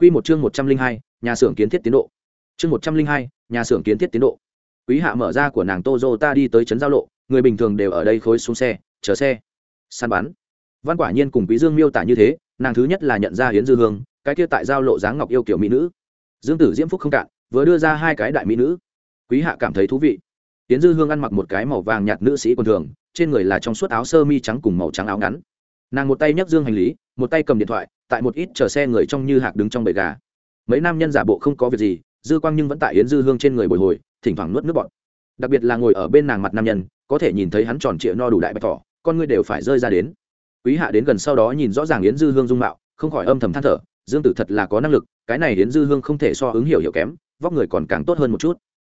Quy một chương một trăm linh hai, nhà xưởng kiến thiết tiến độ. Chương một trăm linh hai, nhà xưởng kiến thiết tiến độ. Quý hạ mở ra của nàng Toyota đi tới trấn giao lộ, người bình thường đều ở đây khối xuống xe, chờ xe. Săn bắn. Văn quả nhiên cùng Quý Dương miêu tả như thế, nàng thứ nhất là nhận ra Hiến Dư Hương, cái kia tại giao lộ dáng ngọc yêu kiểu mỹ nữ. Dương Tử Diễm Phúc không cạn, vừa đưa ra hai cái đại mỹ nữ. Quý hạ cảm thấy thú vị. Hiến Dư Hương ăn mặc một cái màu vàng nhạt nữ sĩ quần thường, trên người là trong suốt áo sơ mi trắng cùng màu trắng áo ngắn. Nàng một tay nhấc dương hành lý, một tay cầm điện thoại, tại một ít chờ xe người trong như hạc đứng trong bầy gà. Mấy nam nhân giả bộ không có việc gì, dư quang nhưng vẫn tại yến dư hương trên người bồi hồi, thỉnh thoảng nuốt nước bọt. Đặc biệt là ngồi ở bên nàng mặt nam nhân, có thể nhìn thấy hắn tròn trịa no đủ đại bạch thỏ, con ngươi đều phải rơi ra đến. Quý hạ đến gần sau đó nhìn rõ ràng yến dư hương dung mạo, không khỏi âm thầm than thở, dương tử thật là có năng lực, cái này yến dư hương không thể so ứng hiểu hiểu kém, vóc người còn càng tốt hơn một chút.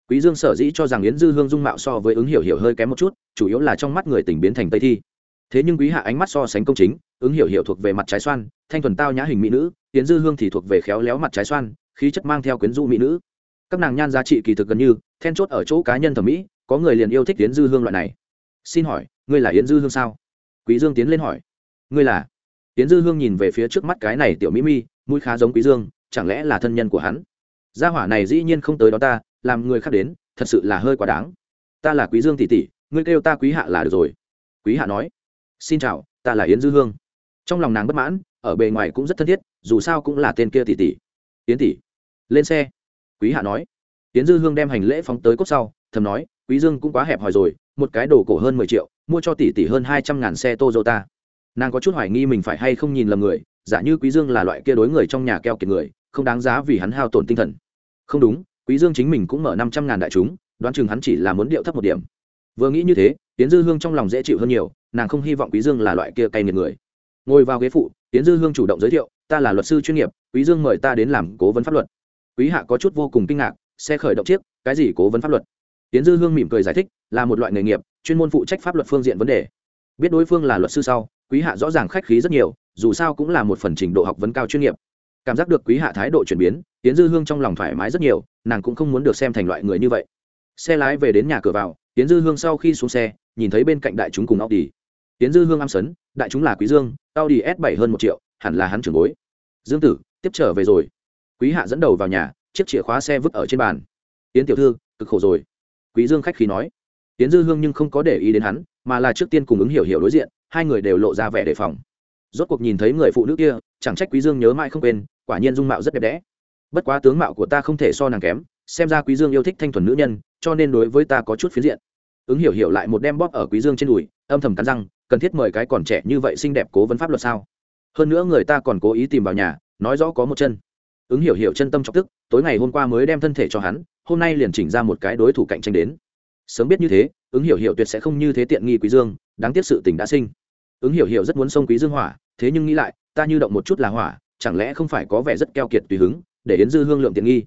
Quý dương sở dĩ cho rằng yến dư hương dung mạo so với ứng hiểu hiểu hơi kém một chút, chủ yếu là trong mắt người tỉnh biến thành tây thi thế nhưng quý hạ ánh mắt so sánh công chính, ứng hiểu hiểu thuộc về mặt trái xoan, thanh thuần tao nhã hình mỹ nữ tiến dư hương thì thuộc về khéo léo mặt trái xoan, khí chất mang theo quyến rũ mỹ nữ. Các nàng nhan giá trị kỳ thực gần như, then chốt ở chỗ cá nhân thẩm mỹ, có người liền yêu thích tiến dư hương loại này. Xin hỏi, ngươi là yến dư hương sao? Quý dương tiến lên hỏi. Ngươi là? Yến dư hương nhìn về phía trước mắt cái này tiểu mỹ mi, mũi khá giống quý dương, chẳng lẽ là thân nhân của hắn? Gia hỏa này dĩ nhiên không tới đó ta, làm người khác đến, thật sự là hơi quá đáng. Ta là quý dương tỷ tỷ, ngươi kêu ta quý hạ là được rồi. Quý hạ nói xin chào ta là yến dư hương trong lòng nàng bất mãn ở bề ngoài cũng rất thân thiết dù sao cũng là tên kia tỷ tỷ yến tỷ lên xe quý hạ nói yến dư hương đem hành lễ phóng tới cốt sau thầm nói quý dương cũng quá hẹp hòi rồi một cái đồ cổ hơn mười triệu mua cho tỷ tỷ hơn hai trăm ngàn xe Toyota. Nàng có chút hoài nghi mình phải hay không nhìn lầm người, giả như Quý Dương là loại kia đối người trong nhà keo kiệt người, không đáng giá vì hắn hao tổn tinh thần. Không đúng, Quý Dương chính mình cũng mở năm trăm ngàn đại chúng, đoán chừng hắn chỉ là muốn điệu thấp một điểm. Vừa nghĩ như thế, Tiến Dư Hương trong lòng dễ chịu hơn nhiều, nàng không hy vọng Quý Dương là loại kia cay nghiệt người. Ngồi vào ghế phụ, Tiến Dư Hương chủ động giới thiệu, ta là luật sư chuyên nghiệp, Quý Dương mời ta đến làm cố vấn pháp luật. Quý Hạ có chút vô cùng kinh ngạc, xe khởi động chiếc, cái gì cố vấn pháp luật? Tiến Dư Hương mỉm cười giải thích, là một loại nghề nghiệp, chuyên môn phụ trách pháp luật phương diện vấn đề. Biết đối phương là luật sư sau, Quý Hạ rõ ràng khách khí rất nhiều, dù sao cũng là một phần trình độ học vấn cao chuyên nghiệp. Cảm giác được Quý Hạ thái độ chuyển biến, Tiến Dư Hương trong lòng thoải mái rất nhiều, nàng cũng không muốn được xem thành loại người như vậy. Xe lái về đến nhà cửa vào, Tiến Dư Hương sau khi xuống xe, nhìn thấy bên cạnh đại chúng cùng Audi. Tiễn Dư Hương am sấn, đại chúng là Quý Dương, Audi S7 hơn một triệu, hẳn là hắn trưởng bối. Dương tử, tiếp trở về rồi. Quý Hạ dẫn đầu vào nhà, chiếc chìa khóa xe vứt ở trên bàn. Tiễn tiểu thư, cực khổ rồi. Quý Dương khách khí nói. Tiễn Dư Hương nhưng không có để ý đến hắn, mà là trước tiên cùng ứng hiểu hiểu đối diện, hai người đều lộ ra vẻ đề phòng. Rốt cuộc nhìn thấy người phụ nữ kia, chẳng trách Quý Dương nhớ mãi không quên, quả nhiên dung mạo rất đẹp đẽ. Bất quá tướng mạo của ta không thể so nàng kém, xem ra Quý Dương yêu thích thanh thuần nữ nhân, cho nên đối với ta có chút phiến diện ứng hiểu hiểu lại một đem bóp ở quý dương trên đùi, âm thầm cắn răng, cần thiết mời cái còn trẻ như vậy xinh đẹp cố vấn pháp luật sao? Hơn nữa người ta còn cố ý tìm vào nhà, nói rõ có một chân. Ứng hiểu hiểu chân tâm trọng tức, tối ngày hôm qua mới đem thân thể cho hắn, hôm nay liền chỉnh ra một cái đối thủ cạnh tranh đến. Sớm biết như thế, ứng hiểu hiểu tuyệt sẽ không như thế tiện nghi quý dương, đáng tiếc sự tình đã sinh. Ứng hiểu hiểu rất muốn xông quý dương hỏa, thế nhưng nghĩ lại, ta như động một chút là hỏa, chẳng lẽ không phải có vẻ rất keo kiệt tùy hứng, để yến dư hương lượng tiện nghi?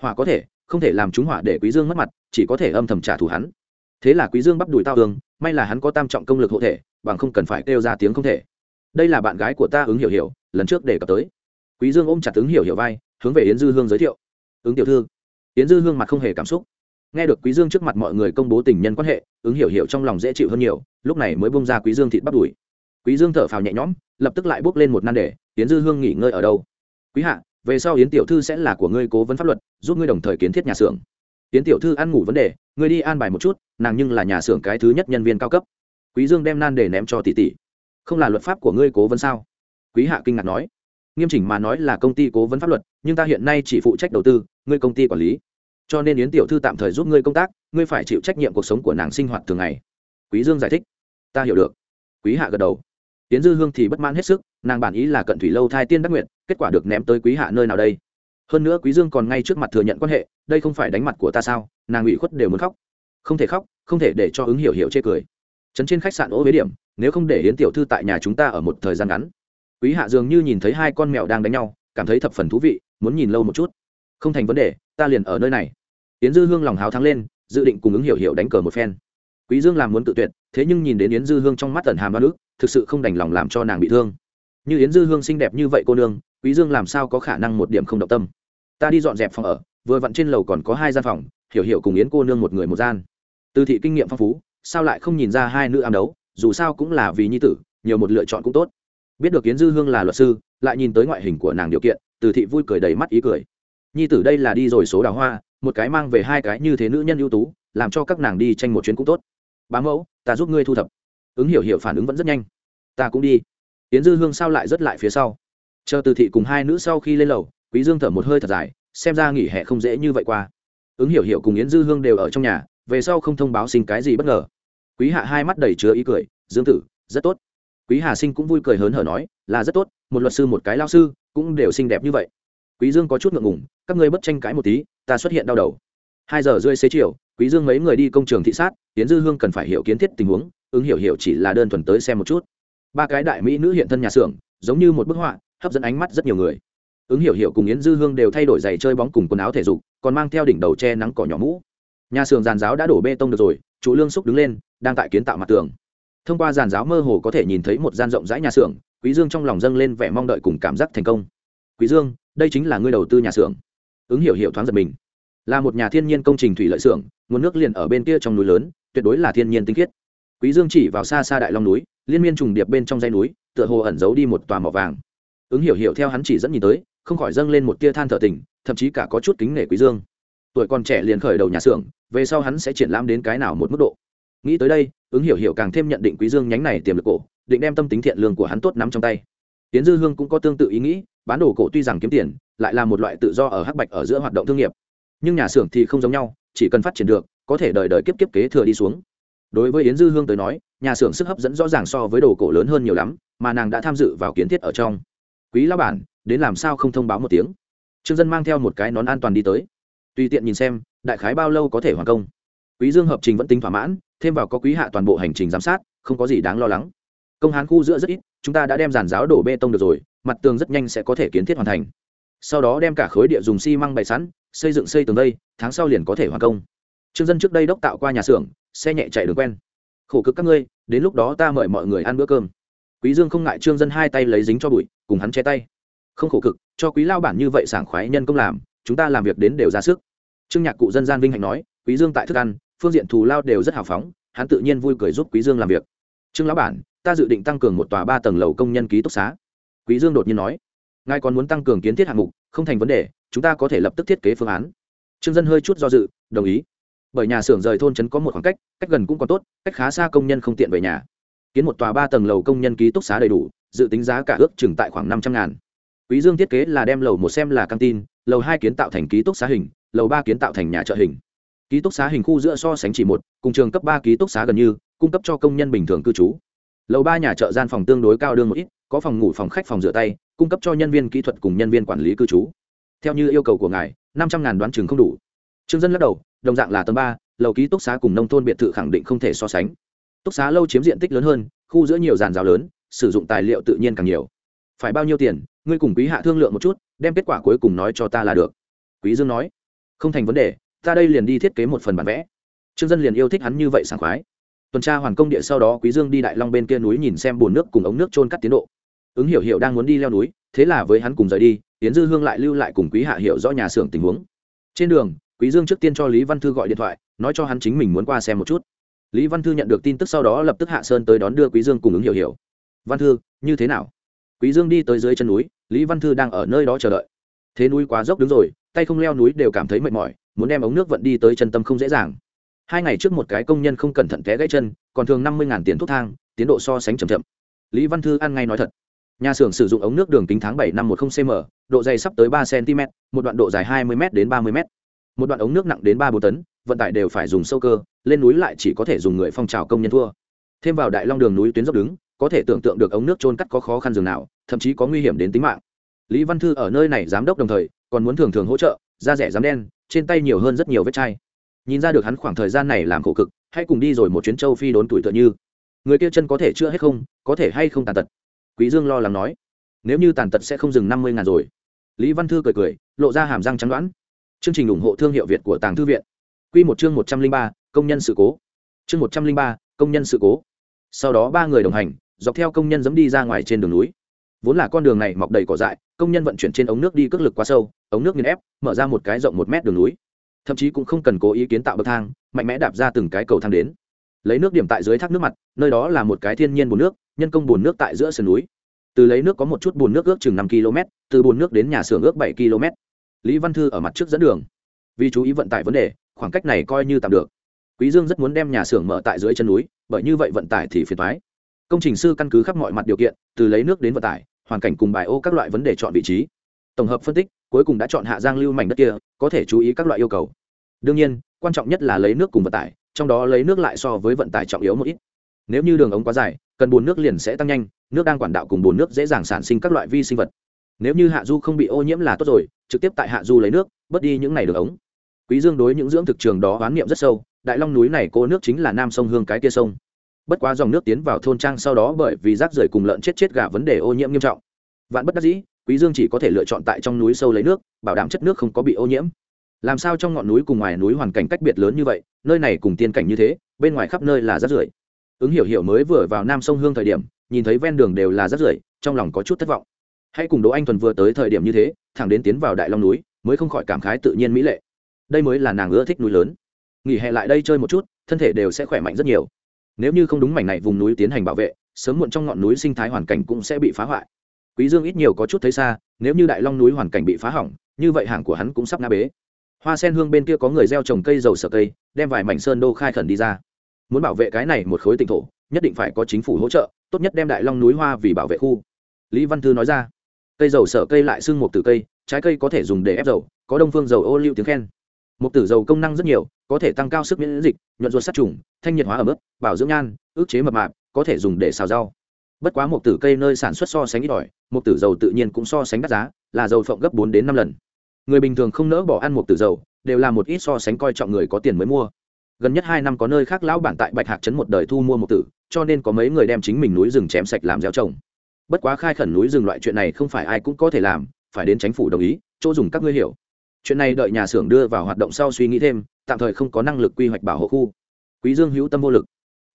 Hỏa có thể, không thể làm chúng hỏa để quý dương mất mặt, chỉ có thể âm thầm trả thù hắn thế là quý dương bắp đùi tao tường may là hắn có tam trọng công lực hộ thể, bằng không cần phải kêu ra tiếng không thể. Đây là bạn gái của ta ứng hiểu hiểu, lần trước để cập tới. Quý dương ôm chặt ứng hiểu hiểu vai, hướng về yến dư hương giới thiệu. Ứng tiểu thư. Yến dư hương mặt không hề cảm xúc. Nghe được quý dương trước mặt mọi người công bố tình nhân quan hệ, ứng hiểu hiểu trong lòng dễ chịu hơn nhiều, lúc này mới bung ra quý dương thịt bắp đùi. Quý dương thở phào nhẹ nhõm, lập tức lại bước lên một nan đề, yến dư hương nghỉ ngơi ở đâu? Quý hạ, về sau yến tiểu thư sẽ là của ngươi cố vấn pháp luật, giúp ngươi đồng thời kiến thiết nhà xưởng. Tiến tiểu thư ăn ngủ vấn đề, ngươi đi an bài một chút, nàng nhưng là nhà xưởng cái thứ nhất nhân viên cao cấp. Quý dương đem nan để ném cho tỷ tỷ. Không là luật pháp của ngươi cố vấn sao? Quý hạ kinh ngạc nói. Nghiêm chỉnh mà nói là công ty cố vấn pháp luật, nhưng ta hiện nay chỉ phụ trách đầu tư, ngươi công ty quản lý. Cho nên yến tiểu thư tạm thời giúp ngươi công tác, ngươi phải chịu trách nhiệm cuộc sống của nàng sinh hoạt thường ngày. Quý dương giải thích. Ta hiểu được. Quý hạ gật đầu. Yến dư hương thì bất mãn hết sức, nàng bản ý là cận thủy lâu thai tiên đắc nguyện, kết quả được ném tới quý hạ nơi nào đây? Hơn nữa quý dương còn ngay trước mặt thừa nhận quan hệ, đây không phải đánh mặt của ta sao? Nàng ủy khuất đều muốn khóc. Không thể khóc, không thể để cho ứng hiểu hiểu chê cười. Trấn trên khách sạn ố với điểm, nếu không để yến tiểu thư tại nhà chúng ta ở một thời gian ngắn. Quý hạ dường như nhìn thấy hai con mèo đang đánh nhau, cảm thấy thập phần thú vị, muốn nhìn lâu một chút. Không thành vấn đề, ta liền ở nơi này. Yến dư hương lòng háo thắng lên, dự định cùng ứng hiểu hiểu đánh cờ một phen. Quý dương làm muốn tự tuyệt, thế nhưng nhìn đến yến dư hương trong mắt tần hàm đoan ức thực sự không đành lòng làm cho nàng bị thương. Như yến dư hương xinh đẹp như vậy cô nương, quý dương làm sao có khả năng một điểm không động tâm? Ta đi dọn dẹp phòng ở, vừa vặn trên lầu còn có hai gian phòng, hiểu hiểu cùng yến cô nương một người một gian. Từ thị kinh nghiệm phong phú, sao lại không nhìn ra hai nữ ám đấu, dù sao cũng là vì nhi tử, nhiều một lựa chọn cũng tốt. Biết được yến dư hương là luật sư, lại nhìn tới ngoại hình của nàng điều kiện, từ thị vui cười đầy mắt ý cười. Nhi tử đây là đi rồi số đào hoa, một cái mang về hai cái như thế nữ nhân ưu tú, làm cho các nàng đi tranh một chuyến cũng tốt. Bá mẫu, ta giúp ngươi thu thập. Ứng hiểu hiểu phản ứng vẫn rất nhanh. Ta cũng đi. Yến dư hương sao lại rất lại phía sau. Chờ từ thị cùng hai nữ sau khi lên lầu quý dương thở một hơi thật dài, xem ra nghỉ hè không dễ như vậy qua. Ứng hiểu hiểu cùng yến dư hương đều ở trong nhà, về sau không thông báo sinh cái gì bất ngờ. Quý hạ hai mắt đầy chứa ý cười, dương tử, rất tốt. Quý hà sinh cũng vui cười hớn hở nói, là rất tốt, một luật sư một cái lao sư, cũng đều xinh đẹp như vậy. Quý dương có chút ngượng ngùng, các ngươi bất tranh cãi một tí, ta xuất hiện đau đầu. Hai giờ rưỡi xế chiều, quý dương mấy người đi công trường thị sát tiến dư hương cần phải hiểu kiến thiết tình huống, ứng hiểu hiểu chỉ là đơn thuần tới xem một chút. Ba cái đại mỹ nữ hiện thân nhà xưởng, giống như một bức họa, hấp dẫn ánh mắt rất nhiều người ứng hiểu hiểu cùng yến dư hương đều thay đổi giày chơi bóng cùng quần áo thể dục, còn mang theo đỉnh đầu che nắng cỏ nhỏ mũ. Nhà xưởng giàn giáo đã đổ bê tông được rồi, chủ lương xúc đứng lên, đang tại kiến tạo mặt tường. Thông qua giàn giáo mơ hồ có thể nhìn thấy một gian rộng rãi nhà xưởng, quý dương trong lòng dâng lên vẻ mong đợi cùng cảm giác thành công. Quý dương, đây chính là ngươi đầu tư nhà xưởng. Ứng hiểu hiểu thoáng giật mình. Là một nhà thiên nhiên công trình thủy lợi xưởng, nguồn nước liền ở bên kia trong núi lớn, tuyệt đối là thiên nhiên tinh khiết. Quý dương chỉ vào xa xa đại long núi, liên miên trùng điệp bên trong dãy núi, tựa hồ ẩn giấu đi một tòa mỏ vàng. Ứng hiểu hiểu theo hắn chỉ dẫn nhìn tới không khỏi dâng lên một tia than thở tình, thậm chí cả có chút kính nể quý dương. Tuổi còn trẻ liền khởi đầu nhà xưởng, về sau hắn sẽ triển lãm đến cái nào một mức độ. Nghĩ tới đây, ứng hiểu hiểu càng thêm nhận định quý dương nhánh này tiềm lực cổ, định đem tâm tính thiện lương của hắn tốt nắm trong tay. Tiến dư hương cũng có tương tự ý nghĩ, bán đồ cổ tuy rằng kiếm tiền, lại là một loại tự do ở hắc bạch ở giữa hoạt động thương nghiệp. Nhưng nhà xưởng thì không giống nhau, chỉ cần phát triển được, có thể đời đời kiếp kiếp kế thừa đi xuống. Đối với yến dư hương tới nói, nhà xưởng sức hấp dẫn rõ ràng so với đồ cổ lớn hơn nhiều lắm, mà nàng đã tham dự vào kiến thiết ở trong. Quý lão bản đến làm sao không thông báo một tiếng. Trương dân mang theo một cái nón an toàn đi tới. Tùy tiện nhìn xem, đại khái bao lâu có thể hoàn công. Quý dương hợp trình vẫn tính thỏa mãn, thêm vào có quý hạ toàn bộ hành trình giám sát, không có gì đáng lo lắng. Công hán khu giữa rất ít, chúng ta đã đem giàn giáo đổ bê tông được rồi, mặt tường rất nhanh sẽ có thể kiến thiết hoàn thành. Sau đó đem cả khối địa dùng xi măng bày sẵn, xây dựng xây tường đây, tháng sau liền có thể hoàn công. Trương dân trước đây đốc tạo qua nhà xưởng, xe nhẹ chạy đường quen. Khổ cực các ngươi, đến lúc đó ta mời mọi người ăn bữa cơm. Quý dương không ngại trương dân hai tay lấy dính cho bụi, cùng hắn che tay không khổ cực, cho quý lao bản như vậy sảng khoái nhân công làm, chúng ta làm việc đến đều ra sức. Trương nhạc cụ dân gian vinh hạnh nói, quý dương tại thức ăn, phương diện thù lao đều rất hào phóng, hắn tự nhiên vui cười giúp quý dương làm việc. Trương lão bản, ta dự định tăng cường một tòa ba tầng lầu công nhân ký túc xá. Quý dương đột nhiên nói, ngài còn muốn tăng cường kiến thiết hạng mục, không thành vấn đề, chúng ta có thể lập tức thiết kế phương án. Trương dân hơi chút do dự, đồng ý. Bởi nhà xưởng rời thôn trấn có một khoảng cách cách gần cũng còn tốt, cách khá xa công nhân không tiện về nhà. Kiến một tòa ba tầng lầu công nhân ký túc xá đầy đủ, dự tính giá cả ước chừng tại khoảng năm trăm ngàn quý dương thiết kế là đem lầu một xem là căng tin, lầu hai kiến tạo thành ký túc xá hình, lầu ba kiến tạo thành nhà trợ hình. Ký túc xá hình khu giữa so sánh chỉ một, cùng trường cấp ba ký túc xá gần như, cung cấp cho công nhân bình thường cư trú. Lầu ba nhà trợ gian phòng tương đối cao đương một ít, có phòng ngủ, phòng khách, phòng rửa tay, cung cấp cho nhân viên kỹ thuật cùng nhân viên quản lý cư trú. Theo như yêu cầu của ngài, năm trăm ngàn đoán chừng không đủ. Trương dân lắc đầu, đồng dạng là tầng ba, lầu ký túc xá cùng nông thôn biệt thự khẳng định không thể so sánh. Túc xá lâu chiếm diện tích lớn hơn, khu giữa nhiều giàn rào lớn, sử dụng tài liệu tự nhiên càng nhiều. Phải bao nhiêu tiền ngươi cùng quý hạ thương lượng một chút, đem kết quả cuối cùng nói cho ta là được. Quý dương nói. Không thành vấn đề, ta đây liền đi thiết kế một phần bản vẽ. Trương dân liền yêu thích hắn như vậy sảng khoái. Tuần tra hoàn công địa sau đó, quý dương đi đại long bên kia núi nhìn xem bồn nước cùng ống nước trôn cắt tiến độ. Ứng hiểu hiểu đang muốn đi leo núi, thế là với hắn cùng rời đi tiến dư hương lại lưu lại cùng quý hạ hiểu rõ nhà xưởng tình huống. Trên đường, quý dương trước tiên cho lý văn thư gọi điện thoại, nói cho hắn chính mình muốn qua xem một chút. Lý văn thư nhận được tin tức sau đó lập tức hạ sơn tới đón đưa quý dương cùng ứng hiểu hiểu. Văn thư, như thế nào? Quý dương đi tới dưới chân núi, lý văn thư đang ở nơi đó chờ đợi. Thế núi quá dốc đứng rồi, tay không leo núi đều cảm thấy mệt mỏi, muốn đem ống nước vận đi tới chân tâm không dễ dàng. Hai ngày trước một cái công nhân không cẩn thận té gãy chân, còn thường năm mươi tiền thuốc thang, tiến độ so sánh chậm chậm. Lý văn thư ăn ngay nói thật. Nhà xưởng sử dụng ống nước đường kính tháng bảy năm một không cm độ dày sắp tới ba cm một đoạn độ dài hai mươi m đến ba mươi m một đoạn ống nước nặng đến ba bốn tấn, vận tải đều phải dùng sâu cơ, lên núi lại chỉ có thể dùng người phong trào công nhân thua. Thêm vào đại long đường núi tuyến dốc đứng có thể tưởng tượng được ống nước trôn cắt có khó khăn dường nào, thậm chí có nguy hiểm đến tính mạng. Lý văn thư ở nơi này giám đốc đồng thời, còn muốn thường thường hỗ trợ, da rẻ dám đen, trên tay nhiều hơn rất nhiều vết chai. Nhìn ra được hắn khoảng thời gian này làm khổ cực hay cùng đi rồi một chuyến châu phi đốn tuổi tựa như. Người kia chân có thể chữa hết không, có thể hay không tàn tật? Quý dương lo lắng nói. Nếu như tàn tật sẽ không dừng năm mươi ngàn rồi. Lý văn thư cười cười, lộ ra hàm răng trắng đoán. Chương trình ủng hộ thương hiệu việt của tàng thư viện. Quy một chương một trăm linh ba, công nhân sự cố. Chương một trăm linh ba, công nhân sự cố. Sau đó ba người đồng hành dọc theo công nhân dẫm đi ra ngoài trên đường núi. Vốn là con đường này mọc đầy cỏ dại, công nhân vận chuyển trên ống nước đi cước lực quá sâu, ống nước nghiền ép, mở ra một cái rộng một mét đường núi. Thậm chí cũng không cần cố ý kiến tạo bậc thang, mạnh mẽ đạp ra từng cái cầu thang đến. Lấy nước điểm tại dưới thác nước mặt, nơi đó là một cái thiên nhiên bùn nước, nhân công bùn nước tại giữa sườn núi. Từ lấy nước có một chút bùn nước ước chừng năm km từ bùn nước đến nhà xưởng ước bảy km lý văn thư ở mặt trước dẫn đường. Vì chú ý vận tải vấn đề, khoảng cách này coi như tạm được. Quý dương rất muốn đem nhà xưởng mở tại dưới chân núi, bởi như vậy vận tải thì phiền toái công trình sư căn cứ khắp mọi mặt điều kiện, từ lấy nước đến vận tải, hoàn cảnh cùng bài ô các loại vấn đề chọn vị trí. Tổng hợp phân tích, cuối cùng đã chọn hạ giang lưu mảnh đất kia, có thể chú ý các loại yêu cầu. Đương nhiên, quan trọng nhất là lấy nước cùng vận tải, trong đó lấy nước lại so với vận tải trọng yếu một ít. Nếu như đường ống quá dài, cần bùn nước liền sẽ tăng nhanh, nước đang quản đạo cùng bùn nước dễ dàng sản sinh các loại vi sinh vật. Nếu như hạ du không bị ô nhiễm là tốt rồi, trực tiếp tại hạ du lấy nước, bớt đi những ngày đường ống. Quý dương đối những dưỡng thực trường đó oán niệm rất sâu, đại long núi này cô nước chính là nam sông hương cái kia sông bất quá dòng nước tiến vào thôn trang sau đó bởi vì rác rưởi cùng lợn chết chết gà vấn đề ô nhiễm nghiêm trọng. Vạn bất đắc dĩ, quý dương chỉ có thể lựa chọn tại trong núi sâu lấy nước, bảo đảm chất nước không có bị ô nhiễm. Làm sao trong ngọn núi cùng ngoài núi hoàn cảnh cách biệt lớn như vậy, nơi này cùng tiên cảnh như thế, bên ngoài khắp nơi là rác rưởi. Ứng hiểu hiểu mới vừa vào nam sông hương thời điểm, nhìn thấy ven đường đều là rác rưởi, trong lòng có chút thất vọng. Hãy cùng đỗ anh thuần vừa tới thời điểm như thế, thẳng đến tiến vào đại long núi, mới không khỏi cảm khái tự nhiên mỹ lệ. Đây mới là nàng ưa thích núi lớn. Nghỉ hè lại đây chơi một chút, thân thể đều sẽ khỏe mạnh rất nhiều nếu như không đúng mảnh này vùng núi tiến hành bảo vệ, sớm muộn trong ngọn núi sinh thái hoàn cảnh cũng sẽ bị phá hoại. Quý dương ít nhiều có chút thấy xa, nếu như đại long núi hoàn cảnh bị phá hỏng, như vậy hàng của hắn cũng sắp ngã bế. Hoa sen hương bên kia có người gieo trồng cây dầu sở cây, đem vài mảnh sơn đô khai khẩn đi ra. Muốn bảo vệ cái này một khối tỉnh thổ, nhất định phải có chính phủ hỗ trợ, tốt nhất đem đại long núi hoa vì bảo vệ khu. Lý văn thư nói ra. Cây dầu sở cây lại xương một từ cây, trái cây có thể dùng để ép dầu, có đông phương dầu ô liu tiếng khen. Mục tử dầu công năng rất nhiều, có thể tăng cao sức miễn dịch, nhuận ruột sát trùng, thanh nhiệt hóa ở mức bảo dưỡng nhan ức chế mập mạp, có thể dùng để xào rau. Bất quá mục tử cây nơi sản xuất so sánh ít ỏi mục tử dầu tự nhiên cũng so sánh đắt giá, là dầu phộng gấp bốn đến năm lần. Người bình thường không nỡ bỏ ăn mục tử dầu đều là một ít so sánh coi trọng người có tiền mới mua. Gần nhất hai năm có nơi khác lão bản tại bạch hạc trấn một đời thu mua mục tử, cho nên có mấy người đem chính mình núi rừng chém sạch làm gieo trồng. Bất quá khai khẩn núi rừng loại chuyện này không phải ai cũng có thể làm, phải đến chính phủ đồng ý, chỗ dùng các ngươi hiểu chuyện này đợi nhà xưởng đưa vào hoạt động sau suy nghĩ thêm, tạm thời không có năng lực quy hoạch bảo hộ khu. Quý dương hữu tâm vô lực.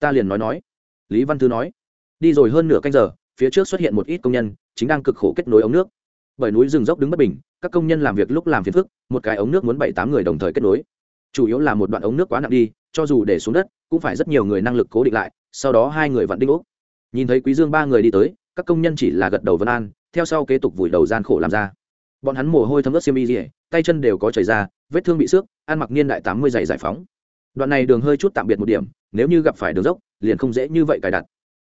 Ta liền nói nói. Lý văn thư nói. Đi rồi hơn nửa canh giờ, phía trước xuất hiện một ít công nhân, chính đang cực khổ kết nối ống nước. Bởi núi rừng dốc đứng bất bình, các công nhân làm việc lúc làm phiền phức, một cái ống nước muốn bảy tám người đồng thời kết nối. Chủ yếu là một đoạn ống nước quá nặng đi, cho dù để xuống đất, cũng phải rất nhiều người năng lực cố định lại, sau đó hai người vặn đinh ốc. Nhìn thấy quý dương ba người đi tới, các công nhân chỉ là gật đầu vân an, theo sau kế tục vùi đầu gian khổ làm ra bọn hắn mồ hôi thấm ướt xiêm y rỉa tay chân đều có chảy ra, vết thương bị xước, ăn mặc niên đại tám mươi giày giải phóng. Đoạn này đường hơi chút tạm biệt một điểm, nếu như gặp phải đường dốc, liền không dễ như vậy cài đặt.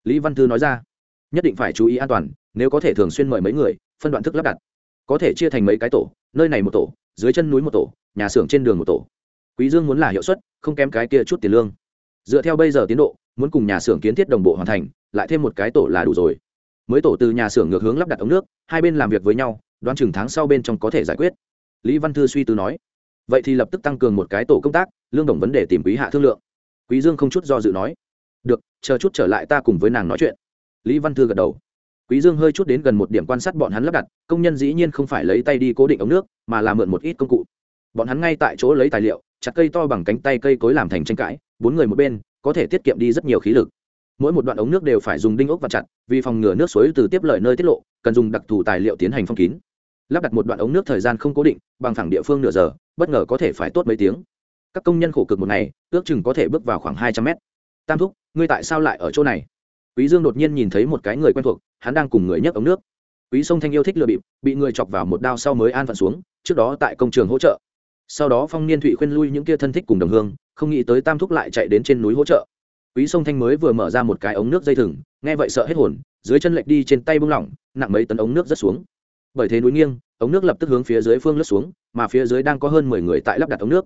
Lý văn thư nói ra, nhất định phải chú ý an toàn, nếu có thể thường xuyên mời mấy người, phân đoạn thức lắp đặt. Có thể chia thành mấy cái tổ, nơi này một tổ, dưới chân núi một tổ, nhà xưởng trên đường một tổ. Quý dương muốn là hiệu suất, không kém cái kia chút tiền lương. Dựa theo bây giờ tiến độ, muốn cùng nhà xưởng kiến thiết đồng bộ hoàn thành, lại thêm một cái tổ là đủ rồi. Mới tổ từ nhà xưởng ngược hướng lắp đặt ống nước, hai bên làm việc với nhau đoán chừng tháng sau bên trong có thể giải quyết. Lý văn thư suy tư nói. Vậy thì lập tức tăng cường một cái tổ công tác, lương đồng vấn đề tìm quý hạ thương lượng. Quý dương không chút do dự nói. Được, chờ chút trở lại ta cùng với nàng nói chuyện. Lý văn thư gật đầu. Quý dương hơi chút đến gần một điểm quan sát bọn hắn lắp đặt, công nhân dĩ nhiên không phải lấy tay đi cố định ống nước, mà là mượn một ít công cụ. Bọn hắn ngay tại chỗ lấy tài liệu, chặt cây to bằng cánh tay cây cối làm thành tranh cãi, bốn người một bên, có thể tiết kiệm đi rất nhiều khí lực mỗi một đoạn ống nước đều phải dùng đinh ốc và chặt, vì phòng ngừa nước suối từ tiếp lợi nơi tiết lộ, cần dùng đặc thù tài liệu tiến hành phong kín. Lắp đặt một đoạn ống nước thời gian không cố định, bằng thẳng địa phương nửa giờ, bất ngờ có thể phải tốt mấy tiếng. Các công nhân khổ cực một ngày, ước chừng có thể bước vào khoảng hai trăm mét. Tam thúc, ngươi tại sao lại ở chỗ này? Quý dương đột nhiên nhìn thấy một cái người quen thuộc, hắn đang cùng người nhấc ống nước. Quý sông thanh yêu thích lừa bịp, bị người chọc vào một đao sau mới an phận xuống, trước đó tại công trường hỗ trợ. Sau đó phong niên thụy khuyên lui những kia thân thích cùng đồng hương, không nghĩ tới tam thúc lại chạy đến trên núi hỗ trợ quý sông thanh mới vừa mở ra một cái ống nước dây thừng, nghe vậy sợ hết hồn, dưới chân lệch đi trên tay bung lỏng, nặng mấy tấn ống nước rất xuống. Bởi thế núi nghiêng, ống nước lập tức hướng phía dưới phương lướt xuống, mà phía dưới đang có hơn mười người tại lắp đặt ống nước.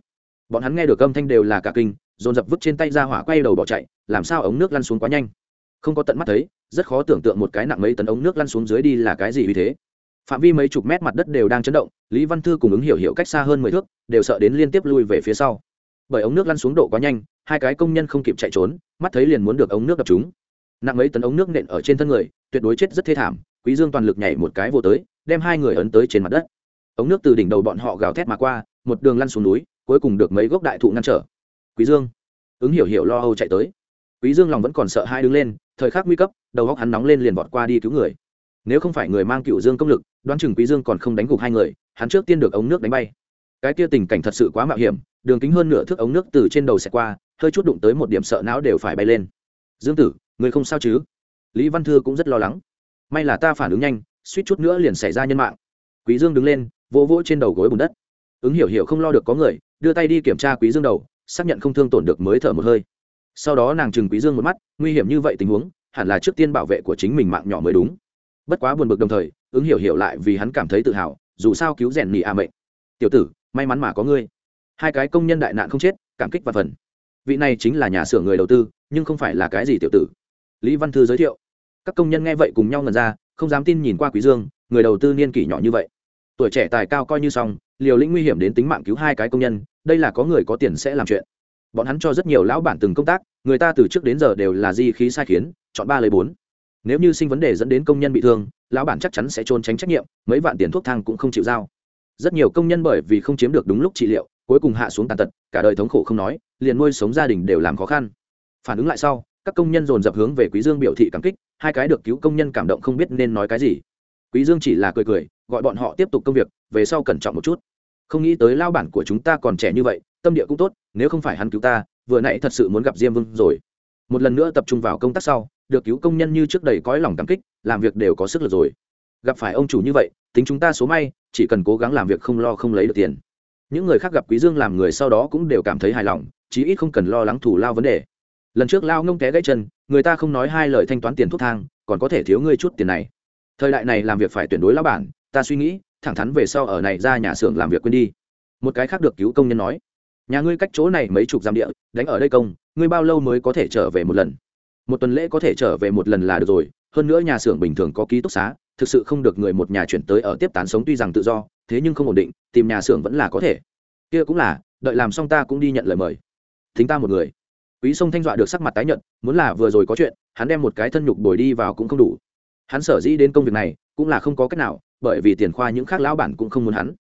Bọn hắn nghe được âm thanh đều là cả kinh, dồn dập vứt trên tay ra hỏa quay đầu bỏ chạy, làm sao ống nước lăn xuống quá nhanh? Không có tận mắt thấy, rất khó tưởng tượng một cái nặng mấy tấn ống nước lăn xuống dưới đi là cái gì vì thế. Phạm vi mấy chục mét mặt đất đều đang chấn động, lý văn thư cùng ứng hiểu hiểu cách xa hơn mười thước, đều sợ đến liên tiếp lui về phía sau. Bởi ống nước lăn xuống độ quá nhanh hai cái công nhân không kịp chạy trốn, mắt thấy liền muốn được ống nước đập chúng. Nặng mấy tấn ống nước nện ở trên thân người, tuyệt đối chết rất thê thảm, quý dương toàn lực nhảy một cái vô tới, đem hai người ấn tới trên mặt đất. Ống nước từ đỉnh đầu bọn họ gào thét mà qua, một đường lăn xuống núi, cuối cùng được mấy gốc đại thụ ngăn trở. Quý dương, ứng hiểu hiểu lo âu chạy tới. Quý dương lòng vẫn còn sợ hai đứng lên, thời khắc nguy cấp, đầu óc hắn nóng lên liền vọt qua đi cứu người. Nếu không phải người mang cựu dương công lực, đoán chừng quý dương còn không đánh gục hai người, hắn trước tiên được ống nước đánh bay. Cái kia tình cảnh thật sự quá mạo hiểm, đường kính hơn nửa thước ống nước từ trên đầu xẹt qua hơi chút đụng tới một điểm sợ não đều phải bay lên. Dương tử, người không sao chứ? Lý văn thư cũng rất lo lắng. May là ta phản ứng nhanh, suýt chút nữa liền xảy ra nhân mạng. Quý dương đứng lên, vỗ vỗ trên đầu gối bùn đất. Ứng hiểu hiểu không lo được có người, đưa tay đi kiểm tra quý dương đầu, xác nhận không thương tổn được mới thở một hơi. Sau đó nàng chừng quý dương một mắt, nguy hiểm như vậy tình huống, hẳn là trước tiên bảo vệ của chính mình mạng nhỏ mới đúng. Bất quá buồn bực đồng thời, ứng hiểu hiểu lại vì hắn cảm thấy tự hào, dù sao cứu rèn nhị a mệnh. Tiểu tử, may mắn mà có ngươi. Hai cái công nhân đại nạn không chết, cảm kích và phần vị này chính là nhà xưởng người đầu tư, nhưng không phải là cái gì tiểu tử. Lý văn thư giới thiệu. Các công nhân nghe vậy cùng nhau ngần ra, không dám tin nhìn qua quý dương, người đầu tư niên kỷ nhỏ như vậy. Tuổi trẻ tài cao coi như xong, liều lĩnh nguy hiểm đến tính mạng cứu hai cái công nhân, đây là có người có tiền sẽ làm chuyện. Bọn hắn cho rất nhiều lão bản từng công tác, người ta từ trước đến giờ đều là di khí sai khiến, chọn ba lấy bốn. Nếu như sinh vấn đề dẫn đến công nhân bị thương, lão bản chắc chắn sẽ trốn tránh trách nhiệm, mấy vạn tiền thuốc thang cũng không chịu giao. Rất nhiều công nhân bởi vì không chiếm được đúng lúc trị liệu cuối cùng hạ xuống tàn tật, cả đời thống khổ không nói, liền nuôi sống gia đình đều làm khó khăn. Phản ứng lại sau, các công nhân dồn dập hướng về quý dương biểu thị cảm kích, hai cái được cứu công nhân cảm động không biết nên nói cái gì. Quý dương chỉ là cười cười, gọi bọn họ tiếp tục công việc, về sau cẩn trọng một chút. Không nghĩ tới lao bản của chúng ta còn trẻ như vậy, tâm địa cũng tốt, nếu không phải hắn cứu ta, vừa nãy thật sự muốn gặp diêm vương rồi. Một lần nữa tập trung vào công tác sau, được cứu công nhân như trước đầy cõi lòng cảm kích, làm việc đều có sức lực rồi. Gặp phải ông chủ như vậy, tính chúng ta số may, chỉ cần cố gắng làm việc không lo không lấy được tiền những người khác gặp quý dương làm người sau đó cũng đều cảm thấy hài lòng, chí ít không cần lo lắng thủ lao vấn đề. Lần trước lao ngông té gãy chân, người ta không nói hai lời thanh toán tiền thuốc thang, còn có thể thiếu ngươi chút tiền này. Thời đại này làm việc phải tuyển đối lão bản, ta suy nghĩ, thẳng thắn về sau ở này ra nhà xưởng làm việc quên đi. Một cái khác được cứu công nhân nói, nhà ngươi cách chỗ này mấy chục giam địa, đánh ở đây công, ngươi bao lâu mới có thể trở về một lần? Một tuần lễ có thể trở về một lần là được rồi, hơn nữa nhà xưởng bình thường có ký túc xá thực sự không được người một nhà chuyển tới ở tiếp tán sống tuy rằng tự do, thế nhưng không ổn định, tìm nhà xưởng vẫn là có thể. Kia cũng là, đợi làm xong ta cũng đi nhận lời mời. Thính ta một người. Quý sông thanh dọa được sắc mặt tái nhận muốn là vừa rồi có chuyện, hắn đem một cái thân nhục bồi đi vào cũng không đủ. Hắn sở dĩ đến công việc này, cũng là không có cách nào, bởi vì tiền khoa những khác lão bản cũng không muốn hắn.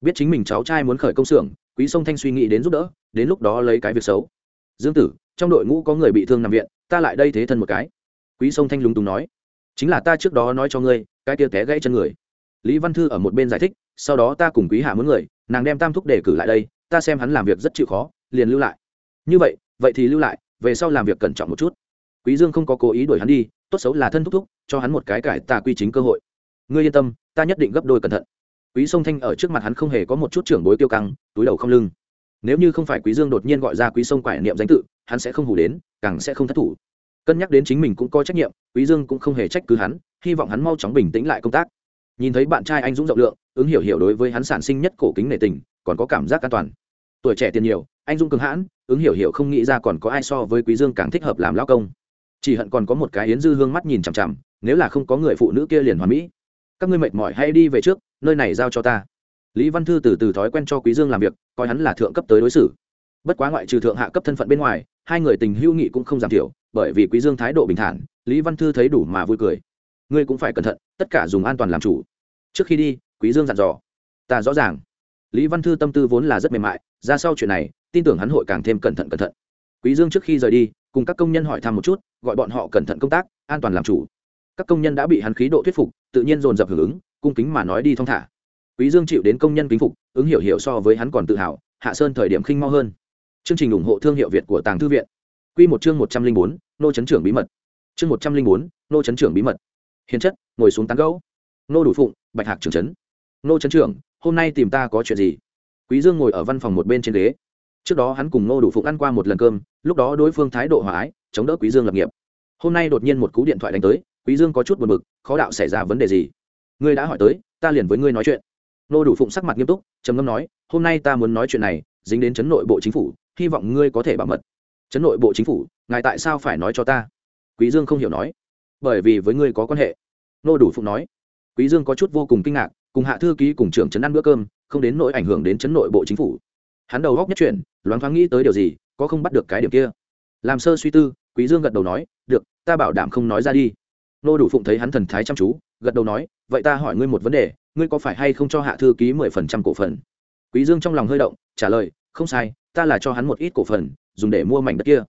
Biết chính mình cháu trai muốn khởi công xưởng, quý sông thanh suy nghĩ đến giúp đỡ, đến lúc đó lấy cái việc xấu. Dương tử, trong đội ngũ có người bị thương nằm viện, ta lại đây thế thân một cái. Quý sông thanh lúng túng nói, chính là ta trước đó nói cho ngươi cái kia té gãy chân người. Lý văn thư ở một bên giải thích, sau đó ta cùng quý hạ muốn người, nàng đem tam thúc để cử lại đây, ta xem hắn làm việc rất chịu khó, liền lưu lại. Như vậy vậy thì lưu lại, về sau làm việc cẩn trọng một chút. Quý dương không có cố ý đuổi hắn đi, tốt xấu là thân thúc thúc, cho hắn một cái cải tà quy chính cơ hội. Ngươi yên tâm, ta nhất định gấp đôi cẩn thận. Quý sông thanh ở trước mặt hắn không hề có một chút trưởng bối tiêu căng, túi đầu không lưng. Nếu như không phải quý dương đột nhiên gọi ra quý sông quải niệm danh tự, hắn sẽ không hủ đến, càng sẽ không thất thủ. Cân nhắc đến chính mình cũng có trách nhiệm, quý dương cũng không hề trách cứ hắn hy vọng hắn mau chóng bình tĩnh lại công tác. Nhìn thấy bạn trai anh dũng rộng lượng, ứng hiểu hiểu đối với hắn sản sinh nhất cổ kính nể tình, còn có cảm giác an toàn. Tuổi trẻ tiền nhiều, anh dũng cường hãn, ứng hiểu hiểu không nghĩ ra còn có ai so với quý dương càng thích hợp làm lão công. Chỉ hận còn có một cái yến dư hương mắt nhìn chằm chằm, nếu là không có người phụ nữ kia liền hoàn mỹ. Các ngươi mệt mỏi hay đi về trước, nơi này giao cho ta. Lý văn thư từ từ thói quen cho quý dương làm việc, coi hắn là thượng cấp tới đối xử. Bất quá ngoại trừ thượng hạ cấp thân phận bên ngoài, hai người tình hữu nghị cũng không giảm thiểu, bởi vì quý dương thái độ bình thản, lý văn thư thấy đủ mà vui cười ngươi cũng phải cẩn thận, tất cả dùng an toàn làm chủ. Trước khi đi, quý dương dặn dò. Ta rõ ràng. Lý văn thư tâm tư vốn là rất mềm mại, ra sau chuyện này, tin tưởng hắn hội càng thêm cẩn thận cẩn thận. Quý dương trước khi rời đi, cùng các công nhân hỏi thăm một chút, gọi bọn họ cẩn thận công tác, an toàn làm chủ. Các công nhân đã bị hắn khí độ thuyết phục, tự nhiên dồn dập hưởng ứng, cung kính mà nói đi thong thả. Quý dương chịu đến công nhân kính phục, ứng hiểu hiểu so với hắn còn tự hào, hạ sơn thời điểm khinh mau hơn. Chương trình ủng hộ thương hiệu việt của tàng thư viện. Quy một chương một trăm linh bốn, nô chấn trưởng bí mật. Chương một trăm linh bốn, nô chấn trưởng bí mật hiền chất, ngồi xuống tán gẫu. Nô đủ phụng, bạch hạc trưởng trấn. Nô chấn trưởng, hôm nay tìm ta có chuyện gì? Quý dương ngồi ở văn phòng một bên trên ghế. Trước đó hắn cùng nô đủ phụng ăn qua một lần cơm, lúc đó đối phương thái độ hòa ái, chống đỡ quý dương lập nghiệp. Hôm nay đột nhiên một cú điện thoại đánh tới, quý dương có chút buồn bực, khó đạo xảy ra vấn đề gì? Ngươi đã hỏi tới, ta liền với ngươi nói chuyện. Nô đủ phụng sắc mặt nghiêm túc, trầm ngâm nói, hôm nay ta muốn nói chuyện này, dính đến chấn nội bộ chính phủ, hy vọng ngươi có thể bảo mật. Chấn nội bộ chính phủ, ngài tại sao phải nói cho ta? Quý dương không hiểu nói bởi vì với ngươi có quan hệ. Nô đủ phụng nói. Quý dương có chút vô cùng kinh ngạc, cùng hạ thư ký cùng trưởng chấn ăn bữa cơm, không đến nỗi ảnh hưởng đến chấn nội bộ chính phủ. Hắn đầu góc nhất chuyển, loáng thoáng nghĩ tới điều gì, có không bắt được cái điểm kia. Làm sơ suy tư, quý dương gật đầu nói, được, ta bảo đảm không nói ra đi. Nô đủ phụng thấy hắn thần thái chăm chú, gật đầu nói, vậy ta hỏi ngươi một vấn đề, ngươi có phải hay không cho hạ thư ký mười phần trăm cổ phần? Quý dương trong lòng hơi động, trả lời, không sai, ta là cho hắn một ít cổ phần, dùng để mua mảnh đất kia.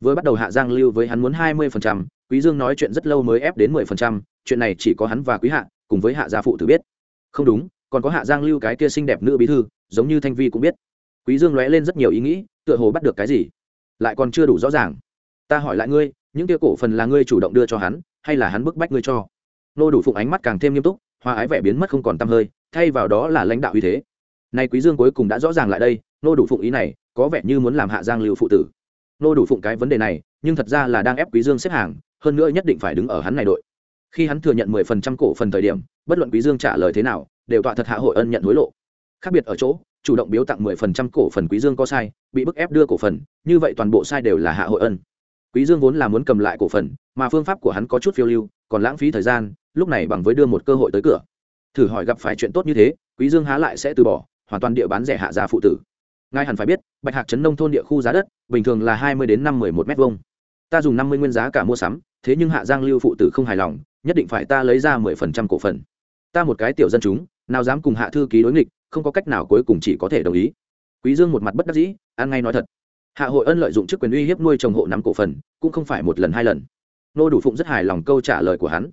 Vừa bắt đầu hạ giang lưu với hắn muốn hai mươi phần trăm quý dương nói chuyện rất lâu mới ép đến mười phần trăm, chuyện này chỉ có hắn và quý hạ, cùng với hạ gia phụ tử biết. Không đúng, còn có hạ giang lưu cái kia xinh đẹp nữ bí thư, giống như thanh vi cũng biết. Quý dương lóe lên rất nhiều ý nghĩ, tựa hồ bắt được cái gì? Lại còn chưa đủ rõ ràng. Ta hỏi lại ngươi, những kia cổ phần là ngươi chủ động đưa cho hắn, hay là hắn bức bách ngươi cho? Nô đủ phụng ánh mắt càng thêm nghiêm túc hoa ái vẻ biến mất không còn tâm hơi, thay vào đó là lãnh đạo uy thế. Nay quý dương cuối cùng đã rõ ràng lại đây, nô đủ phụng ý này, có vẻ như muốn làm hạ giang lưu phụ tử. Nô đủ phụng cái vấn đề này, nhưng thật ra là đang ép quý dương xếp hàng hơn nữa nhất định phải đứng ở hắn này đội. Khi hắn thừa nhận mười phần trăm cổ phần thời điểm, bất luận quý dương trả lời thế nào, đều tọa thật hạ hội ân nhận hối lộ. Khác biệt ở chỗ, chủ động biếu tặng mười phần trăm cổ phần quý dương có sai, bị bức ép đưa cổ phần, như vậy toàn bộ sai đều là hạ hội ân. Quý dương vốn là muốn cầm lại cổ phần, mà phương pháp của hắn có chút phiêu lưu, còn lãng phí thời gian, lúc này bằng với đưa một cơ hội tới cửa. Thử hỏi gặp phải chuyện tốt như thế, quý dương há lại sẽ từ bỏ, hoàn toàn địa bán rẻ hạ gia phụ tử. Ngài hẳn phải biết, bạch hạc trấn nông thôn địa khu giá đất, bình thường là hai mươi đến năm mười một mét vuông ta dùng năm mươi nguyên giá cả mua sắm, thế nhưng hạ giang lưu phụ tử không hài lòng, nhất định phải ta lấy ra mười phần trăm cổ phần. Ta một cái tiểu dân chúng, nào dám cùng hạ thư ký đối nghịch, không có cách nào cuối cùng chỉ có thể đồng ý. Quý dương một mặt bất đắc dĩ ăn ngay nói thật. Hạ hội ân lợi dụng chức quyền uy hiếp nuôi chồng hộ nắm cổ phần, cũng không phải một lần hai lần. Nô đủ phụng rất hài lòng câu trả lời của hắn.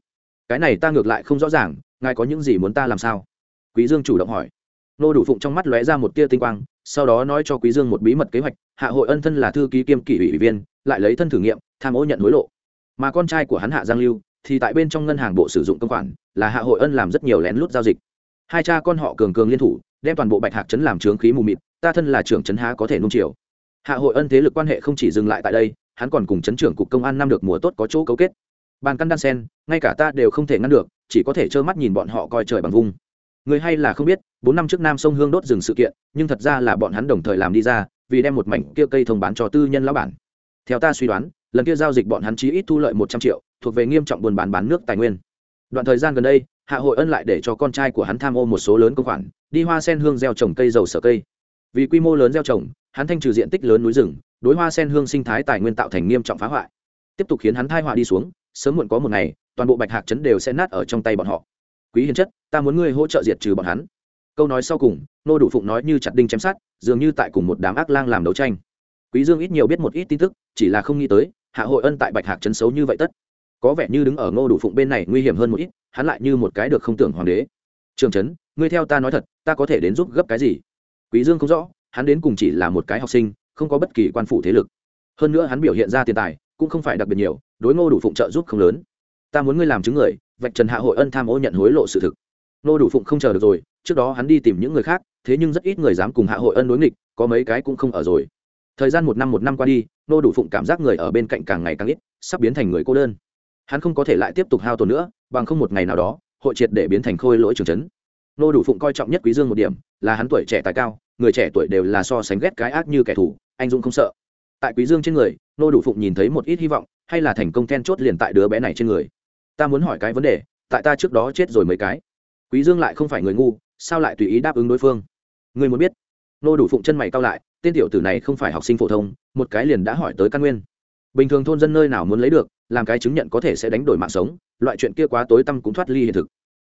Cái này ta ngược lại không rõ ràng, ngài có những gì muốn ta làm sao? Quý dương chủ động hỏi. Nô đủ phụng trong mắt lóe ra một tia tinh quang, sau đó nói cho quý dương một bí mật kế hoạch, hạ hội ân thân là thư ký kiêm kỷ ủy viên, lại lấy thân thử nghiệm tham ô nhận hối lộ. Mà con trai của hắn hạ giang lưu thì tại bên trong ngân hàng bộ sử dụng công khoản, là hạ hội ân làm rất nhiều lén lút giao dịch. Hai cha con họ cường cường liên thủ, đem toàn bộ bạch hạc chấn làm trướng khí mù mịt, ta thân là trưởng chấn há có thể nung chiều. Hạ hội ân thế lực quan hệ không chỉ dừng lại tại đây, hắn còn cùng chấn trưởng cục công an năm được mùa tốt có chỗ cấu kết. Bàn căn đan sen, ngay cả ta đều không thể ngăn được, chỉ có thể trơ mắt nhìn bọn họ coi trời bằng vung. Người hay là không biết, bốn năm trước nam sông hương đốt rừng sự kiện, nhưng thật ra là bọn hắn đồng thời làm đi ra, vì đem một mảnh kia cây thông bán cho tư nhân lão bản. Theo ta suy đoán lần kia giao dịch bọn hắn chí ít thu lợi một trăm triệu, thuộc về nghiêm trọng buôn bán bán nước tài nguyên. Đoạn thời gian gần đây, hạ hội ân lại để cho con trai của hắn tham ô một số lớn công khoản, đi hoa sen hương gieo trồng cây dầu sở cây. Vì quy mô lớn gieo trồng, hắn thanh trừ diện tích lớn núi rừng, đối hoa sen hương sinh thái tài nguyên tạo thành nghiêm trọng phá hoại. Tiếp tục khiến hắn thai họa đi xuống, sớm muộn có một ngày, toàn bộ bạch hạc chấn đều sẽ nát ở trong tay bọn họ. Quý hiền chất, ta muốn ngươi hỗ trợ diệt trừ bọn hắn. Câu nói sau cùng, nô đủ phụng nói như chặt đinh chém sát dường như tại cùng một đám ác lang làm đấu tranh. Quý dương ít nhiều biết một ít tin tức, chỉ là không nghĩ tới hạ hội ân tại bạch hạc chấn xấu như vậy tất. Có vẻ như đứng ở ngô đủ phụng bên này nguy hiểm hơn một ít, hắn lại như một cái được không tưởng hoàng đế. Trường trấn, ngươi theo ta nói thật, ta có thể đến giúp gấp cái gì? Quý dương không rõ, hắn đến cùng chỉ là một cái học sinh, không có bất kỳ quan phủ thế lực. Hơn nữa hắn biểu hiện ra tiền tài, cũng không phải đặc biệt nhiều, đối ngô đủ phụng trợ giúp không lớn. Ta muốn ngươi làm chứng người, vạch trần hạ hội ân tham ô nhận hối lộ sự thực. Ngô đủ phụng không chờ được rồi, trước đó hắn đi tìm những người khác, thế nhưng rất ít người dám cùng hạ hội ân đối nghịch, có mấy cái cũng không ở rồi thời gian một năm một năm qua đi, Nô đủ phụng cảm giác người ở bên cạnh càng ngày càng ít, sắp biến thành người cô đơn. Hắn không có thể lại tiếp tục hao tổn nữa, bằng không một ngày nào đó, hội triệt để biến thành khôi lỗi trường trấn nô đủ phụng coi trọng nhất quý dương một điểm, là hắn tuổi trẻ tài cao, người trẻ tuổi đều là so sánh ghét cái ác như kẻ thù, anh dũng không sợ. Tại quý dương trên người, nô đủ phụng nhìn thấy một ít hy vọng, hay là thành công then chốt liền tại đứa bé này trên người. Ta muốn hỏi cái vấn đề, tại ta trước đó chết rồi mấy cái? Quý dương lại không phải người ngu, sao lại tùy ý đáp ứng đối phương? Người muốn biết nô đủ phụng chân mày cao lại, tên tiểu tử này không phải học sinh phổ thông, một cái liền đã hỏi tới căn nguyên. Bình thường thôn dân nơi nào muốn lấy được, làm cái chứng nhận có thể sẽ đánh đổi mạng sống, loại chuyện kia quá tối tăm cũng thoát ly hiện thực.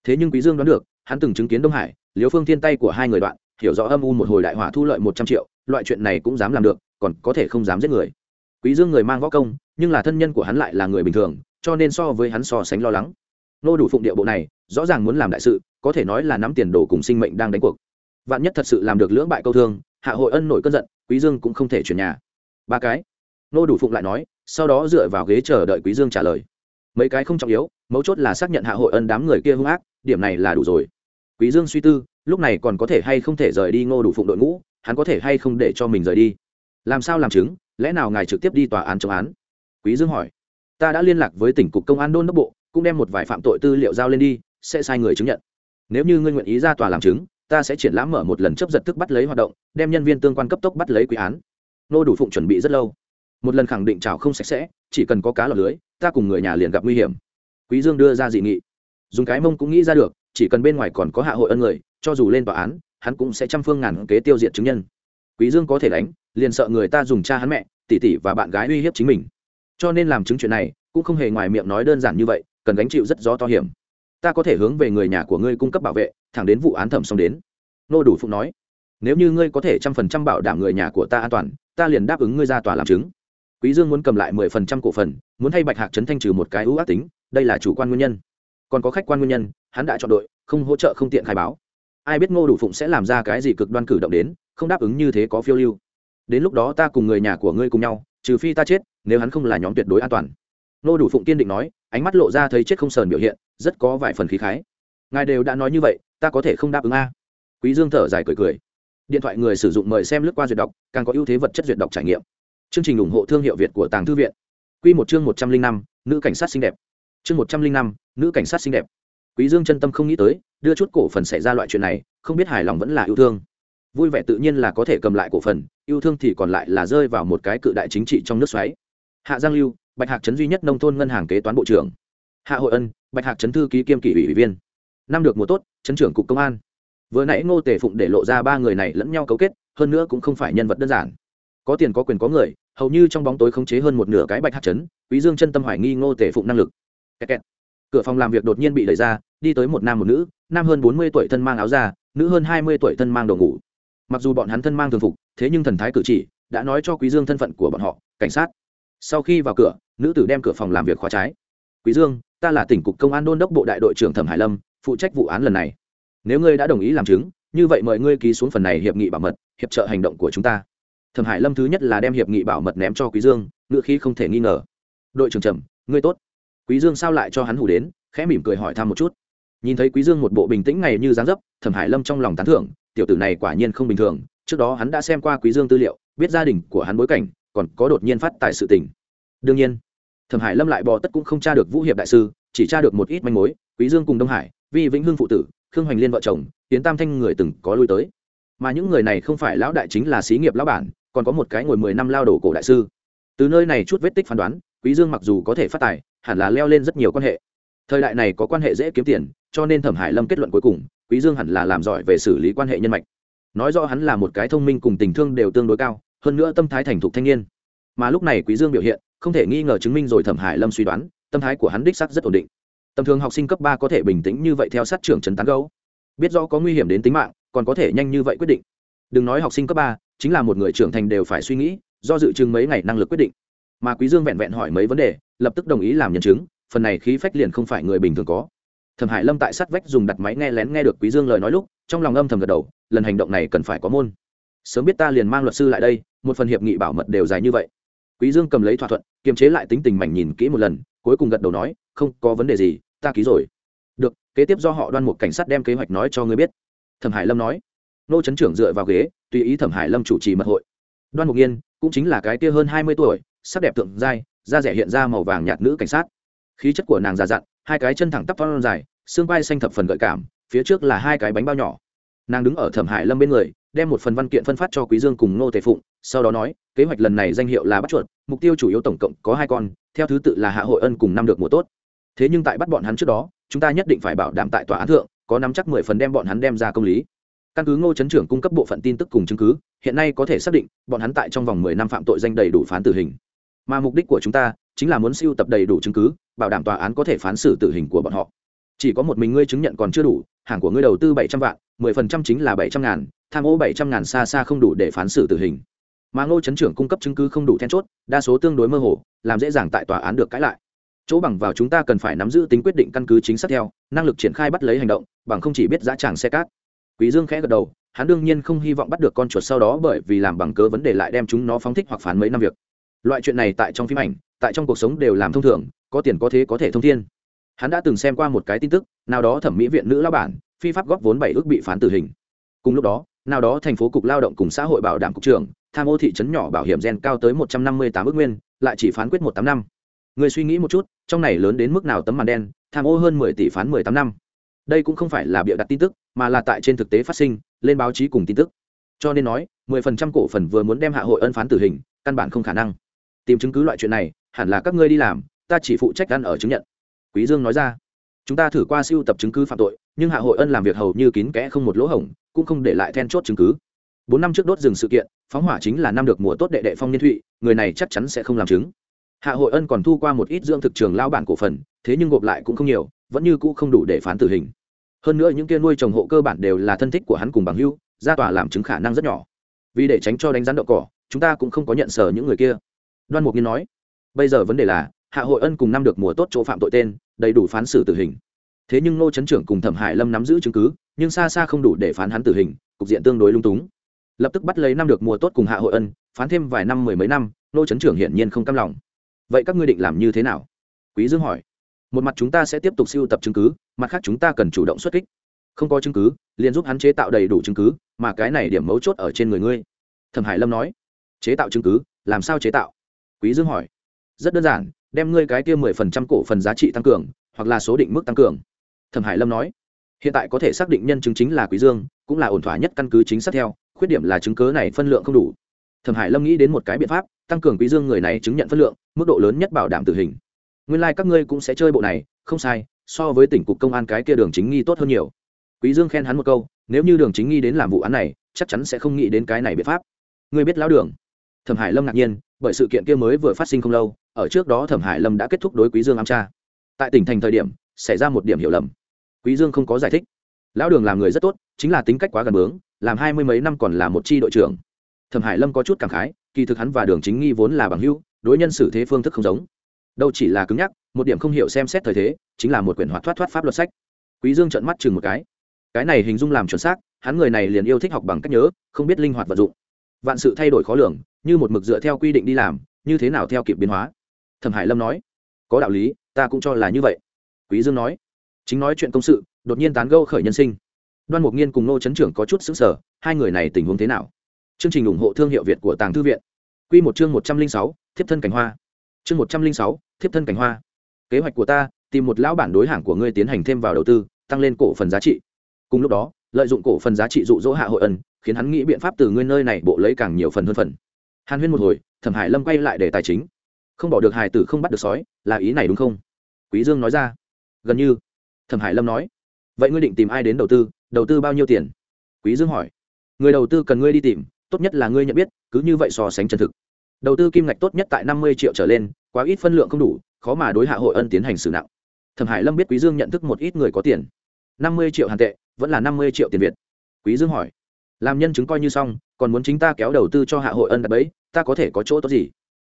Thế nhưng quý dương đoán được, hắn từng chứng kiến đông hải liếu phương thiên tay của hai người đoạn, hiểu rõ âm u một hồi đại hỏa thu lợi một trăm triệu, loại chuyện này cũng dám làm được, còn có thể không dám giết người. Quý dương người mang võ công, nhưng là thân nhân của hắn lại là người bình thường, cho nên so với hắn so sánh lo lắng. Nô đủ phụng địa bộ này, rõ ràng muốn làm đại sự, có thể nói là nắm tiền đồ cùng sinh mệnh đang đánh cuộc vạn nhất thật sự làm được lưỡng bại câu thương, hạ hội ân nổi cơn giận, quý dương cũng không thể chuyển nhà. Ba cái. Nô đủ phụng lại nói, sau đó dựa vào ghế chờ đợi quý dương trả lời. Mấy cái không trọng yếu, mấu chốt là xác nhận hạ hội ân đám người kia hung ác, điểm này là đủ rồi. Quý dương suy tư, lúc này còn có thể hay không thể rời đi ngô đủ phụng đội ngũ, hắn có thể hay không để cho mình rời đi? Làm sao làm chứng, lẽ nào ngài trực tiếp đi tòa án chống án? Quý dương hỏi. Ta đã liên lạc với tỉnh cục công an đôn đốc bộ, cũng đem một vài phạm tội tư liệu giao lên đi, sẽ sai người chứng nhận. Nếu như ngươi nguyện ý ra tòa làm chứng ta sẽ triển lãm mở một lần chấp giật thức bắt lấy hoạt động, đem nhân viên tương quan cấp tốc bắt lấy quý án. Nô đủ phụng chuẩn bị rất lâu. Một lần khẳng định chảo không sạch sẽ, chỉ cần có cá lọt lưới, ta cùng người nhà liền gặp nguy hiểm. Quý dương đưa ra dị nghị. Dùng cái mông cũng nghĩ ra được, chỉ cần bên ngoài còn có hạ hội ân người, cho dù lên tòa án, hắn cũng sẽ trăm phương ngàn kế tiêu diệt chứng nhân. Quý dương có thể đánh, liền sợ người ta dùng cha hắn mẹ tỷ tỷ và bạn gái uy hiếp chính mình. Cho nên làm chứng chuyện này, cũng không hề ngoài miệng nói đơn giản như vậy, cần gánh chịu rất rõ to hiểm ta có thể hướng về người nhà của ngươi cung cấp bảo vệ, thẳng đến vụ án thẩm xong đến. Nô đủ phụng nói. Nếu như ngươi có thể trăm phần trăm bảo đảm người nhà của ta an toàn, ta liền đáp ứng ngươi ra tòa làm chứng. Quý dương muốn cầm lại mười phần trăm cổ phần, muốn thay bạch hạc trấn thanh trừ một cái ưu ác tính, đây là chủ quan nguyên nhân. Còn có khách quan nguyên nhân, hắn đã chọn đội, không hỗ trợ, không tiện khai báo. Ai biết ngô đủ phụng sẽ làm ra cái gì cực đoan cử động đến, không đáp ứng như thế có phiêu lưu. Đến lúc đó ta cùng người nhà của ngươi cùng nhau, trừ phi ta chết, nếu hắn không là nhóm tuyệt đối an toàn. Ngô đủ phụng kiên định nói ánh mắt lộ ra thấy chết không sờn biểu hiện, rất có vài phần khí khái. Ngài đều đã nói như vậy, ta có thể không đáp ứng a. Quý dương thở dài cười cười. Điện thoại người sử dụng mời xem lướt qua duyệt đọc, càng có ưu thế vật chất duyệt đọc trải nghiệm. Chương trình ủng hộ thương hiệu việt của tàng thư viện. Quy một chương một trăm linh năm, nữ cảnh sát xinh đẹp. Chương một trăm linh năm, nữ cảnh sát xinh đẹp. Quý dương chân tâm không nghĩ tới, đưa chút cổ phần xảy ra loại chuyện này, không biết hài lòng vẫn là yêu thương. Vui vẻ tự nhiên là có thể cầm lại cổ phần, yêu thương thì còn lại là rơi vào một cái cự đại chính trị trong nước xoáy. Hạ giang lưu bạch hạc trấn duy nhất nông thôn ngân hàng kế toán bộ trưởng. Hạ hội ân, bạch hạc trấn thư ký kiêm kỷ ủy viên. Năm được mùa tốt trấn trưởng cục công an. Vừa nãy ngô tề phụng để lộ ra ba người này lẫn nhau cấu kết, hơn nữa cũng không phải nhân vật đơn giản. Có tiền có quyền có người, hầu như trong bóng tối khống chế hơn một nửa cái bạch hạt chấn, quý dương chân tâm hoài nghi ngô tề phụng năng lực. Kẹt kẹt. cửa phòng làm việc đột nhiên bị đẩy ra, đi tới một nam một nữ, nam hơn bốn mươi tuổi thân mang áo da, nữ hơn hai mươi tuổi thân mang đồ ngủ. Mặc dù bọn hắn thân mang thường phục, thế nhưng thần thái cử chỉ đã nói cho quý dương thân phận của bọn họ, cảnh sát sau khi vào cửa, nữ tử đem cửa phòng làm việc khóa trái. Quý dương, ta là tỉnh cục công an đôn đốc bộ đại đội trưởng thẩm hải lâm, phụ trách vụ án lần này. Nếu ngươi đã đồng ý làm chứng, như vậy mời ngươi ký xuống phần này hiệp nghị bảo mật, hiệp trợ hành động của chúng ta. Thẩm hải lâm thứ nhất là đem hiệp nghị bảo mật ném cho quý dương ngựa khí không thể nghi ngờ. Đội trưởng trầm, ngươi tốt. Quý dương sao lại cho hắn hủ đến, khẽ mỉm cười hỏi thăm một chút. Nhìn thấy quý dương một bộ bình tĩnh ngày như dáng dấp, thẩm hải lâm trong lòng tán thưởng, tiểu tử này quả nhiên không bình thường, trước đó hắn đã xem qua quý dương tư liệu, biết gia đình của hắn bối cảnh còn có đột nhiên phát tài sự tình. Đương nhiên, thẩm hải lâm lại bò tất cũng không tra được vũ hiệp đại sư, chỉ tra được một ít manh mối, quý dương cùng đông hải, vi vĩnh hưng phụ tử, khương hoành liên vợ chồng tiến tam thanh người từng có lui tới. Mà những người này không phải lão đại chính là xí nghiệp lão bản, còn có một cái ngồi mười năm lao đổ cổ đại sư. Từ nơi này chút vết tích phán đoán, quý dương mặc dù có thể phát tài, hẳn là leo lên rất nhiều quan hệ. Thời đại này có quan hệ dễ kiếm tiền, cho nên thẩm hải lâm kết luận cuối cùng, quý dương hẳn là làm giỏi về xử lý quan hệ nhân mạch. Nói rõ hắn là một cái thông minh cùng tình thương đều tương đối cao hơn nữa tâm thái thành thục thanh niên. Mà lúc này quý dương biểu hiện, không thể nghi ngờ chứng minh rồi thẩm hải lâm suy đoán, tâm thái của hắn đích sắc rất ổn định. Tầm thường học sinh cấp ba có thể bình tĩnh như vậy theo sát trưởng trần tán gấu. Biết rõ có nguy hiểm đến tính mạng, còn có thể nhanh như vậy quyết định. Đừng nói học sinh cấp ba, chính là một người trưởng thành đều phải suy nghĩ, do dự chừng mấy ngày năng lực quyết định. Mà quý dương vẹn vẹn hỏi mấy vấn đề, lập tức đồng ý làm nhân chứng, phần này khí phách liền không phải người bình thường có. Thẩm hải lâm tại sát vách dùng đặt máy nghe lén nghe được quý dương lời nói lúc, trong lòng âm thầm gật đầu, lần hành động này cần phải có môn sớm biết ta liền mang luật sư lại đây, một phần hiệp nghị bảo mật đều dài như vậy. Quý dương cầm lấy thỏa thuận, kiềm chế lại tính tình mảnh nhìn kỹ một lần, cuối cùng gật đầu nói, không có vấn đề gì, ta ký rồi. Được, kế tiếp do họ đoan một cảnh sát đem kế hoạch nói cho ngươi biết. Thẩm hải lâm nói. Nô trấn trưởng dựa vào ghế, tùy ý thẩm hải lâm chủ trì mật hội. Đoan mục nghiên cũng chính là cái kia hơn hai mươi tuổi, sắc đẹp tượng dai da rẻ hiện ra màu vàng nhạt nữ cảnh sát. Khí chất của nàng già dặn, hai cái chân thẳng tắp thon dài, xương vai xanh thập phần gợi cảm, phía trước là hai cái bánh bao nhỏ. Nàng đứng ở thẩm hải lâm bên người đem một phần văn kiện phân phát cho quý dương cùng nô tề phụng, sau đó nói, kế hoạch lần này danh hiệu là bắt chuột, mục tiêu chủ yếu tổng cộng có hai con, theo thứ tự là hạ hội ân cùng năm được mùa tốt. Thế nhưng tại bắt bọn hắn trước đó, chúng ta nhất định phải bảo đảm tại tòa án thượng, có nắm chắc mười phần đem bọn hắn đem ra công lý. Căn cứ ngô chấn trưởng cung cấp bộ phận tin tức cùng chứng cứ, hiện nay có thể xác định, bọn hắn tại trong vòng mười năm phạm tội danh đầy đủ phán tử hình. Mà mục đích của chúng ta, chính là muốn siêu tập đầy đủ chứng cứ, bảo đảm tòa án có thể phán xử tử hình của bọn họ. Chỉ có một mình ngươi chứng nhận còn chưa đủ, hàng của ngươi đầu tư bảy trăm vạn mười phần trăm chính là bảy trăm ngàn, tham ô bảy trăm ngàn xa xa không đủ để phán xử tử hình. Mà ngô chấn trưởng cung cấp chứng cứ không đủ then chốt, đa số tương đối mơ hồ, làm dễ dàng tại tòa án được cãi lại. Chỗ bằng vào chúng ta cần phải nắm giữ tính quyết định căn cứ chính xác theo, năng lực triển khai bắt lấy hành động, bằng không chỉ biết giá tràng xe cát. Quý dương khẽ gật đầu, hắn đương nhiên không hy vọng bắt được con chuột sau đó bởi vì làm bằng cớ vấn đề lại đem chúng nó phóng thích hoặc phán mấy năm việc. Loại chuyện này tại trong phim ảnh, tại trong cuộc sống đều làm thông thường, có tiền có thế có thể thông thiên. Hắn đã từng xem qua một cái tin tức, nào đó thẩm mỹ viện nữ lão bản phi pháp góp vốn bảy ước bị phán tử hình. Cùng lúc đó, nào đó thành phố cục lao động cùng xã hội bảo đảm cục trưởng, tham ô thị trấn nhỏ bảo hiểm gen cao tới một trăm năm mươi tám ước nguyên, lại chỉ phán quyết một tám năm. Người suy nghĩ một chút, trong này lớn đến mức nào tấm màn đen, tham ô hơn mười tỷ phán mười tám năm. Đây cũng không phải là bịa đặt tin tức, mà là tại trên thực tế phát sinh, lên báo chí cùng tin tức. Cho nên nói, mười phần trăm cổ phần vừa muốn đem hạ hội ân phán tử hình, căn bản không khả năng. Tìm chứng cứ loại chuyện này, hẳn là các ngươi đi làm, ta chỉ phụ trách ăn ở chứng nhận. Quý dương nói ra, chúng ta thử qua siêu tập chứng cứ phạm tội nhưng hạ hội ân làm việc hầu như kín kẽ không một lỗ hổng, cũng không để lại then chốt chứng cứ. Bốn năm trước đốt rừng sự kiện, phóng hỏa chính là năm được mùa tốt đệ đệ phong niên thụy, người này chắc chắn sẽ không làm chứng. Hạ hội ân còn thu qua một ít dưỡng thực trường lao bản cổ phần, thế nhưng gộp lại cũng không nhiều, vẫn như cũ không đủ để phán tử hình. Hơn nữa những kia nuôi trồng hộ cơ bản đều là thân thích của hắn cùng bằng hưu ra tòa làm chứng khả năng rất nhỏ. Vì để tránh cho đánh rắn đậu cỏ, chúng ta cũng không có nhận sở những người kia. Đoan mục nhiên nói, bây giờ vấn đề là, hạ hội ân cùng năm được mùa tốt chỗ phạm tội tên, đầy đủ phán xử tử hình thế nhưng nô chấn trưởng cùng thẩm hải lâm nắm giữ chứng cứ, nhưng xa xa không đủ để phán hắn tử hình, cục diện tương đối lung túng. Lập tức bắt lấy năm được mùa tốt cùng hạ hội ân, phán thêm vài năm mười mấy năm nô chấn trưởng hiển nhiên không cam lòng. Vậy các ngươi định làm như thế nào? Quý dương hỏi. Một mặt chúng ta sẽ tiếp tục siêu tập chứng cứ, mặt khác chúng ta cần chủ động xuất kích. Không có chứng cứ, liền giúp hắn chế tạo đầy đủ chứng cứ, mà cái này điểm mấu chốt ở trên người ngươi. Thẩm hải lâm nói. Chế tạo chứng cứ, làm sao chế tạo? Quý dương hỏi. Rất đơn giản, đem ngươi cái kia mười phần trăm cổ phần giá trị tăng cường, hoặc là số định mức tăng cường thẩm hải lâm nói, hiện tại có thể xác định nhân chứng chính là quý dương, cũng là ổn thỏa nhất căn cứ chính xác theo, khuyết điểm là chứng cứ này phân lượng không đủ. Thẩm hải lâm nghĩ đến một cái biện pháp, tăng cường quý dương người này chứng nhận phân lượng, mức độ lớn nhất bảo đảm tử hình. Nguyên lai like các ngươi cũng sẽ chơi bộ này, không sai, so với tỉnh cục công an cái kia đường chính nghi tốt hơn nhiều. Quý dương khen hắn một câu, nếu như đường chính nghi đến làm vụ án này, chắc chắn sẽ không nghĩ đến cái này biện pháp. Ngươi biết lão đường? Thẩm hải lâm ngạc nhiên, bởi sự kiện kia mới vừa phát sinh không lâu, ở trước đó thẩm hải lâm đã kết thúc đối quý dương ám tra. Tại tỉnh thành thời điểm, xảy ra một điểm hiểu lầm quý dương không có giải thích. Lão đường làm người rất tốt, chính là tính cách quá gần bướng, làm hai mươi mấy năm còn là một tri đội trưởng. Thẩm hải lâm có chút cảm khái, kỳ thực hắn và đường chính nghi vốn là bằng hữu, đối nhân xử thế phương thức không giống. Đâu chỉ là cứng nhắc, một điểm không hiểu xem xét thời thế, chính là một quyển hoạt thoát thoát pháp luật sách. Quý dương trợn mắt chừng một cái. Cái này hình dung làm chuẩn xác, hắn người này liền yêu thích học bằng cách nhớ, không biết linh hoạt vận dụng. Vạn sự thay đổi khó lường, như một mực dựa theo quy định đi làm, như thế nào theo kịp biến hóa? Thẩm hải lâm nói. Có đạo lý, ta cũng cho là như vậy. Quý dương nói chính nói chuyện công sự, đột nhiên tán gẫu khởi nhân sinh. Đoan mục nghiên cùng nô chấn trưởng có chút xứng sở hai người này tình huống thế nào? Chương trình ủng hộ thương hiệu việt của tàng thư viện. Q một chương một trăm linh sáu, thiếp thân cảnh hoa. Chương một trăm linh sáu, thiếp thân cảnh hoa. Kế hoạch của ta, tìm một lão bản đối hàng của ngươi tiến hành thêm vào đầu tư, tăng lên cổ phần giá trị. Cùng lúc đó, lợi dụng cổ phần giá trị dụ dỗ hạ hội ân, khiến hắn nghĩ biện pháp từ ngươi nơi này bộ lấy càng nhiều phần hơn phần. Hàn huyên một hồi, thẩm hải lâm quay lại để tài chính. Không bỏ được hài tử không bắt được sói, là ý này đúng không? Quý dương nói ra. Gần như thẩm hải lâm nói, vậy ngươi định tìm ai đến đầu tư? Đầu tư bao nhiêu tiền? Quý dương hỏi, người đầu tư cần ngươi đi tìm, tốt nhất là ngươi nhận biết, cứ như vậy so sánh chân thực. Đầu tư kim ngạch tốt nhất tại năm mươi triệu trở lên, quá ít phân lượng không đủ, khó mà đối hạ hội ân tiến hành xử nặng. Thẩm hải lâm biết quý dương nhận thức một ít người có tiền. Năm mươi triệu hàn tệ, vẫn là năm mươi triệu tiền việt. Quý dương hỏi, làm nhân chứng coi như xong, còn muốn chính ta kéo đầu tư cho hạ hội ân đặt bẫy, ta có thể có chỗ tốt gì?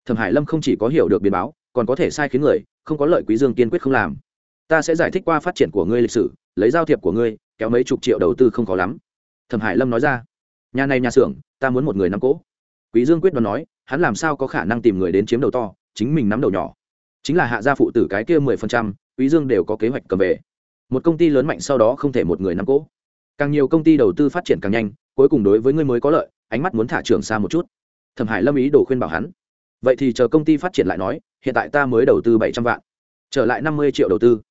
Thẩm hải lâm không chỉ có hiểu được biến báo, còn có thể sai khiến người, không có lợi quý dương kiên quyết không làm ta sẽ giải thích qua phát triển của ngươi lịch sử, lấy giao thiệp của ngươi, kéo mấy chục triệu đầu tư không khó lắm. Thẩm hải lâm nói ra. Nhà này nhà xưởng, ta muốn một người nắm cỗ. Quý dương quyết đoán nói, hắn làm sao có khả năng tìm người đến chiếm đầu to, chính mình nắm đầu nhỏ. Chính là hạ gia phụ tử cái kia mười phần trăm, quý dương đều có kế hoạch cầm về. Một công ty lớn mạnh sau đó không thể một người nắm cỗ. Càng nhiều công ty đầu tư phát triển càng nhanh, cuối cùng đối với ngươi mới có lợi, ánh mắt muốn thả trưởng xa một chút. Thẩm hải lâm ý đồ khuyên bảo hắn. Vậy thì chờ công ty phát triển lại nói, hiện tại ta mới đầu tư bảy trăm vạn, trở lại năm mươi triệu đầu tư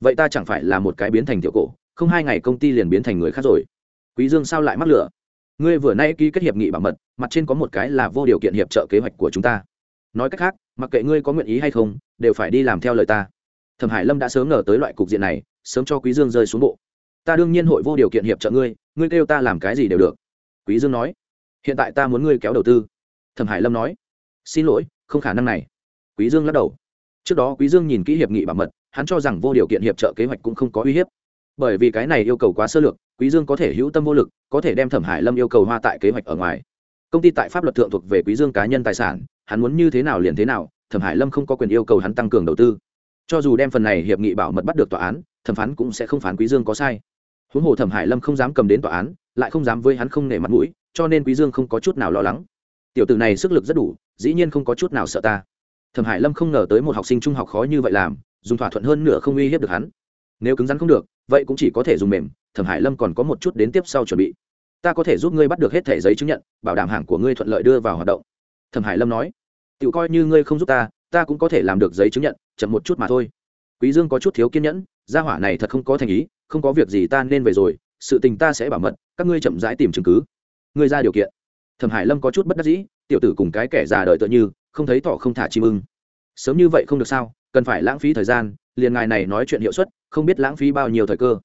vậy ta chẳng phải là một cái biến thành tiểu cổ, không hai ngày công ty liền biến thành người khác rồi. Quý dương sao lại mắc lửa? Ngươi vừa nay ký kết hiệp nghị bảo mật, mặt trên có một cái là vô điều kiện hiệp trợ kế hoạch của chúng ta. Nói cách khác, mặc kệ ngươi có nguyện ý hay không, đều phải đi làm theo lời ta. Thẩm hải lâm đã sớm ngờ tới loại cục diện này, sớm cho quý dương rơi xuống bộ. Ta đương nhiên hội vô điều kiện hiệp trợ ngươi ngươi kêu ta làm cái gì đều được. Quý dương nói, hiện tại ta muốn ngươi kéo đầu tư. Thẩm hải lâm nói, xin lỗi, không khả năng này. Quý dương lắc đầu. Trước đó quý dương nhìn kỹ hiệp nghị bảo mật hắn cho rằng vô điều kiện hiệp trợ kế hoạch cũng không có uy hiếp. Bởi vì cái này yêu cầu quá sơ lược, quý dương có thể hữu tâm vô lực, có thể đem thẩm hải lâm yêu cầu hoa tại kế hoạch ở ngoài. Công ty tại pháp luật thượng thuộc về quý dương cá nhân tài sản, hắn muốn như thế nào liền thế nào, thẩm hải lâm không có quyền yêu cầu hắn tăng cường đầu tư. Cho dù đem phần này hiệp nghị bảo mật bắt được tòa án, thẩm phán cũng sẽ không phán quý dương có sai. Huống hồ thẩm hải lâm không dám cầm đến tòa án, lại không dám với hắn không nể mặt mũi, cho nên quý dương không có chút nào lo lắng. Tiểu tử này sức lực rất đủ, dĩ nhiên không có chút nào sợ ta. Thẩm hải lâm không ngờ tới một học sinh trung học khó như vậy làm dùng thỏa thuận hơn nửa không uy hiếp được hắn. Nếu cứng rắn không được, vậy cũng chỉ có thể dùng mềm, thẩm hải lâm còn có một chút đến tiếp sau chuẩn bị. Ta có thể giúp ngươi bắt được hết thẻ giấy chứng nhận, bảo đảm hàng của ngươi thuận lợi đưa vào hoạt động. Thẩm hải lâm nói. Tự coi như ngươi không giúp ta ta cũng có thể làm được giấy chứng nhận, chậm một chút mà thôi. Quý dương có chút thiếu kiên nhẫn, gia hỏa này thật không có thành ý, không có việc gì ta nên về rồi, sự tình ta sẽ bảo mật, các ngươi chậm rãi tìm chứng cứ. Ngươi ra điều kiện. Thẩm hải lâm có chút bất đắc dĩ, tiểu tử cùng cái kẻ già đời tựa như, không thấy thọ không thả chim ưng sớm như vậy không được sao, cần phải lãng phí thời gian, liền ngài này nói chuyện hiệu suất, không biết lãng phí bao nhiêu thời cơ.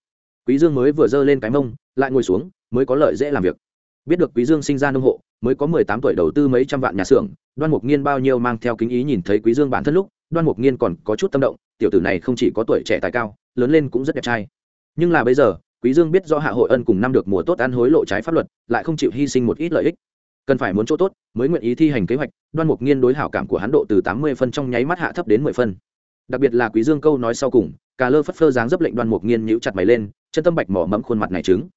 Quý dương mới vừa dơ lên cái mông, lại ngồi xuống, mới có lợi dễ làm việc. Biết được quý dương sinh ra nông hộ, mới có mười tám tuổi đầu tư mấy trăm vạn nhà xưởng, đoan mục nghiên bao nhiêu mang theo kính ý nhìn thấy quý dương bản thân lúc, đoan mục nghiên còn có chút tâm động, tiểu tử này không chỉ có tuổi trẻ tài cao, lớn lên cũng rất đẹp trai. Nhưng là bây giờ, quý dương biết do hạ hội ân cùng năm được mùa tốt ăn hối lộ trái pháp luật, lại không chịu hy sinh một ít lợi ích cần phải muốn chỗ tốt, mới nguyện ý thi hành kế hoạch, đoan mục nghiên đối hảo cảm của hắn độ từ tám mươi phân trong nháy mắt hạ thấp đến mười phân. Đặc biệt là quý dương câu nói sau cùng, cà lơ phất phơ dáng dấp lệnh đoan mục nghiên nhíu chặt mày lên, chân tâm bạch mỏ mẫm khuôn mặt này trứng.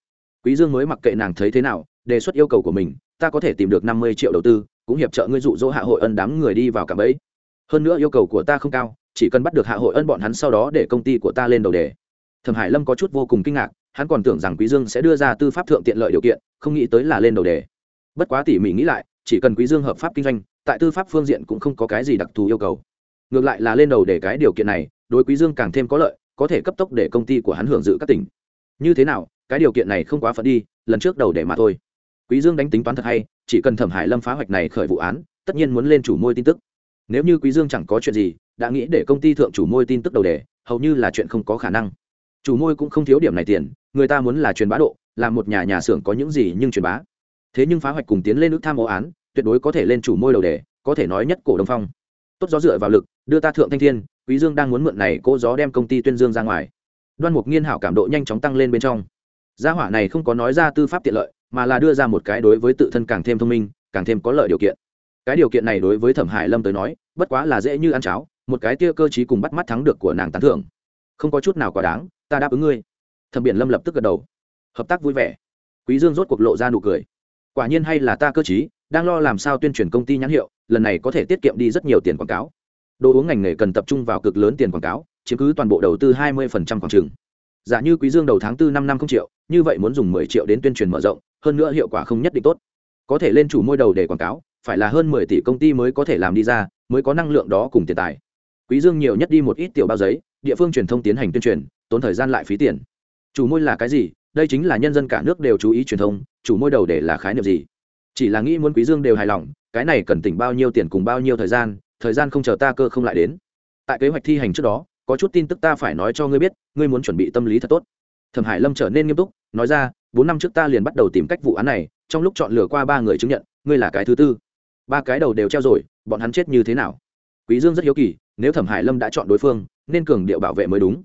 Quý dương mới mặc kệ nàng thấy thế nào, đề xuất yêu cầu của mình, ta có thể tìm được năm mươi triệu đầu tư, cũng hiệp trợ ngươi dụ dỗ hạ hội ân đám người đi vào cạm bẫy. Hơn nữa yêu cầu của ta không cao, chỉ cần bắt được hạ hội ân bọn hắn sau đó để công ty của ta lên đầu đề. Thẩm hải lâm có chút vô cùng kinh ngạc, hắn còn tưởng rằng quý dương sẽ đưa ra tư pháp thượng tiện lợi điều kiện, không nghĩ tới là lên đầu đề bất quá tỉ mỉ nghĩ lại, chỉ cần quý dương hợp pháp kinh doanh, tại tư pháp phương diện cũng không có cái gì đặc thù yêu cầu. Ngược lại là lên đầu để cái điều kiện này, đối quý dương càng thêm có lợi, có thể cấp tốc để công ty của hắn hưởng dự các tỉnh. Như thế nào, cái điều kiện này không quá phận đi, lần trước đầu để mà thôi. Quý dương đánh tính toán thật hay, chỉ cần thẩm hải lâm phá hoạch này khởi vụ án, tất nhiên muốn lên chủ môi tin tức. Nếu như quý dương chẳng có chuyện gì, đã nghĩ để công ty thượng chủ môi tin tức đầu đề hầu như là chuyện không có khả năng. Chủ môi cũng không thiếu điểm này tiền, người ta muốn là truyền bá độ làm một nhà nhà xưởng có những gì nhưng truyền bá thế nhưng phá hoạch cùng tiến lên nước tham ô án, tuyệt đối có thể lên chủ môi đầu đề, có thể nói nhất cổ đông phong. Tốt gió dựa vào lực, đưa ta thượng thanh thiên, quý dương đang muốn mượn này cô gió đem công ty tuyên dương ra ngoài. Đoan mục nghiên hảo cảm độ nhanh chóng tăng lên bên trong. Gia hỏa này không có nói ra tư pháp tiện lợi, mà là đưa ra một cái đối với tự thân càng thêm thông minh, càng thêm có lợi điều kiện. Cái điều kiện này đối với thẩm hải lâm tới nói, bất quá là dễ như ăn cháo, một cái tia cơ chí cùng bắt mắt thắng được của nàng tán thưởng. Không có chút nào quá đáng, ta đáp ứng ngươi. Thẩm biển lâm lập tức gật đầu. Hợp tác vui vẻ. Quý dương rốt cuộc lộ ra nụ cười quả nhiên hay là ta cơ chí đang lo làm sao tuyên truyền công ty nhãn hiệu, lần này có thể tiết kiệm đi rất nhiều tiền quảng cáo. Đồ uống ngành nghề cần tập trung vào cực lớn tiền quảng cáo, chiếm cứ toàn bộ đầu tư 20% khoảng chừng. Giả như quý dương đầu tháng tư năm năm không triệu, như vậy muốn dùng 10 triệu đến tuyên truyền mở rộng, hơn nữa hiệu quả không nhất định tốt. Có thể lên chủ môi đầu để quảng cáo, phải là hơn 10 tỷ công ty mới có thể làm đi ra, mới có năng lượng đó cùng tiền tài. Quý dương nhiều nhất đi một ít tiểu bao giấy, địa phương truyền thông tiến hành tuyên truyền, tốn thời gian lại phí tiền. Chủ môi là cái gì? Đây chính là nhân dân cả nước đều chú ý truyền thông, chủ môi đầu để là khái niệm gì? Chỉ là nghĩ muốn quý dương đều hài lòng, cái này cần tỉnh bao nhiêu tiền cùng bao nhiêu thời gian thời gian không chờ ta cơ không lại đến. Tại kế hoạch thi hành trước đó, có chút tin tức ta phải nói cho ngươi biết, ngươi muốn chuẩn bị tâm lý thật tốt. Thẩm hải lâm trở nên nghiêm túc, nói ra, bốn năm trước ta liền bắt đầu tìm cách vụ án này, trong lúc chọn lựa qua ba người chứng nhận, ngươi là cái thứ tư. Ba cái đầu đều treo rồi, bọn hắn chết như thế nào? Quý dương rất hiếu kỳ, nếu thẩm hải lâm đã chọn đối phương, nên cường điệu bảo vệ mới đúng.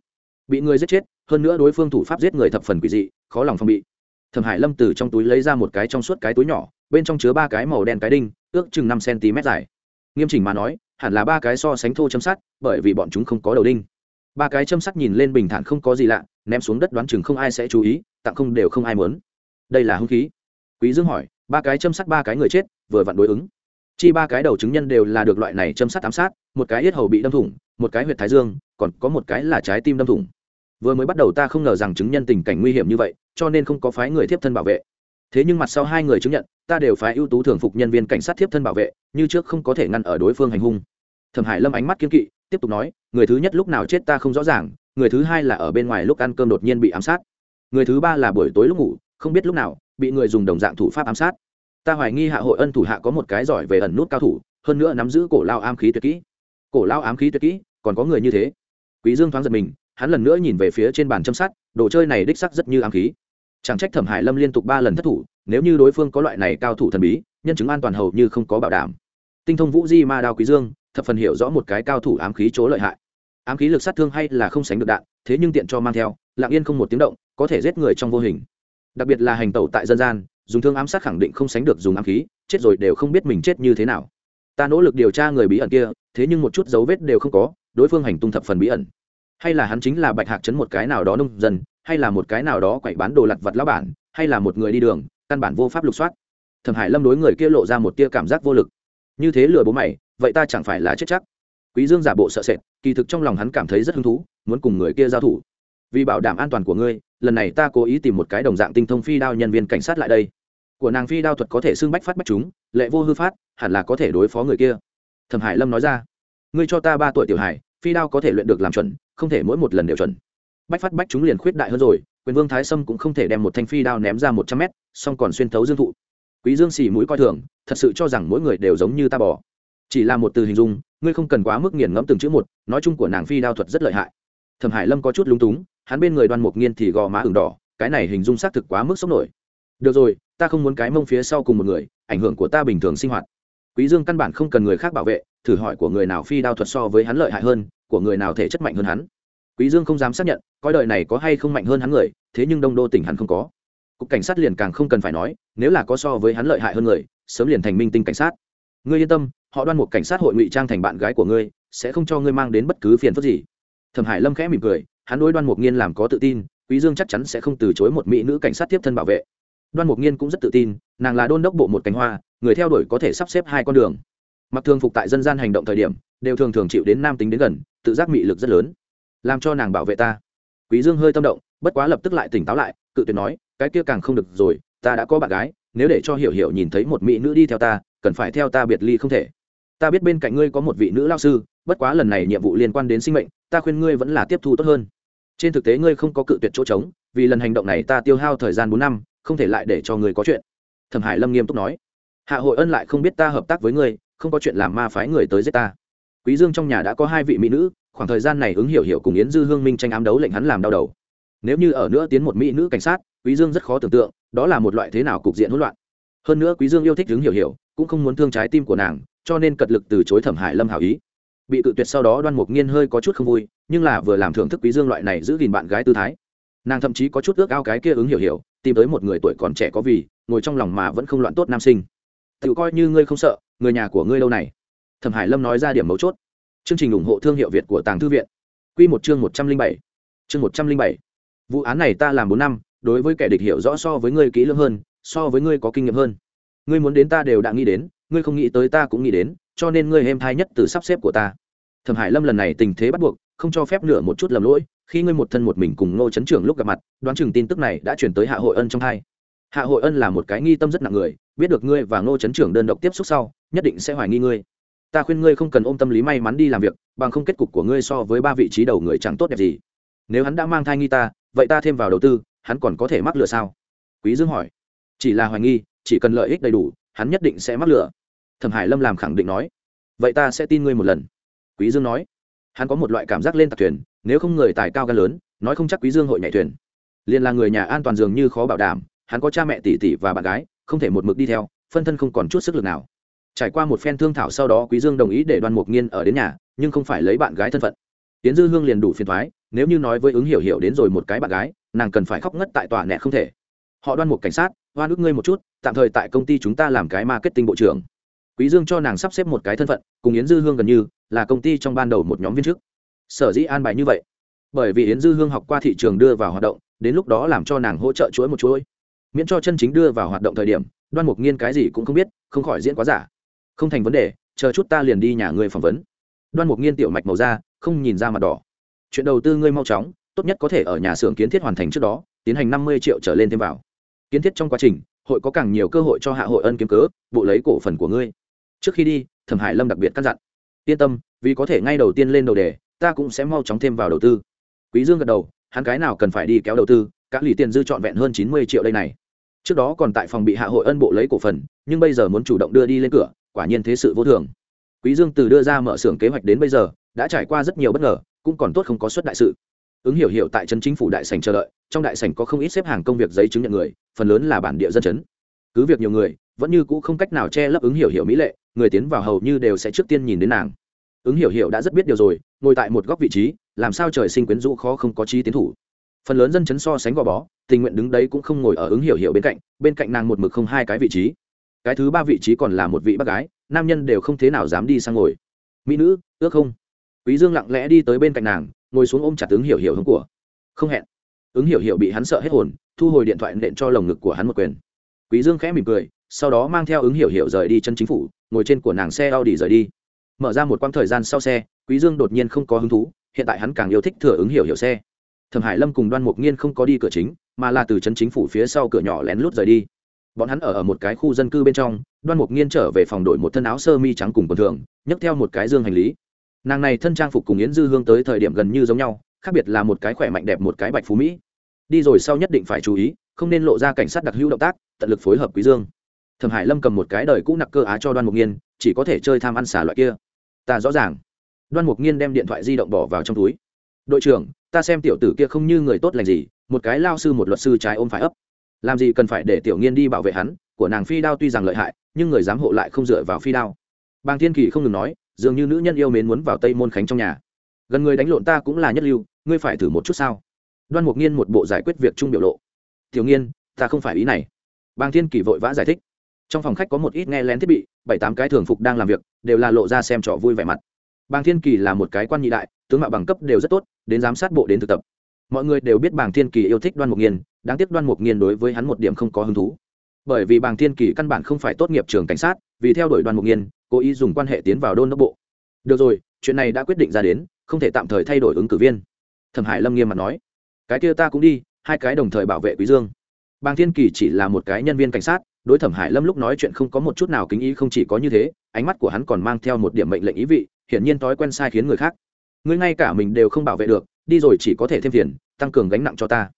Bị người giết chết hơn nữa đối phương thủ pháp giết người thập phần quỷ dị, khó lòng phòng bị. Thẩm hải lâm từ trong túi lấy ra một cái trong suốt cái túi nhỏ, bên trong chứa ba cái màu đen cái đinh, ước chừng năm cm dài. Nghiêm chỉnh mà nói, hẳn là ba cái so sánh thô châm sắt, bởi vì bọn chúng không có đầu đinh. Ba cái châm sắt nhìn lên bình thản không có gì lạ, ném xuống đất đoán chừng không ai sẽ chú ý, tặng không đều không ai muốn. Đây là hung khí. Quý dương hỏi, ba cái châm sắt ba cái người chết, vừa vặn đối ứng. Chi ba cái đầu chứng nhân đều là được loại này châm sắt ám sát, một cái yết hầu bị đâm thủng, một cái huyệt thái dương, còn có một cái là trái tim đâm thủng vừa mới bắt đầu ta không ngờ rằng chứng nhân tình cảnh nguy hiểm như vậy, cho nên không có phái người tiếp thân bảo vệ. Thế nhưng mặt sau hai người chứng nhận, ta đều phái ưu tú thường phục nhân viên cảnh sát tiếp thân bảo vệ, như trước không có thể ngăn ở đối phương hành hung. Thẩm hải lâm ánh mắt kiên kỵ, tiếp tục nói, người thứ nhất lúc nào chết ta không rõ ràng, người thứ hai là ở bên ngoài lúc ăn cơm đột nhiên bị ám sát. Người thứ ba là buổi tối lúc ngủ, không biết lúc nào, bị người dùng đồng dạng thủ pháp ám sát. Ta hoài nghi hạ hội ân thủ hạ có một cái giỏi về ẩn nút cao thủ, hơn nữa nắm giữ cổ lao ám khí tuyệt kỹ. Cổ lao ám khí tuyệt kỹ, còn có người như thế. Quý dương thoáng giật mình hắn lần nữa nhìn về phía trên bàn châm sát đồ chơi này đích sắc rất như ám khí. Chẳng trách thẩm hải lâm liên tục ba lần thất thủ, nếu như đối phương có loại này cao thủ thần bí, nhân chứng an toàn hầu như không có bảo đảm. Tinh thông vũ di ma đao quý dương, thập phần hiểu rõ một cái cao thủ ám khí chỗ lợi hại. Ám khí lực sát thương hay là không sánh được đạn, thế nhưng tiện cho mang theo, lặng yên không một tiếng động, có thể giết người trong vô hình. Đặc biệt là hành tẩu tại dân gian, dùng thương ám sát khẳng định không sánh được dùng ám khí, chết rồi đều không biết mình chết như thế nào. Ta nỗ lực điều tra người bí ẩn kia, thế nhưng một chút dấu vết đều không có, đối phương hành tung thập phần bí ẩn hay là hắn chính là bạch hạc chấn một cái nào đó nông dân, hay là một cái nào đó quậy bán đồ lặt vặt lao bản, hay là một người đi đường, căn bản vô pháp lục soát. Thẩm hải lâm đối người kia lộ ra một tia cảm giác vô lực. Như thế lừa bố mày, vậy ta chẳng phải là chết chắc. Quý dương giả bộ sợ sệt, kỳ thực trong lòng hắn cảm thấy rất hứng thú, muốn cùng người kia giao thủ. Vì bảo đảm an toàn của ngươi, lần này ta cố ý tìm một cái đồng dạng tinh thông phi đao nhân viên cảnh sát lại đây. Của nàng phi đao thuật có thể xưng bách phát bách chúng, lệ vô hư phát, hẳn là có thể đối phó người kia. Thẩm hải lâm nói ra, ngươi cho ta ba tuổi tiểu hải phi đao có thể luyện được làm chuẩn, không thể mỗi một lần đều chuẩn. Bách phát bách chúng liền khuyết đại hơn rồi, quyền vương thái sâm cũng không thể đem một thanh phi đao ném ra một trăm mét, song còn xuyên thấu dương thụ. Quý dương xì mũi coi thường, thật sự cho rằng mỗi người đều giống như ta bò. Chỉ là một từ hình dung, ngươi không cần quá mức nghiền ngẫm từng chữ một, nói chung của nàng phi đao thuật rất lợi hại. Thẩm hải lâm có chút lúng túng, hắn bên người đoan mục nghiên thì gò má ửng đỏ, cái này hình dung xác thực quá mức sốc nổi. Được rồi, ta không muốn cái mông phía sau cùng một người, ảnh hưởng của ta bình thường sinh hoạt. Quý dương căn bản không cần người khác bảo vệ thử hỏi của người nào phi đao thuật so với hắn lợi hại hơn, của người nào thể chất mạnh hơn hắn. Quý dương không dám xác nhận, coi đời này có hay không mạnh hơn hắn người, thế nhưng đông đô tỉnh hắn không có. Cục cảnh sát liền càng không cần phải nói, nếu là có so với hắn lợi hại hơn người, sớm liền thành minh tinh cảnh sát. Ngươi yên tâm, họ đoan một cảnh sát hội ngụy trang thành bạn gái của ngươi, sẽ không cho ngươi mang đến bất cứ phiền phức gì. Thẩm hải lâm khẽ mỉm cười, hắn đối đoan mục nghiên làm có tự tin, quý dương chắc chắn sẽ không từ chối một mỹ nữ cảnh sát tiếp thân bảo vệ. Đoan mục nghiên cũng rất tự tin, nàng là đôn đốc bộ một cánh hoa, người theo đuổi có thể sắp xếp hai con đường mặc thường phục tại dân gian hành động thời điểm, đều thường thường chịu đến nam tính đến gần, tự giác mị lực rất lớn. Làm cho nàng bảo vệ ta. Quý dương hơi tâm động, bất quá lập tức lại tỉnh táo lại, cự tuyệt nói, cái kia càng không được rồi, ta đã có bạn gái, nếu để cho hiểu hiểu nhìn thấy một mỹ nữ đi theo ta, cần phải theo ta biệt ly không thể. Ta biết bên cạnh ngươi có một vị nữ lao sư, bất quá lần này nhiệm vụ liên quan đến sinh mệnh, ta khuyên ngươi vẫn là tiếp thu tốt hơn. Trên thực tế ngươi không có cự tuyệt chỗ trống, vì lần hành động này ta tiêu hao thời gian bốn năm, không thể lại để cho ngươi có chuyện. Thẩm hải lâm nghiêm túc nói. Hạ hội ân lại không biết ta hợp tác với ngươi không có chuyện làm ma phái người tới giết ta. Quý dương trong nhà đã có hai vị mỹ nữ, khoảng thời gian này ứng hiểu hiểu cùng yến dư hương minh tranh ám đấu lệnh hắn làm đau đầu. Nếu như ở nữa tiến một mỹ nữ cảnh sát, quý dương rất khó tưởng tượng, đó là một loại thế nào cục diện hỗn loạn. Hơn nữa quý dương yêu thích ứng hiểu hiểu, cũng không muốn thương trái tim của nàng, cho nên cật lực từ chối thẩm hải lâm hảo ý. Bị cự tuyệt sau đó đoan mục nghiên hơi có chút không vui, nhưng là vừa làm thưởng thức quý dương loại này giữ gìn bạn gái tư thái. Nàng thậm chí có chút ước ao cái kia ứng hiểu hiểu, tìm tới một người tuổi còn trẻ có vì, ngồi trong lòng mà vẫn không loạn tốt nam sinh. Tự coi như ngươi không sợ người nhà của ngươi lâu này? Thẩm hải lâm nói ra điểm mấu chốt. Chương trình ủng hộ thương hiệu việt của tàng thư viện. Q một chương một trăm linh bảy. Chương một trăm linh bảy. Vụ án này ta làm bốn năm, đối với kẻ địch hiểu rõ so với ngươi kỹ lưỡng hơn, so với ngươi có kinh nghiệm hơn. Ngươi muốn đến ta đều đã nghĩ đến, ngươi không nghĩ tới ta cũng nghĩ đến, cho nên ngươi êm thai nhất từ sắp xếp của ta. Thẩm hải lâm lần này tình thế bắt buộc, không cho phép nửa một chút lầm lỗi, khi ngươi một thân một mình cùng ngô chấn trưởng lúc gặp mặt, đoán chừng tin tức này đã chuyển tới hạ hội ân trong thai hạ hội ân là một cái nghi tâm rất nặng người biết được ngươi và ngô chấn trưởng đơn độc tiếp xúc sau, nhất định sẽ hoài nghi ngươi. Ta khuyên ngươi không cần ôm tâm lý may mắn đi làm việc, bằng không kết cục của ngươi so với ba vị trí đầu người chẳng tốt đẹp gì. Nếu hắn đã mang thai nghi ta, vậy ta thêm vào đầu tư, hắn còn có thể mắc lừa sao? Quý dương hỏi. Chỉ là hoài nghi, chỉ cần lợi ích đầy đủ, hắn nhất định sẽ mắc lừa. Thẩm hải lâm làm khẳng định nói. Vậy ta sẽ tin ngươi một lần. Quý dương nói. Hắn có một loại cảm giác lên tạc thuyền, nếu không người tài cao gan lớn, nói không chắc quý dương hội nhảy thuyền. Liền là người nhà an toàn dường như khó bảo đảm, hắn có cha mẹ tỷ tỷ và bạn gái không thể một mực đi theo, phân thân không còn chút sức lực nào. Trải qua một phen thương thảo sau đó, quý dương đồng ý để đoan mục nghiên ở đến nhà, nhưng không phải lấy bạn gái thân phận. Tiến dư hương liền đủ phiền thoái nếu như nói với ứng hiểu hiểu đến rồi một cái bạn gái, nàng cần phải khóc ngất tại tòa nẹ không thể. Họ đoan mục cảnh sát hoa nước ngươi một chút, tạm thời tại công ty chúng ta làm cái marketing bộ trưởng. Quý dương cho nàng sắp xếp một cái thân phận, cùng yến dư hương gần như, là công ty trong ban đầu một nhóm viên chức. Sở dĩ an bài như vậy. Bởi vì yến dư hương học qua thị trường đưa vào hoạt động, đến lúc đó làm cho nàng hỗ trợ chuỗi một chuỗi miễn cho chân chính đưa vào hoạt động thời điểm, đoan mục nghiên cái gì cũng không biết, không khỏi diễn quá giả. Không thành vấn đề, chờ chút ta liền đi nhà ngươi phỏng vấn. Đoan mục nghiên tiểu mạch màu da, không nhìn ra mặt đỏ. Chuyện đầu tư ngươi mau chóng, tốt nhất có thể ở nhà xưởng kiến thiết hoàn thành trước đó, tiến hành năm mươi triệu trở lên thêm vào. Kiến thiết trong quá trình, hội có càng nhiều cơ hội cho hạ hội ân kiếm cớ, bộ lấy cổ phần của ngươi. Trước khi đi, thẩm hải lâm đặc biệt căn dặn. Yên tâm, vì có thể ngay đầu tiên lên đầu đề, ta cũng sẽ mau chóng thêm vào đầu tư. Quý dương gật đầu, hắn cái nào cần phải đi kéo đầu tư các lì tiền dư trọn vẹn hơn chín mươi triệu đây này. Trước đó còn tại phòng bị hạ hội ân bộ lấy cổ phần, nhưng bây giờ muốn chủ động đưa đi lên cửa, quả nhiên thế sự vô thường. Quý dương từ đưa ra mở xưởng kế hoạch đến bây giờ, đã trải qua rất nhiều bất ngờ, cũng còn tốt không có suất đại sự. Ứng hiểu hiểu tại trấn chính phủ đại sảnh chờ đợi, trong đại sảnh có không ít xếp hàng công việc giấy chứng nhận người, phần lớn là bản địa dân chấn. Cứ việc nhiều người, vẫn như cũ không cách nào che lấp ứng hiểu hiểu mỹ lệ, người tiến vào hầu như đều sẽ trước tiên nhìn đến nàng. Ứng hiểu hiểu đã rất biết điều rồi, ngồi tại một góc vị trí, làm sao trời sinh quyến rũ khó không có trí tiến thủ phần lớn dân chấn so sánh gò bó, tình nguyện đứng đấy cũng không ngồi ở ứng hiểu hiểu bên cạnh bên cạnh nàng một mực không hai cái vị trí. Cái thứ ba vị trí còn là một vị bác gái, nam nhân đều không thế nào dám đi sang ngồi. Mỹ nữ, ước không? Quý dương lặng lẽ đi tới bên cạnh nàng, ngồi xuống ôm chặt ứng hiểu hiểu hướng của. Không hẹn. Ứng hiểu hiểu bị hắn sợ hết hồn, thu hồi điện thoại nện cho lồng ngực của hắn một quyền. Quý dương khẽ mỉm cười, sau đó mang theo ứng hiểu hiểu rời đi chân chính phủ, ngồi trên của nàng xe Audi rời đi. Mở ra một quãng thời gian sau xe, quý dương đột nhiên không có hứng thú, hiện tại hắn càng yêu thích thừa ứng hiểu hiểu xe thẩm hải lâm cùng đoan mục nghiên không có đi cửa chính, mà là từ chân chính phủ phía sau cửa nhỏ lén lút rời đi. Bọn hắn ở ở một cái khu dân cư bên trong, đoan mục nghiên trở về phòng đổi một thân áo sơ mi trắng cùng quần thường, nhấc theo một cái dương hành lý. Nàng này thân trang phục cùng yến dư hương tới thời điểm gần như giống nhau, khác biệt là một cái khỏe mạnh đẹp một cái bạch phú mỹ. Đi rồi sau nhất định phải chú ý, không nên lộ ra cảnh sát đặc hữu động tác, tận lực phối hợp quý dương. Thẩm hải lâm cầm một cái đời cũ nặc cơ á cho đoan mục nghiên, chỉ có thể chơi tham ăn xả loại kia. Ta rõ ràng. Đoan mục nghiên đem điện thoại di động bỏ vào trong túi đội trưởng, ta xem tiểu tử kia không như người tốt lành gì, một cái lao sư một luật sư trái ôm phải ấp. Làm gì cần phải để tiểu nghiên đi bảo vệ hắn, của nàng phi đao tuy rằng lợi hại, nhưng người giám hộ lại không dựa vào phi đao. Bàng thiên kỳ không ngừng nói, dường như nữ nhân yêu mến muốn vào tây môn khánh trong nhà. Gần người đánh lộn ta cũng là nhất lưu, ngươi phải thử một chút sao? Đoan mục nghiên một bộ giải quyết việc chung biểu lộ. Tiểu nghiên, ta không phải ý này. Bàng thiên kỳ vội vã giải thích. Trong phòng khách có một ít nghe lén thiết bị, bảy tám cái thường phục đang làm việc, đều là lộ ra xem trò vui vẻ mặt bàng thiên kỳ là một cái quan nhị đại, tướng mạo bằng cấp đều rất tốt, đến giám sát bộ đến thực tập. Mọi người đều biết bàng thiên kỳ yêu thích đoan mục nghiên, đáng tiếc đoan mục nghiên đối với hắn một điểm không có hứng thú. Bởi vì bàng thiên kỳ căn bản không phải tốt nghiệp trường cảnh sát, vì theo đuổi đoan mục nghiên, cố ý dùng quan hệ tiến vào đôn đốc bộ. Được rồi, chuyện này đã quyết định ra đến, không thể tạm thời thay đổi ứng cử viên. Thẩm hải lâm nghiêm mặt nói. Cái kia ta cũng đi, hai cái đồng thời bảo vệ quý dương. Bàng thiên kỳ chỉ là một cái nhân viên cảnh sát, đối thẩm hải lâm lúc nói chuyện không có một chút nào kính ý, không chỉ có như thế, ánh mắt của hắn còn mang theo một điểm mệnh lệnh ý vị hiển nhiên thói quen sai khiến người khác. Ngươi ngay cả mình đều không bảo vệ được, đi rồi chỉ có thể thêm phiền, tăng cường gánh nặng cho ta.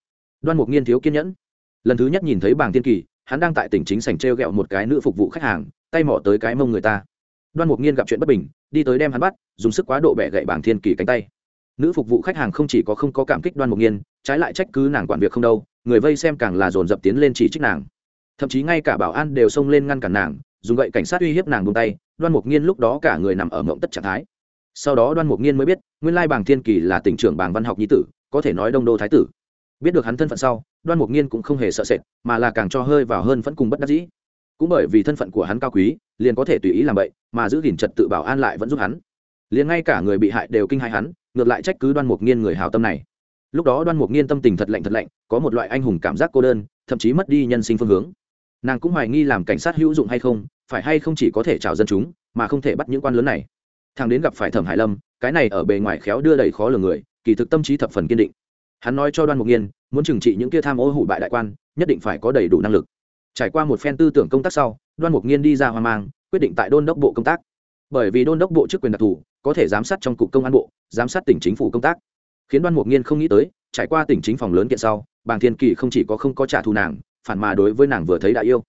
Đoan mục nghiên thiếu kiên nhẫn. Lần thứ nhất nhìn thấy bàng thiên kỳ, hắn đang tại tỉnh chính sảnh treo gẹo một cái nữ phục vụ khách hàng, tay mỏ tới cái mông người ta. Đoan mục nghiên gặp chuyện bất bình, đi tới đem hắn bắt, dùng sức quá độ bẻ gậy bàng thiên kỳ cánh tay. Nữ phục vụ khách hàng không chỉ có không có cảm kích đoan mục nghiên, trái lại trách cứ nàng quản việc không đâu, người vây xem càng là dồn dập tiến lên chỉ trích nàng. Thậm chí ngay cả bảo an đều xông lên ngăn cản nàng dùng gậy cảnh sát uy hiếp nàng buông tay, đoan mục nghiên lúc đó cả người nằm ở mộng tất trạng thái. Sau đó đoan mục nghiên mới biết, nguyên lai bàng thiên kỳ là tỉnh trưởng bàng văn học nhi tử, có thể nói đông đô thái tử. Biết được hắn thân phận sau, đoan mục nghiên cũng không hề sợ sệt, mà là càng cho hơi vào hơn vẫn cùng bất đắc dĩ. Cũng bởi vì thân phận của hắn cao quý, liền có thể tùy ý làm vậy mà giữ gìn trật tự bảo an lại vẫn giúp hắn. Liền ngay cả người bị hại đều kinh hại hắn, ngược lại trách cứ đoan mục nghiên người hào tâm này. Lúc đó đoan mục nghiên tâm tình thật lạnh thật lạnh, có một loại anh hùng cảm giác cô đơn, thậm chí mất đi nhân sinh phương hướng. Nàng cũng hoài nghi làm cảnh sát hữu dụng hay không phải hay không chỉ có thể chào dân chúng, mà không thể bắt những quan lớn này? Thằng đến gặp phải thẩm hải lâm, cái này ở bề ngoài khéo đưa đầy khó lường người, kỳ thực tâm trí thập phần kiên định. Hắn nói cho đoan mục nghiên, muốn trừng trị những kia tham ô hủ bại đại quan, nhất định phải có đầy đủ năng lực. Trải qua một phen tư tưởng công tác sau, đoan mục nghiên đi ra hoang mang, quyết định tại đôn đốc bộ công tác. Bởi vì đôn đốc bộ chức quyền đặc thù, có thể giám sát trong cục công an bộ, giám sát tỉnh chính phủ công tác. Khiến đoan mục nghiên không nghĩ tới, trải qua tỉnh chính phòng lớn kiện sau, bàng thiên kỳ không chỉ có không có trả thù nàng, phản mà đối với nàng vừa thấy đã yêu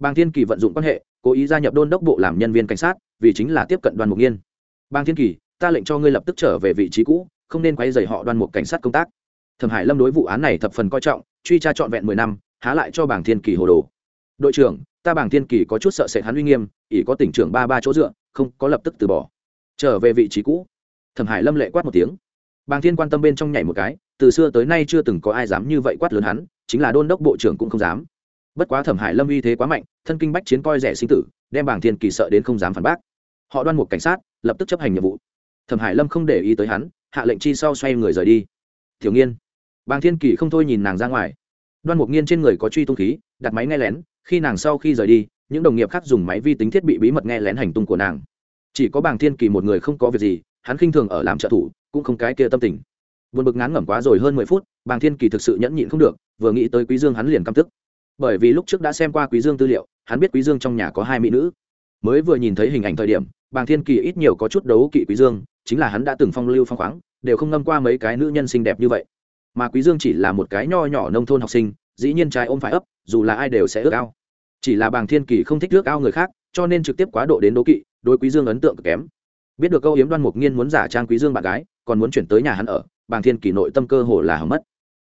bàng thiên kỳ vận dụng quan hệ, cố ý gia nhập đôn đốc bộ làm nhân viên cảnh sát, vì chính là tiếp cận đoan mục nghiên. Bàng thiên kỳ, ta lệnh cho ngươi lập tức trở về vị trí cũ, không nên quay dày họ đoan mục cảnh sát công tác. Thẩm hải lâm đối vụ án này thập phần coi trọng, truy tra trọn vẹn mười năm, há lại cho Bàng thiên kỳ hồ đồ. Đội trưởng, ta Bàng thiên kỳ có chút sợ sệt hắn uy nghiêm, ỷ có tỉnh trưởng ba ba chỗ dựa, không có lập tức từ bỏ. Trở về vị trí cũ. Thẩm hải lâm lệ quát một tiếng. Bàng thiên quan tâm bên trong nhảy một cái, từ xưa tới nay chưa từng có ai dám như vậy quát lớn hắn, chính là đôn đốc bộ trưởng cũng không dám bất quá thẩm hải lâm uy thế quá mạnh, thân kinh bách chiến coi rẻ sinh tử, đem bảng thiên kỳ sợ đến không dám phản bác. Họ đoan một cảnh sát, lập tức chấp hành nhiệm vụ. Thẩm hải lâm không để ý tới hắn, hạ lệnh chi sau xoay người rời đi. Thiếu nghiên. Bàng thiên kỳ không thôi nhìn nàng ra ngoài. Đoan mục nghiên trên người có truy tung khí, đặt máy nghe lén, khi nàng sau khi rời đi, những đồng nghiệp khác dùng máy vi tính thiết bị bí mật nghe lén hành tung của nàng. Chỉ có bàng thiên kỳ một người không có việc gì, hắn khinh thường ở làm trợ thủ, cũng không cái kia tâm tình. Buồn bực ngán ngẩm quá rồi hơn mười phút bàng thiên kỳ thực sự nhẫn nhịn không được, vừa nghĩ tới quý dương hắn liền căm tức bởi vì lúc trước đã xem qua quý dương tư liệu, hắn biết quý dương trong nhà có hai mỹ nữ. Mới vừa nhìn thấy hình ảnh thời điểm, bàng thiên kỳ ít nhiều có chút đấu kỵ quý dương, chính là hắn đã từng phong lưu phong khoáng, đều không ngâm qua mấy cái nữ nhân xinh đẹp như vậy. Mà quý dương chỉ là một cái nho nhỏ nông thôn học sinh, dĩ nhiên trái ôm phải ấp, dù là ai đều sẽ ước ao. Chỉ là bàng thiên kỳ không thích ước ao người khác, cho nên trực tiếp quá độ đến đố kỵ, đối quý dương ấn tượng cực kém. Biết được câu yếm đoan mục nghiên muốn giả trang quý dương bạn gái, còn muốn chuyển tới nhà hắn ở, bàng thiên kỳ nội tâm cơ hồ là hỏng mất.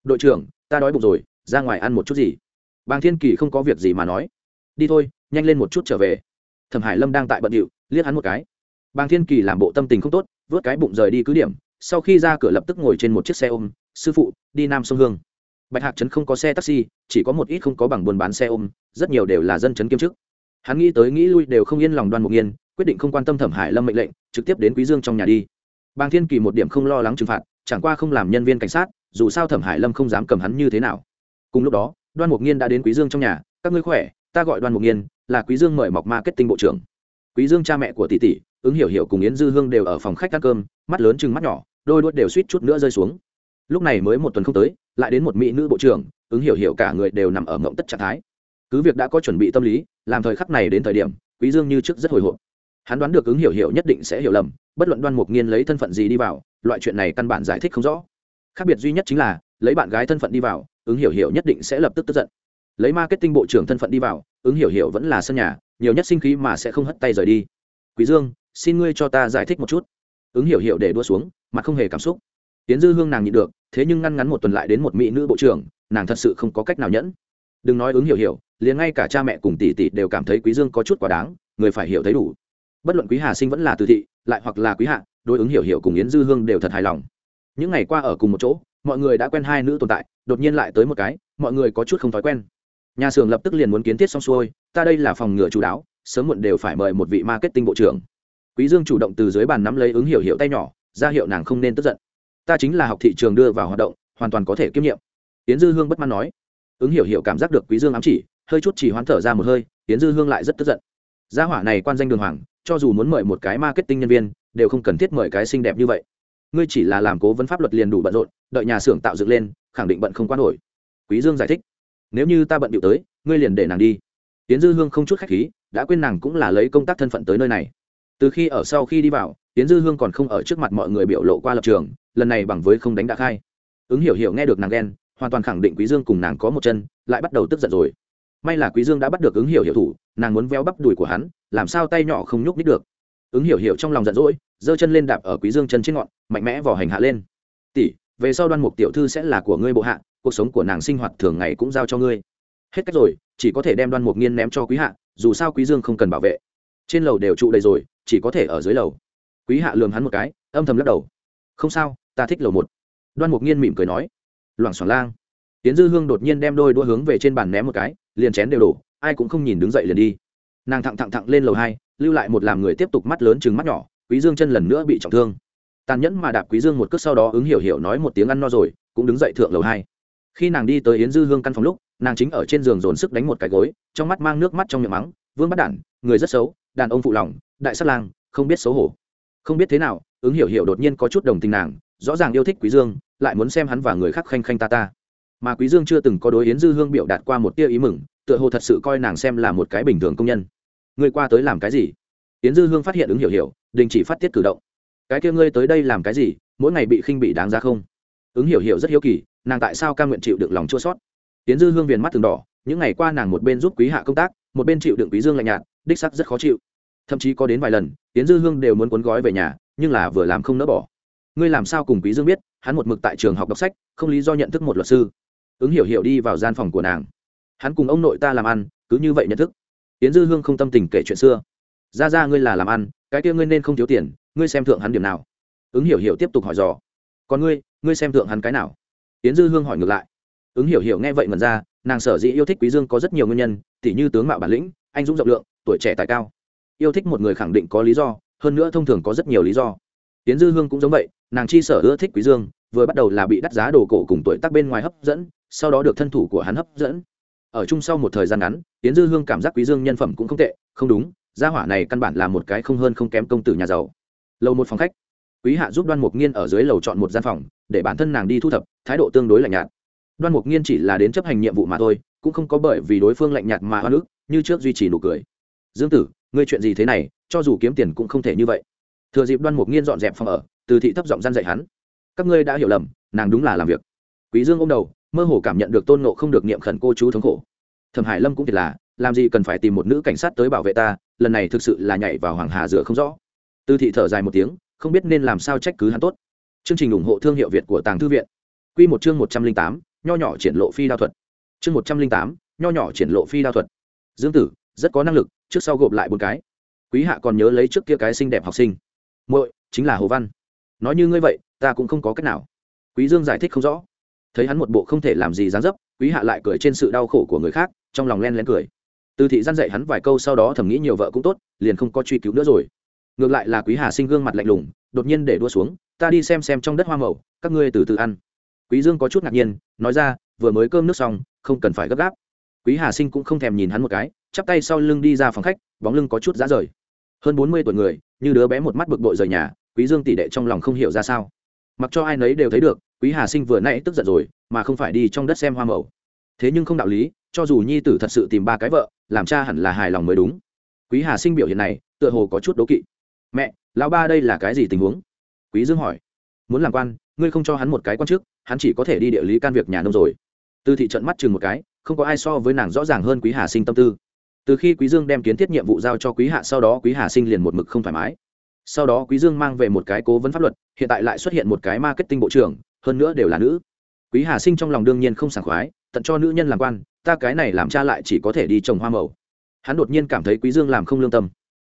Đội trưởng, ta đói bụng rồi, ra ngoài ăn một chút gì? Bàng thiên kỳ không có việc gì mà nói. Đi thôi, nhanh lên một chút trở về. Thẩm hải lâm đang tại bận điệu, liếc hắn một cái. Bàng thiên kỳ làm bộ tâm tình không tốt, vớt cái bụng rời đi cứ điểm, sau khi ra cửa lập tức ngồi trên một chiếc xe ôm, sư phụ, đi nam sông hương. Bạch hạc trấn không có xe taxi, chỉ có một ít không có bằng buôn bán xe ôm, rất nhiều đều là dân Trấn kiêm chức. Hắn nghĩ tới nghĩ lui đều không yên lòng đoan mục nghiên, quyết định không quan tâm thẩm hải lâm mệnh lệnh, trực tiếp đến quý dương trong nhà đi. Bàng thiên kỳ một điểm không lo lắng trừng phạt, chẳng qua không làm nhân viên cảnh sát, dù sao thẩm hải lâm không dám cầm hắn như thế nào. Cùng lúc đó đoan mục nghiên đã đến quý dương trong nhà, các ngươi khỏe, ta gọi đoan mục nghiên, là quý dương mời mọc ma kết tinh bộ trưởng. Quý dương cha mẹ của tỷ tỷ, ứng hiểu hiểu cùng yến dư hương đều ở phòng khách ăn cơm, mắt lớn chừng mắt nhỏ, đôi đuốt đều suýt chút nữa rơi xuống. Lúc này mới một tuần không tới, lại đến một mỹ nữ bộ trưởng, ứng hiểu hiểu cả người đều nằm ở ngộng tất trạng thái. Cứ việc đã có chuẩn bị tâm lý, làm thời khắc này đến thời điểm, quý dương như trước rất hồi hộp. Hắn đoán được ứng hiểu hiểu nhất định sẽ hiểu lầm, bất luận đoan mục nghiên lấy thân phận gì đi vào, loại chuyện này căn bản giải thích không rõ. Khác biệt duy nhất chính là lấy bạn gái thân phận đi vào, ứng hiểu hiểu nhất định sẽ lập tức tức giận. Lấy marketing bộ trưởng thân phận đi vào, ứng hiểu hiểu vẫn là sân nhà, nhiều nhất sinh khí mà sẽ không hất tay rời đi. Quý dương, xin ngươi cho ta giải thích một chút. Ứng hiểu hiểu để đua xuống mà không hề cảm xúc. Tiến dư hương nàng nhịn được, thế nhưng ngăn ngắn một tuần lại đến một mỹ nữ bộ trưởng, nàng thật sự không có cách nào nhẫn. Đừng nói ứng hiểu hiểu, liền ngay cả cha mẹ cùng tỷ tỷ đều cảm thấy quý dương có chút quá đáng, người phải hiểu thấy đủ. Bất luận quý hà sinh vẫn là từ thị, lại hoặc là quý hạ, đối ứng hiểu hiểu cùng yến dư hương đều thật hài lòng. Những ngày qua ở cùng một chỗ mọi người đã quen hai nữ tồn tại, đột nhiên lại tới một cái, mọi người có chút không thói quen. Nhà xưởng lập tức liền muốn kiến thiết xong xuôi, ta đây là phòng ngừa chú đáo, sớm muộn đều phải mời một vị marketing bộ trưởng. Quý dương chủ động từ dưới bàn nắm lấy ứng hiểu hiểu tay nhỏ, ra hiệu nàng không nên tức giận. Ta chính là học thị trường đưa vào hoạt động, hoàn toàn có thể kiêm nhiệm. Tiến dư hương bất mãn nói. Ứng hiểu hiểu cảm giác được quý dương ám chỉ, hơi chút chỉ hoán thở ra một hơi tiến dư hương lại rất tức giận. Gia hỏa này quan danh đường hoàng, cho dù muốn mời một cái marketing nhân viên, đều không cần thiết mời cái xinh đẹp như vậy ngươi chỉ là làm cố vấn pháp luật liền đủ bận rộn, đợi nhà xưởng tạo dựng lên, khẳng định bận không quan nổi. Quý dương giải thích, nếu như ta bận điệu tới, ngươi liền để nàng đi. Tiến dư hương không chút khách khí, đã quên nàng cũng là lấy công tác thân phận tới nơi này. Từ khi ở sau khi đi vào tiến dư hương còn không ở trước mặt mọi người biểu lộ qua lập trường, lần này bằng với không đánh đã khai ứng hiểu hiểu nghe được nàng ghen, hoàn toàn khẳng định quý dương cùng nàng có một chân, lại bắt đầu tức giận rồi. May là quý dương đã bắt được ứng hiểu hiểu thủ, nàng muốn véo bắp đùi của hắn, làm sao tay nhỏ không nhúc nít được. Ứng hiểu hiểu trong lòng giận dỗi giơ chân lên đạp ở quý dương chân trên ngọn, mạnh mẽ vò hành hạ lên. Tỷ, về sau đoan mục tiểu thư sẽ là của ngươi bộ hạ, cuộc sống của nàng sinh hoạt thường ngày cũng giao cho ngươi. Hết cách rồi, chỉ có thể đem đoan mục nghiên ném cho quý hạ, dù sao quý dương không cần bảo vệ. Trên lầu đều trụ đầy rồi, chỉ có thể ở dưới lầu. Quý hạ lườm hắn một cái, âm thầm lắc đầu. Không sao, ta thích lầu một. Đoan mục nghiên mỉm cười nói. Loảng xoảng lang. Tiến dư hương đột nhiên đem đôi đua hướng về trên bàn ném một cái, liền chén đều đổ, ai cũng không nhìn đứng dậy liền đi. Nàng thẳng thẳng thẳng lên lầu hai, lưu lại một làm người tiếp tục mắt lớn chừng mắt nhỏ quý dương chân lần nữa bị trọng thương. Tàn nhẫn mà đạp quý dương một cước sau đó ứng hiểu hiểu nói một tiếng ăn no rồi, cũng đứng dậy thượng lầu hai. Khi nàng đi tới yến dư hương căn phòng lúc, nàng chính ở trên giường dồn sức đánh một cái gối, trong mắt mang nước mắt trong miệng mắng, vương bắt đản, người rất xấu, đàn ông phụ lòng, đại sát lang, không biết xấu hổ. Không biết thế nào, ứng hiểu hiểu đột nhiên có chút đồng tình nàng, rõ ràng yêu thích quý dương, lại muốn xem hắn và người khác khanh khanh ta ta. Mà quý dương chưa từng có đối yến dư hương biểu đạt qua một tia ý mừng, tựa hồ thật sự coi nàng xem là một cái bình thường công nhân. Ngươi qua tới làm cái gì? Yến dư hương phát hiện ứng hiểu hiểu, đình chỉ phát tiết cử động. Cái kia ngươi tới đây làm cái gì? Mỗi ngày bị khinh bị đáng ra không? Ứng hiểu hiểu rất hiếu kỳ, nàng tại sao cam nguyện chịu đựng lòng chua sót yến dư hương viền mắt từng đỏ, những ngày qua nàng một bên giúp quý hạ công tác, một bên chịu đựng quý dương lạnh nhạt, đích sắc rất khó chịu. Thậm chí có đến vài lần, yến dư hương đều muốn cuốn gói về nhà, nhưng là vừa làm không nỡ bỏ. Ngươi làm sao cùng quý dương biết, hắn một mực tại trường học đọc sách, không lý do nhận thức một luật sư. Ứng hiểu hiểu đi vào gian phòng của nàng. Hắn cùng ông nội ta làm ăn, cứ như vậy nhận thức. Yến dư hương không tâm tình kể chuyện xưa ra ra, ngươi là làm ăn, cái kia ngươi nên không thiếu tiền, ngươi xem thượng hắn điểm nào. Ứng hiểu hiểu tiếp tục hỏi dò. Còn ngươi ngươi xem thượng hắn cái nào? Tiến dư hương hỏi ngược lại. Ứng hiểu hiểu nghe vậy mần ra, nàng sở dĩ yêu thích quý dương có rất nhiều nguyên nhân, tỉ như tướng mạo bản lĩnh, anh dũng rộng lượng, tuổi trẻ tài cao. Yêu thích một người khẳng định có lý do, hơn nữa thông thường có rất nhiều lý do. Tiến dư hương cũng giống vậy, nàng chi sở ưa thích quý dương, vừa bắt đầu là bị đắt giá đồ cổ cùng tuổi tác bên ngoài hấp dẫn, sau đó được thân thủ của hắn hấp dẫn. Ở chung sau một thời gian ngắn tiến dư hương cảm giác quý dương nhân phẩm cũng không tệ, không đúng gia hỏa này căn bản là một cái không hơn không kém công tử nhà giàu. Lầu một phòng khách, quý hạ giúp đoan mục nghiên ở dưới lầu chọn một gian phòng, để bản thân nàng đi thu thập, thái độ tương đối lạnh nhạt. Đoan mục nghiên chỉ là đến chấp hành nhiệm vụ mà thôi, cũng không có bởi vì đối phương lạnh nhạt mà oan ức, như trước duy trì nụ cười. Dương tử, ngươi chuyện gì thế này, cho dù kiếm tiền cũng không thể như vậy. Thừa dịp đoan mục nghiên dọn dẹp phòng ở, từ thị thấp giọng gian dạy hắn. Các ngươi đã hiểu lầm, nàng đúng là làm việc. Quý dương ôm đầu, mơ hồ cảm nhận được tôn nộ không được niệm khẩn cô chú thống khổ. Thẩm hải lâm cũng thiệt là làm gì cần phải tìm một nữ cảnh sát tới bảo vệ ta, lần này thực sự là nhảy vào hoàng hà rửa không rõ. Tư thị thở dài một tiếng, không biết nên làm sao trách cứ hắn tốt. Chương trình ủng hộ thương hiệu việt của tàng thư viện. Quy một chương một trăm linh tám, nho nhỏ triển lộ phi đao thuật. Chương một trăm linh tám, nho nhỏ triển lộ phi đao thuật. Dương tử, rất có năng lực, trước sau gộp lại bốn cái. Quý hạ còn nhớ lấy trước kia cái xinh đẹp học sinh. Muội, chính là hồ văn. Nói như ngươi vậy, ta cũng không có cách nào. Quý dương giải thích không rõ. Thấy hắn một bộ không thể làm gì dáng dấp, quý hạ lại cười trên sự đau khổ của người khác, trong lòng len len cười từ thị gian dạy hắn vài câu sau đó thầm nghĩ nhiều vợ cũng tốt, liền không có truy cứu nữa rồi. Ngược lại là quý hà sinh gương mặt lạnh lùng, đột nhiên để đua xuống, ta đi xem xem trong đất hoa màu, các ngươi từ từ ăn. Quý dương có chút ngạc nhiên, nói ra, vừa mới cơm nước xong, không cần phải gấp gáp. Quý hà sinh cũng không thèm nhìn hắn một cái, chắp tay sau lưng đi ra phòng khách, bóng lưng có chút giá rời. Hơn bốn mươi tuổi người, như đứa bé một mắt bực bội rời nhà, quý dương tỷ đệ trong lòng không hiểu ra sao. Mặc cho ai nấy đều thấy được, quý hà sinh vừa nãy tức giận rồi, mà không phải đi trong đất xem hoa màu. Thế nhưng không đạo lý, cho dù nhi tử thật sự tìm ba cái vợ làm cha hẳn là hài lòng mới đúng. Quý hà sinh biểu hiện này, tựa hồ có chút đố kỵ. Mẹ, lão ba đây là cái gì tình huống? Quý dương hỏi. Muốn làm quan, ngươi không cho hắn một cái quan chức, hắn chỉ có thể đi địa lý can việc nhà nông rồi. Từ thị trận mắt chừng một cái, không có ai so với nàng rõ ràng hơn quý hà sinh tâm tư. Từ khi quý dương đem kiến thiết nhiệm vụ giao cho quý hạ sau đó quý hà sinh liền một mực không thoải mái. Sau đó quý dương mang về một cái cố vấn pháp luật, hiện tại lại xuất hiện một cái marketing bộ trưởng, hơn nữa đều là nữ. Quý hà sinh trong lòng đương nhiên không sảng khoái tận cho nữ nhân làm quan, ta cái này làm cha lại chỉ có thể đi trồng hoa màu. Hắn đột nhiên cảm thấy quý dương làm không lương tâm.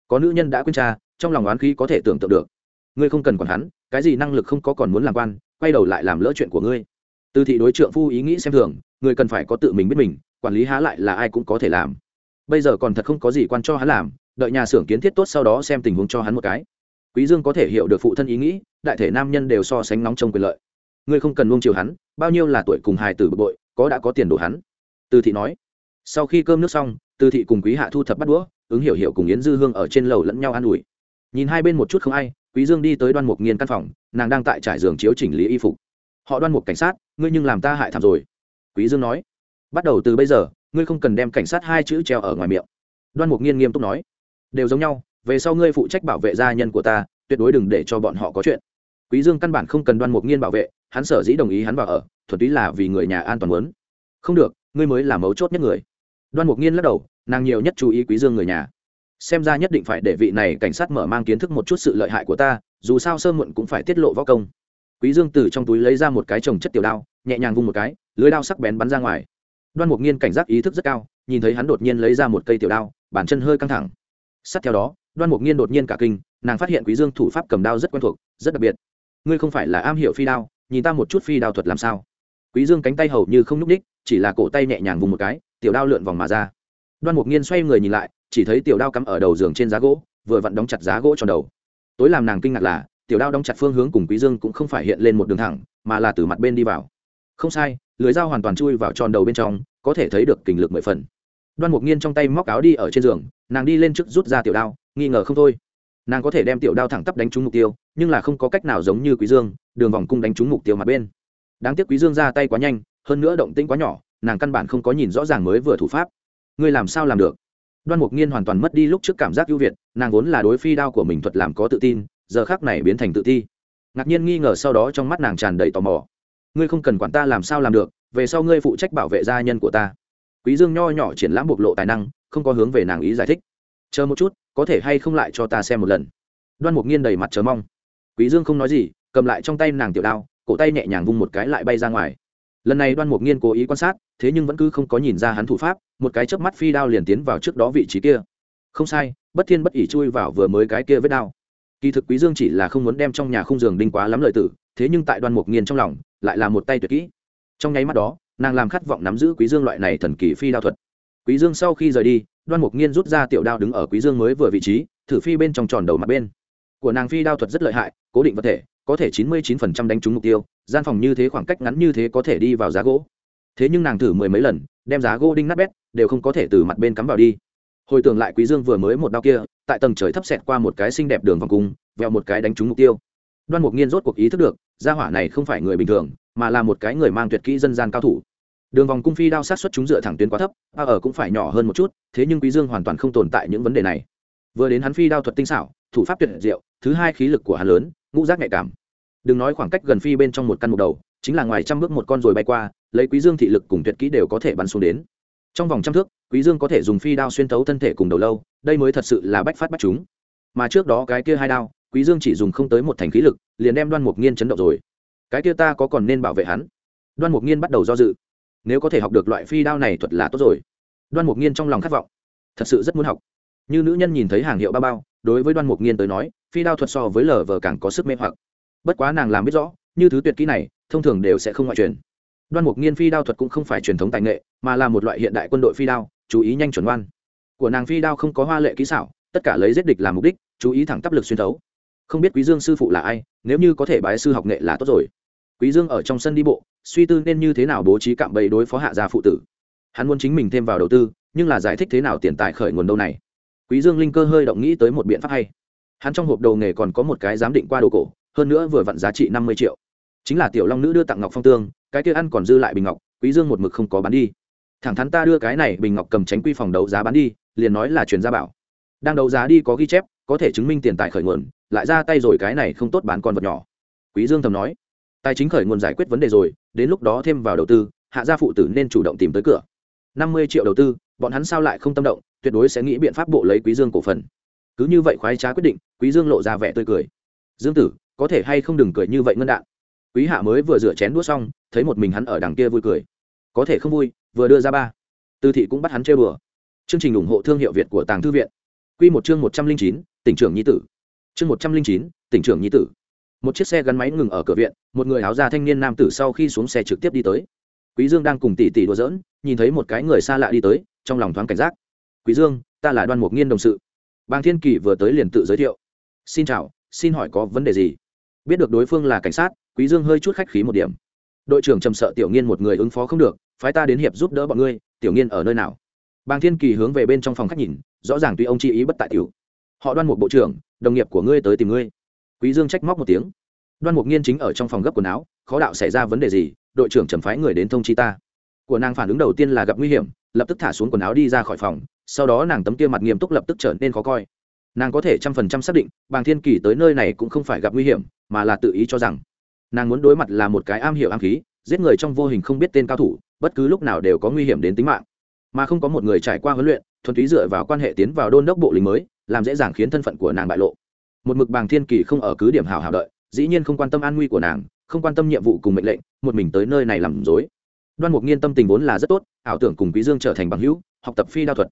Có nữ nhân đã quên cha, trong lòng oán khí có thể tưởng tượng được. Ngươi không cần quản hắn, cái gì năng lực không có còn muốn làm quan, quay đầu lại làm lỡ chuyện của ngươi. Từ thị đối trượng phu ý nghĩ xem thường, người cần phải có tự mình biết mình, quản lý há lại là ai cũng có thể làm. Bây giờ còn thật không có gì quan cho hắn làm, đợi nhà xưởng kiến thiết tốt sau đó xem tình huống cho hắn một cái. Quý dương có thể hiểu được phụ thân ý nghĩ, đại thể nam nhân đều so sánh nóng trong quyền lợi. Ngươi không cần nuông chiều hắn, bao nhiêu là tuổi cùng hài tử bực bội có đã có tiền đồ hắn. Từ thị nói. Sau khi cơm nước xong, từ thị cùng quý hạ thu thập bắt đũa, ứng hiểu hiểu cùng yến dư hương ở trên lầu lẫn nhau an ủi. Nhìn hai bên một chút không ai quý quý dương đi tới đoan mục nghiên căn phòng, nàng đang tại trải giường chiếu chỉnh lý y phục. Họ đoan mục cảnh sát, ngươi nhưng làm ta hại thảm rồi. Quý dương nói. Bắt đầu từ bây giờ, ngươi không cần đem cảnh sát hai chữ treo ở ngoài miệng. Đoan mục nghiên nghiêm túc nói. Đều giống nhau, về sau ngươi phụ trách bảo vệ gia nhân của ta, tuyệt đối đừng để cho bọn họ có chuyện. Quý dương căn bản không cần đoan mục nghiên bảo vệ hắn sở dĩ đồng ý hắn vào ở, thuần túy là vì người nhà an toàn muốn. Không được, ngươi mới là mấu chốt nhất người. Đoan mục nghiên lắc đầu, nàng nhiều nhất chú ý quý dương người nhà. Xem ra nhất định phải để vị này cảnh sát mở mang kiến thức một chút sự lợi hại của ta, dù sao sơ muộn cũng phải tiết lộ võ công. Quý dương từ trong túi lấy ra một cái trồng chất tiểu đao, nhẹ nhàng vung một cái, lưới đao sắc bén bắn ra ngoài. Đoan mục nghiên cảnh giác ý thức rất cao, nhìn thấy hắn đột nhiên lấy ra một cây tiểu đao, bàn chân hơi căng thẳng. Sát theo đó, đoan mục nghiên đột nhiên cả kinh, nàng phát hiện quý dương thủ pháp cầm đao rất quen thuộc, rất đặc biệt. Ngươi không phải là am hiểu phi đao nhìn ta một chút phi đao thuật làm sao? Quý dương cánh tay hầu như không nhúc ních chỉ là cổ tay nhẹ nhàng vùng một cái, tiểu đao lượn vòng mà ra. Đoan mục nghiên xoay người nhìn lại, chỉ thấy tiểu đao cắm ở đầu giường trên giá gỗ, vừa vặn đóng chặt giá gỗ tròn đầu. Tối làm nàng kinh ngạc là, tiểu đao đóng chặt phương hướng cùng quý dương cũng không phải hiện lên một đường thẳng, mà là từ mặt bên đi vào. Không sai, lưới dao hoàn toàn chui vào tròn đầu bên trong, có thể thấy được kình lực mười phần. Đoan mục nghiên trong tay móc áo đi ở trên giường, nàng đi lên trước rút ra tiểu đao, nghi ngờ không thôi nàng có thể đem tiểu đao thẳng tắp đánh trúng mục tiêu, nhưng là không có cách nào giống như quý dương, đường vòng cung đánh trúng mục tiêu mặt bên. Đáng tiếc quý dương ra tay quá nhanh, hơn nữa động tĩnh quá nhỏ, nàng căn bản không có nhìn rõ ràng mới vừa thủ pháp. Ngươi làm sao làm được? Đoan mục nghiên hoàn toàn mất đi lúc trước cảm giác ưu việt, nàng vốn là đối phi đao của mình thuật làm có tự tin, giờ khác này biến thành tự ti. Ngạc nhiên nghi ngờ sau đó trong mắt nàng tràn đầy tò mò. Ngươi không cần quản ta làm sao làm được, về sau ngươi phụ trách bảo vệ gia nhân của ta. Quý dương nho nhỏ triển lãm bộc lộ tài năng, không có hướng về nàng ý giải thích chờ một chút, có thể hay không lại cho ta xem một lần. Đoan mục nghiên đầy mặt chờ mong. Quý dương không nói gì, cầm lại trong tay nàng tiểu đao, cổ tay nhẹ nhàng vung một cái lại bay ra ngoài. Lần này đoan mục nghiên cố ý quan sát, thế nhưng vẫn cứ không có nhìn ra hắn thủ pháp, một cái chớp mắt phi đao liền tiến vào trước đó vị trí kia. Không sai, bất thiên bất ỉ chui vào vừa mới cái kia vết đao. Kỳ thực quý dương chỉ là không muốn đem trong nhà khung giường đinh quá lắm lợi tử, thế nhưng tại đoan mục nghiên trong lòng, lại là một tay tuyệt kỹ. Trong nháy mắt đó, nàng làm khát vọng nắm giữ quý dương loại này thần kỳ phi đao thuật quý dương sau khi rời đi, đoan mục nghiên rút ra tiểu đao đứng ở quý dương mới vừa vị trí, thử phi bên trong tròn đầu mặt bên. Của nàng phi đao thuật rất lợi hại, cố định vật thể, có thể chín mươi 99% đánh trúng mục tiêu, gian phòng như thế khoảng cách ngắn như thế có thể đi vào giá gỗ. Thế nhưng nàng thử mười mấy lần, đem giá gỗ đinh nát bét, đều không có thể từ mặt bên cắm vào đi. Hồi tưởng lại quý dương vừa mới một đao kia, tại tầng trời thấp xẹt qua một cái xinh đẹp đường vòng cung, vẹo một cái đánh trúng mục tiêu. Đoan mục nghiên rốt cuộc ý thức được, gia hỏa này không phải người bình thường, mà là một cái người mang tuyệt kỹ dân gian cao thủ đường vòng cung phi đao sát xuất chúng dựa thẳng tuyến quá thấp, a ở cũng phải nhỏ hơn một chút, thế nhưng quý dương hoàn toàn không tồn tại những vấn đề này. Vừa đến hắn phi đao thuật tinh xảo, thủ pháp tuyệt diệu, thứ hai khí lực của hắn lớn, ngũ giác nhạy cảm. Đừng nói khoảng cách gần phi bên trong một căn mục đầu, chính là ngoài trăm bước một con rồi bay qua, lấy quý dương thị lực cùng tuyệt kỹ đều có thể bắn xuống đến. Trong vòng trăm thước, quý dương có thể dùng phi đao xuyên thấu thân thể cùng đầu lâu, đây mới thật sự là bách phát bách chúng. Mà trước đó cái kia hai đao, quý dương chỉ dùng không tới một thành khí lực, liền đem đoan mục nghiên chấn động rồi. Cái kia ta có còn nên bảo vệ hắn? Đoan mục nghiên bắt đầu do dự nếu có thể học được loại phi đao này thuật là tốt rồi. Đoan mục nghiên trong lòng khát vọng. Thật sự rất muốn học. Như nữ nhân nhìn thấy hàng hiệu bao bao, đối với đoan mục nghiên tới nói, phi đao thuật so với lờ vờ càng có sức mê hoặc. Bất quá nàng làm biết rõ, như thứ tuyệt kỹ này, thông thường đều sẽ không ngoại truyền. Đoan mục nghiên phi đao thuật cũng không phải truyền thống tài nghệ, mà là một loại hiện đại quân đội phi đao, chú ý nhanh chuẩn đoan của nàng phi đao không có hoa lệ kỹ xảo, tất cả lấy giết địch làm mục đích, chú ý thẳng tắp lực xuyên thấu. Không biết quý dương sư phụ là ai, nếu như có thể bái sư học nghệ là tốt rồi. Quý dương ở trong sân đi bộ suy tư nên như thế nào bố trí cạm bẫy đối phó hạ gia phụ tử. Hắn muốn chính mình thêm vào đầu tư, nhưng là giải thích thế nào tiền tài khởi nguồn đâu này. Quý dương linh cơ hơi động nghĩ tới một biện pháp hay. Hắn trong hộp đồ nghề còn có một cái giám định qua đồ cổ, hơn nữa vừa vặn giá trị năm mươi triệu. Chính là tiểu long nữ đưa tặng ngọc phong tương, cái kia ăn còn dư lại bình ngọc, quý dương một mực không có bán đi. Thẳng thắn ta đưa cái này bình ngọc cầm tránh quy phòng đấu giá bán đi, liền nói là truyền gia bảo. Đang đấu giá đi có ghi chép, có thể chứng minh tiền tài khởi nguồn, lại ra tay rồi cái này không tốt bán con vật nhỏ. Quý dương thầm nói. Tài chính khởi nguồn giải quyết vấn đề rồi đến lúc đó thêm vào đầu tư, hạ gia phụ tử nên chủ động tìm tới cửa. Năm mươi triệu đầu tư, bọn hắn sao lại không tâm động, tuyệt đối sẽ nghĩ biện pháp bộ lấy quý dương cổ phần. Cứ như vậy khoái trá quyết định, quý dương lộ ra vẻ tươi cười. Dương tử, có thể hay không đừng cười như vậy ngân đạn? Quý hạ mới vừa rửa chén đũa xong, thấy một mình hắn ở đằng kia vui cười. Có thể không vui, vừa đưa ra ba. Tư thị cũng bắt hắn chơi bừa chương trình ủng hộ thương hiệu việt của tàng thư viện. Quy một chương một trăm linh chín, tỉnh trưởng nhi tử. Chương một trăm linh chín, tỉnh trưởng nhi tử một chiếc xe gắn máy ngừng ở cửa viện, một người áo da thanh niên nam tử sau khi xuống xe trực tiếp đi tới. Quý dương đang cùng tỷ tỷ đùa giỡn, nhìn thấy một cái người xa lạ đi tới, trong lòng thoáng cảnh giác. Quý dương, ta là đoan mục nghiên đồng sự. Bàng thiên kỳ vừa tới liền tự giới thiệu. Xin chào, xin hỏi có vấn đề gì? Biết được đối phương là cảnh sát, quý dương hơi chút khách khí một điểm. Đội trưởng trầm sợ tiểu nghiên một người ứng phó không được, phái ta đến hiệp giúp đỡ bọn ngươi, tiểu nghiên ở nơi nào? Bàng thiên kỳ hướng về bên trong phòng khách nhìn, rõ ràng tuy ông chi ý bất tại tiểu. Họ đoan một bộ trưởng, đồng nghiệp của ngươi tới tìm ngươi quý dương trách móc một tiếng. Đoan mục nghiên chính ở trong phòng gấp quần áo, khó đạo xảy ra vấn đề gì, đội trưởng trầm phái người đến thông chi ta. Của nàng phản ứng đầu tiên là gặp nguy hiểm, lập tức thả xuống quần áo đi ra khỏi phòng, sau đó nàng tấm kia mặt nghiêm túc lập tức trở nên khó coi. Nàng có thể trăm phần trăm xác định, bàng thiên kỳ tới nơi này cũng không phải gặp nguy hiểm, mà là tự ý cho rằng, nàng muốn đối mặt là một cái am hiểu am khí, giết người trong vô hình không biết tên cao thủ, bất cứ lúc nào đều có nguy hiểm đến tính mạng. Mà không có một người trải qua huấn luyện, thuần túy dựa vào quan hệ tiến vào đôn đốc bộ lính mới, làm dễ dàng khiến thân phận của nàng bại lộ một mực bàng thiên kỳ không ở cứ điểm hào hào đợi, dĩ nhiên không quan tâm an nguy của nàng, không quan tâm nhiệm vụ cùng mệnh lệnh, một mình tới nơi này làm dối đoan mục nghiên tâm tình vốn là rất tốt, ảo tưởng cùng quý dương trở thành bằng hữu, học tập phi đao thuật.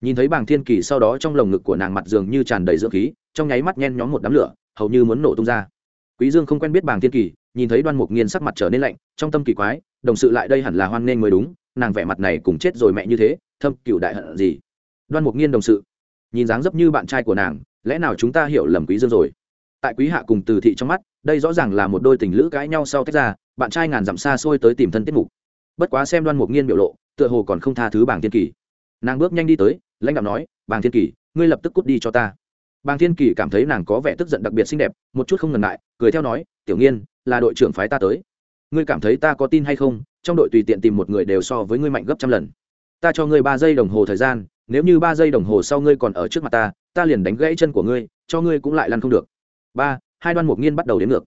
Nhìn thấy bàng thiên kỳ sau đó trong lồng ngực của nàng mặt dường như tràn đầy dưỡng khí, trong nháy mắt nhen nhóm một đám lửa, hầu như muốn nổ tung ra. Quý dương không quen biết bàng thiên kỳ, nhìn thấy đoan mục nghiên sắc mặt trở nên lạnh, trong tâm kỳ quái, đồng sự lại đây hẳn là hoan nên mới đúng, nàng vẻ mặt này cùng chết rồi mẹ như thế, thâm cựu đại hận gì. Đoan mục nghiên đồng sự nhìn dáng dấp như bạn trai của nàng, lẽ nào chúng ta hiểu lầm quý dương rồi? Tại quý hạ cùng từ thị trong mắt, đây rõ ràng là một đôi tình lữ cãi nhau sau tách ra, bạn trai ngàn dặm xa xôi tới tìm thân tiết mục. Bất quá xem đoan mục nghiên biểu lộ, tựa hồ còn không tha thứ bàng thiên kỳ. Nàng bước nhanh đi tới, lãnh đạo nói, bàng thiên kỳ, ngươi lập tức cút đi cho ta. Bàng thiên kỳ cảm thấy nàng có vẻ tức giận đặc biệt xinh đẹp, một chút không ngần ngại, cười theo nói, tiểu nghiên, là đội trưởng phái ta tới. Ngươi cảm thấy ta có tin hay không? Trong đội tùy tiện tìm một người đều so với ngươi mạnh gấp trăm lần. Ta cho ngươi ba giây đồng hồ thời gian nếu như ba giây đồng hồ sau ngươi còn ở trước mặt ta ta liền đánh gãy chân của ngươi, cho ngươi cũng lại lăn không được. Ba, hai đoan mục nghiên bắt đầu đếm ngược.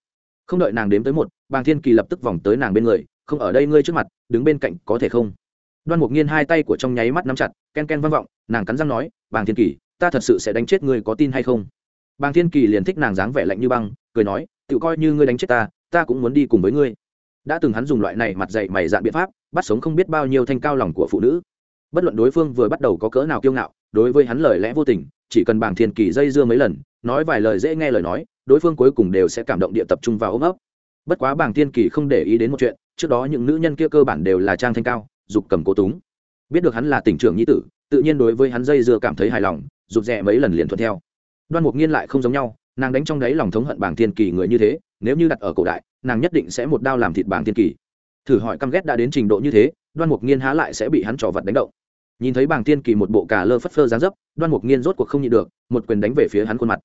Không đợi nàng đếm tới một, bàng thiên kỳ lập tức vòng tới nàng bên người, không, ở đây ngươi trước mặt, đứng bên cạnh có thể không? Đoan mục nghiên hai tay của trong nháy mắt nắm chặt, ken ken vang vọng, nàng cắn răng nói, bàng thiên kỳ, ta thật sự sẽ đánh chết ngươi, có tin hay không? Bàng thiên kỳ liền thích nàng dáng vẻ lạnh như băng, cười nói, tự coi như ngươi đánh chết ta ta cũng muốn đi cùng với ngươi. Đã từng hắn dùng loại này mặt dạy mày dạn biện pháp, bắt sống không biết bao nhiêu thanh cao lòng của phụ nữ bất luận đối phương vừa bắt đầu có cỡ nào kiêu ngạo, đối với hắn lời lẽ vô tình, chỉ cần Bảng thiên kỳ dây dưa mấy lần, nói vài lời dễ nghe lời nói, đối phương cuối cùng đều sẽ cảm động địa tập trung vào ôm ấp. Bất quá Bảng thiên kỳ không để ý đến một chuyện, trước đó những nữ nhân kia cơ bản đều là trang thanh cao, dục cầm cố túng. Biết được hắn là tỉnh trưởng nhi tử, tự nhiên đối với hắn dây dưa cảm thấy hài lòng rụt rè mấy lần liền thuận theo. Đoan mục nghiên lại không giống nhau, nàng đánh trong đáy lòng thống hận bảng thiên kỳ người như thế, nếu như đặt ở cổ đại, nàng nhất định sẽ một đao làm thịt bảng thiên kỳ. Thử hỏi căm ghét đã đến trình độ như thế đoan mục nghiên há lại sẽ bị hắn trò vật đánh động. Nhìn thấy bảng thiên kỳ một bộ cà lơ phất phơ dáng dấp, đoan mục nghiên rốt cuộc không nhịn được, một quyền đánh về phía hắn khuôn mặt.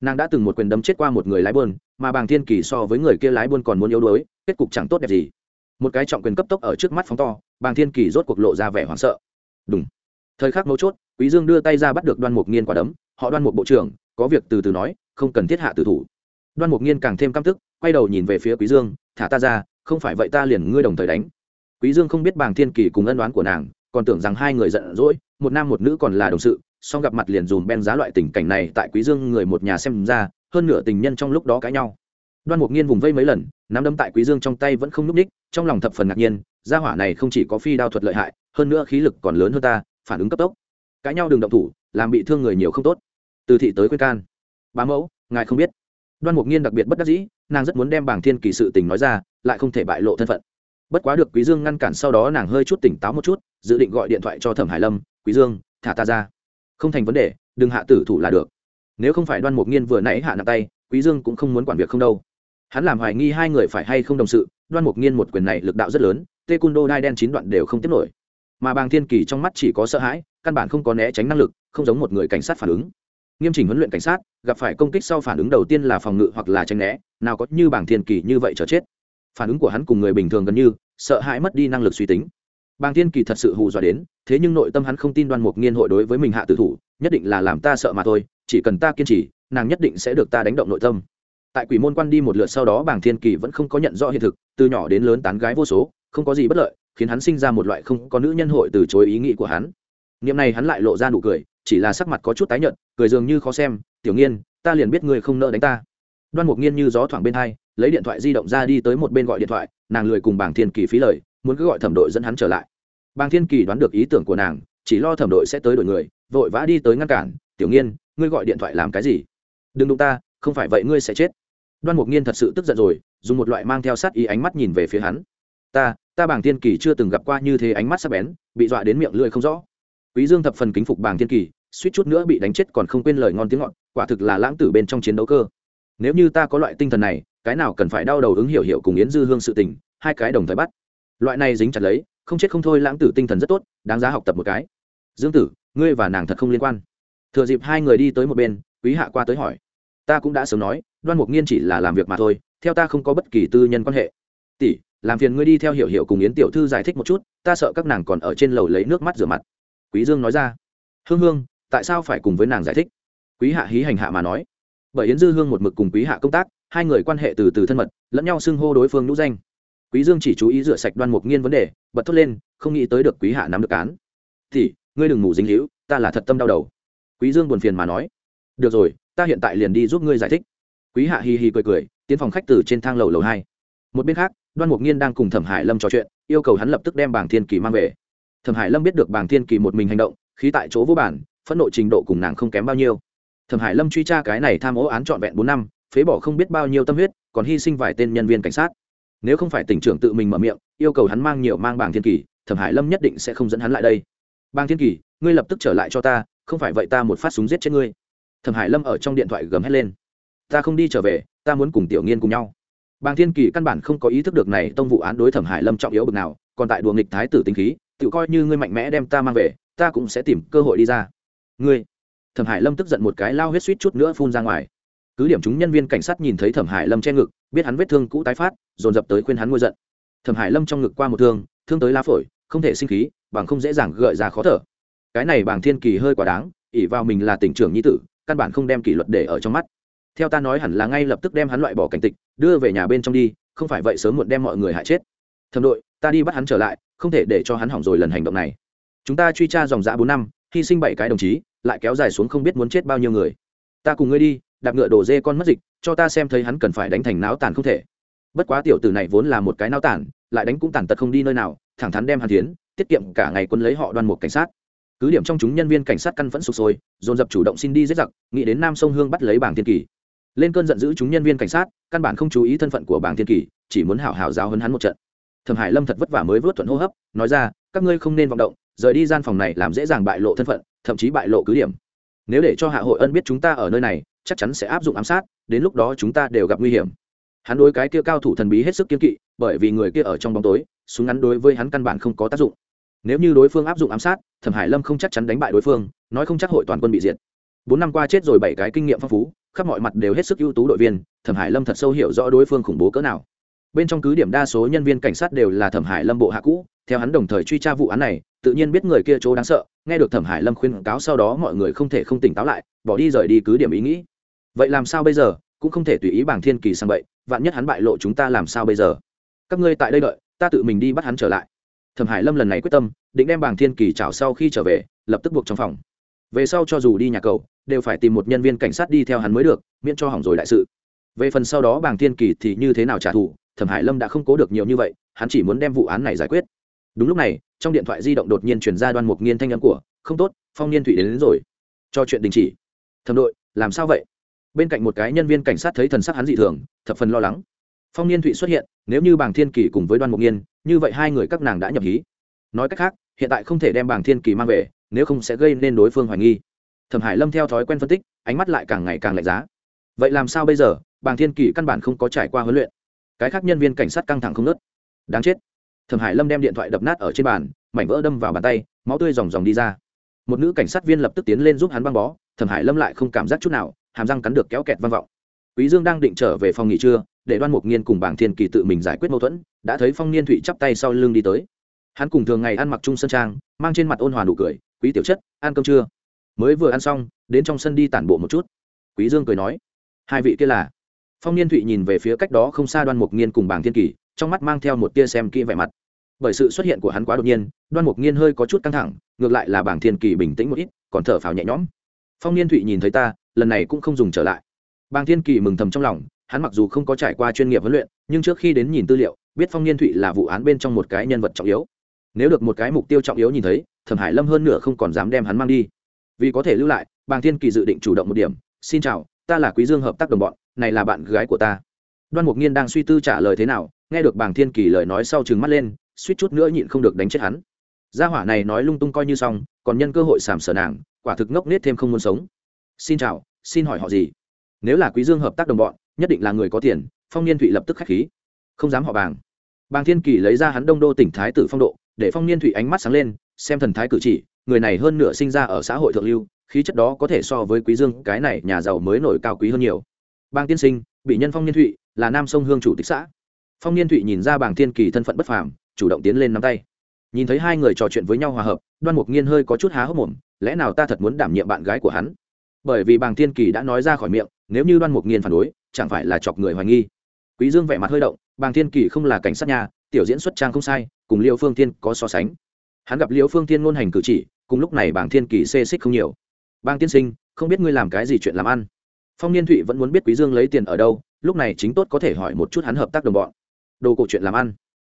Nàng đã từng một quyền đấm chết qua một người lái buôn, mà bảng thiên kỳ so với người kia lái buôn còn muốn yếu đuối, kết cục chẳng tốt đẹp gì. Một cái trọng quyền cấp tốc ở trước mắt phóng to, bàng thiên kỳ rốt cuộc lộ ra vẻ hoảng sợ. Đúng thời khắc mấu chốt, quý dương đưa tay ra bắt được đoan mục nghiên quả đấm, họ đoan mục bộ trưởng, có việc từ từ nói, không cần thiết hạ tử thủ. Đoan mục nghiên càng thêm căm tức, quay đầu nhìn về phía quý dương, thả ta ra, không phải vậy ta liền ngươi đồng thời đánh quý dương không biết bàng thiên kỳ cùng ân đoán của nàng, còn tưởng rằng hai người giận dỗi, một nam một nữ còn là đồng sự, song gặp mặt liền dùm ben giá loại tình cảnh này tại quý dương người một nhà xem ra, hơn nửa tình nhân trong lúc đó cãi nhau. Đoan mục nghiên vùng vây mấy lần, nắm đấm tại quý dương trong tay vẫn không núp ních trong lòng thập phần ngạc nhiên, gia hỏa này không chỉ có phi đao thuật lợi hại, hơn nữa khí lực còn lớn hơn ta, phản ứng cấp tốc. Cãi nhau đừng động thủ, làm bị thương người nhiều không tốt. Từ thị tới khuyên can. Bá mẫu, ngài không biết. Đoan mục nghiên đặc biệt bất đắc dĩ, nàng rất muốn đem bảng thiên kỳ sự tình nói ra, lại không thể bại lộ thân phận bất quá được quý dương ngăn cản sau đó nàng hơi chút tỉnh táo một chút, dự định gọi điện thoại cho thẩm hải lâm, quý dương, thả ta ra. Không thành vấn đề, đừng hạ tử thủ là được. Nếu không phải đoan mục nghiên vừa nãy hạ nặng tay, quý dương cũng không muốn quản việc không đâu. Hắn làm hoài nghi hai người phải hay không đồng sự, đoan mục nghiên một quyền này lực đạo rất lớn tê cung đô đai đen chín đoạn đều không tiếp nổi. Mà bàng thiên kỳ trong mắt chỉ có sợ hãi, căn bản không có né tránh năng lực, không giống một người cảnh sát phản ứng. Nghiêm chỉnh huấn luyện cảnh sát, gặp phải công kích sau phản ứng đầu tiên là phòng ngự hoặc là tranh né, nào có như bàng thiên kỳ như vậy chờ chết phản ứng của hắn cùng người bình thường gần như, sợ hãi mất đi năng lực suy tính. Bàng thiên kỳ thật sự hù dọa đến, thế nhưng nội tâm hắn không tin đoan mục nghiên hội đối với mình hạ tử thủ, nhất định là làm ta sợ mà thôi, chỉ cần ta kiên trì, nàng nhất định sẽ được ta đánh động nội tâm. Tại quỷ môn quan đi một lượt sau đó, bàng thiên kỳ vẫn không có nhận rõ hiện thực, từ nhỏ đến lớn tán gái vô số, không có gì bất lợi, khiến hắn sinh ra một loại không có nữ nhân hội từ chối ý nghĩ của hắn. Niệm này hắn lại lộ ra nụ cười, chỉ là sắc mặt có chút tái nhợt, cười dường như khó xem, tiểu nghiên, ta liền biết ngươi không nợ đánh ta. Đoan mục nghiên như gió thoảng bên hai lấy điện thoại di động ra đi tới một bên gọi điện thoại, nàng lười cùng bàng thiên kỳ phí lời, muốn cứ gọi thẩm đội dẫn hắn trở lại. Bàng thiên kỳ đoán được ý tưởng của nàng, chỉ lo thẩm đội sẽ tới đổi người, vội vã đi tới ngăn cản, tiểu nghiên, ngươi gọi điện thoại làm cái gì? Đừng đụng ta, không phải vậy ngươi sẽ chết. Đoan mục nghiên thật sự tức giận rồi, dùng một loại mang theo sát ý ánh mắt nhìn về phía hắn. Ta ta bảng thiên kỳ chưa từng gặp qua như thế ánh mắt sắc bén, bị dọa đến miệng lưỡi không rõ. Quý dương thập phần kính phục bảng thiên kỳ, suýt chút nữa bị đánh chết còn không quên lời ngon tiếng ngọt, quả thực là lãng tử bên trong chiến đấu cơ nếu như ta có loại tinh thần này, cái nào cần phải đau đầu ứng hiểu hiểu cùng yến dư hương sự tình, hai cái đồng thời bắt. Loại này dính chặt lấy, không chết không thôi lãng tử tinh thần rất tốt, đáng giá học tập một cái. Dương tử, ngươi và nàng thật không liên quan. Thừa dịp hai người đi tới một bên, quý hạ qua tới hỏi. Ta cũng đã sớm nói, đoan mục nghiên chỉ là làm việc mà thôi, theo ta không có bất kỳ tư nhân quan hệ. Tỷ, làm phiền ngươi đi theo hiểu hiểu cùng yến tiểu thư giải thích một chút, ta sợ các nàng còn ở trên lầu lấy nước mắt rửa mặt. Quý dương nói ra. Hương hương, tại sao phải cùng với nàng giải thích? Quý hạ hí hành hạ mà nói bởi yến dư hương một mực cùng quý hạ công tác, hai người quan hệ từ từ thân mật, lẫn nhau xưng hô đối phương nhũ danh. Quý dương chỉ chú ý rửa sạch đoan mục nghiên vấn đề, bật thốt lên, không nghĩ tới được quý hạ nắm được cán thì ngươi đừng ngủ dính hữu ta là thật tâm đau đầu. Quý dương buồn phiền mà nói. Được rồi, ta hiện tại liền đi giúp ngươi giải thích. Quý hạ hì hì cười cười, tiến phòng khách từ trên thang lầu lầu hai. Một bên khác, đoan mục nghiên đang cùng thẩm hải lâm trò chuyện, yêu cầu hắn lập tức đem bảng thiên kỳ mang về. Thẩm hải lâm biết được bảng thiên kỳ một mình hành động, khí tại chỗ vô bản, phẫn nộ trình độ cùng nàng không kém bao nhiêu thẩm hải lâm truy tra cái này tham ô án trọn vẹn bốn năm, phế bỏ không biết bao nhiêu tâm huyết, còn hy sinh vài tên nhân viên cảnh sát. Nếu không phải tỉnh trưởng tự mình mở miệng, yêu cầu hắn mang nhiều mang bảng thiên kỳ, thẩm hải lâm nhất định sẽ không dẫn hắn lại đây. Bang thiên kỳ, ngươi lập tức trở lại cho ta, không phải vậy ta một phát súng giết chết ngươi. Thẩm hải lâm ở trong điện thoại gầm hét lên. Ta không đi trở về, ta muốn cùng tiểu nghiên cùng nhau. Bang thiên kỳ căn bản không có ý thức được này tông vụ án đối thẩm hải lâm trọng yếu bực nào, còn tại đùa nghịch thái tử tinh khí, tự coi như ngươi mạnh mẽ đem ta mang về, ta cũng sẽ tìm cơ hội đi ra. Ngươi thẩm hải lâm tức giận một cái lao huyết suýt chút nữa phun ra ngoài. Cứ điểm chúng nhân viên cảnh sát nhìn thấy thẩm hải lâm che ngực, biết hắn vết thương cũ tái phát, dồn dập tới khuyên hắn ngôi giận. Thẩm hải lâm trong ngực qua một thương thương tới lá phổi, không thể sinh khí, bằng không dễ dàng gợi ra khó thở. Cái này bàng thiên kỳ hơi quá đáng ỉ vào mình là tỉnh trưởng nhi tử, căn bản không đem kỷ luật để ở trong mắt. Theo ta nói hẳn là ngay lập tức đem hắn loại bỏ cảnh tịch, đưa về nhà bên trong đi, không phải vậy sớm muộn đem mọi người hại chết. Thầm đội, ta đi bắt hắn trở lại, không thể để cho hắn hỏng rồi lần hành động này. Chúng ta truy tra dòng dã bốn năm, hy sinh bảy cái đồng chí lại kéo dài xuống không biết muốn chết bao nhiêu người. Ta cùng ngươi đi, đạp ngựa đổ dê con mất dịch, cho ta xem thấy hắn cần phải đánh thành náo tàn không thể. Bất quá tiểu tử này vốn là một cái náo tàn, lại đánh cũng tàn tật không đi nơi nào, thẳng thắn đem hàn tiến tiết kiệm cả ngày quân lấy họ đoan một cảnh sát. Cứ điểm trong chúng nhân viên cảnh sát căn vẫn sụp sôi, dồn dập chủ động xin đi giết giặc, nghĩ đến nam sông hương bắt lấy bảng thiên kỳ. Lên cơn giận dữ chúng nhân viên cảnh sát, căn bản không chú ý thân phận của bảng thiên kỳ, chỉ muốn hảo hảo giáo hấn hắn một trận. Thẩm hải lâm thật vất vả mới vớt thuận hô hấp, nói ra, các ngươi không nên vọng động, rời đi gian phòng này làm dễ dàng bại lộ thân phận thậm chí bại lộ cứ điểm. Nếu để cho hạ hội ân biết chúng ta ở nơi này, chắc chắn sẽ áp dụng ám sát, đến lúc đó chúng ta đều gặp nguy hiểm. Hắn đối cái kia cao thủ thần bí hết sức kiên kỵ, bởi vì người kia ở trong bóng tối, súng ngắn đối với hắn căn bản không có tác dụng. Nếu như đối phương áp dụng ám sát, thẩm hải lâm không chắc chắn đánh bại đối phương, nói không chắc hội toàn quân bị diệt. Bốn năm qua chết rồi bảy cái kinh nghiệm phong phú, khắp mọi mặt đều hết sức ưu tú đội viên, thẩm hải lâm thật sâu hiểu rõ đối phương khủng bố cỡ nào. Bên trong cứ điểm đa số nhân viên cảnh sát đều là thẩm hải lâm bộ hạ cũ, theo hắn đồng thời truy tra vụ án này tự nhiên biết người kia chỗ đáng sợ, nghe được thẩm hải lâm khuyên cáo sau đó mọi người không thể không tỉnh táo lại, bỏ đi rời đi cứ điểm ý nghĩ. Vậy làm sao bây giờ? Cũng không thể tùy ý bảng thiên kỳ sang vậy vạn nhất hắn bại lộ chúng ta làm sao bây giờ? Các ngươi tại đây đợi, ta tự mình đi bắt hắn trở lại. Thẩm hải lâm lần này quyết tâm, định đem bảng thiên kỳ chảo sau khi trở về, lập tức buộc trong phòng. Về sau cho dù đi nhà cầu, đều phải tìm một nhân viên cảnh sát đi theo hắn mới được, miễn cho hỏng rồi đại sự. Về phần sau đó bảng thiên kỳ thì như thế nào trả thù, thẩm hải lâm đã không cố được nhiều như vậy, hắn chỉ muốn đem vụ án này giải quyết. Đúng lúc này trong điện thoại di động đột nhiên chuyển ra đoan mục nghiên thanh âm của không tốt phong niên thủy đến, đến rồi. Cho chuyện đình chỉ. Thẩm đội làm sao vậy? Bên cạnh một cái nhân viên cảnh sát thấy thần sắc hắn dị thường thập phần lo lắng. Phong niên thụy xuất hiện nếu như bàng thiên kỳ cùng với đoan mục nghiên như vậy hai người các nàng đã nhập hí. Nói cách khác hiện tại không thể đem bàng thiên kỳ mang về nếu không sẽ gây nên đối phương hoài nghi. Thẩm hải lâm theo thói quen phân tích ánh mắt lại càng ngày càng lạnh giá. Vậy làm sao bây giờ? Bàng thiên kỳ căn bản không có trải qua huấn luyện. Cái khác nhân viên cảnh sát căng thẳng không nớt đáng chết thẩm hải lâm đem điện thoại đập nát ở trên bàn, mảnh vỡ đâm vào bàn tay, máu tươi ròng ròng đi ra. Một nữ cảnh sát viên lập tức tiến lên giúp hắn băng bó, thẩm hải lâm lại không cảm giác chút nào, hàm răng cắn được kéo kẹt vang vọng. Quý dương đang định trở về phòng nghỉ trưa, để đoan mục nghiên cùng bảng thiên kỳ tự mình giải quyết mâu thuẫn, đã thấy phong niên thụy chắp tay sau lưng đi tới. Hắn cùng thường ngày ăn mặc trung sân trang, mang trên mặt ôn hòa nụ cười, quý tiểu chất, ăn cơm trưa mới vừa ăn xong, đến trong sân đi tản bộ một chút. Quý dương cười nói. Hai vị kia là? Phong niên thụy nhìn về phía cách đó không xa đoan mục nghiên cùng bảng thiên kỳ trong mắt mang theo một tia xem kỹ vẻ mặt. Bởi sự xuất hiện của hắn quá đột nhiên, đoan mục nghiên hơi có chút căng thẳng, ngược lại là bảng thiên kỳ bình tĩnh một ít, còn thở phào nhẹ nhõm. Phong niên thụy nhìn thấy ta, lần này cũng không dùng trở lại. Bàng thiên kỳ mừng thầm trong lòng, hắn mặc dù không có trải qua chuyên nghiệp huấn luyện, nhưng trước khi đến nhìn tư liệu, biết phong niên thụy là vụ án bên trong một cái nhân vật trọng yếu. Nếu được một cái mục tiêu trọng yếu nhìn thấy, thẩm hải lâm hơn nửa không còn dám đem hắn mang đi. Vì có thể lưu lại bàng thiên kỳ dự định chủ động một điểm, xin chào, ta là quý dương hợp tác đồng bọn, này là bạn gái của ta đoan mục nghiên đang suy tư trả lời thế nào, nghe được bàng thiên kỳ lời nói sau chừng mắt lên, suýt chút nữa nhịn không được đánh chết hắn. Gia hỏa này nói lung tung coi như xong, còn nhân cơ hội sàm sở nàng, quả thực ngốc nết thêm không muốn sống. Xin chào, xin hỏi họ gì? Nếu là quý dương hợp tác đồng bọn, nhất định là người có tiền, phong niên thụy lập tức khách khí. Không dám họ bàng bàng thiên kỳ lấy ra hắn đông đô tỉnh thái tử phong độ, để phong niên thụy ánh mắt sáng lên, xem thần thái cử chỉ, người này hơn nửa sinh ra ở xã hội thượng lưu, khí chất đó có thể so với quý dương, cái này nhà giàu mới nổi cao quý hơn nhiều. Bàng tiên sinh, bị nhân phong niên thụy là nam sông hương chủ tịch xã. Phong niên thụy nhìn ra bàng thiên kỳ thân phận bất phàm, chủ động tiến lên nắm tay. Nhìn thấy hai người trò chuyện với nhau hòa hợp, đoan mục nghiên hơi có chút há hốc mồm, lẽ nào ta thật muốn đảm nhiệm bạn gái của hắn? Bởi vì bàng thiên kỳ đã nói ra khỏi miệng, nếu như đoan mục nghiên phản đối, chẳng phải là chọc người hoài nghi. Quý dương vẻ mặt hơi động bàng thiên kỳ không là cảnh sát nhà, tiểu diễn xuất trang không sai, cùng liêu phương thiên có so sánh. Hắn gặp liêu phương thiên ngôn hành cử chỉ, cùng lúc này bàng thiên kỳ xê xích không nhiều. Bàng tiên sinh, không biết ngươi làm cái gì chuyện làm ăn? Phong niên thụy vẫn muốn biết quý dương lấy tiền ở đâu lúc này chính tốt có thể hỏi một chút hắn hợp tác đồng bọn. Đồ cổ chuyện làm ăn.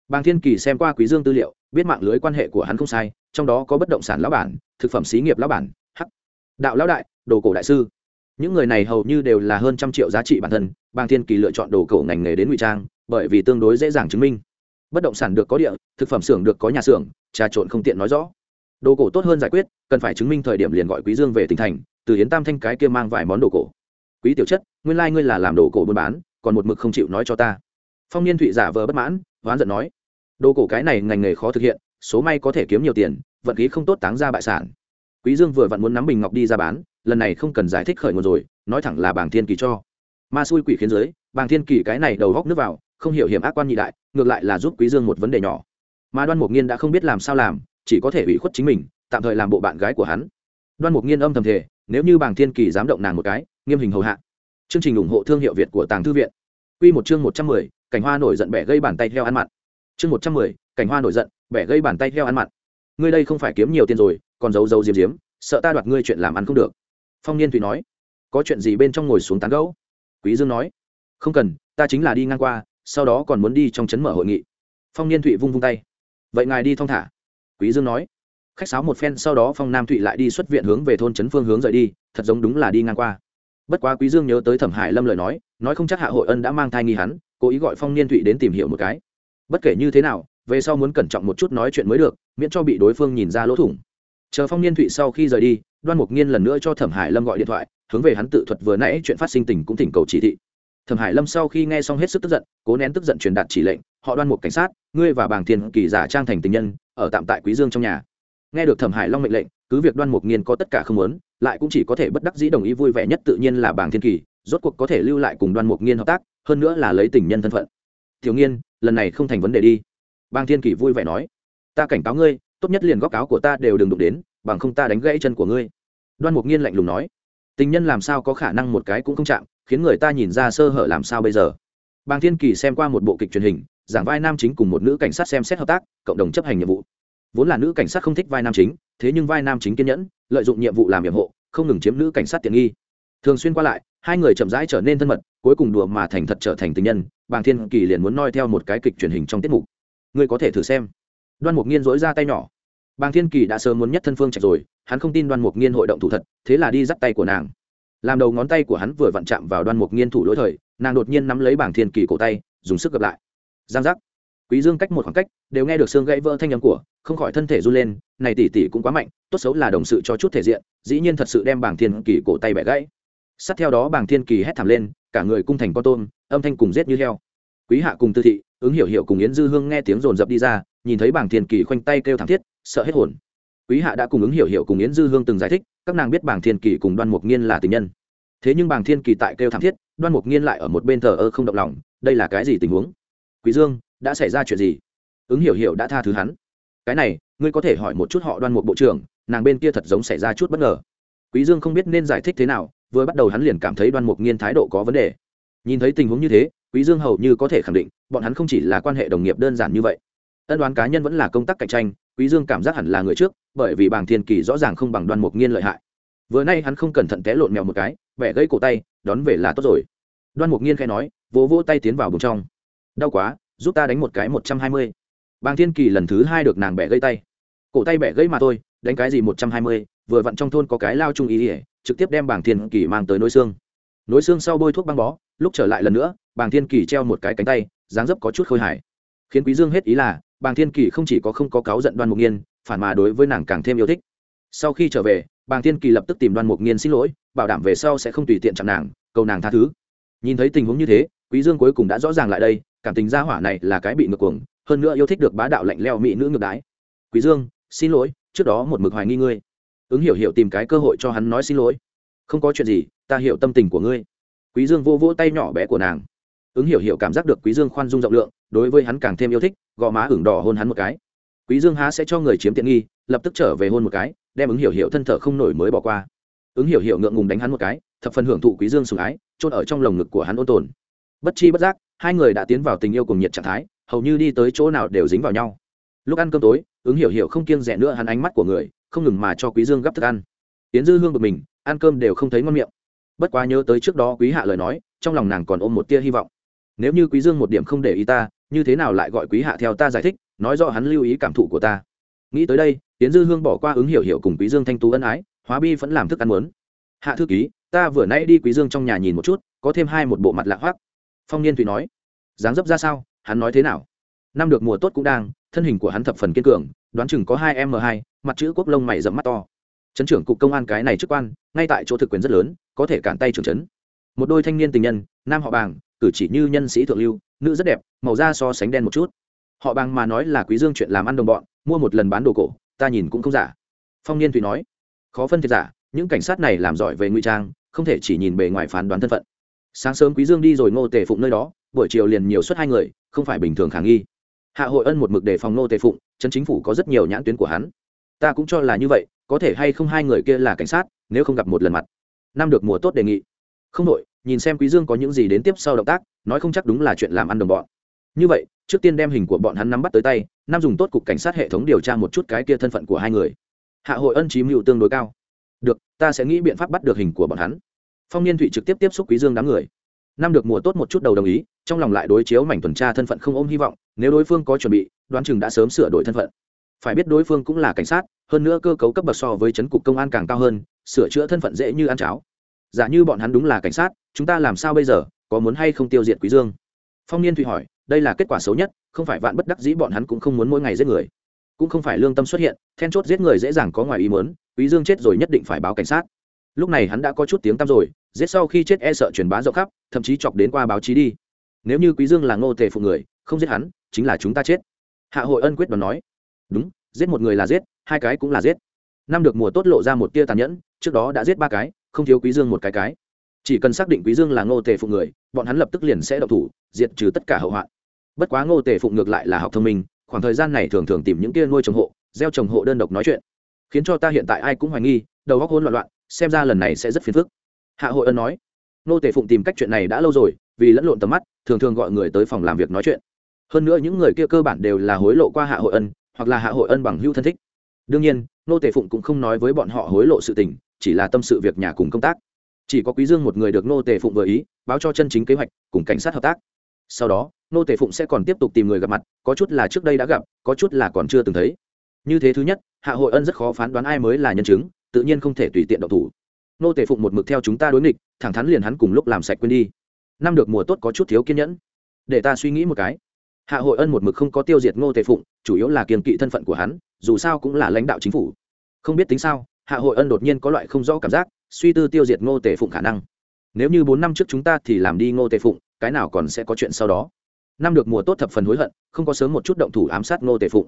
Bàng thiên kỳ xem qua quý dương tư liệu, biết mạng lưới quan hệ của hắn không sai, trong đó có bất động sản lão bản, thực phẩm xí nghiệp lão bản, hắc, đạo lão đại, đồ cổ đại sư. Những người này hầu như đều là hơn trăm triệu giá trị bản thân, bàng thiên kỳ lựa chọn đồ cổ ngành nghề đến ngụy trang, bởi vì tương đối dễ dàng chứng minh. Bất động sản được có địa, thực phẩm xưởng được có nhà xưởng, trà trộn không tiện nói rõ. Đồ cổ tốt hơn giải quyết, cần phải chứng minh thời điểm liền gọi quý dương về tỉnh thành, từ hiến tam thanh cái kia mang vài món đồ cổ. Quý tiểu chất nguyên lai ngươi là làm đồ cổ buôn bán, còn một mực không chịu nói cho ta. Phong niên thụy giả vờ bất mãn, oán giận nói. Đồ cổ cái này ngành nghề khó thực hiện, số may có thể kiếm nhiều tiền, vận khí không tốt táng ra bại sản. Quý dương vừa vặn muốn nắm bình ngọc đi ra bán, lần này không cần giải thích khởi nguồn rồi, nói thẳng là bảng thiên kỳ cho. Ma xui quỷ khiến dưới bảng thiên kỳ cái này đầu góc nước vào, không hiểu hiểm ác quan nhị đại, ngược lại là giúp quý dương một vấn đề nhỏ. Mà đoan mục nghiên đã không biết làm sao làm, chỉ có thể ủy khuất chính mình, tạm thời làm bộ bạn gái của hắn. Đoan mục nghiên âm thầm thể nếu như bảng thiên kỳ dám động nàng một cái, nghiêm hình hầu hạ chương trình ủng hộ thương hiệu việt của tàng thư viện. Quy một chương một trăm mười, cảnh hoa nổi giận bẻ gây bàn tay theo ăn mặn. Chương một trăm mười, cảnh hoa nổi giận bẻ gây bàn tay theo ăn mặn. Ngươi đây không phải kiếm nhiều tiền rồi, còn giấu giấu diếm diếm, sợ ta đoạt ngươi chuyện làm ăn không được. Phong niên tùy nói. Có chuyện gì bên trong ngồi xuống tán gẫu? Quý dương nói. Không cần, ta chính là đi ngang qua, sau đó còn muốn đi trong trấn mở hội nghị. Phong niên thụy vung vung tay. Vậy ngài đi thong thả. Quý dương nói. Khách sáo một phen, sau đó phong nam thụy lại đi xuất viện hướng về thôn trấn phương hướng rời đi, thật giống đúng là đi ngang qua bất quá quý dương nhớ tới thẩm hải lâm lời nói nói không chắc hạ hội ân đã mang thai nghi hắn, cố ý gọi phong niên thụy đến tìm hiểu một cái. Bất kể như thế nào, về sau muốn cẩn trọng một chút nói chuyện mới được, miễn cho bị đối phương nhìn ra lỗ thủng. Chờ phong niên thụy sau khi rời đi, đoan mục nghiên lần nữa cho thẩm hải lâm gọi điện thoại, hướng về hắn tự thuật vừa nãy chuyện phát sinh tình cũng thỉnh cầu chỉ thị. Thẩm hải lâm sau khi nghe xong hết sức tức giận, cố nén tức giận truyền đạt chỉ lệnh, họ đoan mục cảnh sát, ngươi và bàng thiên kỳ giả trang thành tình nhân, ở tạm tại quý dương trong nhà. Nghe được thẩm hải long mệnh lệnh, cứ việc đoan mục nghiên có tất cả không muốn lại cũng chỉ có thể bất đắc dĩ đồng ý vui vẻ nhất tự nhiên là bảng thiên kỳ, rốt cuộc có thể lưu lại cùng đoan mục nghiên hợp tác, hơn nữa là lấy tình nhân thân phận. Thiếu nghiên, lần này không thành vấn đề đi. Bàng thiên kỳ vui vẻ nói, ta cảnh cáo ngươi, tốt nhất liền góc áo của ta đều đừng đụng đến, bằng không ta đánh gãy chân của ngươi. Đoan mục nghiên lạnh lùng nói, tình nhân làm sao có khả năng một cái cũng không chạm, khiến người ta nhìn ra sơ hở làm sao bây giờ? Bàng thiên kỳ xem qua một bộ kịch truyền hình, giảng vai nam chính cùng một nữ cảnh sát xem xét hợp tác, cộng đồng chấp hành nhiệm vụ. Vốn là nữ cảnh sát không thích vai nam chính, thế nhưng vai nam chính kiên nhẫn lợi dụng nhiệm vụ làm nhiệm hộ, không ngừng chiếm nữ cảnh sát tiện nghi. Thường xuyên qua lại, hai người chậm rãi trở nên thân mật, cuối cùng đùa mà thành thật trở thành tình nhân, bàng thiên kỳ liền muốn noi theo một cái kịch truyền hình trong tiết mục. Ngươi có thể thử xem. Đoan mục nghiên dối ra tay nhỏ. Bàng thiên kỳ đã sớm muốn nhất thân phương trạch rồi, hắn không tin đoan mục nghiên hội động thủ thật, thế là đi dắt tay của nàng. Làm đầu ngón tay của hắn vừa vặn chạm vào đoan mục nghiên thủ lỗi thời, nàng đột nhiên nắm lấy bảng thiên kỳ cổ tay, dùng sức gập lại. Giang giác quý dương cách một khoảng cách, đều nghe được xương gãy vỡ thanh âm của, không khỏi thân thể run lên, này tỷ tỷ cũng quá mạnh, tốt xấu là đồng sự cho chút thể diện, dĩ nhiên thật sự đem bảng thiên kỳ cổ tay bẻ gãy. Sát theo đó bảng thiên kỳ hét thảm lên, cả người cung thành con tôm, âm thanh cùng giết như heo. Quý hạ cùng tư thị, ứng hiểu hiểu cùng yến dư hương nghe tiếng rồn rập đi ra, nhìn thấy bảng thiên kỳ khoanh tay kêu thảm thiết, sợ hết hồn. Quý hạ đã cùng ứng hiểu hiểu cùng yến dư hương từng giải thích, các nàng biết bảng thiên kỳ cùng đoan mục nghiên là tình nhân. Thế nhưng bảng thiên kỳ tại kêu thảm thiết, đoan mục nghiên lại ở một bên thờ ơ không động lòng, đây là cái gì tình huống? Quý dương đã xảy ra chuyện gì? Ứng hiểu hiểu đã tha thứ hắn. Cái này, ngươi có thể hỏi một chút họ đoan mục bộ trưởng, nàng bên kia thật giống xảy ra chút bất ngờ. Quý dương không biết nên giải thích thế nào, vừa bắt đầu hắn liền cảm thấy đoan mục nghiên thái độ có vấn đề. Nhìn thấy tình huống như thế, quý dương hầu như có thể khẳng định, bọn hắn không chỉ là quan hệ đồng nghiệp đơn giản như vậy. Ân đoán cá nhân vẫn là công tác cạnh tranh, quý dương cảm giác hẳn là người trước, bởi vì bảng thiên kỳ rõ ràng không bằng đoan mục nghiên lợi hại. Vừa nay hắn không cẩn thận té lộn mèo một cái bẻ gãy cổ tay, đón về là tốt rồi. Đoan mục nghiên khai nói, vỗ vỗ tay tiến vào bụng trong. Đau quá giúp ta đánh một cái một trăm hai mươi. Bàng thiên kỳ lần thứ hai được nàng bẻ gãy tay. Cổ tay bẻ gãy mà thôi, đánh cái gì một trăm hai mươi, vừa vặn trong thôn có cái lao trung ý ỉa trực tiếp đem bàng thiên kỳ mang tới nối xương. Nối xương sau bôi thuốc băng bó, lúc trở lại lần nữa, bàng thiên kỳ treo một cái cánh tay, dáng dấp có chút khôi hài. Khiến quý dương hết ý là, bàng thiên kỳ không chỉ có không có cáo giận đoan mục nghiên, phản mà đối với nàng càng thêm yêu thích. Sau khi trở về, bàng thiên kỳ lập tức tìm đoan mục nghiên xin lỗi, bảo đảm về sau sẽ không tùy tiện chạm nàng, cầu nàng tha thứ. Nhìn thấy tình huống như thế quý dương cuối cùng đã rõ ràng lại đây, cảm tình gia hỏa này là cái bị ngược cuồng, hơn nữa yêu thích được bá đạo lạnh leo mỹ nữ ngược đái quý dương, xin lỗi, trước đó một mực hoài nghi ngươi. Ứng hiểu hiểu tìm cái cơ hội cho hắn nói xin lỗi. Không có chuyện gì, ta hiểu tâm tình của ngươi. Quý dương vô vỗ tay nhỏ bé của nàng. Ứng hiểu hiểu cảm giác được quý dương khoan dung rộng lượng, đối với hắn càng thêm yêu thích, gò má ửng đỏ hôn hắn một cái. Quý dương há sẽ cho người chiếm tiện nghi, lập tức trở về hôn một cái, đem ứng hiểu hiểu thân thở không nổi mới bỏ qua. Ứng hiểu hiểu ngượng ngùng đánh hắn một cái, thập phần hưởng thụ quý dương sủng ái trôn ở trong lồng ngực của hắn ôn tồn bất chi bất giác, hai người đã tiến vào tình yêu cùng nhiệt trạng thái, hầu như đi tới chỗ nào đều dính vào nhau. Lúc ăn cơm tối, ứng hiểu hiểu không kiêng rẻ nữa hắn ánh mắt của người, không ngừng mà cho quý dương gấp thức ăn. Tiến dư hương bực mình, ăn cơm đều không thấy ngon miệng. Bất quá nhớ tới trước đó quý hạ lời nói, trong lòng nàng còn ôm một tia hy vọng. Nếu như quý dương một điểm không để ý ta, như thế nào lại gọi quý hạ theo ta giải thích, nói rõ hắn lưu ý cảm thụ của ta. Nghĩ tới đây tiến dư hương bỏ qua ứng hiểu hiểu cùng quý dương thanh tú ân ái, hóa bi vẫn làm thức ăn muốn. Hạ thư ký, ta vừa nãy đi quý dương trong nhà nhìn một chút, có thêm hai một bộ mặt lạ hoắc phong niên thủy nói, dáng dấp ra sao? Hắn nói thế nào? Năm được mùa tốt cũng đang, thân hình của hắn thập phần kiên cường, đoán chừng có hai m hai, mặt chữ quốc lông mày dẫm mắt to. Trấn trưởng cục công an cái này chức quan, ngay tại chỗ thực quyền rất lớn, có thể cản tay trưởng trấn. Một đôi thanh niên tình nhân, nam họ bàng, cử chỉ như nhân sĩ thượng lưu, nữ rất đẹp, màu da so sánh đen một chút. Họ bàng mà nói là quý dương chuyện làm ăn đồng bọn, mua một lần bán đồ cổ, ta nhìn cũng không giả. Phong niên thủy nói, khó phân thiệt giả, những cảnh sát này làm giỏi về ngụy trang, không thể chỉ nhìn bề ngoài phán đoán thân phận sáng sớm quý dương đi rồi ngô tề phụng nơi đó, buổi chiều liền nhiều suất hai người, không phải bình thường khả nghi. Hạ hội ân một mực đề phòng ngô tề phụng, chân chính phủ có rất nhiều nhãn tuyến của hắn. Ta cũng cho là như vậy, có thể hay không hai người kia là cảnh sát, nếu không gặp một lần mặt. Năm được mùa tốt đề nghị. Không đội nhìn xem quý dương có những gì đến tiếp sau động tác, nói không chắc đúng là chuyện làm ăn đồng bọn. Như vậy, trước tiên đem hình của bọn hắn nắm bắt tới tay, năm dùng tốt cục cảnh sát hệ thống điều tra một chút cái kia thân phận của hai người. Hạ hội ân chí mưu tương đối cao. Được, ta sẽ nghĩ biện pháp bắt được hình của bọn hắn phong niên thụy trực tiếp tiếp xúc quý dương đám người. Năm được mùa tốt một chút đầu đồng ý, trong lòng lại đối chiếu mảnh tuần tra thân phận không ôm hy vọng, nếu đối phương có chuẩn bị, đoán chừng đã sớm sửa đổi thân phận. Phải biết đối phương cũng là cảnh sát, hơn nữa cơ cấu cấp bậc so với chấn cục công an càng cao hơn, sửa chữa thân phận dễ như ăn cháo. Giả như bọn hắn đúng là cảnh sát, chúng ta làm sao bây giờ, có muốn hay không tiêu diệt quý dương? Phong niên thụy hỏi, đây là kết quả xấu nhất, không phải vạn bất đắc dĩ bọn hắn cũng không muốn mỗi ngày giết người. Cũng không phải lương tâm xuất hiện, then chốt giết người dễ dàng có ngoài ý muốn, quý dương chết rồi nhất định phải báo cảnh sát. Lúc này hắn đã có chút tiếng tăm rồi giết sau khi chết e sợ truyền bá rộng khắp, thậm chí chọc đến qua báo chí đi. Nếu như quý dương là ngô tề phụ người, không giết hắn, chính là chúng ta chết. Hạ hội ân quyết đoán nói. Đúng, giết một người là giết, hai cái cũng là giết. Năm được mùa tốt lộ ra một tia tàn nhẫn, trước đó đã giết ba cái, không thiếu quý dương một cái cái. Chỉ cần xác định quý dương là ngô tề phụ người, bọn hắn lập tức liền sẽ động thủ, diệt trừ tất cả hậu hoạn. Bất quá ngô tề phụ ngược lại là học thông minh, khoảng thời gian này thường thường tìm những kia nuôi trồng hộ, gieo trồng hộ đơn độc nói chuyện, khiến cho ta hiện tại ai cũng hoài nghi, đầu óc hỗn loạn loạn, xem ra lần này sẽ rất phiền phức hạ hội ân nói, nô tề phụng tìm cách chuyện này đã lâu rồi, vì lẫn lộn tầm mắt, thường thường gọi người tới phòng làm việc nói chuyện. Hơn nữa những người kia cơ bản đều là hối lộ qua hạ hội ân, hoặc là hạ hội ân bằng hưu thân thích. Đương nhiên, nô tề phụng cũng không nói với bọn họ hối lộ sự tình, chỉ là tâm sự việc nhà cùng công tác. Chỉ có quý dương một người được nô tề phụng vừa ý, báo cho chân chính kế hoạch, cùng cảnh sát hợp tác. Sau đó, nô tề phụng sẽ còn tiếp tục tìm người gặp mặt, có chút là trước đây đã gặp, có chút là còn chưa từng thấy. Như thế thứ nhất, hạ hội ân rất khó phán đoán ai mới là nhân chứng, tự nhiên không thể tùy tiện độc thủ nô tề phụng một mực theo chúng ta đối nghịch, thẳng thắn liền hắn cùng lúc làm sạch quên đi. Năm được mùa tốt có chút thiếu kiên nhẫn. Để ta suy nghĩ một cái. Hạ hội ân một mực không có tiêu diệt ngô tề phụng, chủ yếu là kiềm kỵ thân phận của hắn, dù sao cũng là lãnh đạo chính phủ. Không biết tính sao, hạ hội ân đột nhiên có loại không rõ cảm giác, suy tư tiêu diệt ngô tề phụng khả năng. Nếu như bốn năm trước chúng ta thì làm đi ngô tề phụng, cái nào còn sẽ có chuyện sau đó? Năm được mùa tốt thập phần hối hận, không có sớm một chút động thủ ám sát ngô tề phụng.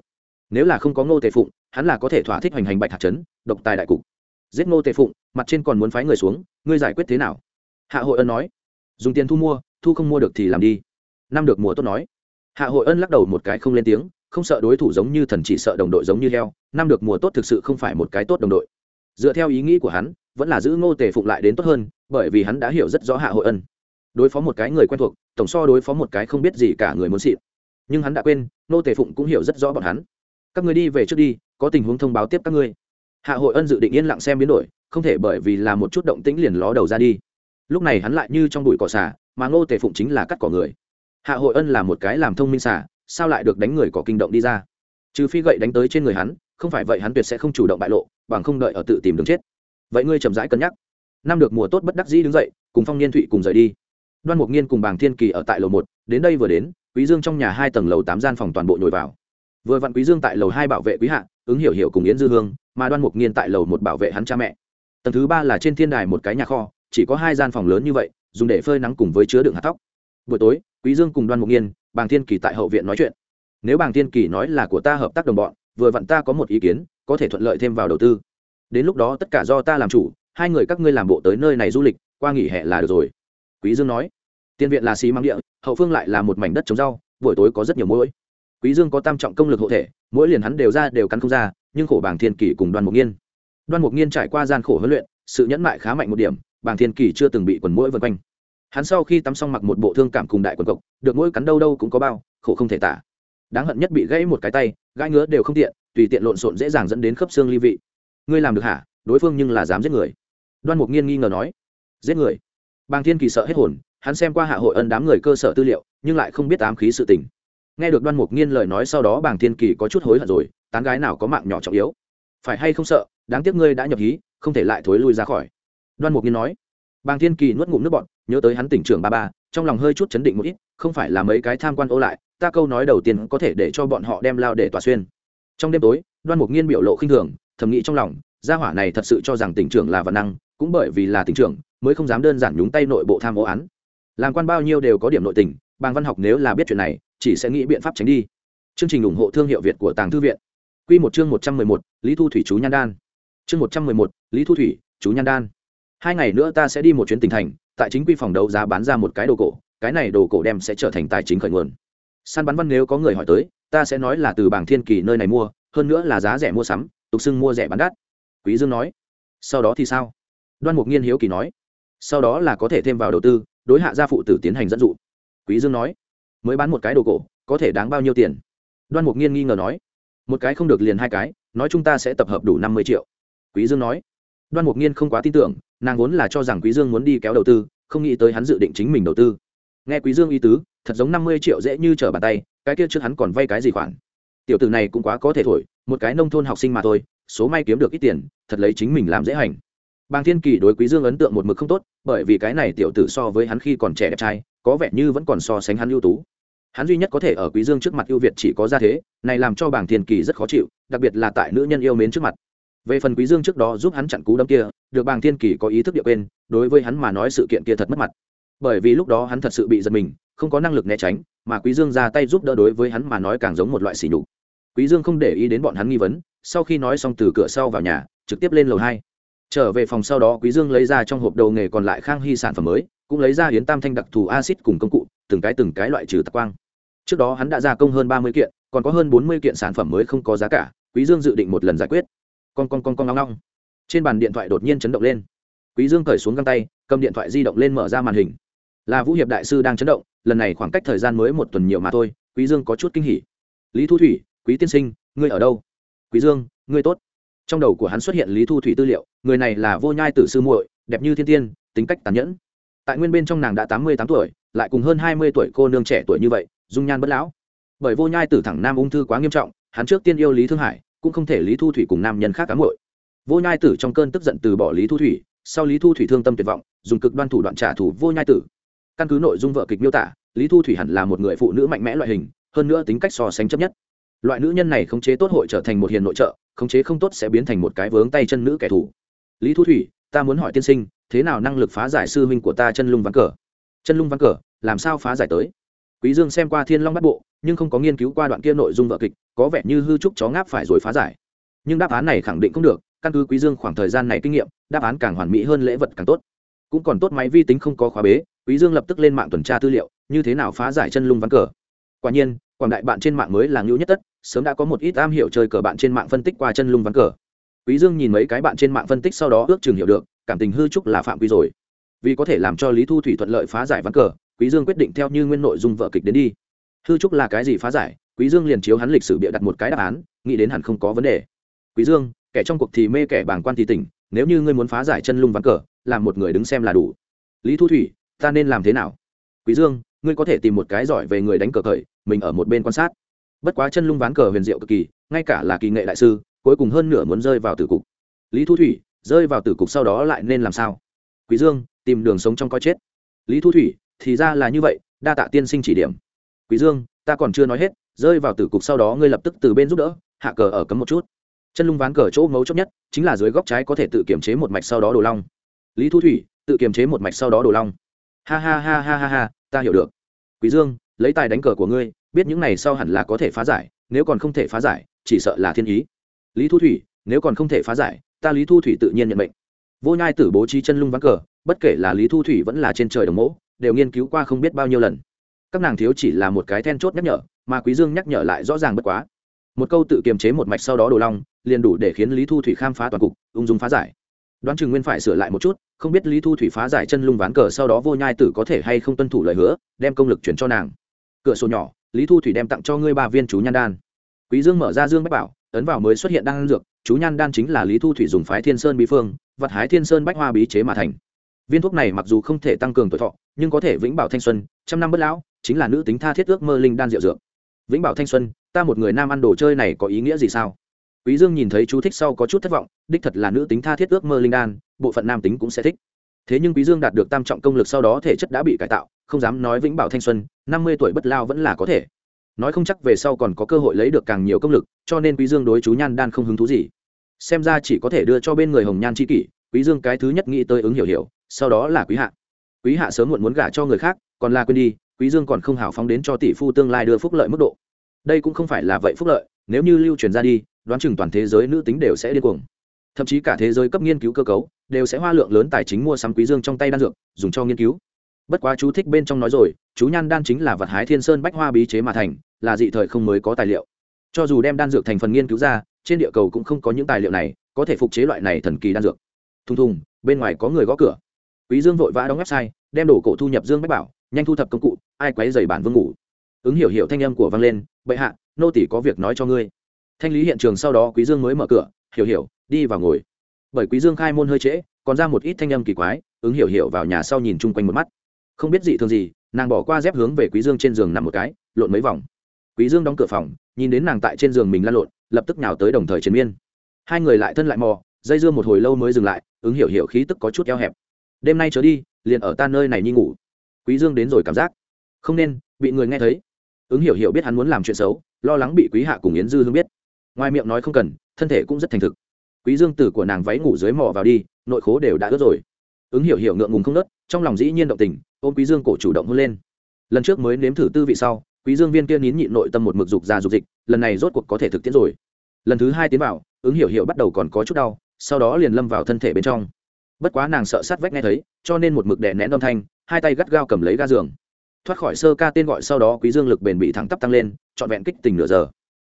Nếu là không có ngô tề phụng, hắn là có thể thỏa thích hoành hành bạch hạt chấn độc tài đại cục giết ngô tề phụng, mặt trên còn muốn phái người xuống, ngươi giải quyết thế nào? Hạ hội ân nói. Dùng tiền thu mua, thu không mua được thì làm đi. Năm được mùa tốt nói. Hạ hội ân lắc đầu một cái không lên tiếng, không sợ đối thủ giống như thần chỉ sợ đồng đội giống như heo, năm được mùa tốt thực sự không phải một cái tốt đồng đội. Dựa theo ý nghĩ của hắn, vẫn là giữ ngô tề phụng lại đến tốt hơn, bởi vì hắn đã hiểu rất rõ hạ hội ân. Đối phó một cái người quen thuộc, tổng so đối phó một cái không biết gì cả người muốn xịn. Nhưng hắn đã quên, ngô tề phụng cũng hiểu rất rõ bọn hắn. Các người đi về trước đi, có tình huống thông báo tiếp các ngươi hạ hội ân dự định yên lặng xem biến đổi, không thể bởi vì là một chút động tĩnh liền ló đầu ra đi. Lúc này hắn lại như trong bụi cỏ xả, mà ngô tề phụng chính là cắt cỏ người. Hạ hội ân là một cái làm thông minh xả, sao lại được đánh người có kinh động đi ra? Trừ phi gậy đánh tới trên người hắn, không phải vậy hắn tuyệt sẽ không chủ động bại lộ, bằng không đợi ở tự tìm đường chết. Vậy ngươi chậm rãi cân nhắc. Năm được mùa tốt bất đắc dĩ đứng dậy, cùng phong niên thụy cùng rời đi. Đoan mục nghiên cùng bàng thiên kỳ ở tại lầu một, đến đây vừa đến, quý dương trong nhà hai tầng lầu tám gian phòng toàn bộ nhồi vào. Vừa vặn quý dương tại lầu hai bảo vệ quý hạ, ứng hiểu hiểu cùng yến dư hương mà đoan mục nghiên tại lầu một bảo vệ hắn cha mẹ. Tầng thứ ba là trên thiên đài một cái nhà kho, chỉ có hai gian phòng lớn như vậy, dùng để phơi nắng cùng với chứa đựng hạt tóc. Buổi tối, quý dương cùng đoan mục nghiên, bàng thiên kỳ tại hậu viện nói chuyện. Nếu bàng thiên kỳ nói là của ta hợp tác đồng bọn, vừa vặn ta có một ý kiến, có thể thuận lợi thêm vào đầu tư. Đến lúc đó tất cả do ta làm chủ, hai người các ngươi làm bộ tới nơi này du lịch, qua nghỉ hè là được rồi. Quý dương nói. Tiên viện là xí măng địa, hậu phương lại là một mảnh đất trồng rau, buổi tối có rất nhiều mũi quý dương có tam trọng công lực hộ thể, mỗi liền hắn đều ra đều cắn không ra, nhưng khổ bảng thiên kỷ cùng đoan mục nghiên. Đoan mục nghiên trải qua gian khổ huấn luyện, sự nhẫn mại khá mạnh một điểm, bảng thiên kỷ chưa từng bị quần mũi vần quanh. Hắn sau khi tắm xong mặc một bộ thương cảm cùng đại quần cộc, được mũi cắn đâu đâu cũng có bao, khổ không thể tả. Đáng hận nhất bị gãy một cái tay, gãi ngứa đều không tiện, tùy tiện lộn xộn dễ dàng dẫn đến khớp xương ly vị. Ngươi làm được hả? Đối phương nhưng là dám giết người. Đoan mục nghiên nghi ngờ nói. Giết người? Bàng thiên kỳ sợ hết hồn, hắn xem qua hạ hội ân đám người cơ sở tư liệu, nhưng lại không biết ám khí sự tình nghe được đoan mục nghiên lời nói sau đó bàng thiên kỳ có chút hối hận rồi, tán gái nào có mạng nhỏ trọng yếu? Phải hay không sợ, đáng tiếc ngươi đã nhập hí, không thể lại thối lui ra khỏi. Đoan mục nghiên nói. Bàng thiên kỳ nuốt ngụm nước bọn nhớ tới hắn tỉnh trưởng ba ba, trong lòng hơi chút chấn định một ít, không phải là mấy cái tham quan ô lại, ta câu nói đầu tiên có thể để cho bọn họ đem lao để tỏa xuyên. Trong đêm tối, đoan mục nghiên biểu lộ khinh thường, thầm nghĩ trong lòng, gia hỏa này thật sự cho rằng tỉnh trưởng là văn năng, cũng bởi vì là tỉnh trưởng, mới không dám đơn giản nhúng tay nội bộ tham ô án. Làm quan bao nhiêu đều có điểm nội tình bàng văn học nếu là biết chuyện này, chỉ sẽ nghĩ biện pháp tránh đi. Chương trình ủng hộ thương hiệu việt của tàng thư viện. Q một chương một trăm mười một, lý thu thủy chú nhan đan. Chương một trăm mười một, lý thu thủy chú nhan đan. Hai ngày nữa ta sẽ đi một chuyến tỉnh thành, tại chính quy phòng đấu giá bán ra một cái đồ cổ, cái này đồ cổ đem sẽ trở thành tài chính khởi nguồn. Săn bắn văn nếu có người hỏi tới, ta sẽ nói là từ bảng thiên kỳ nơi này mua, hơn nữa là giá rẻ mua sắm, tục xưng mua rẻ bán đắt. Quý dương nói. Sau đó thì sao? Đoan mục nghiên hiếu kỳ nói. Sau đó là có thể thêm vào đầu tư, đối hạ gia phụ tử tiến hành dẫn dụ quý dương nói, mới bán một cái đồ cổ, có thể đáng bao nhiêu tiền? Đoan mục nghiên nghi ngờ nói, một cái không được liền hai cái, nói chúng ta sẽ tập hợp đủ năm mươi triệu. Quý dương nói, đoan mục nghiên không quá tin tưởng, nàng vốn là cho rằng quý dương muốn đi kéo đầu tư, không nghĩ tới hắn dự định chính mình đầu tư. Nghe quý dương ý tứ, thật giống năm mươi triệu dễ như trở bàn tay, cái kia trước hắn còn vay cái gì khoản? Tiểu tử này cũng quá có thể thổi, một cái nông thôn học sinh mà thôi, số may kiếm được ít tiền, thật lấy chính mình làm dễ hành bàng thiên kỳ đối quý dương ấn tượng một mực không tốt, bởi vì cái này tiểu tử so với hắn khi còn trẻ đẹp trai, có vẻ như vẫn còn so sánh hắn ưu tú. Hắn duy nhất có thể ở quý dương trước mặt ưu việt chỉ có ra thế, này làm cho bàng thiên kỳ rất khó chịu, đặc biệt là tại nữ nhân yêu mến trước mặt. Về phần quý dương trước đó giúp hắn chặn cú đấm kia, được bàng thiên kỳ có ý thức địa quên, đối với hắn mà nói sự kiện kia thật mất mặt. Bởi vì lúc đó hắn thật sự bị giật mình, không có năng lực né tránh, mà quý dương ra tay giúp đỡ đối với hắn mà nói càng giống một loại sỉ nhục. Quý dương không để ý đến bọn hắn nghi vấn, sau khi nói xong từ cửa sau vào nhà, trực tiếp lên lầu hai trở về phòng sau đó quý dương lấy ra trong hộp đầu nghề còn lại khang hy sản phẩm mới, cũng lấy ra hiến tam thanh đặc thù acid cùng công cụ, từng cái từng cái loại trừ tạc quang. Trước đó hắn đã gia công hơn ba mươi kiện, còn có hơn bốn mươi kiện sản phẩm mới không có giá cả, quý dương dự định một lần giải quyết. Con con con con ngong ngong. Trên bàn điện thoại đột nhiên chấn động lên. Quý dương cởi xuống găng tay, cầm điện thoại di động lên mở ra màn hình. Là vũ hiệp đại sư đang chấn động, lần này khoảng cách thời gian mới một tuần nhiều mà thôi, quý dương có chút kinh hỉ. Lý thu thủy, quý tiên sinh, ngươi ở đâu? Quý dương, ngươi tốt trong đầu của hắn xuất hiện lý thu thủy tư liệu, người này là vô nhai tử sư muội, đẹp như thiên tiên, tính cách tàn nhẫn. Tại nguyên bên trong nàng đã tám mươi tám tuổi, lại cùng hơn hai mươi tuổi cô nương trẻ tuổi như vậy, dung nhan bất lão. Bởi vô nhai tử thẳng nam ung thư quá nghiêm trọng, hắn trước tiên yêu lý thương hải, cũng không thể lý thu thủy cùng nam nhân khác cám muội. Vô nhai tử trong cơn tức giận từ bỏ lý thu thủy, sau lý thu thủy thương tâm tuyệt vọng, dùng cực đoan thủ đoạn trả thù vô nhai tử. Căn cứ nội dung vợ kịch miêu tả, lý thu thủy hẳn là một người phụ nữ mạnh mẽ loại hình, hơn nữa tính cách so sánh chấp nhất. Loại nữ nhân này khống chế tốt hội trở thành một hiền nội trợ khống chế không tốt sẽ biến thành một cái vướng tay chân nữ kẻ thù. Lý thu thủy, ta muốn hỏi tiên sinh, thế nào năng lực phá giải sư huynh của ta chân lung ván cờ? Chân lung ván cờ, làm sao phá giải tới? Quý dương xem qua thiên long bắt bộ, nhưng không có nghiên cứu qua đoạn kia nội dung vở kịch, có vẻ như hư trúc chó ngáp phải rồi phá giải. Nhưng đáp án này khẳng định không được, căn cứ quý dương khoảng thời gian này kinh nghiệm, đáp án càng hoàn mỹ hơn lễ vật càng tốt. Cũng còn tốt máy vi tính không có khóa bế, quý dương lập tức lên mạng tuần tra tư liệu, như thế nào phá giải chân lung ván cờ? Quả nhiên, quảng đại bạn trên mạng mới là ngưu nhất tất sớm đã có một ít am hiểu chơi cờ bạn trên mạng phân tích qua chân lung ván cờ. Quý dương nhìn mấy cái bạn trên mạng phân tích sau đó ước chừng hiểu được, cảm tình hư trúc là phạm quy rồi. Vì có thể làm cho lý thu thủy thuận lợi phá giải ván cờ, quý dương quyết định theo như nguyên nội dung vợ kịch đến đi. Hư trúc là cái gì phá giải? Quý dương liền chiếu hắn lịch sử bịa đặt một cái đáp án, nghĩ đến hẳn không có vấn đề. Quý dương, kẻ trong cuộc thì mê kẻ bàng quan thì tỉnh, nếu như ngươi muốn phá giải chân lung ván cờ, làm một người đứng xem là đủ. Lý thu thủy, ta nên làm thế nào? Quý dương, ngươi có thể tìm một cái giỏi về người đánh cờ cởi mình ở một bên quan sát bất quá chân lung ván cờ huyền diệu cực kỳ, ngay cả là kỳ nghệ đại sư, cuối cùng hơn nửa muốn rơi vào tử cục. Lý thu thủy, rơi vào tử cục sau đó lại nên làm sao? Quý dương, tìm đường sống trong coi chết. Lý thu thủy, thì ra là như vậy, đa tạ tiên sinh chỉ điểm. Quý dương, ta còn chưa nói hết, rơi vào tử cục sau đó ngươi lập tức từ bên giúp đỡ, hạ cờ ở cấm một chút. Chân lung ván cờ chỗ mấu chốt nhất, chính là dưới góc trái có thể tự kiểm chế một mạch sau đó đồ long. Lý thu thủy, tự kiểm chế một mạch sau đó đồ long. Ha ha ha ha ha ha, ta hiểu được. Quý dương, lấy tài đánh cờ của ngươi biết những này sau hẳn là có thể phá giải, nếu còn không thể phá giải, chỉ sợ là thiên ý. Lý thu thủy, nếu còn không thể phá giải, ta lý thu thủy tự nhiên nhận mệnh. Vô nhai tử bố trí chân lung ván cờ, bất kể là lý thu thủy vẫn là trên trời đồng mẫu đều nghiên cứu qua không biết bao nhiêu lần. Các nàng thiếu chỉ là một cái then chốt nhắc nhở, mà quý dương nhắc nhở lại rõ ràng bất quá. Một câu tự kiềm chế một mạch sau đó đồ long liền đủ để khiến lý thu thủy khám phá toàn cục, ung dung phá giải. Đoán chừng nguyên phải sửa lại một chút, không biết lý thu thủy phá giải chân lung ván cờ sau đó vô nhai tử có thể hay không tuân thủ lời hứa, đem công lực chuyển cho nàng. Cửa sổ nhỏ lý thu thủy đem tặng cho ngươi ba viên chú nhan đan. Quý dương mở ra dương bách bảo, ấn vào mới xuất hiện đan dược, chú nhan đan chính là lý thu thủy dùng phái thiên sơn bí phương vật hái thiên sơn bách hoa bí chế mà thành. Viên thuốc này mặc dù không thể tăng cường tuổi thọ, nhưng có thể vĩnh bảo thanh xuân, trăm năm bất lão, chính là nữ tính tha thiết ước mơ linh đan diệu dược. Vĩnh bảo thanh xuân, ta một người nam ăn đồ chơi này có ý nghĩa gì sao? Quý dương nhìn thấy chú thích sau có chút thất vọng, đích thật là nữ tính tha thiết ước mơ linh đan, bộ phận nam tính cũng sẽ thích. Thế nhưng quý dương đạt được tam trọng công lực sau đó thể chất đã bị cải tạo không dám nói vĩnh bảo thanh xuân, năm mươi tuổi bất lao vẫn là có thể. Nói không chắc về sau còn có cơ hội lấy được càng nhiều công lực, cho nên quý dương đối chú nhan đan không hứng thú gì. Xem ra chỉ có thể đưa cho bên người hồng nhan chi kỷ, quý dương cái thứ nhất nghĩ tới ứng hiểu hiểu, sau đó là quý hạ. Quý hạ sớm muộn muốn gả cho người khác, còn là quên đi, quý dương còn không hào phóng đến cho tỷ phu tương lai đưa phúc lợi mức độ. Đây cũng không phải là vậy phúc lợi, nếu như lưu truyền ra đi, đoán chừng toàn thế giới nữ tính đều sẽ điên cuồng. Thậm chí cả thế giới cấp nghiên cứu cơ cấu, đều sẽ hoa lượng lớn tài chính mua sắm quý dương trong tay đan dược, dùng cho nghiên cứu bất quá chú thích bên trong nói rồi, chú nhan đan chính là vật hái thiên sơn bách hoa bí chế mà thành, là dị thời không mới có tài liệu. Cho dù đem đan dược thành phần nghiên cứu ra, trên địa cầu cũng không có những tài liệu này, có thể phục chế loại này thần kỳ đan dược. Thùng thùng, bên ngoài có người gõ cửa. Quý dương vội vã đóng website, đem đồ cổ thu nhập dương bách bảo, nhanh thu thập công cụ, ai quấy giày bản vương ngủ. Ứng hiểu hiểu thanh âm của vang lên, bệ hạ, nô tỷ có việc nói cho ngươi. Thanh lý hiện trường sau đó quý dương mới mở cửa, hiểu hiểu, đi vào ngồi. Bởi quý dương khai môn hơi trễ, còn ra một ít thanh âm kỳ quái, ứng hiểu hiểu vào nhà sau nhìn chung quanh một mắt không biết dị thường gì, nàng bỏ qua dép hướng về quý dương trên giường nằm một cái, lộn mấy vòng. Quý dương đóng cửa phòng, nhìn đến nàng tại trên giường mình lăn lộn, lập tức nhào tới đồng thời chiến miên. Hai người lại thân lại mò, dây dưa một hồi lâu mới dừng lại, ứng hiểu hiểu khí tức có chút eo hẹp. Đêm nay trở đi, liền ở ta nơi này nhi ngủ. Quý dương đến rồi cảm giác. Không nên, bị người nghe thấy. Ứng hiểu hiểu biết hắn muốn làm chuyện xấu, lo lắng bị quý hạ cùng yến dư hương biết. Ngoài miệng nói không cần, thân thể cũng rất thành thực. Quý dương tử của nàng váy ngủ dưới mò vào đi, nội khố đều đã ướt rồi. Ứng hiểu hiểu ngượng ngùng không nớt, trong lòng dĩ nhiên động tình ôm quý dương cổ chủ động hôn lên. Lần trước mới nếm thử tư vị sau, quý dương viên kia nín nhịn nội tâm một mực dục ra dục dịch, lần này rốt cuộc có thể thực tiễn rồi. Lần thứ hai tiến vào, ứng hiểu hiểu bắt đầu còn có chút đau, sau đó liền lâm vào thân thể bên trong. Bất quá nàng sợ sát vách nghe thấy, cho nên một mực đè nén âm thanh, hai tay gắt gao cầm lấy ga giường. Thoát khỏi sơ ca tên gọi sau đó quý dương lực bền bị thẳng tắp tăng lên, trọn vẹn kích tình nửa giờ.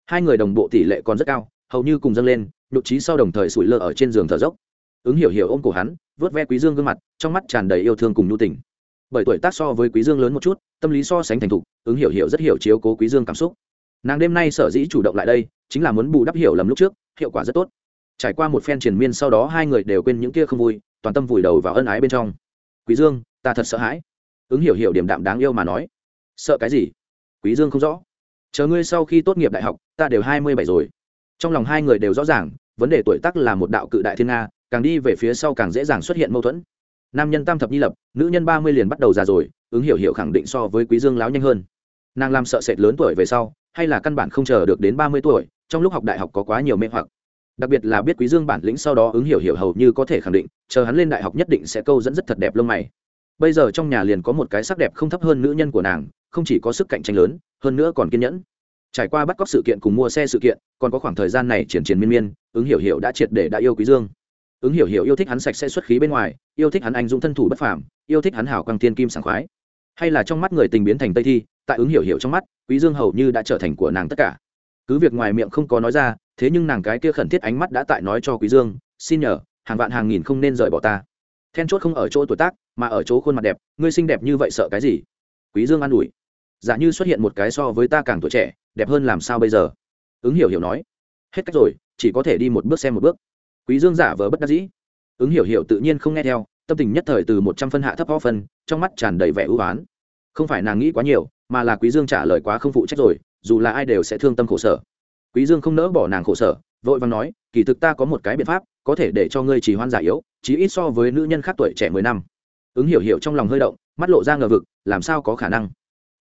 Hai người đồng bộ tỷ lệ còn rất cao, hầu như cùng dâng lên, nhục trí sau đồng thời sủi lơ ở trên giường thở dốc. Ứng hiểu hiểu ôm cổ hắn vớt ve quý dương gương mặt, trong mắt tràn đầy yêu thương cùng nhu tình bởi tuổi tác so với quý dương lớn một chút, tâm lý so sánh thành thục, ứng hiểu hiểu rất hiểu chiếu cố quý dương cảm xúc. Nàng đêm nay sở dĩ chủ động lại đây, chính là muốn bù đắp hiểu lầm lúc trước, hiệu quả rất tốt. Trải qua một phen triền miên sau đó hai người đều quên những kia không vui, toàn tâm vùi đầu vào ân ái bên trong. Quý dương, ta thật sợ hãi. Ứng hiểu hiểu điểm đạm đáng yêu mà nói. Sợ cái gì? Quý dương không rõ. Chờ ngươi sau khi tốt nghiệp đại học, ta đều hai mươi bảy rồi. Trong lòng hai người đều rõ ràng, vấn đề tuổi tác là một đạo cự đại thiên nga, càng đi về phía sau càng dễ dàng xuất hiện mâu thuẫn nam nhân tam thập nhi lập, nữ nhân ba mươi liền bắt đầu già rồi, ứng hiểu hiểu khẳng định so với quý dương láo nhanh hơn. Nàng làm sợ sệt lớn tuổi về sau, hay là căn bản không chờ được đến ba mươi tuổi, trong lúc học đại học có quá nhiều mê hoặc. Đặc biệt là biết quý dương bản lĩnh sau đó ứng hiểu hiểu hầu như có thể khẳng định, chờ hắn lên đại học nhất định sẽ câu dẫn rất thật đẹp lông mày. Bây giờ trong nhà liền có một cái sắc đẹp không thấp hơn nữ nhân của nàng, không chỉ có sức cạnh tranh lớn, hơn nữa còn kiên nhẫn. Trải qua bắt cóc sự kiện cùng mua xe sự kiện, còn có khoảng thời gian này triển triển miên miên, ứng hiểu hiểu đã triệt để đã yêu quý dương ứng hiểu hiểu yêu thích hắn sạch sẽ xuất khí bên ngoài, yêu thích hắn anh dũng thân thủ bất phàm, yêu thích hắn hảo quang thiên kim sảng khoái. Hay là trong mắt người tình biến thành tây thi, tại ứng hiểu hiểu trong mắt, quý dương hầu như đã trở thành của nàng tất cả. Cứ việc ngoài miệng không có nói ra, thế nhưng nàng cái kia khẩn thiết ánh mắt đã tại nói cho quý dương, xin nhờ, hàng vạn hàng nghìn không nên rời bỏ ta. Then chốt không ở chỗ tuổi tác, mà ở chỗ khuôn mặt đẹp, ngươi xinh đẹp như vậy sợ cái gì? Quý dương an ủi. Giả như xuất hiện một cái so với ta càng tuổi trẻ, đẹp hơn làm sao bây giờ? Ứng hiểu hiểu nói. Hết cách rồi, chỉ có thể đi một bước xem một bước quý dương giả vờ bất đắc dĩ. Ứng hiểu hiểu tự nhiên không nghe theo, tâm tình nhất thời từ một trăm phân hạ thấp ho phân, trong mắt tràn đầy vẻ ưu ái không phải nàng nghĩ quá nhiều, mà là quý dương trả lời quá không phụ trách rồi, dù là ai đều sẽ thương tâm khổ sở. Quý dương không nỡ bỏ nàng khổ sở, vội vàng nói, kỳ thực ta có một cái biện pháp, có thể để cho ngươi chỉ hoan giả yếu, chí ít so với nữ nhân khác tuổi trẻ mười năm. Ứng hiểu hiểu trong lòng hơi động, mắt lộ ra ngờ vực, làm sao có khả năng?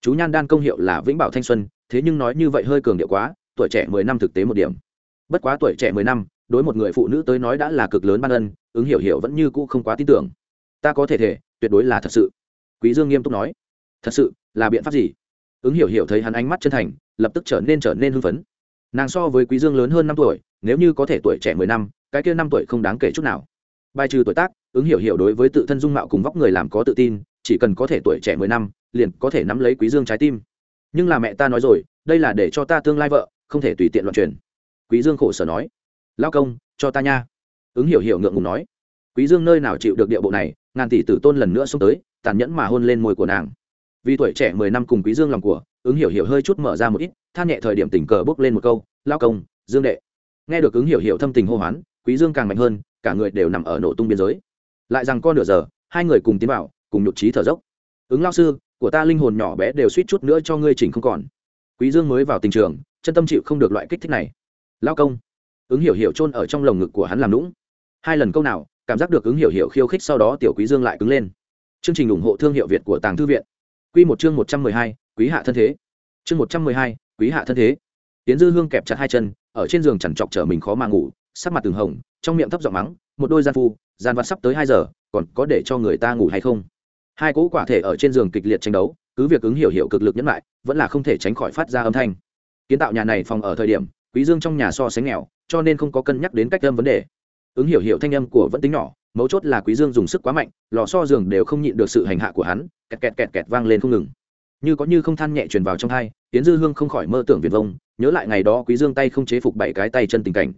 Chú nhan đan công hiệu là vĩnh bảo thanh xuân, thế nhưng nói như vậy hơi cường điệu quá, tuổi trẻ mười năm thực tế một điểm. Bất quá tuổi trẻ mười năm đối một người phụ nữ tới nói đã là cực lớn ban ân, ứng hiểu hiểu vẫn như cũ không quá tin tưởng. Ta có thể thể, tuyệt đối là thật sự. Quý dương nghiêm túc nói. Thật sự, là biện pháp gì? Ứng hiểu hiểu thấy hắn ánh mắt chân thành, lập tức trở nên trở nên hưng phấn. Nàng so với quý dương lớn hơn năm tuổi, nếu như có thể tuổi trẻ mười năm, cái kia năm tuổi không đáng kể chút nào. Bài trừ tuổi tác, ứng hiểu hiểu đối với tự thân dung mạo cùng vóc người làm có tự tin, chỉ cần có thể tuổi trẻ mười năm, liền có thể nắm lấy quý dương trái tim. Nhưng là mẹ ta nói rồi, đây là để cho ta tương lai vợ, không thể tùy tiện loạn truyền. Quý dương khổ sở nói lao công, cho ta nha. Ứng hiểu hiểu ngượng ngùng nói. Quý dương nơi nào chịu được địa bộ này, ngàn tỷ tử tôn lần nữa xông tới, tàn nhẫn mà hôn lên môi của nàng. Vì tuổi trẻ mười năm cùng quý dương lòng của, ứng hiểu hiểu hơi chút mở ra một ít, than nhẹ thời điểm tình cờ bước lên một câu lao công, dương đệ. Nghe được ứng hiểu hiểu thâm tình hô hoán, quý dương càng mạnh hơn, cả người đều nằm ở nổ tung biên giới. Lại rằng con nửa giờ, hai người cùng tiến vào, cùng nhục trí thở dốc. Ứng lao sư, của ta linh hồn nhỏ bé đều suýt chút nữa cho ngươi chỉnh không còn. Quý dương mới vào tình trường, chân tâm chịu không được loại kích thích này. Lao công ứng hiểu hiểu chôn ở trong lồng ngực của hắn làm lũng hai lần câu nào cảm giác được ứng hiểu hiểu khiêu khích sau đó tiểu quý dương lại cứng lên. Chương trình ủng hộ thương hiệu việt của tàng thư viện. Quy một chương một trăm mười hai, quý hạ thân thế. Chương một trăm mười hai, quý hạ thân thế. Tiến dư hương kẹp chặt hai chân ở trên giường chằn chọc trở mình khó mà ngủ sắc mặt từng hồng trong miệng thấp giọng mắng một đôi gian phu gian vặt sắp tới hai giờ còn có để cho người ta ngủ hay không? Hai cỗ quả thể ở trên giường kịch liệt tranh đấu cứ việc ứng hiểu hiểu cực lực nhẫn lại vẫn là không thể tránh khỏi phát ra âm thanh. Kiến tạo nhà này phòng ở thời điểm quý dương trong nhà so sánh nghèo cho nên không có cân nhắc đến cách âm vấn đề. Ứng hiểu hiểu thanh âm của vẫn tính nhỏ, mấu chốt là quý dương dùng sức quá mạnh, lò so giường đều không nhịn được sự hành hạ của hắn, kẹt kẹt kẹt kẹt vang lên không ngừng. Như có như không than nhẹ truyền vào trong hai tiến dư hương không khỏi mơ tưởng viền vông, nhớ lại ngày đó quý dương tay không chế phục bảy cái tay chân tình cảnh.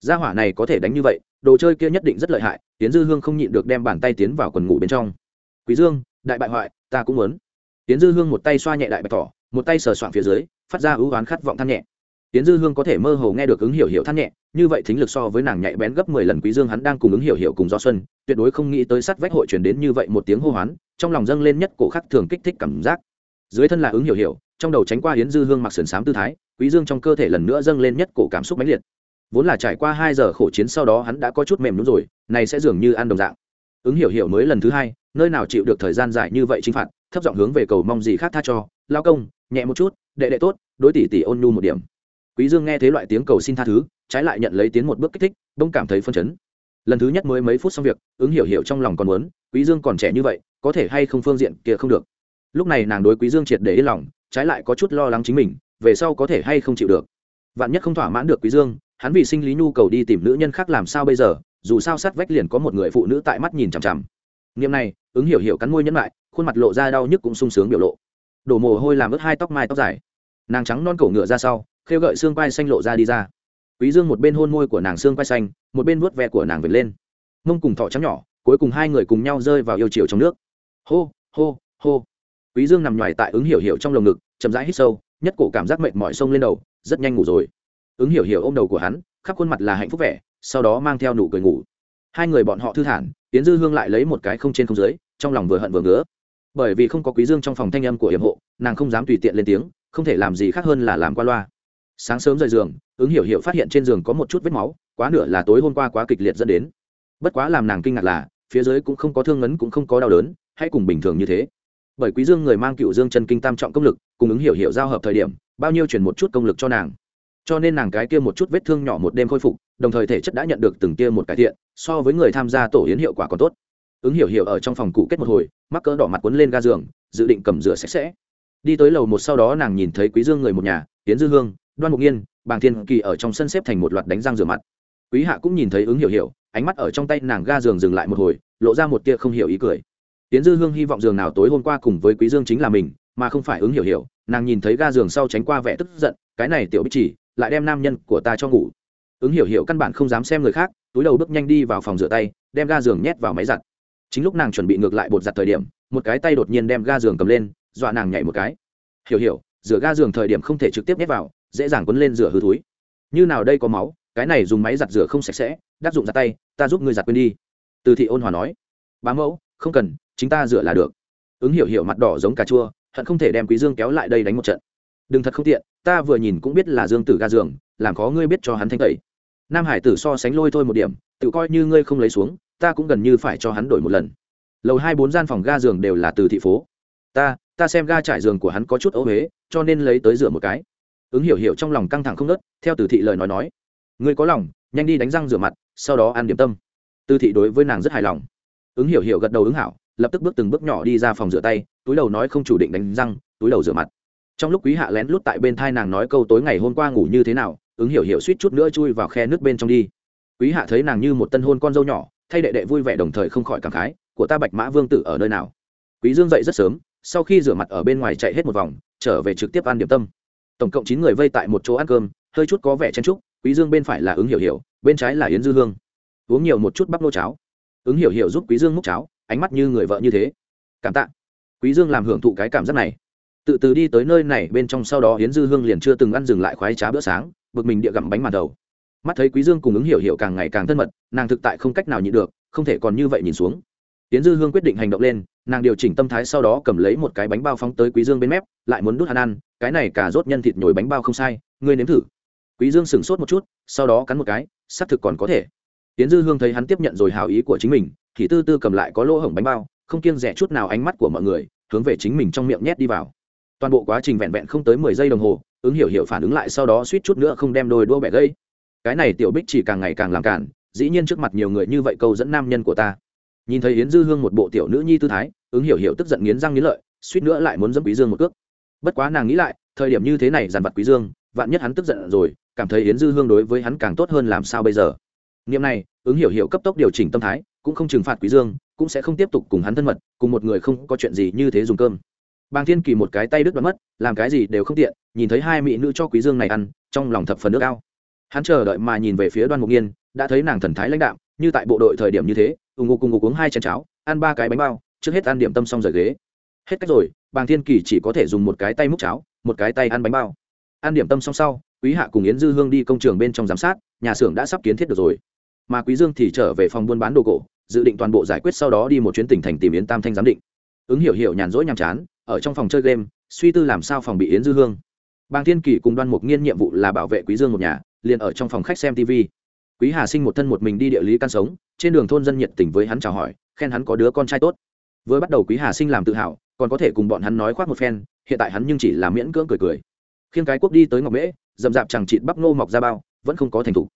Gia hỏa này có thể đánh như vậy, đồ chơi kia nhất định rất lợi hại tiến dư hương không nhịn được đem bàn tay tiến vào quần ngủ bên trong. Quý dương, đại bại hoại, ta cũng muốn. Tiến dư hương một tay xoa nhẹ đại bạch tỏ một tay sờ soạn phía dưới, phát ra ưu oán khát vọng than nhẹ tiến dư hương có thể mơ hồ nghe được ứng hiểu hiểu than nhẹ, như vậy thính lực so với nàng nhạy bén gấp mười lần quý dương hắn đang cùng ứng hiểu hiểu cùng do xuân, tuyệt đối không nghĩ tới sắt vách hội truyền đến như vậy một tiếng hô hoán, trong lòng dâng lên nhất cổ khắc thường kích thích cảm giác. Dưới thân là ứng hiểu hiểu, trong đầu tránh qua hiến dư hương mặc sườn sám tư thái, quý dương trong cơ thể lần nữa dâng lên nhất cổ cảm xúc mãnh liệt. Vốn là trải qua hai giờ khổ chiến sau đó hắn đã có chút mềm nhũn rồi này sẽ dường như ăn đồng dạng. Ứng hiểu hiểu mới lần thứ hai, nơi nào chịu được thời gian dài như vậy chính phạt, thấp giọng hướng về cầu mong gì khác tha cho, lao công, nhẹ một chút, đệ đệ tốt, đối tỷ tỷ ôn nhu một điểm quý dương nghe thấy loại tiếng cầu xin tha thứ, trái lại nhận lấy tiến một bước kích thích bỗng cảm thấy phân chấn. Lần thứ nhất mới mấy phút xong việc, ứng hiểu hiểu trong lòng còn muốn, quý dương còn trẻ như vậy, có thể hay không phương diện kia không được. Lúc này nàng đối quý dương triệt để yên lòng, trái lại có chút lo lắng chính mình, về sau có thể hay không chịu được. Vạn nhất không thỏa mãn được quý dương, hắn vì sinh lý nhu cầu đi tìm nữ nhân khác làm sao bây giờ, dù sao sát vách liền có một người phụ nữ tại mắt nhìn chằm chằm. Niệm này, ứng hiểu hiểu cắn môi nhẫn lại, khuôn mặt lộ ra đau nhức cũng sung sướng biểu lộ. Đổ mồ hôi làm ướt hai tóc mai tóc dài. Nàng trắng non cổ ngựa ra sau khêu gợi xương quai xanh lộ ra đi ra. Quý dương một bên hôn môi của nàng xương quai xanh, một bên vuốt ve của nàng vệt lên. Mông cùng thọ trắng nhỏ, cuối cùng hai người cùng nhau rơi vào yêu chiều trong nước. Hô hô hô. Quý dương nằm nhoài tại ứng hiểu hiểu trong lồng ngực, chậm rãi hít sâu, nhất cổ cảm giác mệt mỏi sông lên đầu, rất nhanh ngủ rồi. Ứng hiểu hiểu ôm đầu của hắn, khắp khuôn mặt là hạnh phúc vẻ, sau đó mang theo nụ cười ngủ. Hai người bọn họ thư thản tiến dư hương lại lấy một cái không trên không dưới, trong lòng vừa hận vừa ngứa. Bởi vì không có quý dương trong phòng thanh âm của hiểm hộ, nàng không dám tùy tiện lên tiếng, không thể làm gì khác hơn là làm qua loa sáng sớm rời giường, ứng hiểu hiểu phát hiện trên giường có một chút vết máu, quá nửa là tối hôm qua quá kịch liệt dẫn đến. Bất quá làm nàng kinh ngạc là, phía dưới cũng không có thương ngấn cũng không có đau đớn, hay cùng bình thường như thế. Bởi quý dương người mang cựu dương chân kinh tam trọng công lực, cùng ứng hiểu hiểu giao hợp thời điểm, bao nhiêu chuyển một chút công lực cho nàng. Cho nên nàng cái kia một chút vết thương nhỏ một đêm khôi phục, đồng thời thể chất đã nhận được từng kia một cải thiện, so với người tham gia tổ yến hiệu quả còn tốt. Ứng hiểu hiểu ở trong phòng cụ kết một hồi, mắc cỡ đỏ mặt quấn lên ga giường, dự định cầm rửa sạch sẽ. Đi tới lầu một sau đó nàng nhìn thấy quý dương người một nhà tiến dư hương đoan mục nghiên, bàng thiên kỳ ở trong sân xếp thành một loạt đánh răng rửa mặt. Quý hạ cũng nhìn thấy ứng hiểu hiểu, ánh mắt ở trong tay nàng ga giường dừng lại một hồi, lộ ra một tia không hiểu ý cười. Tiến dư hương hy vọng giường nào tối hôm qua cùng với quý dương chính là mình, mà không phải ứng hiểu hiểu, nàng nhìn thấy ga giường sau tránh qua vẻ tức giận, cái này tiểu bích chỉ, lại đem nam nhân của ta cho ngủ. Ứng hiểu hiểu căn bản không dám xem người khác, túi đầu bước nhanh đi vào phòng rửa tay, đem ga giường nhét vào máy giặt. Chính lúc nàng chuẩn bị ngược lại bột giặt thời điểm, một cái tay đột nhiên đem ga giường cầm lên, dọa nàng nhảy một cái. Hiểu hiểu, rửa ga giường thời điểm không thể trực tiếp nhét vào dễ dàng quấn lên rửa hư túi như nào đây có máu, cái này dùng máy giặt rửa không sạch sẽ đắc dụng ra tay, ta giúp ngươi giặt quên đi. Từ thị ôn hòa nói. Bá mẫu, không cần, chính ta rửa là được. Ứng hiểu hiểu mặt đỏ giống cà chua, hận không thể đem quý dương kéo lại đây đánh một trận. Đừng thật không tiện, ta vừa nhìn cũng biết là dương tử ga giường, làm khó ngươi biết cho hắn thanh tẩy. Nam hải tử so sánh lôi thôi một điểm, tự coi như ngươi không lấy xuống, ta cũng gần như phải cho hắn đổi một lần. Lầu hai bốn gian phòng ga giường đều là từ thị phố. Ta ta xem ga trải giường của hắn có chút ấu huế, cho nên lấy tới rửa một cái ứng hiểu hiểu trong lòng căng thẳng không nớt, theo từ thị lời nói nói, ngươi có lòng, nhanh đi đánh răng rửa mặt, sau đó ăn điểm tâm. Từ thị đối với nàng rất hài lòng. Ứng hiểu hiểu gật đầu ứng hảo, lập tức bước từng bước nhỏ đi ra phòng rửa tay, túi đầu nói không chủ định đánh răng, túi đầu rửa mặt. Trong lúc quý hạ lén lút tại bên thai nàng nói câu tối ngày hôm qua ngủ như thế nào? Ứng hiểu hiểu suýt chút nữa chui vào khe nước bên trong đi. Quý hạ thấy nàng như một tân hôn con dâu nhỏ, thay đệ đệ vui vẻ đồng thời không khỏi cảm khái, của ta bạch mã vương tử ở nơi nào? Quý dương dậy rất sớm, sau khi rửa mặt ở bên ngoài chạy hết một vòng, trở về trực tiếp ăn điểm tâm tổng cộng chín người vây tại một chỗ ăn cơm, hơi chút có vẻ chen trúc quý dương bên phải là ứng hiểu hiểu, bên trái là yến dư hương. Uống nhiều một chút bắp nô cháo. Ứng hiểu hiểu giúp quý dương múc cháo, ánh mắt như người vợ như thế. Cảm tạ. Quý dương làm hưởng thụ cái cảm giác này. Tự từ đi tới nơi này, bên trong sau đó yến dư hương liền chưa từng ăn dừng lại khoái trá bữa sáng, bực mình địa gặm bánh màn đầu. Mắt thấy quý dương cùng ứng hiểu hiểu càng ngày càng thân mật, nàng thực tại không cách nào nhịn được, không thể còn như vậy nhìn xuống. Tiến dư hương quyết định hành động lên, nàng điều chỉnh tâm thái sau đó cầm lấy một cái bánh bao phóng tới quý dương bên mép, lại muốn đút hắn ăn, cái này cả rốt nhân thịt nhồi bánh bao không sai, ngươi nếm thử. Quý dương sửng sốt một chút, sau đó cắn một cái, xác thực còn có thể. Tiễn dư hương thấy hắn tiếp nhận rồi hào ý của chính mình, thì tư tư cầm lại có lỗ hổng bánh bao, không kiêng rẻ chút nào ánh mắt của mọi người, hướng về chính mình trong miệng nhét đi vào. Toàn bộ quá trình vẹn vẹn không tới mười giây đồng hồ, ứng hiểu hiểu phản ứng lại sau đó suýt chút nữa không đem đôi đua bẻ gây cái này tiểu bích chỉ càng ngày càng làm cản, dĩ nhiên trước mặt nhiều người như vậy câu dẫn nam nhân của ta nhìn thấy yến dư hương một bộ tiểu nữ nhi tư thái, ứng hiểu hiểu tức giận nghiến răng nghiến lợi, suýt nữa lại muốn dẫm quý dương một cước. Bất quá nàng nghĩ lại, thời điểm như thế này dàn vặt quý dương, vạn nhất hắn tức giận rồi, cảm thấy yến dư hương đối với hắn càng tốt hơn làm sao bây giờ? Niệm này, ứng hiểu hiểu cấp tốc điều chỉnh tâm thái, cũng không trừng phạt quý dương, cũng sẽ không tiếp tục cùng hắn thân mật, cùng một người không có chuyện gì như thế dùng cơm. Bàng thiên kỳ một cái tay đứt đoán mất, làm cái gì đều không tiện, nhìn thấy hai mỹ nữ cho quý dương này ăn, trong lòng thập phần nước ao. Hắn chờ đợi mà nhìn về phía đoan mục nghiên, đã thấy nàng thần thái lãnh đạm như tại bộ đội thời điểm như thế ủng ngục cùng ngục uống hai chén cháo, ăn ba cái bánh bao, trước hết ăn điểm tâm xong rời ghế. Hết cách rồi, bàng thiên kỳ chỉ có thể dùng một cái tay múc cháo, một cái tay ăn bánh bao. Ăn điểm tâm xong sau, quý hạ cùng yến dư hương đi công trường bên trong giám sát, nhà xưởng đã sắp kiến thiết được rồi. Mà quý dương thì trở về phòng buôn bán đồ cổ, dự định toàn bộ giải quyết sau đó đi một chuyến tỉnh thành tìm yến tam thanh giám định. Ứng hiểu hiểu nhàn rỗi nhàm chán, ở trong phòng chơi game, suy tư làm sao phòng bị yến dư hương. Bàng thiên kỳ cùng đoan mục nghiên nhiệm vụ là bảo vệ quý dương một nhà, liền ở trong phòng khách xem tv quý hà sinh một thân một mình đi địa lý căn sống, trên đường thôn dân nhiệt tình với hắn chào hỏi, khen hắn có đứa con trai tốt. Vừa bắt đầu quý hà sinh làm tự hào, còn có thể cùng bọn hắn nói khoác một phen, hiện tại hắn nhưng chỉ là miễn cưỡng cười cười. Khiêng cái quốc đi tới ngọc mễ, dầm dạp chẳng chịt bắp nô mọc ra bao, vẫn không có thành thục.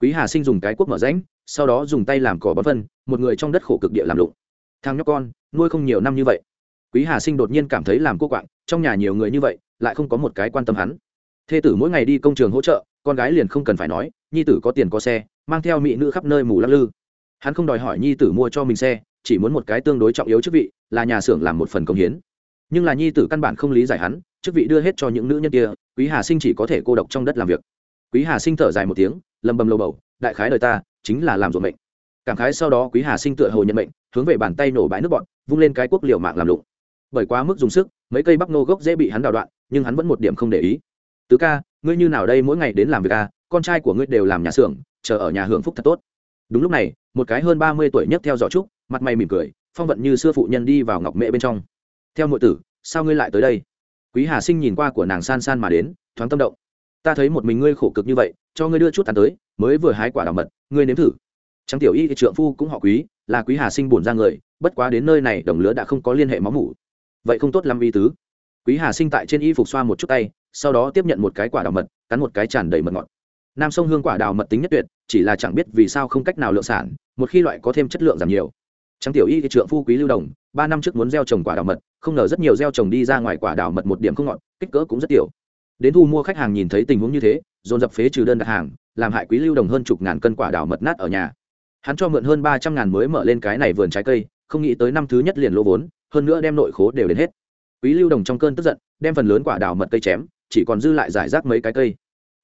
Quý hà sinh dùng cái quốc mở rãnh, sau đó dùng tay làm cỏ bón phân, một người trong đất khổ cực địa làm lụng. Thằng nhóc con, nuôi không nhiều năm như vậy. Quý hà sinh đột nhiên cảm thấy làm cô quạng, trong nhà nhiều người như vậy, lại không có một cái quan tâm hắn. Thê tử mỗi ngày đi công trường hỗ trợ, con gái liền không cần phải nói, nhi tử có tiền có xe mang theo mỹ nữ khắp nơi mù lắc lư. Hắn không đòi hỏi nhi tử mua cho mình xe, chỉ muốn một cái tương đối trọng yếu chức vị, là nhà xưởng làm một phần công hiến. Nhưng là nhi tử căn bản không lý giải hắn, chức vị đưa hết cho những nữ nhân kia, quý hà sinh chỉ có thể cô độc trong đất làm việc. Quý hà sinh thở dài một tiếng, lầm bầm lầu bầu, đại khái đời ta, chính là làm ruộng mệnh. Cảm khái sau đó quý hà sinh tựa hồ nhận mệnh, hướng về bàn tay nổ bãi nước bọn vung lên cái quốc liều mạng làm lụng. Bởi quá mức dùng sức, mấy cây bắp nô gốc dễ bị hắn đào đoạn, nhưng hắn vẫn một điểm không để ý. Tứ ca, ngươi như nào đây mỗi ngày đến làm việc ca con trai của ngươi đều làm nhà xưởng chờ ở nhà hưởng phúc thật tốt. Đúng lúc này, một cái hơn ba mươi tuổi nhất theo dõi trúc, mặt mày mỉm cười, phong vận như xưa phụ nhân đi vào ngọc mẹ bên trong. Theo nội tử, sao ngươi lại tới đây? Quý hà sinh nhìn qua của nàng san san mà đến, thoáng tâm động. Ta thấy một mình ngươi khổ cực như vậy, cho ngươi đưa chút ăn tới, mới vừa hái quả đào mật, ngươi nếm thử. Trắng tiểu y trượng phu cũng họ quý, là quý hà sinh bổn ra người, bất quá đến nơi này đồng lứa đã không có liên hệ máu mủ. Vậy không tốt lắm y tứ. Quý hà sinh tại trên y phục xoa một chút tay, sau đó tiếp nhận một cái quả đào mật, cắn một cái tràn đầy mật ngọt nam sông hương quả đào mật tính nhất tuyệt, chỉ là chẳng biết vì sao không cách nào lượng sản, một khi loại có thêm chất lượng giảm nhiều. Trắng tiểu y thì trượng phu quý lưu đồng, ba năm trước muốn gieo trồng quả đào mật, không ngờ rất nhiều gieo trồng đi ra ngoài quả đào mật một điểm không ngọt, kích cỡ cũng rất tiểu. Đến thu mua khách hàng nhìn thấy tình huống như thế, dồn dập phế trừ đơn đặt hàng, làm hại quý lưu đồng hơn chục ngàn cân quả đào mật nát ở nhà. Hắn cho mượn hơn ba trăm ngàn mới mở lên cái này vườn trái cây, không nghĩ tới năm thứ nhất liền lỗ vốn, hơn nữa đem nội khố đều đến hết. Quý lưu đồng trong cơn tức giận, đem phần lớn quả đào mật cây chém, chỉ còn dư lại giải rác mấy cái cây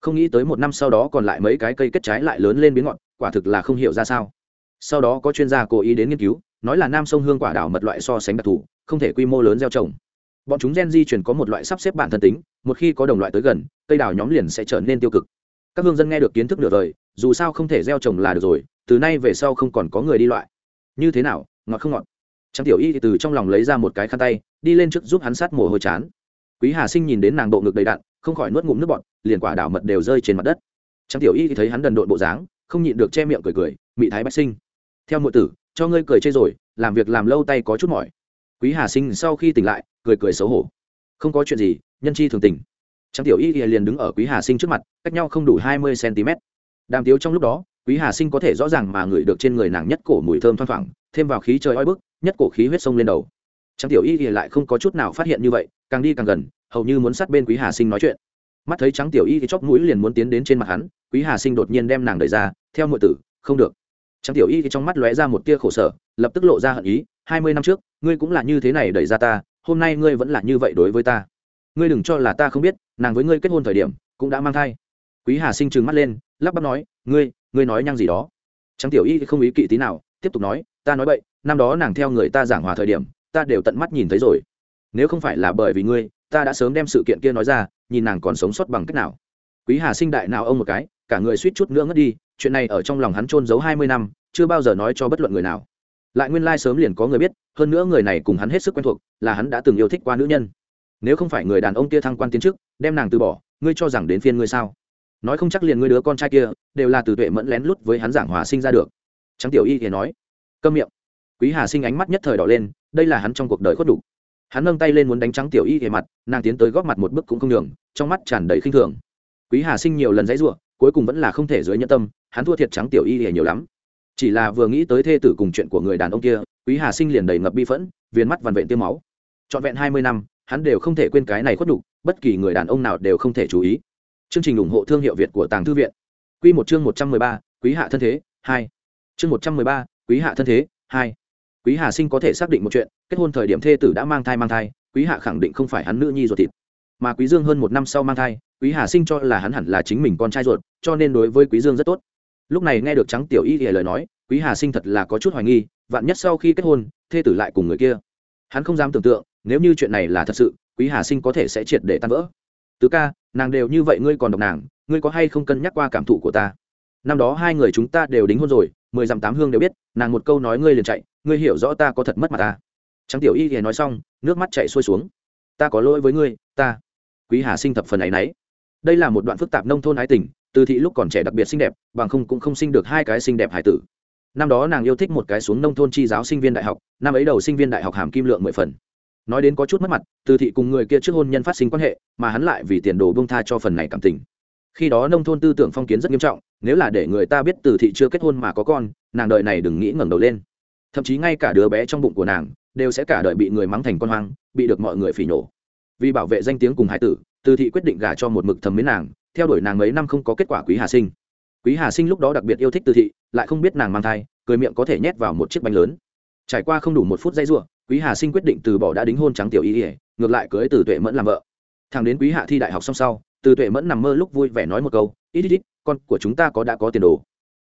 không nghĩ tới một năm sau đó còn lại mấy cái cây kết trái lại lớn lên biến ngọn, quả thực là không hiểu ra sao. Sau đó có chuyên gia cố ý đến nghiên cứu, nói là nam sông hương quả đào mật loại so sánh đặc thù, không thể quy mô lớn gieo trồng. Bọn chúng gen di chuyển có một loại sắp xếp bản thân tính, một khi có đồng loại tới gần, cây đào nhóm liền sẽ trở nên tiêu cực. Các hương dân nghe được kiến thức nửa đời dù sao không thể gieo trồng là được rồi, từ nay về sau không còn có người đi loại. Như thế nào, ngọt không ngọt? Trang tiểu y từ trong lòng lấy ra một cái khăn tay, đi lên trước giúp hắn sát mồ hôi chán. Quý hà sinh nhìn đến nàng bộ ngực đầy đặn không khỏi nuốt ngụm nước bọt, liền quả đào mật đều rơi trên mặt đất. Trang tiểu y thì thấy hắn đần độn bộ dáng, không nhịn được che miệng cười cười, mị thái bách sinh, theo mọi tử, cho ngươi cười chê rồi, làm việc làm lâu tay có chút mỏi. Quý hà sinh sau khi tỉnh lại, cười cười xấu hổ. Không có chuyện gì, nhân chi thường tình. Trang tiểu y liền đứng ở quý hà sinh trước mặt, cách nhau không đủ hai mươi cm đàm tiếu trong lúc đó, quý hà sinh có thể rõ ràng mà ngửi được trên người nàng nhất cổ mùi thơm thoang thoảng, thêm vào khí trời oi bức, nhất cổ khí huyết sông lên đầu. Trang tiểu y lại không có chút nào phát hiện như vậy, càng đi càng gần hầu như muốn sát bên quý hà sinh nói chuyện. Mắt thấy trắng tiểu y thì chóp mũi liền muốn tiến đến trên mặt hắn, quý hà sinh đột nhiên đem nàng đẩy ra, theo mọi tử, không được. Trắng tiểu y thì trong mắt lóe ra một tia khổ sở, lập tức lộ ra hận ý, hai mươi năm trước, ngươi cũng là như thế này đẩy ra ta, hôm nay ngươi vẫn là như vậy đối với ta. Ngươi đừng cho là ta không biết, nàng với ngươi kết hôn thời điểm, cũng đã mang thai. Quý hà sinh trừng mắt lên, lắp bắp nói, ngươi ngươi nói nhăng gì đó. Trắng tiểu y không ý kỵ tí nào, tiếp tục nói, ta nói vậy năm đó nàng theo người ta giảng hòa thời điểm, ta đều tận mắt nhìn thấy rồi. Nếu không phải là bởi vì ngươi ta đã sớm đem sự kiện kia nói ra, nhìn nàng còn sống sót bằng cách nào. Quý hà sinh đại nào ông một cái, cả người suýt chút nữa ngất đi, chuyện này ở trong lòng hắn trôn giấu hai mươi năm, chưa bao giờ nói cho bất luận người nào. Lại nguyên lai sớm liền có người biết, hơn nữa người này cùng hắn hết sức quen thuộc, là hắn đã từng yêu thích qua nữ nhân. Nếu không phải người đàn ông kia thăng quan tiến chức, đem nàng từ bỏ, ngươi cho rằng đến phiên ngươi sao? Nói không chắc liền ngươi đứa con trai kia, đều là từ tuệ mẫn lén lút với hắn giảng hòa sinh ra được. Trắng tiểu y thì nói, câm miệng. Quý hà sinh ánh mắt nhất thời đỏ lên, đây là hắn trong cuộc đời khuất đủ hắn nâng tay lên muốn đánh trắng tiểu y thì mặt, nàng tiến tới góp mặt một bức cũng không đường trong mắt tràn đầy khinh thường. Quý hà sinh nhiều lần dãy ruộng cuối cùng vẫn là không thể dưới nhân tâm, hắn thua thiệt trắng tiểu y hề nhiều lắm. Chỉ là vừa nghĩ tới thê tử cùng chuyện của người đàn ông kia, quý hà sinh liền đầy ngập bi phẫn viên mắt vằn vện tiêm máu. Trọn vẹn hai mươi năm, hắn đều không thể quên cái này khuất đục bất kỳ người đàn ông nào đều không thể chú ý. Chương trình ủng hộ thương hiệu việt của tàng thư viện. Q một chương một trăm mười ba, quý hạ thân thế, hai. Chương một trăm mười ba, quý hạ thân thế, hai quý hà sinh có thể xác định một chuyện, kết hôn thời điểm thê tử đã mang thai mang thai, quý hạ khẳng định không phải hắn nữ nhi ruột thịt. Mà quý dương hơn một năm sau mang thai, quý hà sinh cho là hắn hẳn là chính mình con trai ruột, cho nên đối với quý dương rất tốt. Lúc này nghe được trắng tiểu y lời nói, quý hà sinh thật là có chút hoài nghi, vạn nhất sau khi kết hôn, thê tử lại cùng người kia. Hắn không dám tưởng tượng, nếu như chuyện này là thật sự, quý hà sinh có thể sẽ triệt để tan vỡ. Tứ ca, nàng đều như vậy ngươi còn độc nàng, ngươi có hay không cân nhắc qua cảm thụ của ta? Năm đó hai người chúng ta đều đính hôn rồi, mười dặm tám hương đều biết, nàng một câu nói ngươi liền chạy ngươi hiểu rõ ta có thật mất mặt ta trắng tiểu y thì nói xong, nước mắt chạy xuôi xuống. Ta có lỗi với ngươi, ta. Quý hà sinh thập phần ấy nấy đây là một đoạn phức tạp nông thôn ái tình, từ thị lúc còn trẻ đặc biệt xinh đẹp, bằng không cũng không sinh được hai cái xinh đẹp hải tử. Năm đó nàng yêu thích một cái xuống nông thôn chi giáo sinh viên đại học, năm ấy đầu sinh viên đại học hàm kim lượng mười phần. Nói đến có chút mất mặt, từ thị cùng người kia trước hôn nhân phát sinh quan hệ, mà hắn lại vì tiền đồ bông tha cho phần này cảm tình. Khi đó nông thôn tư tưởng phong kiến rất nghiêm trọng, nếu là để người ta biết từ thị chưa kết hôn mà có con, nàng đợi này đừng nghĩ ngẩng đầu lên thậm chí ngay cả đứa bé trong bụng của nàng đều sẽ cả đời bị người mắng thành con hoang, bị được mọi người phỉ nổ vì bảo vệ danh tiếng cùng hải tử, từ thị quyết định gả cho một mực thầm mến nàng, theo đuổi nàng mấy năm không có kết quả quý hà sinh. Quý hà sinh lúc đó đặc biệt yêu thích từ thị, lại không biết nàng mang thai, cười miệng có thể nhét vào một chiếc bánh lớn. Trải qua không đủ một phút dây ruộng quý hà sinh quyết định từ bỏ đã đính hôn trắng tiểu y ỉa ngược lại cưới từ tuệ mẫn làm vợ. Thằng đến quý hạ thi đại học xong sau, từ tuệ mẫn nằm mơ lúc vui vẻ nói một câu, ít ít ít, con của chúng ta có đã có tiền đồ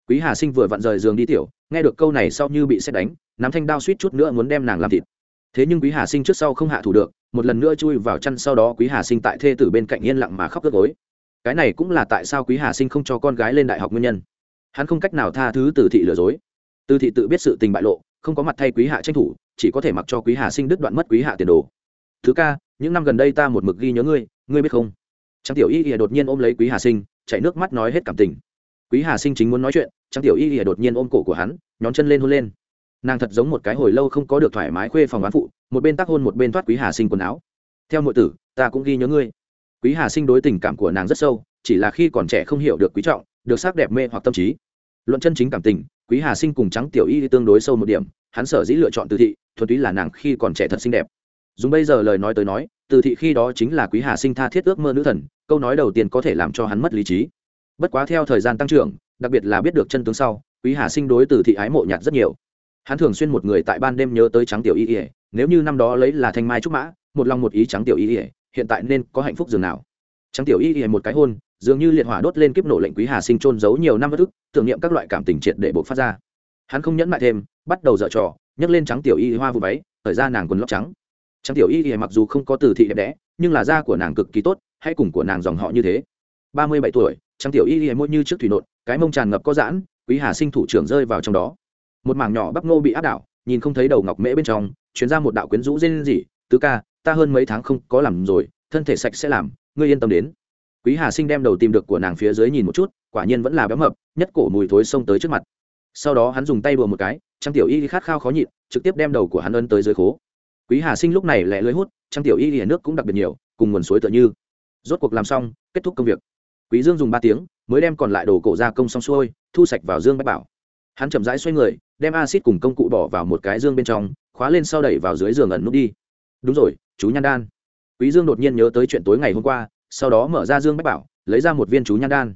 quý hà sinh vừa vặn rời giường đi tiểu, nghe được câu này sau như bị xét đánh, nắm thanh đao suýt chút nữa muốn đem nàng làm thịt. Thế nhưng quý hà sinh trước sau không hạ thủ được, một lần nữa chui vào chăn sau đó quý hà sinh tại thê tử bên cạnh yên lặng mà khóc ướt gối. Cái này cũng là tại sao quý hà sinh không cho con gái lên đại học nguyên nhân. Hắn không cách nào tha thứ từ thị lừa dối. Từ thị tự biết sự tình bại lộ, không có mặt thay quý hạ tranh thủ, chỉ có thể mặc cho quý hà sinh đứt đoạn mất quý hạ tiền đồ. Thứ ca, những năm gần đây ta một mực ghi nhớ ngươi ngươi biết không? Trang tiểu y ỉa đột nhiên ôm lấy quý hà sinh chạy nước mắt nói hết cảm tình quý hà sinh chính muốn nói chuyện trang tiểu y ỉa đột nhiên ôm cổ của hắn, nhón chân lên hôn lên. Nàng thật giống một cái hồi lâu không có được thoải mái khuê phòng bán phụ, một bên tắc hôn một bên thoát quý hà sinh quần áo. Theo nội tử, ta cũng ghi nhớ ngươi. Quý hà sinh đối tình cảm của nàng rất sâu, chỉ là khi còn trẻ không hiểu được quý trọng, được sắc đẹp mê hoặc tâm trí. Luận chân chính cảm tình, quý hà sinh cùng trắng tiểu y tương đối sâu một điểm, hắn sở dĩ lựa chọn từ thị, thuần túy là nàng khi còn trẻ thật xinh đẹp. Dùng bây giờ lời nói tới nói, từ thị khi đó chính là quý hà sinh tha thiết ước mơ nữ thần, câu nói đầu tiên có thể làm cho hắn mất lý trí bất quá theo thời gian tăng trưởng, đặc biệt là biết được chân tướng sau, quý hà sinh đối từ thị ái mộ nhạt rất nhiều. Hắn thường xuyên một người tại ban đêm nhớ tới trắng tiểu y ỉa nếu như năm đó lấy là thanh mai trúc mã, một lòng một ý trắng tiểu y ỉa hiện tại nên có hạnh phúc dường nào? Trắng tiểu y ỉa một cái hôn, dường như liệt hỏa đốt lên kiếp nổ lệnh quý hà sinh trôn giấu nhiều năm bất ức tưởng niệm các loại cảm tình triệt để buộc phát ra. Hắn không nhẫn mại thêm, bắt đầu dở trò, nhấc lên trắng tiểu y hoa vụ váy, thời ra nàng quần lóc trắng. Trắng tiểu y y mặc dù không có từ thị đẹp đẽ, nhưng là da của nàng cực kỳ tốt hay cùng của nàng dòng họ như thế. Ba mươi bảy tuổi trắng tiểu y y môi như trước thủy nộn, cái mông tràn ngập có giãn, quý hà sinh thủ trưởng rơi vào trong đó. Một mảng nhỏ bắp ngô bị áp đảo, nhìn không thấy đầu ngọc mễ bên trong chuyển ra một đạo quyến rũ dên gì tứ ca, ta hơn mấy tháng không có làm rồi, thân thể sạch sẽ làm, ngươi yên tâm đến. Quý hà sinh đem đầu tìm được của nàng phía dưới nhìn một chút, quả nhiên vẫn là béo mập, nhất cổ mùi thối xông tới trước mặt. Sau đó hắn dùng tay bùa một cái trang tiểu y khát khao khó nhịn, trực tiếp đem đầu của hắn ân tới dưới khố. Quý hà sinh lúc này lẹ lưới hút trang tiểu y hiển nước cũng đặc biệt nhiều, cùng nguồn suối tựa như. Rốt cuộc làm xong, kết thúc công việc quý dương dùng ba tiếng, mới đem còn lại đồ cổ ra công xong xuôi, thu sạch vào dương bách bảo. Hắn chậm rãi xoay người, đem acid cùng công cụ bỏ vào một cái dương bên trong, khóa lên sau đẩy vào dưới giường ẩn nút đi. Đúng rồi, chú nhan đan. Quý dương đột nhiên nhớ tới chuyện tối ngày hôm qua, sau đó mở ra dương bách bảo, lấy ra một viên chú nhan đan.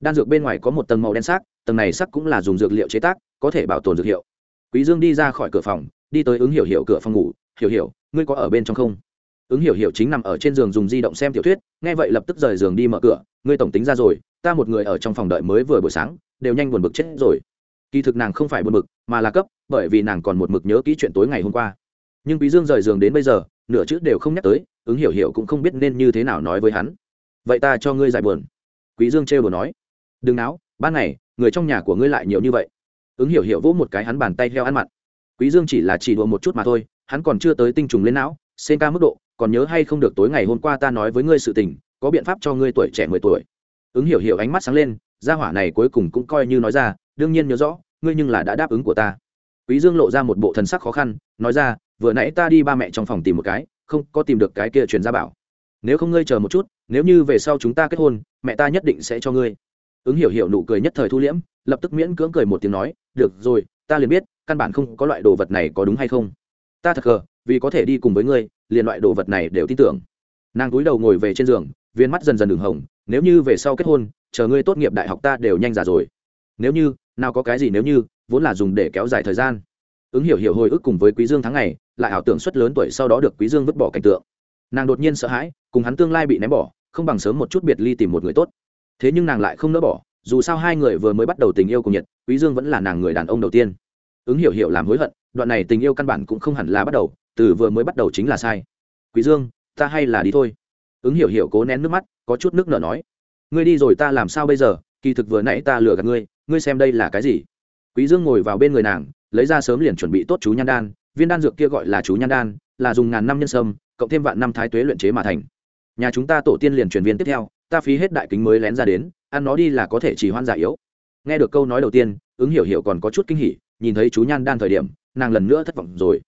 Đan dược bên ngoài có một tầng màu đen sắc, tầng này sắc cũng là dùng dược liệu chế tác, có thể bảo tồn dược hiệu. Quý dương đi ra khỏi cửa phòng, đi tới ứng hiểu hiểu cửa phòng ngủ, hiểu hiểu, ngươi có ở bên trong không? Ứng hiểu hiểu chính nằm ở trên giường dùng di động xem tiểu thuyết, nghe vậy lập tức rời giường đi mở cửa ngươi tổng tính ra rồi, ta một người ở trong phòng đợi mới vừa buổi sáng, đều nhanh buồn bực chết rồi. Kỳ thực nàng không phải buồn bực, mà là cấp, bởi vì nàng còn một mực nhớ kỹ chuyện tối ngày hôm qua. Nhưng quý dương rời giường đến bây giờ, nửa chữ đều không nhắc tới, ứng hiểu hiểu cũng không biết nên như thế nào nói với hắn. Vậy ta cho ngươi giải buồn. Quý dương trêu đùa nói. Đừng náo, ban ngày, người trong nhà của ngươi lại nhiều như vậy. Ứng hiểu hiểu vỗ một cái hắn bàn tay theo ăn mặn. Quý dương chỉ là chỉ đùa một chút mà thôi, hắn còn chưa tới tinh trùng lên não xen ca mức độ, còn nhớ hay không được tối ngày hôm qua ta nói với ngươi sự tình có biện pháp cho ngươi tuổi trẻ mười tuổi. Ứng hiểu hiểu ánh mắt sáng lên gia hỏa này cuối cùng cũng coi như nói ra đương nhiên nhớ rõ ngươi nhưng là đã đáp ứng của ta. Quý dương lộ ra một bộ thần sắc khó khăn nói ra vừa nãy ta đi ba mẹ trong phòng tìm một cái không có tìm được cái kia truyền gia bảo. Nếu không ngươi chờ một chút nếu như về sau chúng ta kết hôn mẹ ta nhất định sẽ cho ngươi. Ứng hiểu hiểu nụ cười nhất thời thu liễm lập tức miễn cưỡng cười một tiếng nói được rồi ta liền biết căn bản không có loại đồ vật này có đúng hay không. Ta thật cờ, vì có thể đi cùng với ngươi liền loại đồ vật này đều tin tưởng. Nàng cúi đầu ngồi về trên giường viên mắt dần dần đường hồng, nếu như về sau kết hôn, chờ ngươi tốt nghiệp đại học ta đều nhanh già rồi. Nếu như, nào có cái gì nếu như, vốn là dùng để kéo dài thời gian. Ứng hiểu hiểu hồi ức cùng với quý dương tháng ngày, lại ảo tưởng suất lớn tuổi sau đó được quý dương vứt bỏ cảnh tượng. Nàng đột nhiên sợ hãi, cùng hắn tương lai bị ném bỏ, không bằng sớm một chút biệt ly tìm một người tốt. Thế nhưng nàng lại không nỡ bỏ, dù sao hai người vừa mới bắt đầu tình yêu cùng nhiệt, quý dương vẫn là nàng người đàn ông đầu tiên. Ứng hiểu hiểu làm hối hận, đoạn này tình yêu căn bản cũng không hẳn là bắt đầu, từ vừa mới bắt đầu chính là sai. Quý dương, ta hay là đi thôi ứng hiểu hiểu cố nén nước mắt, có chút nước nở nói, ngươi đi rồi ta làm sao bây giờ? Kỳ thực vừa nãy ta lừa gạt ngươi ngươi xem đây là cái gì? Quý dương ngồi vào bên người nàng, lấy ra sớm liền chuẩn bị tốt chú nhan đan, viên đan dược kia gọi là chú nhan đan, là dùng ngàn năm nhân sâm, cộng thêm vạn năm thái tuế luyện chế mà thành. Nhà chúng ta tổ tiên liền truyền viên tiếp theo, ta phí hết đại kính mới lén ra đến, ăn nó đi là có thể chỉ hoan giả yếu. Nghe được câu nói đầu tiên, ứng hiểu hiểu còn có chút kinh hỉ, nhìn thấy chú nhan đan thời điểm, nàng lần nữa thất vọng rồi.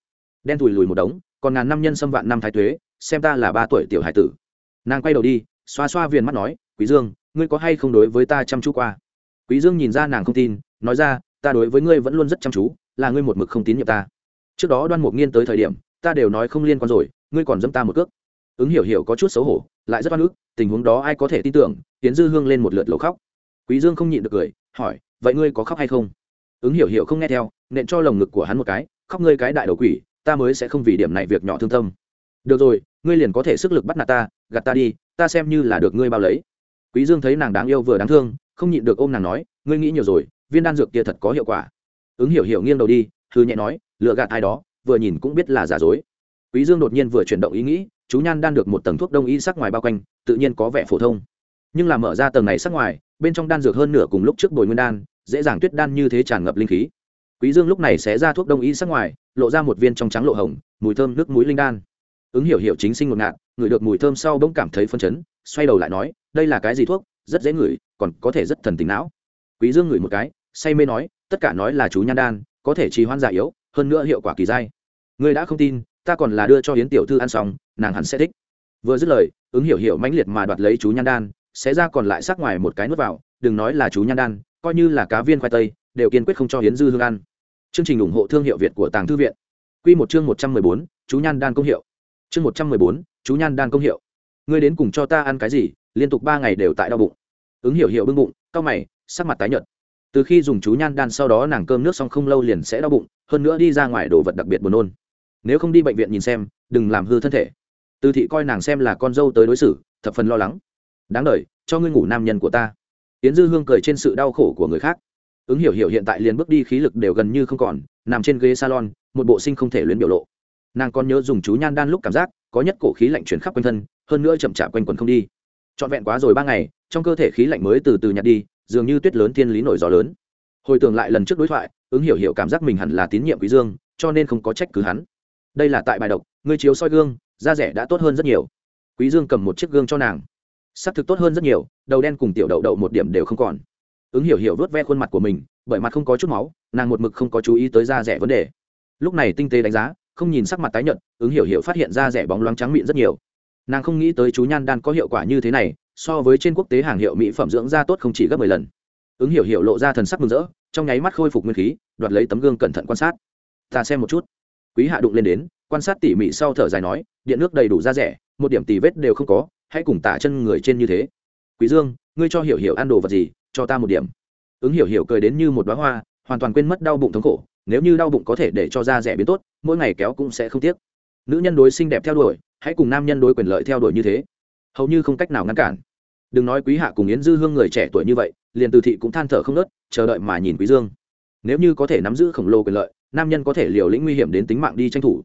Đen thùi lùi một đống, còn ngàn năm nhân xâm vạn năm thái tuế, xem ta là ba tuổi tiểu hải tử nàng quay đầu đi, xoa xoa viền mắt nói, quý dương, ngươi có hay không đối với ta chăm chú qua? Quý dương nhìn ra nàng không tin, nói ra, ta đối với ngươi vẫn luôn rất chăm chú, là ngươi một mực không tín nhiệm ta. Trước đó đoan mục nghiên tới thời điểm, ta đều nói không liên quan rồi, ngươi còn dẫm ta một cước. Ứng hiểu hiểu có chút xấu hổ, lại rất oan ức, tình huống đó ai có thể tin tưởng tiến dư hương lên một lượt lầu khóc. Quý dương không nhịn được cười, hỏi, vậy ngươi có khóc hay không? Ứng hiểu hiểu không nghe theo, nện cho lồng ngực của hắn một cái, khóc ngươi cái đại đầu quỷ, ta mới sẽ không vì điểm này việc nhỏ thương tâm. Được rồi, ngươi liền có thể sức lực bắt nạt ta gạt ta đi, ta xem như là được ngươi bao lấy. Quý dương thấy nàng đáng yêu vừa đáng thương, không nhịn được ôm nàng nói, ngươi nghĩ nhiều rồi, viên đan dược kia thật có hiệu quả. Ứng hiểu hiểu nghiêng đầu đi thư nhẹ nói, lựa gạt ai đó, vừa nhìn cũng biết là giả dối. Quý dương đột nhiên vừa chuyển động ý nghĩ, chú nhan đan được một tầng thuốc đông y sắc ngoài bao quanh, tự nhiên có vẻ phổ thông. Nhưng là mở ra tầng này sắc ngoài, bên trong đan dược hơn nửa cùng lúc trước bồi nguyên đan, dễ dàng tuyết đan như thế tràn ngập linh khí. Quý dương lúc này sẽ ra thuốc đông y sắc ngoài, lộ ra một viên trong trắng lộ hồng, mùi thơm nước muối linh đan ứng hiểu hiểu chính sinh một ngạt, ngửi được mùi thơm sau bỗng cảm thấy phân chấn, xoay đầu lại nói, đây là cái gì thuốc, rất dễ ngửi, còn có thể rất thần tính não. Quý dương ngửi một cái, say mê nói, tất cả nói là chú nhan đan, có thể trì hoãn giả yếu, hơn nữa hiệu quả kỳ dai. Ngươi đã không tin, ta còn là đưa cho hiến tiểu thư ăn xong, nàng hẳn sẽ thích. Vừa dứt lời, ứng hiểu hiểu mãnh liệt mà đoạt lấy chú nhan đan sẽ ra còn lại sắc ngoài một cái nuốt vào, đừng nói là chú nhan đan, coi như là cá viên khoai tây, đều kiên quyết không cho hiến dư hương ăn. Chương trình ủng hộ thương hiệu việt của tàng thư viện. Quy một chương một trăm mười bốn, chú nhan đan công hiệu chương một trăm mười bốn, chú nhan đan công hiệu. Ngươi đến cùng cho ta ăn cái gì, liên tục ba ngày đều tại đau bụng. Ứng hiểu hiểu bưng bụng, cau mày, sắc mặt tái nhợt. Từ khi dùng chú nhan đan sau đó nàng cơm nước xong không lâu liền sẽ đau bụng, hơn nữa đi ra ngoài đồ vật đặc biệt buồn nôn. Nếu không đi bệnh viện nhìn xem, đừng làm hư thân thể. Từ thị coi nàng xem là con dâu tới đối xử, thập phần lo lắng. Đáng đ cho ngươi ngủ nam nhân của ta. Tiến dư hương cười trên sự đau khổ của người khác. Ứng hiểu hiểu hiện tại liền bước đi khí lực đều gần như không còn, nằm trên ghế salon, một bộ sinh không thể luyến biểu lộ nàng còn nhớ dùng chú nhan đan lúc cảm giác, có nhất cổ khí lạnh chuyển khắp quanh thân, hơn nữa chậm chạp quanh quần không đi. Trọn vẹn quá rồi ba ngày, trong cơ thể khí lạnh mới từ từ nhạt đi, dường như tuyết lớn thiên lý nổi gió lớn. Hồi tưởng lại lần trước đối thoại, ứng hiểu hiểu cảm giác mình hẳn là tín nhiệm quý dương, cho nên không có trách cứ hắn. Đây là tại bài độc người chiếu soi gương, da rẻ đã tốt hơn rất nhiều. Quý dương cầm một chiếc gương cho nàng. Sắc thực tốt hơn rất nhiều, đầu đen cùng tiểu đậu đậu một điểm đều không còn. Ứng hiểu hiểu vớt ve khuôn mặt của mình, bởi mặt không có chút máu, nàng một mực không có chú ý tới da rẻ vấn đề. Lúc này tinh tế đánh giá không nhìn sắc mặt tái nhợt, ứng hiểu hiểu phát hiện ra rẻ bóng loáng trắng mịn rất nhiều. Nàng không nghĩ tới chú nhan đan có hiệu quả như thế này, so với trên quốc tế hàng hiệu mỹ phẩm dưỡng da tốt không chỉ gấp mười lần. Ứng hiểu hiểu lộ ra thần sắc mừng rỡ, trong nháy mắt khôi phục nguyên khí, đoạt lấy tấm gương cẩn thận quan sát. Ta xem một chút. Quý hạ đụng lên đến, quan sát tỉ mỉ sau thở dài nói, điện nước đầy đủ da rẻ, một điểm tì vết đều không có, hãy cùng tả chân người trên như thế. Quý dương, ngươi cho hiểu hiểu ăn đồ vật gì, cho ta một điểm. Ứng hiểu hiểu cười đến như một đóa hoa, hoàn toàn quên mất đau bụng thống khổ nếu như đau bụng có thể để cho da rẻ biến tốt, mỗi ngày kéo cũng sẽ không tiếc. Nữ nhân đối xinh đẹp theo đuổi, hãy cùng nam nhân đối quyền lợi theo đuổi như thế. Hầu như không cách nào ngăn cản. Đừng nói quý hạ cùng yến dư hương người trẻ tuổi như vậy, liền từ thị cũng than thở không nớt, chờ đợi mà nhìn quý dương. Nếu như có thể nắm giữ khổng lồ quyền lợi, nam nhân có thể liều lĩnh nguy hiểm đến tính mạng đi tranh thủ.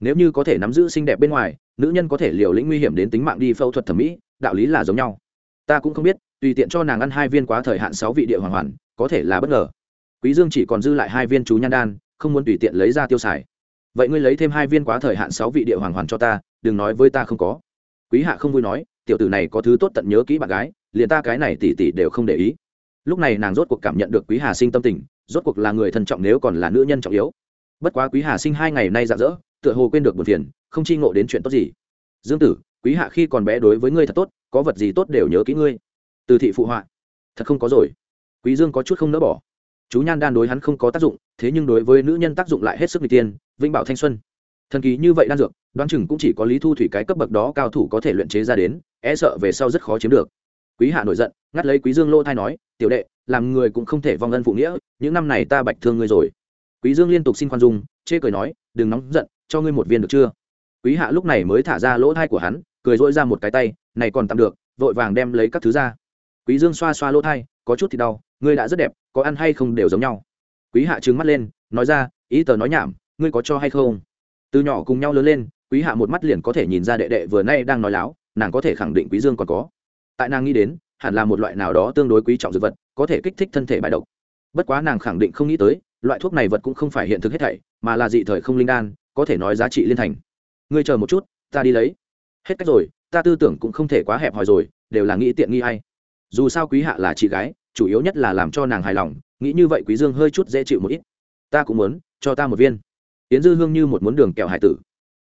Nếu như có thể nắm giữ xinh đẹp bên ngoài, nữ nhân có thể liều lĩnh nguy hiểm đến tính mạng đi phẫu thuật thẩm mỹ, đạo lý là giống nhau. Ta cũng không biết, tùy tiện cho nàng ăn hai viên quá thời hạn sáu vị địa hoàng hoàn, có thể là bất ngờ quý dương chỉ còn dư lại hai viên chú nhan đan, không muốn tùy tiện lấy ra tiêu xài. Vậy ngươi lấy thêm hai viên quá thời hạn sáu vị địa hoàng hoàn cho ta, đừng nói với ta không có. Quý hạ không vui nói, tiểu tử này có thứ tốt tận nhớ kỹ bạn gái, liền ta cái này tỷ tỷ đều không để ý. Lúc này nàng rốt cuộc cảm nhận được quý hà sinh tâm tình, rốt cuộc là người thân trọng nếu còn là nữ nhân trọng yếu. Bất quá quý hà sinh hai ngày nay rạng rỡ, tựa hồ quên được một phiền, không chi ngộ đến chuyện tốt gì. Dương tử, quý hạ khi còn bé đối với ngươi thật tốt, có vật gì tốt đều nhớ kỹ ngươi. Từ thị phụ họa. Thật không có rồi. Quý dương có chút không nỡ bỏ chú nhan đan đối hắn không có tác dụng, thế nhưng đối với nữ nhân tác dụng lại hết sức n tiên vĩnh bảo thanh xuân. Thần kỳ như vậy đan dược, đoán chừng cũng chỉ có lý thu thủy cái cấp bậc đó cao thủ có thể luyện chế ra đến e sợ về sau rất khó chiếm được. Quý hạ nổi giận, ngắt lấy quý dương lô thai nói, tiểu đệ, làm người cũng không thể vong ân phụ nghĩa, những năm này ta bạch thương ngươi rồi. Quý dương liên tục xin khoan dung, chê cười nói, đừng nóng giận, cho ngươi một viên được chưa? Quý hạ lúc này mới thả ra lỗ thai của hắn, cười dỗi ra một cái tay, này còn tạm được, vội vàng đem lấy các thứ ra. Quý dương xoa xoa lỗ thai, có chút thì đau, ngươi đã rất đẹp có ăn hay không đều giống nhau. Quý hạ trừng mắt lên, nói ra, ý tờ nói nhảm, ngươi có cho hay không? Từ nhỏ cùng nhau lớn lên, quý hạ một mắt liền có thể nhìn ra đệ đệ vừa nay đang nói láo, nàng có thể khẳng định quý dương còn có. Tại nàng nghĩ đến, hẳn là một loại nào đó tương đối quý trọng dược vật, có thể kích thích thân thể bài độc. Bất quá nàng khẳng định không nghĩ tới, loại thuốc này vật cũng không phải hiện thực hết thảy, mà là dị thời không linh đan, có thể nói giá trị liên thành. Ngươi chờ một chút, ta đi lấy. Hết cách rồi, ta tư tưởng cũng không thể quá hẹp hòi rồi, đều là nghĩ tiện nghi hay dù sao quý hạ là chị gái chủ yếu nhất là làm cho nàng hài lòng, nghĩ như vậy quý dương hơi chút dễ chịu một ít. Ta cũng muốn, cho ta một viên. Yến dư hương như một muốn đường kẹo hải tử.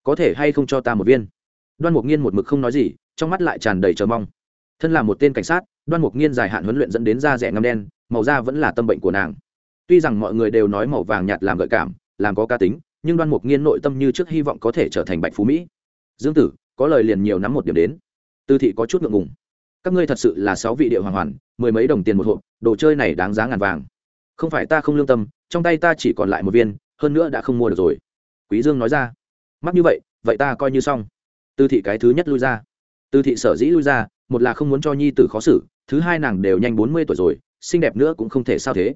Có thể hay không cho ta một viên? Đoan mục nghiên một mực không nói gì, trong mắt lại tràn đầy chờ mong. Thân là một tên cảnh sát, đoan mục nghiên dài hạn huấn luyện dẫn đến da rẻ ngâm đen, màu da vẫn là tâm bệnh của nàng. Tuy rằng mọi người đều nói màu vàng nhạt làm gợi cảm, làm có ca tính, nhưng đoan mục nghiên nội tâm như trước hy vọng có thể trở thành bạch phú mỹ. Dương tử, có lời liền nhiều nắm một điểm đến. Tư thị có chút ngượng ngùng các ngươi thật sự là sáu vị địa hoàng hoàn, mười mấy đồng tiền một hộp, đồ chơi này đáng giá ngàn vàng. Không phải ta không lương tâm, trong tay ta chỉ còn lại một viên, hơn nữa đã không mua được rồi. Quý dương nói ra. Mắc như vậy vậy ta coi như xong. Tư thị cái thứ nhất lui ra. Tư thị sở dĩ lui ra, một là không muốn cho nhi tử khó xử, thứ hai nàng đều nhanh bốn mươi tuổi rồi, xinh đẹp nữa cũng không thể sao thế.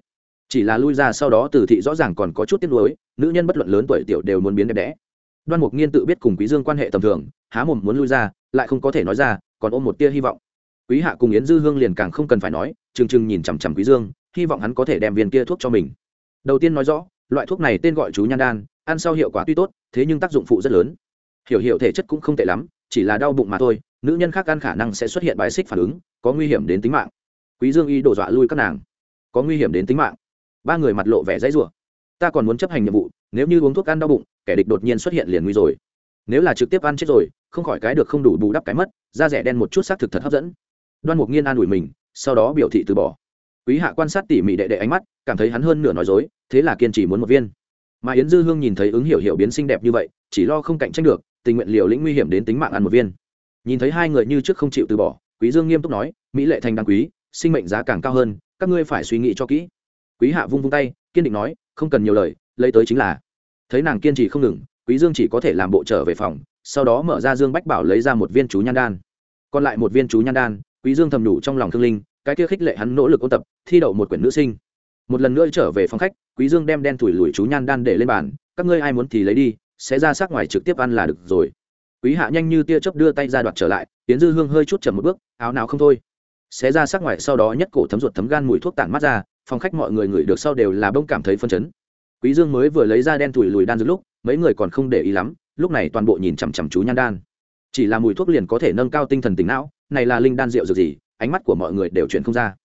Chỉ là lui ra sau đó từ thị rõ ràng còn có chút tiếc nuối, nữ nhân bất luận lớn tuổi tiểu đều muốn biến đẹp đẽ. Đoan mục nghiên tự biết cùng quý dương quan hệ tầm thường, há mồm muốn lui ra, lại không có thể nói ra, còn ôm một tia hy vọng quý hạ cùng yến dư hương liền càng không cần phải nói chừng chừng nhìn chằm chằm quý dương, hy vọng hắn có thể đem viên kia thuốc cho mình. Đầu tiên nói rõ, loại thuốc này tên gọi chú nhan đan, ăn sau hiệu quả tuy tốt, thế nhưng tác dụng phụ rất lớn. Hiểu hiểu thể chất cũng không tệ lắm, chỉ là đau bụng mà thôi, nữ nhân khác ăn khả năng sẽ xuất hiện bài xích phản ứng, có nguy hiểm đến tính mạng. Quý dương y đổ dọa lui các nàng. Có nguy hiểm đến tính mạng. Ba người mặt lộ vẻ dãy rủa. Ta còn muốn chấp hành nhiệm vụ, nếu như uống thuốc ăn đau bụng, kẻ địch đột nhiên xuất hiện liền nguy rồi. Nếu là trực tiếp ăn chết rồi, không khỏi cái được không đủ bù đắp cái mất, da rẻ đen một chút xác thực thật hấp dẫn đoan mục nghiên an ủi mình, sau đó biểu thị từ bỏ. Quý hạ quan sát tỉ mỉ đệ đệ ánh mắt, cảm thấy hắn hơn nửa nói dối, thế là kiên trì muốn một viên. Mà yến dư hương nhìn thấy ứng hiểu hiểu biến xinh đẹp như vậy, chỉ lo không cạnh tranh được, tình nguyện liều lĩnh nguy hiểm đến tính mạng ăn một viên. Nhìn thấy hai người như trước không chịu từ bỏ, quý dương nghiêm túc nói, mỹ lệ thành đáng quý, sinh mệnh giá càng cao hơn, các ngươi phải suy nghĩ cho kỹ. Quý hạ vung vung tay, kiên định nói, không cần nhiều lời, lấy tới chính là. Thấy nàng kiên trì không ngừng, quý dương chỉ có thể làm bộ trở về phòng, sau đó mở ra dương bách bảo lấy ra một viên chú nhan đan. Còn lại một viên chú nhan đan quý dương thầm đủ trong lòng thương linh, cái kia khích lệ hắn nỗ lực ôn tập, thi đậu một quyển nữ sinh. Một lần nữa trở về phòng khách, quý dương đem đen thủi lùi chú nhan đan để lên bàn, các ngươi ai muốn thì lấy đi, sẽ ra sắc ngoài trực tiếp ăn là được rồi. Quý hạ nhanh như tia chớp đưa tay ra đoạt trở lại tiến dư hương hơi chút chậm một bước, áo nào không thôi. Sẽ ra sắc ngoài sau đó nhất cổ thấm ruột thấm gan mùi thuốc tản mắt ra, phòng khách mọi người ngửi được sau đều là bông cảm thấy phân chấn. Quý dương mới vừa lấy ra đen thủi lùi đan dược lúc, mấy người còn không để ý lắm, lúc này toàn bộ nhìn chằm chằm chú nhan đan chỉ là mùi thuốc liền có thể nâng cao tinh thần tỉnh não, này là linh đan rượu dược gì, ánh mắt của mọi người đều chuyển không ra.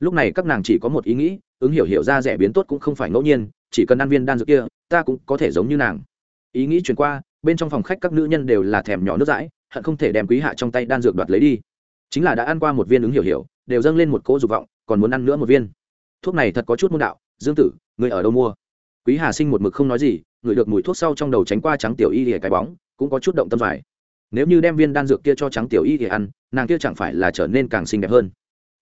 Lúc này các nàng chỉ có một ý nghĩ, ứng hiểu hiểu ra rẻ biến tốt cũng không phải ngẫu nhiên, chỉ cần ăn viên đan dược kia, ta cũng có thể giống như nàng. Ý nghĩ chuyển qua, bên trong phòng khách các nữ nhân đều là thèm nhỏ nước dãi, hận không thể đem quý hạ trong tay đan dược đoạt lấy đi. Chính là đã ăn qua một viên ứng hiểu hiểu, đều dâng lên một cỗ dục vọng, còn muốn ăn nữa một viên. Thuốc này thật có chút môn đạo, dương tử, người ở đâu mua? Quý hà sinh một mực không nói gì, người được mùi thuốc sau trong đầu tránh qua trắng tiểu y lìa cái bóng, cũng có chút động tâm vải nếu như đem viên đan dược kia cho trắng tiểu y thì ăn, nàng kia chẳng phải là trở nên càng xinh đẹp hơn.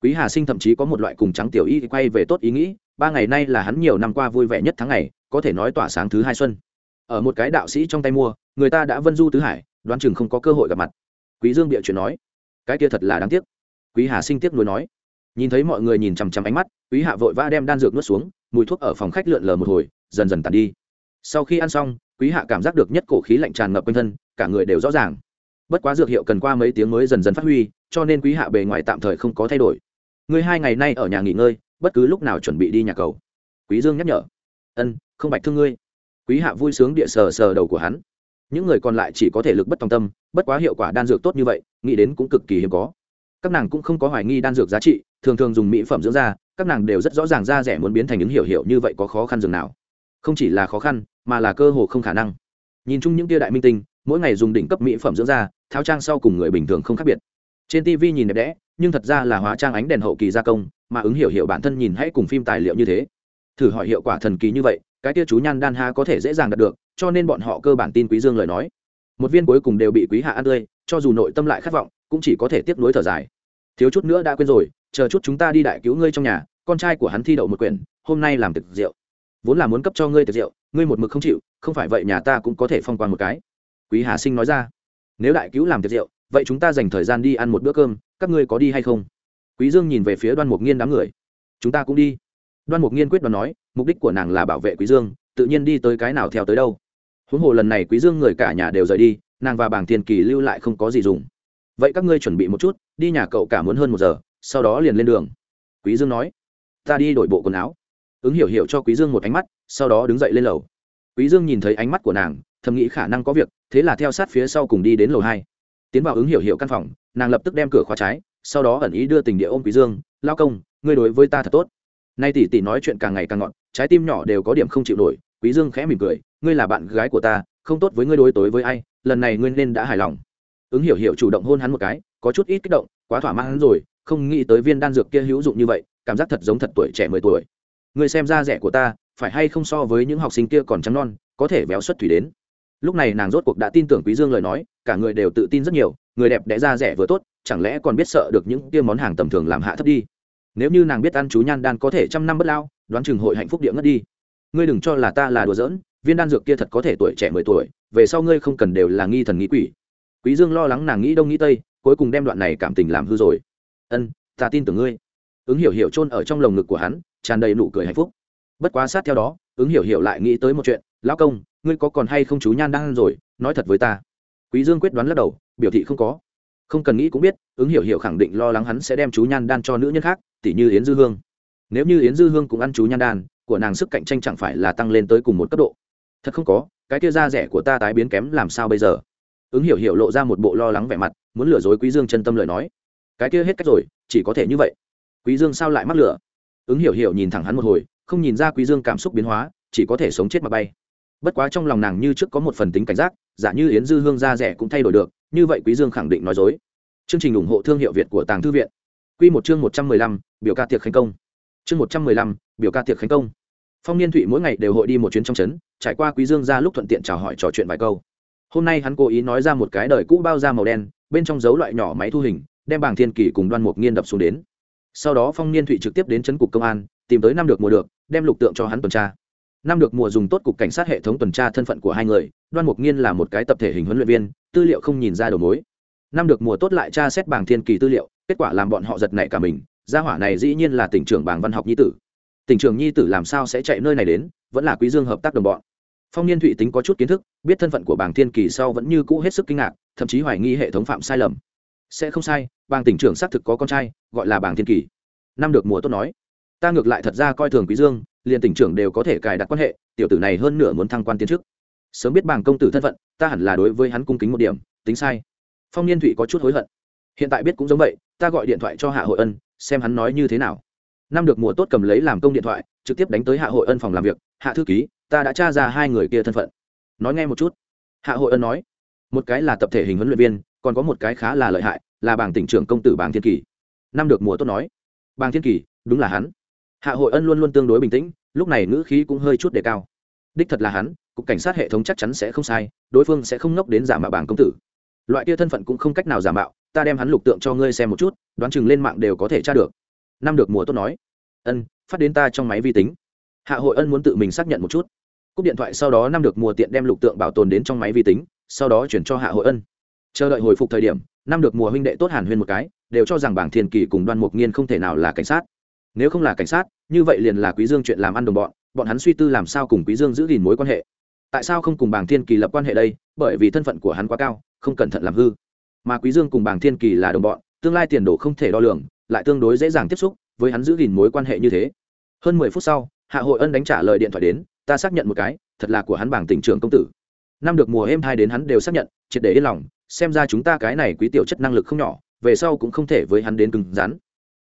Quý hà sinh thậm chí có một loại cùng trắng tiểu y quay về tốt ý nghĩ, ba ngày nay là hắn nhiều năm qua vui vẻ nhất tháng ngày, có thể nói tỏa sáng thứ hai xuân. Ở một cái đạo sĩ trong tay mua, người ta đã vân du tứ hải, đoán chừng không có cơ hội gặp mặt. Quý dương bịa chuyện nói, cái kia thật là đáng tiếc. Quý hà sinh tiếc nuối nói, nhìn thấy mọi người nhìn chằm chằm ánh mắt, quý hạ vội vã đem đan dược nuốt xuống, mùi thuốc ở phòng khách lượn lờ một hồi, dần dần tàn đi. Sau khi ăn xong, quý hạ cảm giác được nhất cổ khí lạnh tràn ngập quanh thân, cả người đều rõ ràng bất quá dược hiệu cần qua mấy tiếng mới dần dần phát huy, cho nên quý hạ bề ngoài tạm thời không có thay đổi. Ngươi hai ngày nay ở nhà nghỉ ngơi, bất cứ lúc nào chuẩn bị đi nhà cầu. Quý dương nhắc nhở. Ân, không bạch thương ngươi. Quý hạ vui sướng địa sờ sờ đầu của hắn. Những người còn lại chỉ có thể lực bất tòng tâm, bất quá hiệu quả đan dược tốt như vậy, nghĩ đến cũng cực kỳ hiếm có. Các nàng cũng không có hoài nghi đan dược giá trị, thường thường dùng mỹ phẩm dưỡng da, các nàng đều rất rõ ràng da rẻ muốn biến thành những hiểu hiểu như vậy có khó khăn dường nào. Không chỉ là khó khăn, mà là cơ hồ không khả năng. Nhìn chung những tia đại minh tinh, mỗi ngày dùng đỉnh cấp mỹ phẩm dưỡng da tháo trang sau cùng người bình thường không khác biệt. Trên tv nhìn đẹp đẽ, nhưng thật ra là hóa trang ánh đèn hậu kỳ gia công, mà ứng hiểu hiểu bản thân nhìn hãy cùng phim tài liệu như thế. Thử hỏi hiệu quả thần kỳ như vậy, cái tia chú nhan đan ha có thể dễ dàng đạt được, cho nên bọn họ cơ bản tin quý dương lời nói. Một viên cuối cùng đều bị quý hạ ăn tươi, cho dù nội tâm lại khát vọng, cũng chỉ có thể tiếp nối thở dài. Thiếu chút nữa đã quên rồi, chờ chút chúng ta đi đại cứu ngươi trong nhà, con trai của hắn thi đậu một quyển, hôm nay làm tiệc rượu. Vốn là muốn cấp cho ngươi tiệc rượu, ngươi một mực không chịu, không phải vậy nhà ta cũng có thể phong quan một cái. Quý hà sinh nói ra nếu đại cứu làm tiệc rượu, vậy chúng ta dành thời gian đi ăn một bữa cơm, các ngươi có đi hay không? Quý dương nhìn về phía đoan mục nghiên đám người. Chúng ta cũng đi. Đoan mục nghiên quyết đoán nói, mục đích của nàng là bảo vệ quý dương, tự nhiên đi tới cái nào theo tới đâu. Huống hồ lần này quý dương người cả nhà đều rời đi, nàng và bảng thiên kỳ lưu lại không có gì dùng. Vậy các ngươi chuẩn bị một chút, đi nhà cậu cả muốn hơn một giờ, sau đó liền lên đường. Quý dương nói, ta đi đổi bộ quần áo. Ứng hiểu hiểu cho quý dương một ánh mắt, sau đó đứng dậy lên lầu. Quý dương nhìn thấy ánh mắt của nàng, thầm nghĩ khả năng có việc thế là theo sát phía sau cùng đi đến lầu hai. Tiến vào ứng hiểu hiểu căn phòng, nàng lập tức đem cửa khóa trái, sau đó ẩn ý đưa tình địa ôm quý dương, lao công, ngươi đối với ta thật tốt. Nay tỷ tỷ nói chuyện càng ngày càng ngọn trái tim nhỏ đều có điểm không chịu nổi, quý dương khẽ mỉm cười, ngươi là bạn gái của ta, không tốt với ngươi đối tối với ai, lần này ngươi nên đã hài lòng. Ứng hiểu hiểu chủ động hôn hắn một cái, có chút ít kích động, quá thỏa mãn rồi, không nghĩ tới viên đan dược kia hữu dụng như vậy, cảm giác thật giống thật tuổi trẻ mười tuổi. Ngươi xem da rẻ của ta, phải hay không so với những học sinh kia còn trắng non, có thể véo xuất thủy đến lúc này nàng rốt cuộc đã tin tưởng quý dương lời nói, cả người đều tự tin rất nhiều, người đẹp đẽ ra rẻ vừa tốt, chẳng lẽ còn biết sợ được những kia món hàng tầm thường làm hạ thấp đi? Nếu như nàng biết ăn chú nhan đan có thể trăm năm bất lao, đoán chừng hội hạnh phúc địa ngất đi. Ngươi đừng cho là ta là đùa giỡn, viên đan dược kia thật có thể tuổi trẻ mười tuổi, về sau ngươi không cần đều là nghi thần nghĩ quỷ. Quý dương lo lắng nàng nghĩ đông nghĩ tây, cuối cùng đem đoạn này cảm tình làm hư rồi. Ân, ta tin tưởng ngươi. Ứng hiểu hiểu chôn ở trong lồng ngực của hắn, tràn đầy nụ cười hạnh phúc. Bất quá sát theo đó, ứng hiểu hiểu lại nghĩ tới một chuyện, lão công ngươi có còn hay không chú nhan đang rồi, nói thật với ta. Quý dương quyết đoán lắc đầu, biểu thị không có. Không cần nghĩ cũng biết, ứng hiểu hiểu khẳng định lo lắng hắn sẽ đem chú nhan đan cho nữ nhân khác tỷ như yến dư hương. Nếu như yến dư hương cũng ăn chú nhan đan, của nàng sức cạnh tranh chẳng phải là tăng lên tới cùng một cấp độ. Thật không có, cái kia da rẻ của ta tái biến kém làm sao bây giờ? Ứng hiểu hiểu lộ ra một bộ lo lắng vẻ mặt, muốn lừa dối quý dương chân tâm lời nói. Cái kia hết cách rồi, chỉ có thể như vậy. Quý dương sao lại mắc lửa ứng hiểu hiểu nhìn thẳng hắn một hồi, không nhìn ra quý dương cảm xúc biến hóa, chỉ có thể sống chết mà bay bất quá trong lòng nàng như trước có một phần tính cảnh giác giả như yến dư hương da rẻ cũng thay đổi được như vậy quý dương khẳng định nói dối. Chương trình ủng hộ thương hiệu việt của tàng thư viện. Quy một chương một trăm mười lăm, biểu ca tiệc khánh công. Chương một trăm mười lăm, biểu ca tiệc khánh công. Phong niên thụy mỗi ngày đều hội đi một chuyến trong trấn trải qua quý dương ra lúc thuận tiện chào hỏi trò chuyện vài câu. Hôm nay hắn cố ý nói ra một cái đời cũ bao da màu đen bên trong dấu loại nhỏ máy thu hình đem bảng thiên kỳ cùng đoan mục nghiên đập xuống đến. Sau đó phong niên thụy trực tiếp đến chấn cục công an tìm tới năm được mùa được đem lục tượng cho hắn tuần tra năm được mùa dùng tốt cục cảnh sát hệ thống tuần tra thân phận của hai người, đoan mục nghiên là một cái tập thể hình huấn luyện viên, tư liệu không nhìn ra đầu mối. Năm được mùa tốt lại tra xét bảng thiên kỳ tư liệu, kết quả làm bọn họ giật nảy cả mình, gia hỏa này dĩ nhiên là tỉnh trưởng bảng văn học nhi tử. Tỉnh trưởng nhi tử làm sao sẽ chạy nơi này đến, vẫn là quý dương hợp tác đồng bọn. Phong niên thụy tính có chút kiến thức, biết thân phận của bảng thiên kỳ sau vẫn như cũ hết sức kinh ngạc, thậm chí hoài nghi hệ thống phạm sai lầm. Sẽ không sai, Bảng tỉnh trưởng xác thực có con trai, gọi là Bảng thiên kỳ. Năm được mùa tốt nói, ta ngược lại thật ra coi thường quý dương liền tỉnh trưởng đều có thể cài đặt quan hệ, tiểu tử này hơn nửa muốn thăng quan tiến chức. Sớm biết bảng công tử thân phận, ta hẳn là đối với hắn cung kính một điểm, tính sai. Phong niên thụy có chút hối hận. Hiện tại biết cũng giống vậy, ta gọi điện thoại cho hạ hội ân, xem hắn nói như thế nào. Năm được mùa tốt cầm lấy làm công điện thoại, trực tiếp đánh tới hạ hội ân phòng làm việc, hạ thư ký, ta đã tra ra hai người kia thân phận. Nói nghe một chút. Hạ hội ân nói, một cái là tập thể hình huấn luyện viên, còn có một cái khá là lợi hại, là bảng tỉnh trưởng công tử bảng thiên kỳ. Năm được mùa tốt nói bảng thiên kỳ, đúng là hắn. Hạ hội ân luôn luôn tương đối bình tĩnh lúc này ngữ khí cũng hơi chút đề cao. Đích thật là hắn, cục cảnh sát hệ thống chắc chắn sẽ không sai, đối phương sẽ không nốc đến giả mạo bảng công tử. Loại kia thân phận cũng không cách nào giả mạo, ta đem hắn lục tượng cho ngươi xem một chút, đoán chừng lên mạng đều có thể tra được. Năm được mùa tốt nói. Ân, phát đến ta trong máy vi tính. Hạ hội ân muốn tự mình xác nhận một chút. Cúp điện thoại sau đó năm được mùa tiện đem lục tượng bảo tồn đến trong máy vi tính, sau đó chuyển cho hạ hội ân. Chờ đợi hồi phục thời điểm, năm được mùa huynh đệ tốt hàn huyên một cái, đều cho rằng bảng thiên kỳ cùng đoan mục nghiên không thể nào là cảnh sát nếu không là cảnh sát, như vậy liền là quý dương chuyện làm ăn đồng bọn bọn hắn suy tư làm sao cùng quý dương giữ gìn mối quan hệ. Tại sao không cùng bảng thiên kỳ lập quan hệ đây? Bởi vì thân phận của hắn quá cao, không cẩn thận làm hư. Mà quý dương cùng bảng thiên kỳ là đồng bọn, tương lai tiền đồ không thể đo lường, lại tương đối dễ dàng tiếp xúc với hắn giữ gìn mối quan hệ như thế. Hơn mười phút sau, hạ hội ân đánh trả lời điện thoại đến, ta xác nhận một cái, thật là của hắn bảng tỉnh trưởng công tử. Năm được mùa êm hai đến hắn đều xác nhận, triệt để yên lòng, xem ra chúng ta cái này quý tiểu chất năng lực không nhỏ, về sau cũng không thể với hắn đến cứng rắn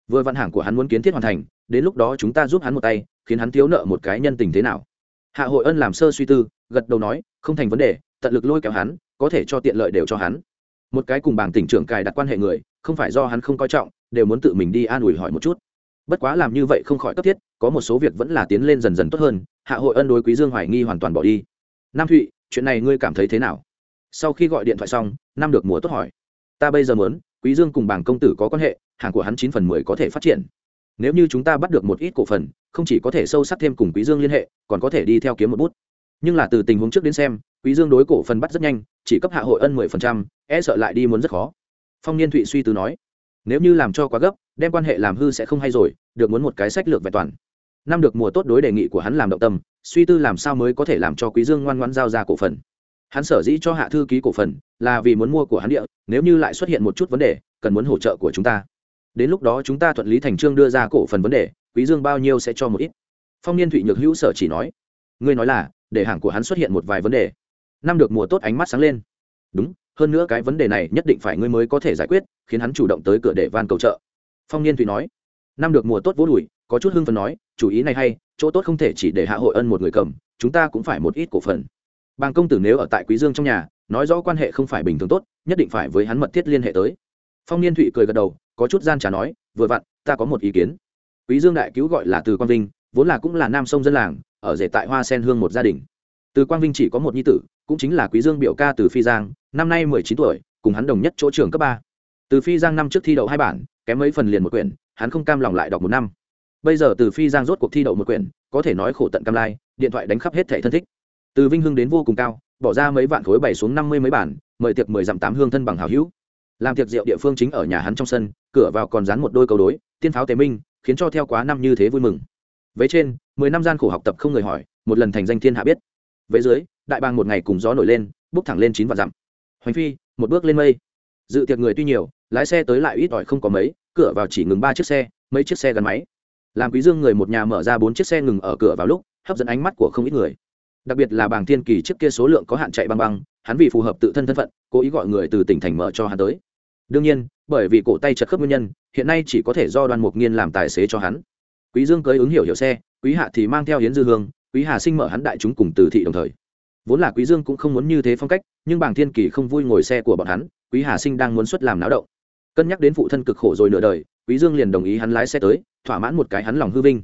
vừa văn hàng của hắn muốn kiến thiết hoàn thành, đến lúc đó chúng ta giúp hắn một tay, khiến hắn thiếu nợ một cái nhân tình thế nào? Hạ hội ân làm sơ suy tư, gật đầu nói, không thành vấn đề, tận lực lôi kéo hắn, có thể cho tiện lợi đều cho hắn. Một cái cùng bảng tỉnh trưởng cài đặt quan hệ người, không phải do hắn không coi trọng, đều muốn tự mình đi an ủi hỏi một chút. Bất quá làm như vậy không khỏi cấp thiết, có một số việc vẫn là tiến lên dần dần tốt hơn, hạ hội ân đối quý dương hoài nghi hoàn toàn bỏ đi. Nam thụy, chuyện này ngươi cảm thấy thế nào? Sau khi gọi điện thoại xong, nam được mùa tốt hỏi. Ta bây giờ muốn, quý dương cùng bảng công tử có quan hệ hàng của hắn chín phần mười có thể phát triển. Nếu như chúng ta bắt được một ít cổ phần, không chỉ có thể sâu sắc thêm cùng quý dương liên hệ, còn có thể đi theo kiếm một bút. Nhưng là từ tình huống trước đến xem, quý dương đối cổ phần bắt rất nhanh, chỉ cấp hạ hội ân mười phần trăm e sợ lại đi muốn rất khó. Phong niên thụy suy tư nói, nếu như làm cho quá gấp, đem quan hệ làm hư sẽ không hay rồi, được muốn một cái sách lược vẹn toàn. Năm được mùa tốt đối đề nghị của hắn làm động tâm, suy tư làm sao mới có thể làm cho quý dương ngoan ngoãn giao ra cổ phần. Hắn sở dĩ cho hạ thư ký cổ phần, là vì muốn mua của hắn địa, nếu như lại xuất hiện một chút vấn đề, cần muốn hỗ trợ của chúng ta đến lúc đó chúng ta thuận lý thành trương đưa ra cổ phần vấn đề, quý dương bao nhiêu sẽ cho một ít. Phong niên thụy nhược hữu sở chỉ nói, ngươi nói là, để hàng của hắn xuất hiện một vài vấn đề. Năm được mùa tốt ánh mắt sáng lên. Đúng, hơn nữa cái vấn đề này nhất định phải ngươi mới có thể giải quyết, khiến hắn chủ động tới cửa để van cầu trợ. Phong niên thụy nói, năm được mùa tốt vỗ đùi, có chút hưng phấn nói, chủ ý này hay, chỗ tốt không thể chỉ để hạ hội ân một người cầm, chúng ta cũng phải một ít cổ phần. Bàng công tử nếu ở tại quý dương trong nhà, nói rõ quan hệ không phải bình thường tốt, nhất định phải với hắn mật thiết liên hệ tới phong niên thụy cười gật đầu, có chút gian trả nói, vừa vặn, ta có một ý kiến. Quý dương đại cứu gọi là từ quang vinh, vốn là cũng là nam sông dân làng, ở rể tại hoa sen hương một gia đình. Từ quang vinh chỉ có một nhi tử, cũng chính là quý dương biểu ca từ phi giang, năm nay mười chín tuổi, cùng hắn đồng nhất chỗ trường cấp ba. Từ phi giang năm trước thi đậu hai bản, kém mấy phần liền một quyển, hắn không cam lòng lại đọc một năm. Bây giờ từ phi giang rốt cuộc thi đậu một quyển, có thể nói khổ tận cam lai, điện thoại đánh khắp hết thẻ thân thích. Từ vinh hưng đến vô cùng cao, bỏ ra mấy vạn khối bày xuống năm mươi mấy bản, mời tiệc mười dặm tám hương thân bằng hào hữu làm tiệc rượu địa phương chính ở nhà hắn trong sân, cửa vào còn dán một đôi câu đối, tiên pháo tế minh, khiến cho theo quá năm như thế vui mừng. Vế trên, mười năm gian khổ học tập không người hỏi, một lần thành danh thiên hạ biết. Vế dưới, đại bang một ngày cùng gió nổi lên bốc thẳng lên chín vạn dặm. Hoành phi, một bước lên mây. Dự tiệc người tuy nhiều, lái xe tới lại ít ỏi không có mấy, cửa vào chỉ ngừng ba chiếc xe, mấy chiếc xe gắn máy. Làm quý dương người một nhà mở ra bốn chiếc xe ngừng ở cửa vào lúc, hấp dẫn ánh mắt của không ít người. Đặc biệt là bảng thiên kỳ trước kia số lượng có hạn chạy băng băng, hắn vì phù hợp tự thân thân phận, cố ý gọi người từ tỉnh thành mở cho hắn tới đương nhiên, bởi vì cổ tay chật khớp nguyên nhân, hiện nay chỉ có thể do đoàn mục nghiên làm tài xế cho hắn. Quý dương cưới ứng hiểu hiểu xe, quý hạ thì mang theo hiến dư hương, quý hà sinh mở hắn đại chúng cùng từ thị đồng thời. Vốn là quý dương cũng không muốn như thế phong cách, nhưng bảng thiên kỳ không vui ngồi xe của bọn hắn, quý hà sinh đang muốn xuất làm náo động. Cân nhắc đến phụ thân cực khổ rồi nửa đời, quý dương liền đồng ý hắn lái xe tới, thỏa mãn một cái hắn lòng hư vinh.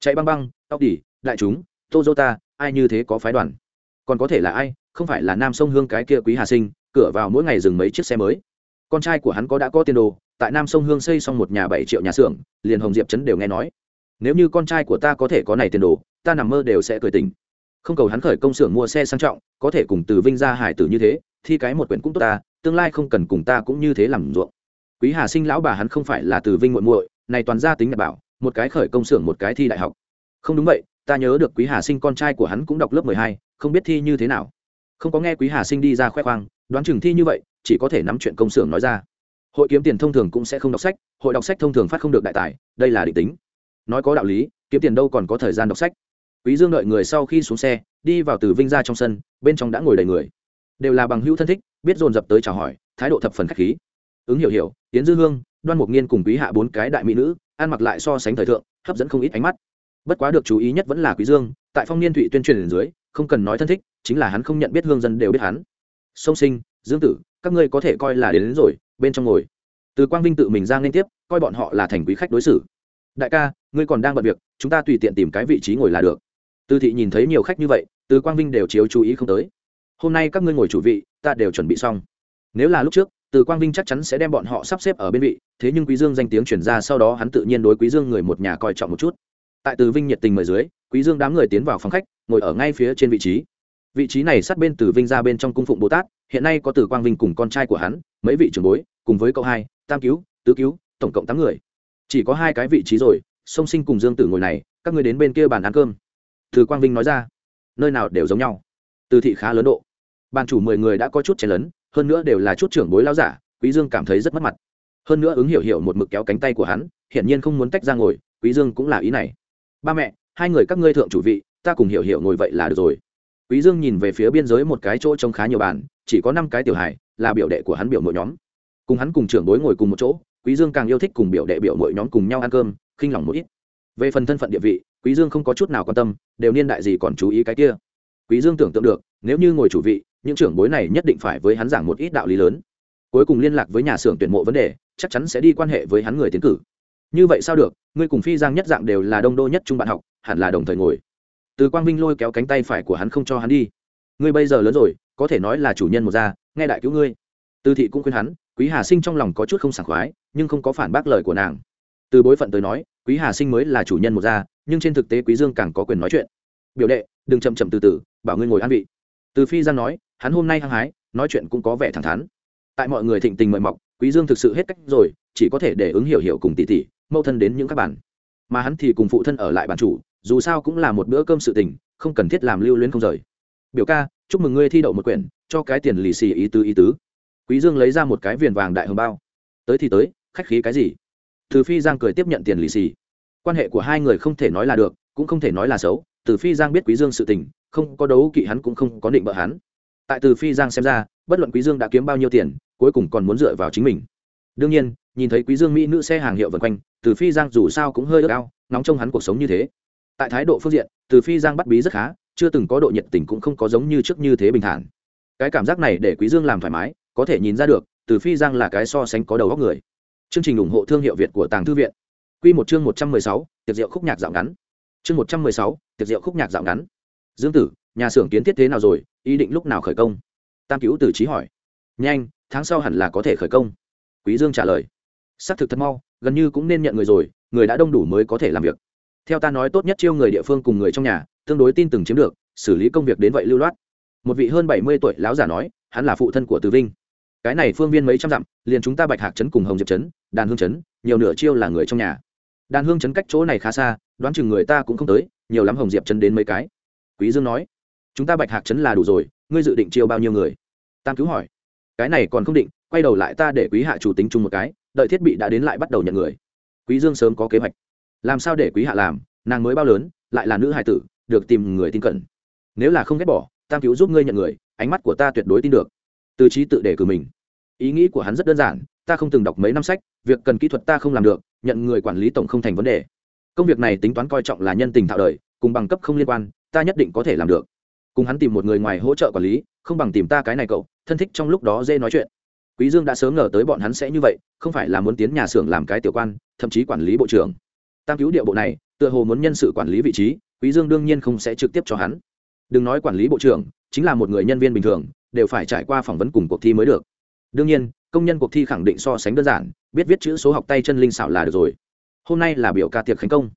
Chạy băng băng, tóc đỉ, đại chúng tozota ai như thế có phái đoàn? Còn có thể là ai, không phải là nam sông hương cái kia quý hà sinh, cửa vào mỗi ngày dừng mấy chiếc xe mới con trai của hắn có đã có tiền đồ, tại nam sông hương xây xong một nhà bảy triệu nhà xưởng, liền hồng diệp trấn đều nghe nói. Nếu như con trai của ta có thể có này tiền đồ, ta nằm mơ đều sẽ cười tình không cầu hắn khởi công xưởng mua xe sang trọng, có thể cùng từ vinh ra hải tử như thế, thi cái một quyển cũng tốt ta, tương lai không cần cùng ta cũng như thế làm ruộng. Quý hà sinh lão bà hắn không phải là từ vinh muội muội, này toàn gia tính nhật bảo, một cái khởi công xưởng một cái thi đại học. Không đúng vậy, ta nhớ được quý hà sinh con trai của hắn cũng đọc lớp mười hai, không biết thi như thế nào. Không có nghe quý hà sinh đi ra khoe khoang đoán chừng thi như vậy, chỉ có thể nắm chuyện công xưởng nói ra. Hội kiếm tiền thông thường cũng sẽ không đọc sách, hội đọc sách thông thường phát không được đại tài, đây là định tính. Nói có đạo lý, kiếm tiền đâu còn có thời gian đọc sách. Quý dương đợi người sau khi xuống xe, đi vào từ vinh ra trong sân, bên trong đã ngồi đầy người. Đều là bằng hữu thân thích, biết dồn dập tới chào hỏi, thái độ thập phần khách khí. Ứng hiểu hiểu tiến dư hương, đoan mục nghiên cùng quý hạ bốn cái đại mỹ nữ, ăn mặc lại so sánh thời thượng, hấp dẫn không ít ánh mắt. Bất quá được chú ý nhất vẫn là quý dương, tại phong niên thụy tuyên truyền dưới, không cần nói thân thích, chính là hắn không nhận biết hương dân đều biết hắn sông sinh dương tử các ngươi có thể coi là đến, đến rồi bên trong ngồi. Từ quang vinh tự mình ra liên tiếp coi bọn họ là thành quý khách đối xử. Đại ca ngươi còn đang bận việc chúng ta tùy tiện tìm cái vị trí ngồi là được. Từ thị nhìn thấy nhiều khách như vậy từ quang vinh đều chiếu chú ý không tới. Hôm nay các ngươi ngồi chủ vị ta đều chuẩn bị xong. Nếu là lúc trước từ quang vinh chắc chắn sẽ đem bọn họ sắp xếp ở bên vị thế nhưng quý dương danh tiếng chuyển ra sau đó hắn tự nhiên đối quý dương người một nhà coi trọng một chút. Tại từ vinh nhiệt tình mời dưới quý dương đám người tiến vào phòng khách ngồi ở ngay phía trên vị trí vị trí này sát bên từ vinh ra bên trong cung phụng bồ tát, hiện nay có từ quang vinh cùng con trai của hắn, mấy vị trưởng bối, cùng với cậu hai, tam cứu, tứ cứu, tổng cộng tám người. Chỉ có hai cái vị trí rồi, song sinh cùng dương tử ngồi này, các người đến bên kia bàn ăn cơm. Từ quang vinh nói ra, nơi nào đều giống nhau. Từ thị khá lớn độ. Ban chủ mười người đã có chút chen lớn hơn nữa đều là chút trưởng bối lao giả, quý dương cảm thấy rất mất mặt. Hơn nữa ứng hiểu hiểu một mực kéo cánh tay của hắn, hiển nhiên không muốn tách ra ngồi, quý dương cũng là ý này. Ba mẹ, hai người các ngươi thượng chủ vị, ta cùng hiểu hiểu ngồi vậy là được rồi quý dương nhìn về phía biên giới một cái chỗ trông khá nhiều bàn, chỉ có năm cái tiểu hài, là biểu đệ của hắn biểu mỗi nhóm. Cùng hắn cùng trưởng bối ngồi cùng một chỗ, quý dương càng yêu thích cùng biểu đệ biểu mỗi nhóm cùng nhau ăn cơm, khinh lòng một ít. Về phần thân phận địa vị, quý dương không có chút nào quan tâm, đều niên đại gì còn chú ý cái kia. Quý dương tưởng tượng được, nếu như ngồi chủ vị, những trưởng bối này nhất định phải với hắn giảng một ít đạo lý lớn. Cuối cùng liên lạc với nhà xưởng tuyển mộ vấn đề, chắc chắn sẽ đi quan hệ với hắn người tiến cử. Như vậy sao được, ngươi cùng phi giang nhất dạng đều là đông đô nhất trung bạn học, hẳn là đồng thời ngồi từ quang vinh lôi kéo cánh tay phải của hắn không cho hắn đi. Ngươi bây giờ lớn rồi, có thể nói là chủ nhân một gia, nghe đại cứu ngươi. Từ thị cũng khuyên hắn, quý hà sinh trong lòng có chút không sảng khoái, nhưng không có phản bác lời của nàng. Từ bối phận tới nói, quý hà sinh mới là chủ nhân một gia, nhưng trên thực tế quý dương càng có quyền nói chuyện. Biểu đệ, đừng chậm chậm từ từ, bảo ngươi ngồi an vị. Từ phi giang nói, hắn hôm nay hăng hái, nói chuyện cũng có vẻ thẳng thắn. Tại mọi người thịnh tình mời mọc, quý dương thực sự hết cách rồi, chỉ có thể để ứng hiểu hiểu cùng tỷ tỷ, mâu thân đến những các bản mà hắn thì cùng phụ thân ở lại bản chủ dù sao cũng là một bữa cơm sự tình, không cần thiết làm lưu luyến không rời. Biểu ca, chúc mừng ngươi thi đậu một quyển, cho cái tiền lì xì ý tứ ý tứ. Quý dương lấy ra một cái viền vàng đại hồng bao. Tới thì tới, khách khí cái gì? Từ phi giang cười tiếp nhận tiền lì xì. Quan hệ của hai người không thể nói là được, cũng không thể nói là xấu. Từ phi giang biết quý dương sự tình, không có đấu kỵ hắn cũng không có định bợ hắn. Tại từ phi giang xem ra, bất luận quý dương đã kiếm bao nhiêu tiền, cuối cùng còn muốn dựa vào chính mình. Đương nhiên, nhìn thấy quý dương mỹ nữ xe hàng hiệu vần quanh, từ phi giang dù sao cũng hơi ước ao nóng trong hắn cuộc sống như thế tại thái độ phương diện từ phi giang bắt bí rất khá chưa từng có độ nhiệt tình cũng không có giống như trước như thế bình thản. Cái cảm giác này để quý dương làm thoải mái có thể nhìn ra được từ phi giang là cái so sánh có đầu óc người. Chương trình ủng hộ thương hiệu việt của tàng thư viện. Quy một chương một trăm mười sáu, tiệc rượu khúc nhạc dạo ngắn. Chương một trăm mười sáu, tiệc rượu khúc nhạc dạo ngắn. Dương tử nhà xưởng kiến thiết thế nào rồi ý định lúc nào khởi công? Tam cứu từ trí hỏi. Nhanh tháng sau hẳn là có thể khởi công. Quý dương trả lời. Xác thực thật mau gần như cũng nên nhận người rồi người đã đông đủ mới có thể làm việc theo ta nói tốt nhất chiêu người địa phương cùng người trong nhà, tương đối tin từng chiếm được, xử lý công việc đến vậy lưu loát. Một vị hơn bảy mươi tuổi lão giả nói, hắn là phụ thân của từ vinh. Cái này phương viên mấy trăm dặm, liền chúng ta bạch hạc trấn cùng hồng diệp trấn, đàn hương trấn, nhiều nửa chiêu là người trong nhà. Đàn hương trấn cách chỗ này khá xa, đoán chừng người ta cũng không tới, nhiều lắm hồng diệp trấn đến mấy cái. Quý dương nói, chúng ta bạch hạc trấn là đủ rồi, ngươi dự định chiêu bao nhiêu người? Tam cứu hỏi, cái này còn không định, quay đầu lại ta để quý hạ chủ tính chung một cái, đợi thiết bị đã đến lại bắt đầu nhận người. Quý dương sớm có kế hoạch làm sao để quý hạ làm, nàng mới bao lớn, lại là nữ hài tử, được tìm người tin cẩn. Nếu là không ghét bỏ, tam cứu giúp ngươi nhận người, ánh mắt của ta tuyệt đối tin được. Từ trí tự để cử mình. Ý nghĩ của hắn rất đơn giản, ta không từng đọc mấy năm sách, việc cần kỹ thuật ta không làm được, nhận người quản lý tổng không thành vấn đề. Công việc này tính toán coi trọng là nhân tình thạo đời, cùng bằng cấp không liên quan, ta nhất định có thể làm được. Cùng hắn tìm một người ngoài hỗ trợ quản lý, không bằng tìm ta cái này cậu, thân thích trong lúc đó dễ nói chuyện. Quý dương đã sớm ngờ tới bọn hắn sẽ như vậy, không phải là muốn tiến nhà xưởng làm cái tiểu quan, thậm chí quản lý bộ trưởng tam cứu địa bộ này, tựa hồ muốn nhân sự quản lý vị trí, quý dương đương nhiên không sẽ trực tiếp cho hắn. Đừng nói quản lý bộ trưởng, chính là một người nhân viên bình thường, đều phải trải qua phỏng vấn cùng cuộc thi mới được. Đương nhiên, công nhân cuộc thi khẳng định so sánh đơn giản, biết viết chữ số học tay chân linh xảo là được rồi. Hôm nay là biểu ca tiệc khánh công.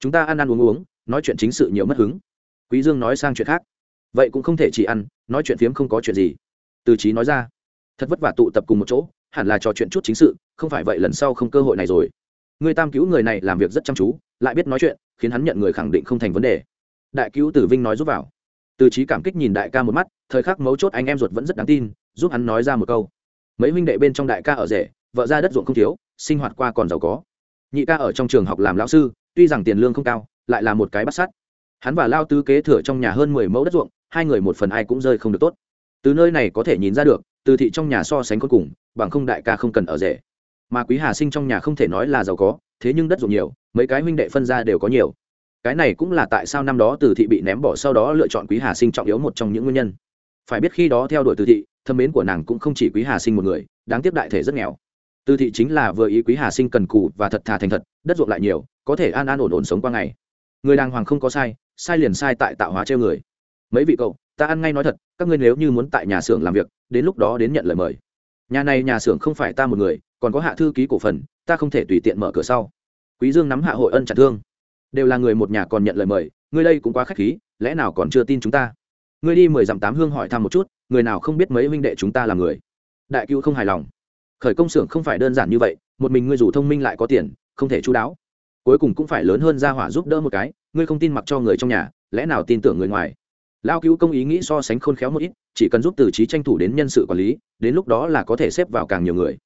Chúng ta ăn ăn uống uống, nói chuyện chính sự nhiều mất hứng. Quý dương nói sang chuyện khác. Vậy cũng không thể chỉ ăn, nói chuyện phiếm không có chuyện gì. Từ trí nói ra. Thật vất vả tụ tập cùng một chỗ, hẳn là trò chuyện chút chính sự, không phải vậy lần sau không cơ hội này rồi người tam cứu người này làm việc rất chăm chú, lại biết nói chuyện, khiến hắn nhận người khẳng định không thành vấn đề. Đại cứu tử vinh nói giúp vào. Từ trí cảm kích nhìn đại ca một mắt, thời khắc mấu chốt anh em ruột vẫn rất đáng tin, giúp hắn nói ra một câu. Mấy huynh đệ bên trong đại ca ở rể, vợ ra đất ruộng không thiếu, sinh hoạt qua còn giàu có. Nhị ca ở trong trường học làm lão sư, tuy rằng tiền lương không cao, lại là một cái bắt sắt. hắn và lao tứ kế thừa trong nhà hơn mười mẫu đất ruộng, hai người một phần ai cũng rơi không được tốt. Từ nơi này có thể nhìn ra được, từ thị trong nhà so sánh cuối cùng, bằng không đại ca không cần ở rể mà quý hà sinh trong nhà không thể nói là giàu có, thế nhưng đất ruộng nhiều, mấy cái huynh đệ phân ra đều có nhiều. Cái này cũng là tại sao năm đó từ thị bị ném bỏ sau đó lựa chọn quý hà sinh trọng yếu một trong những nguyên nhân. Phải biết khi đó theo đuổi từ thị, thâm mến của nàng cũng không chỉ quý hà sinh một người, đáng tiếc đại thể rất nghèo. Từ thị chính là vừa ý quý hà sinh cần cù và thật thà thành thật, đất ruộng lại nhiều, có thể an an ổn ổn sống qua ngày. Người đàng hoàng không có sai sai liền sai tại tạo hóa treo người. Mấy vị cậu, ta ăn ngay nói thật, các ngươi nếu như muốn tại nhà xưởng làm việc, đến lúc đó đến nhận lời mời nhà này nhà xưởng không phải ta một người, còn có hạ thư ký cổ phần, ta không thể tùy tiện mở cửa sau. Quý dương nắm hạ hội ân chặt thương. Đều là người một nhà còn nhận lời mời, ngươi đây cũng quá khách khí, lẽ nào còn chưa tin chúng ta? Ngươi đi mười dặm tám hương hỏi thăm một chút, người nào không biết mấy huynh đệ chúng ta là người? Đại cựu không hài lòng. Khởi công xưởng không phải đơn giản như vậy, một mình ngươi dù thông minh lại có tiền, không thể chú đáo. Cuối cùng cũng phải lớn hơn ra hỏa giúp đỡ một cái, ngươi không tin mặc cho người trong nhà, lẽ nào tin tưởng người ngoài? Lao cứu công ý nghĩ so sánh khôn khéo một ít, chỉ cần giúp từ trí tranh thủ đến nhân sự quản lý, đến lúc đó là có thể xếp vào càng nhiều người.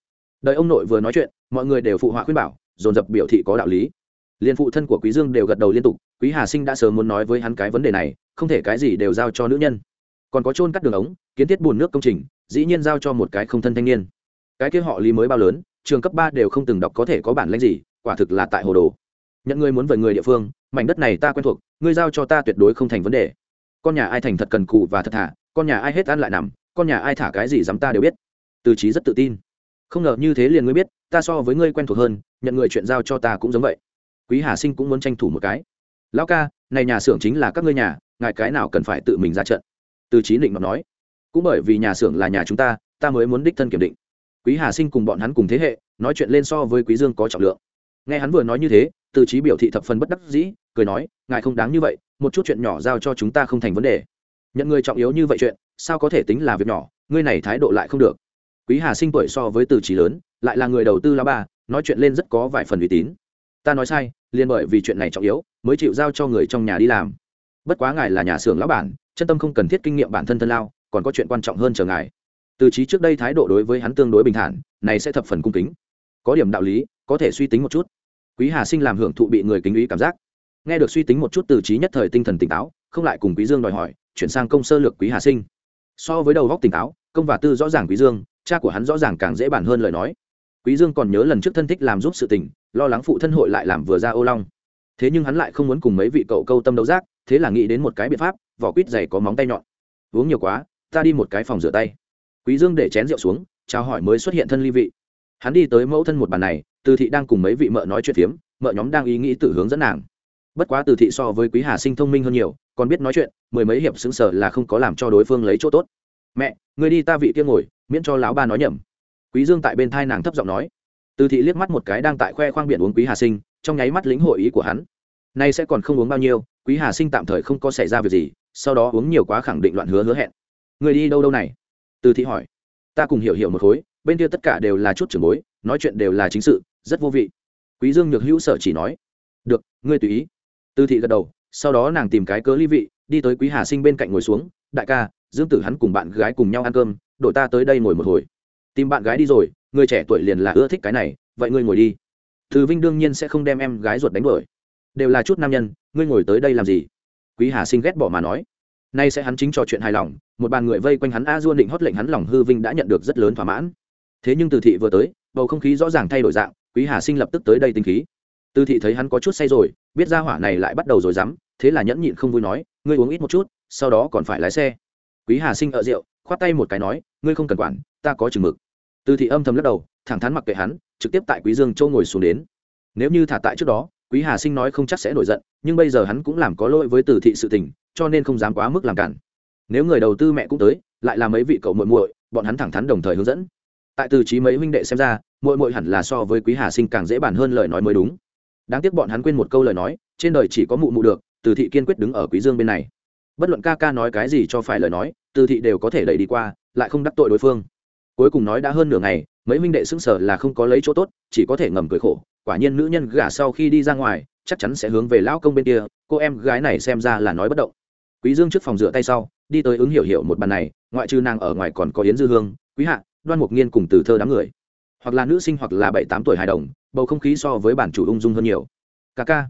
Đợi ông nội vừa nói chuyện, mọi người đều phụ họa khuyên bảo, dồn dập biểu thị có đạo lý. Liên phụ thân của quý dương đều gật đầu liên tục, quý hà sinh đã sớm muốn nói với hắn cái vấn đề này, không thể cái gì đều giao cho nữ nhân. Còn có trôn cắt đường ống, kiến thiết bùn nước công trình, dĩ nhiên giao cho một cái không thân thanh niên. Cái kia họ lý mới bao lớn, trường cấp ba đều không từng đọc có thể có bản lãnh gì, quả thực là tại hồ đồ. Nhận người muốn về người địa phương, mảnh đất này ta quen thuộc, ngươi giao cho ta tuyệt đối không thành vấn đề con nhà ai thành thật cần cù và thật thà, con nhà ai hết ăn lại nằm, con nhà ai thả cái gì dám ta đều biết. Từ trí rất tự tin. Không ngờ như thế liền ngươi biết, ta so với ngươi quen thuộc hơn, nhận người chuyện giao cho ta cũng giống vậy. Quý hà sinh cũng muốn tranh thủ một cái. Lão ca, này nhà xưởng chính là các ngươi nhà, ngài cái nào cần phải tự mình ra trận? Từ trí định mà nói. Cũng bởi vì nhà xưởng là nhà chúng ta ta mới muốn đích thân kiểm định. Quý hà sinh cùng bọn hắn cùng thế hệ, nói chuyện lên so với quý dương có trọng lượng. Nghe hắn vừa nói như thế từ trí biểu thị thập phần bất đắc dĩ, cười nói, ngài không đáng như vậy, một chút chuyện nhỏ giao cho chúng ta không thành vấn đề. Nhận người trọng yếu như vậy chuyện, sao có thể tính là việc nhỏ, ngươi này thái độ lại không được. Quý hà sinh tuổi so với từ trí lớn, lại là người đầu tư lá ba, nói chuyện lên rất có vài phần uy tín. Ta nói sai, liền bởi vì chuyện này trọng yếu, mới chịu giao cho người trong nhà đi làm. Bất quá ngài là nhà xưởng lão bản, chân tâm không cần thiết kinh nghiệm bản thân thân lao, còn có chuyện quan trọng hơn chờ ngài. Từ trí trước đây thái độ đối với hắn tương đối bình thản, này sẽ thập phần cung kính. Có điểm đạo lý, có thể suy tính một chút quý hà sinh làm hưởng thụ bị người kính ý cảm giác. Nghe được suy tính một chút từ trí nhất thời tinh thần tỉnh táo, không lại cùng quý dương đòi hỏi, chuyển sang công sơ lược quý hà sinh. So với đầu góc tỉnh táo, công và tư rõ ràng quý dương, cha của hắn rõ ràng càng dễ bản hơn lời nói. Quý dương còn nhớ lần trước thân thích làm giúp sự tình, lo lắng phụ thân hội lại làm vừa ra ô long. Thế nhưng hắn lại không muốn cùng mấy vị cậu câu tâm đấu giác, thế là nghĩ đến một cái biện pháp, vỏ quýt dày có móng tay nhọn. Uống nhiều quá, ta đi một cái phòng rửa tay. Quý dương để chén rượu xuống, chào hỏi mới xuất hiện thân ly vị. Hắn đi tới mẫu thân một bàn này từ thị đang cùng mấy vị mợ nói chuyện phiếm, mợ nhóm đang ý nghĩ tự hướng dẫn nàng. Bất quá từ thị so với quý hà sinh thông minh hơn nhiều, còn biết nói chuyện, mười mấy hiệp xứng sở là không có làm cho đối phương lấy chỗ tốt. Mẹ người đi ta vị kia ngồi, miễn cho lão ba nói nhầm. Quý dương tại bên thai nàng thấp giọng nói. Từ thị liếc mắt một cái đang tại khoe khoang biển uống quý hà sinh, trong nháy mắt lĩnh hội ý của hắn. Nay sẽ còn không uống bao nhiêu, quý hà sinh tạm thời không có xảy ra việc gì, sau đó uống nhiều quá khẳng định loạn hứa hứa hẹn. Người đi đâu đâu này? Từ thị hỏi. Ta cùng hiểu hiểu một khối, bên kia tất cả đều là chút trưởng bối, nói chuyện đều là chính sự rất vô vị. Quý dương nhược hữu sở chỉ nói, được, ngươi tùy ý. Tư thị gật đầu, sau đó nàng tìm cái cớ ly vị, đi tới quý hà sinh bên cạnh ngồi xuống, đại ca, dương tử hắn cùng bạn gái cùng nhau ăn cơm, đổi ta tới đây ngồi một hồi. Tìm bạn gái đi rồi, người trẻ tuổi liền là ưa thích cái này, vậy ngươi ngồi đi. Từ vinh đương nhiên sẽ không đem em gái ruột đánh đuổi. Đều là chút nam nhân, ngươi ngồi tới đây làm gì? Quý hà sinh ghét bỏ mà nói. Nay sẽ hắn chính trò chuyện hài lòng, một bàn người vây quanh hắn a duôn định hót lệnh hắn lòng hư vinh đã nhận được rất lớn thỏa mãn. Thế nhưng từ thị vừa tới, bầu không khí rõ ràng thay đổi dạng quý hà sinh lập tức tới đây tinh khí. Từ thị thấy hắn có chút say rồi, biết ra hỏa này lại bắt đầu rồi dám, thế là nhẫn nhịn không vui nói, ngươi uống ít một chút, sau đó còn phải lái xe. Quý hà sinh ở rượu, khoát tay một cái nói, ngươi không cần quản, ta có chừng mực. Từ thị âm thầm lắc đầu, thẳng thắn mặc kệ hắn, trực tiếp tại quý dương châu ngồi xuống đến. Nếu như thả tại trước đó, quý hà sinh nói không chắc sẽ nổi giận, nhưng bây giờ hắn cũng làm có lỗi với từ thị sự tình, cho nên không dám quá mức làm cản. Nếu người đầu tư mẹ cũng tới, lại là mấy vị cậu muội muội, bọn hắn thẳng thắn đồng thời hướng dẫn tại từ trí mấy huynh đệ xem ra, muội muội hẳn là so với quý hà sinh càng dễ bàn hơn lời nói mới đúng. Đáng tiếc bọn hắn quên một câu lời nói, trên đời chỉ có mụ mụ được, từ thị kiên quyết đứng ở quý dương bên này. Bất luận ca ca nói cái gì cho phải lời nói, từ thị đều có thể đẩy đi qua, lại không đắc tội đối phương. Cuối cùng nói đã hơn nửa ngày, mấy huynh đệ xứng sở là không có lấy chỗ tốt, chỉ có thể ngầm cười khổ, quả nhiên nữ nhân gả sau khi đi ra ngoài, chắc chắn sẽ hướng về lão công bên kia, cô em gái này xem ra là nói bất động. Quý dương trước phòng rửa tay sau, đi tới ứng hiểu hiểu một bàn này, ngoại trừ nàng ở ngoài còn có yến dư hương, quý hạ đoan mục nghiên cùng từ thơ đám người. Hoặc là nữ sinh hoặc là bảy tám tuổi hài đồng, bầu không khí so với bản chủ ung dung hơn nhiều. Ca ca.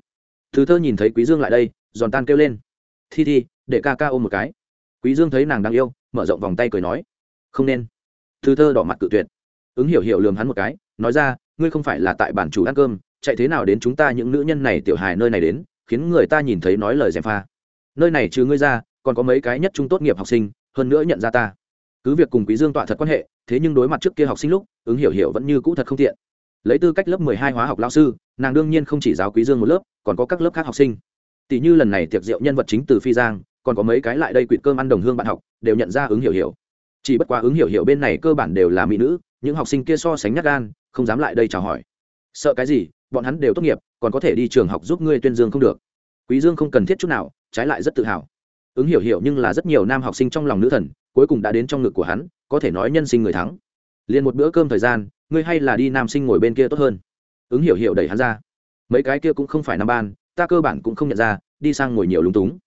Từ thơ nhìn thấy quý dương lại đây, giòn tan kêu lên. Thi thi, để ca ca ôm một cái. Quý dương thấy nàng đang yêu, mở rộng vòng tay cười nói. Không nên. Từ thơ đỏ mặt cự tuyệt. Ứng hiểu hiểu lườm hắn một cái, nói ra, ngươi không phải là tại bản chủ ăn cơm, chạy thế nào đến chúng ta những nữ nhân này tiểu hài nơi này đến, khiến người ta nhìn thấy nói lời dèm pha. Nơi này trừ ngươi ra, còn có mấy cái nhất trung tốt nghiệp học sinh, hơn nữa nhận ra ta. Cứ việc cùng quý dương tọa thật quan hệ thế nhưng đối mặt trước kia học sinh lúc, ứng hiểu hiểu vẫn như cũ thật không tiện. Lấy tư cách lớp mười hai hóa học lao sư, nàng đương nhiên không chỉ giáo quý dương một lớp, còn có các lớp khác học sinh. Tỷ như lần này tiệc rượu nhân vật chính từ phi giang, còn có mấy cái lại đây quỵt cơm ăn đồng hương bạn học, đều nhận ra ứng hiểu hiểu. Chỉ bất quá ứng hiểu hiểu bên này cơ bản đều là mỹ nữ, những học sinh kia so sánh nhát gan, không dám lại đây chào hỏi. Sợ cái gì, bọn hắn đều tốt nghiệp, còn có thể đi trường học giúp ngươi tuyên dương không được. Quý dương không cần thiết chút nào, trái lại rất tự hào. Ứng hiểu hiểu nhưng là rất nhiều nam học sinh trong lòng nữ thần, cuối cùng đã đến trong ngực của hắn có thể nói nhân sinh người thắng. Liền một bữa cơm thời gian, ngươi hay là đi nam sinh ngồi bên kia tốt hơn. Ứng hiểu hiểu đẩy hắn ra. Mấy cái kia cũng không phải năm ban, ta cơ bản cũng không nhận ra, đi sang ngồi nhiều lúng túng.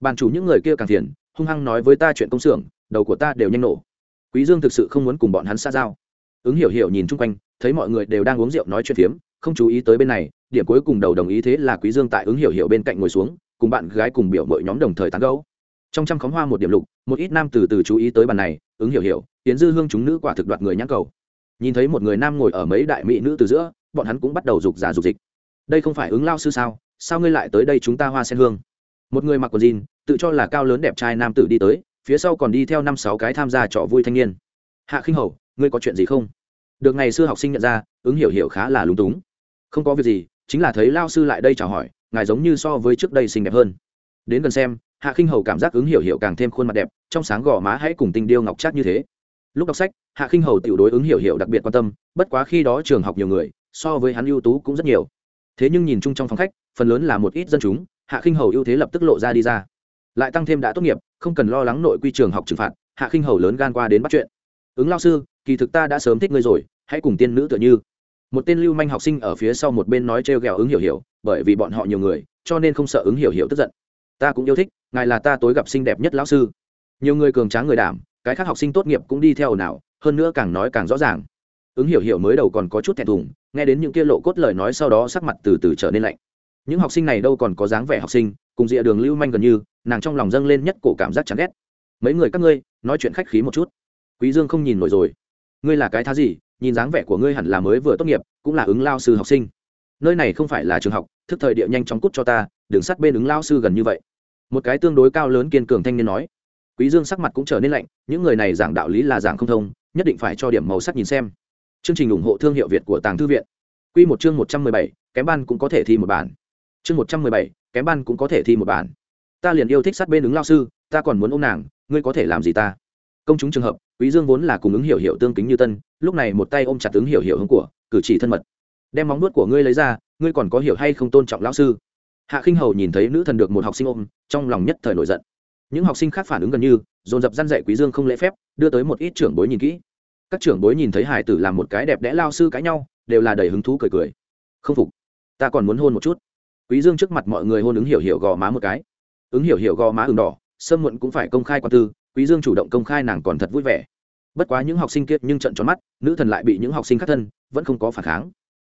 Bàn chủ những người kia càng phiền, hung hăng nói với ta chuyện công xưởng, đầu của ta đều nhanh nổ. Quý dương thực sự không muốn cùng bọn hắn xa giao. Ứng hiểu hiểu nhìn chung quanh, thấy mọi người đều đang uống rượu nói chuyện phiếm, không chú ý tới bên này, điểm cuối cùng đầu đồng ý thế là quý dương tại ứng hiểu hiểu bên cạnh ngồi xuống, cùng bạn gái cùng biểu mọi nhóm đồng thời tán gẫu. Trong trăm khóm hoa một điểm lục, một ít nam từ từ chú ý tới bàn này ứng hiểu hiểu tiến dư hương chúng nữ quả thực đoạt người nhãn cầu. Nhìn thấy một người nam ngồi ở mấy đại mỹ nữ từ giữa, bọn hắn cũng bắt đầu rục giả rục dịch. Đây không phải ứng lao sư sao? Sao ngươi lại tới đây chúng ta hoa sen hương? Một người mặc quần jean, tự cho là cao lớn đẹp trai nam tử đi tới, phía sau còn đi theo năm sáu cái tham gia trọ vui thanh niên. Hạ khinh hầu, ngươi có chuyện gì không? Được ngày xưa học sinh nhận ra, ứng hiểu hiểu khá là lúng túng. Không có việc gì, chính là thấy lao sư lại đây chào hỏi, ngài giống như so với trước đây xinh đẹp hơn. Đến gần xem hạ khinh hầu cảm giác ứng hiểu hiểu càng thêm khuôn mặt đẹp, trong sáng gò má hãy cùng tình điêu ngọc chắc như thế. Lúc đọc sách, hạ khinh hầu tiểu đối ứng hiểu hiểu đặc biệt quan tâm, bất quá khi đó trường học nhiều người, so với hắn ưu tú cũng rất nhiều. Thế nhưng nhìn chung trong phòng khách, phần lớn là một ít dân chúng, hạ khinh hầu ưu thế lập tức lộ ra đi ra. Lại tăng thêm đã tốt nghiệp, không cần lo lắng nội quy trường học trừng phạt, hạ khinh hầu lớn gan qua đến bắt chuyện. Ứng lao sư, kỳ thực ta đã sớm thích ngươi rồi, hãy cùng tiên nữ tựa như. Một tên lưu manh học sinh ở phía sau một bên nói trêu ghẹo ứng hiểu hiểu, bởi vì bọn họ nhiều người, cho nên không sợ ứng hiểu hiểu tức giận. Ta cũng yêu thích ngài là ta tối gặp xinh đẹp nhất lão sư. Nhiều người cường tráng người đảm, cái khác học sinh tốt nghiệp cũng đi theo nào hơn nữa càng nói càng rõ ràng. Ứng hiểu hiểu mới đầu còn có chút thẹn thùng, nghe đến những kia lộ cốt lời nói sau đó sắc mặt từ từ trở nên lạnh. Những học sinh này đâu còn có dáng vẻ học sinh, cùng dịa đường lưu manh gần như, nàng trong lòng dâng lên nhất cổ cảm giác chán ghét. Mấy người các ngươi, nói chuyện khách khí một chút. Quý dương không nhìn nổi rồi. Ngươi là cái thá gì, nhìn dáng vẻ của ngươi hẳn là mới vừa tốt nghiệp, cũng là ứng lao sư học sinh. Nơi này không phải là trường học, thức thời địa nhanh chóng cút cho ta đừng sát bên ứng lao sư gần như vậy một cái tương đối cao lớn kiên cường thanh niên nói quý dương sắc mặt cũng trở nên lạnh những người này giảng đạo lý là giảng không thông nhất định phải cho điểm màu sắc nhìn xem. Chương trình ủng hộ thương hiệu việt của tàng thư viện. Quy một chương một trăm mười bảy, kém ban cũng có thể thi một bản. Chương một trăm mười bảy, kém ban cũng có thể thi một bản. Ta liền yêu thích sát bên ứng lao sư ta còn muốn ôm nàng ngươi có thể làm gì ta? Công chúng trường hợp quý dương vốn là cùng ứng hiểu hiểu tương kính như tân lúc này một tay ôm chặt ứng hiểu hiểu hướng của cử chỉ thân mật. Đem móng nuốt của ngươi lấy ra ngươi còn có hiểu hay không tôn trọng lão sư? Hạ khinh hầu nhìn thấy nữ thần được một học sinh ôm, trong lòng nhất thời nổi giận. Những học sinh khác phản ứng gần như, dồn dập răn dạy quý dương không lễ phép, đưa tới một ít trưởng bối nhìn kỹ. Các trưởng bối nhìn thấy hải tử làm một cái đẹp đẽ lao sư cãi nhau, đều là đầy hứng thú cười cười. Không phục, ta còn muốn hôn một chút. Quý dương trước mặt mọi người hôn ứng hiểu hiểu gò má một cái. Ứng hiểu hiểu gò má ửng đỏ sâm muộn cũng phải công khai quan tư, quý dương chủ động công khai nàng còn thật vui vẻ. Bất quá những học sinh kia nhưng trận tròn mắt, nữ thần lại bị những học sinh khác thân, vẫn không có phản kháng.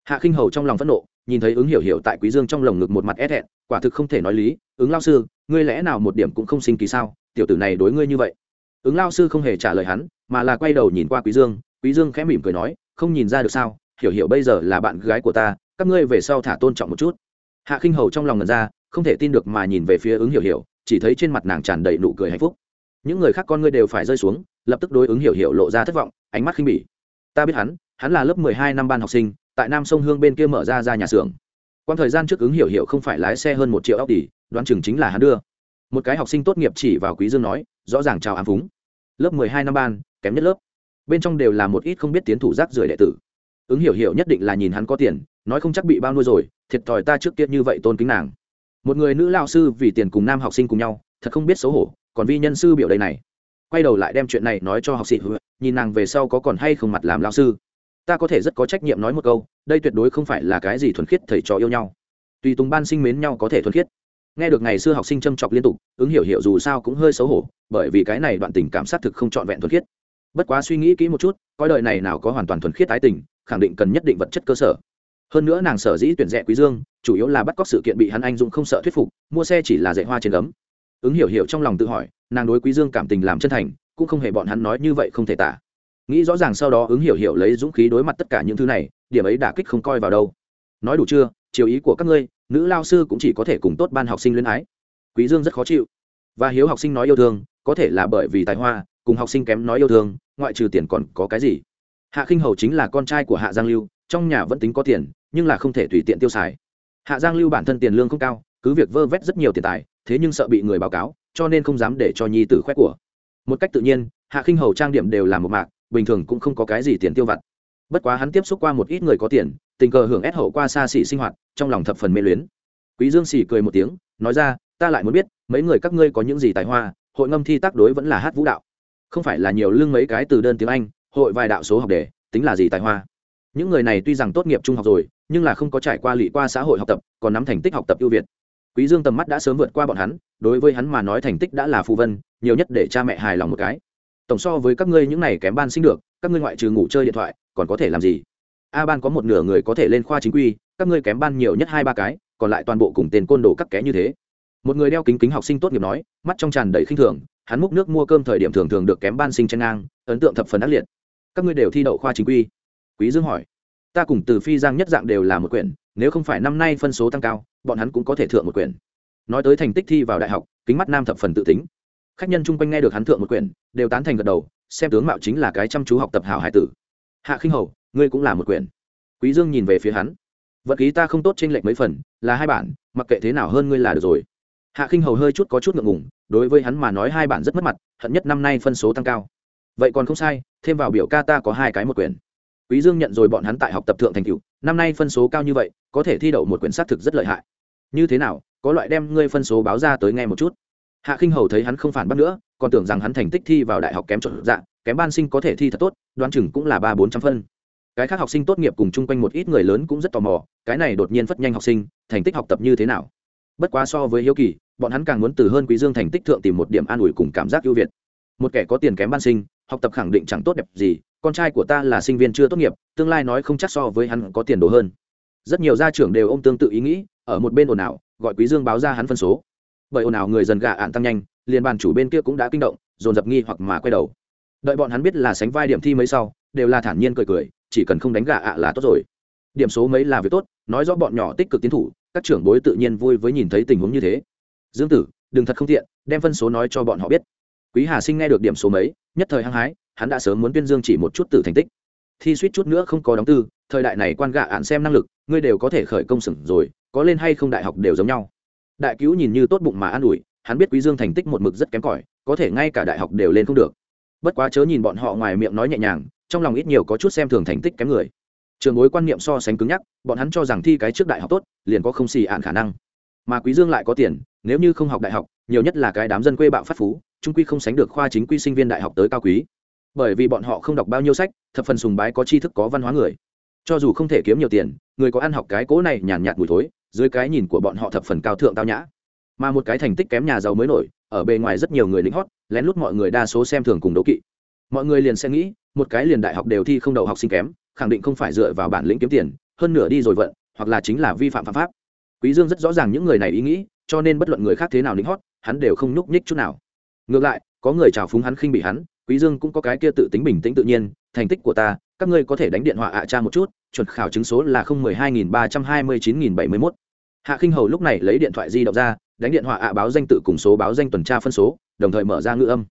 Hạ khinh hầu trong lòng phẫn nộ nhìn thấy ứng hiểu hiểu tại quý dương trong lồng ngực một mặt e ép hẹn quả thực không thể nói lý, ứng lao sư, ngươi lẽ nào một điểm cũng không sinh kỳ sao? Tiểu tử này đối ngươi như vậy. Ứng lao sư không hề trả lời hắn, mà là quay đầu nhìn qua quý dương quý dương khẽ mỉm cười nói, không nhìn ra được sao, hiểu hiểu bây giờ là bạn gái của ta, các ngươi về sau thả tôn trọng một chút. Hạ khinh hầu trong lòng ngần ra, không thể tin được mà nhìn về phía ứng hiểu hiểu, chỉ thấy trên mặt nàng tràn đầy nụ cười hạnh phúc. Những người khác con ngươi đều phải rơi xuống, lập tức đối ứng hiểu hiểu lộ ra thất vọng, ánh mắt khinh bỉ. Ta biết hắn hắn là lớp mười hai năm ban học sinh tại nam sông hương bên kia mở ra ra nhà xưởng. Quan thời gian trước ứng hiểu hiểu không phải lái xe hơn một triệu ốc tỷ đoán chừng chính là hắn đưa. Một cái học sinh tốt nghiệp chỉ vào quý dương nói, rõ ràng chào ám phúng. Lớp mười hai năm ban, kém nhất lớp. Bên trong đều là một ít không biết tiến thủ rác rưởi đệ tử. Ứng hiểu hiểu nhất định là nhìn hắn có tiền, nói không chắc bị bao nuôi rồi, thiệt thòi ta trước kia như vậy tôn kính nàng. Một người nữ lao sư vì tiền cùng nam học sinh cùng nhau, thật không biết xấu hổ, còn vi nhân sư biểu đây này. Quay đầu lại đem chuyện này nói cho học sinh nhìn nàng về sau có còn hay không mặt làm lao sư ta có thể rất có trách nhiệm nói một câu, đây tuyệt đối không phải là cái gì thuần khiết, thầy trò yêu nhau. Tùy tùng ban sinh mến nhau có thể thuần khiết. Nghe được ngày xưa học sinh châm chọc liên tục, ứng hiểu hiểu dù sao cũng hơi xấu hổ, bởi vì cái này đoạn tình cảm xác thực không trọn vẹn thuần khiết. Bất quá suy nghĩ kỹ một chút, coi đời này nào có hoàn toàn thuần khiết tái tình, khẳng định cần nhất định vật chất cơ sở. Hơn nữa nàng sở dĩ tuyển rẻ quý dương, chủ yếu là bắt cóc sự kiện bị hắn anh dũng không sợ thuyết phục, mua xe chỉ là dạy hoa trên gấm ứng hiểu hiểu trong lòng tự hỏi, nàng đối quý dương cảm tình làm chân thành, cũng không hề bọn hắn nói như vậy không thể tả nghĩ rõ ràng sau đó ứng hiểu hiểu lấy dũng khí đối mặt tất cả những thứ này, điểm ấy đả kích không coi vào đâu. Nói đủ chưa, chiều ý của các ngươi, nữ lao sư cũng chỉ có thể cùng tốt ban học sinh luyến ái. Quý dương rất khó chịu. Và hiếu học sinh nói yêu thương, có thể là bởi vì tài hoa, cùng học sinh kém nói yêu thương, ngoại trừ tiền còn có cái gì? Hạ khinh hầu chính là con trai của hạ giang lưu, trong nhà vẫn tính có tiền, nhưng là không thể tùy tiện tiêu xài. Hạ giang lưu bản thân tiền lương không cao, cứ việc vơ vét rất nhiều tiền tài, thế nhưng sợ bị người báo cáo, cho nên không dám để cho nhi tử khoét của. Một cách tự nhiên, hạ khinh hầu trang điểm đều là một mạc bình thường cũng không có cái gì tiền tiêu vặt. Bất quá hắn tiếp xúc qua một ít người có tiền, tình cờ hưởng ép hậu qua xa xỉ sinh hoạt, trong lòng thập phần mê luyến. Quý dương xỉ cười một tiếng, nói ra, ta lại muốn biết, mấy người các ngươi có những gì tài hoa, hội ngâm thi tác đối vẫn là hát vũ đạo? Không phải là nhiều lương mấy cái từ đơn tiếng anh, hội vài đạo số học đề, tính là gì tài hoa? Những người này tuy rằng tốt nghiệp trung học rồi, nhưng là không có trải qua lị qua xã hội học tập, còn nắm thành tích học tập ưu việt. Quý dương tầm mắt đã sớm vượt qua bọn hắn, đối với hắn mà nói thành tích đã là phù vân, nhiều nhất để cha mẹ hài lòng một cái tổng so với các ngươi những này kém ban sinh được, các ngươi ngoại trừ ngủ chơi điện thoại, còn có thể làm gì? A ban có một nửa người có thể lên khoa chính quy, các ngươi kém ban nhiều nhất hai ba cái, còn lại toàn bộ cùng tên côn đồ các ké như thế. Một người đeo kính kính học sinh tốt nghiệp nói, mắt trong tràn đầy khinh thường, hắn múc nước mua cơm thời điểm thường thường được kém ban sinh chen ngang, ấn tượng thập phần ác liệt. Các ngươi đều thi đậu khoa chính quy. Quý dương hỏi, ta cùng từ phi giang nhất dạng đều là một quyển, nếu không phải năm nay phân số tăng cao, bọn hắn cũng có thể thượng một quyển. Nói tới thành tích thi vào đại học, kính mắt nam thập phần tự tính khách nhân chung quanh nghe được hắn thượng một quyển, đều tán thành gật đầu, xem tướng mạo chính là cái chăm chú học tập hảo hải tử. Hạ khinh hầu, ngươi cũng là một quyển. Quý dương nhìn về phía hắn. Vật ký ta không tốt trên lệch mấy phần, là hai bản, mặc kệ thế nào hơn ngươi là được rồi. Hạ khinh hầu hơi chút có chút ngượng ngùng, đối với hắn mà nói hai bản rất mất mặt, hận nhất năm nay phân số tăng cao. Vậy còn không sai, thêm vào biểu ca ta có hai cái một quyển. Quý dương nhận rồi bọn hắn tại học tập thượng thành cựu năm nay phân số cao như vậy, có thể thi đậu một quyển xác thực rất lợi hại. Như thế nào, có loại đem ngươi phân số báo ra tới nghe một chút hạ khinh hầu thấy hắn không phản bác nữa, còn tưởng rằng hắn thành tích thi vào đại học kém chuẩn dạng kém ban sinh có thể thi thật tốt, đoán chừng cũng là ba bốn trăm phân. Cái khác học sinh tốt nghiệp cùng chung quanh một ít người lớn cũng rất tò mò, cái này đột nhiên phất nhanh học sinh, thành tích học tập như thế nào? Bất quá so với hiếu kỳ, bọn hắn càng muốn từ hơn quý dương thành tích thượng tìm một điểm an ủi cùng cảm giác ưu việt. Một kẻ có tiền kém ban sinh, học tập khẳng định chẳng tốt đẹp gì, con trai của ta là sinh viên chưa tốt nghiệp, tương lai nói không chắc so với hắn có tiền đồ hơn. Rất nhiều gia trưởng đều ôm tương tự ý nghĩ, ở một bên ồn ào, gọi quý dương báo ra hắn phân số bởi ồn ào người dần gạ ạn tăng nhanh liền bàn chủ bên kia cũng đã kinh động dồn dập nghi hoặc mà quay đầu. Đợi bọn hắn biết là sánh vai điểm thi mấy sau đều là thản nhiên cười cười chỉ cần không đánh gạ ạ là tốt rồi. Điểm số mấy là việc tốt nói rõ bọn nhỏ tích cực tiến thủ các trưởng bối tự nhiên vui với nhìn thấy tình huống như thế. Dương tử đừng thật không thiện, đem phân số nói cho bọn họ biết. Quý hà sinh nghe được điểm số mấy nhất thời hăng hái hắn đã sớm muốn tuyên dương chỉ một chút từ thành tích. Thi suýt chút nữa không có đóng tư thời đại này quan gạ ạn xem năng lực ngươi đều có thể khởi công sửng rồi có lên hay không đại học đều giống nhau đại cứu nhìn như tốt bụng mà an ủi, hắn biết quý dương thành tích một mực rất kém cỏi, có thể ngay cả đại học đều lên không được. Bất quá chớ nhìn bọn họ ngoài miệng nói nhẹ nhàng, trong lòng ít nhiều có chút xem thường thành tích kém người. Trường bối quan niệm so sánh cứng nhắc, bọn hắn cho rằng thi cái trước đại học tốt, liền có không xì ạn khả năng. Mà quý dương lại có tiền, nếu như không học đại học, nhiều nhất là cái đám dân quê bạo phát phú, trung quy không sánh được khoa chính quy sinh viên đại học tới cao quý. Bởi vì bọn họ không đọc bao nhiêu sách, thập phần sùng bái có tri thức có văn hóa người. Cho dù không thể kiếm nhiều tiền, người có ăn học cái cố này nhàn nhạt mùi thối dưới cái nhìn của bọn họ thập phần cao thượng tao nhã. Mà một cái thành tích kém nhà giàu mới nổi, ở bề ngoài rất nhiều người lính hót, lén lút mọi người đa số xem thường cùng đấu kỵ. Mọi người liền sẽ nghĩ, một cái liền đại học đều thi không đậu học sinh kém, khẳng định không phải dựa vào bản lĩnh kiếm tiền, hơn nửa đi rồi vận, hoặc là chính là vi phạm phạm pháp. Quý dương rất rõ ràng những người này ý nghĩ, cho nên bất luận người khác thế nào lính hót, hắn đều không nhúc nhích chút nào. Ngược lại, có người chào phúng hắn khinh bị hắn, quý dương cũng có cái kia tự tính bình tĩnh tự nhiên, thành tích của ta, các ngươi có thể đánh điện thoại ạ cha một chút chuẩn khảo chứng số là không mười hai nghìn ba trăm hai mươi chín nghìn bảy mươi mốt. Hạ khinh hầu lúc này lấy điện thoại di động ra, đánh điện thoại ạ báo danh tự cùng số báo danh tuần tra phân số, đồng thời mở ra ngữ âm.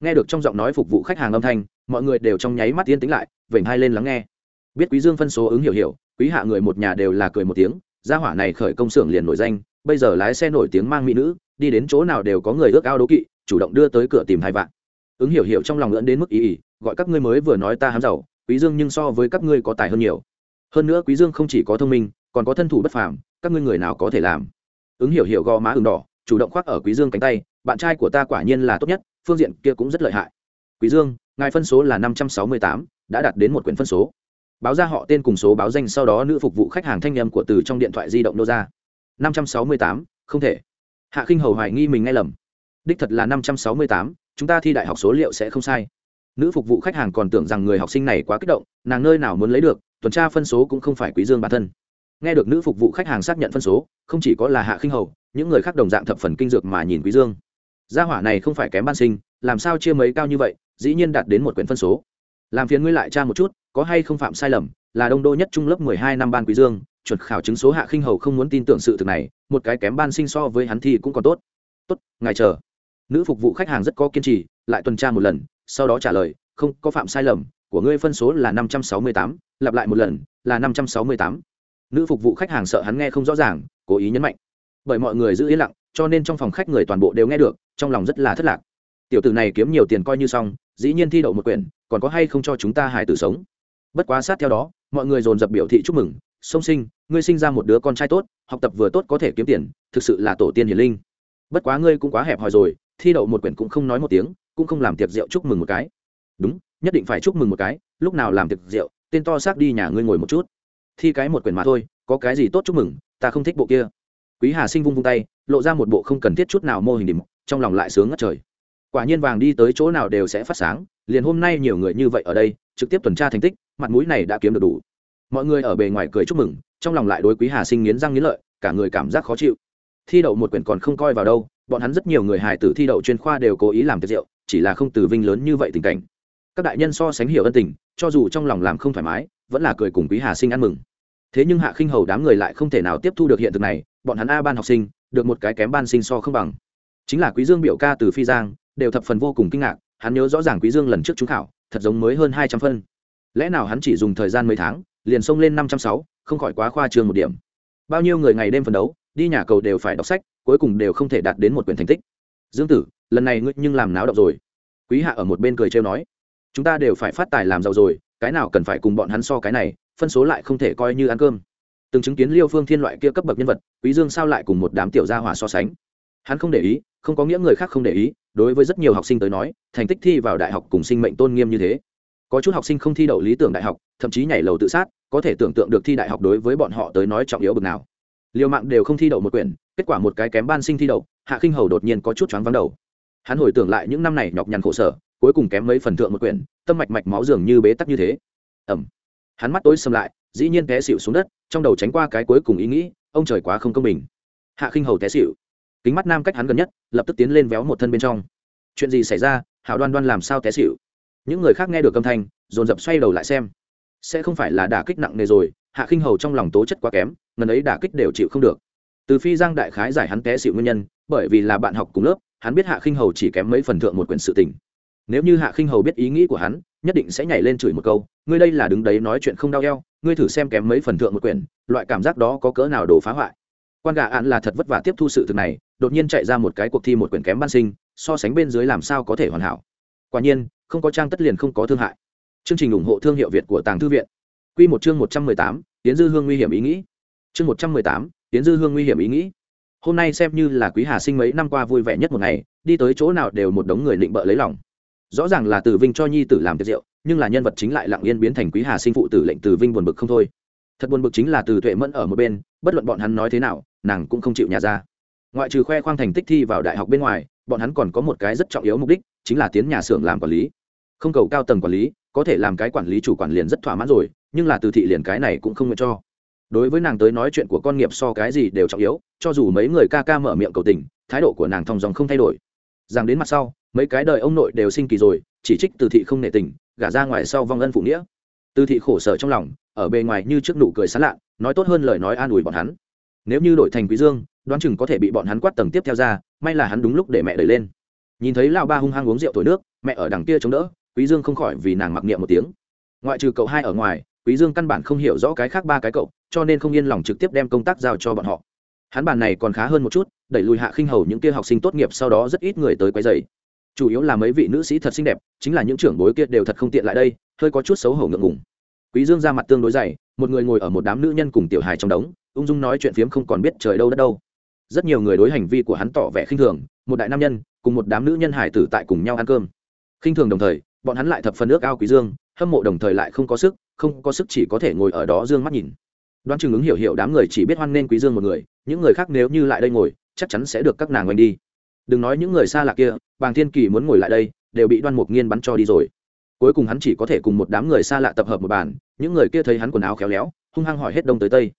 Nghe được trong giọng nói phục vụ khách hàng âm thanh, mọi người đều trong nháy mắt yên tĩnh lại, vểnh hai lên lắng nghe. Biết quý dương phân số ứng hiểu hiểu, quý hạ người một nhà đều là cười một tiếng, gia hỏa này khởi công xưởng liền nổi danh, bây giờ lái xe nổi tiếng mang mỹ nữ, đi đến chỗ nào đều có người ước ao đố kỵ, chủ động đưa tới cửa tìm hai vạn. Ứng hiểu hiểu trong lòng ngưỡng đến mức ý ý gọi các ngươi mới vừa nói ta hám giàu, quý dương nhưng so với các ngươi có tài hơn nhiều hơn nữa quý dương không chỉ có thông minh, còn có thân thủ bất phàm, các ngươi người nào có thể làm? Ứng hiểu hiểu gò má ửng đỏ, chủ động khoác ở quý dương cánh tay, bạn trai của ta quả nhiên là tốt nhất, phương diện kia cũng rất lợi hại. Quý dương, ngài phân số là năm trăm sáu mươi tám, đã đạt đến một quyển phân số. Báo ra họ tên cùng số báo danh sau đó nữ phục vụ khách hàng thanh nhầm của từ trong điện thoại di động nô ra. năm trăm sáu mươi tám, không thể. Hạ khinh hầu hoài nghi mình nghe lầm. Đích thật là năm trăm sáu mươi tám, chúng ta thi đại học số liệu sẽ không sai nữ phục vụ khách hàng còn tưởng rằng người học sinh này quá kích động, nàng nơi nào muốn lấy được, tuần tra phân số cũng không phải quý dương bản thân. Nghe được nữ phục vụ khách hàng xác nhận phân số, không chỉ có là hạ khinh hầu, những người khác đồng dạng thập phần kinh dược mà nhìn quý dương. Gia hỏa này không phải kém ban sinh, làm sao chia mấy cao như vậy, dĩ nhiên đạt đến một quyển phân số. Làm phiền ngươi lại tra một chút, có hay không phạm sai lầm, là đông đô nhất trung lớp mười hai năm ban quý dương, chuẩn khảo chứng số hạ khinh hầu không muốn tin tưởng sự thực này, một cái kém ban sinh so với hắn thì cũng còn tốt. Tốt, ngài chờ. Nữ phục vụ khách hàng rất có kiên trì, lại tuần tra một lần sau đó trả lời, không, có phạm sai lầm, của ngươi phân số là năm trăm sáu mươi tám, lặp lại một lần, là năm trăm sáu mươi tám. Nữ phục vụ khách hàng sợ hắn nghe không rõ ràng, cố ý nhấn mạnh. Bởi mọi người giữ yên lặng, cho nên trong phòng khách người toàn bộ đều nghe được, trong lòng rất là thất lạc. Tiểu tử này kiếm nhiều tiền coi như xong, dĩ nhiên thi đậu một quyển, còn có hay không cho chúng ta hài tử sống? Bất quá sát theo đó, mọi người dồn dập biểu thị chúc mừng song sinh, ngươi sinh ra một đứa con trai tốt, học tập vừa tốt có thể kiếm tiền, thực sự là tổ tiên hiền linh. Bất quá ngươi cũng quá hẹp hòi rồi, thi đậu một quyển cũng không nói một tiếng cũng không làm tiệc rượu chúc mừng một cái. Đúng, nhất định phải chúc mừng một cái, lúc nào làm tiệc rượu, tên to xác đi nhà ngươi ngồi một chút. Thi cái một quyển mà thôi, có cái gì tốt chúc mừng, ta không thích bộ kia. Quý hà sinh vung vung tay, lộ ra một bộ không cần thiết chút nào mô hình điểm trong lòng lại sướng ngất trời. Quả nhiên vàng đi tới chỗ nào đều sẽ phát sáng, liền hôm nay nhiều người như vậy ở đây, trực tiếp tuần tra thành tích, mặt mũi này đã kiếm được đủ. Mọi người ở bề ngoài cười chúc mừng, trong lòng lại đối quý hà sinh nghiến răng nghiến lợi, cả người cảm giác khó chịu. Thi đậu một quyển còn không coi vào đâu, bọn hắn rất nhiều người hài tử thi đậu chuyên khoa đều cố ý làm tiệc rượu chỉ là không từ vinh lớn như vậy tình cảnh. Các đại nhân so sánh hiểu ân tình, cho dù trong lòng làm không thoải mái, vẫn là cười cùng quý hà sinh ăn mừng. Thế nhưng hạ khinh hầu đám người lại không thể nào tiếp thu được hiện thực này, bọn hắn a ban học sinh, được một cái kém ban sinh so không bằng. Chính là quý dương biểu ca từ phi giang, đều thập phần vô cùng kinh ngạc, hắn nhớ rõ ràng quý dương lần trước trúng khảo, thật giống mới hơn hai trăm phân. Lẽ nào hắn chỉ dùng thời gian mấy tháng, liền xông lên năm trăm sáu, không khỏi quá khoa trương một điểm. Bao nhiêu người ngày đêm phấn đấu, đi nhà cầu đều phải đọc sách, cuối cùng đều không thể đạt đến một quyển thành tích dương tử, lần này ngươi nhưng làm náo động rồi. Quý hạ ở một bên cười trêu nói, chúng ta đều phải phát tài làm giàu rồi, cái nào cần phải cùng bọn hắn so cái này, phân số lại không thể coi như ăn cơm. Từng chứng kiến liêu phương thiên loại kia cấp bậc nhân vật, quý dương sao lại cùng một đám tiểu gia hỏa so sánh? Hắn không để ý, không có nghĩa người khác không để ý, đối với rất nhiều học sinh tới nói, thành tích thi vào đại học cùng sinh mệnh tôn nghiêm như thế. Có chút học sinh không thi đậu lý tưởng đại học, thậm chí nhảy lầu tự sát, có thể tưởng tượng được thi đại học đối với bọn họ tới nói trọng yếu bực nào. Liều mạng đều không thi đậu một quyển kết quả một cái kém ban sinh thi đậu, hạ khinh hầu đột nhiên có chút choáng vắng đầu. Hắn hồi tưởng lại những năm này nhọc nhằn khổ sở, cuối cùng kém mấy phần thượng một quyển, tâm mạch mạch máu dường như bế tắc như thế. Ẩm hắn mắt tối xâm lại, dĩ nhiên té xịu xuống đất, trong đầu tránh qua cái cuối cùng ý nghĩ, ông trời quá không công bình. Hạ khinh hầu té xịu kính mắt nam cách hắn gần nhất, lập tức tiến lên véo một thân bên trong. Chuyện gì xảy ra? Hảo đoan đoan làm sao té xịu những người khác nghe được âm thanh, dồn dập xoay đầu lại xem. Sẽ không phải là đả kích nặng nề rồi, hạ khinh hầu trong lòng tố chất quá kém, ngần ấy đả kích đều chịu không được từ phi giang đại khái giải hắn té xịu nguyên nhân, bởi vì là bạn học cùng lớp, hắn biết hạ khinh hầu chỉ kém mấy phần thượng một quyển sự tình. Nếu như hạ khinh hầu biết ý nghĩ của hắn, nhất định sẽ nhảy lên chửi một câu, ngươi đây là đứng đấy nói chuyện không đau eo, ngươi thử xem kém mấy phần thượng một quyển, loại cảm giác đó có cỡ nào đổ phá hoại. Quan gà án là thật vất vả tiếp thu sự thực này, đột nhiên chạy ra một cái cuộc thi một quyển kém ban sinh, so sánh bên dưới làm sao có thể hoàn hảo. Quả nhiên, không có trang tất liền không có thương hại. Chương trình ủng hộ thương hiệu việt của tàng thư viện. Q một chương một trăm mười tám tiến dư hương nguy hiểm ý nghĩ chương một trăm mười tám tiến dư hương nguy hiểm ý nghĩ. Hôm nay xem như là quý hà sinh mấy năm qua vui vẻ nhất một ngày, đi tới chỗ nào đều một đống người định bợ lấy lòng. Rõ ràng là từ vinh cho nhi tử làm tiệc rượu, nhưng là nhân vật chính lại lặng yên biến thành quý hà sinh phụ tử lệnh từ vinh buồn bực không thôi. Thật buồn bực chính là từ tuệ mẫn ở một bên, bất luận bọn hắn nói thế nào, nàng cũng không chịu nhà ra. Ngoại trừ khoe khoang thành tích thi vào đại học bên ngoài, bọn hắn còn có một cái rất trọng yếu mục đích, chính là tiến nhà xưởng làm quản lý. Không cầu cao tầng quản lý, có thể làm cái quản lý chủ quản liền rất thỏa mãn rồi, nhưng là từ thị liền cái này cũng không nguyện cho đối với nàng tới nói chuyện của con nghiệp so cái gì đều trọng yếu, cho dù mấy người ca ca mở miệng cầu tình, thái độ của nàng thong dòng không thay đổi. Rằng đến mặt sau, mấy cái đời ông nội đều sinh kỳ rồi, chỉ trích từ thị không nể tình, gả ra ngoài sau vong ân phụ nghĩa. Từ thị khổ sở trong lòng, ở bề ngoài như trước nụ cười sán lạ nói tốt hơn lời nói an ủi bọn hắn. Nếu như đổi thành quý dương, đoán chừng có thể bị bọn hắn quát tầng tiếp theo ra, may là hắn đúng lúc để mẹ đẩy lên. Nhìn thấy lão ba hung hăng uống rượu thổi nước, mẹ ở đằng kia chống đỡ, quý dương không khỏi vì nàng mặc niệm một tiếng. Ngoại trừ cậu hai ở ngoài, quý dương căn bản không hiểu rõ cái khác ba cái cậu cho nên không yên lòng trực tiếp đem công tác giao cho bọn họ. Hắn bàn này còn khá hơn một chút, đẩy lùi hạ khinh hầu những kia học sinh tốt nghiệp sau đó rất ít người tới quấy rầy. Chủ yếu là mấy vị nữ sĩ thật xinh đẹp, chính là những trưởng bối kia đều thật không tiện lại đây, hơi có chút xấu hổ ngượng ngùng. Quý dương ra mặt tương đối dày, một người ngồi ở một đám nữ nhân cùng tiểu hài trong đống, ung dung nói chuyện phiếm không còn biết trời đâu đất đâu. Rất nhiều người đối hành vi của hắn tỏ vẻ khinh thường, một đại nam nhân cùng một đám nữ nhân hải tử tại cùng nhau ăn cơm. Khinh thường đồng thời, bọn hắn lại thập phần nước ao quý dương, hâm mộ đồng thời lại không có sức, không có sức chỉ có thể ngồi ở đó dương mắt nhìn đoán chừng ứng hiểu hiểu đám người chỉ biết hoan nên quý dương một người, những người khác nếu như lại đây ngồi, chắc chắn sẽ được các nàng quanh đi. Đừng nói những người xa lạ kia, bàng thiên kỳ muốn ngồi lại đây, đều bị đoan mục nghiên bắn cho đi rồi. Cuối cùng hắn chỉ có thể cùng một đám người xa lạ tập hợp một bàn, những người kia thấy hắn quần áo khéo léo, hung hăng hỏi hết đông tới tây.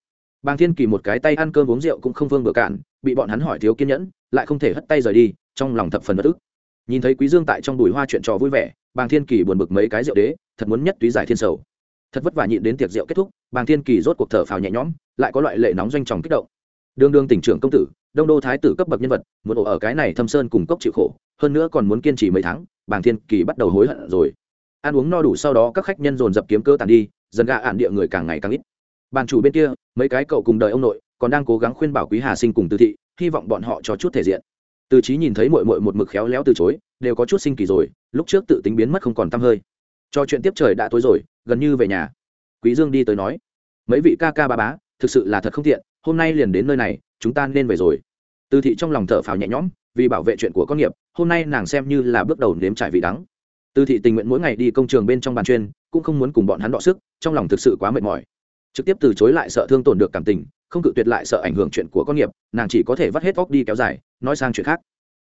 Bàng thiên kỳ một cái tay ăn cơm uống rượu cũng không vương bừa cạn, bị bọn hắn hỏi thiếu kiên nhẫn, lại không thể hất tay rời đi, trong lòng thập phần bất ức. Nhìn thấy quý dương tại trong đùi hoa chuyện trò vui vẻ, bàng thiên kỳ buồn bực mấy cái rượu đế, thật muốn nhất túy giải thiên sầu. Thật vất vả nhịn đến tiệc rượu kết thúc bàng thiên kỳ rốt cuộc thở phào nhẹ nhõm, lại có loại lệ nóng doanh tròng kích động. Đương đương tỉnh trưởng công tử, đông đô thái tử cấp bậc nhân vật, muốn ổ ở cái này thâm sơn cùng cốc chịu khổ, hơn nữa còn muốn kiên trì mấy tháng, bàng thiên kỳ bắt đầu hối hận rồi. Ăn uống no đủ sau đó các khách nhân dồn dập kiếm cơ tàn đi, dần gà ản địa người càng ngày càng ít. Bàn chủ bên kia, mấy cái cậu cùng đời ông nội, còn đang cố gắng khuyên bảo quý hà sinh cùng từ thị, hy vọng bọn họ cho chút thể diện. Từ trí nhìn thấy mội mội một mực khéo léo từ chối, đều có chút sinh kỳ rồi, lúc trước tự tính biến mất không còn t hơi. Cho chuyện tiếp trời đã tối rồi, gần như về nhà quý dương đi tới nói, mấy vị ca ca ba bá, thực sự là thật không tiện, hôm nay liền đến nơi này, chúng ta nên về rồi. Từ thị trong lòng thở phào nhẹ nhõm, vì bảo vệ chuyện của con nghiệp, hôm nay nàng xem như là bước đầu nếm trải vị đắng. Từ thị tình nguyện mỗi ngày đi công trường bên trong bàn chuyên, cũng không muốn cùng bọn hắn đọ sức, trong lòng thực sự quá mệt mỏi. Trực tiếp từ chối lại sợ thương tổn được cảm tình, không cự tuyệt lại sợ ảnh hưởng chuyện của con nghiệp, nàng chỉ có thể vắt hết vóc đi kéo dài, nói sang chuyện khác.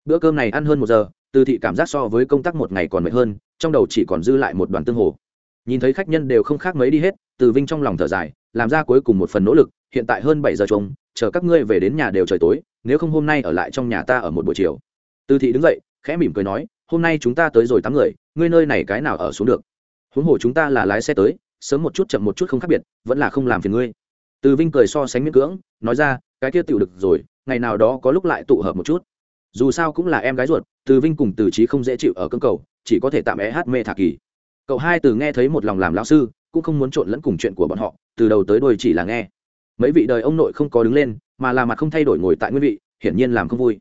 Bữa cơm này ăn hơn một giờ, từ thị cảm giác so với công tác một ngày còn mệt hơn, trong đầu chỉ còn dư lại một đoàn tương hồ nhìn thấy khách nhân đều không khác mấy đi hết, từ vinh trong lòng thở dài, làm ra cuối cùng một phần nỗ lực, hiện tại hơn bảy giờ chung chờ các ngươi về đến nhà đều trời tối, nếu không hôm nay ở lại trong nhà ta ở một buổi chiều. Từ thị đứng dậy, khẽ mỉm cười nói, hôm nay chúng ta tới rồi tám người, ngươi nơi này cái nào ở xuống được? Huống hồ chúng ta là lái xe tới, sớm một chút chậm một chút không khác biệt, vẫn là không làm phiền ngươi. Từ vinh cười so sánh miễn cưỡng, nói ra, cái kia tựu được rồi, ngày nào đó có lúc lại tụ hợp một chút. Dù sao cũng là em gái ruột, từ vinh cùng từ trí không dễ chịu ở cương cầu, chỉ có thể tạm é hát mê thả kỳ cậu hai từ nghe thấy một lòng làm lão sư, cũng không muốn trộn lẫn cùng chuyện của bọn họ, từ đầu tới đôi chỉ là nghe. Mấy vị đời ông nội không có đứng lên, mà là mặt không thay đổi ngồi tại nguyên vị, hiển nhiên làm không vui.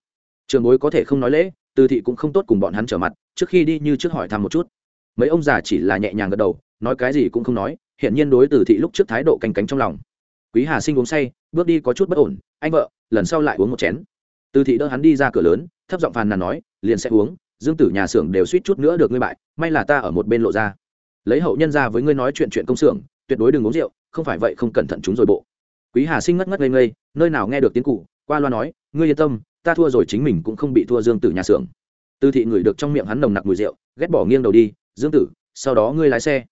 Trường bối có thể không nói lễ, từ thị cũng không tốt cùng bọn hắn trở mặt, trước khi đi như trước hỏi thăm một chút. Mấy ông già chỉ là nhẹ nhàng gật đầu, nói cái gì cũng không nói, hiển nhiên đối từ thị lúc trước thái độ canh cánh trong lòng. Quý hà sinh uống say, bước đi có chút bất ổn, anh vợ, lần sau lại uống một chén. Từ thị đỡ hắn đi ra cửa lớn, thấp giọng phàn nàn nói, liền sẽ uống dương tử nhà xưởng đều suýt chút nữa được ngươi bại, may là ta ở một bên lộ ra. Lấy hậu nhân ra với ngươi nói chuyện chuyện công xưởng, tuyệt đối đừng uống rượu, không phải vậy không cẩn thận chúng rồi bộ. Quý hà sinh ngất ngất ngây ngây, nơi nào nghe được tiếng cụ, qua loa nói, ngươi yên tâm, ta thua rồi chính mình cũng không bị thua dương tử nhà xưởng. Tư thị ngửi được trong miệng hắn nồng nặc mùi rượu, ghét bỏ nghiêng đầu đi, dương tử, sau đó ngươi lái xe.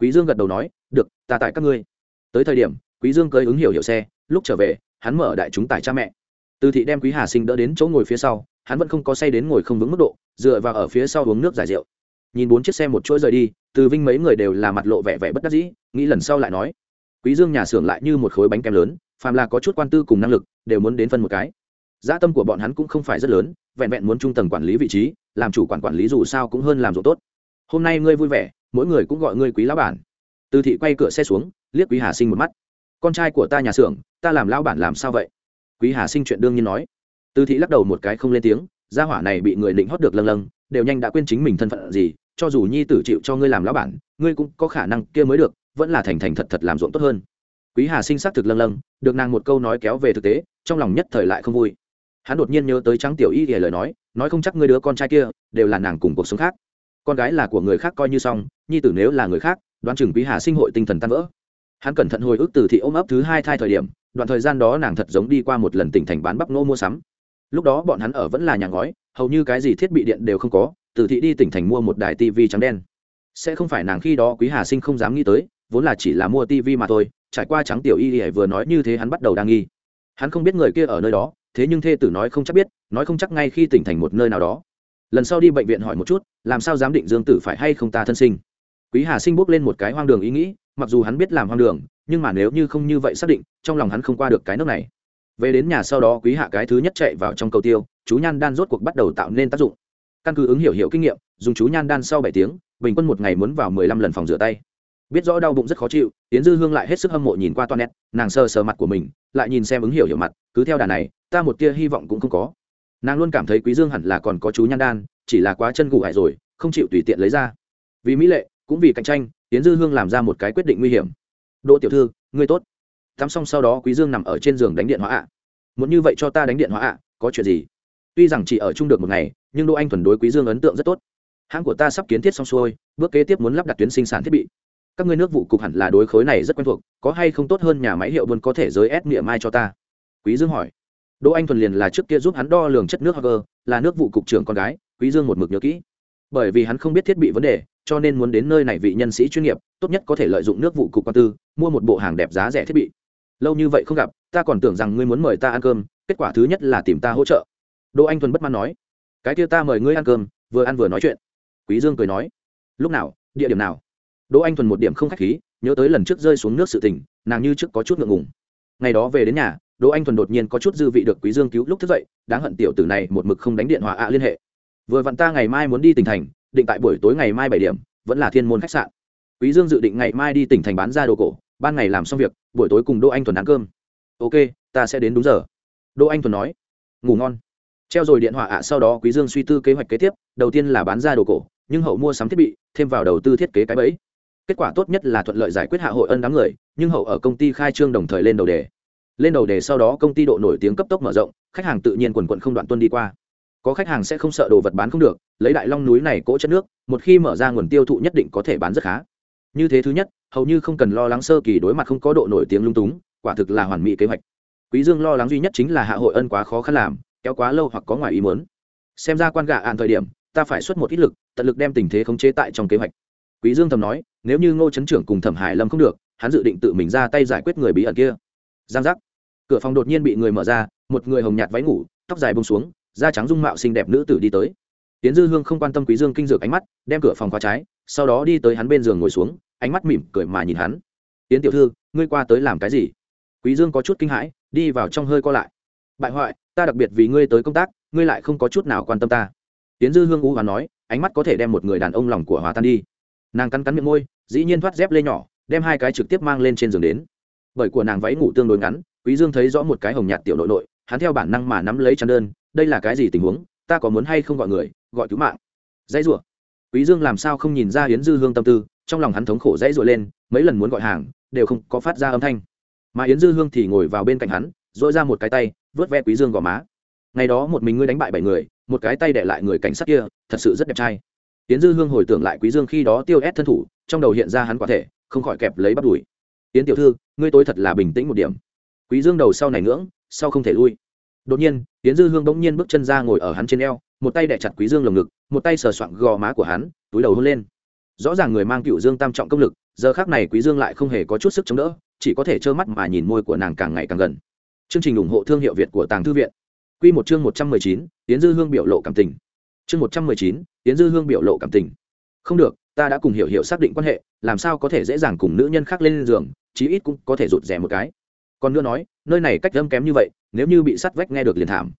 Quý dương gật đầu nói, được, ta tại các ngươi. Tới thời điểm, quý dương cưới ứng hiểu hiểu xe, lúc trở về, hắn mở đại chúng tải cha mẹ. Tư thị đem quý hà sinh đỡ đến chỗ ngồi phía sau hắn vẫn không có say đến ngồi không vững mức độ, dựa vào ở phía sau uống nước giải rượu. Nhìn bốn chiếc xe một chuỗi rời đi, từ vinh mấy người đều là mặt lộ vẻ vẻ bất đắc dĩ, nghĩ lần sau lại nói. Quý dương nhà xưởng lại như một khối bánh kem lớn, phàm là có chút quan tư cùng năng lực, đều muốn đến phân một cái. Gia tâm của bọn hắn cũng không phải rất lớn, vẹn vẹn muốn trung tầng quản lý vị trí, làm chủ quản quản lý dù sao cũng hơn làm dù tốt. Hôm nay ngươi vui vẻ, mỗi người cũng gọi ngươi quý lão bản. Từ thị quay cửa xe xuống, liếc quý hà sinh một mắt. Con trai của ta nhà xưởng, ta làm lão bản làm sao vậy? Quý hà sinh chuyện đương nhiên nói từ thị lắc đầu một cái không lên tiếng, gia hỏa này bị người định hót được lâng lâng, đều nhanh đã quên chính mình thân phận gì, cho dù nhi tử chịu cho ngươi làm lão bản, ngươi cũng có khả năng kia mới được, vẫn là thành thành thật thật làm ruộng tốt hơn. Quý hà sinh xác thực lâng lâng, được nàng một câu nói kéo về thực tế, trong lòng nhất thời lại không vui. Hắn đột nhiên nhớ tới trắng tiểu y thì lời nói nói không chắc ngươi đứa con trai kia, đều là nàng cùng cuộc sống khác. Con gái là của người khác coi như xong, nhi tử nếu là người khác, đoán chừng quý hà sinh hội tinh thần tan vỡ. Hắn cẩn thận hồi ức từ thị ôm ấp thứ hai thai thời điểm, đoạn thời gian đó nàng thật giống đi qua một lần tỉnh thành bán bắp nô mua sắm lúc đó bọn hắn ở vẫn là nhà ngói, hầu như cái gì thiết bị điện đều không có, từ thị đi tỉnh thành mua một đài tv trắng đen. Sẽ không phải nàng khi đó quý hà sinh không dám nghĩ tới, vốn là chỉ là mua tv mà thôi, trải qua trắng tiểu y y vừa nói như thế hắn bắt đầu đang nghi. Hắn không biết người kia ở nơi đó, thế nhưng thê tử nói không chắc biết, nói không chắc ngay khi tỉnh thành một nơi nào đó. Lần sau đi bệnh viện hỏi một chút, làm sao dám định dương tử phải hay không ta thân sinh. Quý hà sinh bốc lên một cái hoang đường ý nghĩ, mặc dù hắn biết làm hoang đường, nhưng mà nếu như không như vậy xác định, trong lòng hắn không qua được cái nước này về đến nhà sau đó quý hạ cái thứ nhất chạy vào trong cầu tiêu, chú nhan đan rốt cuộc bắt đầu tạo nên tác dụng. Căn cứ ứng hiểu hiểu kinh nghiệm, dùng chú nhan đan sau bảy tiếng, bình quân một ngày muốn vào mười lăm lần phòng rửa tay. Biết rõ đau bụng rất khó chịu tiến dư hương lại hết sức hâm mộ nhìn qua toa nét nàng sờ sờ mặt của mình, lại nhìn xem ứng hiểu hiểu mặt, cứ theo đà này, ta một tia hy vọng cũng không có. Nàng luôn cảm thấy quý dương hẳn là còn có chú nhan đan, chỉ là quá chân gù hại rồi, không chịu tùy tiện lấy ra. Vì mỹ lệ, cũng vì cạnh tranh tiến dư hương làm ra một cái quyết định nguy hiểm. Đỗ tiểu thư, ngươi tốt tắm xong sau đó quý dương nằm ở trên giường đánh điện hóa ạ. Muốn như vậy cho ta đánh điện hóa ạ, có chuyện gì? Tuy rằng chỉ ở chung được một ngày, nhưng đỗ anh thuần đối quý dương ấn tượng rất tốt. Hãng của ta sắp kiến thiết xong xuôi, bước kế tiếp muốn lắp đặt tuyến sinh sản thiết bị. Các ngươi nước vụ cục hẳn là đối khối này rất quen thuộc, có hay không tốt hơn nhà máy hiệu buôn có thể giới ép niệm mai cho ta? Quý dương hỏi. Đỗ anh thuần liền là trước kia giúp hắn đo lường chất nước hager là nước vụ cục trưởng con gái, quý dương một mực nhớ kỹ. Bởi vì hắn không biết thiết bị vấn đề, cho nên muốn đến nơi này vị nhân sĩ chuyên nghiệp, tốt nhất có thể lợi dụng nước vụ cục quan tư, mua một bộ hàng đẹp giá rẻ thiết bị lâu như vậy không gặp, ta còn tưởng rằng ngươi muốn mời ta ăn cơm, kết quả thứ nhất là tìm ta hỗ trợ. Đỗ anh thuần bất mãn nói, cái kia ta mời ngươi ăn cơm, vừa ăn vừa nói chuyện. Quý dương cười nói, lúc nào, địa điểm nào? Đỗ anh thuần một điểm không khách khí, nhớ tới lần trước rơi xuống nước sự tình, nàng như trước có chút ngượng ngùng. Ngày đó về đến nhà, đỗ anh thuần đột nhiên có chút dư vị được quý dương cứu, lúc thức dậy, đáng hận tiểu tử này một mực không đánh điện hòa ạ liên hệ. Vừa vặn ta ngày mai muốn đi tỉnh thành, định tại buổi tối ngày mai bảy điểm, vẫn là thiên môn khách sạn. Quý dương dự định ngày mai đi tỉnh thành bán ra đồ cổ ban ngày làm xong việc, buổi tối cùng đỗ anh thuần ăn cơm. Ok, ta sẽ đến đúng giờ. Đỗ anh thuần nói. Ngủ ngon. Treo rồi điện thoại ạ, sau đó quý dương suy tư kế hoạch kế tiếp, đầu tiên là bán ra đồ cổ, nhưng hậu mua sắm thiết bị, thêm vào đầu tư thiết kế cái bẫy. Kết quả tốt nhất là thuận lợi giải quyết hạ hội ân đám người, nhưng hậu ở công ty khai trương đồng thời lên đầu đề. Lên đầu đề sau đó công ty độ nổi tiếng cấp tốc mở rộng, khách hàng tự nhiên quần quận không đoạn tuân đi qua. Có khách hàng sẽ không sợ đồ vật bán không được, lấy đại long núi này cỗ chất nước, một khi mở ra nguồn tiêu thụ nhất định có thể bán rất khá. Như thế thứ nhất hầu như không cần lo lắng sơ kỳ đối mặt không có độ nổi tiếng lung túng, quả thực là hoàn mỹ kế hoạch. Quý dương lo lắng duy nhất chính là hạ hội ân quá khó khăn làm, kéo quá lâu hoặc có ngoài ý muốn. Xem ra quan gạ ạn thời điểm, ta phải xuất một ít lực, tận lực đem tình thế khống chế tại trong kế hoạch. Quý dương thầm nói, nếu như ngô chấn trưởng cùng thẩm hải lâm không được, hắn dự định tự mình ra tay giải quyết người bí ẩn kia. Giang giác. Cửa phòng đột nhiên bị người mở ra, một người hồng nhạt váy ngủ, tóc dài bông xuống, da trắng dung mạo xinh đẹp nữ tử đi tới. Tiến dư hương không quan tâm quý dương kinh dược ánh mắt, đem cửa phòng khóa trái, sau đó đi tới hắn bên giường ngồi xuống ánh mắt mỉm cười mà nhìn hắn. Tiến tiểu thư, ngươi qua tới làm cái gì? Quý dương có chút kinh hãi, đi vào trong hơi co lại. Bại hoại, ta đặc biệt vì ngươi tới công tác, ngươi lại không có chút nào quan tâm ta. Tiến dư hương u hoán nói, ánh mắt có thể đem một người đàn ông lòng của hòa tan đi. Nàng cắn cắn miệng môi, dĩ nhiên thoát dép lê nhỏ, đem hai cái trực tiếp mang lên trên giường đến. Bởi của nàng váy ngủ tương đối ngắn, quý dương thấy rõ một cái hồng nhạt tiểu nội nội, hắn theo bản năng mà nắm lấy chăn đơn, đây là cái gì tình huống? Ta có muốn hay không gọi người, gọi cứu mạng? Dãy rủa quý dương làm sao không nhìn ra yến dư hương tâm tư, trong lòng hắn thống khổ dãy dội lên, mấy lần muốn gọi hàng, đều không có phát ra âm thanh. Mà yến dư hương thì ngồi vào bên cạnh hắn dội ra một cái tay, vớt ve quý dương gò má. Ngày đó một mình ngươi đánh bại bảy người, một cái tay để lại người cảnh sát kia, thật sự rất đẹp trai. Yến dư hương hồi tưởng lại quý dương khi đó tiêu ép thân thủ, trong đầu hiện ra hắn quả thể, không khỏi kẹp lấy bắt đuổi yến tiểu thư, ngươi tối thật là bình tĩnh một điểm. Quý dương đầu sau này ngưỡng, sau không thể lui. Đột nhiên, yến dư hương bỗng nhiên bước chân ra ngồi ở hắn trên eo một tay đẻ chặt quý dương lồng ngực một tay sờ soạng gò má của hắn túi đầu hôn lên. Rõ ràng người mang cựu dương tam trọng công lực giờ khác này quý dương lại không hề có chút sức chống đỡ chỉ có thể trơ mắt mà nhìn môi của nàng càng ngày càng gần. Chương trình ủng hộ thương hiệu việt của tàng thư viện. Quy một chương một trăm mười chín, tiến dư hương biểu lộ cảm tình. Chương một trăm mười chín, tiến dư hương biểu lộ cảm tình. Không được ta đã cùng hiểu hiểu xác định quan hệ làm sao có thể dễ dàng cùng nữ nhân khác lên giường chí ít cũng có thể rụt rè một cái. Còn nữa nói nơi này cách âm kém như vậy nếu như bị sắt vách nghe được liền thảm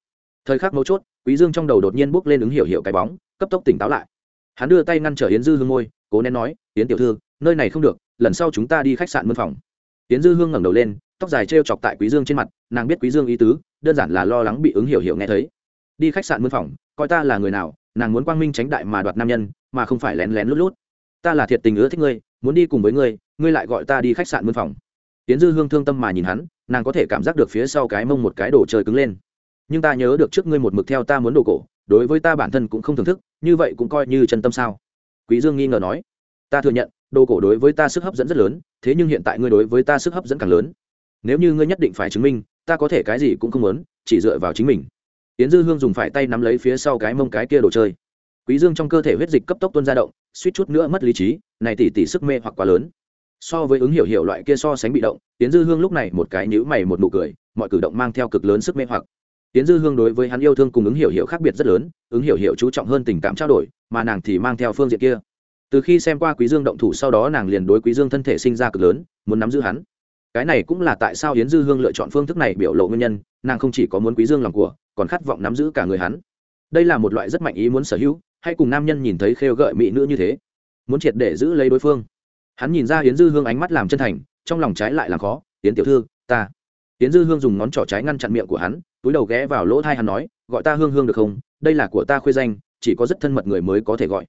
thời khắc mấu chốt, quý dương trong đầu đột nhiên bước lên ứng hiểu hiểu cái bóng, cấp tốc tỉnh táo lại. Hắn đưa tay ngăn trở yến dư hương môi, cố nén nói, yến tiểu thư, nơi này không được, lần sau chúng ta đi khách sạn mân phòng. Yến dư hương ngẩng đầu lên, tóc dài treo chọc tại quý dương trên mặt, nàng biết quý dương ý tứ, đơn giản là lo lắng bị ứng hiểu hiểu nghe thấy. Đi khách sạn mân phòng, coi ta là người nào, nàng muốn quang minh tránh đại mà đoạt nam nhân, mà không phải lén lén lút lút. Ta là thiệt tình ưa thích ngươi, muốn đi cùng với ngươi ngươi lại gọi ta đi khách sạn mân phòng. Yến dư hương thương tâm mà nhìn hắn, nàng có thể cảm giác được phía sau cái mông một cái đồ chơi cứng lên nhưng ta nhớ được trước ngươi một mực theo ta muốn đồ cổ, đối với ta bản thân cũng không thưởng thức, như vậy cũng coi như chân tâm sao? Quý dương nghi ngờ nói. Ta thừa nhận, đồ cổ đối với ta sức hấp dẫn rất lớn, thế nhưng hiện tại ngươi đối với ta sức hấp dẫn càng lớn. Nếu như ngươi nhất định phải chứng minh, ta có thể cái gì cũng không muốn, chỉ dựa vào chính mình. Yến dư hương dùng phải tay nắm lấy phía sau cái mông cái kia đồ chơi. Quý dương trong cơ thể huyết dịch cấp tốc tuôn ra động, suýt chút nữa mất lý trí, này tỷ tỷ sức mê hoặc quá lớn. So với ứng hiểu hiểu loại kia so sánh bị động, yến dư hương lúc này một cái nhíu mày một nụ cười, mọi cử động mang theo cực lớn sức mê hoặc. Tiễn Dư Hương đối với hắn yêu thương cùng ứng hiểu hiểu khác biệt rất lớn, ứng hiểu hiểu chú trọng hơn tình cảm trao đổi, mà nàng thì mang theo phương diện kia. Từ khi xem qua Quý Dương động thủ sau đó nàng liền đối Quý Dương thân thể sinh ra cực lớn, muốn nắm giữ hắn. Cái này cũng là tại sao Yến Dư Hương lựa chọn phương thức này biểu lộ nguyên nhân, nàng không chỉ có muốn Quý Dương lòng của, còn khát vọng nắm giữ cả người hắn. Đây là một loại rất mạnh ý muốn sở hữu, hay cùng nam nhân nhìn thấy khêu gợi mỹ nữ như thế, muốn triệt để giữ lấy đối phương. Hắn nhìn ra Yến Dư Hương ánh mắt làm chân thành, trong lòng trái lại làm khó, "Yến tiểu thư, ta." Tiến Dư Hương dùng ngón trỏ trái ngăn chặn miệng của hắn, túi đầu ghé vào lỗ thai hắn nói gọi ta hương hương được không? Đây là của ta khuê danh chỉ có rất thân mật người mới có thể gọi.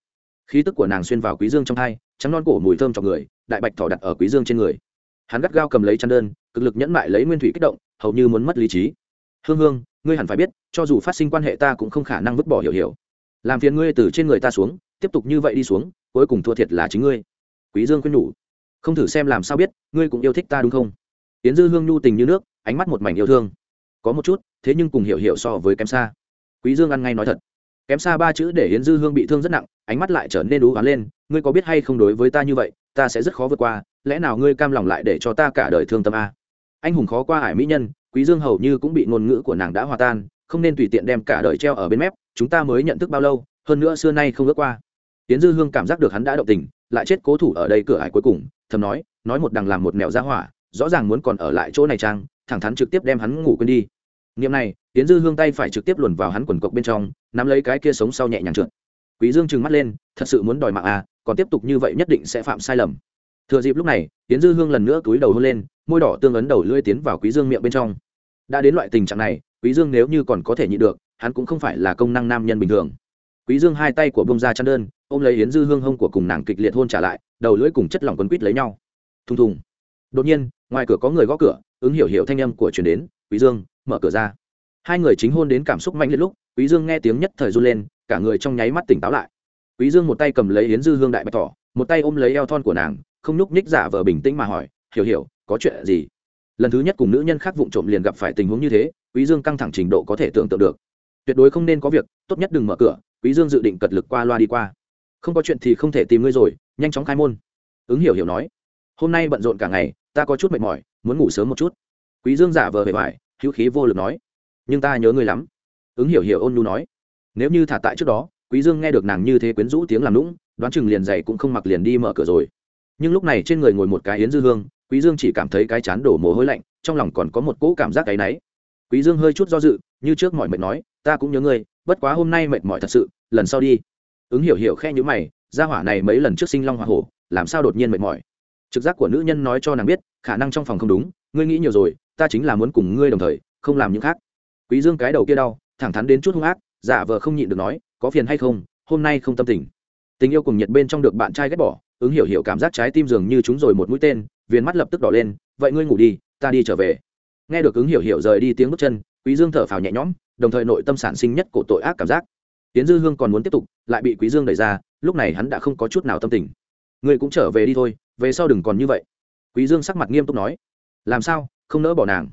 Khí tức của nàng xuyên vào quý dương trong thai, trắng non cổ mùi thơm cho người đại bạch thỏ đặt ở quý dương trên người. Hắn gắt gao cầm lấy chăn đơn cực lực nhẫn mại lấy nguyên thủy kích động hầu như muốn mất lý trí. Hương hương ngươi hẳn phải biết cho dù phát sinh quan hệ ta cũng không khả năng vứt bỏ hiểu hiểu. Làm phiền ngươi từ trên người ta xuống tiếp tục như vậy đi xuống cuối cùng thua thiệt là chính ngươi. Quý dương khuyên nhủ. Không thử xem làm sao biết ngươi cũng yêu thích ta đúng không? Tiến dư hương nhu tình như nước, ánh mắt một mảnh yêu thương. Có một chút, thế nhưng cùng hiểu hiểu so với kém xa. Quý dương ăn ngay nói thật. Kém xa ba chữ để yến dư hương bị thương rất nặng, ánh mắt lại trở nên đú hoán lên, ngươi có biết hay không đối với ta như vậy, ta sẽ rất khó vượt qua, lẽ nào ngươi cam lòng lại để cho ta cả đời thương tâm a? Anh hùng khó qua hải mỹ nhân, quý dương hầu như cũng bị ngôn ngữ của nàng đã hòa tan, không nên tùy tiện đem cả đời treo ở bên mép, chúng ta mới nhận thức bao lâu, hơn nữa xưa nay không ước qua. Yến dư hương cảm giác được hắn đã động tình, lại chết cố thủ ở đây cửa hải cuối cùng, thầm nói nói một đằng làm một mèo ra hỏa rõ ràng muốn còn ở lại chỗ này trang thẳng thắn trực tiếp đem hắn ngủ quên đi Niệm này, Tiến Dư Hương tay phải trực tiếp luồn vào hắn quần cộc bên trong, nắm lấy cái kia sống sau nhẹ nhàng trượt. Quý Dương trừng mắt lên, thật sự muốn đòi mạng à, còn tiếp tục như vậy nhất định sẽ phạm sai lầm. Thừa dịp lúc này, Tiến Dư Hương lần nữa túi đầu hôn lên, môi đỏ tương ấn đầu lưỡi tiến vào Quý Dương miệng bên trong. Đã đến loại tình trạng này, Quý Dương nếu như còn có thể nhịn được, hắn cũng không phải là công năng nam nhân bình thường. quý dương hai tay của bông ra chăn đơn ôm lấy yến dư hương hông của cùng nàng kịch liệt hôn trả lại đầu lưỡi cùng chất lỏng quấn quýt lấy nhau thùng thùng đột nhiên ngoài cửa có người gõ cửa, ứng hiểu hiểu thanh âm của truyền đến, quý dương, mở cửa ra. Hai người chính hôn đến cảm xúc mạnh liệt lúc, quý dương nghe tiếng nhất thời run lên, cả người trong nháy mắt tỉnh táo lại. Quý dương một tay cầm lấy yến dư hương đại bạch thỏ, một tay ôm lấy eo thon của nàng, không nhúc nhích giả vờ bình tĩnh mà hỏi, hiểu hiểu, có chuyện gì? Lần thứ nhất cùng nữ nhân khác vụng trộm liền gặp phải tình huống như thế, quý dương căng thẳng trình độ có thể tưởng tượng được. Tuyệt đối không nên có việc, tốt nhất đừng mở cửa, quý dương dự định cật lực qua loa đi qua. Không có chuyện thì không thể tìm ngươi rồi, nhanh chóng khai môn. Ứng hiểu hiểu nói. Hôm nay bận rộn cả ngày ta có chút mệt mỏi, muốn ngủ sớm một chút. Quý dương giả vờ bề ngoài hữu khí vô lực nói. Nhưng ta nhớ ngươi lắm. Ứng hiểu hiểu ôn nhu nói. Nếu như thả tại trước đó, quý dương nghe được nàng như thế quyến rũ tiếng làm lũng đoán chừng liền dậy cũng không mặc liền đi mở cửa rồi. Nhưng lúc này trên người ngồi một cái yến dư hương, quý dương chỉ cảm thấy cái chán đổ mồ hôi lạnh, trong lòng còn có một cỗ cảm giác cái náy. Quý dương hơi chút do dự, như trước mọi mệt nói, ta cũng nhớ ngươi, bất quá hôm nay mệt mỏi thật sự, lần sau đi. Ứng hiểu hiểu khe nhíu mày, gia hỏa này mấy lần trước sinh long hỏa hổ, làm sao đột nhiên mệt mỏi? Trực giác của nữ nhân nói cho nàng biết, khả năng trong phòng không đúng, ngươi nghĩ nhiều rồi, ta chính là muốn cùng ngươi đồng thời, không làm những khác. Quý dương cái đầu kia đau, thẳng thắn đến chút hung ác, giả vờ không nhịn được nói, có phiền hay không, hôm nay không tâm tình. Tình yêu cùng nhiệt bên trong được bạn trai ghét bỏ, ứng hiểu hiểu cảm giác trái tim dường như chúng rồi một mũi tên, viền mắt lập tức đỏ lên, vậy ngươi ngủ đi, ta đi trở về. Nghe được ứng hiểu hiểu rời đi tiếng bước chân, quý dương thở phào nhẹ nhõm, đồng thời nội tâm sản sinh nhất cổ tội ác cảm giác. Tiến dư hương còn muốn tiếp tục, lại bị quý dương đẩy ra, lúc này hắn đã không có chút nào tâm tình. Ngươi cũng trở về đi thôi về sau đừng còn như vậy. Quý dương sắc mặt nghiêm túc nói. Làm sao? Không nỡ bỏ nàng.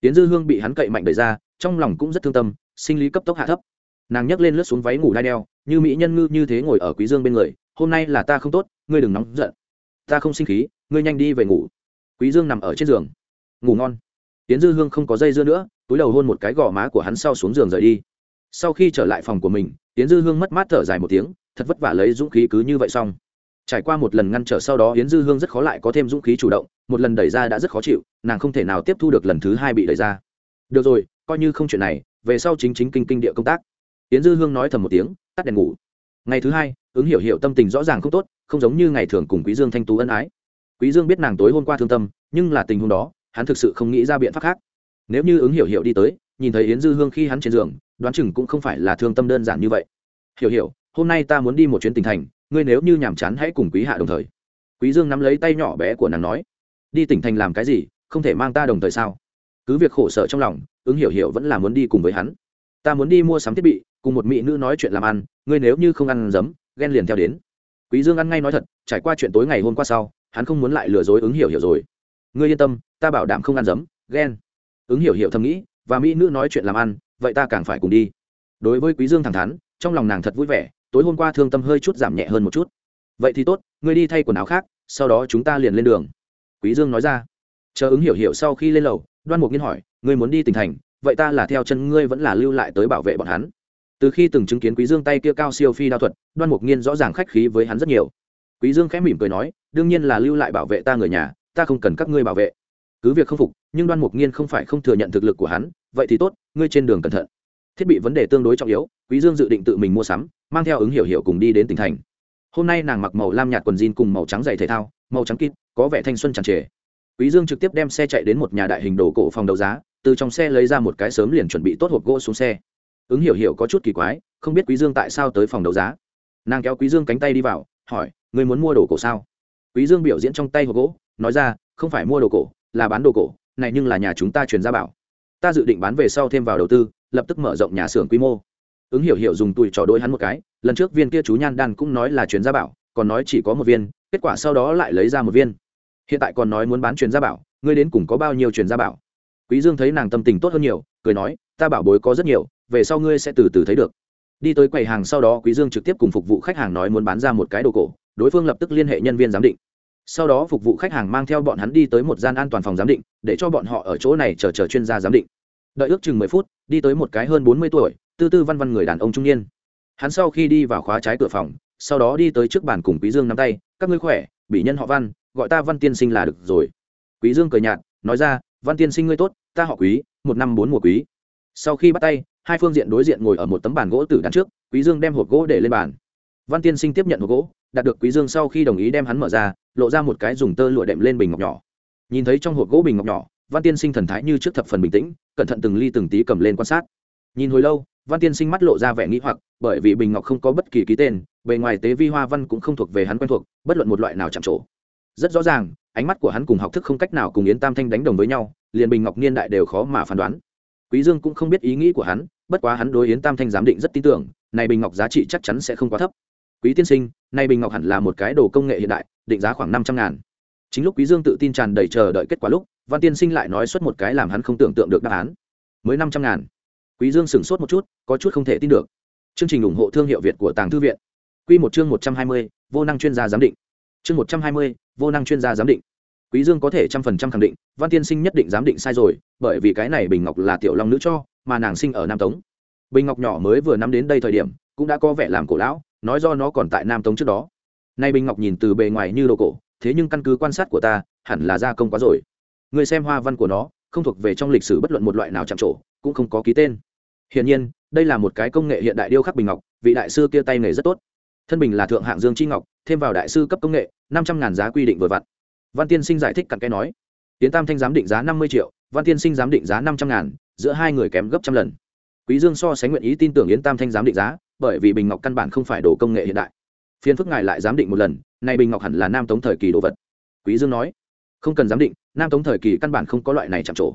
Tiến dư hương bị hắn cậy mạnh đẩy ra, trong lòng cũng rất thương tâm, sinh lý cấp tốc hạ thấp. Nàng nhấc lên lướt xuống váy ngủ đai đeo, như mỹ nhân ngư như thế ngồi ở quý dương bên người, hôm nay là ta không tốt, ngươi đừng nóng giận. Ta không sinh khí, ngươi nhanh đi về ngủ. Quý dương nằm ở trên giường. Ngủ ngon. Tiến dư hương không có dây dưa nữa, túi đầu hôn một cái gò má của hắn sau xuống giường rời đi. Sau khi trở lại phòng của mình, tiến dư hương mất mát thở dài một tiếng, thật vất vả lấy dũng khí cứ như vậy xong trải qua một lần ngăn trở sau đó yến dư hương rất khó lại có thêm dũng khí chủ động, một lần đẩy ra đã rất khó chịu, nàng không thể nào tiếp thu được lần thứ hai bị đẩy ra. Được rồi, coi như không chuyện này, về sau chính chính kinh kinh địa công tác. Yến dư hương nói thầm một tiếng, tắt đèn ngủ. Ngày thứ hai, ứng hiểu hiểu tâm tình rõ ràng không tốt, không giống như ngày thường cùng quý dương thanh tú ân ái. Quý dương biết nàng tối hôm qua thương tâm, nhưng là tình huống đó, hắn thực sự không nghĩ ra biện pháp khác. Nếu như ứng hiểu hiểu đi tới, nhìn thấy yến dư hương khi hắn trên giường, đoán chừng cũng không phải là thương tâm đơn giản như vậy. Hiểu hiểu, hôm nay ta muốn đi một chuyến tỉnh thành ngươi nếu như nhàm chán hãy cùng quý hạ đồng thời. Quý dương nắm lấy tay nhỏ bé của nàng nói, đi tỉnh thành làm cái gì, không thể mang ta đồng thời sao? Cứ việc khổ sở trong lòng, ứng hiểu hiểu vẫn là muốn đi cùng với hắn. Ta muốn đi mua sắm thiết bị, cùng một mỹ nữ nói chuyện làm ăn, ngươi nếu như không ăn giấm, ghen liền theo đến. Quý dương ăn ngay nói thật, trải qua chuyện tối ngày hôm qua sau, hắn không muốn lại lừa dối ứng hiểu hiểu rồi. Ngươi yên tâm, ta bảo đảm không ăn giấm, ghen. Ứng hiểu hiểu thầm nghĩ, và mỹ nữ nói chuyện làm ăn, vậy ta càng phải cùng đi. Đối với quý dương thẳng thắn, trong lòng nàng thật vui vẻ tối hôm qua thương tâm hơi chút giảm nhẹ hơn một chút. Vậy thì tốt, ngươi đi thay quần áo khác, sau đó chúng ta liền lên đường. Quý dương nói ra. Chờ ứng hiểu hiểu sau khi lên lầu, đoan mục nhiên hỏi, ngươi muốn đi tỉnh thành, vậy ta là theo chân ngươi vẫn là lưu lại tới bảo vệ bọn hắn. Từ khi từng chứng kiến quý dương tay kia cao siêu phi đao thuật, đoan mục nhiên rõ ràng khách khí với hắn rất nhiều. Quý dương khẽ mỉm cười nói, đương nhiên là lưu lại bảo vệ ta người nhà, ta không cần các ngươi bảo vệ. Cứ việc không phục, nhưng đoan mục nhiên không phải không thừa nhận thực lực của hắn, vậy thì tốt, ngươi trên đường cẩn thận. Thiết bị vấn đề tương đối trọng yếu, quý dương dự định tự mình mua sắm mang theo ứng hiểu hiểu cùng đi đến tỉnh thành. Hôm nay nàng mặc màu lam nhạt quần jean cùng màu trắng giày thể thao, màu trắng kít có vẻ thanh xuân tràn trề. Quý dương trực tiếp đem xe chạy đến một nhà đại hình đồ cổ phòng đấu giá, từ trong xe lấy ra một cái sớm liền chuẩn bị tốt hộp gỗ xuống xe. Ứng hiểu hiểu có chút kỳ quái, không biết quý dương tại sao tới phòng đấu giá. Nàng kéo quý dương cánh tay đi vào, hỏi, ngươi muốn mua đồ cổ sao? Quý dương biểu diễn trong tay hộp gỗ, nói ra, không phải mua đồ cổ, là bán đồ cổ, này nhưng là nhà chúng ta truyền ra bảo. Ta dự định bán về sau thêm vào đầu tư, lập tức mở rộng nhà xưởng quy mô ứng hiểu hiểu dùng tuổi trò đôi hắn một cái, lần trước viên kia chú nhan đan cũng nói là truyền gia bảo, còn nói chỉ có một viên, kết quả sau đó lại lấy ra một viên. Hiện tại còn nói muốn bán truyền gia bảo, ngươi đến cùng có bao nhiêu truyền gia bảo? Quý dương thấy nàng tâm tình tốt hơn nhiều, cười nói, ta bảo bối có rất nhiều, về sau ngươi sẽ từ từ thấy được. Đi tới quầy hàng sau đó, quý dương trực tiếp cùng phục vụ khách hàng nói muốn bán ra một cái đồ cổ, đối phương lập tức liên hệ nhân viên giám định. Sau đó phục vụ khách hàng mang theo bọn hắn đi tới một gian an toàn phòng giám định, để cho bọn họ ở chỗ này chờ chờ chuyên gia giám định. Đợi ước chừng mười phút, đi tới một cái hơn bốn mươi tuổi tư tư văn văn người đàn ông trung niên. Hắn sau khi đi vào khóa trái cửa phòng, sau đó đi tới trước bàn cùng quý dương nắm tay, các ngươi khỏe bị nhân họ văn, gọi ta văn tiên sinh là được rồi. Quý dương cười nhạt, nói ra, văn tiên sinh ngươi tốt, ta họ quý, một năm bốn mùa quý. Sau khi bắt tay, hai phương diện đối diện ngồi ở một tấm bàn gỗ tử đằng trước, quý dương đem hộp gỗ để lên bàn. Văn tiên sinh tiếp nhận hộp gỗ, đạt được quý dương sau khi đồng ý đem hắn mở ra, lộ ra một cái dùng tơ lụa đệm lên bình ngọc nhỏ. Nhìn thấy trong hộp gỗ bình ngọc nhỏ, văn tiên sinh thần thái như trước thập phần bình tĩnh, cẩn thận từng ly từng tí cầm lên quan sát. Nhìn hồi lâu văn tiên sinh mắt lộ ra vẻ nghĩ hoặc, bởi vì bình ngọc không có bất kỳ ký tên, bề ngoài tế vi hoa văn cũng không thuộc về hắn quen thuộc, bất luận một loại nào chạm trổ. Rất rõ ràng, ánh mắt của hắn cùng học thức không cách nào cùng yến tam thanh đánh đồng với nhau, liền bình ngọc niên đại đều khó mà phán đoán. Quý dương cũng không biết ý nghĩ của hắn, bất quá hắn đối yến tam thanh giám định rất tin tưởng, này bình ngọc giá trị chắc chắn sẽ không quá thấp. Quý tiên sinh nay bình ngọc hẳn là một cái đồ công nghệ hiện đại, định giá khoảng năm trăm ngàn. Chính lúc quý dương tự tin tràn đầy chờ đợi kết quả lúc, văn tiên sinh lại nói xuất một cái làm hắn không tưởng tượng được đáp án. Mới năm trăm ngàn quý dương sửng sốt một chút, có chút không thể tin được. Chương trình ủng hộ thương hiệu việt của tàng thư viện. Quy một chương một trăm hai mươi, vô năng chuyên gia giám định. Chương một trăm hai mươi, vô năng chuyên gia giám định. Quý dương có thể trăm phần trăm khẳng định, văn tiên sinh nhất định giám định sai rồi, bởi vì cái này bình ngọc là tiểu long nữ cho, mà nàng sinh ở nam tống. Bình ngọc nhỏ mới vừa nắm đến đây thời điểm, cũng đã có vẻ làm cổ lão, nói do nó còn tại nam tống trước đó. Nay bình ngọc nhìn từ bề ngoài như đồ cổ, thế nhưng căn cứ quan sát của ta, hẳn là gia công quá rồi. Người xem hoa văn của nó, không thuộc về trong lịch sử bất luận một loại nào chạm trổ cũng không có ký tên. Hiển nhiên, đây là một cái công nghệ hiện đại điêu khắc bình ngọc, vị đại sư kia tay nghề rất tốt. Thân bình là thượng hạng dương chi ngọc, thêm vào đại sư cấp công nghệ, năm trăm ngàn giá quy định vừa vặn. Văn tiên sinh giải thích cặn cái nói, tiến tam thanh giám định giá năm mươi triệu, văn tiên sinh giám định giá năm trăm ngàn, giữa hai người kém gấp trăm lần. Quý dương so sánh nguyện ý tin tưởng yến tam thanh giám định giá, bởi vì bình ngọc căn bản không phải đồ công nghệ hiện đại. Phiên phức ngài lại giám định một lần, nay bình ngọc hẳn là nam tống thời kỳ đồ vật. Quý dương nói, không cần giám định, nam tống thời kỳ căn bản không có loại này chạm trổ.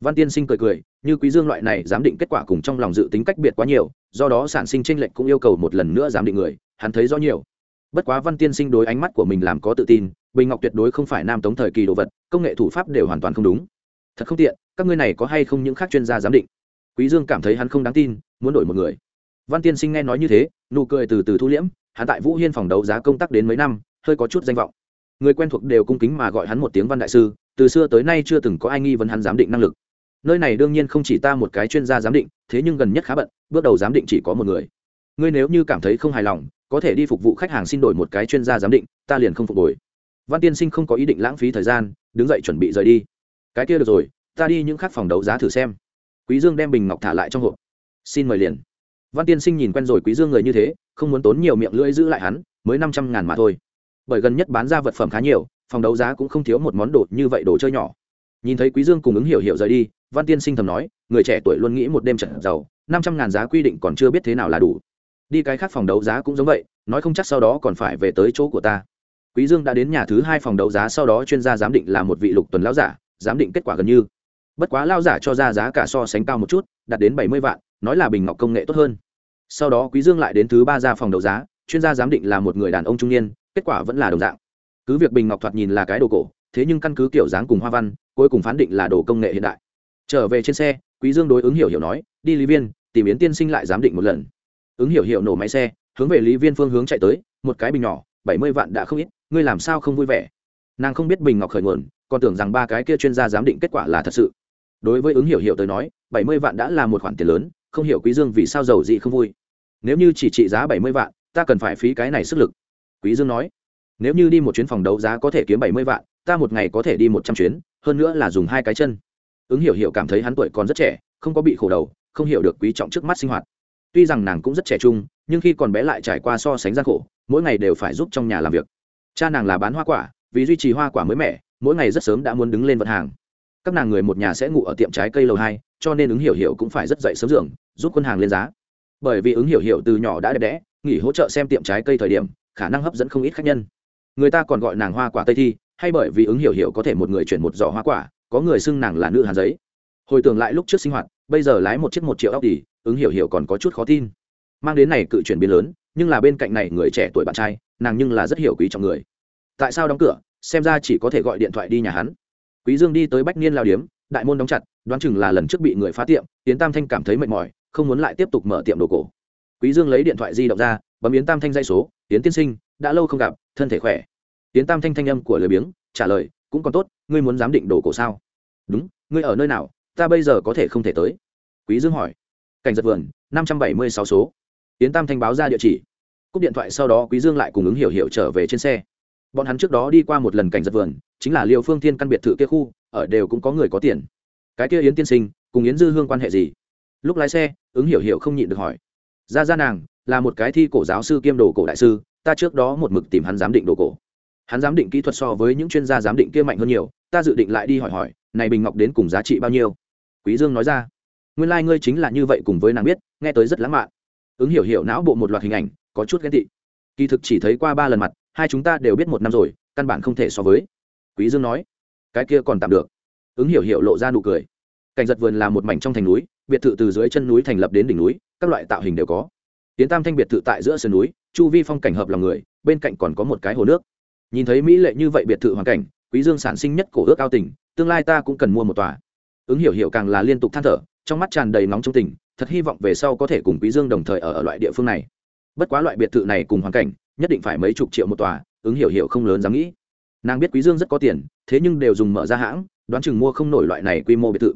Văn tiên sinh cười cười như quý dương loại này giám định kết quả cùng trong lòng dự tính cách biệt quá nhiều, do đó sản sinh tranh lệch cũng yêu cầu một lần nữa giám định người, hắn thấy rõ nhiều. Bất quá văn tiên sinh đối ánh mắt của mình làm có tự tin, bình ngọc tuyệt đối không phải nam tống thời kỳ đồ vật, công nghệ thủ pháp đều hoàn toàn không đúng. Thật không tiện, các ngươi này có hay không những khác chuyên gia giám định? Quý dương cảm thấy hắn không đáng tin, muốn đổi một người. Văn tiên sinh nghe nói như thế, nụ cười từ từ thu liễm, hắn tại vũ hiên phòng đấu giá công tác đến mấy năm, hơi có chút danh vọng. Người quen thuộc đều cung kính mà gọi hắn một tiếng văn đại sư, từ xưa tới nay chưa từng có ai nghi vấn hắn giám định năng lực nơi này đương nhiên không chỉ ta một cái chuyên gia giám định, thế nhưng gần nhất khá bận, bước đầu giám định chỉ có một người. Ngươi nếu như cảm thấy không hài lòng, có thể đi phục vụ khách hàng xin đổi một cái chuyên gia giám định, ta liền không phục hồi. Văn tiên sinh không có ý định lãng phí thời gian, đứng dậy chuẩn bị rời đi. Cái kia được rồi, ta đi những khác phòng đấu giá thử xem. Quý dương đem bình ngọc thả lại trong hộp. Xin mời liền. Văn tiên sinh nhìn quen rồi quý dương người như thế, không muốn tốn nhiều miệng lưỡi giữ lại hắn, mới năm trăm ngàn mà thôi. Bởi gần nhất bán ra vật phẩm khá nhiều, phòng đấu giá cũng không thiếu một món đồ như vậy đồ chơi nhỏ nhìn thấy quý dương cùng ứng hiểu hiểu rời đi, văn tiên sinh thầm nói, người trẻ tuổi luôn nghĩ một đêm trận giàu, năm trăm ngàn giá quy định còn chưa biết thế nào là đủ. Đi cái khác phòng đấu giá cũng giống vậy, nói không chắc sau đó còn phải về tới chỗ của ta. Quý dương đã đến nhà thứ hai phòng đấu giá sau đó chuyên gia giám định là một vị lục tuần lão giả, giám định kết quả gần như. Bất quá lao giả cho ra giá cả so sánh cao một chút, đạt đến bảy mươi vạn, nói là bình ngọc công nghệ tốt hơn. Sau đó quý dương lại đến thứ ba ra phòng đấu giá, chuyên gia giám định là một người đàn ông trung niên, kết quả vẫn là đồng dạng. Cứ việc bình ngọc thoạt nhìn là cái đồ cổ, thế nhưng căn cứ kiểu dáng cùng hoa văn cuối cùng phán định là đồ công nghệ hiện đại. Trở về trên xe, quý dương đối ứng hiểu hiểu nói, đi lý viên, tìm yến tiên sinh lại giám định một lần. Ứng hiểu hiểu nổ máy xe, hướng về lý viên phương hướng chạy tới, một cái bình nhỏ, bảy mươi vạn đã không ít, ngươi làm sao không vui vẻ? Nàng không biết bình ngọc khởi nguồn, còn tưởng rằng ba cái kia chuyên gia giám định kết quả là thật sự. Đối với ứng hiểu hiểu tới nói, bảy mươi vạn đã là một khoản tiền lớn, không hiểu quý dương vì sao giàu gì không vui. Nếu như chỉ trị giá bảy mươi vạn, ta cần phải phí cái này sức lực. Quý dương nói. Nếu như đi một chuyến phòng đấu giá có thể kiếm bảy mươi vạn, ta một ngày có thể đi một trăm chuyến hơn nữa là dùng hai cái chân. Ứng hiểu hiểu cảm thấy hắn tuổi còn rất trẻ, không có bị khổ đầu, không hiểu được quý trọng trước mắt sinh hoạt. Tuy rằng nàng cũng rất trẻ trung, nhưng khi còn bé lại trải qua so sánh gian khổ, mỗi ngày đều phải giúp trong nhà làm việc. Cha nàng là bán hoa quả, vì duy trì hoa quả mới mẻ, mỗi ngày rất sớm đã muốn đứng lên vận hàng. Các nàng người một nhà sẽ ngủ ở tiệm trái cây lầu hai, cho nên ứng hiểu hiểu cũng phải rất dậy sớm giường, giúp quân hàng lên giá. Bởi vì ứng hiểu hiểu từ nhỏ đã đẹp đẽ, nghỉ hỗ trợ xem tiệm trái cây thời điểm, khả năng hấp dẫn không ít khách nhân. Người ta còn gọi nàng hoa quả tây thi hay bởi vì ứng hiểu hiểu có thể một người chuyển một giỏ hoa quả, có người xưng nàng là nữ hàn giấy. Hồi tưởng lại lúc trước sinh hoạt, bây giờ lái một chiếc một triệu ốc đi ứng hiểu hiểu còn có chút khó tin. Mang đến này cự chuyển biến lớn, nhưng là bên cạnh này người trẻ tuổi bạn trai, nàng nhưng là rất hiểu quý trọng người. Tại sao đóng cửa? Xem ra chỉ có thể gọi điện thoại đi nhà hắn. Quý dương đi tới bách niên lao điếm, đại môn đóng chặt, đoán chừng là lần trước bị người phá tiệm, yến tam thanh cảm thấy mệt mỏi, không muốn lại tiếp tục mở tiệm đồ cổ. Quý dương lấy điện thoại di động ra, bấm yến tam thanh dây số, yến tiên sinh, đã lâu không gặp, thân thể khỏe tiến tam thanh thanh âm của lời biếng, trả lời, cũng còn tốt, ngươi muốn giám định đồ cổ sao? Đúng, ngươi ở nơi nào, ta bây giờ có thể không thể tới. Quý dương hỏi. Cảnh giật vườn, năm trăm bảy mươi sáu số. Tiến tam thanh báo ra địa chỉ. Cúp điện thoại sau đó quý dương lại cùng ứng hiểu hiểu trở về trên xe. Bọn hắn trước đó đi qua một lần cảnh giật vườn, chính là liệu phương thiên căn biệt thự kia khu, ở đều cũng có người có tiền. Cái kia yến tiên sinh, cùng yến dư hương quan hệ gì? Lúc lái xe, ứng hiểu hiểu không nhịn được hỏi. Ra ra nàng, là một cái thi cổ giáo sư kiêm đồ cổ đại sư, ta trước đó một mực tìm hắn giám định đồ cổ hắn giám định kỹ thuật so với những chuyên gia giám định kia mạnh hơn nhiều, ta dự định lại đi hỏi hỏi, này bình ngọc đến cùng giá trị bao nhiêu? Quý dương nói ra, nguyên lai、like、ngươi chính là như vậy cùng với nàng biết, nghe tới rất lãng mạn. Ứng hiểu hiểu não bộ một loạt hình ảnh, có chút ghen tị. Kỳ thực chỉ thấy qua ba lần mặt, hai chúng ta đều biết một năm rồi, căn bản không thể so với. Quý dương nói, cái kia còn tạm được. Ứng hiểu hiểu lộ ra nụ cười. Cảnh giật vườn là một mảnh trong thành núi, biệt thự từ dưới chân núi thành lập đến đỉnh núi, các loại tạo hình đều có. Tiến tam thanh biệt thự tại giữa sườn núi, chu vi phong cảnh hợp lòng người, bên cạnh còn có một cái hồ nước nhìn thấy mỹ lệ như vậy biệt thự hoàn cảnh quý dương sản sinh nhất cổ ước ao tình tương lai ta cũng cần mua một tòa. Ứng hiểu hiểu càng là liên tục than thở trong mắt tràn đầy nóng trong tình thật hy vọng về sau có thể cùng quý dương đồng thời ở, ở loại địa phương này. Bất quá loại biệt thự này cùng hoàn cảnh nhất định phải mấy chục triệu một tòa ứng hiểu hiểu không lớn dám nghĩ. Nàng biết quý dương rất có tiền thế nhưng đều dùng mở ra hãng đoán chừng mua không nổi loại này quy mô biệt thự.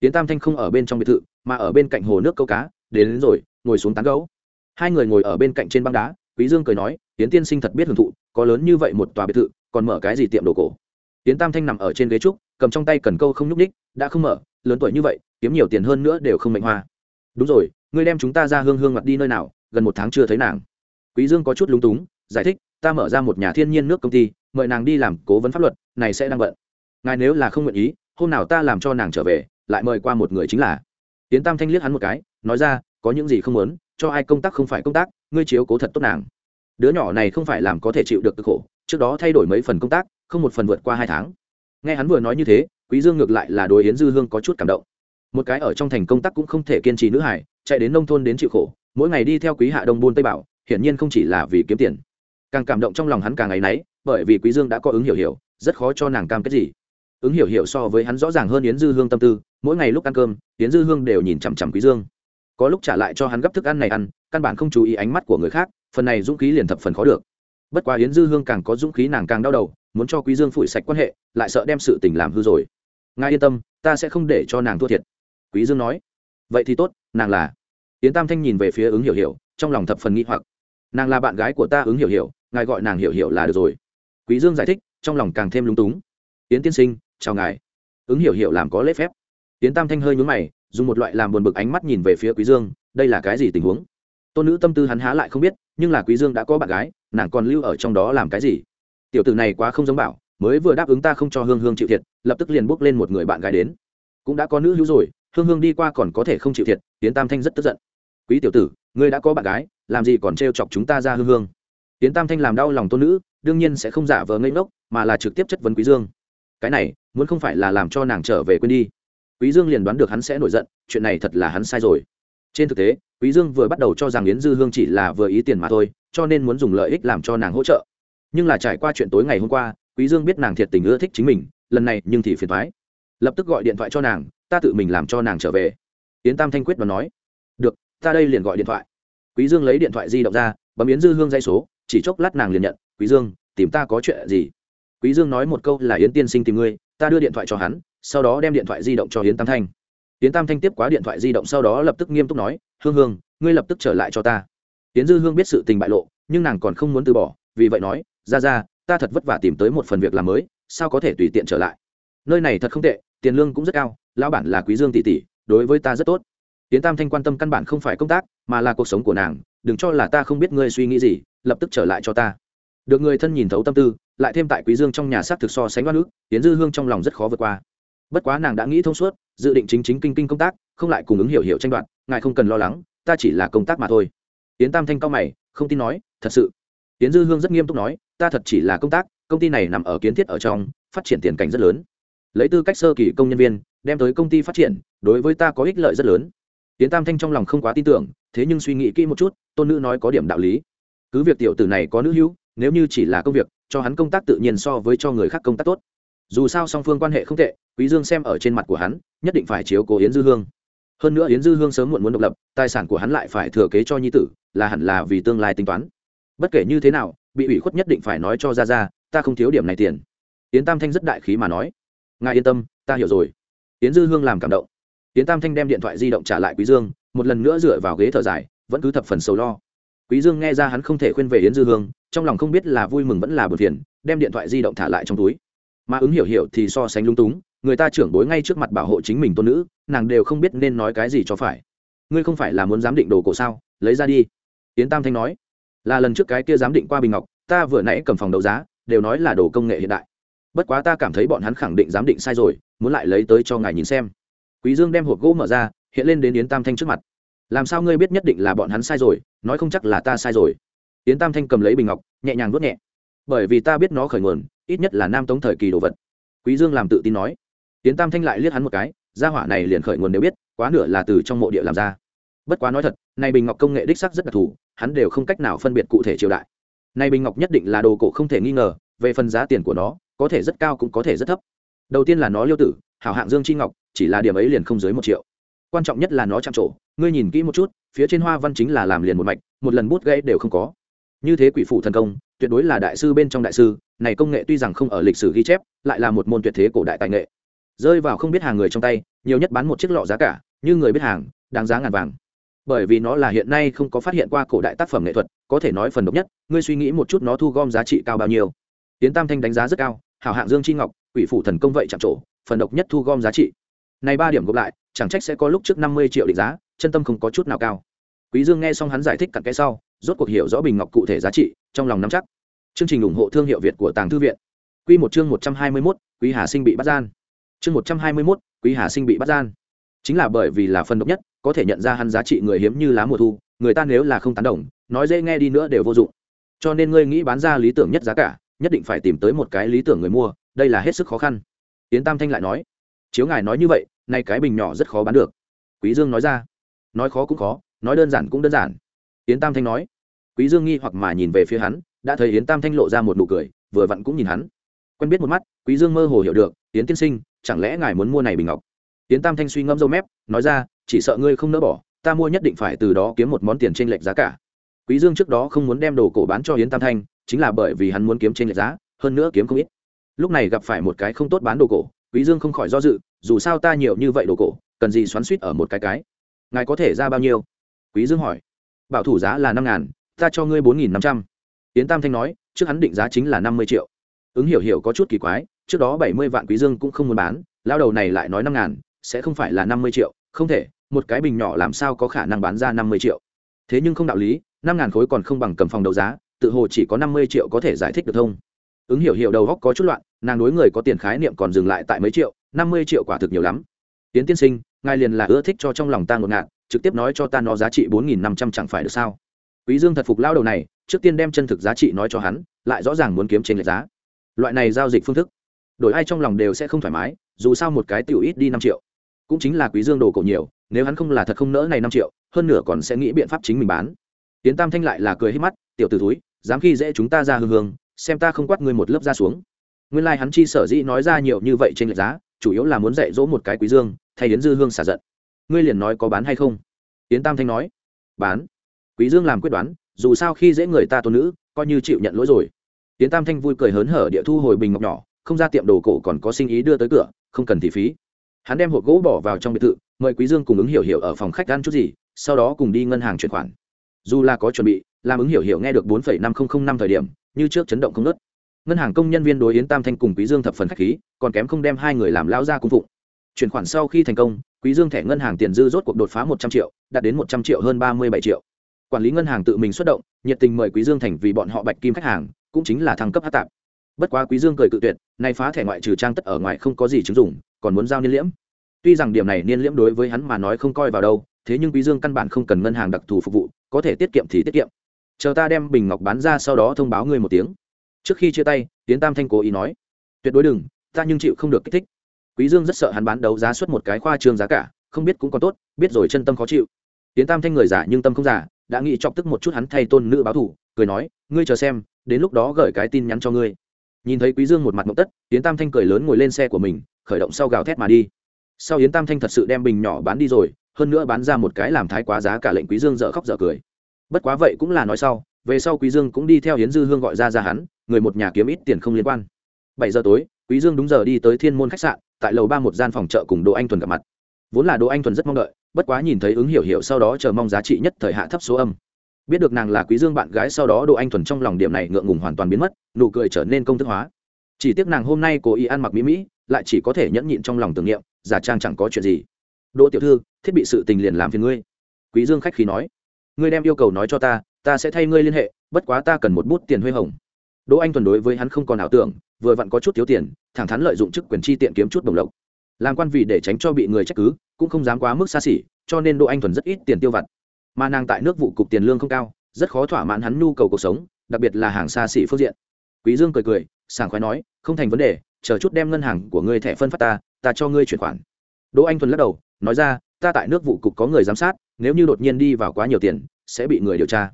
Tiến tam thanh không ở bên trong biệt thự mà ở bên cạnh hồ nước câu cá đến, đến rồi ngồi xuống tán gấu hai người ngồi ở bên cạnh trên băng đá quý dương cười nói tiến tiên sinh thật biết hưởng thụ, có lớn như vậy một tòa biệt thự, còn mở cái gì tiệm đồ cổ? Tiến tam thanh nằm ở trên ghế trúc, cầm trong tay cần câu không nhúc ních đã không mở, lớn tuổi như vậy, kiếm nhiều tiền hơn nữa đều không mệnh hoa. Đúng rồi, ngươi đem chúng ta ra hương hương mặt đi nơi nào, gần một tháng chưa thấy nàng. Quý dương có chút lúng túng, giải thích, ta mở ra một nhà thiên nhiên nước công ty, mời nàng đi làm cố vấn pháp luật, này sẽ đang bận. Ngài nếu là không nguyện ý, hôm nào ta làm cho nàng trở về, lại mời qua một người chính là. Tiến tam thanh liếc hắn một cái, nói ra, có những gì không muốn cho ai công tác không phải công tác, ngươi chiếu cố thật tốt nàng. Đứa nhỏ này không phải làm có thể chịu được cực khổ, trước đó thay đổi mấy phần công tác, không một phần vượt qua hai tháng. Nghe hắn vừa nói như thế, quý dương ngược lại là đối yến dư hương có chút cảm động. Một cái ở trong thành công tác cũng không thể kiên trì nữ hải chạy đến nông thôn đến chịu khổ, mỗi ngày đi theo quý hạ đông buôn tây bảo, hiển nhiên không chỉ là vì kiếm tiền. Càng cảm động trong lòng hắn càng ngày nấy bởi vì quý dương đã có ứng hiểu hiểu, rất khó cho nàng cam kết gì. Ứng hiểu hiểu so với hắn rõ ràng hơn yến dư hương tâm tư, mỗi ngày lúc ăn cơm, yến dư hương đều nhìn chằm chằm quý dương có lúc trả lại cho hắn gấp thức ăn này ăn, căn bản không chú ý ánh mắt của người khác, phần này dũng khí liền thập phần khó được. Bất quá yến dư hương càng có dũng khí nàng càng đau đầu, muốn cho quý dương phủi sạch quan hệ, lại sợ đem sự tình làm hư rồi. Ngài yên tâm, ta sẽ không để cho nàng thua thiệt. Quý dương nói. Vậy thì tốt, nàng là. Yến tam thanh nhìn về phía ứng hiểu hiểu, trong lòng thập phần nghi hoặc. Nàng là bạn gái của ta ứng hiểu hiểu, ngài gọi nàng hiểu hiểu là được rồi. Quý dương giải thích, trong lòng càng thêm lúng túng. Yến tiên sinh, chào ngài. Ứng hiểu hiểu làm có lễ phép. Yến tam thanh hơi nhún mày dùng một loại làm buồn bực ánh mắt nhìn về phía quý dương, đây là cái gì tình huống? Tôn nữ tâm tư hắn há lại không biết, nhưng là quý dương đã có bạn gái, nàng còn lưu ở trong đó làm cái gì? Tiểu tử này quá không giống bảo, mới vừa đáp ứng ta không cho hương hương chịu thiệt, lập tức liền bước lên một người bạn gái đến. Cũng đã có nữ hữu rồi, hương hương đi qua còn có thể không chịu thiệt tiến tam thanh rất tức giận. Quý tiểu tử, ngươi đã có bạn gái, làm gì còn trêu chọc chúng ta ra hương hương? Tiến tam thanh làm đau lòng tôn nữ, đương nhiên sẽ không giả vờ ngây ngốc, mà là trực tiếp chất vấn quý dương. Cái này, muốn không phải là làm cho nàng trở về quên đi quý dương liền đoán được hắn sẽ nổi giận, chuyện này thật là hắn sai rồi. Trên thực tế, quý dương vừa bắt đầu cho rằng yến dư hương chỉ là vừa ý tiền mà thôi, cho nên muốn dùng lợi ích làm cho nàng hỗ trợ. Nhưng là trải qua chuyện tối ngày hôm qua, quý dương biết nàng thiệt tình ưa thích chính mình, lần này nhưng thì phiền toái. Lập tức gọi điện thoại cho nàng, ta tự mình làm cho nàng trở về. Yến tam thanh quyết và nói, được, ta đây liền gọi điện thoại. Quý dương lấy điện thoại di động ra, bấm yến dư hương dây số, chỉ chốc lát nàng liền nhận, quý dương, tìm ta có chuyện gì? Quý dương nói một câu là, yến tiên sinh tìm ngươi, ta đưa điện thoại cho hắn sau đó đem điện thoại di động cho yến tam thanh. Yến tam thanh tiếp quá điện thoại di động sau đó lập tức nghiêm túc nói, hương hương, ngươi lập tức trở lại cho ta. Yến dư hương biết sự tình bại lộ, nhưng nàng còn không muốn từ bỏ, vì vậy nói, ra ra, ta thật vất vả tìm tới một phần việc làm mới, sao có thể tùy tiện trở lại? Nơi này thật không tệ, tiền lương cũng rất cao, lão bản là quý dương tỷ tỷ, đối với ta rất tốt. Yến tam thanh quan tâm căn bản không phải công tác, mà là cuộc sống của nàng, đừng cho là ta không biết ngươi suy nghĩ gì, lập tức trở lại cho ta. Được người thân nhìn thấu tâm tư, lại thêm tại quý dương trong nhà xác thực so sánh oan ức, yến dư hương trong lòng rất khó vượt qua bất quá nàng đã nghĩ thông suốt, dự định chính chính kinh kinh công tác, không lại cùng ứng hiểu hiểu tranh đoạt, ngài không cần lo lắng, ta chỉ là công tác mà thôi. Yến tam thanh cao mày, không tin nói, thật sự. Yến dư hương rất nghiêm túc nói, ta thật chỉ là công tác, công ty này nằm ở kiến thiết ở trong, phát triển tiền cảnh rất lớn. Lấy tư cách sơ kỳ công nhân viên, đem tới công ty phát triển, đối với ta có ích lợi rất lớn. Yến tam thanh trong lòng không quá tin tưởng, thế nhưng suy nghĩ kỹ một chút, tôn nữ nói có điểm đạo lý. Cứ việc tiểu tử này có nữ hữu, nếu như chỉ là công việc, cho hắn công tác tự nhiên so với cho người khác công tác tốt dù sao song phương quan hệ không tệ, quý dương xem ở trên mặt của hắn, nhất định phải chiếu cố yến dư hương. Hơn nữa yến dư hương sớm muộn muốn độc lập, tài sản của hắn lại phải thừa kế cho nhi tử, là hẳn là vì tương lai tính toán. Bất kể như thế nào, bị ủy khuất nhất định phải nói cho ra ra ta không thiếu điểm này tiền. Yến tam thanh rất đại khí mà nói. Ngài yên tâm, ta hiểu rồi. Yến dư hương làm cảm động. Yến tam thanh đem điện thoại di động trả lại quý dương, một lần nữa dựa vào ghế thở dài, vẫn cứ thập phần sầu lo. Quý dương nghe ra hắn không thể khuyên về yến dư hương, trong lòng không biết là vui mừng vẫn là buồn phiền, đem điện thoại di động thả lại trong túi mà ứng hiểu hiểu thì so sánh lung túng, người ta trưởng bối ngay trước mặt bảo hộ chính mình tôn nữ, nàng đều không biết nên nói cái gì cho phải. Ngươi không phải là muốn giám định đồ cổ sao? Lấy ra đi. Yến tam thanh nói. Là lần trước cái kia giám định qua bình ngọc, ta vừa nãy cầm phòng đấu giá, đều nói là đồ công nghệ hiện đại. Bất quá ta cảm thấy bọn hắn khẳng định giám định sai rồi, muốn lại lấy tới cho ngài nhìn xem. Quý dương đem hộp gỗ mở ra, hiện lên đến yến tam thanh trước mặt. Làm sao ngươi biết nhất định là bọn hắn sai rồi, nói không chắc là ta sai rồi. Yến tam thanh cầm lấy bình ngọc, nhẹ nhàng vuốt nhẹ. Bởi vì ta biết nó khởi nguồn ít nhất là nam tống thời kỳ đồ vật. Quý dương làm tự tin nói. Tiến tam thanh lại liếc hắn một cái, gia hỏa này liền khởi nguồn nếu biết, quá nửa là từ trong mộ địa làm ra. Bất quá nói thật này bình ngọc công nghệ đích sắc rất đặc thù, hắn đều không cách nào phân biệt cụ thể triều đại. Này bình ngọc nhất định là đồ cổ không thể nghi ngờ, về phần giá tiền của nó, có thể rất cao cũng có thể rất thấp. Đầu tiên là nó liêu tử, hảo hạng dương chi ngọc, chỉ là điểm ấy liền không dưới một triệu. Quan trọng nhất là nó chạm trổ, ngươi nhìn kỹ một chút, phía trên hoa văn chính là làm liền một mạch, một lần bút gãy đều không có. Như thế quỷ phụ thần công, tuyệt đối là đại sư bên trong đại sư này công nghệ tuy rằng không ở lịch sử ghi chép, lại là một môn tuyệt thế cổ đại tài nghệ. Rơi vào không biết hàng người trong tay, nhiều nhất bán một chiếc lọ giá cả, như người biết hàng, đáng giá ngàn vàng. Bởi vì nó là hiện nay không có phát hiện qua cổ đại tác phẩm nghệ thuật, có thể nói phần độc nhất, ngươi suy nghĩ một chút nó thu gom giá trị cao bao nhiêu. Tiến tam thanh đánh giá rất cao, hảo hạng dương chi ngọc, quỷ phủ thần công vậy chạm trổ, phần độc nhất thu gom giá trị. Này ba điểm gộp lại, chẳng trách sẽ có lúc trước năm mươi triệu định giá, chân tâm không có chút nào cao. Quý dương nghe xong hắn giải thích cặn cái sau, rốt cuộc hiểu rõ bình ngọc cụ thể giá trị, trong lòng nắm chắc chương trình ủng hộ thương hiệu việt của tàng thư viện. Quy một chương một trăm hai mươi 121, quý hà sinh bị bắt gian. Chương một trăm hai mươi 121, quý hà sinh bị bắt gian. Chính là bởi vì là phần độc nhất có thể nhận ra hắn giá trị người hiếm như lá mùa thu người ta nếu là không tán đồng nói dễ nghe đi nữa đều vô dụng. Cho nên ngươi nghĩ bán ra lý tưởng nhất giá cả nhất định phải tìm tới một cái lý tưởng người mua đây là hết sức khó khăn. Yến tam thanh lại nói chiếu ngài nói như vậy nay cái bình nhỏ rất khó bán được. Quý dương nói ra nói khó cũng khó nói đơn giản cũng đơn giản. Yến tam thanh nói quý dương nghi hoặc mà nhìn về phía hắn đã thấy yến tam thanh lộ ra một nụ cười, vừa vặn cũng nhìn hắn. Quen biết một mắt, quý dương mơ hồ hiểu được, yến tiên sinh, chẳng lẽ ngài muốn mua này bình ngọc? Yến tam thanh suy ngẫm râu mép, nói ra, chỉ sợ ngươi không nỡ bỏ, ta mua nhất định phải từ đó kiếm một món tiền trên lệch giá cả. Quý dương trước đó không muốn đem đồ cổ bán cho yến tam thanh, chính là bởi vì hắn muốn kiếm trên lệch giá, hơn nữa kiếm không ít. Lúc này gặp phải một cái không tốt bán đồ cổ, quý dương không khỏi do dự, dù sao ta nhiều như vậy đồ cổ, cần gì xoắn suýt ở một cái cái? Ngài có thể ra bao nhiêu? Quý dương hỏi. Bảo thủ giá là năm ngàn, ta cho ngươi bốn nghìn năm trăm yến tam thanh nói, trước hắn định giá chính là năm mươi triệu. Ứng hiểu hiểu có chút kỳ quái, trước đó bảy mươi vạn quý dương cũng không muốn bán, lao đầu này lại nói năm ngàn, sẽ không phải là năm mươi triệu. Không thể, một cái bình nhỏ làm sao có khả năng bán ra năm mươi triệu? Thế nhưng không đạo lý, năm ngàn khối còn không bằng cầm phòng đấu giá, tự hồ chỉ có năm mươi triệu có thể giải thích được thông ứng hiểu hiểu đầu góc có chút loạn, nàng đối người có tiền khái niệm còn dừng lại tại mấy triệu, năm mươi triệu quả thực nhiều lắm. Tiến tiên sinh, ngài liền là ưa thích cho trong lòng ta ngột ngạt, trực tiếp nói cho ta nó giá trị bốn nghìn năm trăm chẳng phải được sao? Quý dương thật phục lao đầu này trước tiên đem chân thực giá trị nói cho hắn, lại rõ ràng muốn kiếm trên lệch giá. Loại này giao dịch phương thức, đổi ai trong lòng đều sẽ không thoải mái, dù sao một cái tiểu ít đi năm triệu. Cũng chính là quý dương đồ cổ nhiều, nếu hắn không là thật không nỡ này năm triệu, hơn nửa còn sẽ nghĩ biện pháp chính mình bán. Tiến tam thanh lại là cười hết mắt, tiểu t ử túi dám khi dễ chúng ta ra hương hương, xem ta không quát ngươi một lớp ra xuống. Nguyên lai、like、hắn chi sở dĩ nói ra nhiều như vậy trên lệch giá, chủ yếu là muốn dạy dỗ một cái quý dương, thay đến dư hương xả giận. Ngươi liền nói có bán hay không? Tiến tam thanh nói, bán. Quý dương làm quyết đoán dù sao khi dễ người ta tôn nữ, coi như chịu nhận lỗi rồi. Tiến tam thanh vui cười hớn hở địa thu hồi bình ngọc nhỏ, không ra tiệm đồ cổ còn có sinh ý đưa tới cửa, không cần thị phí. Hắn đem hộp gỗ bỏ vào trong biệt thự, mời quý dương cùng ứng hiểu hiểu ở phòng khách ăn chút gì, sau đó cùng đi ngân hàng chuyển khoản. Dù là có chuẩn bị, làm ứng hiểu hiểu nghe được bốn năm nghìn năm thời điểm, như trước chấn động không nớt ngân hàng công nhân viên đối yến tam thanh cùng quý dương thập phần khách khí, còn kém không đem hai người làm lao ra cung phụng. Chuyển khoản sau khi thành công, quý dương thẻ ngân hàng tiền dư rốt cuộc đột phá một trăm triệu, đạt đến một trăm triệu hơn ba mươi bảy triệu quản lý ngân hàng tự mình xuất động, nhiệt tình mời quý dương thành vì bọn họ bạch kim khách hàng, cũng chính là thăng cấp hát tạp. Bất quá quý dương cười cự tuyệt, nay phá thẻ ngoại trừ trang tất ở ngoài không có gì chứng dụng, còn muốn giao niên liễm. Tuy rằng điểm này niên liễm đối với hắn mà nói không coi vào đâu, thế nhưng quý dương căn bản không cần ngân hàng đặc thù phục vụ, có thể tiết kiệm thì tiết kiệm. Chờ ta đem bình ngọc bán ra sau đó thông báo ngươi một tiếng. Trước khi chia tay, tiến tam thanh cố ý nói, tuyệt đối đừng, ta nhưng chịu không được kích thích. Quý dương rất sợ hắn bán đấu giá suất một cái khoa trương giá cả, không biết cũng còn tốt, biết rồi chân tâm khó chịu. Tiến tam thanh người giả nhưng tâm không giả đã nghĩ chọc tức một chút hắn thay tôn nữ báo thủ, cười nói, ngươi chờ xem, đến lúc đó gửi cái tin nhắn cho ngươi. Nhìn thấy quý dương một mặt mộng tất, yến tam thanh cười lớn ngồi lên xe của mình, khởi động sau gào thét mà đi. Sau yến tam thanh thật sự đem bình nhỏ bán đi rồi, hơn nữa bán ra một cái làm thái quá giá cả lệnh quý dương dở khóc dở cười. Bất quá vậy cũng là nói sau, về sau quý dương cũng đi theo yến dư hương gọi ra ra hắn, người một nhà kiếm ít tiền không liên quan. Bảy giờ tối, quý dương đúng giờ đi tới thiên môn khách sạn, tại lầu ba một gian phòng chợ cùng đỗ anh thuần gặp mặt. Vốn là đỗ anh thuần rất mong đợi bất quá nhìn thấy ứng hiểu hiểu sau đó chờ mong giá trị nhất thời hạ thấp số âm. Biết được nàng là quý dương bạn gái sau đó đỗ anh thuần trong lòng điểm này ngượng ngùng hoàn toàn biến mất, nụ cười trở nên công thức hóa. Chỉ tiếc nàng hôm nay cố ý ăn mặc mỹ mỹ, lại chỉ có thể nhẫn nhịn trong lòng tưởng niệm, giả trang chẳng có chuyện gì. Đỗ tiểu thư, thiết bị sự tình liền làm phiền ngươi. Quý dương khách khí nói. Ngươi đem yêu cầu nói cho ta ta sẽ thay ngươi liên hệ, bất quá ta cần một bút tiền huê hồng. Đỗ anh thuần đối với hắn không còn ảo tưởng, vừa vặn có chút thiếu tiền, thẳng thắn lợi dụng chức quyền chi tiện kiếm chút đồng lộc. Làm quan vì để tránh cho bị người trách cứ cũng không dám quá mức xa xỉ, cho nên đỗ anh thuần rất ít tiền tiêu vặt. Mà nàng tại nước vụ cục tiền lương không cao, rất khó thỏa mãn hắn nhu cầu cuộc sống, đặc biệt là hàng xa xỉ phương diện. Quý dương cười cười, sảng khoái nói, không thành vấn đề, chờ chút đem ngân hàng của ngươi thẻ phân phát ta ta cho ngươi chuyển khoản. Đỗ anh thuần lắc đầu, nói ra, ta tại nước vụ cục có người giám sát, nếu như đột nhiên đi vào quá nhiều tiền, sẽ bị người điều tra.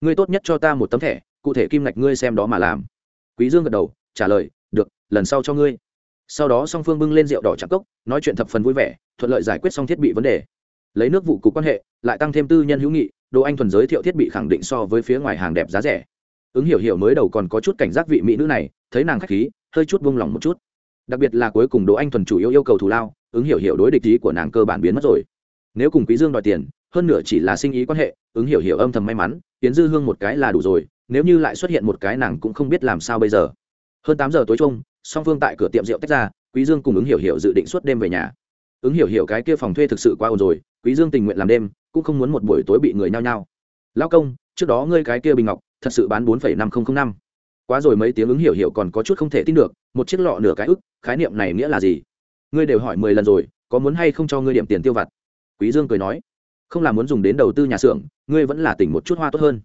Ngươi tốt nhất cho ta một tấm thẻ, cụ thể kim ngạch ngươi xem đó mà làm. Quý dương gật đầu, trả lời, được, lần sau cho ngươi sau đó song phương bưng lên rượu đỏ chạm cốc, nói chuyện thập phần vui vẻ, thuận lợi giải quyết xong thiết bị vấn đề. Lấy nước vụ cục quan hệ, lại tăng thêm tư nhân hữu nghị đồ anh thuần giới thiệu thiết bị khẳng định so với phía ngoài hàng đẹp giá rẻ. Ứng hiểu hiểu mới đầu còn có chút cảnh giác vị mỹ nữ này, thấy nàng khách khí, hơi chút buông lỏng một chút. Đặc biệt là cuối cùng đồ anh thuần chủ yếu yêu cầu thù lao, ứng hiểu hiểu đối địch ý của nàng cơ bản biến mất rồi. Nếu cùng quý dương đòi tiền, hơn nửa chỉ là sinh ý quan hệ, ứng hiểu hiểu âm thầm may mắn tiến dư hương một cái là đủ rồi, nếu như lại xuất hiện một cái nàng cũng không biết làm sao bây giờ. Hơn tám giờ tối chung song phương tại cửa tiệm rượu tách ra, quý dương cùng ứng hiểu hiểu dự định suốt đêm về nhà. Ứng hiểu hiểu cái kia phòng thuê thực sự quá ồn rồi, quý dương tình nguyện làm đêm, cũng không muốn một buổi tối bị người nhao nhao. Lao công, trước đó ngươi cái kia bình ngọc, thật sự bán bốn năm nghìn năm. Quá rồi mấy tiếng ứng hiểu hiểu còn có chút không thể tin được, một chiếc lọ nửa cái ức, khái niệm này nghĩa là gì? Ngươi đều hỏi mười lần rồi, có muốn hay không cho ngươi điểm tiền tiêu vặt? Quý dương cười nói. Không là muốn dùng đến đầu tư nhà xưởng, ngươi vẫn là tỉnh một chút hoa tốt hơn.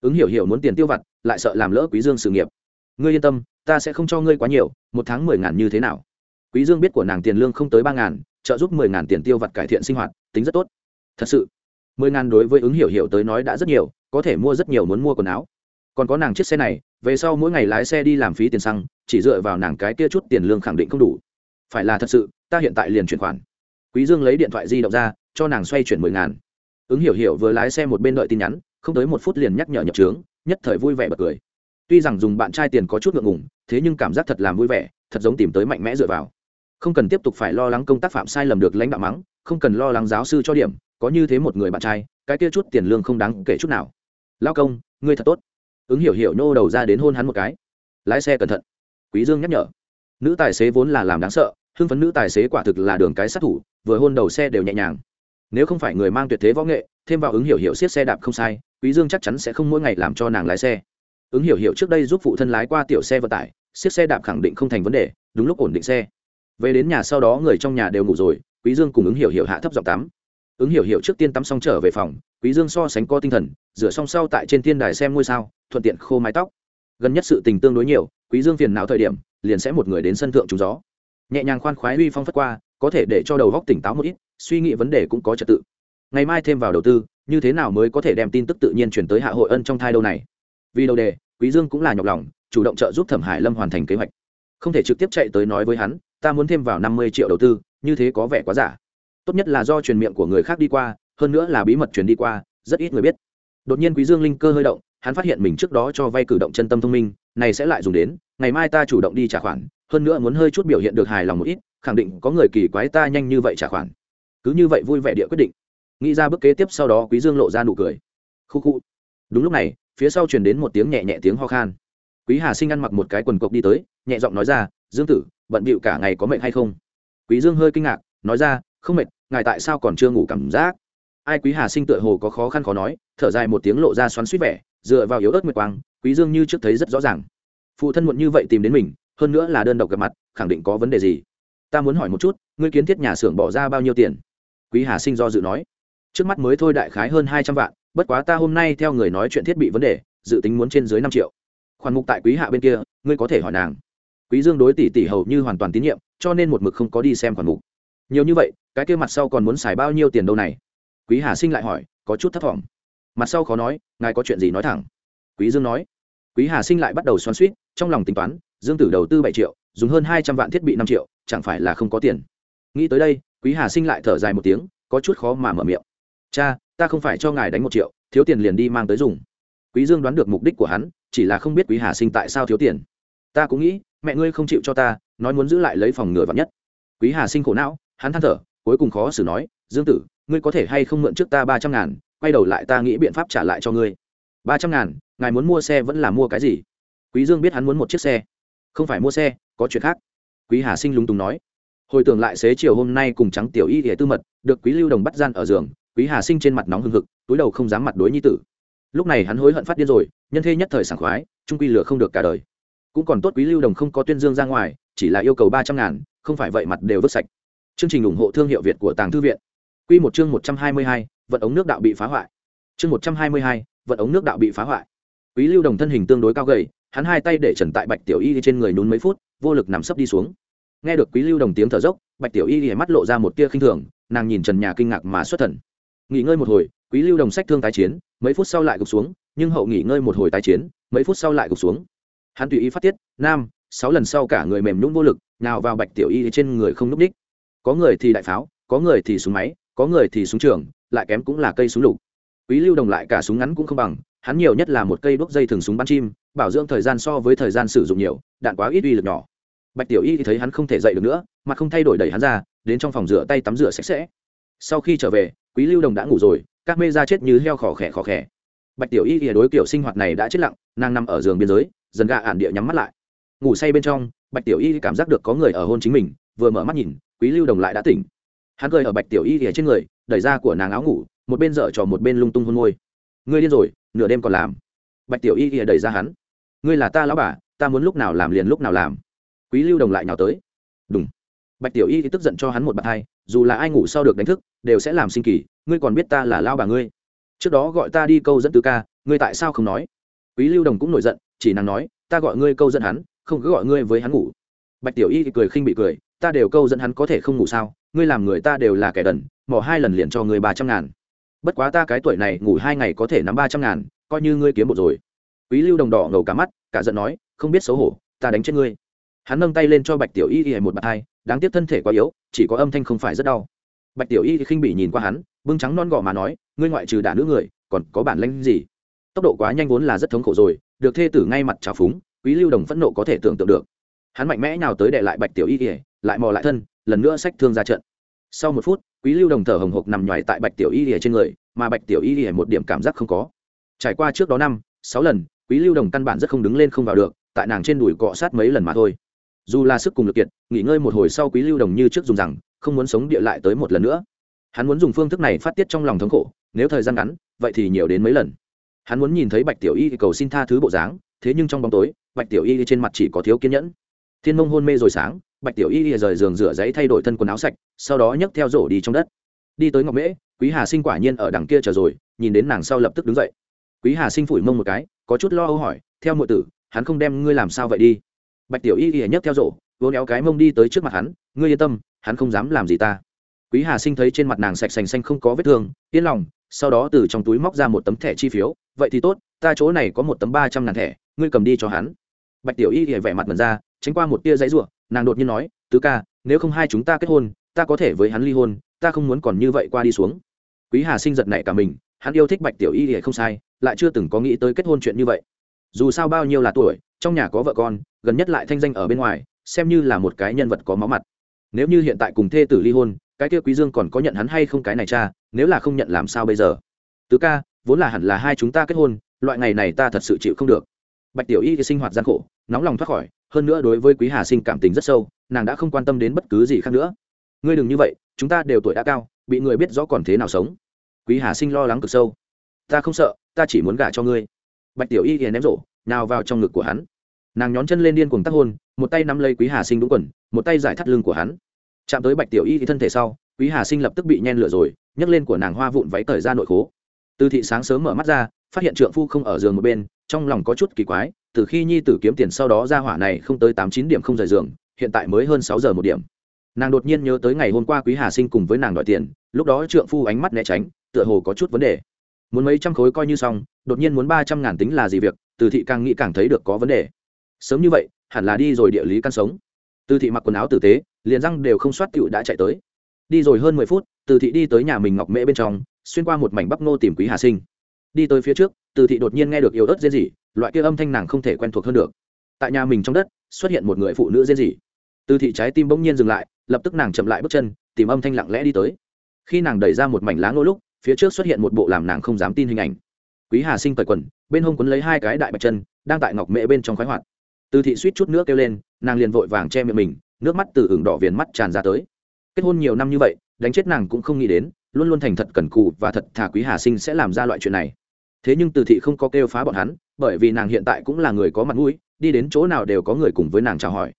Ứng hiểu hiểu muốn tiền tiêu vặt, lại sợ làm lỡ quý dương sự nghiệp. Ngươi yên tâm ta sẽ không cho ngươi quá nhiều, một tháng mười ngàn như thế nào? Quý dương biết của nàng tiền lương không tới ba ngàn, trợ giúp mười ngàn tiền tiêu vặt cải thiện sinh hoạt, tính rất tốt. Thật sự, mười ngàn đối với ứng hiểu hiểu tới nói đã rất nhiều, có thể mua rất nhiều muốn mua quần áo. Còn có nàng chiếc xe này, về sau mỗi ngày lái xe đi làm phí tiền xăng, chỉ dựa vào nàng cái kia chút tiền lương khẳng định không đủ. Phải là thật sự, ta hiện tại liền chuyển khoản. Quý dương lấy điện thoại di động ra, cho nàng xoay chuyển mười ngàn. Ứng hiểu hiểu vừa lái xe một bên đợi tin nhắn, không tới một phút liền nhắc nhở nhập trướng, nhất thời vui vẻ bật cười. Tuy rằng dùng bạn trai tiền có chút ngượng ngùng thế nhưng cảm giác thật làm vui vẻ, thật giống tìm tới mạnh mẽ dựa vào. Không cần tiếp tục phải lo lắng công tác phạm sai lầm được lãnh đạo mắng, không cần lo lắng giáo sư cho điểm, có như thế một người bạn trai, cái kia chút tiền lương không đáng kể chút nào. Lao công, ngươi thật tốt. Ứng hiểu hiểu nô đầu ra đến hôn hắn một cái. Lái xe cẩn thận. Quý dương nhắc nhở. Nữ tài xế vốn là làm đáng sợ, hưng phấn nữ tài xế quả thực là đường cái sát thủ, vừa hôn đầu xe đều nhẹ nhàng. Nếu không phải người mang tuyệt thế võ nghệ, thêm vào ứng hiểu hiểu siết xe đạp không sai, quý dương chắc chắn sẽ không mỗi ngày làm cho nàng lái xe ứng hiểu hiểu trước đây giúp phụ thân lái qua tiểu xe vận tải siết xe đạp khẳng định không thành vấn đề, đúng lúc ổn định xe. Về đến nhà sau đó người trong nhà đều ngủ rồi, quý dương cùng ứng hiểu hiểu hạ thấp giọng tắm. Ứng hiểu hiểu trước tiên tắm xong trở về phòng, quý dương so sánh co tinh thần, rửa xong sau tại trên thiên đài xem ngôi sao, thuận tiện khô mái tóc. Gần nhất sự tình tương đối nhiều, quý dương phiền não thời điểm, liền sẽ một người đến sân thượng trúng gió. Nhẹ nhàng khoan khoái uy phong phất qua, có thể để cho đầu góc tỉnh táo một ít, suy nghĩ vấn đề cũng có trật tự. Ngày mai thêm vào đầu tư, như thế nào mới có thể đem tin tức tự nhiên chuyển tới hạ hội ân trong thai đâu này? Vì đầu đề quý dương cũng là nhọc lòng, chủ động trợ giúp thẩm hải lâm hoàn thành kế hoạch. Không thể trực tiếp chạy tới nói với hắn, ta muốn thêm vào năm mươi triệu đầu tư, như thế có vẻ quá giả. Tốt nhất là do truyền miệng của người khác đi qua, hơn nữa là bí mật truyền đi qua, rất ít người biết. Đột nhiên quý dương linh cơ hơi động, hắn phát hiện mình trước đó cho vay cử động chân tâm thông minh, này sẽ lại dùng đến, ngày mai ta chủ động đi trả khoản, hơn nữa muốn hơi chút biểu hiện được hài lòng một ít, khẳng định có người kỳ quái ta nhanh như vậy trả khoản. Cứ như vậy vui vẻ địa quyết định. Nghĩ ra bước kế tiếp sau đó quý dương lộ ra nụ cười. Khu khu. Đúng lúc này phía sau truyền đến một tiếng nhẹ nhẹ tiếng ho khan. Quý hà sinh ăn mặc một cái quần cộc đi tới, nhẹ giọng nói ra, dương tử, bận bịu cả ngày có mệt hay không? Quý dương hơi kinh ngạc, nói ra, không mệt, ngài tại sao còn chưa ngủ cảm giác? Ai quý hà sinh tựa hồ có khó khăn khó nói, thở dài một tiếng lộ ra xoắn suýt vẻ, dựa vào yếu ớt nguyệt quang, quý dương như trước thấy rất rõ ràng. Phụ thân muộn như vậy tìm đến mình, hơn nữa là đơn độc gặp mặt, khẳng định có vấn đề gì? Ta muốn hỏi một chút, ngươi kiến thiết nhà xưởng bỏ ra bao nhiêu tiền? Quý hà sinh do dự nói. Trước mắt mới thôi đại khái hơn hai trăm vạn bất quá ta hôm nay theo người nói chuyện thiết bị vấn đề, dự tính muốn trên dưới năm triệu. Khoản mục tại quý hạ bên kia, ngươi có thể hỏi nàng. Quý dương đối tỷ tỷ hầu như hoàn toàn tín nhiệm, cho nên một mực không có đi xem khoản mục. Nhiều như vậy, cái kia mặt sau còn muốn xài bao nhiêu tiền đâu này? Quý hà sinh lại hỏi, có chút thất vọng mặt sau khó nói, ngài có chuyện gì nói thẳng. Quý dương nói. Quý hà sinh lại bắt đầu xoắn suýt trong lòng tính toán, dương tử đầu tư bảy triệu, dùng hơn hai trăm vạn thiết bị năm triệu, chẳng phải là không có tiền. Nghĩ tới đây, quý hà sinh lại thở dài một tiếng, có chút khó mà mở miệng. Cha ta không phải cho ngài đánh một triệu, thiếu tiền liền đi mang tới dùng. Quý dương đoán được mục đích của hắn, chỉ là không biết quý hà sinh tại sao thiếu tiền. Ta cũng nghĩ, mẹ ngươi không chịu cho ta, nói muốn giữ lại lấy phòng ngừa vắn nhất. Quý hà sinh khổ não, hắn than thở, cuối cùng khó xử nói, dương tử, ngươi có thể hay không mượn trước ta ba trăm ngàn, quay đầu lại ta nghĩ biện pháp trả lại cho ngươi. ba trăm ngàn, ngài muốn mua xe vẫn là mua cái gì? Quý dương biết hắn muốn một chiếc xe. Không phải mua xe, có chuyện khác. Quý hà sinh lúng túng nói. Hồi tưởng lại xế chiều hôm nay cùng trắng tiểu y ỉa tư mật, được quý lưu đồng bắt gian ở giường quý hà sinh trên mặt nóng hừng hực túi đầu không dám mặt đối nhi tử lúc này hắn hối hận phát điên rồi nhân thế nhất thời sảng khoái trung quy lửa không được cả đời cũng còn tốt quý lưu đồng không có tuyên dương ra ngoài chỉ là yêu cầu ba trăm ngàn không phải vậy mặt đều vứt sạch chương trình ủng hộ thương hiệu việt của tàng thư viện Quy một chương 122, vận ống nước đạo bị phá hoại. Chương 122, vận ống nước đạo bị phá hoại. Quý Lưu Đồng thân hình tương đối cao gầy, hắn hai tay để trần tại Bạch Tiểu Y trên người nún mấy phút, vô lực nằm sấp đi xuống. Nghe được Quý Lưu Đồng tiếng thở dốc, Bạch Tiểu Y thì mắt lộ ra một tia khinh thường, nàng nhìn Trần Nhà kinh ngạc mà xuất thần. Nghỉ ngơi một hồi, Quý Lưu Đồng sách thương tái chiến, mấy phút sau lại gục xuống, nhưng hậu nghỉ ngơi một hồi tái chiến, mấy phút sau lại gục xuống. Hắn tùy ý phát tiết, nam, sáu lần sau cả người mềm nhũn vô lực, nào vào Bạch Tiểu Y trên người không lúc đích. Có người thì đại pháo, có người thì súng máy, có người thì súng trường lại kém cũng là cây súng lục quý lưu đồng lại cả súng ngắn cũng không bằng hắn nhiều nhất là một cây đốt dây thường súng bắn chim bảo dưỡng thời gian so với thời gian sử dụng nhiều đạn quá ít uy lực nhỏ bạch tiểu y thì thấy hắn không thể dậy được nữa mặt không thay đổi đẩy hắn ra đến trong phòng rửa tay tắm rửa sạch sẽ sau khi trở về quý lưu đồng đã ngủ rồi, các mê ra chết như heo khỏ khẽ khỏ khẽ bạch tiểu y thì đối kiểu sinh hoạt này đã chết lặng, nàng nằm ở giường biên giới, dần gà ản địa nhắm mắt lại. Ngủ say bên trong, bạch tiểu y cảm giác được có người ở hôn chính mình, vừa mở mắt nhìn, quý lưu đồng lại đã tỉnh. Hắn cười ở bạch tiểu y ghẻ trên người, đẩy ra của nàng áo ngủ, một bên dở trò một bên lung tung hôn môi. Ngươi điên rồi, nửa đêm còn làm. Bạch tiểu y ghẻ đẩy ra hắn. Ngươi là ta lão bà, ta muốn lúc nào làm liền lúc nào làm. Quý lưu đồng lại nhào tới. Đúng bạch tiểu y tức giận cho hắn một bạt hai dù là ai ngủ sau được đánh thức, đều sẽ làm sinh kỳ, ngươi còn biết ta là lao bà ngươi. Trước đó gọi ta đi câu dẫn tứ ca, ngươi tại sao không nói? Quý lưu đồng cũng nổi giận, chỉ nàng nói, ta gọi ngươi câu dẫn hắn, không cứ gọi ngươi với hắn ngủ. Bạch tiểu y cười khinh bị cười, ta đều câu dẫn hắn có thể không ngủ sao, ngươi làm người ta đều là kẻ đần mỏ hai lần liền cho ngươi ba trăm ngàn. Bất quá ta cái tuổi này ngủ hai ngày có thể nắm ba trăm ngàn, coi như ngươi kiếm một rồi. Quý lưu đồng đỏ ngầu cả mắt, cả giận nói, không biết xấu hổ, ta đánh chết ngươi hắn nâng tay lên cho bạch tiểu y y một bạt hai, đáng tiếc thân thể quá yếu, chỉ có âm thanh không phải rất đau. Bạch tiểu y khinh bị nhìn qua hắn, bưng trắng non gò mà nói, ngươi ngoại trừ đả nữ người, còn có bản lanh gì? Tốc độ quá nhanh vốn là rất thống khổ rồi, được thê tử ngay mặt trào phúng, quý lưu đồng phẫn nộ có thể tưởng tượng được. Hắn mạnh mẽ nào tới để lại bạch tiểu y y, lại mò lại thân, lần nữa sách thương ra trận. Sau một phút, quý lưu đồng thở hồng hộc nằm nhoài tại bạch tiểu y y trên người, mà bạch tiểu y y một điểm cảm giác không có. Trải qua trước đó năm, sáu lần, quý lưu đồng căn bản rất không đứng lên không vào được, tại nàng trên đùi cọ sát mấy lần mà thôi dù là sức cùng lực kiệt, nghỉ ngơi một hồi sau quý lưu đồng như trước dùng rằng, không muốn sống địa lại tới một lần nữa. Hắn muốn dùng phương thức này phát tiết trong lòng thống khổ, nếu thời gian ngắn, vậy thì nhiều đến mấy lần. Hắn muốn nhìn thấy bạch tiểu y cầu xin tha thứ bộ dáng, thế nhưng trong bóng tối, bạch tiểu y trên mặt chỉ có thiếu kiên nhẫn. Thiên mông hôn mê rồi sáng, bạch tiểu y rời giường rửa giấy thay đổi thân quần áo sạch, sau đó nhấc theo rổ đi trong đất. Đi tới ngọc mễ, quý hà sinh quả nhiên ở đằng kia chờ rồi, nhìn đến nàng sau lập tức đứng dậy. Quý hà sinh phủi mông một cái, có chút lo âu hỏi, theo mọi tử, hắn không đem ngươi làm sao vậy đi? Bạch tiểu y y nhấc theo rổ, vỗ néo cái mông đi tới trước mặt hắn, ngươi yên tâm, hắn không dám làm gì ta. Quý hà sinh thấy trên mặt nàng sạch sành xanh không có vết thương, yên lòng, sau đó từ trong túi móc ra một tấm thẻ chi phiếu, vậy thì tốt, ta chỗ này có một tấm ba trăm ngàn thẻ, ngươi cầm đi cho hắn. Bạch tiểu y thì vẻ mặt mần ra, tránh qua một tia giấy ruộng nàng đột nhiên nói, tứ ca, nếu không hai chúng ta kết hôn, ta có thể với hắn ly hôn, ta không muốn còn như vậy qua đi xuống. Quý hà sinh giật nảy cả mình, hắn yêu thích bạch tiểu y thì không sai, lại chưa từng có nghĩ tới kết hôn chuyện như vậy dù sao bao nhiêu là tuổi, trong nhà có vợ con, gần nhất lại thanh danh ở bên ngoài, xem như là một cái nhân vật có máu mặt. Nếu như hiện tại cùng thê tử ly hôn, cái kia quý dương còn có nhận hắn hay không cái này cha, nếu là không nhận làm sao bây giờ? Tứ ca, vốn là hẳn là hai chúng ta kết hôn, loại ngày này ta thật sự chịu không được. Bạch tiểu y thì sinh hoạt gian khổ, nóng lòng thoát khỏi, hơn nữa đối với quý hà sinh cảm tình rất sâu, nàng đã không quan tâm đến bất cứ gì khác nữa. Ngươi đừng như vậy, chúng ta đều tuổi đã cao, bị người biết rõ còn thế nào sống. Quý hà sinh lo lắng cực sâu. Ta không sợ, ta chỉ muốn gả cho ngươi bạch tiểu y hiền ném rổ, nào vào trong ngực của hắn. Nàng nhón chân lên điên cùng tác hôn một tay nắm lấy quý hà sinh đúng quần, một tay giải thắt lưng của hắn. Chạm tới bạch tiểu y thì thân thể sau, quý hà sinh lập tức bị nhen lửa rồi, nhấc lên của nàng hoa vụn váy cởi ra nội khố. Từ thị sáng sớm mở mắt ra, phát hiện trượng phu không ở giường một bên, trong lòng có chút kỳ quái, từ khi nhi tử kiếm tiền sau đó ra hỏa này không tới tám chín điểm không rời giường, hiện tại mới hơn sáu giờ một điểm. Nàng đột nhiên nhớ tới ngày hôm qua quý hà sinh cùng với nàng đòi tiền, lúc đó trượng phu ánh mắt né tránh, tựa hồ có chút vấn đề. Muốn mấy trăm khối coi như xong đột nhiên muốn ba trăm ngàn tính là gì việc, từ thị càng nghĩ càng thấy được có vấn đề. Sớm như vậy, hẳn là đi rồi địa lý căn sống. Từ thị mặc quần áo tử tế, liền răng đều không soát cựu đã chạy tới. Đi rồi hơn mười phút, từ thị đi tới nhà mình ngọc mễ bên trong, xuyên qua một mảnh bắp nô tìm quý hà sinh. Đi tới phía trước, từ thị đột nhiên nghe được yếu ớt rên rỉ, loại kia âm thanh nàng không thể quen thuộc hơn được. Tại nhà mình trong đất, xuất hiện một người phụ nữ rên rỉ. Từ thị trái tim bỗng nhiên dừng lại, lập tức nàng chậm lại bước chân, tìm âm thanh lặng lẽ đi tới. Khi nàng đẩy ra một mảnh lá ngô lúc, phía trước xuất hiện một bộ làm nàng không dám tin hình ảnh quý hà sinh cởi quần, bên hông quấn lấy hai cái đại bạch chân, đang tại ngọc mễ bên trong khoái hoạt. Từ thị suýt chút nước kêu lên, nàng liền vội vàng che miệng mình, nước mắt từ ửng đỏ viền mắt tràn ra tới. Kết hôn nhiều năm như vậy, đánh chết nàng cũng không nghĩ đến, luôn luôn thành thật cẩn cù và thật thà quý hà sinh sẽ làm ra loại chuyện này. Thế nhưng từ thị không có kêu phá bọn hắn, bởi vì nàng hiện tại cũng là người có mặt mũi, đi đến chỗ nào đều có người cùng với nàng chào hỏi.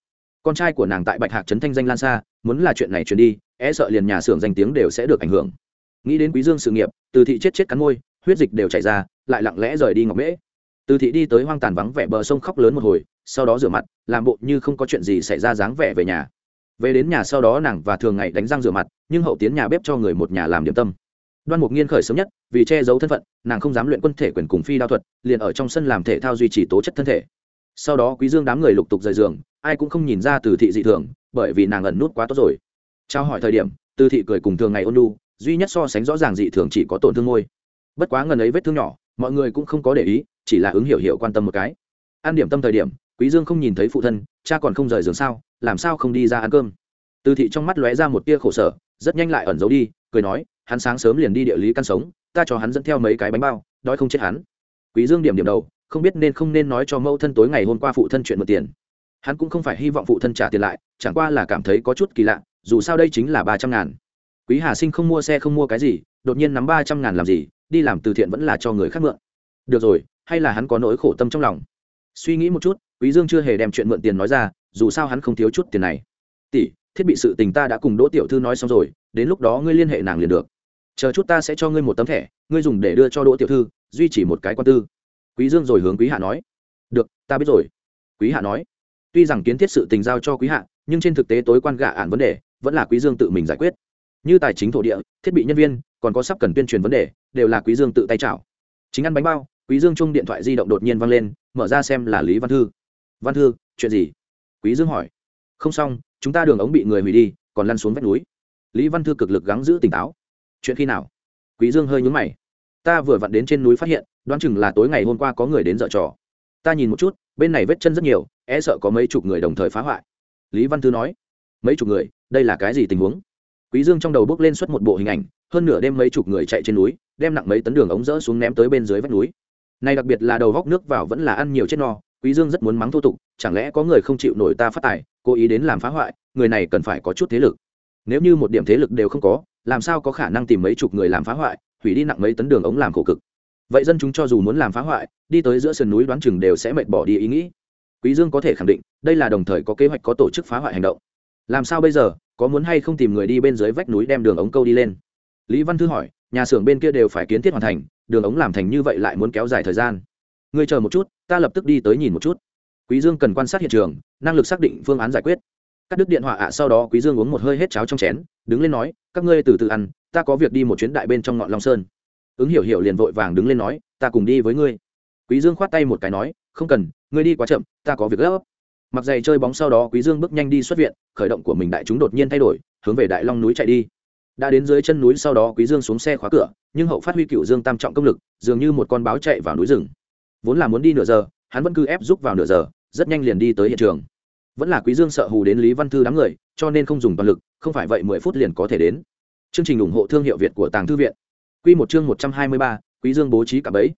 Con trai của nàng tại bạch hạc trấn thanh danh lan xa, muốn là chuyện này truyền đi e sợ liền nhà xưởng danh tiếng đều sẽ được ảnh hưởng. Nghĩ đến quý dương sự nghiệp, từ thị chết chết cắn môi huyết dịch đều chảy ra, lại lặng lẽ rời đi ngọc mễ. Từ thị đi tới hoang tàn vắng vẻ bờ sông khóc lớn một hồi, sau đó rửa mặt, làm bộ như không có chuyện gì xảy ra dáng vẻ về nhà. Về đến nhà sau đó nàng và thường ngày đánh răng rửa mặt, nhưng hậu tiến nhà bếp cho người một nhà làm điểm tâm. Đoan mục nghiên khởi sớm nhất, vì che giấu thân phận, nàng không dám luyện quân thể quyền cùng phi đao thuật, liền ở trong sân làm thể thao duy trì tố chất thân thể. Sau đó quý dương đám người lục tục rời giường, ai cũng không nhìn ra từ thị dị thường, bởi vì nàng ẩn nút quá tốt rồi. Trao hỏi thời điểm, từ thị cười cùng thường ngày ôn lu duy nhất so sánh rõ ràng dị thường chỉ có tổn thương môi bất quá ngần ấy vết thương nhỏ, mọi người cũng không có để ý, chỉ là ứng hiểu hiểu quan tâm một cái. An điểm tâm thời điểm, quý dương không nhìn thấy phụ thân, cha còn không rời giường sao? Làm sao không đi ra ăn cơm? Từ thị trong mắt lóe ra một tia khổ sở, rất nhanh lại ẩn giấu đi, cười nói, hắn sáng sớm liền đi địa lý căn sống, ta cho hắn dẫn theo mấy cái bánh bao, đói không chết hắn. Quý dương điểm điểm đầu, không biết nên không nên nói cho mẫu thân tối ngày hôm qua phụ thân chuyện mượn tiền. Hắn cũng không phải hy vọng phụ thân trả tiền lại, chẳng qua là cảm thấy có chút kỳ lạ, dù sao đây chính là ba trăm ngàn. Quý hà sinh không mua xe không mua cái gì, đột nhiên nắm ba trăm ngàn làm gì đi làm từ thiện vẫn là cho người khác mượn. Được rồi, hay là hắn có nỗi khổ tâm trong lòng? Suy nghĩ một chút, quý dương chưa hề đem chuyện mượn tiền nói ra, dù sao hắn không thiếu chút tiền này. Tỷ, thiết bị sự tình ta đã cùng đỗ tiểu thư nói xong rồi, đến lúc đó ngươi liên hệ nàng liền được. Chờ chút ta sẽ cho ngươi một tấm thẻ, ngươi dùng để đưa cho đỗ tiểu thư, duy trì một cái quan tư. Quý dương rồi hướng quý hạ nói. Được, ta biết rồi. Quý hạ nói. Tuy rằng kiến thiết sự tình giao cho quý hạ, nhưng trên thực tế tối quan gạ ạn vấn đề, vẫn là quý dương tự mình giải quyết. Như tài chính thổ địa, thiết bị nhân viên còn có sắp cần tuyên truyền vấn đề, đều là quý dương tự tay chảo. Chính ăn bánh bao, quý dương chung điện thoại di động đột nhiên vang lên, mở ra xem là lý văn thư. Văn thư, chuyện gì? Quý dương hỏi. Không xong, chúng ta đường ống bị người hủy đi, còn lăn xuống vách núi. Lý văn thư cực lực gắng giữ tỉnh táo. Chuyện khi nào? Quý dương hơi nhướng mày. Ta vừa vặn đến trên núi phát hiện, đoán chừng là tối ngày hôm qua có người đến dở trò. Ta nhìn một chút, bên này vết chân rất nhiều e sợ có mấy chục người đồng thời phá hoại. Lý văn thư nói. Mấy chục người, đây là cái gì tình huống? Quý dương trong đầu bước lên xuất một bộ hình ảnh hơn nửa đêm mấy chục người chạy trên núi, đem nặng mấy tấn đường ống rỡ xuống ném tới bên dưới vách núi. Này đặc biệt là đầu góc nước vào vẫn là ăn nhiều chết no, quý dương rất muốn mắng thô tục, chẳng lẽ có người không chịu nổi ta phát tài, cố ý đến làm phá hoại, người này cần phải có chút thế lực. Nếu như một điểm thế lực đều không có, làm sao có khả năng tìm mấy chục người làm phá hoại, hủy đi nặng mấy tấn đường ống làm khổ cực. Vậy dân chúng cho dù muốn làm phá hoại, đi tới giữa sườn núi đoán chừng đều sẽ mệt bỏ đi ý nghĩ. Quý dương có thể khẳng định, đây là đồng thời có kế hoạch có tổ chức phá hoại hành động. Làm sao bây giờ, có muốn hay không tìm người đi bên dưới vách núi đem đường ống câu đi lên? Lý văn thư hỏi, nhà xưởng bên kia đều phải kiến thiết hoàn thành, đường ống làm thành như vậy lại muốn kéo dài thời gian. Ngươi chờ một chút, ta lập tức đi tới nhìn một chút. Quý dương cần quan sát hiện trường, năng lực xác định phương án giải quyết. Cắt đứt điện thoại ạ, sau đó quý dương uống một hơi hết cháo trong chén, đứng lên nói, các ngươi từ từ ăn, ta có việc đi một chuyến đại bên trong ngọn long sơn. Ứng hiểu hiểu liền vội vàng đứng lên nói, ta cùng đi với ngươi. Quý dương khoát tay một cái nói, không cần, ngươi đi quá chậm, ta có việc gấp. Mặc giày chơi bóng sau đó quý dương bước nhanh đi xuất viện, khởi động của mình đại chúng đột nhiên thay đổi, hướng về đại long núi chạy đi đã đến dưới chân núi sau đó quý dương xuống xe khóa cửa nhưng hậu phát huy cựu dương tam trọng công lực dường như một con báo chạy vào núi rừng. Vốn là muốn đi nửa giờ hắn vẫn cứ ép giúp vào nửa giờ rất nhanh liền đi tới hiện trường. Vẫn là quý dương sợ hù đến lý văn thư đám người cho nên không dùng toàn lực không phải vậy mười phút liền có thể đến. Chương trình ủng hộ thương hiệu việt của tàng thư viện. Quy một chương một trăm hai mươi ba, quý dương bố trí cả bẫy.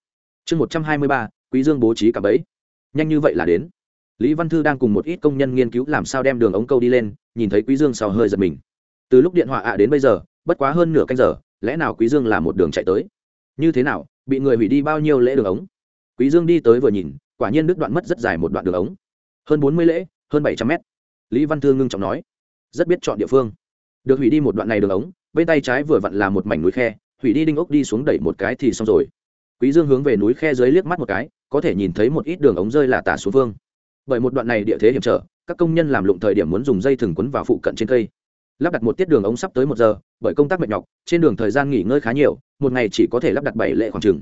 Chương một trăm hai mươi ba, quý dương bố trí cả bẫy. Nhanh như vậy là đến. Lý văn thư đang cùng một ít công nhân nghiên cứu làm sao đem đường ống câu đi lên nhìn thấy quý dương sau hơi giật mình từ lúc điện thoại ạ đến bây giờ, bất quá hơn nửa canh giờ, lẽ nào quý dương là một đường chạy tới? Như thế nào, bị người hủy đi bao nhiêu lễ đường ống? Quý dương đi tới vừa nhìn, quả nhiên đứt đoạn mất rất dài một đoạn đường ống. Hơn bốn mươi lễ, hơn bảy trăm mét. Lý văn Thương ngưng trọng nói, rất biết chọn địa phương. Được hủy đi một đoạn này đường ống, bên tay trái vừa vặn là một mảnh núi khe, hủy đi đinh ốc đi xuống đẩy một cái thì xong rồi. Quý dương hướng về núi khe dưới liếc mắt một cái, có thể nhìn thấy một ít đường ống rơi là tả xuống phương. Bởi một đoạn này địa thế hiểm trở, các công nhân làm lụng thời điểm muốn dùng dây thừng quấn vào phụ cận trên cây lắp đặt một tiết đường ống sắp tới một giờ, bởi công tác mệt nhọc, trên đường thời gian nghỉ ngơi khá nhiều, một ngày chỉ có thể lắp đặt bảy lệ khoảng chừng.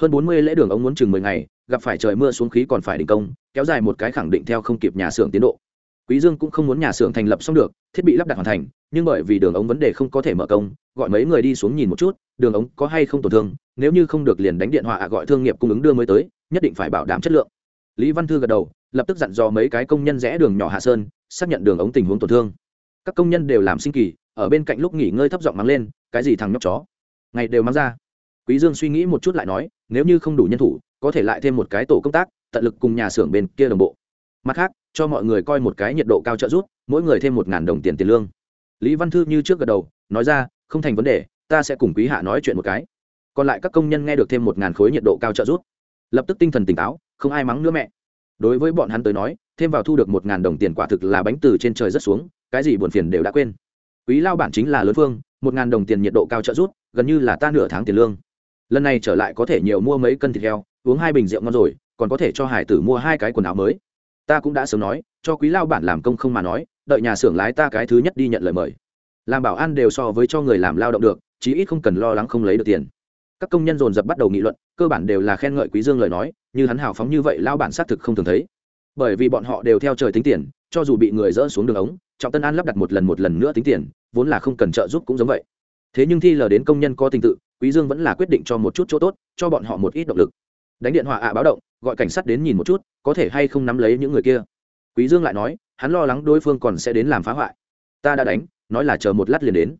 Hơn bốn mươi lễ đường ống muốn chừng mười ngày, gặp phải trời mưa xuống khí còn phải đình công, kéo dài một cái khẳng định theo không kịp nhà xưởng tiến độ. Quý dương cũng không muốn nhà xưởng thành lập xong được, thiết bị lắp đặt hoàn thành, nhưng bởi vì đường ống vấn đề không có thể mở công, gọi mấy người đi xuống nhìn một chút, đường ống có hay không tổn thương, nếu như không được liền đánh điện thoại gọi thương nghiệp cung ứng đưa mới tới, nhất định phải bảo đảm chất lượng. Lý văn thư gật đầu, lập tức dặn dò mấy cái công nhân rẽ đường nhỏ hạ sơn, xác nhận đường ống tình huống tổn thương các công nhân đều làm sinh kỳ, ở bên cạnh lúc nghỉ ngơi thấp giọng mắng lên, cái gì thằng nhóc chó? Ngày đều mắng ra. Quý dương suy nghĩ một chút lại nói, nếu như không đủ nhân thủ, có thể lại thêm một cái tổ công tác, tận lực cùng nhà xưởng bên kia đồng bộ. Mặt khác, cho mọi người coi một cái nhiệt độ cao trợ rút mỗi người thêm một ngàn đồng tiền tiền lương. Lý văn thư như trước gật đầu, nói ra, không thành vấn đề, ta sẽ cùng quý hạ nói chuyện một cái. Còn lại các công nhân nghe được thêm một ngàn khối nhiệt độ cao trợ rút lập tức tinh thần tỉnh táo, không ai mắng nữa mẹ. Đối với bọn hắn tới nói, thêm vào thu được một ngàn đồng tiền quả thực là bánh từ trên trời rất xuống cái gì buồn phiền đều đã quên. Quý lao bản chính là lớn phương một ngàn đồng tiền nhiệt độ cao trợ rút gần như là ta nửa tháng tiền lương. Lần này trở lại có thể nhiều mua mấy cân thịt heo, uống hai bình rượu ngon rồi, còn có thể cho hải tử mua hai cái quần áo mới. Ta cũng đã sớm nói, cho quý lao bản làm công không mà nói, đợi nhà xưởng lái ta cái thứ nhất đi nhận lời mời. Làm bảo an đều so với cho người làm lao động được, chí ít không cần lo lắng không lấy được tiền. Các công nhân dồn dập bắt đầu nghị luận, cơ bản đều là khen ngợi quý dương lời nói, như hắn hào phóng như vậy lao bản xác thực không thường thấy. Bởi vì bọn họ đều theo trời tính tiền, cho dù bị người dỡ xuống đường ống trọng tân an lắp đặt một lần một lần nữa tính tiền, vốn là không cần trợ giúp cũng giống vậy. Thế nhưng thi lờ đến công nhân có tình tự, quý dương vẫn là quyết định cho một chút chỗ tốt, cho bọn họ một ít động lực. Đánh điện thoại ạ báo động, gọi cảnh sát đến nhìn một chút, có thể hay không nắm lấy những người kia. Quý dương lại nói, hắn lo lắng đối phương còn sẽ đến làm phá hoại. Ta đã đánh, nói là chờ một lát liền đến.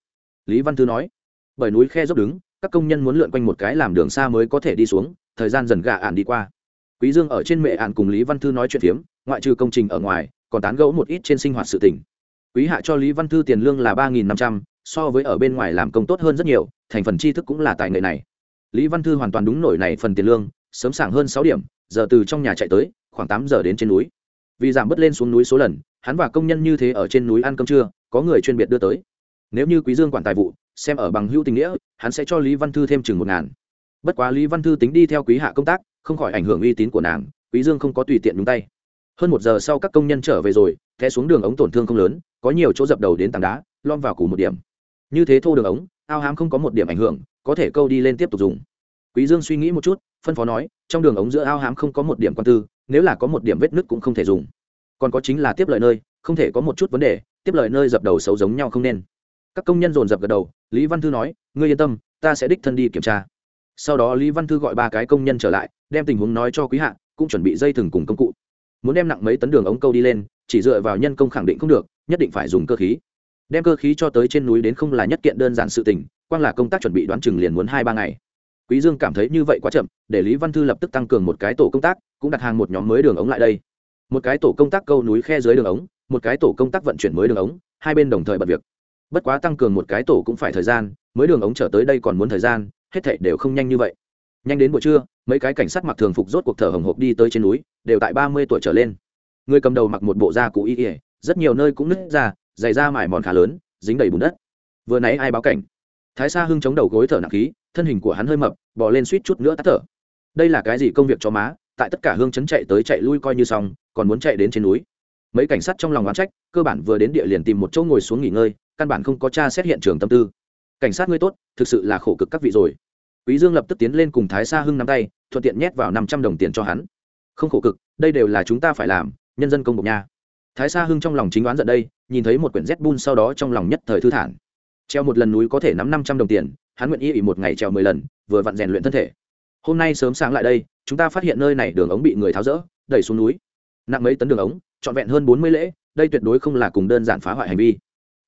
Lý văn thư nói, bởi núi khe dốc đứng, các công nhân muốn lượn quanh một cái làm đường xa mới có thể đi xuống, thời gian dần gà ạn đi qua. Quý dương ở trên mệ ạn cùng lý văn thư nói chuyện phiếm, ngoại trừ công trình ở ngoài, còn tán gẫu một ít trên sinh hoạt sự tỉnh quý hạ cho lý văn thư tiền lương là ba nghìn năm trăm, so với ở bên ngoài làm công tốt hơn rất nhiều, thành phần tri thức cũng là tài nghệ này. Lý văn thư hoàn toàn đúng nổi này phần tiền lương, sớm sảng hơn sáu điểm, giờ từ trong nhà chạy tới, khoảng tám giờ đến trên núi. Vì giảm bớt lên xuống núi số lần, hắn và công nhân như thế ở trên núi ăn cơm trưa, có người chuyên biệt đưa tới. Nếu như quý dương quản tài vụ, xem ở bằng hữu tình nghĩa, hắn sẽ cho lý văn thư thêm chừng một ngàn. Bất quá lý văn thư tính đi theo quý hạ công tác, không khỏi ảnh hưởng uy tín của nàng, quý dương không có tùy tiện nhúng tay. Hơn một giờ sau các công nhân trở về rồi, té xuống đường ống tổn thương không lớn có nhiều chỗ dập đầu đến tảng đá, lom vào củ một điểm. Như thế thô đường ống, ao hám không có một điểm ảnh hưởng, có thể câu đi lên tiếp tục dùng. Quý dương suy nghĩ một chút, phân phó nói, trong đường ống giữa ao hám không có một điểm quan tư, nếu là có một điểm vết nứt cũng không thể dùng. Còn có chính là tiếp lời nơi, không thể có một chút vấn đề, tiếp lời nơi dập đầu xấu giống nhau không nên. Các công nhân dồn dập gật đầu, lý văn thư nói, ngươi yên tâm, ta sẽ đích thân đi kiểm tra. Sau đó lý văn thư gọi ba cái công nhân trở lại, đem tình huống nói cho quý hạ, cũng chuẩn bị dây thừng cùng công cụ. Muốn đem nặng mấy tấn đường ống câu đi lên, chỉ dựa vào nhân công khẳng định không được nhất định phải dùng cơ khí. Đem cơ khí cho tới trên núi đến không là nhất kiện đơn giản sự tình, quang là công tác chuẩn bị đoán chừng liền muốn hai ba ngày. Quý dương cảm thấy như vậy quá chậm, để lý văn thư lập tức tăng cường một cái tổ công tác, cũng đặt hàng một nhóm mới đường ống lại đây. Một cái tổ công tác câu núi khe dưới đường ống, một cái tổ công tác vận chuyển mới đường ống, hai bên đồng thời bật việc. Bất quá tăng cường một cái tổ cũng phải thời gian, mới đường ống trở tới đây còn muốn thời gian, hết thảy đều không nhanh như vậy. Nhanh đến buổi trưa, mấy cái cảnh sát mặc thường phục rốt cuộc thở hồng hộc đi tới trên núi, đều tại ba mươi tuổi trở lên. Người cầm đầu mặc một bộ da cũ y ỉa rất nhiều nơi cũng nứt ra, dày ra mải mòn khá lớn, dính đầy bùn đất. Vừa nãy ai báo cảnh? Thái sa hưng chống đầu gối thở nặng khí, thân hình của hắn hơi mập bỏ lên suýt chút nữa tắt thở. Đây là cái gì công việc cho má? Tại tất cả hương chấn chạy tới chạy lui coi như xong, còn muốn chạy đến trên núi. Mấy cảnh sát trong lòng oán trách, cơ bản vừa đến địa liền tìm một chỗ ngồi xuống nghỉ ngơi, căn bản không có tra xét hiện trường tâm tư. Cảnh sát ngươi tốt, thực sự là khổ cực các vị rồi. Quý dương lập tức tiến lên cùng thái sa hưng nắm tay, thuận tiện nhét vào năm trăm đồng tiền cho hắn. Không khổ cực, đây đều là chúng ta phải làm, nhân dân công bộc nha thái sa hưng trong lòng chính đoán giận đây nhìn thấy một quyển z bun sau đó trong lòng nhất thời thư thản. Treo một lần núi có thể nắm năm trăm đồng tiền hắn nguyện ý ỉ một ngày treo mười lần vừa vặn rèn luyện thân thể. Hôm nay sớm sáng lại đây chúng ta phát hiện nơi này đường ống bị người tháo rỡ đẩy xuống núi. Nặng mấy tấn đường ống trọn vẹn hơn bốn mươi lễ đây tuyệt đối không là cùng đơn giản phá hoại hành vi.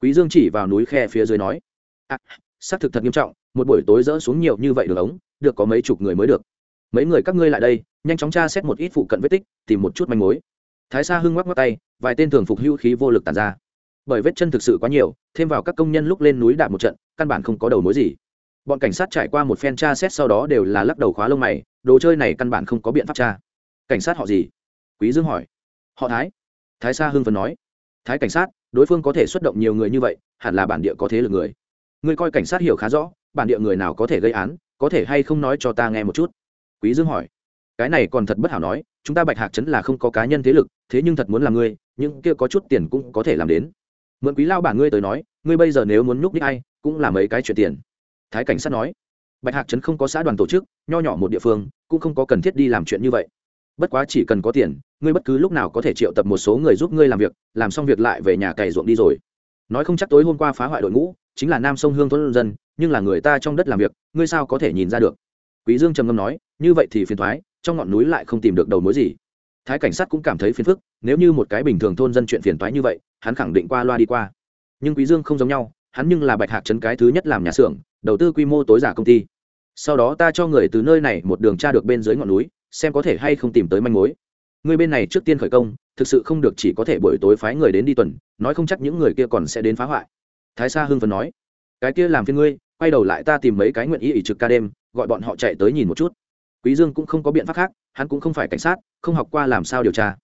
Quý dương chỉ vào núi khe phía dưới nói à, xác thực thật nghiêm trọng một buổi tối dỡ xuống nhiều như vậy đường ống được có mấy chục người mới được. Mấy người các ngươi lại đây nhanh chóng tra xét một ít phụ cận vết tích tìm một chút manh mối thái sa hưng ngoắc ngoắc tay, vài tên thường phục hưu khí vô lực tàn ra. Bởi vết chân thực sự quá nhiều, thêm vào các công nhân lúc lên núi đạp một trận, căn bản không có đầu mối gì. Bọn cảnh sát trải qua một phen tra xét sau đó đều là lắc đầu khóa lông mày, đồ chơi này căn bản không có biện pháp tra. Cảnh sát họ gì? Quý dương hỏi. Họ thái. Thái sa hưng phấn nói. Thái cảnh sát, đối phương có thể xuất động nhiều người như vậy, hẳn là bản địa có thế lực người. Ngươi coi cảnh sát hiểu khá rõ, bản địa người nào có thể gây án, có thể hay không nói cho ta nghe một chút? Quý dương hỏi cái này còn thật bất hảo nói, chúng ta bạch hạc chấn là không có cá nhân thế lực, thế nhưng thật muốn làm ngươi nhưng kia có chút tiền cũng có thể làm đến. Mượn quý lao bản ngươi tới nói, ngươi bây giờ nếu muốn nhúc nhích ai, cũng là mấy cái chuyện tiền. Thái cảnh sát nói, bạch hạc trấn không có xã đoàn tổ chức, nho nhỏ một địa phương, cũng không có cần thiết đi làm chuyện như vậy. Bất quá chỉ cần có tiền, ngươi bất cứ lúc nào có thể triệu tập một số người giúp ngươi làm việc, làm xong việc lại về nhà cày ruộng đi rồi. Nói không chắc tối hôm qua phá hoại đội ngũ, chính là nam sông hương thôn dân, nhưng là người ta trong đất làm việc, ngươi sao có thể nhìn ra được? Quý dương trầm ngâm nói, như vậy thì phiền thoái trong ngọn núi lại không tìm được đầu mối gì. Thái cảnh sát cũng cảm thấy phiền phức, nếu như một cái bình thường thôn dân chuyện phiền toái như vậy, hắn khẳng định qua loa đi qua. Nhưng quý dương không giống nhau, hắn nhưng là bạch hạc trấn cái thứ nhất làm nhà xưởng, đầu tư quy mô tối giả công ty. Sau đó ta cho người từ nơi này một đường tra được bên dưới ngọn núi, xem có thể hay không tìm tới manh mối. Người bên này trước tiên khởi công, thực sự không được chỉ có thể buổi tối phái người đến đi tuần, nói không chắc những người kia còn sẽ đến phá hoại. Thái sa hưng phần nói, cái kia làm phiên ngươi, quay đầu lại ta tìm mấy cái nguyện ý ỷ trực ca đêm, gọi bọn họ chạy tới nhìn một chút quý dương cũng không có biện pháp khác, hắn cũng không phải cảnh sát, không học qua làm sao điều tra.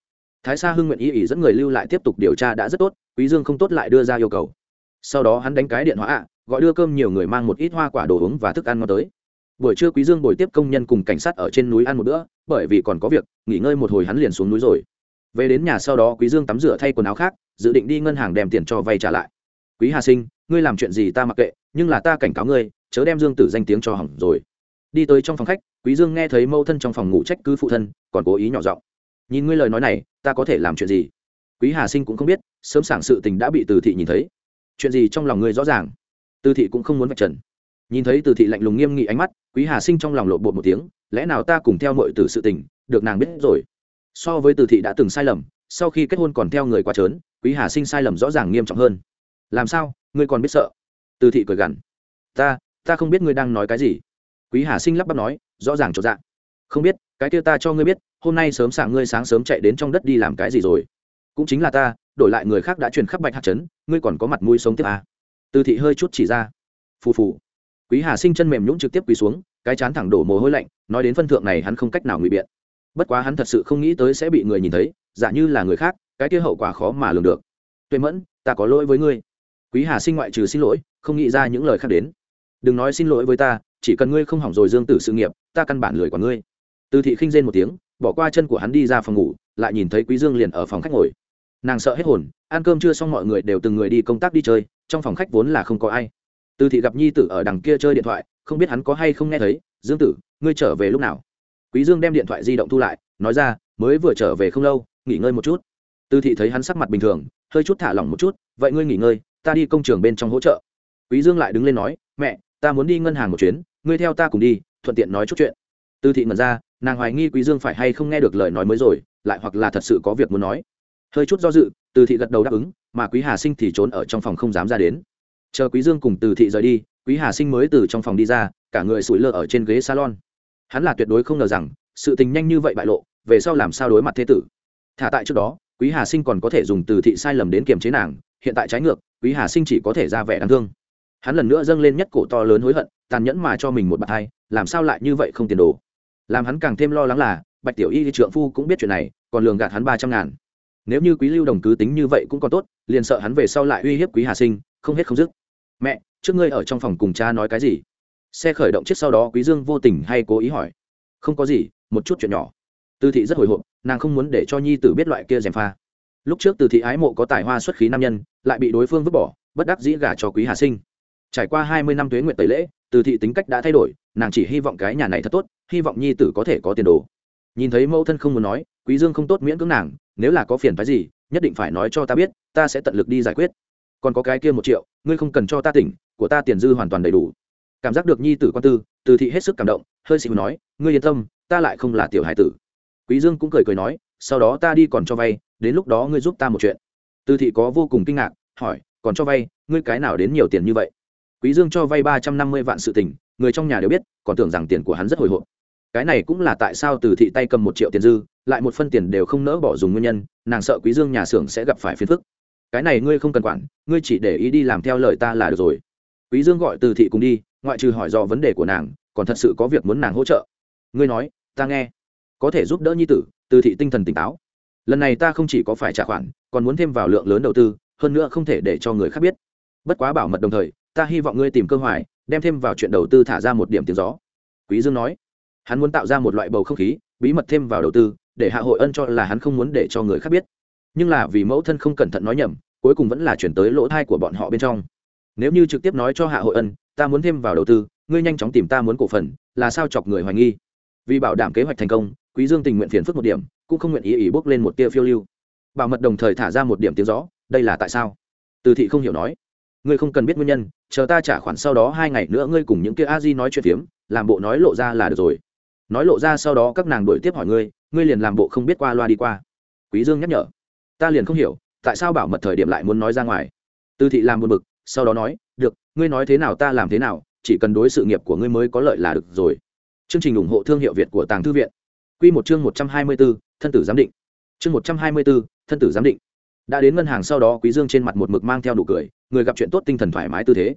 Thái sa hưng nguyện ý ý dẫn người lưu lại tiếp tục điều tra đã rất tốt, quý dương không tốt lại đưa ra yêu cầu. Sau đó hắn đánh cái điện thoại ạ, gọi đưa cơm nhiều người mang một ít hoa quả đồ uống và thức ăn ngon tới. Buổi trưa quý dương bồi tiếp công nhân cùng cảnh sát ở trên núi ăn một bữa, bởi vì còn có việc, nghỉ ngơi một hồi hắn liền xuống núi rồi. Về đến nhà sau đó quý dương tắm rửa thay quần áo khác, dự định đi ngân hàng đem tiền cho vay trả lại. Quý hà sinh, ngươi làm chuyện gì ta mặc kệ, nhưng là ta cảnh cáo ngươi, chớ đem dương tử danh tiếng cho hỏng rồi. Đi tới trong phòng khách quý dương nghe thấy mâu thân trong phòng ngủ trách cứ phụ thân, còn cố ý nhỏ giọng. Nhìn ngươi lời nói này, ta có thể làm chuyện gì? Quý hà sinh cũng không biết, sớm sảng sự tình đã bị từ thị nhìn thấy. Chuyện gì trong lòng ngươi rõ ràng? Từ thị cũng không muốn vạch trần. Nhìn thấy từ thị lạnh lùng nghiêm nghị ánh mắt, quý hà sinh trong lòng lộ bột một tiếng, lẽ nào ta cùng theo mọi từ sự tình, được nàng biết rồi? So với từ thị đã từng sai lầm, sau khi kết hôn còn theo người quá trớn, quý hà sinh sai lầm rõ ràng nghiêm trọng hơn. Làm sao? Ngươi còn biết sợ? Từ thị cười gằn. Ta ta không biết ngươi đang nói cái gì. Quý hà sinh lắp bắp nói rõ ràng cho dạ. Không biết, cái kia ta cho ngươi biết, hôm nay sớm sảng ngươi sáng sớm chạy đến trong đất đi làm cái gì rồi? Cũng chính là ta, đổi lại người khác đã truyền khắp bạch hạt trấn, ngươi còn có mặt mũi sống tiếp à. từ thị hơi chút chỉ ra. Phù phù. Quý hà sinh chân mềm nhũng trực tiếp quỳ xuống, cái chán thẳng đổ mồ hôi lạnh, nói đến phân thượng này hắn không cách nào ngụy biện. Bất quá hắn thật sự không nghĩ tới sẽ bị người nhìn thấy giả như là người khác, cái kia hậu quả khó mà lường được. Tuệ mẫn, ta có lỗi với ngươi. Quý hà sinh ngoại trừ xin lỗi, không nghĩ ra những lời khác đến. Đừng nói xin lỗi với ta chỉ cần ngươi không hỏng rồi dương tử sự nghiệp, ta căn bản lười của ngươi. Từ thị khinh rên một tiếng, bỏ qua chân của hắn đi ra phòng ngủ, lại nhìn thấy quý dương liền ở phòng khách ngồi. Nàng sợ hết hồn, ăn cơm chưa xong mọi người đều từng người đi công tác đi chơi, trong phòng khách vốn là không có ai. Từ thị gặp nhi tử ở đằng kia chơi điện thoại, không biết hắn có hay không nghe thấy, dương tử, ngươi trở về lúc nào? Quý dương đem điện thoại di động thu lại, nói ra, mới vừa trở về không lâu, nghỉ ngơi một chút. Từ thị thấy hắn sắc mặt bình thường, hơi chút thả lỏng một chút, vậy ngươi nghỉ ngơi, ta đi công trường bên trong hỗ trợ. Quý dương lại đứng lên nói, mẹ, ta muốn đi ngân hàng một chuyến ngươi theo ta cùng đi, thuận tiện nói chút chuyện. Từ thị ngẩn ra, nàng hoài nghi quý dương phải hay không nghe được lời nói mới rồi, lại hoặc là thật sự có việc muốn nói. Hơi chút do dự, từ thị gật đầu đáp ứng, mà quý hà sinh thì trốn ở trong phòng không dám ra đến. Chờ quý dương cùng từ thị rời đi, quý hà sinh mới từ trong phòng đi ra, cả người sủi lơ ở trên ghế salon. Hắn là tuyệt đối không ngờ rằng, sự tình nhanh như vậy bại lộ, về sau làm sao đối mặt thế tử? Thả tại trước đó, quý hà sinh còn có thể dùng từ thị sai lầm đến kiềm chế nàng, hiện tại trái ngược, quý hà sinh chỉ có thể ra vẻ đáng thương hắn lần nữa dâng lên nhất cổ to lớn hối hận, tàn nhẫn mà cho mình một bạt hai, làm sao lại như vậy không tiền đồ? Làm hắn càng thêm lo lắng là, bạch tiểu y trượng phu cũng biết chuyện này, còn lường gạt hắn ba trăm ngàn. Nếu như quý lưu đồng cứ tính như vậy cũng còn tốt, liền sợ hắn về sau lại uy hiếp quý hà sinh, không hết không dứt. Mẹ, trước ngươi ở trong phòng cùng cha nói cái gì? Xe khởi động chiếc sau đó quý dương vô tình hay cố ý hỏi. Không có gì, một chút chuyện nhỏ. Tư thị rất hồi hộp, nàng không muốn để cho nhi tử biết loại kia dèm pha. Lúc trước từ thị ái mộ có tài hoa xuất khí nam nhân, lại bị đối phương vứt bỏ, bất đắc dĩ gả cho quý hà sinh trải qua hai mươi năm tuế nguyện tẩy lễ, từ thị tính cách đã thay đổi, nàng chỉ hy vọng cái nhà này thật tốt, hy vọng nhi tử có thể có tiền đồ. Nhìn thấy mẫu thân không muốn nói, quý dương không tốt miễn cưỡng nàng, nếu là có phiền phức gì, nhất định phải nói cho ta biết, ta sẽ tận lực đi giải quyết. Còn có cái kia một triệu, ngươi không cần cho ta tỉnh, của ta tiền dư hoàn toàn đầy đủ. Cảm giác được nhi tử quan tư, từ thị hết sức cảm động, hơi xịu nói, ngươi yên tâm, ta lại không là tiểu hải tử. Quý dương cũng cười cười nói, sau đó ta đi còn cho vay, đến lúc đó ngươi giúp ta một chuyện. Từ thị có vô cùng kinh ngạc, hỏi, còn cho vay, ngươi cái nào đến nhiều tiền như vậy? Quý dương cho vay ba trăm năm mươi vạn sự tình, người trong nhà đều biết, còn tưởng rằng tiền của hắn rất hồi hộp. Cái này cũng là tại sao từ thị tay cầm một triệu tiền dư, lại một phân tiền đều không nỡ bỏ dùng nguyên nhân, nàng sợ quý dương nhà xưởng sẽ gặp phải phiền phức. Cái này ngươi không cần quản, ngươi chỉ để ý đi làm theo lời ta là được rồi. Quý dương gọi từ thị cùng đi, ngoại trừ hỏi do vấn đề của nàng, còn thật sự có việc muốn nàng hỗ trợ. Ngươi nói, ta nghe. Có thể giúp đỡ nhi tử, từ thị tinh thần tỉnh táo. Lần này ta không chỉ có phải trả khoản, còn muốn thêm vào lượng lớn đầu tư, hơn nữa không thể để cho người khác biết. Bất quá bảo mật đồng thời ta hy vọng ngươi tìm cơ hoài, đem thêm vào chuyện đầu tư thả ra một điểm tiếng gió. Quý dương nói, hắn muốn tạo ra một loại bầu không khí, bí mật thêm vào đầu tư, để hạ hội ân cho là hắn không muốn để cho người khác biết. Nhưng là vì mẫu thân không cẩn thận nói nhầm, cuối cùng vẫn là chuyển tới lỗ thai của bọn họ bên trong. Nếu như trực tiếp nói cho hạ hội ân, ta muốn thêm vào đầu tư, ngươi nhanh chóng tìm ta muốn cổ phần, là sao chọc người hoài nghi? Vì bảo đảm kế hoạch thành công, quý dương tình nguyện phiền phức một điểm, cũng không nguyện ý ý bốc lên một tia phiêu lưu. Bảo mật đồng thời thả ra một điểm tiếng rõ đây là tại sao? Từ thị không hiểu nói ngươi không cần biết nguyên nhân chờ ta trả khoản sau đó hai ngày nữa ngươi cùng những kia a di nói chuyện phiếm làm bộ nói lộ ra là được rồi. Nói lộ ra sau đó các nàng đổi tiếp hỏi ngươi ngươi liền làm bộ không biết qua loa đi qua. Quý dương nhắc nhở. Ta liền không hiểu tại sao bảo mật thời điểm lại muốn nói ra ngoài. Tư thị làm buồn bực sau đó nói được ngươi nói thế nào ta làm thế nào chỉ cần đối sự nghiệp của ngươi mới có lợi là được rồi. Chương trình ủng hộ thương hiệu việt của tàng thư viện. Quy một chương một trăm hai mươi 124, thân tử giám định. Chương một trăm hai mươi 124, thân tử giám định đã đến ngân hàng sau đó quý dương trên mặt một mực mang theo nụ cười, người gặp chuyện tốt tinh thần thoải mái tư thế.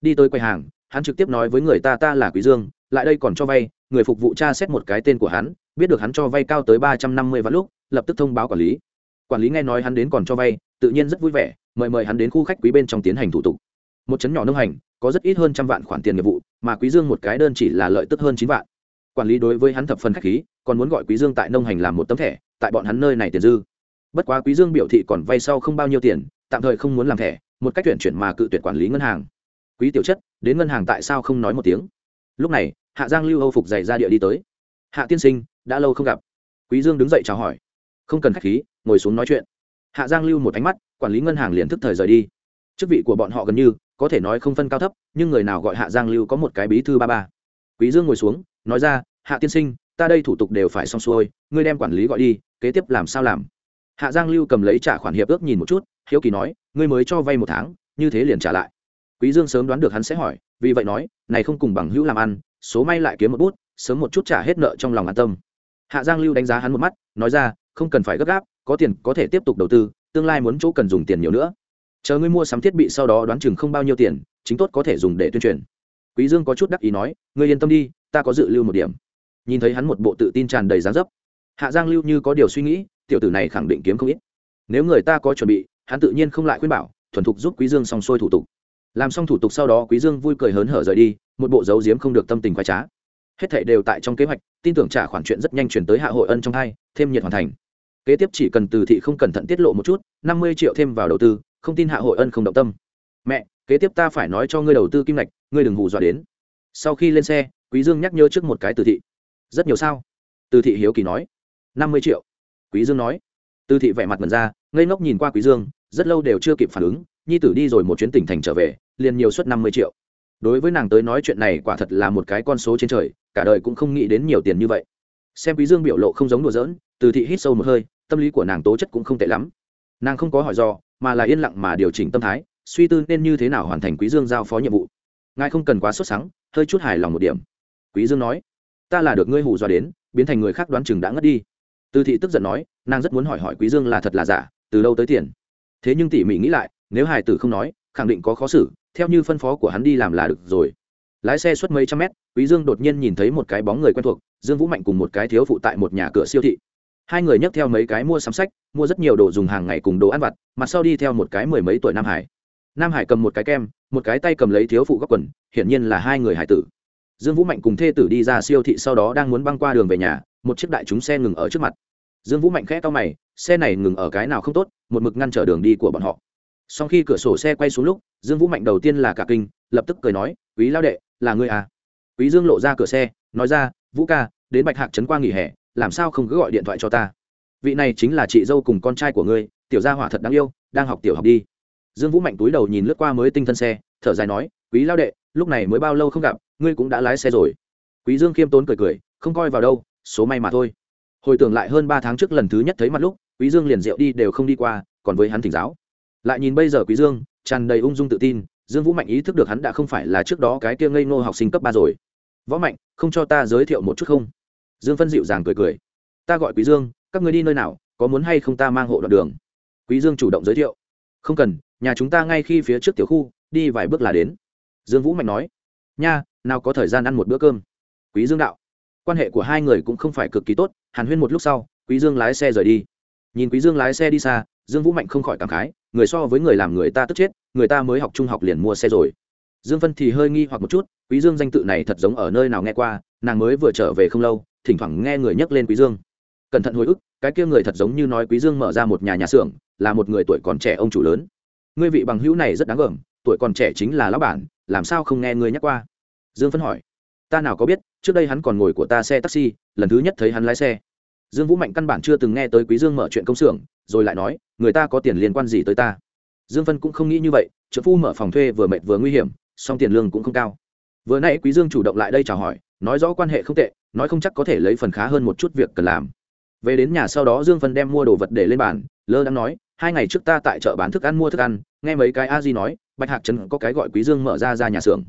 Đi tới quầy hàng, hắn trực tiếp nói với người ta ta là quý dương, lại đây còn cho vay. Người phục vụ tra xét một cái tên của hắn, biết được hắn cho vay cao tới ba trăm năm mươi vạn lúc, lập tức thông báo quản lý. Quản lý nghe nói hắn đến còn cho vay, tự nhiên rất vui vẻ, mời mời hắn đến khu khách quý bên trong tiến hành thủ tục. Một chấn nhỏ nông hành, có rất ít hơn trăm vạn khoản tiền nghiệp vụ, mà quý dương một cái đơn chỉ là lợi tức hơn chín vạn. Quản lý đối với hắn thập phần khách khí, còn muốn gọi quý dương tại nông hành làm một tấm thẻ, tại bọn hắn nơi này tiền dư bất quá quý dương biểu thị còn vay sau không bao nhiêu tiền, tạm thời không muốn làm thẻ, một cách tuyển chuyển mà cự tuyển quản lý ngân hàng. Quý tiểu chất, đến ngân hàng tại sao không nói một tiếng? Lúc này, hạ giang lưu âu phục dày ra địa đi tới. Hạ tiên sinh, đã lâu không gặp. Quý dương đứng dậy chào hỏi. Không cần khách khí, ngồi xuống nói chuyện. Hạ giang lưu một ánh mắt, quản lý ngân hàng liền thức thời rời đi. Chức vị của bọn họ gần như, có thể nói không phân cao thấp, nhưng người nào gọi hạ giang lưu có một cái bí thư ba ba. Quý dương ngồi xuống, nói ra, hạ tiên sinh, ta đây thủ tục đều phải xong xuôi, ngươi đem quản lý gọi đi, kế tiếp làm sao làm? Hạ giang lưu cầm lấy trả khoản hiệp ước nhìn một chút, hiếu kỳ nói, ngươi mới cho vay một tháng, như thế liền trả lại. Quý dương sớm đoán được hắn sẽ hỏi, vì vậy nói, này không cùng bằng hữu làm ăn, số may lại kiếm một bút, sớm một chút trả hết nợ trong lòng an tâm. Hạ giang lưu đánh giá hắn một mắt, nói ra, không cần phải gấp gáp, có tiền có thể tiếp tục đầu tư, tương lai muốn chỗ cần dùng tiền nhiều nữa. Chờ ngươi mua sắm thiết bị sau đó đoán chừng không bao nhiêu tiền, chính tốt có thể dùng để tuyên truyền. Quý dương có chút đắc ý nói, ngươi yên tâm đi, ta có dự lưu một điểm. Nhìn thấy hắn một bộ tự tin tràn đầy dáng dấp. Hạ giang lưu như có điều suy nghĩ tiểu tử này khẳng định kiếm không ít. Nếu người ta có chuẩn bị, hắn tự nhiên không lại khuyên bảo, thuần thục giúp quý dương xong xuôi thủ tục. Làm xong thủ tục sau đó, quý dương vui cười hớn hở rời đi, một bộ dấu diếm không được tâm tình khoái trá. Hết thảy đều tại trong kế hoạch, tin tưởng trả khoản chuyện rất nhanh chuyển tới hạ hội ân trong hai, thêm nhiệt hoàn thành. Kế tiếp chỉ cần từ thị không cẩn thận tiết lộ một chút, năm mươi triệu thêm vào đầu tư, không tin hạ hội ân không động tâm. Mẹ, kế tiếp ta phải nói cho ngươi đầu tư kim ngạch, ngươi đừng hù dọa đến. Sau khi lên xe, quý dương nhắc nhớ trước một cái từ thị. Rất nhiều sao? Từ thị hiếu kỳ nói. năm mươi triệu quý dương nói. Từ thị vẻ mặt mần ra, ngây ngốc nhìn qua quý dương, rất lâu đều chưa kịp phản ứng, nhi tử đi rồi một chuyến tỉnh thành trở về, liền nhiều suất năm mươi triệu. Đối với nàng tới nói chuyện này quả thật là một cái con số trên trời, cả đời cũng không nghĩ đến nhiều tiền như vậy. Xem quý dương biểu lộ không giống đùa giỡn từ thị hít sâu một hơi, tâm lý của nàng tố chất cũng không tệ lắm. Nàng không có hỏi do, mà là yên lặng mà điều chỉnh tâm thái, suy tư nên như thế nào hoàn thành quý dương giao phó nhiệm vụ. Ngài không cần quá xuất sáng hơi chút hài lòng một điểm. Quý dương nói, ta là được ngươi hù dọa đến, biến thành người khác đoán chừng đã ngất đi từ thị tức giận nói, nàng rất muốn hỏi hỏi quý dương là thật là giả, từ đâu tới tiền. Thế nhưng tỉ mỉ nghĩ lại, nếu hài tử không nói, khẳng định có khó xử, theo như phân phó của hắn đi làm là được rồi. Lái xe suốt mấy trăm mét, quý dương đột nhiên nhìn thấy một cái bóng người quen thuộc, dương vũ mạnh cùng một cái thiếu phụ tại một nhà cửa siêu thị. Hai người nhấc theo mấy cái mua sắm sách, mua rất nhiều đồ dùng hàng ngày cùng đồ ăn vặt, mặt sau đi theo một cái mười mấy tuổi nam hải. Nam hải cầm một cái kem, một cái tay cầm lấy thiếu phụ góc quần, hiển nhiên là hai người hải tử. Dương vũ mạnh cùng thê tử đi ra siêu thị sau đó đang muốn băng qua đường về nhà một chiếc đại chúng xe ngừng ở trước mặt. Dương vũ mạnh khẽ to mày, xe này ngừng ở cái nào không tốt, một mực ngăn trở đường đi của bọn họ. Sau khi cửa sổ xe quay xuống lúc, dương vũ mạnh đầu tiên là cả kinh, lập tức cười nói, quý lao đệ, là ngươi à? Quý dương lộ ra cửa xe, nói ra, vũ ca, đến bạch hạc trấn qua nghỉ hè, làm sao không cứ gọi điện thoại cho ta? Vị này chính là chị dâu cùng con trai của ngươi, tiểu gia hỏa thật đáng yêu, đang học tiểu học đi. Dương vũ mạnh túi đầu nhìn lướt qua mới tinh thân xe, thở dài nói, quý lao đệ, lúc này mới bao lâu không gặp, ngươi cũng đã lái xe rồi. Quý dương khiêm tốn cười cười, không coi vào đâu số may mà thôi. Hồi tưởng lại hơn ba tháng trước lần thứ nhất thấy mặt lúc, quý dương liền rượu đi đều không đi qua, còn với hắn thỉnh giáo. Lại nhìn bây giờ quý dương, tràn đầy ung dung tự tin, dương vũ mạnh ý thức được hắn đã không phải là trước đó cái kia ngây ngô học sinh cấp ba rồi. Võ mạnh, không cho ta giới thiệu một chút không? Dương phân dịu dàng cười cười. Ta gọi quý dương, các người đi nơi nào, có muốn hay không ta mang hộ đoạn đường? Quý dương chủ động giới thiệu. Không cần, nhà chúng ta ngay khi phía trước tiểu khu, đi vài bước là đến. Dương vũ mạnh nói. Nha, nào có thời gian ăn một bữa cơm? Quý dương đạo quan hệ của hai người cũng không phải cực kỳ tốt, hàn huyên một lúc sau, quý dương lái xe rời đi. Nhìn quý dương lái xe đi xa, dương vũ mạnh không khỏi cảm khái, người so với người làm người ta tức chết, người ta mới học trung học liền mua xe rồi. Dương phân thì hơi nghi hoặc một chút, quý dương danh tự này thật giống ở nơi nào nghe qua, nàng mới vừa trở về không lâu, thỉnh thoảng nghe người nhắc lên quý dương. Cẩn thận hồi ức, cái kia người thật giống như nói quý dương mở ra một nhà nhà xưởng, là một người tuổi còn trẻ ông chủ lớn. Ngươi vị bằng hữu này rất đáng gờm, tuổi còn trẻ chính là lão bản, làm sao không nghe ngươi nhắc qua? Dương phân hỏi ta nào có biết, trước đây hắn còn ngồi của ta xe taxi, lần thứ nhất thấy hắn lái xe. Dương vũ mạnh căn bản chưa từng nghe tới quý dương mở chuyện công xưởng, rồi lại nói, người ta có tiền liên quan gì tới ta? Dương phân cũng không nghĩ như vậy, trợ phu mở phòng thuê vừa mệt vừa nguy hiểm, song tiền lương cũng không cao. Vừa nãy quý dương chủ động lại đây chào hỏi, nói rõ quan hệ không tệ, nói không chắc có thể lấy phần khá hơn một chút việc cần làm. Về đến nhà sau đó dương phân đem mua đồ vật để lên bàn, lơ đang nói, hai ngày trước ta tại chợ bán thức ăn mua thức ăn, nghe mấy cái a di nói, bạch hạc trấn có cái gọi quý dương mở ra ra nhà xưởng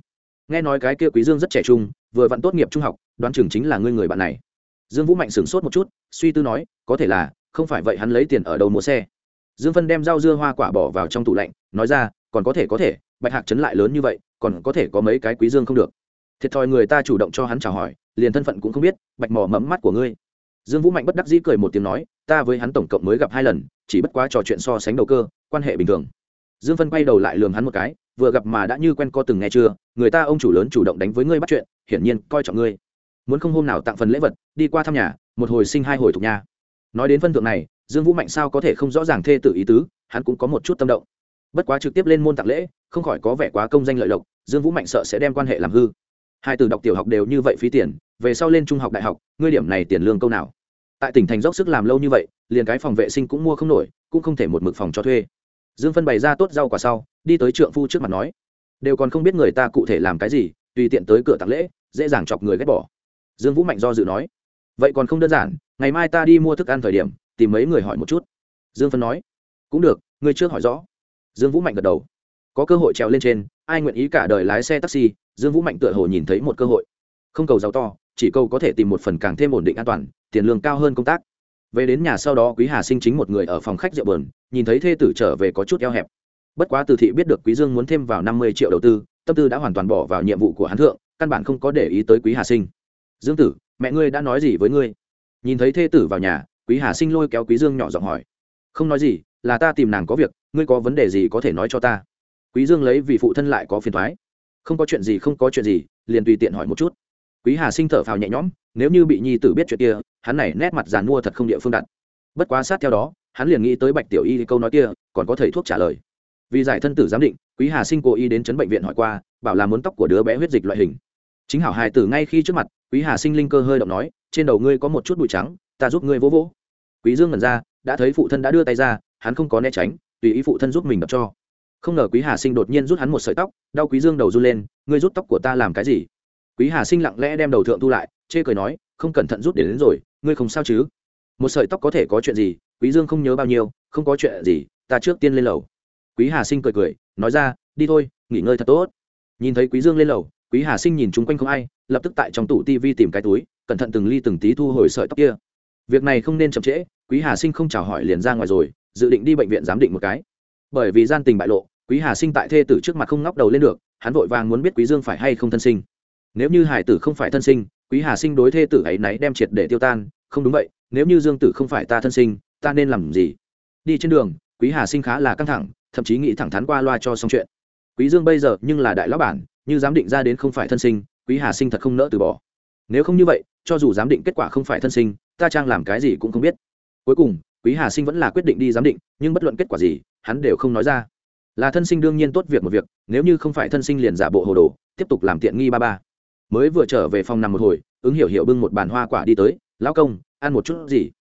nghe nói cái kia quý dương rất trẻ trung, vừa vặn tốt nghiệp trung học, đoán chừng chính là ngươi người bạn này. Dương vũ mạnh sửng sốt một chút, suy tư nói, có thể là, không phải vậy hắn lấy tiền ở đầu mua xe. Dương phân đem rau dưa hoa quả bỏ vào trong tủ lạnh, nói ra, còn có thể có thể, bạch hạc chấn lại lớn như vậy, còn có thể có mấy cái quý dương không được. Thiệt thòi người ta chủ động cho hắn chào hỏi, liền thân phận cũng không biết, bạch mỏ mẫm mắt của ngươi. Dương vũ mạnh bất đắc dĩ cười một tiếng nói, ta với hắn tổng cộng mới gặp hai lần, chỉ bất quá trò chuyện so sánh đầu cơ, quan hệ bình thường. Dương phân quay đầu lại lường hắn một cái vừa gặp mà đã như quen co từng nghe chưa, người ta ông chủ lớn chủ động đánh với ngươi bắt chuyện, hiển nhiên coi trọng ngươi. Muốn không hôm nào tặng phần lễ vật, đi qua thăm nhà, một hồi sinh hai hồi thuộc nhà. Nói đến phân thượng này, dương vũ mạnh sao có thể không rõ ràng thê tự ý tứ, hắn cũng có một chút tâm động. Bất quá trực tiếp lên môn tặng lễ, không khỏi có vẻ quá công danh lợi lộc, dương vũ mạnh sợ sẽ đem quan hệ làm hư. Hai từ đọc tiểu học đều như vậy phí tiền, về sau lên trung học đại học, ngươi điểm này tiền lương câu nào? Tại tỉnh thành dốc sức làm lâu như vậy, liền cái phòng vệ sinh cũng mua không nổi, cũng không thể một mực phòng cho thuê. Dương phân bày ra tốt rau quả sau đi tới trượng phu trước mặt nói, đều còn không biết người ta cụ thể làm cái gì, tùy tiện tới cửa tặng lễ, dễ dàng chọc người ghét bỏ. Dương vũ mạnh do dự nói, vậy còn không đơn giản, ngày mai ta đi mua thức ăn thời điểm, tìm mấy người hỏi một chút. Dương phân nói, cũng được ngươi trước hỏi rõ. Dương vũ mạnh gật đầu. Có cơ hội trèo lên trên, ai nguyện ý cả đời lái xe taxi, dương vũ mạnh tựa hồ nhìn thấy một cơ hội. Không cầu giàu to, chỉ cầu có thể tìm một phần càng thêm ổn định an toàn, tiền lương cao hơn công tác. Về đến nhà sau đó, quý hà sinh chính một người ở phòng khách rượu bờn, nhìn thấy thê tử trở về có chút eo hẹp bất quá từ thị biết được quý dương muốn thêm vào năm mươi triệu đầu tư, tâm tư đã hoàn toàn bỏ vào nhiệm vụ của hắn thượng, căn bản không có để ý tới quý hà sinh. Dương tử, mẹ ngươi đã nói gì với ngươi? Nhìn thấy thê tử vào nhà, quý hà sinh lôi kéo quý dương nhỏ giọng hỏi. Không nói gì, là ta tìm nàng có việc, ngươi có vấn đề gì có thể nói cho ta. Quý dương lấy vì phụ thân lại có phiền thoái không có chuyện gì, không có chuyện gì, liền tùy tiện hỏi một chút. Quý hà sinh thở phào nhẹ nhõm, nếu như bị nhi tử biết chuyện kia, hắn này nét mặt giàn mua thật không địa phương đặt. Bất quá sát theo đó, hắn liền nghĩ tới bạch tiểu y câu nói kia, còn có thầy thuốc trả lời vì giải thân tử giám định, quý hà sinh cố ý đến chấn bệnh viện hỏi qua, bảo là muốn tóc của đứa bé huyết dịch loại hình. Chính hảo hài tử ngay khi trước mặt, quý hà sinh linh cơ hơi động nói, trên đầu ngươi có một chút bụi trắng, ta giúp ngươi vỗ vỗ. Quý dương ngẩn ra, đã thấy phụ thân đã đưa tay ra, hắn không có né tránh, tùy ý phụ thân giúp mình đập cho. Không ngờ quý hà sinh đột nhiên rút hắn một sợi tóc, đau quý dương đầu run lên, ngươi rút tóc của ta làm cái gì? Quý hà sinh lặng lẽ đem đầu thượng thu lại, chê cười nói, không cẩn thận rút để đến rồi, ngươi không sao chứ? Một sợi tóc có thể có chuyện gì, quý dương không nhớ bao nhiêu, không có chuyện gì, ta trước tiên lên lầu quý hà sinh cười cười, nói ra, đi thôi, nghỉ ngơi thật tốt. Nhìn thấy quý dương lên lầu, quý hà sinh nhìn chung quanh không ai, lập tức tại trong tủ tivi tìm cái túi, cẩn thận từng ly từng tí thu hồi sợi tóc kia. Việc này không nên chậm trễ, quý hà sinh không chào hỏi liền ra ngoài rồi, dự định đi bệnh viện giám định một cái. Bởi vì gian tình bại lộ, quý hà sinh tại thê tử trước mặt không ngóc đầu lên được, hắn vội vàng muốn biết quý dương phải hay không thân sinh. Nếu như hải tử không phải thân sinh, quý hà sinh đối thê tử ấy náy đem triệt để tiêu tan, không đúng vậy, nếu như dương tử không phải ta thân sinh, ta nên làm gì? Đi trên đường, quý hà sinh khá là căng thẳng thậm chí nghĩ thẳng thắn qua loa cho xong chuyện. Quý dương bây giờ nhưng là đại lão bản, như giám định ra đến không phải thân sinh, quý hà sinh thật không nỡ từ bỏ. Nếu không như vậy, cho dù giám định kết quả không phải thân sinh, ta trang làm cái gì cũng không biết. Cuối cùng, quý hà sinh vẫn là quyết định đi giám định, nhưng bất luận kết quả gì, hắn đều không nói ra. Là thân sinh đương nhiên tốt việc một việc, nếu như không phải thân sinh liền giả bộ hồ đồ, tiếp tục làm tiện nghi ba ba. Mới vừa trở về phòng nằm một hồi, ứng hiểu hiểu bưng một bàn hoa quả đi tới, lão công, ăn một chút gì?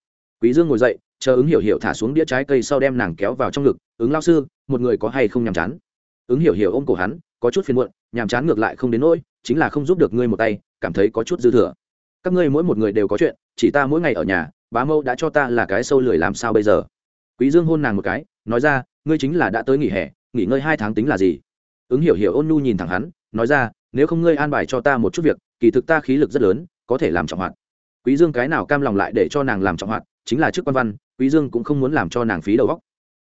Quý dương ngồi dậy chờ ứng hiểu hiểu thả xuống đĩa trái cây sau đem nàng kéo vào trong ngực, ứng lao sư, một người có hay không nhàm chán? Ứng hiểu hiểu ôm cổ hắn, có chút phiền muộn, nhàm chán ngược lại không đến nỗi, chính là không giúp được ngươi một tay, cảm thấy có chút dư thừa. Các ngươi mỗi một người đều có chuyện, chỉ ta mỗi ngày ở nhà, bá mâu đã cho ta là cái sâu lười làm sao bây giờ? Quý dương hôn nàng một cái, nói ra, ngươi chính là đã tới nghỉ hè, nghỉ ngơi hai tháng tính là gì? Ứng hiểu hiểu ôn nhu nhìn thẳng hắn, nói ra, nếu không ngươi an bài cho ta một chút việc, kỳ thực ta khí lực rất lớn, có thể làm trọng hoạt. Quý dương cái nào cam lòng lại để cho nàng làm trọng hoạt chính là chức quan văn, quý dương cũng không muốn làm cho nàng phí đầu óc.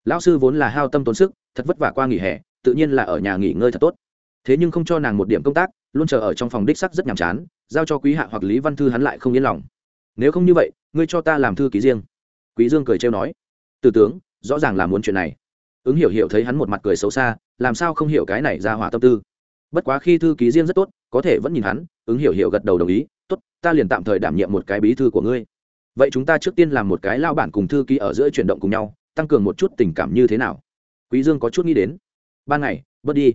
Lão sư vốn là hao tâm tốn sức, thật vất vả qua nghỉ hè, tự nhiên là ở nhà nghỉ ngơi thật tốt. Thế nhưng không cho nàng một điểm công tác, luôn chờ ở trong phòng đích sắc rất nhàm chán, giao cho quý hạ hoặc lý văn thư hắn lại không yên lòng. Nếu không như vậy, ngươi cho ta làm thư ký riêng. Quý dương cười trêu nói. Từ tướng, rõ ràng là muốn chuyện này. Ứng hiểu hiểu thấy hắn một mặt cười xấu xa, làm sao không hiểu cái này ra hỏa tâm tư. Bất quá khi thư ký riêng rất tốt, có thể vẫn nhìn hắn, ứng hiểu hiểu gật đầu đồng ý. Tốt, ta liền tạm thời đảm nhiệm một cái bí thư của ngươi vậy chúng ta trước tiên làm một cái lao bản cùng thư ký ở giữa chuyển động cùng nhau tăng cường một chút tình cảm như thế nào? Quý dương có chút nghĩ đến. Ban ngày bớt đi.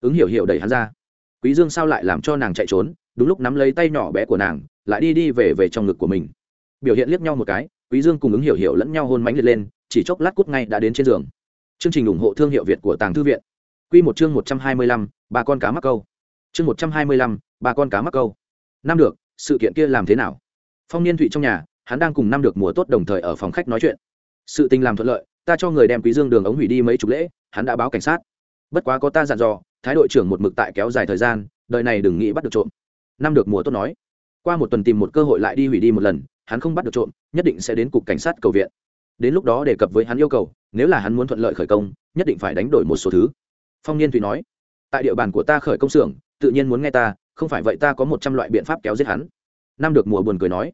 Ứng hiểu hiểu đẩy hắn ra. Quý dương sao lại làm cho nàng chạy trốn? Đúng lúc nắm lấy tay nhỏ bé của nàng lại đi đi về về trong ngực của mình. Biểu hiện liếc nhau một cái quý dương cùng ứng hiểu hiểu lẫn nhau hôn mánh liệt lên chỉ chốc lát cút ngay đã đến trên giường. Chương trình ủng hộ thương hiệu việt của tàng thư viện. Quy một chương một trăm hai mươi lăm, ba con cá mắc câu. Chương một trăm hai mươi lăm, ba con cá mắc câu. Năm được sự kiện kia làm thế nào? Phong niên thụy trong nhà hắn đang cùng năm được mùa tốt đồng thời ở phòng khách nói chuyện. Sự tình làm thuận lợi, ta cho người đem quý dương đường ống hủy đi mấy chục lễ, hắn đã báo cảnh sát. Bất quá có ta dặn dò, thái đội trưởng một mực tại kéo dài thời gian, đời này đừng nghĩ bắt được trộm. Năm được mùa tốt nói, qua một tuần tìm một cơ hội lại đi hủy đi một lần, hắn không bắt được trộm, nhất định sẽ đến cục cảnh sát cầu viện. Đến lúc đó đề cập với hắn yêu cầu, nếu là hắn muốn thuận lợi khởi công, nhất định phải đánh đổi một số thứ. Phong niên thủy nói, tại địa bàn của ta khởi công xưởng, tự nhiên muốn nghe ta, không phải vậy ta có một trăm loại biện pháp kéo giết hắn. Năm được mùa buồn cười nói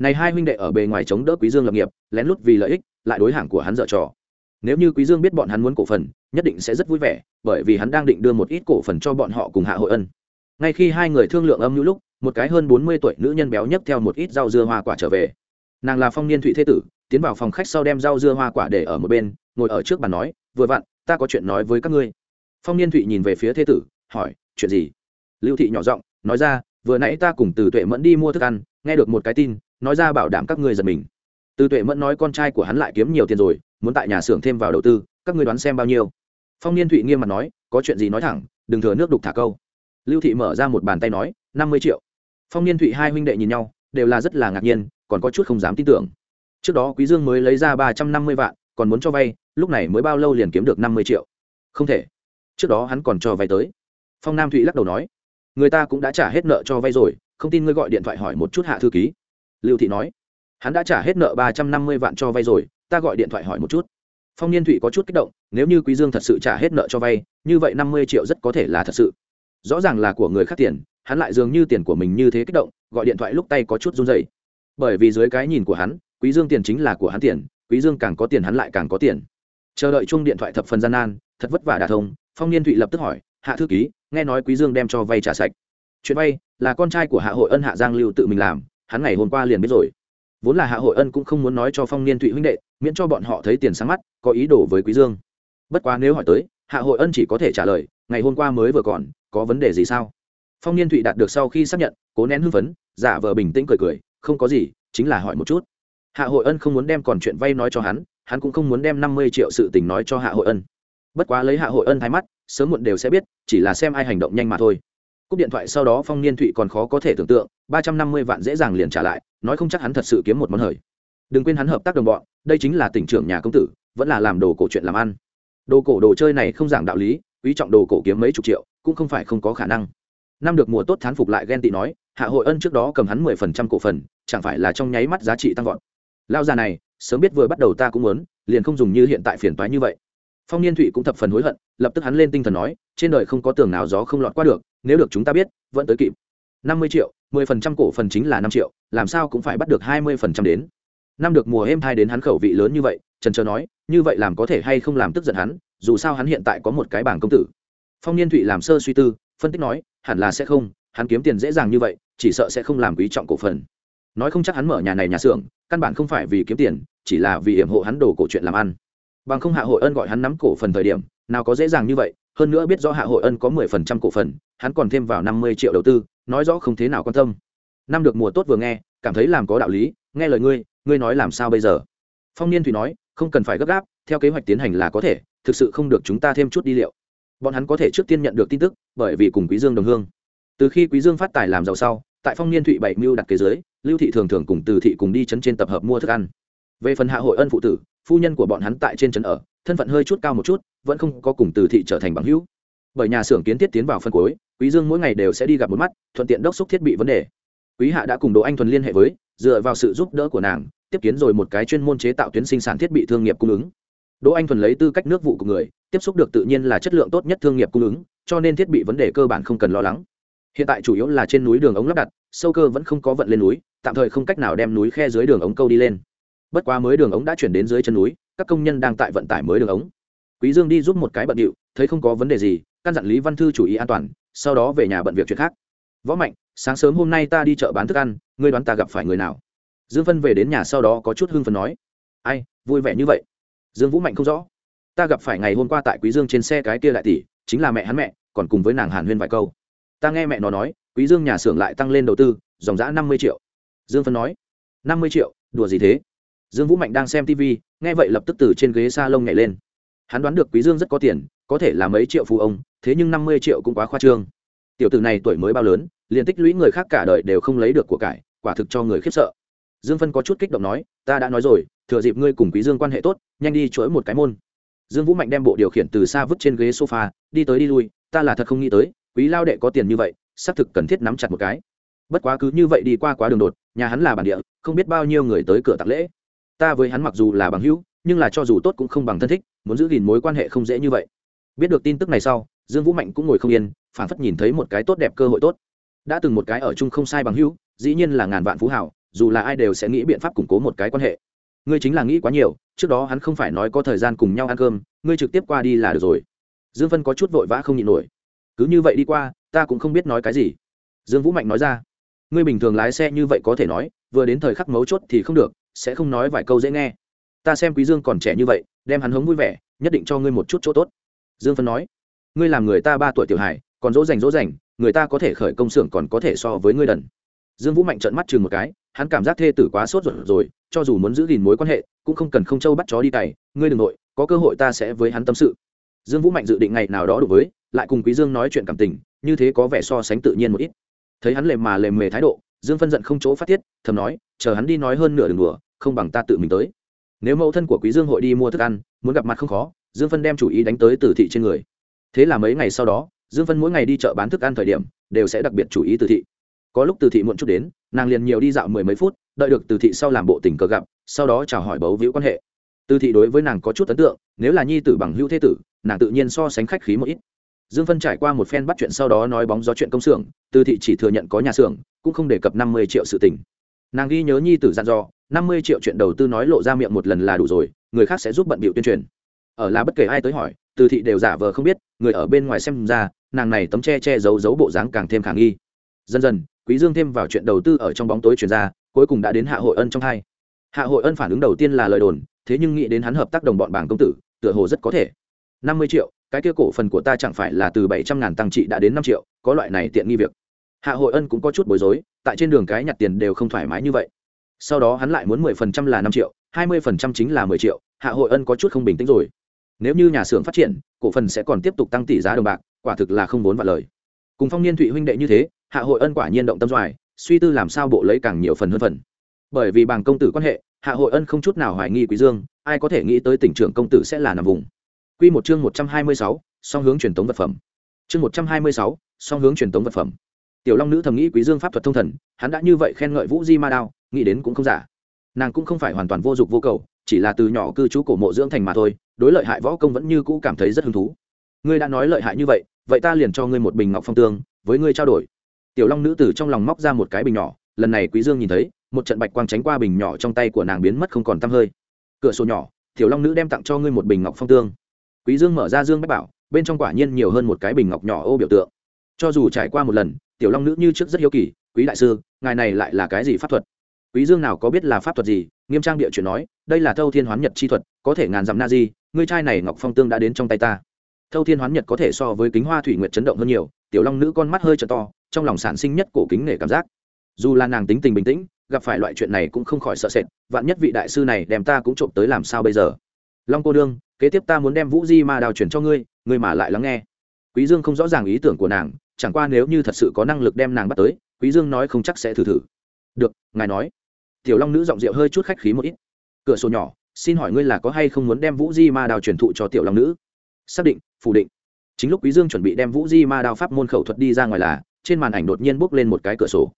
này hai huynh đệ ở bề ngoài chống đỡ quý dương lập nghiệp, lén lút vì lợi ích, lại đối hàng của hắn dở trò. Nếu như quý dương biết bọn hắn muốn cổ phần, nhất định sẽ rất vui vẻ, bởi vì hắn đang định đưa một ít cổ phần cho bọn họ cùng hạ hội ân. Ngay khi hai người thương lượng âm nhũ lúc, một cái hơn bốn mươi tuổi nữ nhân béo nhất theo một ít rau dưa hoa quả trở về. Nàng là phong niên thụy thế tử, tiến vào phòng khách sau đem rau dưa hoa quả để ở một bên, ngồi ở trước bàn nói, vừa vặn, ta có chuyện nói với các ngươi. Phong niên thụy nhìn về phía thế tử, hỏi, chuyện gì? Lưu thị nhỏ giọng nói ra, vừa nãy ta cùng từ tuệ mẫn đi mua thức ăn, nghe được một cái tin nói ra bảo đảm các ngươi giật mình. Tư tuệ mẫn nói con trai của hắn lại kiếm nhiều tiền rồi, muốn tại nhà xưởng thêm vào đầu tư, các ngươi đoán xem bao nhiêu? Phong niên thụy nghiêm mặt nói, có chuyện gì nói thẳng, đừng thừa nước đục thả câu. Lưu thị mở ra một bàn tay nói, năm mươi triệu. Phong niên thụy hai huynh đệ nhìn nhau, đều là rất là ngạc nhiên, còn có chút không dám tin tưởng. Trước đó quý dương mới lấy ra ba trăm năm mươi vạn, còn muốn cho vay, lúc này mới bao lâu liền kiếm được năm mươi triệu. Không thể. Trước đó hắn còn cho vay tới. Phong nam thụy lắc đầu nói, người ta cũng đã trả hết nợ cho vay rồi, không tin ngươi gọi điện thoại hỏi một chút hạ thư ký lưu thị nói, hắn đã trả hết nợ ba trăm năm mươi vạn cho vay rồi, ta gọi điện thoại hỏi một chút. Phong niên thụy có chút kích động, nếu như quý dương thật sự trả hết nợ cho vay, như vậy năm mươi triệu rất có thể là thật sự. Rõ ràng là của người khác tiền, hắn lại dường như tiền của mình như thế kích động, gọi điện thoại lúc tay có chút run rẩy. Bởi vì dưới cái nhìn của hắn, quý dương tiền chính là của hắn tiền, quý dương càng có tiền hắn lại càng có tiền. Chờ đợi chung điện thoại thập phần gian nan, thật vất vả đả thông, phong niên thụy lập tức hỏi, hạ thư ký, nghe nói quý dương đem cho vay trả sạch. Chuyện vay là con trai của hạ hội ân hạ giang lưu tự mình làm hắn ngày hôm qua liền biết rồi. Vốn là hạ hội ân cũng không muốn nói cho phong niên thụy huynh đệ, miễn cho bọn họ thấy tiền sáng mắt, có ý đồ với quý dương. Bất quá nếu hỏi tới, hạ hội ân chỉ có thể trả lời, ngày hôm qua mới vừa còn, có vấn đề gì sao? Phong niên thụy đạt được sau khi xác nhận, cố nén hưng phấn, giả vờ bình tĩnh cười cười, không có gì, chính là hỏi một chút. Hạ hội ân không muốn đem còn chuyện vay nói cho hắn hắn cũng không muốn đem năm mươi triệu sự tình nói cho hạ hội ân. Bất quá lấy hạ hội ân thái mắt, sớm muộn đều sẽ biết, chỉ là xem ai hành động nhanh mà thôi cúp điện thoại sau đó phong niên thụy còn khó có thể tưởng tượng, ba trăm năm mươi vạn dễ dàng liền trả lại, nói không chắc hắn thật sự kiếm một món hời. Đừng quên hắn hợp tác đồng bọn, đây chính là tỉnh trưởng nhà công tử, vẫn là làm đồ cổ chuyện làm ăn. Đồ cổ đồ chơi này không giảng đạo lý, quý trọng đồ cổ kiếm mấy chục triệu, cũng không phải không có khả năng. Năm được mùa tốt thán phục lại ghen tị nói, hạ hội ân trước đó cầm hắn mười phần trăm cổ phần, chẳng phải là trong nháy mắt giá trị tăng vọt. Lao già này, sớm biết vừa bắt đầu ta cũng muốn, liền không dùng như hiện tại phiền toái như vậy phong niên thụy cũng thập phần hối hận, lập tức hắn lên tinh thần nói, trên đời không có tường nào gió không lọt qua được, nếu được chúng ta biết, vẫn tới kịp. Năm mươi triệu, mười phần trăm cổ phần chính là năm triệu, làm sao cũng phải bắt được hai mươi phần trăm đến. Năm được mùa êm hai đến hắn khẩu vị lớn như vậy, trần trờ nói, như vậy làm có thể hay không làm tức giận hắn, dù sao hắn hiện tại có một cái bảng công tử. Phong niên thụy làm sơ suy tư, phân tích nói, hẳn là sẽ không, hắn kiếm tiền dễ dàng như vậy, chỉ sợ sẽ không làm quý trọng cổ phần. Nói không chắc hắn mở nhà này nhà xưởng, căn bản không phải vì kiếm tiền, chỉ là vì hiểm hộ hắn đồ cổ chuyện làm ăn bằng không hạ hội ân gọi hắn nắm cổ phần thời điểm, nào có dễ dàng như vậy, hơn nữa biết rõ hạ hội ân có mười phần trăm cổ phần, hắn còn thêm vào năm mươi triệu đầu tư, nói rõ không thế nào quan tâm. Năm được mùa tốt vừa nghe, cảm thấy làm có đạo lý, nghe lời ngươi ngươi nói làm sao bây giờ? Phong niên thủy nói, không cần phải gấp gáp, theo kế hoạch tiến hành là có thể, thực sự không được chúng ta thêm chút đi liệu. Bọn hắn có thể trước tiên nhận được tin tức, bởi vì cùng quý dương đồng hương. Từ khi quý dương phát tài làm giàu sau, tại phong niên thụy bảy mưu đặt kế dưới, lưu thị thường thường cùng từ thị cùng đi chấn trên tập hợp mua thức ăn. Về phần hạ hội ân phụ tử phu nhân của bọn hắn tại trên trấn ở, thân phận hơi chút cao một chút, vẫn không có cùng từ thị trở thành bằng hữu. Bởi nhà xưởng kiến thiết tiến vào phân cuối, quý dương mỗi ngày đều sẽ đi gặp một mắt, thuận tiện đốc xúc thiết bị vấn đề. Quý hạ đã cùng đỗ anh thuần liên hệ với, dựa vào sự giúp đỡ của nàng, tiếp kiến rồi một cái chuyên môn chế tạo tuyến sinh sản thiết bị thương nghiệp cung ứng. Đỗ anh thuần lấy tư cách nước vụ của người, tiếp xúc được tự nhiên là chất lượng tốt nhất thương nghiệp cung ứng, cho nên thiết bị vấn đề cơ bản không cần lo lắng. Hiện tại chủ yếu là trên núi đường ống lắp đặt, sâu cơ vẫn không có vận lên núi, tạm thời không cách nào đem núi khe dưới đường ống câu đi lên bất quá mới đường ống đã chuyển đến dưới chân núi, các công nhân đang tại vận tải mới đường ống. Quý dương đi giúp một cái bận điệu, thấy không có vấn đề gì, căn dặn lý văn thư chủ ý an toàn, sau đó về nhà bận việc chuyện khác. Võ mạnh, sáng sớm hôm nay ta đi chợ bán thức ăn, ngươi đoán ta gặp phải người nào? Dương phân về đến nhà sau đó có chút hưng phấn nói. Ai, vui vẻ như vậy. Dương vũ mạnh không rõ. Ta gặp phải ngày hôm qua tại quý dương trên xe cái kia lại tỷ, chính là mẹ hắn mẹ, còn cùng với nàng hàn huyên vài câu. Ta nghe mẹ nó nói, quý dương nhà xưởng lại tăng lên đầu tư, dòng giã năm mươi triệu. Dương phân nói. Năm mươi triệu, đùa gì thế? Dương vũ mạnh đang xem tv nghe vậy lập tức từ trên ghế s a lông nhảy lên. Hắn đoán được quý dương rất có tiền, có thể là mấy triệu phú ông, thế nhưng năm mươi triệu cũng quá khoa trương. Tiểu tử này tuổi mới bao lớn, liền tích lũy người khác cả đời đều không lấy được của cải, quả thực cho người khiếp sợ. Dương phân có chút kích động nói, ta đã nói rồi, thừa dịp ngươi cùng quý dương quan hệ tốt, nhanh đi chuỗi một cái môn. Dương vũ mạnh đem bộ điều khiển từ xa vứt trên ghế sofa, đi tới đi lui, ta là thật không nghĩ tới, quý lao đệ có tiền như vậy, xác thực cần thiết nắm chặt một cái. Bất quá cứ như vậy đi qua quá đường đột, nhà hắn là bản địa, không biết bao nhiêu người tới cửa tạc lễ ta với hắn mặc dù là bằng hữu, nhưng là cho dù tốt cũng không bằng thân thích, muốn giữ gìn mối quan hệ không dễ như vậy. Biết được tin tức này sau, dương vũ mạnh cũng ngồi không yên phản phất nhìn thấy một cái tốt đẹp cơ hội tốt. Đã từng một cái ở chung không sai bằng hữu, dĩ nhiên là ngàn vạn phú hảo, dù là ai đều sẽ nghĩ biện pháp củng cố một cái quan hệ. Ngươi chính là nghĩ quá nhiều, trước đó hắn không phải nói có thời gian cùng nhau ăn cơm, ngươi trực tiếp qua đi là được rồi. Dương vân có chút vội vã không nhịn nổi. Cứ như vậy đi qua, ta cũng không biết nói cái gì. Dương vũ mạnh nói ra. Ngươi bình thường lái xe như vậy có thể nói, vừa đến thời khắc mấu chốt thì không được sẽ không nói vài câu dễ nghe. Ta xem quý dương còn trẻ như vậy, đem hắn hống vui vẻ, nhất định cho ngươi một chút chỗ tốt. Dương phân nói. Ngươi làm người ta ba tuổi tiểu hải còn dỗ dành dỗ dành, người ta có thể khởi công xưởng còn có thể so với ngươi đần. Dương vũ mạnh trợn mắt chừng một cái, hắn cảm giác thê tử quá sốt ruột rồi, cho dù muốn giữ gìn mối quan hệ, cũng không cần không châu bắt chó đi cày, ngươi đừng nội, có cơ hội ta sẽ với hắn tâm sự. Dương vũ mạnh dự định ngày nào đó đối với, lại cùng quý dương nói chuyện cảm tình, như thế có vẻ so sánh tự nhiên một ít. Thấy hắn lề mà lề mề thái độ dương phân giận không chỗ phát tiết, thầm nói, chờ hắn đi nói hơn nửa đường đùa, không bằng ta tự mình tới. Nếu mẫu thân của quý dương hội đi mua thức ăn, muốn gặp mặt không khó, dương phân đem chủ ý đánh tới từ thị trên người. Thế là mấy ngày sau đó, dương phân mỗi ngày đi chợ bán thức ăn thời điểm, đều sẽ đặc biệt chú ý từ thị. Có lúc từ thị muộn chút đến, nàng liền nhiều đi dạo mười mấy phút, đợi được từ thị sau làm bộ tình cờ gặp, sau đó chào hỏi bấu víu quan hệ. Từ thị đối với nàng có chút ấn tượng, nếu là nhi tử bằng hữu thế tử, nàng tự nhiên so sánh khách khí một ít dương phân trải qua một phen bắt chuyện sau đó nói bóng gió chuyện công xưởng từ thị chỉ thừa nhận có nhà xưởng, cũng không đề cập năm mươi triệu sự tình. Nàng ghi nhớ nhi tử dặn dò, năm mươi triệu chuyện đầu tư nói lộ ra miệng một lần là đủ rồi, người khác sẽ giúp bận bịu tuyên truyền. Ở là bất kể ai tới hỏi từ thị đều giả vờ không biết, người ở bên ngoài xem ra, nàng này tấm che che giấu giấu bộ dáng càng thêm khả nghi. Dần dần, quý dương thêm vào chuyện đầu tư ở trong bóng tối truyền ra, cuối cùng đã đến hạ hội ân trong hai. Hạ hội ân phản ứng đầu tiên là lời đồn, thế nhưng nghĩ đến hắn hợp tác đồng bọn bảng công tử, tựa hồ rất có thể. năm mươi triệu cái kia cổ phần của ta chẳng phải là từ bảy trăm ngàn tăng trị đã đến năm triệu, có loại này tiện nghi việc. Hạ hội ân cũng có chút bối rối, tại trên đường cái nhặt tiền đều không thoải mái như vậy. Sau đó hắn lại muốn mười phần trăm là năm triệu, hai mươi phần trăm chính là mười triệu, hạ hội ân có chút không bình tĩnh rồi. Nếu như nhà xưởng phát triển, cổ phần sẽ còn tiếp tục tăng tỷ giá đồng bạc, quả thực là không vốn vạn lời. Cùng phong niên thụy huynh đệ như thế, hạ hội ân quả nhiên động tâm doài, suy tư làm sao bộ lấy càng nhiều phần hơn phần. Bởi vì bằng công tử quan hệ, hạ hội ân không chút nào hoài nghi quý dương, ai có thể nghĩ tới tỉnh trưởng công tử sẽ là nằm vùng quy một chương một trăm hai mươi sáu, song hướng truyền tống vật phẩm. Chương một trăm hai mươi sáu, song hướng truyền tống vật phẩm. Tiểu long nữ thầm nghĩ quý dương pháp thuật thông thần hắn đã như vậy khen ngợi vũ di ma đao nghĩ đến cũng không giả. Nàng cũng không phải hoàn toàn vô dụng vô cầu chỉ là từ nhỏ cư trú cổ mộ dưỡng thành mà thôi đối lợi hại võ công vẫn như cũ cảm thấy rất hứng thú. Ngươi đã nói lợi hại như vậy vậy ta liền cho ngươi một bình ngọc phong tương với ngươi trao đổi. Tiểu long nữ từ trong lòng móc ra một cái bình nhỏ lần này quý dương nhìn thấy một trận bạch quang tránh qua bình nhỏ trong tay của nàng biến mất không còn tăm hơi. Cửa sổ nhỏ tiểu long nữ đem tặng cho ngươi một bình ngọc phong tương quý dương mở ra dương bách bảo, bên trong quả nhiên nhiều hơn một cái bình ngọc nhỏ ô biểu tượng. Cho dù trải qua một lần, tiểu long nữ như trước rất hiếu kỳ, quý đại sư, ngài này lại là cái gì pháp thuật? Quý dương nào có biết là pháp thuật gì, nghiêm trang địa chuyện nói, đây là thâu thiên hoán nhật chi thuật, có thể ngàn dặm na di, ngươi trai này ngọc phong tương đã đến trong tay ta. Thâu thiên hoán nhật có thể so với kính hoa thủy nguyệt chấn động hơn nhiều, tiểu long nữ con mắt hơi trợ to, trong lòng sản sinh nhất cổ kính nể cảm giác. Dù là nàng tính tình bình tĩnh, gặp phải loại chuyện này cũng không khỏi sợ sệt, vạn nhất vị đại sư này đem ta cũng trộm tới làm sao bây giờ? Long cô đương kế tiếp ta muốn đem vũ di ma đào chuyển cho ngươi ngươi mà lại lắng nghe. Quý dương không rõ ràng ý tưởng của nàng, chẳng qua nếu như thật sự có năng lực đem nàng bắt tới, quý dương nói không chắc sẽ thử thử. Được, ngài nói. Tiểu long nữ giọng rượu hơi chút khách khí một ít. Cửa sổ nhỏ, xin hỏi ngươi là có hay không muốn đem vũ di ma đào truyền thụ cho tiểu long nữ? Xác định, phủ định. Chính lúc quý dương chuẩn bị đem vũ di ma đao pháp môn khẩu thuật đi ra ngoài là, trên màn ảnh đột nhiên bốc lên một cái cửa sổ.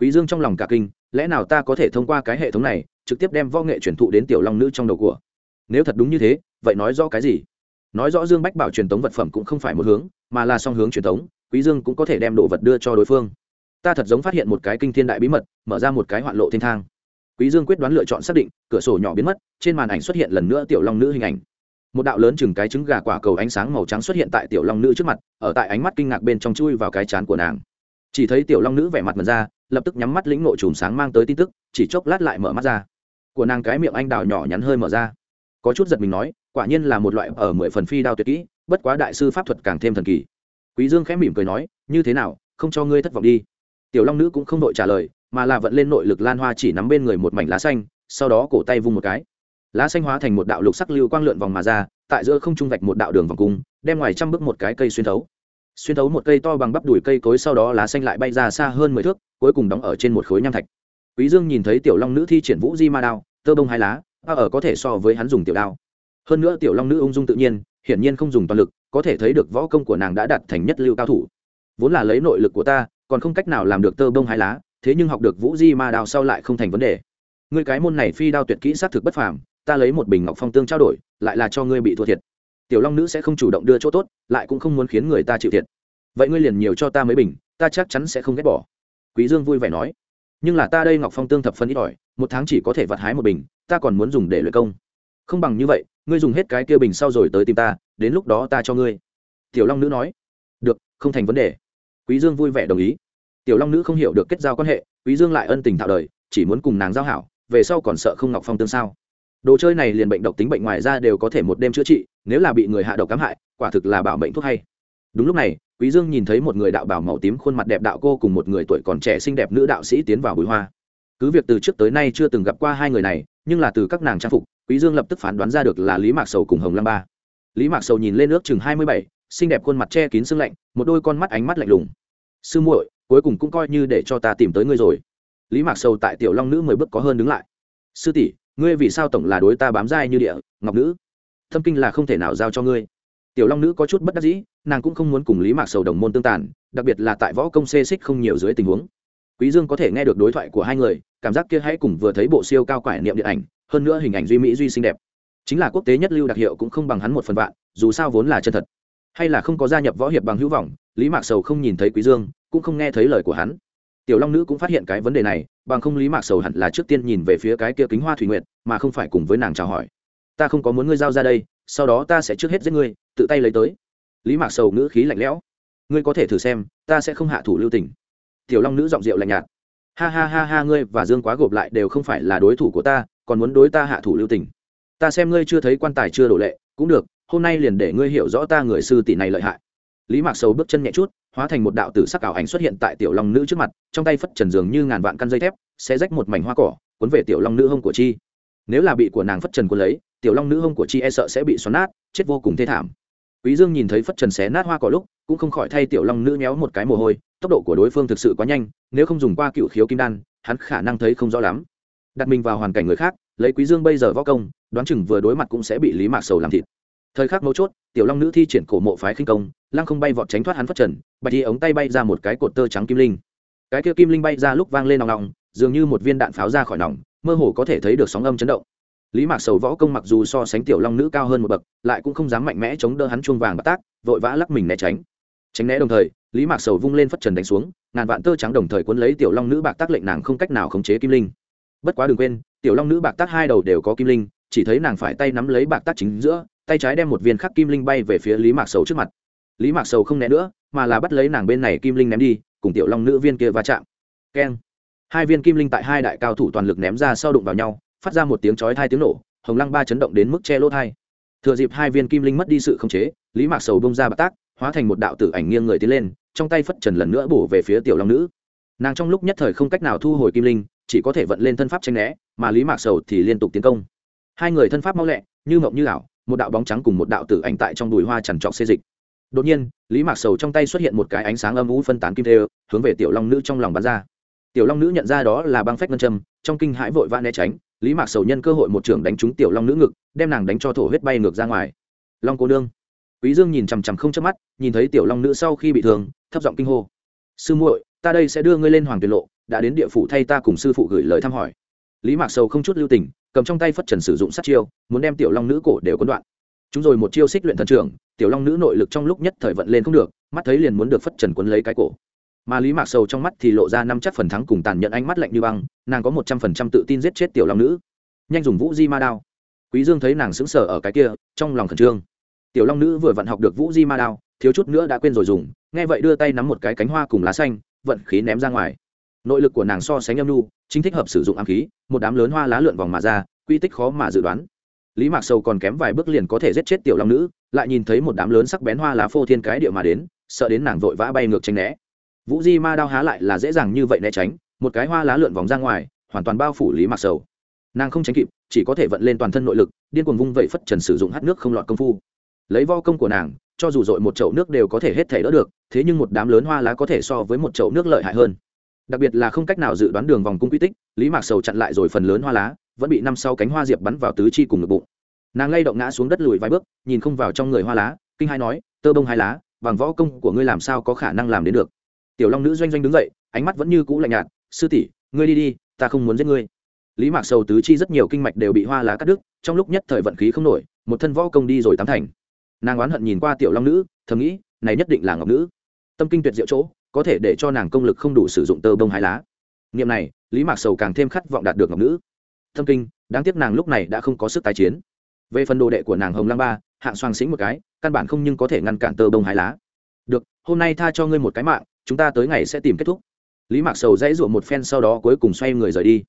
Quý dương trong lòng cả kinh, lẽ nào ta có thể thông qua cái hệ thống này, trực tiếp đem võ nghệ truyền thụ đến tiểu long nữ trong đầu của? Nếu thật đúng như thế, vậy nói rõ cái gì? Nói rõ dương bách bảo truyền tống vật phẩm cũng không phải một hướng, mà là song hướng truyền tống, quý dương cũng có thể đem đồ vật đưa cho đối phương. Ta thật giống phát hiện một cái kinh thiên đại bí mật, mở ra một cái hoạn lộ thiên thang. Quý dương quyết đoán lựa chọn xác định, cửa sổ nhỏ biến mất, trên màn ảnh xuất hiện lần nữa tiểu long nữ hình ảnh. Một đạo lớn chừng cái trứng gà quả cầu ánh sáng màu trắng xuất hiện tại tiểu long nữ trước mặt, ở tại ánh mắt kinh ngạc bên trong chui vào cái chán của nàng. Chỉ thấy tiểu long nữ vẻ mặt mật ra, lập tức nhắm mắt lĩnh nội chùm sáng mang tới tin tức, chỉ chốc lát lại mở mắt ra. Của nàng cái miệng anh đào nhỏ nhắn hơi mở ra có chút giật mình nói, quả nhiên là một loại ở mười phần phi đao tuyệt kỹ, bất quá đại sư pháp thuật càng thêm thần kỳ. Quý dương khẽ mỉm cười nói, như thế nào, không cho ngươi thất vọng đi. Tiểu long nữ cũng không đội trả lời, mà là vận lên nội lực lan hoa chỉ nắm bên người một mảnh lá xanh, sau đó cổ tay vung một cái. Lá xanh hóa thành một đạo lục sắc lưu quang lượn vòng mà ra, tại giữa không trung vạch một đạo đường vòng cung, đem ngoài trăm bước một cái cây xuyên thấu. Xuyên thấu một cây to bằng bắp đùi cây cối sau đó lá xanh lại bay ra xa hơn mười thước, cuối cùng đóng ở trên một khối nham thạch. Quý dương nhìn thấy tiểu long nữ thi triển vũ di ma đao, tơ bông hai lá ta ở có thể so với hắn dùng tiểu đao. Hơn nữa tiểu long nữ ung dung tự nhiên, hiển nhiên không dùng toàn lực, có thể thấy được võ công của nàng đã đạt thành nhất lưu cao thủ. Vốn là lấy nội lực của ta, còn không cách nào làm được tơ bông hai lá, thế nhưng học được vũ di ma đao sau lại không thành vấn đề. Ngươi cái môn này phi đao tuyệt kỹ sát thực bất phàm, ta lấy một bình ngọc phong tương trao đổi, lại là cho ngươi bị thua thiệt. Tiểu long nữ sẽ không chủ động đưa chỗ tốt, lại cũng không muốn khiến người ta chịu thiệt. Vậy ngươi liền nhiều cho ta mấy bình, ta chắc chắn sẽ không ghét bỏ. Quý dương vui vẻ nói nhưng là ta đây ngọc phong tương thập phân ít ỏi, một tháng chỉ có thể vặt hái một bình, ta còn muốn dùng để luyện công. Không bằng như vậy, ngươi dùng hết cái kia bình sau rồi tới tìm ta, đến lúc đó ta cho ngươi. Tiểu long nữ nói. Được, không thành vấn đề. Quý dương vui vẻ đồng ý. Tiểu long nữ không hiểu được kết giao quan hệ, quý dương lại ân tình thạo đời, chỉ muốn cùng nàng giao hảo, về sau còn sợ không ngọc phong tương sao. Đồ chơi này liền bệnh độc tính bệnh ngoài ra đều có thể một đêm chữa trị, nếu là bị người hạ độc cám hại, quả thực là bảo mệnh thuốc hay đúng lúc này, quý dương nhìn thấy một người đạo bảo màu tím khuôn mặt đẹp đạo cô cùng một người tuổi còn trẻ xinh đẹp nữ đạo sĩ tiến vào bụi hoa. Cứ việc từ trước tới nay chưa từng gặp qua hai người này, nhưng là từ các nàng trang phục, quý dương lập tức phán đoán ra được là lý mạc sầu cùng hồng lăng ba. Lý mạc sầu nhìn lên nước chừng hai mươi bảy, xinh đẹp khuôn mặt che kín sương lạnh, một đôi con mắt ánh mắt lạnh lùng. Sư muội, cuối cùng cũng coi như để cho ta tìm tới ngươi rồi. Lý mạc sầu tại tiểu long nữ mười bước có hơn đứng lại. Sư tỷ, ngươi vì sao tổng là đối ta bám dai như địa, ngọc nữ? Thâm kinh là không thể nào giao cho ngươi. Tiểu long nữ có chút bất đắc dĩ nàng cũng không muốn cùng lý mạc sầu đồng môn tương tàn, đặc biệt là tại võ công xê xích không nhiều dưới tình huống. Quý dương có thể nghe được đối thoại của hai người, cảm giác kia hãy cùng vừa thấy bộ siêu cao quải niệm điện ảnh, hơn nữa hình ảnh duy mỹ duy xinh đẹp. Chính là quốc tế nhất lưu đặc hiệu cũng không bằng hắn một phần vạn, dù sao vốn là chân thật. Hay là không có gia nhập võ hiệp bằng hữu vọng, lý mạc sầu không nhìn thấy quý dương, cũng không nghe thấy lời của hắn. Tiểu long nữ cũng phát hiện cái vấn đề này, bằng không lý mạc sầu hẳn là trước tiên nhìn về phía cái kia kính hoa thủy nguyệt, mà không phải cùng với nàng chào hỏi. Ta không có muốn ngươi giao ra đây, sau đó ta sẽ trước hết giết ngươi, tự tay lấy tới lý mạc sầu ngữ khí lạnh lẽo. Ngươi có thể thử xem, ta sẽ không hạ thủ lưu tình. Tiểu long nữ giọng rượu lạnh nhạt. Ha ha ha ha, ngươi và dương quá gộp lại đều không phải là đối thủ của ta, còn muốn đối ta hạ thủ lưu tình. Ta xem ngươi chưa thấy quan tài chưa đổ lệ, cũng được, hôm nay liền để ngươi hiểu rõ ta người sư tỷ này lợi hại. Lý mạc sầu bước chân nhẹ chút, hóa thành một đạo tử sắc ảo ảnh xuất hiện tại tiểu long nữ trước mặt, trong tay phất trần dường như ngàn vạn căn dây thép sẽ rách một mảnh hoa cỏ, cuốn về tiểu long nữ hông của chi. Nếu là bị của nàng phất trần cuốn lấy, tiểu long nữ hông của chi e sợ sẽ bị xoắn nát, chết vô cùng thê thảm quý dương nhìn thấy phất trần xé nát hoa cỏ lúc, cũng không khỏi thay tiểu long nữ nhéo một cái mồ hôi, tốc độ của đối phương thực sự quá nhanh, nếu không dùng qua cựu khiếu kim đan, hắn khả năng thấy không rõ lắm. Đặt mình vào hoàn cảnh người khác, lấy quý dương bây giờ võ công, đoán chừng vừa đối mặt cũng sẽ bị lý mạc sầu làm thịt. Thời khắc mấu chốt, tiểu long nữ thi triển cổ mộ phái khinh công, lăng không bay vọt tránh thoát hắn phất trần, bạch thi ống tay bay ra một cái cột tơ trắng kim linh. Cái kia kim linh bay ra lúc vang lên nòng nòng, dường như một viên đạn pháo ra khỏi nòng, mơ hồ có thể thấy được sóng âm chấn động lý mạc sầu võ công mặc dù so sánh tiểu long nữ cao hơn một bậc, lại cũng không dám mạnh mẽ chống đỡ hắn chuông vàng bạc tác, vội vã lắc mình né tránh. Tránh né đồng thời, lý mạc sầu vung lên phất trần đánh xuống, ngàn vạn tơ trắng đồng thời cuốn lấy tiểu long nữ bạc tác lệnh nàng không cách nào khống chế kim linh. Bất quá đừng quên, tiểu long nữ bạc tác hai đầu đều có kim linh, chỉ thấy nàng phải tay nắm lấy bạc tác chính giữa, tay trái đem một viên khắc kim linh bay về phía lý mạc sầu trước mặt. Lý mạc sầu không né nữa, mà là bắt lấy nàng bên này kim linh ném đi, cùng tiểu long nữ viên kia va chạm. Keng. Hai viên kim linh tại hai đại cao thủ toàn lực ném ra sau đụng vào nhau phát ra một tiếng chói thai tiếng nổ, hồng lăng ba chấn động đến mức che lỗ thai thừa dịp hai viên kim linh mất đi sự khống chế, lý mạc sầu bông ra bạc tác, hóa thành một đạo tử ảnh nghiêng người tiến lên, trong tay phất trần lần nữa bổ về phía tiểu long nữ. Nàng trong lúc nhất thời không cách nào thu hồi kim linh, chỉ có thể vận lên thân pháp tranh né, mà lý mạc sầu thì liên tục tiến công. Hai người thân pháp mau lẹ, như mộng như ảo, một đạo bóng trắng cùng một đạo tử ảnh tại trong đùi hoa trằn trọc xê dịch. Đột nhiên, lý mạc sầu trong tay xuất hiện một cái ánh sáng âm u phân tán kim thê, hướng về tiểu long nữ trong lòng bắn ra. Tiểu long nữ nhận ra đó là băng phách ngân châm, trong kinh hãi vội vã né tránh lý mạc sầu nhân cơ hội một trưởng đánh trúng tiểu long nữ ngực, đem nàng đánh cho thổ huyết bay ngược ra ngoài. Long cô nương. Quý dương nhìn chằm chằm không chớp mắt, nhìn thấy tiểu long nữ sau khi bị thương, thấp giọng kinh hô. Sư muội, ta đây sẽ đưa ngươi lên hoàng tuyệt lộ, đã đến địa phủ thay ta cùng sư phụ gửi lời thăm hỏi. Lý mạc sầu không chút lưu tình, cầm trong tay phất trần sử dụng sát chiêu, muốn đem tiểu long nữ cổ đều quân đoạn. Chúng rồi một chiêu xích luyện thần trưởng, tiểu long nữ nội lực trong lúc nhất thời vận lên không được, mắt thấy liền muốn được phất trần quấn lấy cái cổ mà lý mạc sầu trong mắt thì lộ ra năm chắc phần thắng cùng tàn nhẫn ánh mắt lạnh như băng, nàng có một trăm phần trăm tự tin giết chết tiểu long nữ. Nhanh dùng vũ di ma đao. Quý dương thấy nàng sững sờ ở cái kia, trong lòng khẩn trương. Tiểu long nữ vừa vận học được vũ di ma đao, thiếu chút nữa đã quên rồi dùng, nghe vậy đưa tay nắm một cái cánh hoa cùng lá xanh, vận khí ném ra ngoài. Nội lực của nàng so sánh âm nu chính thích hợp sử dụng ám khí, một đám lớn hoa lá lượn vòng mà ra, quy tích khó mà dự đoán. Lý mạc sầu còn kém vài bước liền có thể giết chết tiểu long nữ, lại nhìn thấy một đám lớn sắc bén hoa lá phô thiên cái địa mà đến, sợ đến nàng vội vã bay ngược tránh né vũ di ma đao há lại là dễ dàng như vậy né tránh, một cái hoa lá lượn vòng ra ngoài, hoàn toàn bao phủ lý mạc sầu. Nàng không tránh kịp, chỉ có thể vận lên toàn thân nội lực, điên cuồng vung vẩy phất trần sử dụng hát nước không lọt công phu. Lấy vo công của nàng, cho dù dội một chậu nước đều có thể hết thể đỡ được, thế nhưng một đám lớn hoa lá có thể so với một chậu nước lợi hại hơn. Đặc biệt là không cách nào dự đoán đường vòng cung quy tích, lý mạc sầu chặn lại rồi phần lớn hoa lá, vẫn bị năm sau cánh hoa diệp bắn vào tứ chi cùng ngực bụng. Nàng lay động ngã xuống đất lùi vài bước, nhìn không vào trong người hoa lá, kinh hai nói, tơ bông hai lá, bằng võ công của ngươi làm sao có khả năng làm đến được? Tiểu long nữ doanh doanh đứng dậy, ánh mắt vẫn như cũ lạnh nhạt, sư tỷ, ngươi đi đi, ta không muốn giết ngươi. Lý mạc sầu tứ chi rất nhiều kinh mạch đều bị hoa lá cắt đứt, trong lúc nhất thời vận khí không nổi, một thân võ công đi rồi tám thành. Nàng oán hận nhìn qua tiểu long nữ, thầm nghĩ, này nhất định là ngọc nữ. Tâm kinh tuyệt diệu chỗ, có thể để cho nàng công lực không đủ sử dụng tơ bông hai lá. Niệm này, lý mạc sầu càng thêm khát vọng đạt được ngọc nữ. Thâm kinh, đáng tiếc nàng lúc này đã không có sức tái chiến. Về phần đồ đệ của nàng hồng lăng ba, hạng xoang xính một cái, căn bản không nhưng có thể ngăn cản tơ bông hai lá. Được, hôm nay tha cho ngươi một cái mạng chúng ta tới ngày sẽ tìm kết thúc. Lý mạc sầu dãy ruộng một phen sau đó cuối cùng xoay người rời đi.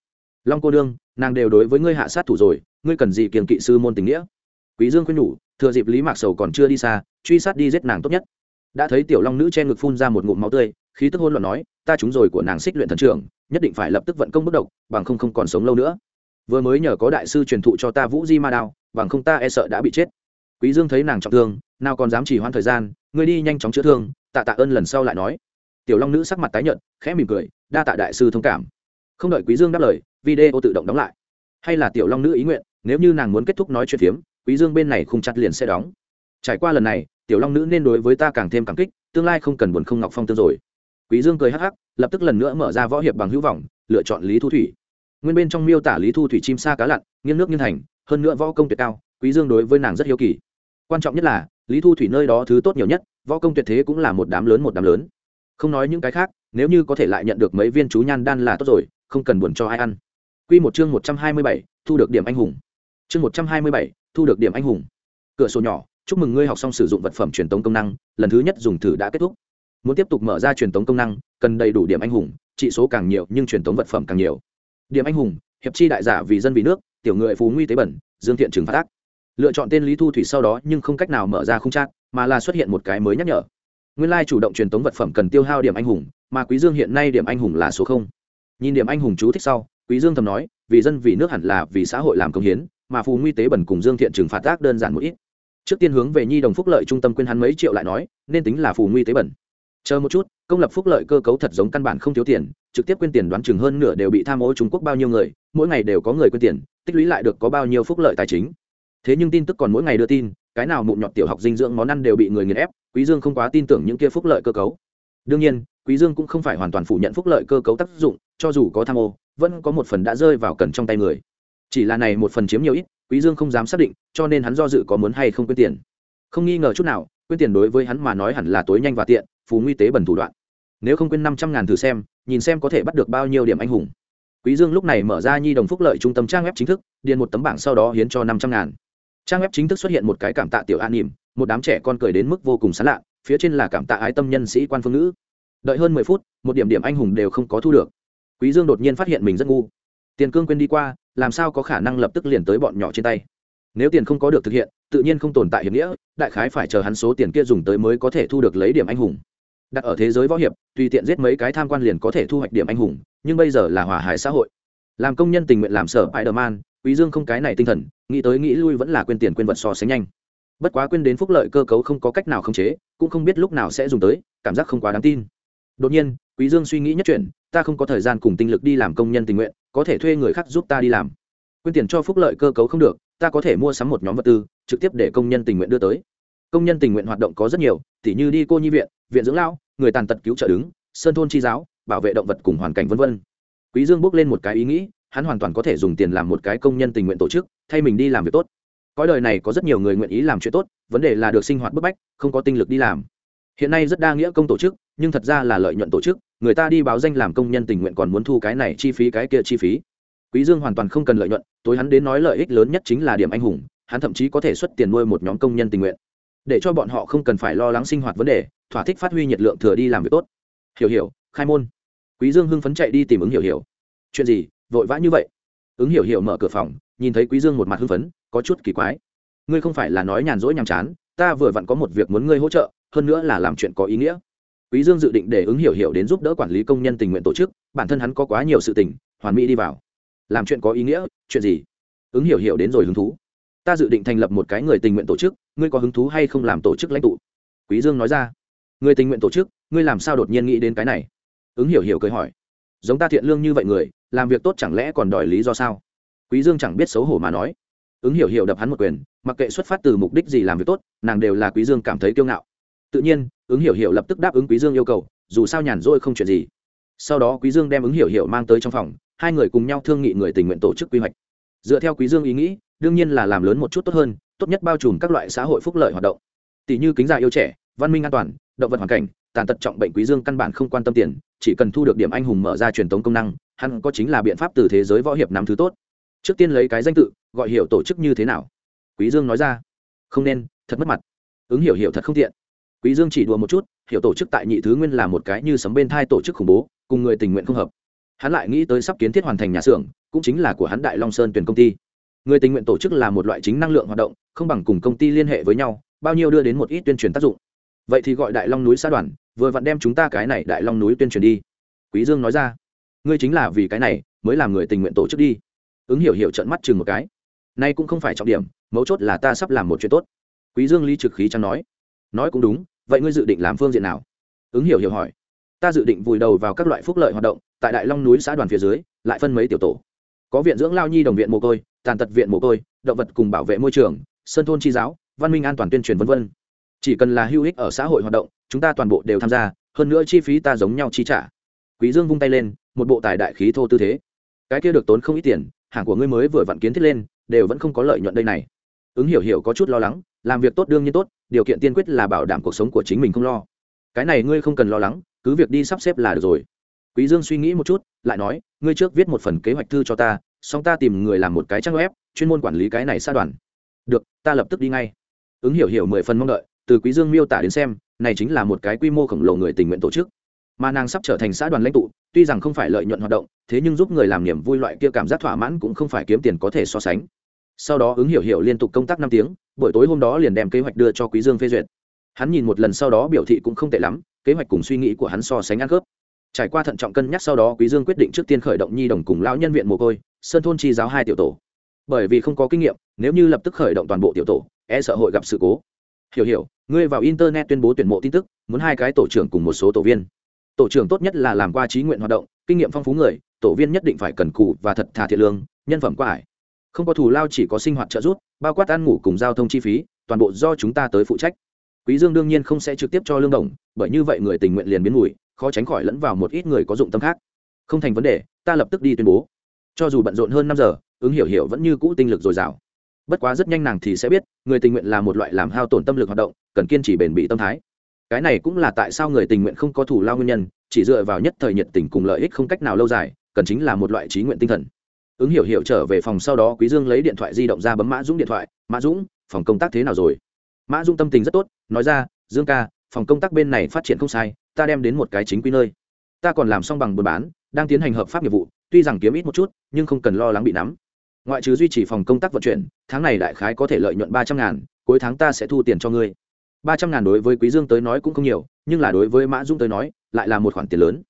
Long cô đương nàng đều đối với ngươi hạ sát thủ rồi, ngươi cần gì kiềm kỵ sư môn tình nghĩa? Quý dương khuyên nhủ, thừa dịp lý mạc sầu còn chưa đi xa, truy sát đi giết nàng tốt nhất. Đã thấy tiểu long nữ che ngực phun ra một ngụm máu tươi, khí tức hôn loạn nói, ta chúng rồi của nàng xích luyện thần trưởng, nhất định phải lập tức vận công bất độc, bằng không không còn sống lâu nữa. Vừa mới nhờ có đại sư truyền thụ cho ta vũ di ma đao, bằng không ta e sợ đã bị chết. Quý dương thấy nàng trọng thương, nào còn dám chỉ hoãn thời gian, ngươi đi nhanh chóng chữa thương, tạ tạ ơn lần sau lại nói tiểu long nữ sắc mặt tái nhợt, khẽ mỉm cười, đa tạ đại sư thông cảm. Không đợi quý dương đáp lời, video tự động đóng lại. Hay là tiểu long nữ ý nguyện, nếu như nàng muốn kết thúc nói chuyện phiếm, quý dương bên này khung chặt liền sẽ đóng. Trải qua lần này, tiểu long nữ nên đối với ta càng thêm cảm kích, tương lai không cần buồn không ngọc phong tương rồi. Quý dương cười hắc hắc, lập tức lần nữa mở ra võ hiệp bằng hữu vọng, lựa chọn lý thu thủy. Nguyên bên trong miêu tả lý thu thủy chim sa cá lặn, nghiêng nước nghiêng thành hơn nữa võ công tuyệt cao, quý dương đối với nàng rất hiếu kỳ. Quan trọng nhất là, lý thu thủy nơi đó thứ tốt nhiều nhất, võ công tuyệt thế cũng là một đám lớn một đám lớn không nói những cái khác nếu như có thể lại nhận được mấy viên chú nhan đan là tốt rồi không cần buồn cho ai ăn Quy một chương 127, thu được điểm anh hùng. Chương 127, thu được điểm anh hùng. Cửa sổ nhỏ, chúc mừng ngươi học xong sử dụng vật phẩm truyền tống công năng, lần thứ nhất dùng thử đã kết thúc. Muốn tiếp tục mở ra truyền tống công năng, cần đầy đủ điểm anh hùng, trị số càng nhiều nhưng truyền tống vật phẩm càng nhiều. Điểm anh hùng, hiệp chi đại giả vì dân vì nước, tiểu người phú nguy tế bẩn, dương thiện trừng phát. ác. Lựa chọn tên Lý Thu Thủy sau đó nhưng không cách nào mở ra không trác mà là xuất hiện một cái mới nhắc nhở. Nguyên lai chủ động truyền tống vật phẩm cần tiêu hao điểm anh hùng, mà Quý Dương hiện nay điểm anh hùng là số không. Nhìn điểm anh hùng chú thích sau, Quý Dương thầm nói, vì dân vì nước hẳn là vì xã hội làm công hiến, mà phù nguy tế bẩn cùng Dương Thiện trừng phạt tác đơn giản một ít. Trước tiên hướng về Nhi đồng phúc lợi trung tâm quên hắn mấy triệu lại nói, nên tính là phù nguy tế bẩn. Chờ một chút, công lập phúc lợi cơ cấu thật giống căn bản không thiếu tiền, trực tiếp quên tiền đoán chừng hơn nửa đều bị tham ô Trung Quốc bao nhiêu người, mỗi ngày đều có người quên tiền, tích lũy lại được có bao nhiêu phúc lợi tài chính. Thế nhưng tin tức còn mỗi ngày đưa tin, cái nào mụn nhọt tiểu học dinh dưỡng món ăn đều bị người nghiền ép, Quý Dương không quá tin tưởng những kia phúc lợi cơ cấu. Đương nhiên, Quý Dương cũng không phải hoàn toàn phủ nhận phúc lợi cơ cấu tác dụng, cho dù có tham ô, vẫn có một phần đã rơi vào cần trong tay người. Chỉ là này một phần chiếm nhiều ít quý dương không dám xác định cho nên hắn do dự có muốn hay không quyết tiền. Không nghi ngờ chút nào quyết tiền đối với hắn mà nói hẳn là tối nhanh và tiện phú nguy tế bẩn thủ đoạn. Nếu không quên năm trăm ngàn thử xem nhìn xem có thể bắt được bao nhiêu điểm anh hùng. Quý dương lúc này mở ra nhi đồng phúc lợi trung tâm trang web chính thức điền một tấm bảng sau đó hiến cho năm trăm ngàn trang web chính thức xuất hiện một cái cảm tạ tiểu an nỉm, một đám trẻ con cười đến mức vô cùng sán lạ, phía trên là cảm tạ ái tâm nhân sĩ quan phương ngữ. Đợi hơn mười phút, một điểm điểm anh hùng đều không có thu được. Quý dương đột nhiên phát hiện mình rất ngu. Tiền cương quên đi qua, làm sao có khả năng lập tức liền tới bọn nhỏ trên tay? Nếu tiền không có được thực hiện, tự nhiên không tồn tại hiệp nghĩa, đại khái phải chờ hắn số tiền kia dùng tới mới có thể thu được lấy điểm anh hùng. Đặt ở thế giới võ hiệp, tùy tiện giết mấy cái tham quan liền có thể thu hoạch điểm anh hùng, nhưng bây giờ là hòa hải xã hội. Làm công nhân tình nguyện làm sở spider man quý dương không cái này tinh thần, nghĩ tới nghĩ lui vẫn là quên tiền quên vật so sánh nhanh. Bất quá quên đến phúc lợi cơ cấu không có cách nào khống chế, cũng không biết lúc nào sẽ dùng tới, cảm giác không quá đáng tin. Đột nhiên, quý dương suy nghĩ nhất chuyện, ta không có thời gian cùng tinh lực đi làm công nhân tình nguyện, có thể thuê người khác giúp ta đi làm. Quyên tiền cho phúc lợi cơ cấu không được, ta có thể mua sắm một nhóm vật tư, trực tiếp để công nhân tình nguyện đưa tới. Công nhân tình nguyện hoạt động có rất nhiều, tỉ như đi cô nhi viện viện dưỡng lão, người tàn tật cứu trợ đứng, sơn thôn chi giáo, bảo vệ động vật cùng hoàn cảnh vân vân. Quý dương bước lên một cái ý nghĩ hắn hoàn toàn có thể dùng tiền làm một cái công nhân tình nguyện tổ chức, thay mình đi làm việc tốt. Cõi đời này có rất nhiều người nguyện ý làm chuyện tốt, vấn đề là được sinh hoạt bức bách, không có tinh lực đi làm. Hiện nay rất đa nghĩa công tổ chức, nhưng thật ra là lợi nhuận tổ chức, người ta đi báo danh làm công nhân tình nguyện còn muốn thu cái này chi phí cái kia chi phí. Quý dương hoàn toàn không cần lợi nhuận, tối hắn đến nói lợi ích lớn nhất chính là điểm anh hùng, hắn thậm chí có thể xuất tiền nuôi một nhóm công nhân tình nguyện. Để cho bọn họ không cần phải lo lắng sinh hoạt vấn đề, thỏa thích phát huy nhiệt lượng thừa đi làm việc tốt. Hiểu hiểu, khai môn. Quý dương hưng phấn chạy đi tìm ứng hiểu hiểu. Chuyện gì? Vội vã như vậy. Ứng hiểu hiểu mở cửa phòng, nhìn thấy quý dương một mặt hưng phấn, có chút kỳ quái. Ngươi không phải là nói nhàn rỗi nhàm chán, ta vừa vặn có một việc muốn ngươi hỗ trợ, hơn nữa là làm chuyện có ý nghĩa. Quý dương dự định để ứng hiểu hiểu đến giúp đỡ quản lý công nhân tình nguyện tổ chức, bản thân hắn có quá nhiều sự tình, hoàn mỹ đi vào. Làm chuyện có ý nghĩa, chuyện gì? Ứng hiểu hiểu đến rồi hứng thú. Ta dự định thành lập một cái người tình nguyện tổ chức, ngươi có hứng thú hay không làm tổ chức lãnh tụ? Quý dương nói ra. Người tình nguyện tổ chức, ngươi làm sao đột nhiên nghĩ đến cái này? Ứng hiểu hiểu cười hỏi. Giống ta thiện lương như vậy người làm việc tốt chẳng lẽ còn đòi lý do sao? Quý dương chẳng biết xấu hổ mà nói. Ứng hiểu hiểu đập hắn một quyền, mặc kệ xuất phát từ mục đích gì làm việc tốt, nàng đều là quý dương cảm thấy kiêu ngạo. Tự nhiên, ứng hiểu hiểu lập tức đáp ứng quý dương yêu cầu, dù sao nhàn rỗi không chuyện gì. Sau đó quý dương đem ứng hiểu hiểu mang tới trong phòng, hai người cùng nhau thương nghị người tình nguyện tổ chức quy hoạch. Dựa theo quý dương ý nghĩ, đương nhiên là làm lớn một chút tốt hơn, tốt nhất bao trùm các loại xã hội phúc lợi hoạt động. Tỷ như kính già yêu trẻ, văn minh an toàn, động vật hoàn cảnh, tàn tật trọng bệnh quý dương căn bản không quan tâm tiền, chỉ cần thu được điểm anh hùng mở ra truyền tống công năng hắn có chính là biện pháp từ thế giới võ hiệp nắm thứ tốt. Trước tiên lấy cái danh tự, gọi hiểu tổ chức như thế nào. Quý dương nói ra. Không nên, thật mất mặt. Ứng hiểu hiểu thật không tiện. Quý dương chỉ đùa một chút, hiểu tổ chức tại nhị thứ nguyên là một cái như sấm bên thai tổ chức khủng bố, cùng người tình nguyện không hợp. Hắn lại nghĩ tới sắp kiến thiết hoàn thành nhà xưởng, cũng chính là của hắn đại long sơn tuyển công ty. Người tình nguyện tổ chức là một loại chính năng lượng hoạt động, không bằng cùng công ty liên hệ với nhau, bao nhiêu đưa đến một ít tuyên truyền tác dụng. Vậy thì gọi đại long núi xã đoàn, vừa vặn đem chúng ta cái này đại long núi tuyên truyền đi. Quý dương nói ra ngươi chính là vì cái này mới làm người tình nguyện tổ chức đi. Ứng hiểu hiểu trợn mắt chừng một cái. Nay cũng không phải trọng điểm, mấu chốt là ta sắp làm một chuyện tốt. Quý dương lý trực khí chẳng nói. Nói cũng đúng, vậy ngươi dự định làm phương diện nào? Ứng hiểu hiểu hỏi. Ta dự định vùi đầu vào các loại phúc lợi hoạt động, tại đại long núi xã đoàn phía dưới, lại phân mấy tiểu tổ. Có viện dưỡng lao nhi đồng viện mồ côi, tàn tật viện mồ côi, động vật cùng bảo vệ môi trường sân thôn chi giáo, văn minh an toàn tuyên truyền v v chỉ cần là hữu ích ở xã hội hoạt động, chúng ta toàn bộ đều tham gia, hơn nữa chi phí ta giống nhau chi trả. Quý dương vung tay lên một bộ tài đại khí thô tư thế. Cái kia được tốn không ít tiền, hàng của ngươi mới vừa vặn kiến thiết lên, đều vẫn không có lợi nhuận đây này. Ứng hiểu hiểu có chút lo lắng, làm việc tốt đương nhiên tốt, điều kiện tiên quyết là bảo đảm cuộc sống của chính mình không lo. Cái này ngươi không cần lo lắng, cứ việc đi sắp xếp là được rồi. Quý dương suy nghĩ một chút, lại nói, ngươi trước viết một phần kế hoạch thư cho ta, xong ta tìm người làm một cái trang web, chuyên môn quản lý cái này xa đoàn. Được, ta lập tức đi ngay. Ứng hiểu hiểu mười phần mong đợi, từ quý dương miêu tả đến xem, này chính là một cái quy mô khổng lồ người tình nguyện tổ chức mà nàng sắp trở thành xã đoàn lãnh tụ, tuy rằng không phải lợi nhuận hoạt động, thế nhưng giúp người làm niềm vui loại kia cảm giác thỏa mãn cũng không phải kiếm tiền có thể so sánh. Sau đó ứng hiểu hiểu liên tục công tác năm tiếng, buổi tối hôm đó liền đem kế hoạch đưa cho quý dương phê duyệt. Hắn nhìn một lần sau đó biểu thị cũng không tệ lắm, kế hoạch cùng suy nghĩ của hắn so sánh ăn khớp. Trải qua thận trọng cân nhắc sau đó quý dương quyết định trước tiên khởi động nhi đồng cùng lão nhân viện mồ côi, sơn thôn chi giáo hai tiểu tổ. Bởi vì không có kinh nghiệm, nếu như lập tức khởi động toàn bộ tiểu tổ e sợ hội gặp sự cố. Hiểu hiểu, ngươi vào internet tuyên bố tuyển mộ tin tức, muốn hai cái tổ trưởng cùng một số tổ viên tổ trưởng tốt nhất là làm qua trí nguyện hoạt động, kinh nghiệm phong phú người, tổ viên nhất định phải cần cù và thật thà thiện lương, nhân phẩm qua ải. Không có thù lao chỉ có sinh hoạt trợ giúp, bao quát ăn ngủ cùng giao thông chi phí, toàn bộ do chúng ta tới phụ trách. Quý dương đương nhiên không sẽ trực tiếp cho lương đồng, bởi như vậy người tình nguyện liền biến mùi, khó tránh khỏi lẫn vào một ít người có dụng tâm khác. Không thành vấn đề, ta lập tức đi tuyên bố. Cho dù bận rộn hơn năm giờ, ứng hiểu hiểu vẫn như cũ tinh lực dồi dào. Bất quá rất nhanh nàng thì sẽ biết, người tình nguyện là một loại làm hao tổn tâm lực hoạt động, cần kiên trì bền bỉ tâm thái cái này cũng là tại sao người tình nguyện không có thủ lao nguyên nhân, chỉ dựa vào nhất thời nhiệt tình cùng lợi ích không cách nào lâu dài, cần chính là một loại trí nguyện tinh thần. Ứng hiểu hiểu trở về phòng sau đó quý dương lấy điện thoại di động ra bấm mã dũng điện thoại, mã dũng, phòng công tác thế nào rồi? Mã dũng tâm tình rất tốt, nói ra, dương ca, phòng công tác bên này phát triển không sai, ta đem đến một cái chính quy nơi. Ta còn làm xong bằng buôn bán, đang tiến hành hợp pháp nghiệp vụ, tuy rằng kiếm ít một chút, nhưng không cần lo lắng bị nắm. Ngoại trừ duy trì phòng công tác vận chuyển, tháng này đại khái có thể lợi nhuận ba trăm ngàn, cuối tháng ta sẽ thu tiền cho ngươi ba trăm ngàn đối với quý dương tới nói cũng không nhiều, nhưng là đối với mã dung tới nói, lại là một khoản tiền lớn.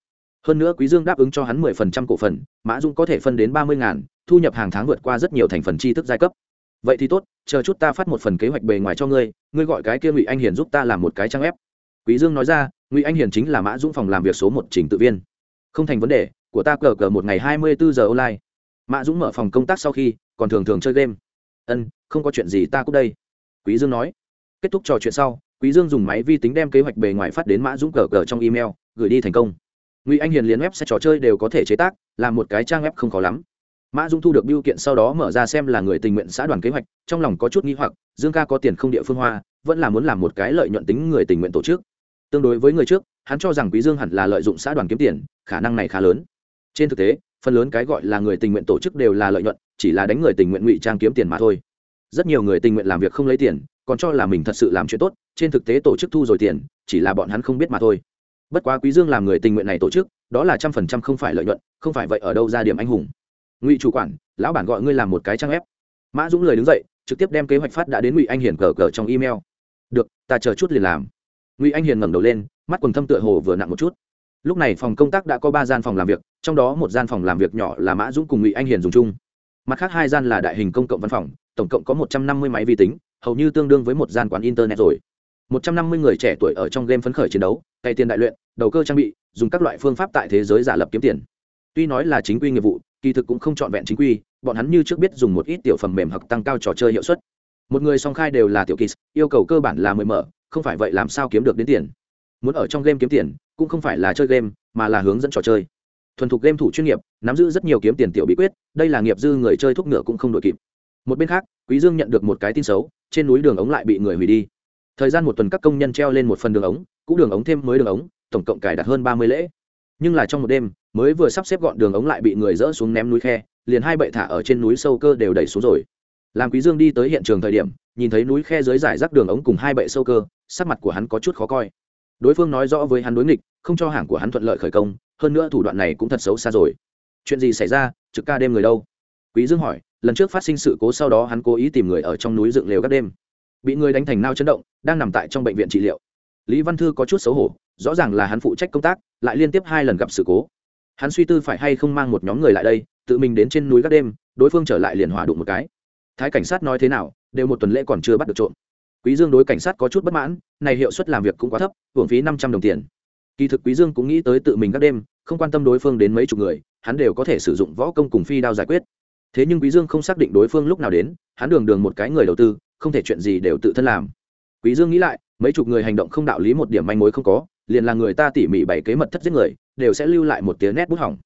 Hơn nữa quý dương đáp ứng cho hắn mười phần trăm cổ phần, mã dung có thể phân đến ba mươi ngàn, thu nhập hàng tháng vượt qua rất nhiều thành phần tri thức giai cấp. Vậy thì tốt, chờ chút ta phát một phần kế hoạch bề ngoài cho ngươi ngươi gọi cái kia ngụy anh hiền giúp ta làm một cái trang ép quý dương nói ra, ngụy anh hiền chính là mã dũng phòng làm việc số một trình tự viên. Không thành vấn đề, của ta cờ cờ một ngày hai mươi bốn giờ online. Mã dũng mở phòng công tác sau khi, còn thường thường chơi game. Ân, không có chuyện gì ta cúc đây. Quý dương nói. Kết thúc trò chuyện sau quý dương dùng máy vi tính đem kế hoạch bề ngoài phát đến mã dũng cờ cờ trong email, gửi đi thành công. Ngụy anh hiền liền web sẽ trò chơi đều có thể chế tác, làm một cái trang web không khó lắm. Mã dũng thu được biêu kiện sau đó mở ra xem là người tình nguyện xã đoàn kế hoạch, trong lòng có chút nghi hoặc, dương ca có tiền không địa phương hoa, vẫn là muốn làm một cái lợi nhuận tính người tình nguyện tổ chức. Tương đối với người trước, hắn cho rằng quý dương hẳn là lợi dụng xã đoàn kiếm tiền, khả năng này khá lớn. Trên thực tế, phần lớn cái gọi là người tình nguyện tổ chức đều là lợi nhuận, chỉ là đánh người tình nguyện ngụy trang kiếm tiền mà thôi. Rất nhiều người tình nguyện làm việc không lấy tiền còn cho là mình thật sự làm chuyện tốt, trên thực tế tổ chức thu rồi tiền, chỉ là bọn hắn không biết mà thôi. Bất quá quý dương làm người tình nguyện này tổ chức, đó là trăm phần trăm không phải lợi nhuận, không phải vậy ở đâu ra điểm anh hùng. Ngụy chủ quản, lão bản gọi ngươi làm một cái trang ép mã dũng lời đứng dậy, trực tiếp đem kế hoạch phát đã đến ngụy anh hiền cờ cờ trong email. Được, ta chờ chút liền làm. Ngụy anh hiền ngẩng đầu lên, mắt quần thâm tựa hồ vừa nặng một chút. Lúc này phòng công tác đã có ba gian phòng làm việc, trong đó một gian phòng làm việc nhỏ là mã dũng cùng ngụy anh hiền dùng chung. Mặt khác hai gian là đại hình công cộng văn phòng, tổng cộng có một trăm năm mươi máy vi tính hầu như tương đương với một gian quán internet rồi. Một trăm năm mươi người trẻ tuổi ở trong game phấn khởi chiến đấu, cày tiền đại luyện, đầu cơ trang bị, dùng các loại phương pháp tại thế giới giả lập kiếm tiền. Tuy nói là chính quy nghiệp vụ, kỳ thực cũng không trọn vẹn chính quy, bọn hắn như trước biết dùng một ít tiểu phẩm mềm hoặc tăng cao trò chơi hiệu suất. Một người song khai đều là tiểu kỳ yêu cầu cơ bản là mười mở, không phải vậy làm sao kiếm được đến tiền. Muốn ở trong game kiếm tiền, cũng không phải là chơi game, mà là hướng dẫn trò chơi. Thuần thục game thủ chuyên nghiệp, nắm giữ rất nhiều kiếm tiền tiểu bí quyết, đây là nghiệp dư người chơi thuốc ngựa cũng không đội kịp. Một bên khác, quý dương nhận được một cái tin xấu trên núi đường ống lại bị người hủy đi. Thời gian một tuần các công nhân treo lên một phần đường ống cũ đường ống thêm mới đường ống, tổng cộng cài đặt hơn ba mươi lễ. Nhưng là trong một đêm, mới vừa sắp xếp gọn đường ống lại bị người dỡ xuống ném núi khe, liền hai bệ thả ở trên núi sâu cơ đều đẩy xuống rồi. Làm quý dương đi tới hiện trường thời điểm, nhìn thấy núi khe dưới giải rác đường ống cùng hai bệ sâu cơ, sắc mặt của hắn có chút khó coi. Đối phương nói rõ với hắn đối nghịch, không cho hàng của hắn thuận lợi khởi công, hơn nữa thủ đoạn này cũng thật xấu xa rồi. Chuyện gì xảy ra, trực ca đêm người đâu? Quý dương hỏi lần trước phát sinh sự cố sau đó hắn cố ý tìm người ở trong núi dựng lều các đêm. Bị người đánh thành nao chấn động, đang nằm tại trong bệnh viện trị liệu. Lý văn thư có chút xấu hổ, rõ ràng là hắn phụ trách công tác, lại liên tiếp hai lần gặp sự cố. Hắn suy tư phải hay không mang một nhóm người lại đây, tự mình đến trên núi các đêm, đối phương trở lại liền hỏa đụng một cái. Thái cảnh sát nói thế nào, đều một tuần lễ còn chưa bắt được trộm. Quý dương đối cảnh sát có chút bất mãn, này hiệu suất làm việc cũng quá thấp, hưởng phí năm trăm đồng tiền. Kỳ thực quý dương cũng nghĩ tới tự mình các đêm, không quan tâm đối phương đến mấy chục người, hắn đều có thể sử dụng võ công cùng phi đao giải quyết thế nhưng quý dương không xác định đối phương lúc nào đến hắn đường đường một cái người đầu tư không thể chuyện gì đều tự thân làm quý dương nghĩ lại mấy chục người hành động không đạo lý một điểm manh mối không có liền là người ta tỉ mỉ bày kế mật thất giết người đều sẽ lưu lại một tiếng nét bút hỏng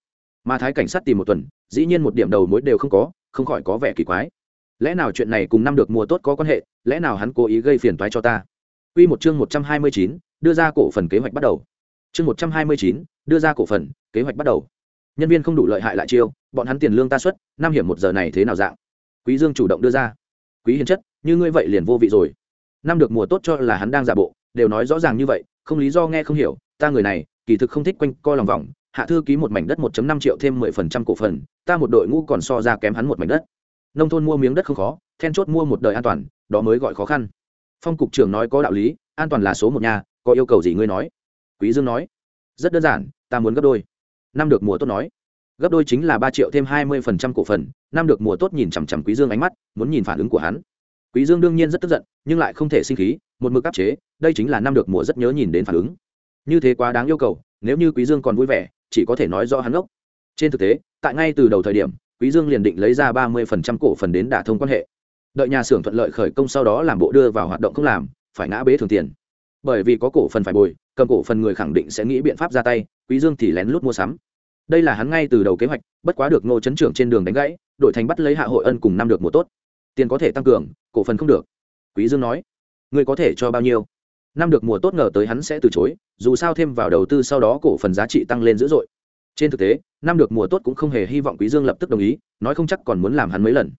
mà thái cảnh sát tìm một tuần dĩ nhiên một điểm đầu mối đều không có không khỏi có vẻ kỳ quái lẽ nào chuyện này cùng năm được mùa tốt có quan hệ lẽ nào hắn cố ý gây phiền toái cho ta Quy một chương 129, đưa ra cổ phần kế hoạch bắt đầu. Chương 129, đưa ra cổ phần, kế hoạch bắt đầu. Nhân viên không đủ lợi hại lại chiêu, bọn hắn tiền lương ta xuất, năm hiểm một giờ này thế nào dạng? Quý Dương chủ động đưa ra. Quý hiền chất, như ngươi vậy liền vô vị rồi. Năm được mùa tốt cho là hắn đang giả bộ, đều nói rõ ràng như vậy, không lý do nghe không hiểu, ta người này, kỳ thực không thích quanh co lòng vòng, hạ thư ký một mảnh đất 1.5 triệu thêm 10% cổ phần, ta một đội ngũ còn so ra kém hắn một mảnh đất. Nông thôn mua miếng đất không khó, then chốt mua một đời an toàn, đó mới gọi khó khăn. Phong cục trưởng nói có đạo lý, an toàn là số một nhà, có yêu cầu gì ngươi nói? Quý Dương nói, rất đơn giản, ta muốn gấp đôi. Năm được mùa tốt nói, gấp đôi chính là ba triệu thêm hai 20% cổ phần, năm được mùa tốt nhìn chằm chằm Quý Dương ánh mắt, muốn nhìn phản ứng của hắn. Quý Dương đương nhiên rất tức giận, nhưng lại không thể sinh khí, một mực áp chế, đây chính là năm được mùa rất nhớ nhìn đến phản ứng. Như thế quá đáng yêu cầu, nếu như Quý Dương còn vui vẻ, chỉ có thể nói rõ hắn ngốc. Trên thực tế, tại ngay từ đầu thời điểm, Quý Dương liền định lấy ra 30% cổ phần đến đả thông quan hệ. Đợi nhà xưởng thuận lợi khởi công sau đó làm bộ đưa vào hoạt động không làm, phải ngã bế thường tiền. Bởi vì có cổ phần phải bồi, cầm cổ phần người khẳng định sẽ nghĩ biện pháp ra tay, Quý Dương thì lén lút mua sắm. Đây là hắn ngay từ đầu kế hoạch, bất quá được Ngô chấn trưởng trên đường đánh gãy, đổi thành bắt lấy Hạ Hội Ân cùng năm được mùa tốt. Tiền có thể tăng cường, cổ phần không được. Quý Dương nói, người có thể cho bao nhiêu? Năm được mùa tốt ngờ tới hắn sẽ từ chối, dù sao thêm vào đầu tư sau đó cổ phần giá trị tăng lên dữ dội trên thực tế năm được mùa tốt cũng không hề hy vọng quý dương lập tức đồng ý nói không chắc còn muốn làm hắn mấy lần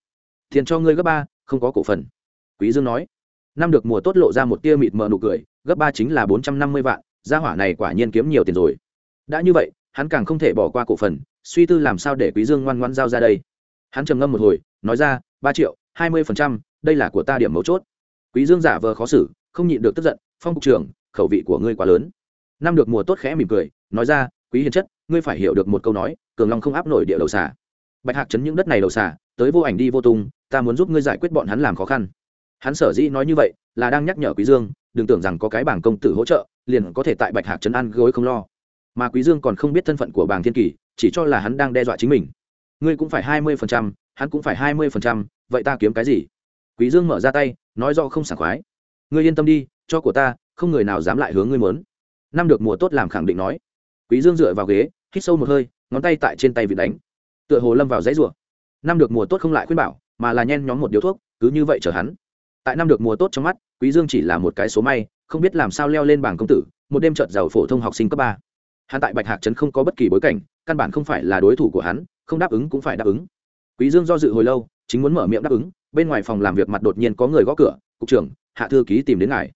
tiền cho ngươi gấp ba không có cổ phần quý dương nói năm được mùa tốt lộ ra một tia mịt mờ nụ cười, gấp ba chính là bốn trăm năm mươi vạn, gia hỏa này quả nhiên kiếm nhiều tiền rồi. Đã như vậy, hắn càng không thể bỏ qua cổ phần, suy tư làm sao để quý dương ngoan ngoãn giao ra đây. Hắn trầm ngâm một hồi, nói ra, ba triệu, hai mươi phần trăm, đây là của ta điểm mấu chốt. Quý dương giả vờ khó xử, không nhịn được tức giận, phong cục trưởng, khẩu vị của ngươi quá lớn. Năm được mùa tốt khẽ mỉm cười, nói ra, quý hiền chất, ngươi phải hiểu được một câu nói, cường long không áp nổi địa đầu xà. Bạch hạc chấn những đất này đầu xà, tới vô ảnh đi vô tung, ta muốn giúp ngươi giải quyết bọn hắn làm khó khăn hắn sở dĩ nói như vậy là đang nhắc nhở quý dương đừng tưởng rằng có cái bảng công tử hỗ trợ liền có thể tại bạch hạc chấn an gối không lo. Mà quý dương còn không biết thân phận của bảng thiên kỳ chỉ cho là hắn đang đe dọa chính mình. Ngươi cũng phải hai mươi phần trăm, hắn cũng phải hai mươi phần trăm, vậy ta kiếm cái gì? Quý dương mở ra tay nói do không sảng khoái. Ngươi yên tâm đi cho của ta không người nào dám lại hướng ngươi muốn. Năm được mùa tốt làm khẳng định nói. Quý dương dựa vào ghế hít sâu một hơi ngón tay tại trên tay vịt đánh. Tựa hồ lâm vào dãy rủa. Năm được mùa tốt không lại khuyên bảo mà là nhen nhóm một điếu thuốc cứ như vậy chờ hắn tại năm được mùa tốt trong mắt, quý dương chỉ là một cái số may, không biết làm sao leo lên bảng công tử, một đêm trợt giàu phổ thông học sinh cấp ba. Hắn tại bạch hạc trấn không có bất kỳ bối cảnh, căn bản không phải là đối thủ của hắn, không đáp ứng cũng phải đáp ứng. Quý dương do dự hồi lâu, chính muốn mở miệng đáp ứng, bên ngoài phòng làm việc mặt đột nhiên có người gõ cửa, cục trưởng, hạ thư ký tìm đến ngài.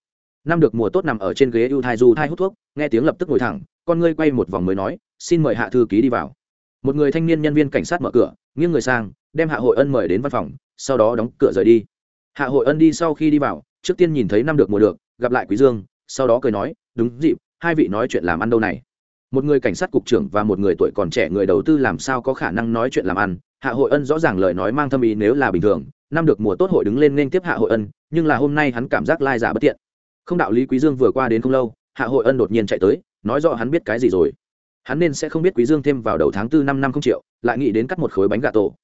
Năm được mùa tốt nằm ở trên ghế ưu thai du thai hút thuốc, nghe tiếng lập tức ngồi thẳng, con ngươi quay một vòng mới nói, xin mời hạ thư ký đi vào. Một người thanh niên nhân viên cảnh sát mở cửa, nghiêng người sang, đem hạ hội ân mời đến văn phòng, sau đó đóng cửa rời đi hạ hội ân đi sau khi đi vào, trước tiên nhìn thấy năm được mùa được, gặp lại quý dương, sau đó cười nói, đúng dịp, hai vị nói chuyện làm ăn đâu này? Một người cảnh sát cục trưởng và một người tuổi còn trẻ người đầu tư làm sao có khả năng nói chuyện làm ăn? Hạ hội ân rõ ràng lời nói mang thâm ý nếu là bình thường, năm được mùa tốt hội đứng lên nên tiếp hạ hội ân, nhưng là hôm nay hắn cảm giác lai giả bất tiện. Không đạo lý quý dương vừa qua đến không lâu, hạ hội ân đột nhiên chạy tới, nói rõ hắn biết cái gì rồi. Hắn nên sẽ không biết quý dương thêm vào đầu tháng tư năm năm không triệu, lại nghĩ đến cắt một khối bánh gà tổ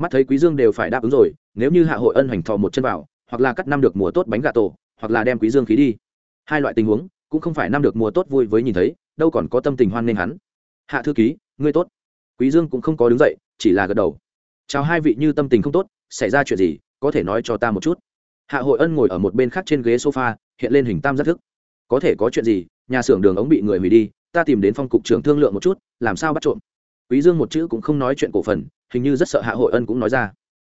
mắt thấy quý dương đều phải đáp ứng rồi, nếu như hạ hội ân hoành thò một chân vào, hoặc là cắt năm được mùa tốt bánh gà tổ, hoặc là đem quý dương khí đi. Hai loại tình huống, cũng không phải năm được mùa tốt vui với nhìn thấy, đâu còn có tâm tình hoan nghênh hắn. Hạ thư ký, ngươi tốt. Quý dương cũng không có đứng dậy, chỉ là gật đầu. Chào hai vị như tâm tình không tốt, xảy ra chuyện gì, có thể nói cho ta một chút. Hạ hội ân ngồi ở một bên khác trên ghế sofa, hiện lên hình tam giác thức. Có thể có chuyện gì, nhà xưởng đường ống bị người hủy đi, ta tìm đến phong cục trưởng thương lượng một chút, làm sao bắt trộm quý dương một chữ cũng không nói chuyện cổ phần, hình như rất sợ hạ hội ân cũng nói ra.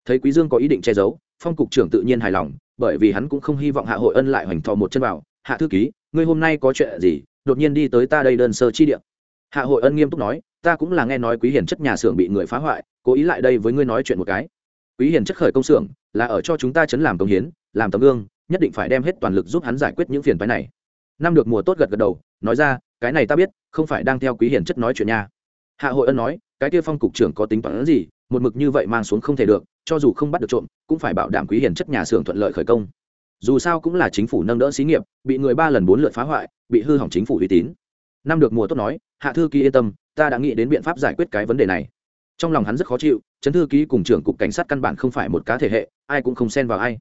Thấy quý dương có ý định che giấu, phong cục trưởng tự nhiên hài lòng, bởi vì hắn cũng không hy vọng hạ hội ân lại hoành thò một chân vào. Hạ thư ký, ngươi hôm nay có chuyện gì? Đột nhiên đi tới ta đây đơn sơ chi địa. Hạ hội ân nghiêm túc nói, ta cũng là nghe nói quý Hiển chất nhà xưởng bị người phá hoại, cố ý lại đây với ngươi nói chuyện một cái. Quý Hiển chất khởi công xưởng, là ở cho chúng ta chấn làm công hiến, làm tấm gương, nhất định phải đem hết toàn lực giúp hắn giải quyết những phiền phái này. Năm được mùa tốt gật gật đầu, nói ra, cái này ta biết, không phải đang theo quý Hiển chất nói chuyện nha hạ hội ân nói, cái kia phong cục trưởng có tính toán gì, một mực như vậy mang xuống không thể được, cho dù không bắt được trộm, cũng phải bảo đảm quý hiền chất nhà xưởng thuận lợi khởi công. Dù sao cũng là chính phủ nâng đỡ xí nghiệp, bị người ba lần bốn lượt phá hoại, bị hư hỏng chính phủ uy tín. Năm được mùa tốt nói, hạ thư ký yên tâm, ta đã nghĩ đến biện pháp giải quyết cái vấn đề này. Trong lòng hắn rất khó chịu chấn thư ký cùng trưởng cục cảnh sát căn bản không phải một cá thể hệ, ai cũng không xen vào ai.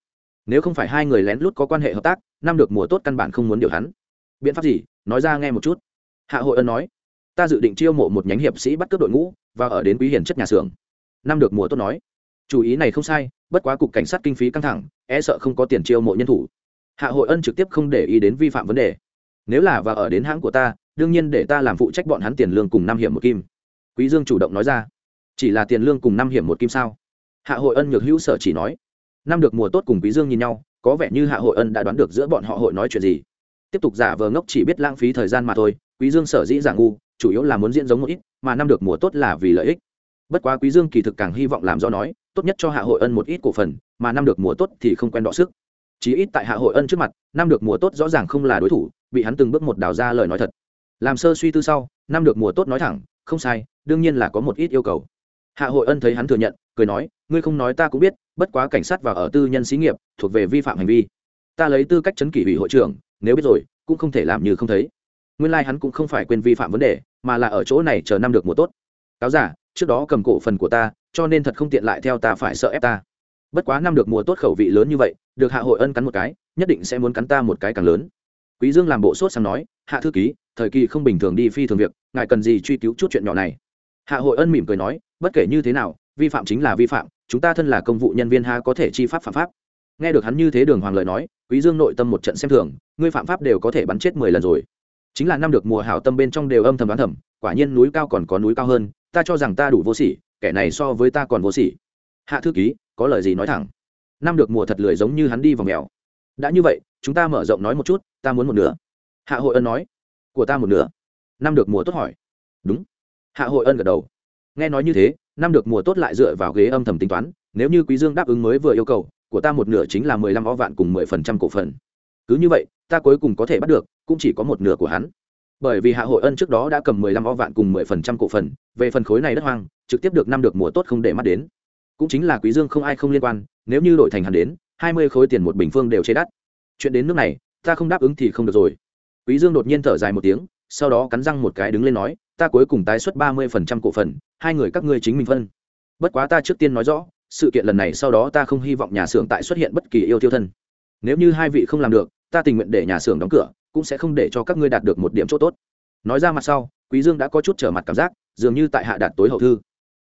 Nếu không phải hai người lén lút có quan hệ hợp tác, năm được mùa tốt căn bản không muốn điều hắn. Biện pháp gì? Nói ra nghe một chút. Hạ hội ân nói ta dự định chiêu mộ một nhánh hiệp sĩ bắt cướp đội ngũ, và ở đến quý hiển chất nhà xưởng. Năm được mùa tốt nói. Chủ ý này không sai, bất quá cục cảnh sát kinh phí căng thẳng e sợ không có tiền chiêu mộ nhân thủ. Hạ hội ân trực tiếp không để ý đến vi phạm vấn đề. Nếu là và ở đến hãng của ta, đương nhiên để ta làm phụ trách bọn hắn tiền lương cùng năm hiểm một kim. Quý dương chủ động nói ra. Chỉ là tiền lương cùng năm hiểm một kim sao? Hạ hội ân nhược hữu sở chỉ nói. Năm được mùa tốt cùng quý dương nhìn nhau, có vẻ như hạ hội ân đã đoán được giữa bọn họ hội nói chuyện gì. Tiếp tục giả vờ ngốc chỉ biết lãng phí thời gian mà thôi, quý dương sở dĩ giả ngu chủ yếu là muốn diễn giống một ít, mà năm được mùa tốt là vì lợi ích. Bất quá quý dương kỳ thực càng hy vọng làm do nói, tốt nhất cho hạ hội ân một ít cổ phần, mà năm được mùa tốt thì không quen đọ sức. Chí ít tại hạ hội ân trước mặt, năm được mùa tốt rõ ràng không là đối thủ, bị hắn từng bước một đào ra lời nói thật. Làm sơ suy tư sau, năm được mùa tốt nói thẳng, không sai, đương nhiên là có một ít yêu cầu. Hạ hội ân thấy hắn thừa nhận, cười nói, ngươi không nói ta cũng biết, bất quá cảnh sát và ở tư nhân xí nghiệp, thuộc về vi phạm hành vi. Ta lấy tư cách chấn kỷ ủy hội trưởng, nếu biết rồi, cũng không thể làm như không thấy nguyên Lai hắn cũng không phải quên vi phạm vấn đề, mà là ở chỗ này chờ năm được mùa tốt. Cáo giả, trước đó cầm cổ phần của ta, cho nên thật không tiện lại theo ta phải sợ ép ta. Bất quá năm được mùa tốt khẩu vị lớn như vậy, được hạ hội ân cắn một cái, nhất định sẽ muốn cắn ta một cái càng lớn. Quý dương làm bộ sốt sang nói, hạ thư ký, thời kỳ không bình thường đi phi thường việc, ngài cần gì truy cứu chút chuyện nhỏ này? Hạ hội ân mỉm cười nói, bất kể như thế nào, vi phạm chính là vi phạm, chúng ta thân là công vụ nhân viên ha có thể chi pháp phạm pháp. Nghe được hắn như thế đường hoàng lời nói, quý dương nội tâm một trận xem thường, ngươi phạm pháp đều có thể bắn chết mười lần rồi chính là năm được mùa hảo tâm bên trong đều âm thầm đoán thầm, quả nhiên núi cao còn có núi cao hơn, ta cho rằng ta đủ vô sỉ, kẻ này so với ta còn vô sỉ. Hạ thư ký, có lời gì nói thẳng? Năm được mùa thật lười giống như hắn đi vào mèo. Đã như vậy, chúng ta mở rộng nói một chút, ta muốn một nửa. Hạ hội ân nói. Của ta một nửa. Năm được mùa tốt hỏi. Đúng. Hạ hội ân gật đầu. Nghe nói như thế, năm được mùa tốt lại dựa vào ghế âm thầm tính toán, nếu như quý dương đáp ứng mới vừa yêu cầu, của ta một nửa chính là mười lăm o vạn cùng mười phần trăm cổ phần. Cứ như vậy ta cuối cùng có thể bắt được, cũng chỉ có một nửa của hắn. Bởi vì hạ hội ân trước đó đã cầm mười lăm o vạn cùng mười phần trăm cổ phần, về phần khối này đất hoang, trực tiếp được năm được mùa tốt không để mắt đến. Cũng chính là quý dương không ai không liên quan, nếu như đổi thành hắn đến, hai mươi khối tiền một bình phương đều chế đắt. Chuyện đến nước này, ta không đáp ứng thì không được rồi. Quý dương đột nhiên thở dài một tiếng, sau đó cắn răng một cái đứng lên nói, ta cuối cùng tái xuất ba mươi phần trăm cổ phần, hai người các ngươi chính mình phân. Bất quá ta trước tiên nói rõ, sự kiện lần này sau đó ta không hy vọng nhà xưởng tại xuất hiện bất kỳ yêu tiêu thân. Nếu như hai vị không làm được ta tình nguyện để nhà xưởng đóng cửa, cũng sẽ không để cho các ngươi đạt được một điểm chỗ tốt. Nói ra mặt sau, quý dương đã có chút trở mặt cảm giác, dường như tại hạ đạt tối hậu thư.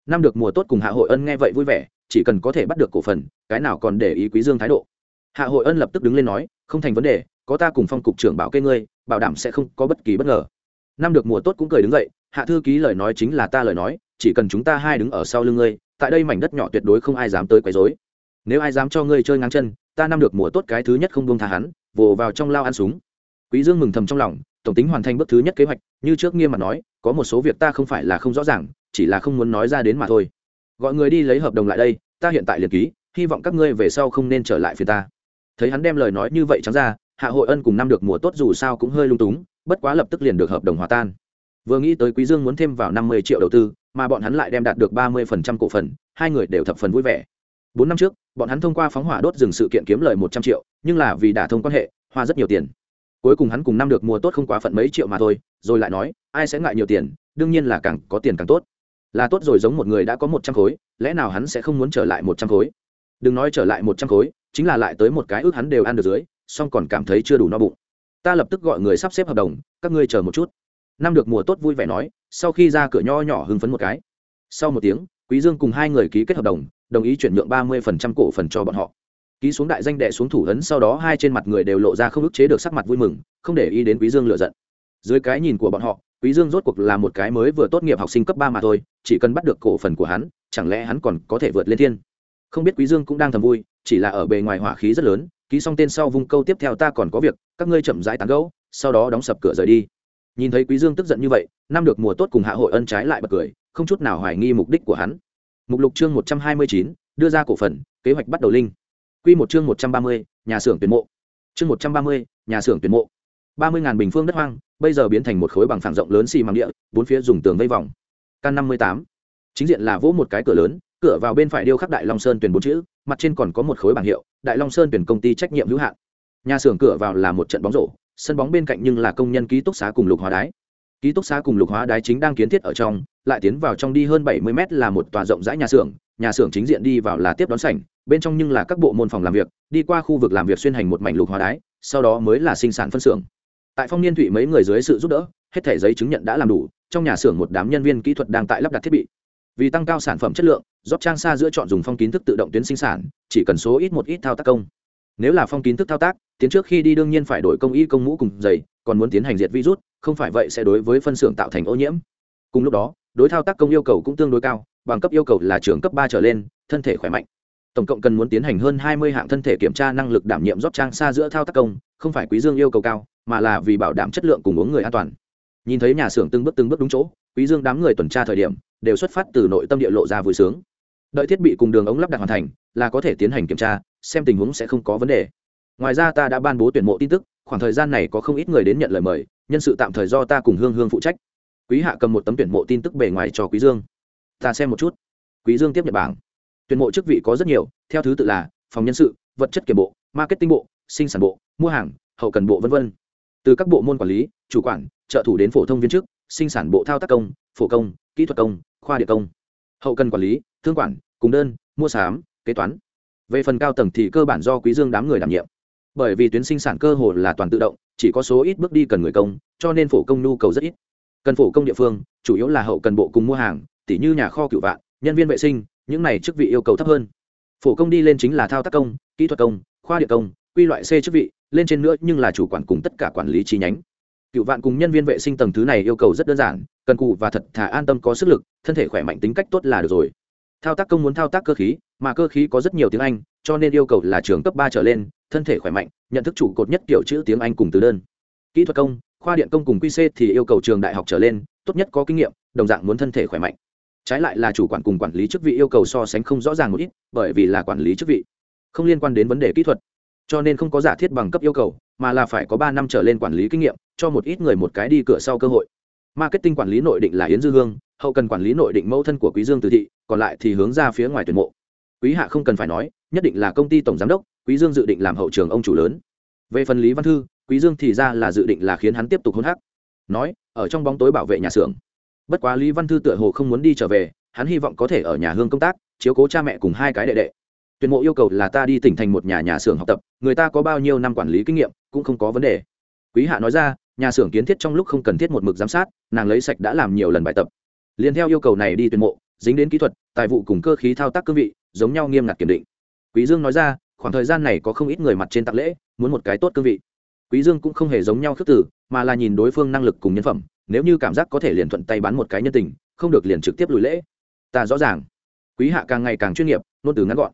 Năm được mùa tốt cùng hạ hội ân nghe vậy vui vẻ, chỉ cần có thể bắt được cổ phần, cái nào còn để ý quý dương thái độ. Hạ hội ân lập tức đứng lên nói, không thành vấn đề, có ta cùng phong cục trưởng bảo kê ngươi, bảo đảm sẽ không có bất kỳ bất ngờ. Năm được mùa tốt cũng cười đứng dậy, hạ thư ký lời nói chính là ta lời nói, chỉ cần chúng ta hai đứng ở sau lưng ngươi, tại đây mảnh đất nhỏ tuyệt đối không ai dám tới quấy rối. Nếu ai dám cho ngươi chơi ngang chân ta năm được mùa tốt cái thứ nhất không buông tha hắn, vồ vào trong lao ăn súng. Quý dương mừng thầm trong lòng, tổng tính hoàn thành bước thứ nhất kế hoạch, như trước nghiêm mặt nói, có một số việc ta không phải là không rõ ràng, chỉ là không muốn nói ra đến mà thôi. Gọi người đi lấy hợp đồng lại đây, ta hiện tại liền ký, hy vọng các ngươi về sau không nên trở lại phía ta. Thấy hắn đem lời nói như vậy trắng ra, hạ hội ân cùng năm được mùa tốt dù sao cũng hơi lung túng, bất quá lập tức liền được hợp đồng hòa tan. Vừa nghĩ tới quý dương muốn thêm vào năm mươi triệu đầu tư, mà bọn hắn lại đem đạt được ba mươi phần trăm cổ phần, hai người đều thập phần vui vẻ bốn năm trước, bọn hắn thông qua phóng hỏa đốt rừng sự kiện kiếm lời một trăm triệu, nhưng là vì đả thông quan hệ, hoa rất nhiều tiền. Cuối cùng hắn cùng năm được mua tốt không quá phận mấy triệu mà thôi, rồi lại nói, ai sẽ ngại nhiều tiền? Đương nhiên là càng có tiền càng tốt. Là tốt rồi giống một người đã có một trăm khối, lẽ nào hắn sẽ không muốn trở lại một trăm khối? Đừng nói trở lại một trăm khối, chính là lại tới một cái ước hắn đều ăn được dưới, song còn cảm thấy chưa đủ no bụng. Ta lập tức gọi người sắp xếp hợp đồng, các ngươi chờ một chút. Năm được mùa tốt vui vẻ nói, sau khi ra cửa nho nhỏ hưng phấn một cái. Sau một tiếng, quý dương cùng hai người ký kết hợp đồng đồng ý chuyển nhượng ba mươi phần trăm cổ phần cho bọn họ. Ký xuống đại danh đệ xuống thủ ấn sau đó hai trên mặt người đều lộ ra không ức chế được sắc mặt vui mừng, không để ý đến quý dương lựa giận. Dưới cái nhìn của bọn họ, quý dương rốt cuộc là một cái mới vừa tốt nghiệp học sinh cấp ba mà thôi, chỉ cần bắt được cổ phần của hắn, chẳng lẽ hắn còn có thể vượt lên thiên? Không biết quý dương cũng đang thầm vui, chỉ là ở bề ngoài hỏa khí rất lớn, ký xong tên sau vung câu tiếp theo ta còn có việc, các ngươi chậm rãi tán gẫu, sau đó đóng sập cửa rời đi. Nhìn thấy quý dương tức giận như vậy, năm được mùa tốt cùng hạ hội ân trái lại bật cười, không chút nào hoài nghi mục đích của hắn mục lục chương một trăm hai mươi chín, đưa ra cổ phần, kế hoạch bắt đầu linh. Quy một chương một trăm ba mươi, nhà xưởng tuyển mộ. Chương một trăm ba mươi, nhà xưởng tuyển mộ. ba mươi bình phương đất hoang, bây giờ biến thành một khối bằng phẳng rộng lớn xì măng địa, bốn phía dùng tường vây vòng. Căn năm mươi tám. Chính diện là vỗ một cái cửa lớn, cửa vào bên phải điêu khắc đại long sơn tuyển bốn chữ, mặt trên còn có một khối bảng hiệu, đại long sơn tuyển công ty trách nhiệm hữu hạn. Nhà xưởng cửa vào là một trận bóng rổ, sân bóng bên cạnh nhưng là công nhân ký túc xá cùng lục hóa đái. Ký túc xá cùng lục hóa đái chính đang kiến thiết ở trong lại tiến vào trong đi hơn bảy mươi mét là một tòa rộng rãi nhà xưởng nhà xưởng chính diện đi vào là tiếp đón sảnh, bên trong nhưng là các bộ môn phòng làm việc, đi qua khu vực làm việc xuyên hành một mảnh lục hóa đái, sau đó mới là sinh sản phân xưởng. Tại phong niên thụy mấy người dưới sự giúp đỡ, hết thẻ giấy chứng nhận đã làm đủ, trong nhà xưởng một đám nhân viên kỹ thuật đang tại lắp đặt thiết bị. Vì tăng cao sản phẩm chất lượng rót trang Sa giữa chọn dùng phong kín thức tự động tuyến sinh sản, chỉ cần số ít một ít thao tác công. Nếu là phong kín thức thao tác, tiến trước khi đi đương nhiên phải đổi công y công mũ cùng giày, còn muốn tiến hành diệt virus, không phải vậy sẽ đối với phân xưởng tạo thành ô nhiễm. Cùng lúc đó đối thao tác công yêu cầu cũng tương đối cao, bằng cấp yêu cầu là trường cấp ba trở lên, thân thể khỏe mạnh. Tổng cộng cần muốn tiến hành hơn hai mươi hạng thân thể kiểm tra năng lực đảm nhiệm rót trang xa giữa thao tác công, không phải quý dương yêu cầu cao, mà là vì bảo đảm chất lượng cùng uống người an toàn. Nhìn thấy nhà xưởng từng bước từng bước đúng chỗ, quý dương đám người tuần tra thời điểm, đều xuất phát từ nội tâm địa lộ ra vui sướng. Đợi thiết bị cùng đường ống lắp đặt hoàn thành, là có thể tiến hành kiểm tra, xem tình huống sẽ không có vấn đề. Ngoài ra ta đã ban bố tuyển mộ tin tức, khoảng thời gian này có không ít người đến nhận lời mời, nhân sự tạm thời do ta cùng hương hương phụ trách quý hạ cầm một tấm tuyển mộ tin tức bề ngoài cho quý dương. Ta xem một chút. Quý dương tiếp nhận bảng. Tuyển mộ chức vị có rất nhiều, theo thứ tự là phòng nhân sự, vật chất kiểm bộ, marketing bộ, sinh sản bộ, mua hàng, hậu cần bộ v v từ các bộ môn quản lý, chủ quản, trợ thủ đến phổ thông viên chức, sinh sản bộ thao tác công, phổ công, kỹ thuật công, khoa địa công. Hậu cần quản lý, thương quản, cùng đơn, mua sắm, kế toán. Về phần cao tầng thì cơ bản do quý dương đám người đảm nhiệm. Bởi vì tuyến sinh sản cơ hồ là toàn tự động, chỉ có số ít bước đi cần người công, cho nên phổ công nhu cầu rất ít cần phổ công địa phương, chủ yếu là hậu cần bộ cùng mua hàng, tỉ như nhà kho cựu vạn, nhân viên vệ sinh, những này chức vị yêu cầu thấp hơn. Phổ công đi lên chính là thao tác công, kỹ thuật công, khoa địa công, quy loại c chức vị, lên trên nữa nhưng là chủ quản cùng tất cả quản lý chi nhánh. Cựu vạn cùng nhân viên vệ sinh tầng thứ này yêu cầu rất đơn giản, cần cụ và thật thà an tâm có sức lực, thân thể khỏe mạnh tính cách tốt là được rồi. Thao tác công muốn thao tác cơ khí, mà cơ khí có rất nhiều tiếng anh, cho nên yêu cầu là trường cấp ba trở lên, thân thể khỏe mạnh, nhận thức chủ cột nhất kiểu chữ tiếng anh cùng từ đơn. Kỹ thuật công khoa điện công cùng qc thì yêu cầu trường đại học trở lên, tốt nhất có kinh nghiệm, đồng dạng muốn thân thể khỏe mạnh. Trái lại là chủ quản cùng quản lý chức vị yêu cầu so sánh không rõ ràng một ít, bởi vì là quản lý chức vị, không liên quan đến vấn đề kỹ thuật. Cho nên không có giả thiết bằng cấp yêu cầu, mà là phải có ba năm trở lên quản lý kinh nghiệm, cho một ít người một cái đi cửa sau cơ hội. Marketing quản lý nội định là yến dư hương, hậu cần quản lý nội định mẫu thân của quý dương từ thị, còn lại thì hướng ra phía ngoài tuyển mộ. Quý hạ không cần phải nói, nhất định là công ty tổng giám đốc, quý dương dự định làm hậu trường ông chủ lớn. Về phần lý văn thư quý dương thì ra là dự định là khiến hắn tiếp tục hôn hắc. Nói, ở trong bóng tối bảo vệ nhà xưởng. Bất quá lý văn thư tựa hồ không muốn đi trở về, hắn hy vọng có thể ở nhà hương công tác, chiếu cố cha mẹ cùng hai cái đệ đệ. Tuyển mộ yêu cầu là ta đi tỉnh thành một nhà nhà xưởng học tập, người ta có bao nhiêu năm quản lý kinh nghiệm, cũng không có vấn đề. Quý hạ nói ra, nhà xưởng kiến thiết trong lúc không cần thiết một mực giám sát, nàng lấy sạch đã làm nhiều lần bài tập. Liền theo yêu cầu này đi tuyển mộ, dính đến kỹ thuật, tài vụ cùng cơ khí thao tác cương vị, giống nhau nghiêm ngặt kiểm định. Quý dương nói ra, khoảng thời gian này có không ít người mặt trên tặng lễ, muốn một cái tốt cương vị quý dương cũng không hề giống nhau khước tử mà là nhìn đối phương năng lực cùng nhân phẩm, nếu như cảm giác có thể liền thuận tay bán một cái nhân tình, không được liền trực tiếp lùi lễ. Ta rõ ràng. Quý hạ càng ngày càng chuyên nghiệp nôn từ ngắn gọn.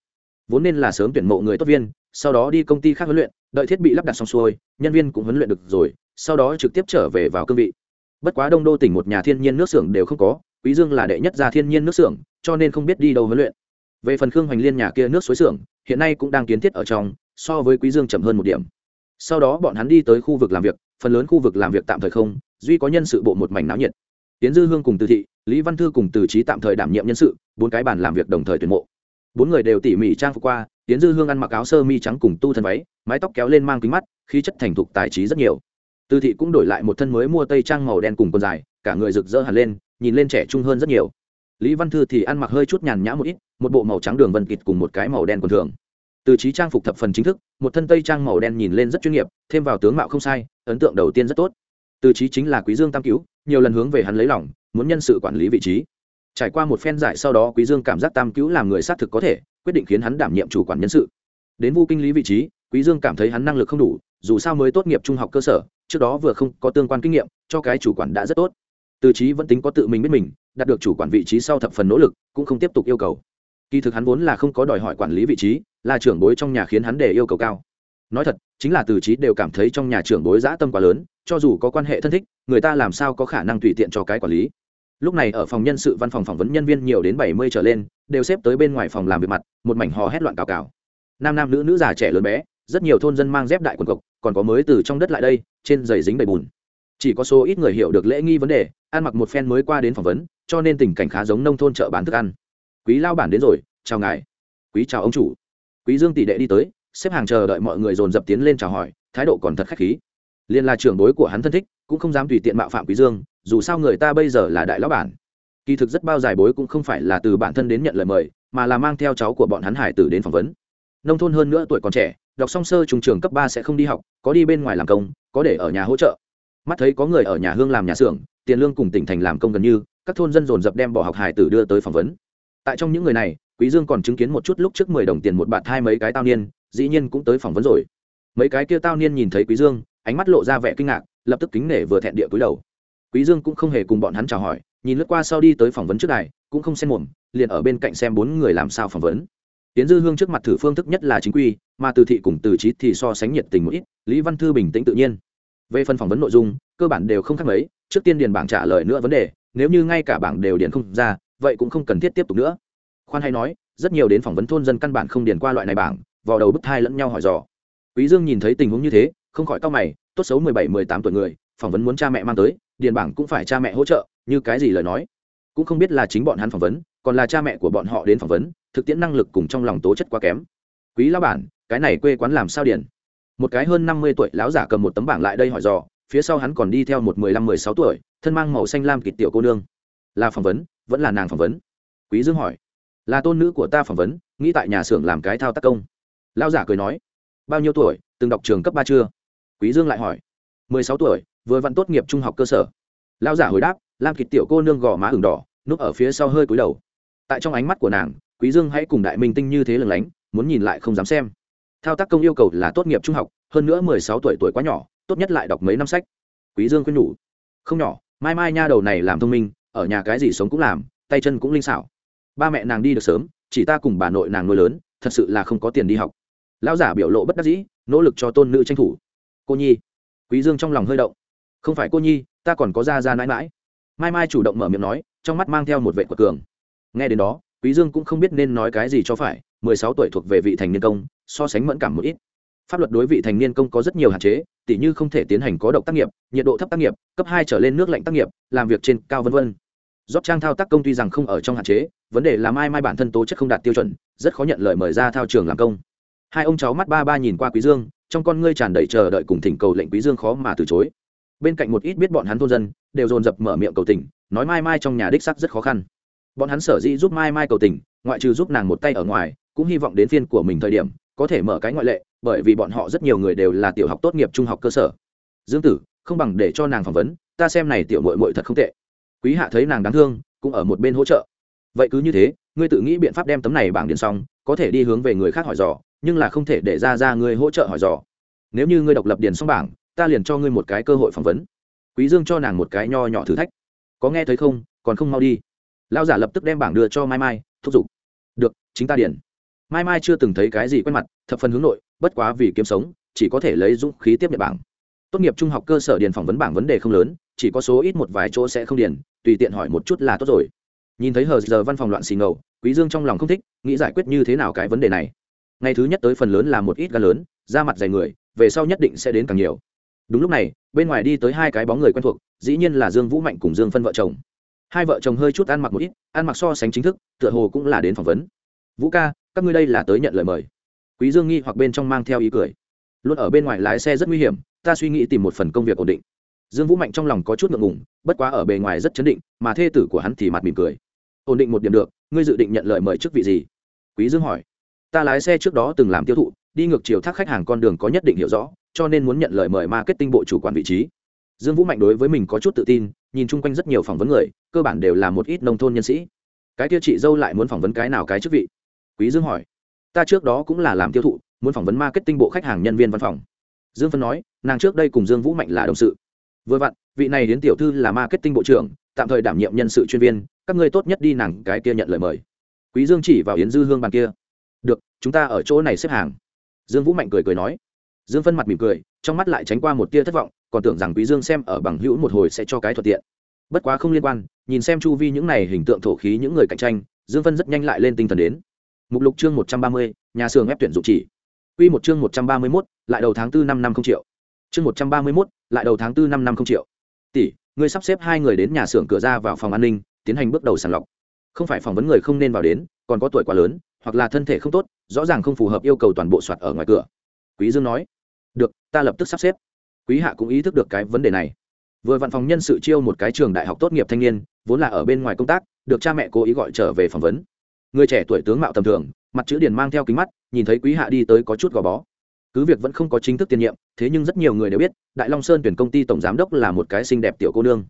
Vốn nên là sớm tuyển mộ người tốt viên, sau đó đi công ty khác huấn luyện, đợi thiết bị lắp đặt xong xuôi, nhân viên cũng huấn luyện được rồi, sau đó trực tiếp trở về vào cương vị. Bất quá đông đô tỉnh một nhà thiên nhiên nước xưởng đều không có, quý dương là đệ nhất gia thiên nhiên nước xưởng, cho nên không biết đi đâu huấn luyện. Về phần khương hoành liên nhà kia nước suối xưởng, hiện nay cũng đang kiến thiết ở trong, so với quý dương chậm hơn một điểm sau đó bọn hắn đi tới khu vực làm việc, phần lớn khu vực làm việc tạm thời không, duy có nhân sự bộ một mảnh náo nhiệt. Tiến dư hương cùng từ thị, lý văn thư cùng từ trí tạm thời đảm nhiệm nhân sự, bốn cái bàn làm việc đồng thời tuyển mộ. Bốn người đều tỉ mỉ trang phục qua tiến dư hương ăn mặc áo sơ mi trắng cùng tu thân váy, mái tóc kéo lên mang kính mắt, khí chất thành thục tài trí rất nhiều. Từ thị cũng đổi lại một thân mới mua tây trang màu đen cùng quần dài, cả người rực rỡ hẳn lên, nhìn lên trẻ trung hơn rất nhiều. Lý văn thư thì ăn mặc hơi chút nhàn nhã một ít, một bộ màu trắng đường vân kịt cùng một cái màu đen quần thường từ trí trang phục thập phần chính thức, một thân tây trang màu đen nhìn lên rất chuyên nghiệp, thêm vào tướng mạo không sai, ấn tượng đầu tiên rất tốt. Từ trí chính là quý dương tam cứu, nhiều lần hướng về hắn lấy lòng, muốn nhân sự quản lý vị trí. Trải qua một phen giải sau đó quý dương cảm giác tam cứu làm người xác thực có thể, quyết định khiến hắn đảm nhiệm chủ quản nhân sự. Đến vu kinh lý vị trí, quý dương cảm thấy hắn năng lực không đủ, dù sao mới tốt nghiệp trung học cơ sở, trước đó vừa không có tương quan kinh nghiệm, cho cái chủ quản đã rất tốt. Từ trí vẫn tính có tự mình biết mình, đạt được chủ quản vị trí sau thập phần nỗ lực, cũng không tiếp tục yêu cầu kỳ thực hắn vốn là không có đòi hỏi quản lý vị trí, là trưởng bối trong nhà khiến hắn để yêu cầu cao. Nói thật, chính là từ trí đều cảm thấy trong nhà trưởng bối dã tâm quá lớn, cho dù có quan hệ thân thích, người ta làm sao có khả năng tùy tiện cho cái quản lý. Lúc này ở phòng nhân sự văn phòng phỏng vấn nhân viên nhiều đến bảy mươi trở lên, đều xếp tới bên ngoài phòng làm việc mặt, một mảnh hò hét loạn cào cào. Nam nam nữ nữ già trẻ lớn bé, rất nhiều thôn dân mang dép đại quần cộc, còn có mới từ trong đất lại đây, trên giày dính đầy bùn. Chỉ có số ít người hiểu được lễ nghi vấn đề, ăn mặc một phen mới qua đến phỏng vấn, cho nên tình cảnh khá giống nông thôn chợ bán thức ăn quý lao bản đến rồi, chào ngài. Quý chào ông chủ. Quý dương tỷ đệ đi tới, xếp hàng chờ đợi mọi người dồn dập tiến lên chào hỏi, thái độ còn thật khách khí. Liên là trưởng bối của hắn thân thích, cũng không dám tùy tiện mạo phạm quý dương, dù sao người ta bây giờ là đại lão bản. Kỳ thực rất bao dài bối cũng không phải là từ bản thân đến nhận lời mời, mà là mang theo cháu của bọn hắn hải tử đến phỏng vấn. Nông thôn hơn nữa tuổi còn trẻ, đọc song sơ trung trường cấp ba sẽ không đi học, có đi bên ngoài làm công, có để ở nhà hỗ trợ. Mắt thấy có người ở nhà hương làm nhà xưởng, tiền lương cùng tỉnh thành làm công gần như, các thôn dân dồn dập đem bỏ học hải tử đưa tới phỏng vấn tại trong những người này, quý dương còn chứng kiến một chút lúc trước mười đồng tiền một bạt hai mấy cái tao niên, dĩ nhiên cũng tới phỏng vấn rồi. Mấy cái kia tao niên nhìn thấy quý dương, ánh mắt lộ ra vẻ kinh ngạc, lập tức kính nể vừa thẹn địa cúi đầu. Quý dương cũng không hề cùng bọn hắn chào hỏi, nhìn lướt qua sau đi tới phỏng vấn trước đài, cũng không xen mồm, liền ở bên cạnh xem bốn người làm sao phỏng vấn. Tiến dư hương trước mặt thử phương thức nhất là chính quy, mà từ thị cùng từ trí thì so sánh nhiệt tình một ít, lý văn thư bình tĩnh tự nhiên. Về phần phỏng vấn nội dung, cơ bản đều không khác mấy, trước tiên điền bảng trả lời nữa vấn đề, nếu như ngay cả bảng đều điền không ra vậy cũng không cần thiết tiếp tục nữa. Khoan hay nói, rất nhiều đến phỏng vấn thôn dân căn bản không điền qua loại này bảng, vào đầu bức thai lẫn nhau hỏi dò. Quý dương nhìn thấy tình huống như thế, không khỏi cao mày, tốt xấu mười bảy, mười tám tuổi người, phỏng vấn muốn cha mẹ mang tới, điền bảng cũng phải cha mẹ hỗ trợ, như cái gì lời nói. Cũng không biết là chính bọn hắn phỏng vấn, còn là cha mẹ của bọn họ đến phỏng vấn, thực tiễn năng lực cùng trong lòng tố chất quá kém. Quý lão bản, cái này quê quán làm sao điền? Một cái hơn năm mươi tuổi lão giả cầm một tấm bảng lại đây hỏi dò, phía sau hắn còn đi theo một mười lăm, mười sáu tuổi, thân mang màu xanh lam kịt tiểu cô nương là phỏng vấn, vẫn là nàng phỏng vấn? Quý dương hỏi. Là tôn nữ của ta phỏng vấn, nghĩ tại nhà xưởng làm cái thao tác công. Lão giả cười nói. Bao nhiêu tuổi, từng đọc trường cấp ba chưa? Quý dương lại hỏi. Mười sáu tuổi, vừa vặn tốt nghiệp trung học cơ sở. Lão giả hồi đáp, lam kịch tiểu cô nương gò má ửng đỏ, núp ở phía sau hơi cúi đầu. Tại trong ánh mắt của nàng, quý dương hãy cùng đại minh tinh như thế lừng lánh, muốn nhìn lại không dám xem. Thao tác công yêu cầu là tốt nghiệp trung học, hơn nữa mười sáu tuổi tuổi quá nhỏ, tốt nhất lại đọc mấy năm sách. Quý dương khuyên nhủ. Không nhỏ, mai mai nha đầu này làm thông minh ở nhà cái gì sống cũng làm, tay chân cũng linh xảo. Ba mẹ nàng đi được sớm, chỉ ta cùng bà nội nàng nuôi lớn, thật sự là không có tiền đi học. Lão giả biểu lộ bất đắc dĩ, nỗ lực cho tôn nữ tranh thủ. Cô nhi, quý dương trong lòng hơi động. Không phải cô nhi, ta còn có ra ra mãi mãi. Mai mai chủ động mở miệng nói, trong mắt mang theo một vệ quật cường. Nghe đến đó, quý dương cũng không biết nên nói cái gì cho phải, mười sáu tuổi thuộc về vị thành niên công, so sánh mẫn cảm một ít. Pháp luật đối vị thành niên công có rất nhiều hạn chế, tỉ như không thể tiến hành có độc tác nghiệp, nhiệt độ thấp tác nghiệp, cấp hai trở lên nước lạnh tác nghiệp, làm việc trên cao vân vân rót trang thao tác công tuy rằng không ở trong hạn chế, vấn đề là mai mai bản thân tố chất không đạt tiêu chuẩn, rất khó nhận lời mời ra thao trường làm công. Hai ông cháu mắt ba ba nhìn qua quý dương, trong con ngươi tràn đầy chờ đợi cùng thỉnh cầu lệnh quý dương khó mà từ chối. Bên cạnh một ít biết bọn hắn thôn dân, đều dồn dập mở miệng cầu tình, nói mai mai trong nhà đích xác rất khó khăn. Bọn hắn sở dĩ giúp mai mai cầu tình, ngoại trừ giúp nàng một tay ở ngoài, cũng hy vọng đến phiên của mình thời điểm, có thể mở cái ngoại lệ, bởi vì bọn họ rất nhiều người đều là tiểu học tốt nghiệp trung học cơ sở. Dương tử, không bằng để cho nàng phỏng vấn, ta xem này tiểu muội muội thật không tệ quý hạ thấy nàng đáng thương, cũng ở một bên hỗ trợ. Vậy cứ như thế, ngươi tự nghĩ biện pháp đem tấm này bảng điện xong, có thể đi hướng về người khác hỏi dò, nhưng là không thể để ra ra ngươi hỗ trợ hỏi dò. Nếu như ngươi độc lập điền xong bảng, ta liền cho ngươi một cái cơ hội phỏng vấn. Quý dương cho nàng một cái nho nhỏ thử thách. Có nghe thấy không? Còn không mau đi. Lao giả lập tức đem bảng đưa cho mai mai, thúc giục. Được, chính ta điền. Mai mai chưa từng thấy cái gì quen mặt, thập phần hướng nội, bất quá vì kiếm sống, chỉ có thể lấy dũng khí tiếp nhận bảng. Tốt nghiệp trung học cơ sở điền phỏng vấn bảng vấn đề không lớn chỉ có số ít một vài chỗ sẽ không điền, tùy tiện hỏi một chút là tốt rồi. Nhìn thấy hờ giờ văn phòng loạn xì ngầu, quý dương trong lòng không thích, nghĩ giải quyết như thế nào cái vấn đề này. Ngày thứ nhất tới phần lớn là một ít gà lớn, da mặt dày người, về sau nhất định sẽ đến càng nhiều. Đúng lúc này, bên ngoài đi tới hai cái bóng người quen thuộc, dĩ nhiên là dương vũ mạnh cùng dương phân vợ chồng. Hai vợ chồng hơi chút ăn mặc một ít, ăn mặc so sánh chính thức, tựa hồ cũng là đến phỏng vấn. Vũ ca, các ngươi đây là tới nhận lời mời. Quý dương nghi hoặc bên trong mang theo ý cười. Luôn ở bên ngoài lái xe rất nguy hiểm, ta suy nghĩ tìm một phần công việc ổn định dương vũ mạnh trong lòng có chút ngượng ngùng, bất quá ở bề ngoài rất chấn định, mà thê tử của hắn thì mặt mỉm cười. Ổn định một điểm được, ngươi dự định nhận lời mời chức vị gì? Quý dương hỏi. Ta lái xe trước đó từng làm tiêu thụ, đi ngược chiều thác khách hàng con đường có nhất định hiểu rõ, cho nên muốn nhận lời mời marketing bộ chủ quản vị trí. Dương vũ mạnh đối với mình có chút tự tin, nhìn chung quanh rất nhiều phỏng vấn người, cơ bản đều là một ít nông thôn nhân sĩ. Cái kia chị dâu lại muốn phỏng vấn cái nào cái chức vị? Quý dương hỏi. Ta trước đó cũng là làm tiêu thụ, muốn phỏng vấn marketing bộ khách hàng nhân viên văn phòng. Dương phân nói, nàng trước đây cùng dương vũ mạnh là đồng sự vừa vặn vị này đến tiểu thư là marketing bộ trưởng tạm thời đảm nhiệm nhân sự chuyên viên các ngươi tốt nhất đi nàng cái kia nhận lời mời. Quý dương chỉ vào yến dư hương bàn kia. Được chúng ta ở chỗ này xếp hàng. Dương vũ mạnh cười cười nói. Dương phân mặt mỉm cười trong mắt lại tránh qua một tia thất vọng còn tưởng rằng quý dương xem ở bằng hữu một hồi sẽ cho cái thuận tiện. Bất quá không liên quan nhìn xem chu vi những này hình tượng thổ khí những người cạnh tranh dương phân rất nhanh lại lên tinh thần đến. Mục lục chương một trăm ba mươi nhà xưởng ép tuyển dụng chỉ. Quy một chương một trăm ba mươi 131, lại đầu tháng 4 năm năm không triệu. Chương một trăm ba mươi 131, lại đầu tháng 4 năm năm không triệu. Tỷ, ngươi sắp xếp hai người đến nhà xưởng cửa ra vào phòng an ninh, tiến hành bước đầu sàng lọc. Không phải phỏng vấn người không nên vào đến, còn có tuổi quá lớn, hoặc là thân thể không tốt, rõ ràng không phù hợp yêu cầu toàn bộ soạt ở ngoài cửa. Quý Dương nói. Được, ta lập tức sắp xếp. Quý Hạ cũng ý thức được cái vấn đề này. Vừa văn phòng nhân sự chiêu một cái trường đại học tốt nghiệp thanh niên, vốn là ở bên ngoài công tác, được cha mẹ cố ý gọi trở về phỏng vấn. Người trẻ tuổi tướng mạo tầm thường, mặt chữ điền mang theo kính mắt nhìn thấy quý hạ đi tới có chút gò bó cứ việc vẫn không có chính thức tiền nhiệm, thế nhưng rất nhiều người đều biết, đại long sơn tuyển công ty tổng giám đốc là một cái xinh đẹp tiểu cô nương.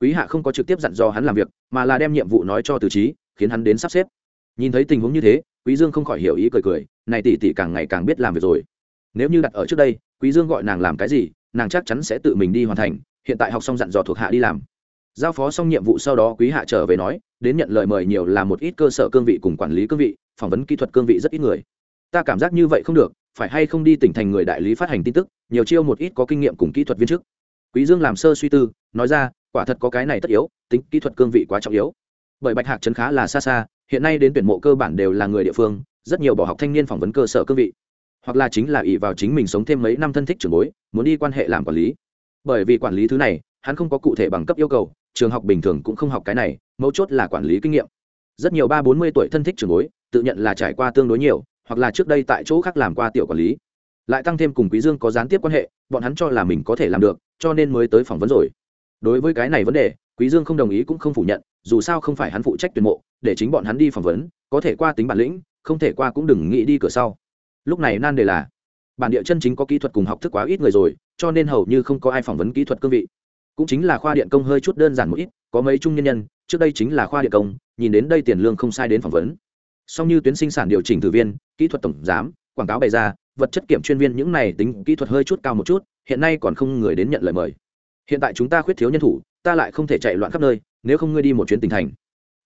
Quý hạ không có trực tiếp dặn dò hắn làm việc, mà là đem nhiệm vụ nói cho từ trí khiến hắn đến sắp xếp. Nhìn thấy tình huống như thế, quý dương không khỏi hiểu ý cười cười, này tỷ tỷ càng ngày càng biết làm việc rồi. Nếu như đặt ở trước đây, quý dương gọi nàng làm cái gì, nàng chắc chắn sẽ tự mình đi hoàn thành, hiện tại học xong dặn dò thuộc hạ đi làm. Giao phó xong nhiệm vụ sau đó quý hạ trở về nói, đến nhận lời mời nhiều là một ít cơ sở cương vị cùng quản lý cương vị, phỏng vấn kỹ thuật cương vị rất ít người. Ta cảm giác như vậy không được phải hay không đi tỉnh thành người đại lý phát hành tin tức, nhiều chiêu một ít có kinh nghiệm cùng kỹ thuật viên chức. Quý dương làm sơ suy tư, nói ra, quả thật có cái này tất yếu, tính kỹ thuật cương vị quá trọng yếu. Bởi bạch hạc trấn khá là xa xa, hiện nay đến tuyển mộ cơ bản đều là người địa phương, rất nhiều bỏ học thanh niên phỏng vấn cơ sở cương vị. Hoặc là chính là ỷ vào chính mình sống thêm mấy năm thân thích trưởng bối, muốn đi quan hệ làm quản lý. Bởi vì quản lý thứ này, hắn không có cụ thể bằng cấp yêu cầu, trường học bình thường cũng không học cái này, mấu chốt là quản lý kinh nghiệm. Rất nhiều ba bốn mươi tuổi thân thích trường bối, tự nhận là trải qua tương đối nhiều hoặc là trước đây tại chỗ khác làm qua tiểu quản lý. Lại tăng thêm cùng quý dương có gián tiếp quan hệ, bọn hắn cho là mình có thể làm được, cho nên mới tới phỏng vấn rồi. Đối với cái này vấn đề, quý dương không đồng ý cũng không phủ nhận, dù sao không phải hắn phụ trách tuyển mộ, để chính bọn hắn đi phỏng vấn, có thể qua tính bản lĩnh, không thể qua cũng đừng nghĩ đi cửa sau. Lúc này nan đề là, bản địa chân chính có kỹ thuật cùng học thức quá ít người rồi, cho nên hầu như không có ai phỏng vấn kỹ thuật cương vị. Cũng chính là khoa điện công hơi chút đơn giản một ít, có mấy trung nhân nhân, trước đây chính là khoa điện công, nhìn đến đây tiền lương không sai đến phỏng vấn. Song như tuyến sinh sản điều chỉnh thử viên kỹ thuật tổng giám, quảng cáo bày ra, vật chất kiểm chuyên viên những này tính kỹ thuật hơi chút cao một chút, hiện nay còn không người đến nhận lời mời. Hiện tại chúng ta khuyết thiếu nhân thủ, ta lại không thể chạy loạn khắp nơi, nếu không ngươi đi một chuyến tỉnh thành.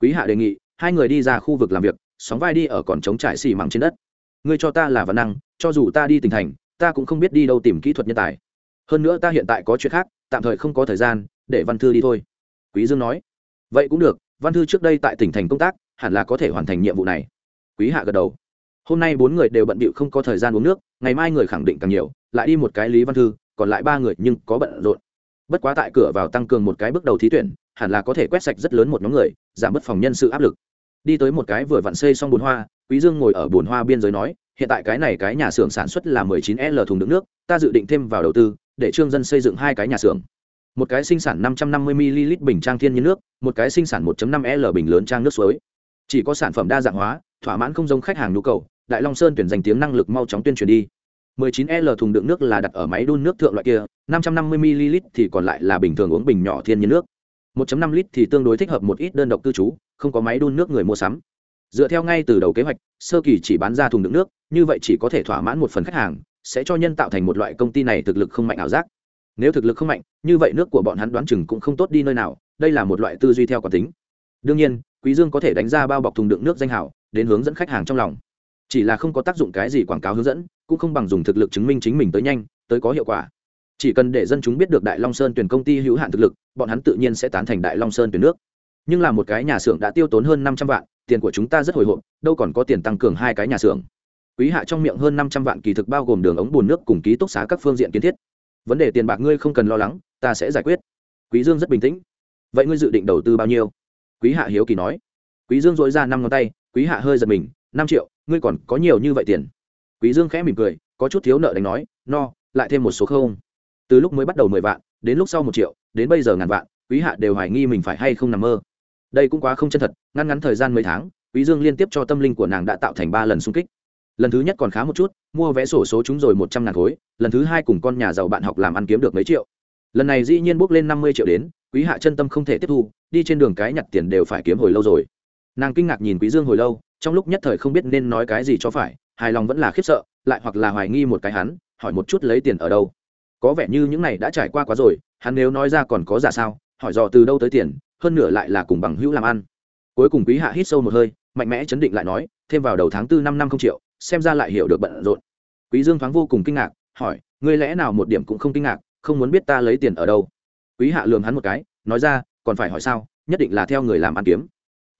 Quý hạ đề nghị, hai người đi ra khu vực làm việc, sóng vai đi ở còn trống trải xì mẳng trên đất. Ngươi cho ta là văn năng, cho dù ta đi tỉnh thành, ta cũng không biết đi đâu tìm kỹ thuật nhân tài. Hơn nữa ta hiện tại có chuyện khác, tạm thời không có thời gian, để văn thư đi thôi. Quý dương nói. Vậy cũng được, văn thư trước đây tại tỉnh thành công tác, hẳn là có thể hoàn thành nhiệm vụ này. Quý hạ gật đầu hôm nay bốn người đều bận bịu không có thời gian uống nước, ngày mai người khẳng định càng nhiều, lại đi một cái lý văn thư, còn lại ba người nhưng có bận rộn. Bất quá tại cửa vào tăng cường một cái bước đầu thí tuyển, hẳn là có thể quét sạch rất lớn một nhóm người, giảm bớt phòng nhân sự áp lực. Đi tới một cái vừa vặn xây xong bồn hoa, quý dương ngồi ở bồn hoa biên giới nói, hiện tại cái này cái nhà xưởng sản xuất là 19 l thùng đựng nước, ta dự định thêm vào đầu tư, để trương dân xây dựng hai cái nhà xưởng. Một cái sinh sản 550 ml bình trang thiên nhiên nước, một cái sinh sản 1.5 l bình lớn trang nước suối. Chỉ có sản phẩm đa dạng hóa thỏa mãn không giống khách hàng nhu cầu đại long sơn tuyển dành tiếng năng lực mau chóng tuyên truyền đi 19L thùng đựng nước là đặt ở máy đun nước thượng loại kia, 550ml thì còn lại là bình thường uống bình nhỏ thiên nhiên nước. 1.5 lít thì tương đối thích hợp một ít đơn độc cư trú, không có máy đun nước người mua sắm. Dựa theo ngay từ đầu kế hoạch, sơ kỳ chỉ bán ra thùng đựng nước, như vậy chỉ có thể thỏa mãn một phần khách hàng, sẽ cho nhân tạo thành một loại công ty này thực lực không mạnh ảo giác. Nếu thực lực không mạnh, như vậy nước của bọn hắn đoán chừng cũng không tốt đi nơi nào, đây là một loại tư duy theo quán tính. Đương nhiên, Quý Dương có thể đánh ra bao bọc thùng đựng nước danh hảo, đến hướng dẫn khách hàng trong lòng. Chỉ là không có tác dụng cái gì quảng cáo hướng dẫn, cũng không bằng dùng thực lực chứng minh chính mình tới nhanh, tới có hiệu quả. Chỉ cần để dân chúng biết được đại long sơn tuyển công ty hữu hạn thực lực, bọn hắn tự nhiên sẽ tán thành đại long sơn tuyển nước. Nhưng là một cái nhà xưởng đã tiêu tốn hơn năm trăm vạn, tiền của chúng ta rất hồi hộp, đâu còn có tiền tăng cường hai cái nhà xưởng. Quý hạ trong miệng hơn năm trăm vạn kỳ thực bao gồm đường ống bùn nước cùng ký túc xá các phương diện kiến thiết. Vấn đề tiền bạc ngươi không cần lo lắng, ta sẽ giải quyết. Quý dương rất bình tĩnh. Vậy ngươi dự định đầu tư bao nhiêu? Quý hạ hiếu kỳ nói. Quý dương dội ra năm ngón tay quý hạ hơi giật mình, năm triệu, ngươi còn có nhiều như vậy tiền. Quý dương khẽ mỉm cười, có chút thiếu nợ đánh nói, no, lại thêm một số không. Từ lúc mới bắt đầu mười vạn, đến lúc sau một triệu, đến bây giờ ngàn vạn, quý hạ đều hoài nghi mình phải hay không nằm mơ. Đây cũng quá không chân thật ngăn ngắn thời gian mấy tháng, quý dương liên tiếp cho tâm linh của nàng đã tạo thành ba lần xung kích. Lần thứ nhất còn khá một chút, mua vé sổ số chúng rồi một trăm ngàn khối, lần thứ hai cùng con nhà giàu bạn học làm ăn kiếm được mấy triệu. Lần này dĩ nhiên bước lên năm mươi triệu đến, quý hạ chân tâm không thể tiếp thu, đi trên đường cái nhặt tiền đều phải kiếm hồi lâu rồi nàng kinh ngạc nhìn quý dương hồi lâu, trong lúc nhất thời không biết nên nói cái gì cho phải, hài lòng vẫn là khiếp sợ, lại hoặc là hoài nghi một cái hắn, hỏi một chút lấy tiền ở đâu. Có vẻ như những này đã trải qua quá rồi, hắn nếu nói ra còn có giả sao, hỏi dò từ đâu tới tiền, hơn nửa lại là cùng bằng hữu làm ăn. Cuối cùng quý hạ hít sâu một hơi, mạnh mẽ chấn định lại nói, thêm vào đầu tháng tư năm năm không triệu, xem ra lại hiểu được bận rộn. Quý dương thoáng vô cùng kinh ngạc, hỏi, ngươi lẽ nào một điểm cũng không kinh ngạc, không muốn biết ta lấy tiền ở đâu? Quý hạ lườm hắn một cái, nói ra, còn phải hỏi sao, nhất định là theo người làm ăn kiếm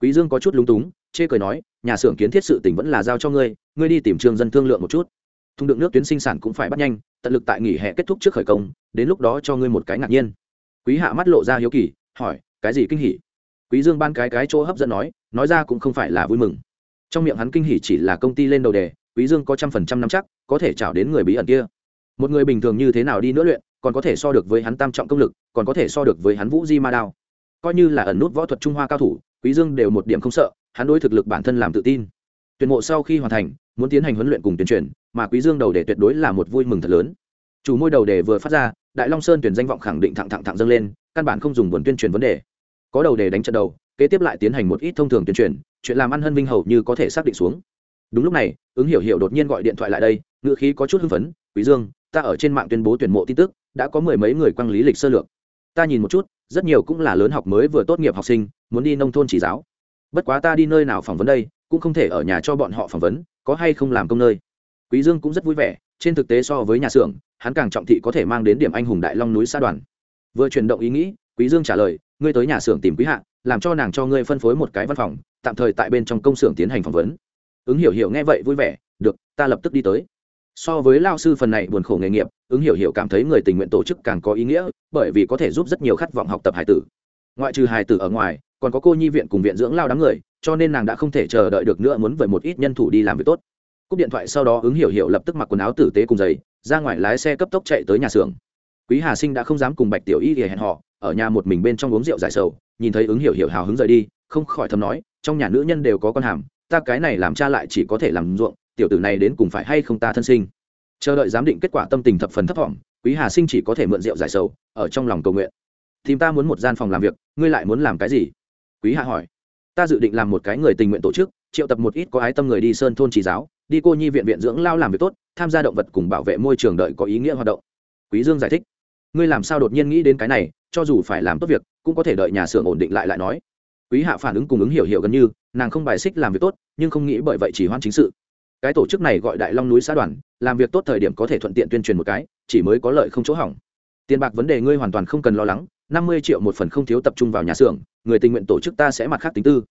quý dương có chút lúng túng, chê cười nói, nhà xưởng kiến thiết sự tình vẫn là giao cho ngươi ngươi đi tìm trường dân thương lượng một chút. Thùng đựng nước tuyến sinh sản cũng phải bắt nhanh, tận lực tại nghỉ hè kết thúc trước khởi công, đến lúc đó cho ngươi một cái ngạc nhiên. Quý hạ mắt lộ ra hiếu kỳ, hỏi, cái gì kinh hỉ? Quý dương ban cái cái chỗ hấp dẫn nói nói ra cũng không phải là vui mừng. Trong miệng hắn kinh hỉ chỉ là công ty lên đầu đề, quý dương có trăm phần trăm nắm chắc, có thể chảo đến người bí ẩn kia. Một người bình thường như thế nào đi nữa luyện, còn có thể so được với hắn tam trọng công lực, còn có thể so được với hắn vũ di ma đao. Coi như là ẩn nút võ thuật trung hoa cao thủ quý dương đều một điểm không sợ, hắn đối thực lực bản thân làm tự tin. Tuyển mộ sau khi hoàn thành, muốn tiến hành huấn luyện cùng tuyên truyền mà quý dương đầu đề tuyệt đối là một vui mừng thật lớn. Chủ môi đầu đề vừa phát ra, đại long sơn tuyển danh vọng khẳng định thẳng thẳng thẳng dâng lên, căn bản không dùng buồn tuyên truyền vấn đề. Có đầu đề đánh trận đầu, kế tiếp lại tiến hành một ít thông thường tuyên truyền chuyện làm ăn hân vinh hầu như có thể xác định xuống. Đúng lúc này, ứng hiểu hiểu đột nhiên gọi điện thoại lại đây ngựa khí có chút hưng phấn, quý dương, ta ở trên mạng tuyên bố tuyển mộ tin tức, đã có mười mấy người quăng lý lịch sơ lược. Ta nhìn một chút rất nhiều cũng là lớn học mới vừa tốt nghiệp học sinh, muốn đi nông thôn chỉ giáo. Bất quá ta đi nơi nào phỏng vấn đây, cũng không thể ở nhà cho bọn họ phỏng vấn, có hay không làm công nơi. Quý dương cũng rất vui vẻ, trên thực tế so với nhà xưởng, hắn càng trọng thị có thể mang đến điểm anh hùng đại long núi xa đoàn. Vừa chuyển động ý nghĩ, quý dương trả lời, ngươi tới nhà xưởng tìm quý hạ, làm cho nàng cho ngươi phân phối một cái văn phòng, tạm thời tại bên trong công xưởng tiến hành phỏng vấn. Ứng hiểu hiểu nghe vậy vui vẻ, được, ta lập tức đi tới. So với lao sư phần này buồn khổ nghề nghiệp ứng hiểu hiểu cảm thấy người tình nguyện tổ chức càng có ý nghĩa, bởi vì có thể giúp rất nhiều khát vọng học tập hải tử. Ngoại trừ hải tử ở ngoài, còn có cô nhi viện cùng viện dưỡng lao đám người, cho nên nàng đã không thể chờ đợi được nữa muốn với một ít nhân thủ đi làm việc tốt. Cúp điện thoại sau đó ứng hiểu hiểu lập tức mặc quần áo tử tế cùng giày, ra ngoài lái xe cấp tốc chạy tới nhà xưởng. Quý hà sinh đã không dám cùng bạch tiểu y thì hẹn họ, ở nhà một mình bên trong uống rượu giải sầu, nhìn thấy ứng hiểu hiểu hào hứng rời đi, không khỏi thầm nói, trong nhà nữ nhân đều có con hàm, ta cái này làm cha lại chỉ có thể làm ruộng, tiểu tử này đến cùng phải hay không ta thân sinh? Chờ đợi giám định kết quả tâm tình thập phần thấp thỏm, quý hà sinh chỉ có thể mượn rượu giải sầu, ở trong lòng cầu nguyện. Thì ta muốn một gian phòng làm việc, ngươi lại muốn làm cái gì? Quý hà hỏi. Ta dự định làm một cái người tình nguyện tổ chức, triệu tập một ít có ái tâm người đi sơn thôn chỉ giáo, đi cô nhi viện viện dưỡng lao làm việc tốt, tham gia động vật cùng bảo vệ môi trường đợi có ý nghĩa hoạt động. Quý dương giải thích. Ngươi làm sao đột nhiên nghĩ đến cái này, cho dù phải làm tốt việc, cũng có thể đợi nhà xưởng ổn định lại lại nói. Quý hạ phản ứng cùng ứng hiểu hiểu gần như, nàng không bài xích làm việc tốt, nhưng không nghĩ bởi vậy chỉ hoan chính sự cái tổ chức này gọi đại long núi xã đoàn, làm việc tốt thời điểm có thể thuận tiện tuyên truyền một cái, chỉ mới có lợi không chỗ hỏng. Tiền bạc vấn đề ngươi hoàn toàn không cần lo lắng, năm mươi triệu một phần không thiếu tập trung vào nhà xưởng, người tình nguyện tổ chức ta sẽ mặt khác tính tư.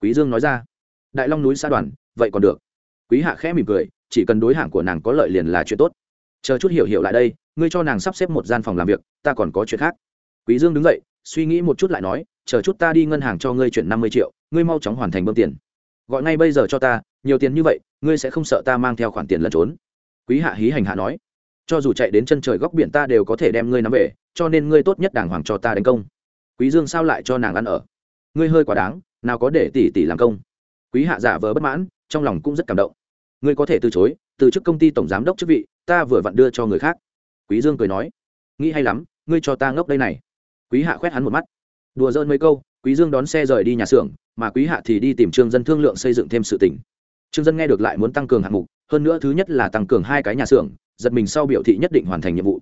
Quý dương nói ra. Đại long núi xã đoàn, vậy còn được. Quý hạ khẽ mỉm cười, chỉ cần đối hạng của nàng có lợi liền là chuyện tốt. Chờ chút hiểu hiểu lại đây, ngươi cho nàng sắp xếp một gian phòng làm việc, ta còn có chuyện khác. Quý dương đứng dậy, suy nghĩ một chút lại nói, chờ chút ta đi ngân hàng cho ngươi chuyển năm mươi triệu, ngươi mau chóng hoàn thành bơm tiền. Gọi ngay bây giờ cho ta, nhiều tiền như vậy ngươi sẽ không sợ ta mang theo khoản tiền lẩn trốn. Quý hạ hí hành hạ nói, cho dù chạy đến chân trời góc biển ta đều có thể đem ngươi nắm về, cho nên ngươi tốt nhất đàng hoàng cho ta đánh công. Quý dương sao lại cho nàng ăn ở? Ngươi hơi quá đáng, nào có để tỷ tỷ làm công. Quý hạ giả vờ bất mãn, trong lòng cũng rất cảm động. Ngươi có thể từ chối, từ chức công ty tổng giám đốc chức vị, ta vừa vặn đưa cho người khác. Quý dương cười nói, nghĩ hay lắm, ngươi cho ta ngốc đây này. Quý hạ khoét hắn một mắt. Đùa dơn mấy câu, quý dương đón xe rời đi nhà xưởng, mà quý hạ thì đi tìm trương dân thương lượng xây dựng thêm sự tỉnh trương dân nghe được lại muốn tăng cường hạng mục, hơn nữa thứ nhất là tăng cường hai cái nhà xưởng, giật mình sau biểu thị nhất định hoàn thành nhiệm vụ.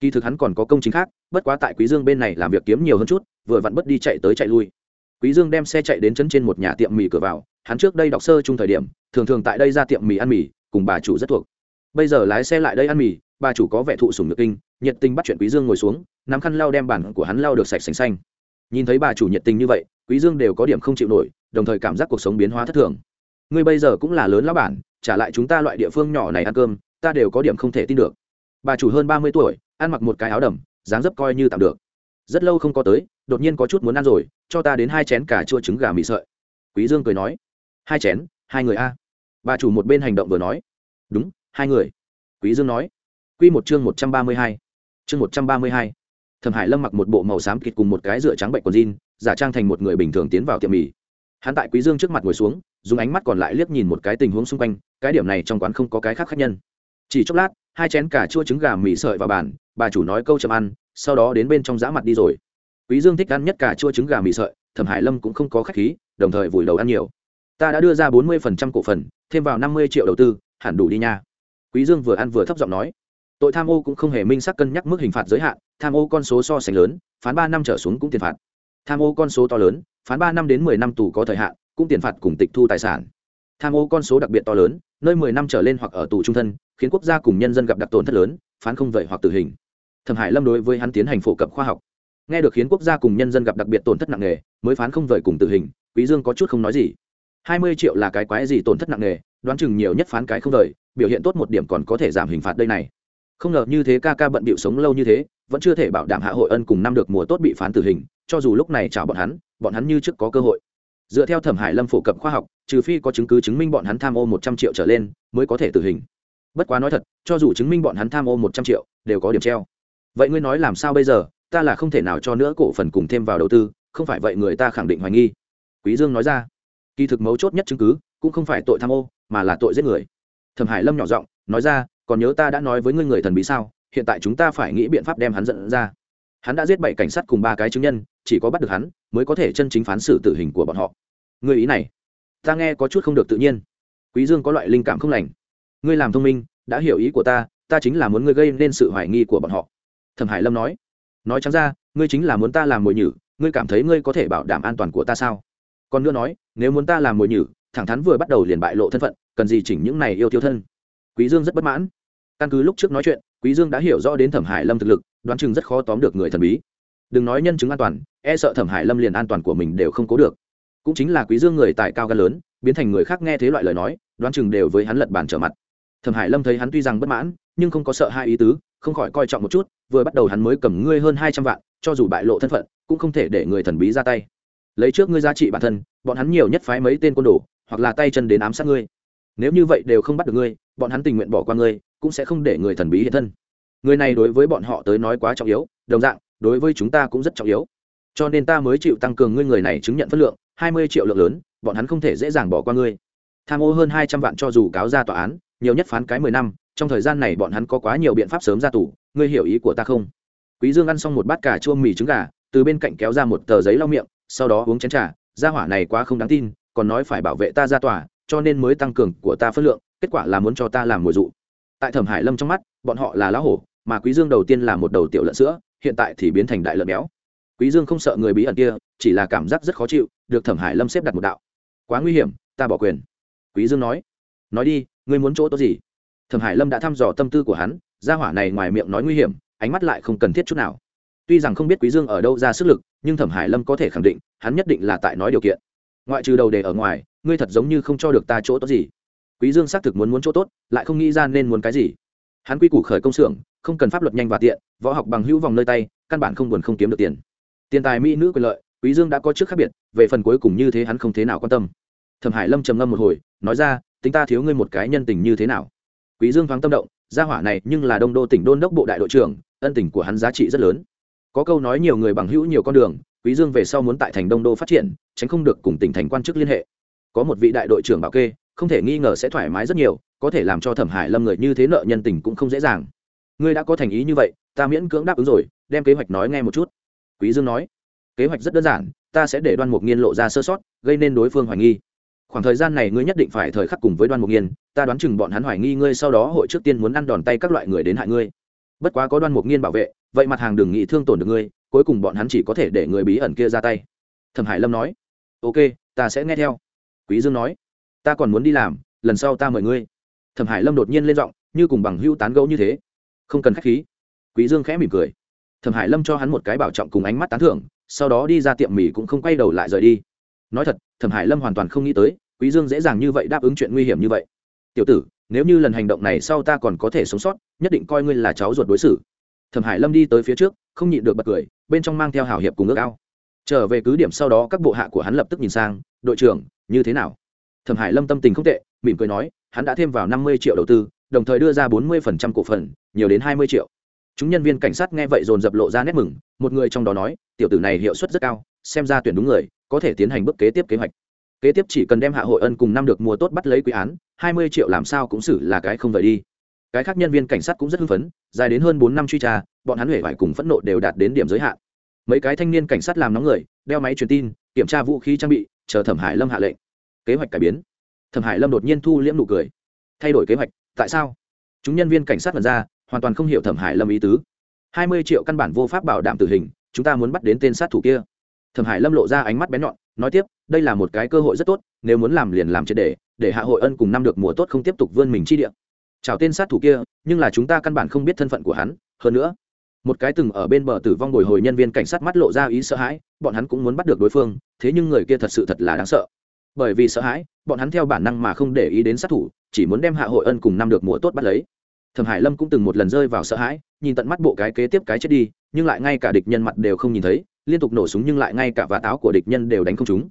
Kỳ thực hắn còn có công trình khác, bất quá tại quý dương bên này làm việc kiếm nhiều hơn chút, vừa vặn bất đi chạy tới chạy lui. Quý dương đem xe chạy đến chân trên một nhà tiệm mì cửa vào, hắn trước đây đọc sơ chung thời điểm, thường thường tại đây ra tiệm mì ăn mì, cùng bà chủ rất thuộc. Bây giờ lái xe lại đây ăn mì, bà chủ có vẻ thụ sủng nhược kinh, nhiệt tình bắt chuyện quý dương ngồi xuống, nắm khăn lau đem bản của hắn lau được sạch sành xanh. Nhìn thấy bà chủ nhiệt tình như vậy, quý dương đều có điểm không chịu nổi, đồng thời cảm giác cuộc sống biến hóa thất thường ngươi bây giờ cũng là lớn lão bản, trả lại chúng ta loại địa phương nhỏ này ăn cơm, ta đều có điểm không thể tin được. Bà chủ hơn ba mươi tuổi, ăn mặc một cái áo đầm, dáng dấp coi như tạm được. Rất lâu không có tới, đột nhiên có chút muốn ăn rồi, cho ta đến hai chén cà chua trứng gà mì sợi. Quý dương cười nói, hai chén, hai người a. Bà chủ một bên hành động vừa nói, đúng, hai người. Quý dương nói, quy một chương một trăm ba mươi hai, chương một trăm ba mươi hai. Thẩm hải lâm mặc một bộ màu xám kịt cùng một cái rửa trắng bệnh quần jean, giả trang thành một người bình thường tiến vào tiệm mì. Hắn tại quý dương trước mặt ngồi xuống dùng ánh mắt còn lại liếc nhìn một cái tình huống xung quanh, cái điểm này trong quán không có cái khác khác nhân. Chỉ chốc lát, hai chén cà chua trứng gà mì sợi vào bàn, bà chủ nói câu chậm ăn, sau đó đến bên trong giã mặt đi rồi. Quý dương thích ăn nhất cà chua trứng gà mì sợi, thẩm hải lâm cũng không có khách khí, đồng thời vùi đầu ăn nhiều. Ta đã đưa ra bốn mươi phần trăm cổ phần, thêm vào năm mươi triệu đầu tư, hẳn đủ đi nha. Quý dương vừa ăn vừa thấp giọng nói. Tội tham ô cũng không hề minh xác cân nhắc mức hình phạt giới hạn, tham ô con số so sánh lớn, phán ba năm trở xuống cũng tiền phạt. Tham ô con số to lớn, phán ba năm đến mười năm tù có thời hạn cũng tiền phạt cùng tịch thu tài sản. Tham ô con số đặc biệt to lớn, nơi mười năm trở lên hoặc ở tù trung thân, khiến quốc gia cùng nhân dân gặp đặc tổn thất lớn, phán không vậy hoặc tử hình. Thẩm hải lâm đối với hắn tiến hành phổ cập khoa học. Nghe được khiến quốc gia cùng nhân dân gặp đặc biệt tổn thất nặng nề, mới phán không vời cùng tử hình, quý dương có chút không nói gì. Hai mươi triệu là cái quái gì tổn thất nặng nề, đoán chừng nhiều nhất phán cái không vời, biểu hiện tốt một điểm còn có thể giảm hình phạt đây này. Không ngờ như thế ca ca bận bịu sống lâu như thế, vẫn chưa thể bảo đảm hạ hội ân cùng năm được mùa tốt bị phán tử hình, cho dù lúc này chào bọn hắn bọn hắn như trước có cơ hội dựa theo thẩm hải lâm phổ cập khoa học, trừ phi có chứng cứ chứng minh bọn hắn tham ô một trăm triệu trở lên mới có thể tử hình. Bất quá nói thật, cho dù chứng minh bọn hắn tham ô một trăm triệu, đều có điểm treo. Vậy ngươi nói làm sao bây giờ? Ta là không thể nào cho nữa cổ phần cùng thêm vào đầu tư, không phải vậy người ta khẳng định hoài nghi. Quý dương nói ra, kỳ thực mấu chốt nhất chứng cứ cũng không phải tội tham ô, mà là tội giết người. Thẩm hải lâm nhỏ giọng nói ra, còn nhớ ta đã nói với ngươi người thần bí sao? Hiện tại chúng ta phải nghĩ biện pháp đem hắn dẫn ra. Hắn đã giết bảy cảnh sát cùng ba cái chứng nhân chỉ có bắt được hắn mới có thể chân chính phán xử tử hình của bọn họ. Người ý này, ta nghe có chút không được tự nhiên. Quý dương có loại linh cảm không lành. Ngươi làm thông minh, đã hiểu ý của ta ta chính là muốn ngươi gây nên sự hoài nghi của bọn họ. Thẩm hải lâm nói. Nói chẳng ra, ngươi chính là muốn ta làm mồi nhử, ngươi cảm thấy ngươi có thể bảo đảm an toàn của ta sao? Còn nữa nói, nếu muốn ta làm mồi nhử, thẳng thắn vừa bắt đầu liền bại lộ thân phận, cần gì chỉnh những này yêu tiêu thân? Quý dương rất bất mãn. Căn cứ lúc trước nói chuyện, quý dương đã hiểu rõ đến thẩm hải lâm thực lực, đoán chừng rất khó tóm được người thần bí. Đừng nói nhân chứng an toàn e sợ thẩm hải lâm liền an toàn của mình đều không cố được. Cũng chính là quý dương người tài cao gan lớn, biến thành người khác nghe thế loại lời nói, đoán chừng đều với hắn lật bàn trở mặt. Thẩm hải lâm thấy hắn tuy rằng bất mãn, nhưng không có sợ hai ý tứ, không khỏi coi trọng một chút, vừa bắt đầu hắn mới cầm ngươi hơn hai trăm vạn, cho dù bại lộ thân phận, cũng không thể để người thần bí ra tay. Lấy trước ngươi giá trị bản thân, bọn hắn nhiều nhất phái mấy tên côn đồ, hoặc là tay chân đến ám sát ngươi. Nếu như vậy đều không bắt được ngươi, bọn hắn tình nguyện bỏ qua ngươi, cũng sẽ không để người thần bí hiện thân. Người này đối với bọn họ tới nói quá trọng yếu, đồng dạng, đối với chúng ta cũng rất trọng yếu cho nên ta mới chịu tăng cường ngươi người này chứng nhận phân lượng, hai mươi triệu lượng lớn, bọn hắn không thể dễ dàng bỏ qua ngươi. Tham ô hơn hai trăm vạn cho dù cáo ra tòa án, nhiều nhất phán cái mười năm, trong thời gian này bọn hắn có quá nhiều biện pháp sớm ra tù, ngươi hiểu ý của ta không? Quý dương ăn xong một bát cà chua mì trứng gà, từ bên cạnh kéo ra một tờ giấy lau miệng, sau đó uống chén trà. Gia hỏa này quá không đáng tin, còn nói phải bảo vệ ta ra tòa, cho nên mới tăng cường của ta phân lượng, kết quả là muốn cho ta làm mồi dụ. Tại thẩm hải lâm trong mắt, bọn họ là lá hổ, mà quý dương đầu tiên là một đầu tiểu lợn sữa, hiện tại thì biến thành đại lợn béo quý dương không sợ người bí ẩn kia, chỉ là cảm giác rất khó chịu, được thẩm hải lâm xếp đặt một đạo. Quá nguy hiểm, ta bỏ quyền. Quý dương nói. Nói đi, ngươi muốn chỗ tốt gì? Thẩm hải lâm đã thăm dò tâm tư của hắn, gia hỏa này ngoài miệng nói nguy hiểm, ánh mắt lại không cần thiết chút nào. Tuy rằng không biết quý dương ở đâu ra sức lực, nhưng thẩm hải lâm có thể khẳng định, hắn nhất định là tại nói điều kiện. Ngoại trừ đầu đề ở ngoài, ngươi thật giống như không cho được ta chỗ tốt gì. Quý dương xác thực muốn muốn chỗ tốt, lại không nghĩ ra nên muốn cái gì. Hắn quy củ khởi công xưởng, không cần pháp luật nhanh và tiện, võ học bằng hữu vòng nơi tay, căn bản không buồn không kiếm được tiền tiền tài mỹ nữ quyền lợi, quý dương đã có trước khác biệt, về phần cuối cùng như thế hắn không thế nào quan tâm. Thẩm hải lâm trầm ngâm một hồi, nói ra, tính ta thiếu ngươi một cái nhân tình như thế nào? Quý dương thoáng tâm động, gia hỏa này nhưng là đông đô tỉnh đôn đốc bộ đại đội trưởng, ân tình của hắn giá trị rất lớn. Có câu nói nhiều người bằng hữu nhiều con đường, quý dương về sau muốn tại thành đông đô phát triển, tránh không được cùng tỉnh thành quan chức liên hệ. Có một vị đại đội trưởng bảo kê, không thể nghi ngờ sẽ thoải mái rất nhiều, có thể làm cho thẩm hải lâm người như thế nợ nhân tình cũng không dễ dàng. Ngươi đã có thành ý như vậy, ta miễn cưỡng đáp ứng rồi, đem kế hoạch nói nghe một chút quý dương nói, kế hoạch rất đơn giản, ta sẽ để đoan mục nghiên lộ ra sơ sót, gây nên đối phương hoài nghi. Khoảng thời gian này ngươi nhất định phải thời khắc cùng với đoan mục nghiên, ta đoán chừng bọn hắn hoài nghi ngươi sau đó hội trước tiên muốn ăn đòn tay các loại người đến hại ngươi. Bất quá có đoan mục nghiên bảo vệ, vậy mặt hàng đừng nghĩ thương tổn được ngươi, cuối cùng bọn hắn chỉ có thể để người bí ẩn kia ra tay. Thẩm hải lâm nói, ok, ta sẽ nghe theo. Quý dương nói, ta còn muốn đi làm, lần sau ta mời ngươi. Thẩm hải lâm đột nhiên lên giọng, như cùng bằng hưu tán gẫu như thế, không cần khách khí. Quý dương khẽ mỉm cười thẩm hải lâm cho hắn một cái bảo trọng cùng ánh mắt tán thưởng, sau đó đi ra tiệm mì cũng không quay đầu lại rời đi. Nói thật, thẩm hải lâm hoàn toàn không nghĩ tới, quý dương dễ dàng như vậy đáp ứng chuyện nguy hiểm như vậy. Tiểu tử, nếu như lần hành động này sau ta còn có thể sống sót, nhất định coi ngươi là cháu ruột đối xử. Thẩm hải lâm đi tới phía trước, không nhịn được bật cười, bên trong mang theo hảo hiệp cùng ước ao. Trở về cứ điểm sau đó, các bộ hạ của hắn lập tức nhìn sang, đội trưởng, như thế nào? Thẩm hải lâm tâm tình không tệ, mỉm cười nói, hắn đã thêm vào năm mươi triệu đầu tư, đồng thời đưa ra bốn mươi phần trăm cổ phần, nhiều đến hai mươi triệu chúng nhân viên cảnh sát nghe vậy dồn dập lộ ra nét mừng, một người trong đó nói, tiểu tử này hiệu suất rất cao, xem ra tuyển đúng người, có thể tiến hành bước kế tiếp kế hoạch. Kế tiếp chỉ cần đem hạ hội ân cùng năm được mua tốt bắt lấy quý án, hai mươi triệu làm sao cũng xử là cái không vậy đi. Cái khác nhân viên cảnh sát cũng rất hưng phấn, dài đến hơn bốn năm truy tra, bọn hắn huệ vải cùng phẫn nộ đều đạt đến điểm giới hạn. Mấy cái thanh niên cảnh sát làm nóng người, đeo máy truyền tin, kiểm tra vũ khí trang bị, chờ thẩm hải lâm hạ lệnh. Kế hoạch cải biến. Thẩm hải lâm đột nhiên thu liễm nụ cười. Thay đổi kế hoạch, tại sao? Chúng nhân viên cảnh sát vật ra hoàn toàn không hiểu thẩm hải lâm ý tứ. Hai mươi triệu căn bản vô pháp bảo đảm tử hình, chúng ta muốn bắt đến tên sát thủ kia. Thẩm hải lâm lộ ra ánh mắt bén nhọn, nói tiếp, đây là một cái cơ hội rất tốt, nếu muốn làm liền làm triệt để để hạ hội ân cùng năm được mùa tốt không tiếp tục vươn mình chi địa. Chào tên sát thủ kia, nhưng là chúng ta căn bản không biết thân phận của hắn. Hơn nữa, một cái từng ở bên bờ tử vong bồi hồi nhân viên cảnh sát mắt lộ ra ý sợ hãi, bọn hắn cũng muốn bắt được đối phương, thế nhưng người kia thật sự thật là đáng sợ. Bởi vì sợ hãi, bọn hắn theo bản năng mà không để ý đến sát thủ, chỉ muốn đem hạ hội ân cùng năm được mùa tốt bắt lấy thẩm hải lâm cũng từng một lần rơi vào sợ hãi, nhìn tận mắt bộ cái kế tiếp cái chết đi, nhưng lại ngay cả địch nhân mặt đều không nhìn thấy, liên tục nổ súng nhưng lại ngay cả vạt áo của địch nhân đều đánh không chúng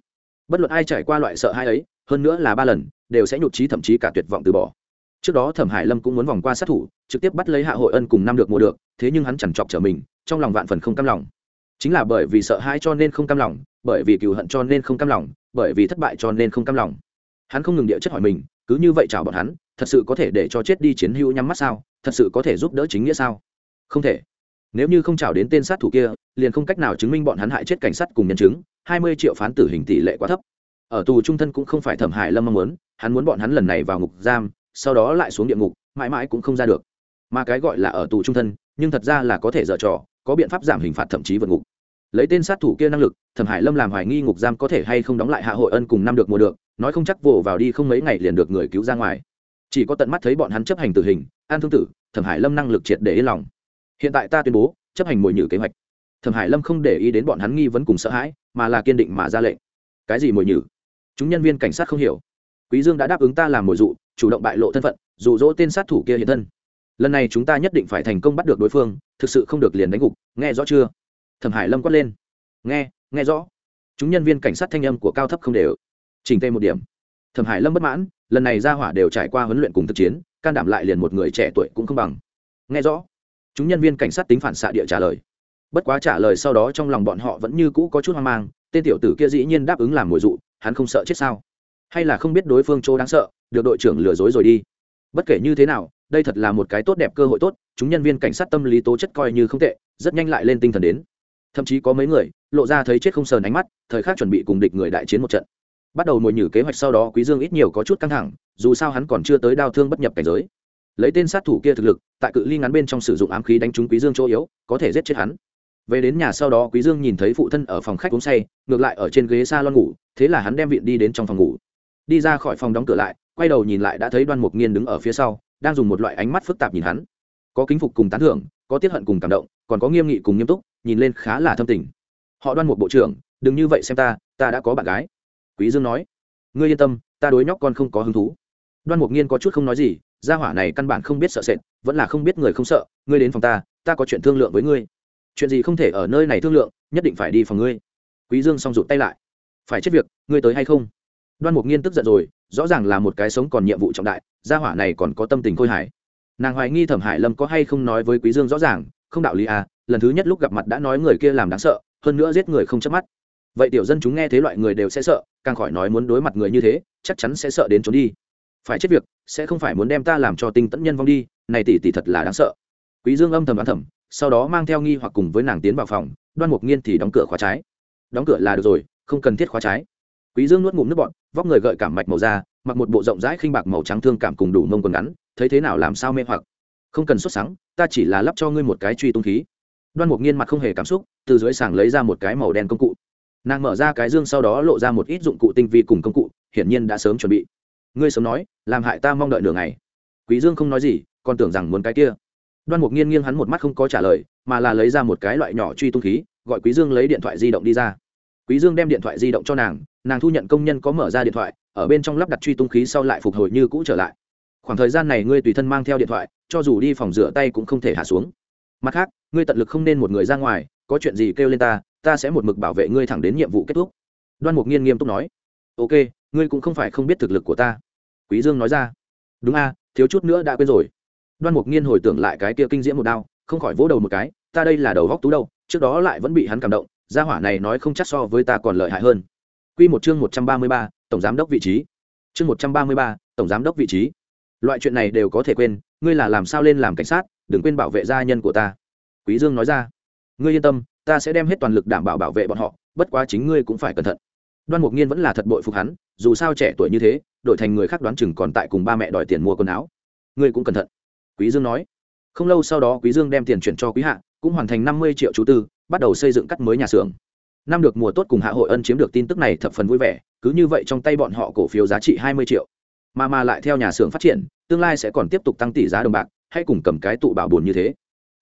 bất luận ai trải qua loại sợ hãi ấy, hơn nữa là ba lần, đều sẽ nhụt chí thậm chí cả tuyệt vọng từ bỏ. Trước đó thẩm hải lâm cũng muốn vòng qua sát thủ, trực tiếp bắt lấy hạ hội ân cùng năm được mua được, thế nhưng hắn chẳng chọc trở mình, trong lòng vạn phần không cam lòng. Chính là bởi vì sợ hãi cho nên không cam lòng, bởi vì cừu hận cho nên không cam lòng, bởi vì thất bại cho nên không cam lòng. Hắn không ngừng địa chất hỏi mình, cứ như vậy chào bọn hắn thật sự có thể để cho chết đi chiến hữu nhắm mắt sao? Thật sự có thể giúp đỡ chính nghĩa sao? Không thể. Nếu như không chào đến tên sát thủ kia, liền không cách nào chứng minh bọn hắn hại chết cảnh sát cùng nhân chứng, hai mươi triệu phán tử hình tỷ lệ quá thấp. Ở tù trung thân cũng không phải thẩm hại lâm mong muốn, hắn muốn bọn hắn lần này vào ngục giam, sau đó lại xuống địa ngục, mãi mãi cũng không ra được. Mà cái gọi là ở tù trung thân, nhưng thật ra là có thể dở trò, có biện pháp giảm hình phạt thậm chí vượt ngục. Lấy tên sát thủ kia năng lực, thẩm hải lâm làm hoài nghi ngục giam có thể hay không đóng lại hạ hội ân cùng năm được mua được, nói không chắc vồ vào đi không mấy ngày liền được người cứu ra ngoài chỉ có tận mắt thấy bọn hắn chấp hành tử hình, an thương tử, thẩm hải lâm năng lực triệt để yên lòng. Hiện tại ta tuyên bố, chấp hành mồi nhử kế hoạch. Thẩm hải lâm không để ý đến bọn hắn nghi vấn cùng sợ hãi, mà là kiên định mà ra lệnh. Cái gì mồi nhử? Chúng nhân viên cảnh sát không hiểu. Quý dương đã đáp ứng ta làm mồi dụ, chủ động bại lộ thân phận, dụ dỗ tên sát thủ kia hiện thân. Lần này chúng ta nhất định phải thành công bắt được đối phương, thực sự không được liền đánh gục, nghe rõ chưa? Thẩm hải lâm quát lên. Nghe nghe rõ. Chúng nhân viên cảnh sát thanh âm của cao thấp không đều. Chỉnh tê một điểm. Thẩm hải lâm bất mãn lần này ra hỏa đều trải qua huấn luyện cùng thực chiến, can đảm lại liền một người trẻ tuổi cũng không bằng. Nghe rõ, chúng nhân viên cảnh sát tính phản xạ địa trả lời. Bất quá trả lời sau đó trong lòng bọn họ vẫn như cũ có chút hoang mang, tên tiểu tử kia dĩ nhiên đáp ứng làm mồi dụ, hắn không sợ chết sao? Hay là không biết đối phương chỗ đáng sợ, được đội trưởng lừa dối rồi đi. Bất kể như thế nào, đây thật là một cái tốt đẹp cơ hội tốt, chúng nhân viên cảnh sát tâm lý tố chất coi như không tệ, rất nhanh lại lên tinh thần đến. Thậm chí có mấy người, lộ ra thấy chết không sờn ánh mắt, thời khắc chuẩn bị cùng địch người đại chiến một trận bắt đầu mồi nhử kế hoạch sau đó quý dương ít nhiều có chút căng thẳng, dù sao hắn còn chưa tới đao thương bất nhập cảnh giới. Lấy tên sát thủ kia thực lực, tại cự ly ngắn bên trong sử dụng ám khí đánh trúng quý dương chỗ yếu, có thể giết chết hắn. Về đến nhà sau đó quý dương nhìn thấy phụ thân ở phòng khách uống say, ngược lại ở trên ghế salon ngủ, thế là hắn đem viện đi đến trong phòng ngủ. Đi ra khỏi phòng đóng cửa lại, quay đầu nhìn lại đã thấy đoan mục nghiên đứng ở phía sau, đang dùng một loại ánh mắt phức tạp nhìn hắn. Có kính phục cùng tán thưởng, có tiết hận cùng cảm động, còn có nghiêm nghị cùng nghiêm túc, nhìn lên khá là thâm tình. Họ đoan mục bộ trưởng, đừng như vậy xem ta ta đã có bạn gái quý dương nói, ngươi yên tâm, ta đối nhóc con không có hứng thú. Đoan mục nghiên có chút không nói gì, gia hỏa này căn bản không biết sợ sệt, vẫn là không biết người không sợ, ngươi đến phòng ta ta có chuyện thương lượng với ngươi. Chuyện gì không thể ở nơi này thương lượng, nhất định phải đi phòng ngươi. Quý dương xong rụt tay lại, phải chết việc, ngươi tới hay không? Đoan mục nghiên tức giận rồi, rõ ràng là một cái sống còn nhiệm vụ trọng đại, gia hỏa này còn có tâm tình khôi hài. Nàng hoài nghi thẩm hải lâm có hay không nói với quý dương rõ ràng, không đạo lý à lần thứ nhất lúc gặp mặt đã nói người kia làm đáng sợ, hơn nữa giết người không chớp mắt vậy tiểu dân chúng nghe thế loại người đều sẽ sợ, càng khỏi nói muốn đối mặt người như thế, chắc chắn sẽ sợ đến trốn đi. Phải chết việc, sẽ không phải muốn đem ta làm cho tinh tẫn nhân vong đi, này tỷ tỷ thật là đáng sợ. Quý dương âm thầm đoán thầm, sau đó mang theo nghi hoặc cùng với nàng tiến vào phòng, đoan mục nghiên thì đóng cửa khóa trái. Đóng cửa là được rồi, không cần thiết khóa trái. Quý dương nuốt ngụm nước bọt, vóc người gợi cảm mạch màu da, mặc một bộ rộng rãi khinh bạc màu trắng thương cảm cùng đủ mông quần ngắn, thấy thế nào làm sao mê hoặc. Không cần xuất sáng ta chỉ là lắp cho ngươi một cái truy tung khí. Đoan mục nghiên mặt không hề cảm xúc, từ dưới sàng lấy ra một cái màu đen công cụ nàng mở ra cái dương sau đó lộ ra một ít dụng cụ tinh vi cùng công cụ, hiển nhiên đã sớm chuẩn bị. Ngươi sớm nói, làm hại ta mong đợi nửa ngày. Quý dương không nói gì, còn tưởng rằng muốn cái kia. Đoan mục nghiên nghiêng hắn một mắt không có trả lời, mà là lấy ra một cái loại nhỏ truy tung khí, gọi quý dương lấy điện thoại di động đi ra. Quý dương đem điện thoại di động cho nàng nàng thu nhận công nhân có mở ra điện thoại, ở bên trong lắp đặt truy tung khí sau lại phục hồi như cũ trở lại. Khoảng thời gian này ngươi tùy thân mang theo điện thoại, cho dù đi phòng rửa tay cũng không thể hạ xuống. Mặt khác, ngươi tận lực không nên một người ra ngoài, có chuyện gì kêu lên ta ta sẽ một mực bảo vệ ngươi thẳng đến nhiệm vụ kết thúc. Đoan mục nghiên nghiêm túc nói. Ok ngươi cũng không phải không biết thực lực của ta. Quý dương nói ra. Đúng a thiếu chút nữa đã quên rồi. Đoan mục nghiên hồi tưởng lại cái kia kinh diễm một đao không khỏi vỗ đầu một cái ta đây là đầu góc tú đâu trước đó lại vẫn bị hắn cảm động gia hỏa này nói không chắc so với ta còn lợi hại hơn. Quy một chương một trăm ba mươi ba, tổng giám đốc vị trí. Chương một trăm ba mươi ba, tổng giám đốc vị trí. Loại chuyện này đều có thể quên ngươi là làm sao lên làm cảnh sát đừng quên bảo vệ gia nhân của ta. Quý dương nói ra. Ngươi yên tâm ta sẽ đem hết toàn lực đảm bảo bảo vệ bọn họ, bất quá chính ngươi cũng phải cẩn thận. Đoan mục nghiên vẫn là thật bội phục hắn, dù sao trẻ tuổi như thế, đổi thành người khác đoán chừng còn tại cùng ba mẹ đòi tiền mua quần áo. Ngươi cũng cẩn thận. Quý dương nói. Không lâu sau đó, quý dương đem tiền chuyển cho quý hạ, cũng hoàn thành năm mươi triệu chú tư, bắt đầu xây dựng cắt mới nhà xưởng. Năm được mùa tốt cùng hạ hội ân chiếm được tin tức này thập phần vui vẻ, cứ như vậy trong tay bọn họ cổ phiếu giá trị hai mươi triệu. Mà mà lại theo nhà xưởng phát triển, tương lai sẽ còn tiếp tục tăng tỷ giá đồng bạc hay cùng cầm cái tụ bảo bồn như thế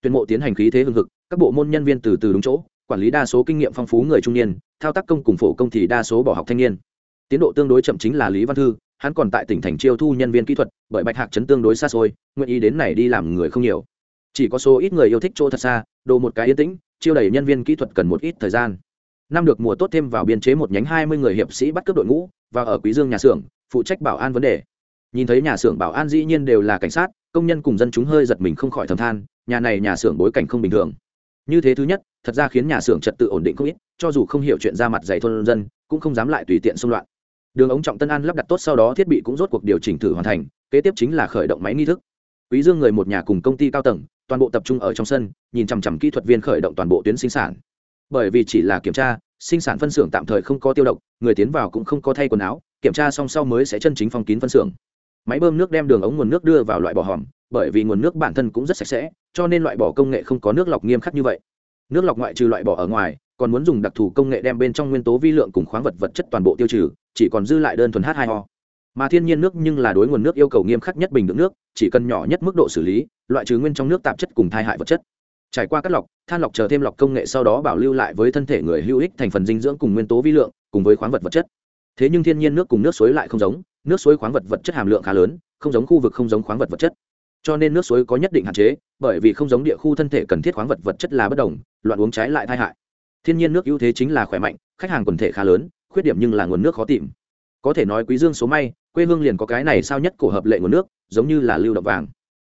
tuyển mộ tiến hành khí thế hưng hực, các bộ môn nhân viên từ từ đúng chỗ, quản lý đa số kinh nghiệm phong phú người trung niên, thao tác công cùng phổ công thì đa số bỏ học thanh niên. Tiến độ tương đối chậm chính là lý văn thư, hắn còn tại tỉnh thành chiêu thu nhân viên kỹ thuật, bởi bạch hạc chấn tương đối xa xôi, nguyện ý đến này đi làm người không nhiều. Chỉ có số ít người yêu thích chỗ thật xa, đồ một cái yên tĩnh, chiêu đẩy nhân viên kỹ thuật cần một ít thời gian. Năm được mùa tốt thêm vào biên chế một nhánh hai mươi người hiệp sĩ bắt cướp đội ngũ, và ở quý dương nhà xưởng, phụ trách bảo an vấn đề. Nhìn thấy nhà xưởng bảo an dĩ nhiên đều là cảnh sát công nhân cùng dân chúng hơi giật mình không khỏi thầm than, nhà này nhà xưởng bối cảnh không bình thường. Như thế thứ nhất, thật ra khiến nhà xưởng trật tự ổn định không ít, cho dù không hiểu chuyện ra mặt dày thôn dân, cũng không dám lại tùy tiện xung loạn. Đường ống trọng tân an lắp đặt tốt sau đó thiết bị cũng rốt cuộc điều chỉnh thử hoàn thành, kế tiếp chính là khởi động máy nghi thức. Quý dương người một nhà cùng công ty cao tầng, toàn bộ tập trung ở trong sân, nhìn chằm chằm kỹ thuật viên khởi động toàn bộ tuyến sinh sản. Bởi vì chỉ là kiểm tra, sinh sản phân xưởng tạm thời không có tiêu độc, người tiến vào cũng không có thay quần áo, kiểm tra xong sau mới sẽ chân chính phong kín phân xưởng máy bơm nước đem đường ống nguồn nước đưa vào loại bỏ hòm, bởi vì nguồn nước bản thân cũng rất sạch sẽ, cho nên loại bỏ công nghệ không có nước lọc nghiêm khắc như vậy. Nước lọc ngoại trừ loại bỏ ở ngoài, còn muốn dùng đặc thù công nghệ đem bên trong nguyên tố vi lượng cùng khoáng vật vật chất toàn bộ tiêu trừ, chỉ còn dư lại đơn thuần h 2 o. Mà thiên nhiên nước nhưng là đối nguồn nước yêu cầu nghiêm khắc nhất bình đựng nước, chỉ cần nhỏ nhất mức độ xử lý, loại trừ nguyên trong nước tạp chất cùng thai hại vật chất. Trải qua các lọc, than lọc chờ thêm lọc công nghệ sau đó bảo lưu lại với thân thể người hữu ích thành phần dinh dưỡng cùng nguyên tố vi lượng, cùng với khoáng vật vật chất. Thế nhưng thiên nhiên nước cùng nước suối lại không giống nước suối khoáng vật vật chất hàm lượng khá lớn, không giống khu vực không giống khoáng vật vật chất. Cho nên nước suối có nhất định hạn chế, bởi vì không giống địa khu thân thể cần thiết khoáng vật vật chất là bất đồng, loạn uống trái lại tai hại. Thiên nhiên nước ưu thế chính là khỏe mạnh, khách hàng quần thể khá lớn, khuyết điểm nhưng là nguồn nước khó tìm. Có thể nói quý dương số may, quê hương liền có cái này sao nhất cổ hợp lệ nguồn nước, giống như là lưu động vàng.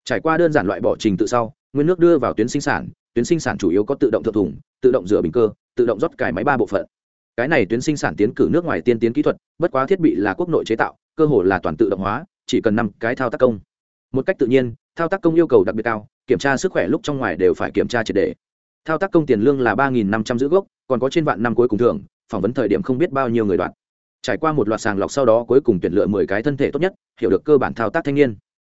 Trải qua đơn giản loại bỏ trình tự sau, nguyên nước đưa vào tuyến sinh sản, tuyến sinh sản chủ yếu có tự động thượng thùng, tự động rửa bình cơ, tự động rót cải máy ba bộ phận. Cái này tuyến sinh sản tiến cử nước ngoài tiên tiến kỹ thuật, bất quá thiết bị là quốc nội chế tạo cơ hồ là toàn tự động hóa, chỉ cần năm cái thao tác công. Một cách tự nhiên, thao tác công yêu cầu đặc biệt cao, kiểm tra sức khỏe lúc trong ngoài đều phải kiểm tra triệt đề thao tác công tiền lương là ba năm trăm giữ gốc, còn có trên vạn năm cuối cùng thưởng, phỏng vấn thời điểm không biết bao nhiêu người đoạn trải qua một loạt sàng lọc sau đó cuối cùng tuyển lựa mười cái thân thể tốt nhất, hiểu được cơ bản thao tác thanh niên.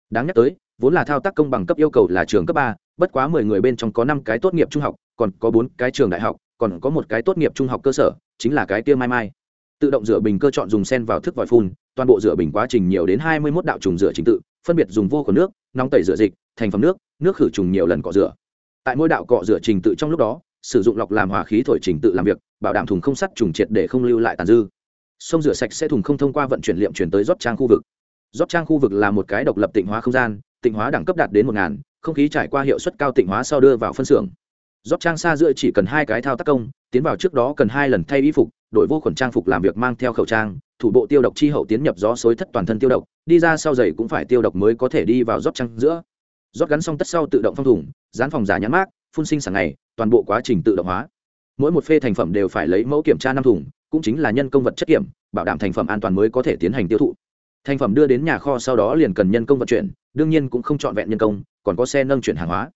Đáng nhắc tới, vốn là thao tác công bằng cấp yêu cầu là trường cấp ba, bất quá mười người bên trong có năm cái tốt nghiệp trung học, còn có bốn cái trường đại học, còn có một cái tốt nghiệp trung học cơ sở, chính là cái kia mai mai. Tự động rửa bình cơ chọn dùng sen vào thức vòi phun toàn bộ rửa bình quá trình nhiều đến hai mươi 21 đạo trùng rửa trình tự, phân biệt dùng vô khuẩn nước, nóng tẩy rửa dịch, thành phẩm nước nước khử trùng nhiều lần cọ rửa. Tại mỗi đạo cọ rửa trình tự trong lúc đó, sử dụng lọc làm hòa khí thổi trình tự làm việc, bảo đảm thùng không sắt trùng triệt để không lưu lại tàn dư. Sông rửa sạch sẽ thùng không thông qua vận chuyển liệm chuyển tới rót trang khu vực. Rót trang khu vực là một cái độc lập tịnh hóa không gian, tịnh hóa đẳng cấp đạt đến một ngàn, không khí trải qua hiệu suất cao tịnh hóa sau đưa vào phân xưởng. Rót trang xa giữa chỉ cần hai cái thao tác công, tiến vào trước đó cần hai lần thay y phục, đổi vô khuẩn trang phục làm việc mang theo khẩu trang thủ bộ tiêu độc chi hậu tiến nhập gió xối thất toàn thân tiêu độc, đi ra sau giày cũng phải tiêu độc mới có thể đi vào rót trăng giữa. Rót gắn xong tất sau tự động phong thủng dán phòng giả nhãn mát phun sinh sàng ngày, toàn bộ quá trình tự động hóa. Mỗi một phê thành phẩm đều phải lấy mẫu kiểm tra năm thùng, cũng chính là nhân công vật chất kiểm, bảo đảm thành phẩm an toàn mới có thể tiến hành tiêu thụ. Thành phẩm đưa đến nhà kho sau đó liền cần nhân công vận chuyển, đương nhiên cũng không trọn vẹn nhân công, còn có xe nâng chuyển hàng hóa.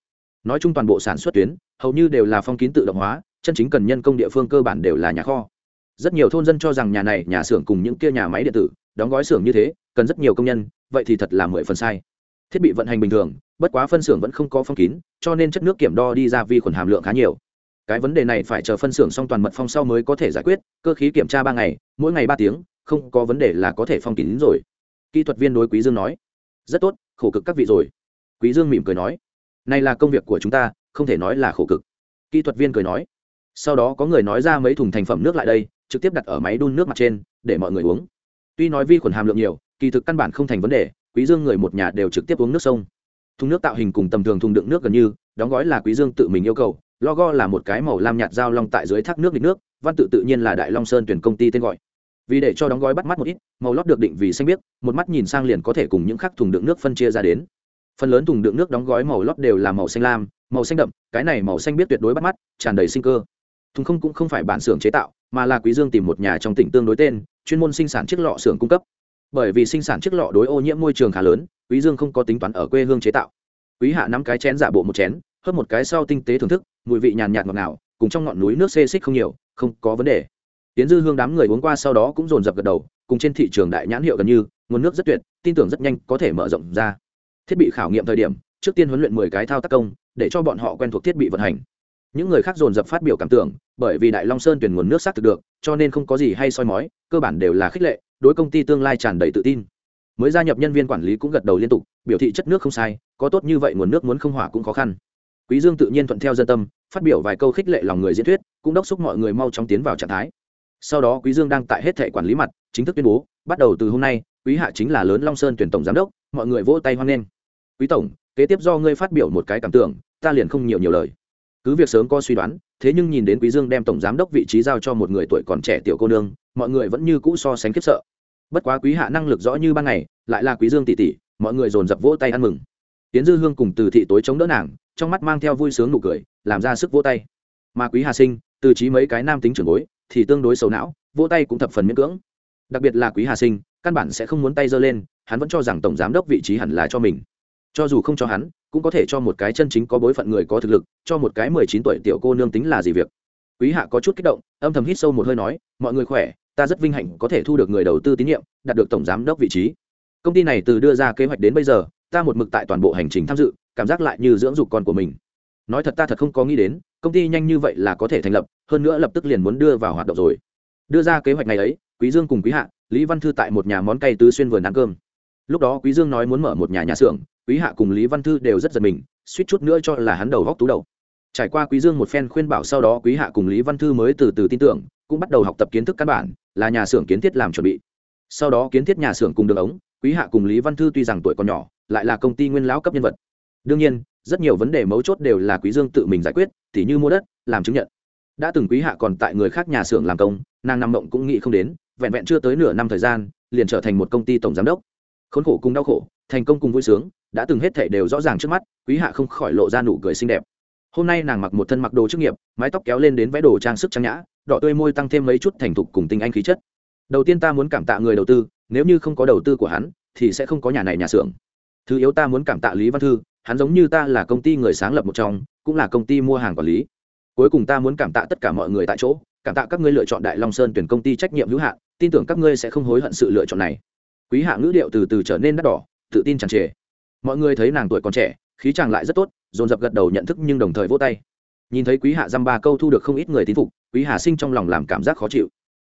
Nói chung toàn bộ sản xuất tuyến, hầu như đều là phong kín tự động hóa, chân chính cần nhân công địa phương cơ bản đều là nhà kho rất nhiều thôn dân cho rằng nhà này, nhà xưởng cùng những kia nhà máy điện tử, đóng gói xưởng như thế, cần rất nhiều công nhân, vậy thì thật là mười phần sai. Thiết bị vận hành bình thường, bất quá phân xưởng vẫn không có phong kín, cho nên chất nước kiểm đo đi ra vi khuẩn hàm lượng khá nhiều. Cái vấn đề này phải chờ phân xưởng xong toàn mật phong sau mới có thể giải quyết, cơ khí kiểm tra ba ngày, mỗi ngày ba tiếng, không có vấn đề là có thể phong kín rồi. Kỹ thuật viên đối quý dương nói. Rất tốt, khổ cực các vị rồi. Quý dương mỉm cười nói. Này là công việc của chúng ta, không thể nói là khổ cực. Kỹ thuật viên cười nói. Sau đó có người nói ra mấy thùng thành phẩm nước lại đây trực tiếp đặt ở máy đun nước mặt trên, để mọi người uống. Tuy nói vi khuẩn hàm lượng nhiều, kỳ thực căn bản không thành vấn đề, quý dương người một nhà đều trực tiếp uống nước sông. Thùng nước tạo hình cùng tầm thường thùng đựng nước gần như, đóng gói là quý dương tự mình yêu cầu, logo là một cái màu lam nhạt dao long tại dưới thác nước địch nước, văn tự tự nhiên là đại long sơn tuyển công ty tên gọi. Vì để cho đóng gói bắt mắt một ít, màu lót được định vì xanh biếc, một mắt nhìn sang liền có thể cùng những khắc thùng đựng nước phân chia ra đến. Phần lớn thùng đựng nước đóng gói màu lót đều là màu xanh lam, màu xanh đậm, cái này màu xanh biết tuyệt đối bắt mắt, tràn đầy sinh cơ thùng không cũng không phải bản xưởng chế tạo, mà là quý dương tìm một nhà trong tỉnh tương đối tên, chuyên môn sinh sản chiếc lọ xưởng cung cấp. Bởi vì sinh sản chiếc lọ đối ô nhiễm môi trường khá lớn, quý dương không có tính toán ở quê hương chế tạo. Quý hạ năm cái chén giả bộ một chén, hớp một cái sau tinh tế thưởng thức, mùi vị nhàn nhạt ngọt ngào, cùng trong ngọn núi nước xê xích không nhiều, không có vấn đề. Tiến dư hương đám người uống qua sau đó cũng dồn dập gật đầu, cùng trên thị trường đại nhãn hiệu gần như, nguồn nước rất tuyệt, tin tưởng rất nhanh có thể mở rộng ra. Thiết bị khảo nghiệm thời điểm, trước tiên huấn luyện mười cái thao tác công, để cho bọn họ quen thuộc thiết bị vận hành những người khác dồn dập phát biểu cảm tưởng, bởi vì đại long sơn tuyển nguồn nước xác thực được, cho nên không có gì hay soi mói, cơ bản đều là khích lệ, đối công ty tương lai tràn đầy tự tin. Mới gia nhập nhân viên quản lý cũng gật đầu liên tục, biểu thị chất nước không sai, có tốt như vậy nguồn nước muốn không hỏa cũng khó khăn. Quý dương tự nhiên thuận theo dân tâm, phát biểu vài câu khích lệ lòng người diễn thuyết, cũng đốc xúc mọi người mau chóng tiến vào trạng thái. Sau đó quý dương đang tại hết thệ quản lý mặt, chính thức tuyên bố, bắt đầu từ hôm nay, quý hạ chính là lớn long sơn tuyển tổng giám đốc, mọi người vỗ tay hoan nghênh. Quý tổng, kế tiếp do ngươi phát biểu một cái cảm tưởng, ta liền không nhiều nhiều lời cứ việc sớm có suy đoán, thế nhưng nhìn đến quý dương đem tổng giám đốc vị trí giao cho một người tuổi còn trẻ tiểu cô nương, mọi người vẫn như cũ so sánh khiếp sợ. Bất quá quý hạ năng lực rõ như ban ngày, lại là quý dương tỷ tỷ, mọi người dồn dập vỗ tay ăn mừng. Tiến dư hương cùng từ thị tối chống đỡ nàng, trong mắt mang theo vui sướng nụ cười, làm ra sức vỗ tay. Mà quý hà sinh, từ trí mấy cái nam tính trưởng bối, thì tương đối xấu não, vỗ tay cũng thập phần miễn cưỡng. Đặc biệt là quý hà sinh, căn bản sẽ không muốn tay giơ lên, hắn vẫn cho rằng tổng giám đốc vị trí hẳn là cho mình cho dù không cho hắn, cũng có thể cho một cái chân chính có bối phận người có thực lực, cho một cái mười chín tuổi tiểu cô nương tính là gì việc. Quý hạ có chút kích động, âm thầm hít sâu một hơi nói, mọi người khỏe, ta rất vinh hạnh có thể thu được người đầu tư tín nhiệm, đạt được tổng giám đốc vị trí. Công ty này từ đưa ra kế hoạch đến bây giờ, ta một mực tại toàn bộ hành trình tham dự, cảm giác lại như dưỡng dục con của mình. Nói thật ta thật không có nghĩ đến, công ty nhanh như vậy là có thể thành lập, hơn nữa lập tức liền muốn đưa vào hoạt động rồi. Đưa ra kế hoạch này ấy, quý dương cùng quý hạ, lý văn thư tại một nhà món cay tứ xuyên vườn ăn cơm lúc đó quý dương nói muốn mở một nhà nhà xưởng, quý hạ cùng lý văn thư đều rất giật mình, suýt chút nữa cho là hắn đầu góc tú đầu. Trải qua quý dương một phen khuyên bảo sau đó quý hạ cùng lý văn thư mới từ từ tin tưởng, cũng bắt đầu học tập kiến thức căn bản, là nhà xưởng kiến thiết làm chuẩn bị. Sau đó kiến thiết nhà xưởng cùng đường ống, quý hạ cùng lý văn thư tuy rằng tuổi còn nhỏ, lại là công ty nguyên lão cấp nhân vật. Đương nhiên, rất nhiều vấn đề mấu chốt đều là quý dương tự mình giải quyết, tỉ như mua đất, làm chứng nhận. Đã từng quý hạ còn tại người khác nhà xưởng làm công, nàng nằm mộng cũng nghĩ không đến, vẹn vẹn chưa tới nửa năm thời gian, liền trở thành một công ty tổng giám đốc khốn khổ cùng đau khổ, thành công cùng vui sướng, đã từng hết thảy đều rõ ràng trước mắt, quý hạ không khỏi lộ ra nụ cười xinh đẹp. Hôm nay nàng mặc một thân mặc đồ chức nghiệp, mái tóc kéo lên đến vẽ đồ trang sức trang nhã, đỏ tươi môi tăng thêm mấy chút thành thục cùng tinh anh khí chất. Đầu tiên ta muốn cảm tạ người đầu tư, nếu như không có đầu tư của hắn, thì sẽ không có nhà này nhà xưởng. Thứ yếu ta muốn cảm tạ lý văn thư, hắn giống như ta là công ty người sáng lập một trong, cũng là công ty mua hàng quản lý. Cuối cùng ta muốn cảm tạ tất cả mọi người tại chỗ, cảm tạ các ngươi lựa chọn đại long sơn tuyển công ty trách nhiệm hữu hạn, tin tưởng các ngươi sẽ không hối hận sự lựa chọn này quý hạ ngữ điệu từ từ trở nên đắt đỏ, tự tin tràn trề. Mọi người thấy nàng tuổi còn trẻ, khí chàng lại rất tốt, dồn dập gật đầu nhận thức nhưng đồng thời vỗ tay. Nhìn thấy quý hạ dăm ba câu thu được không ít người tín phục, quý hà sinh trong lòng làm cảm giác khó chịu.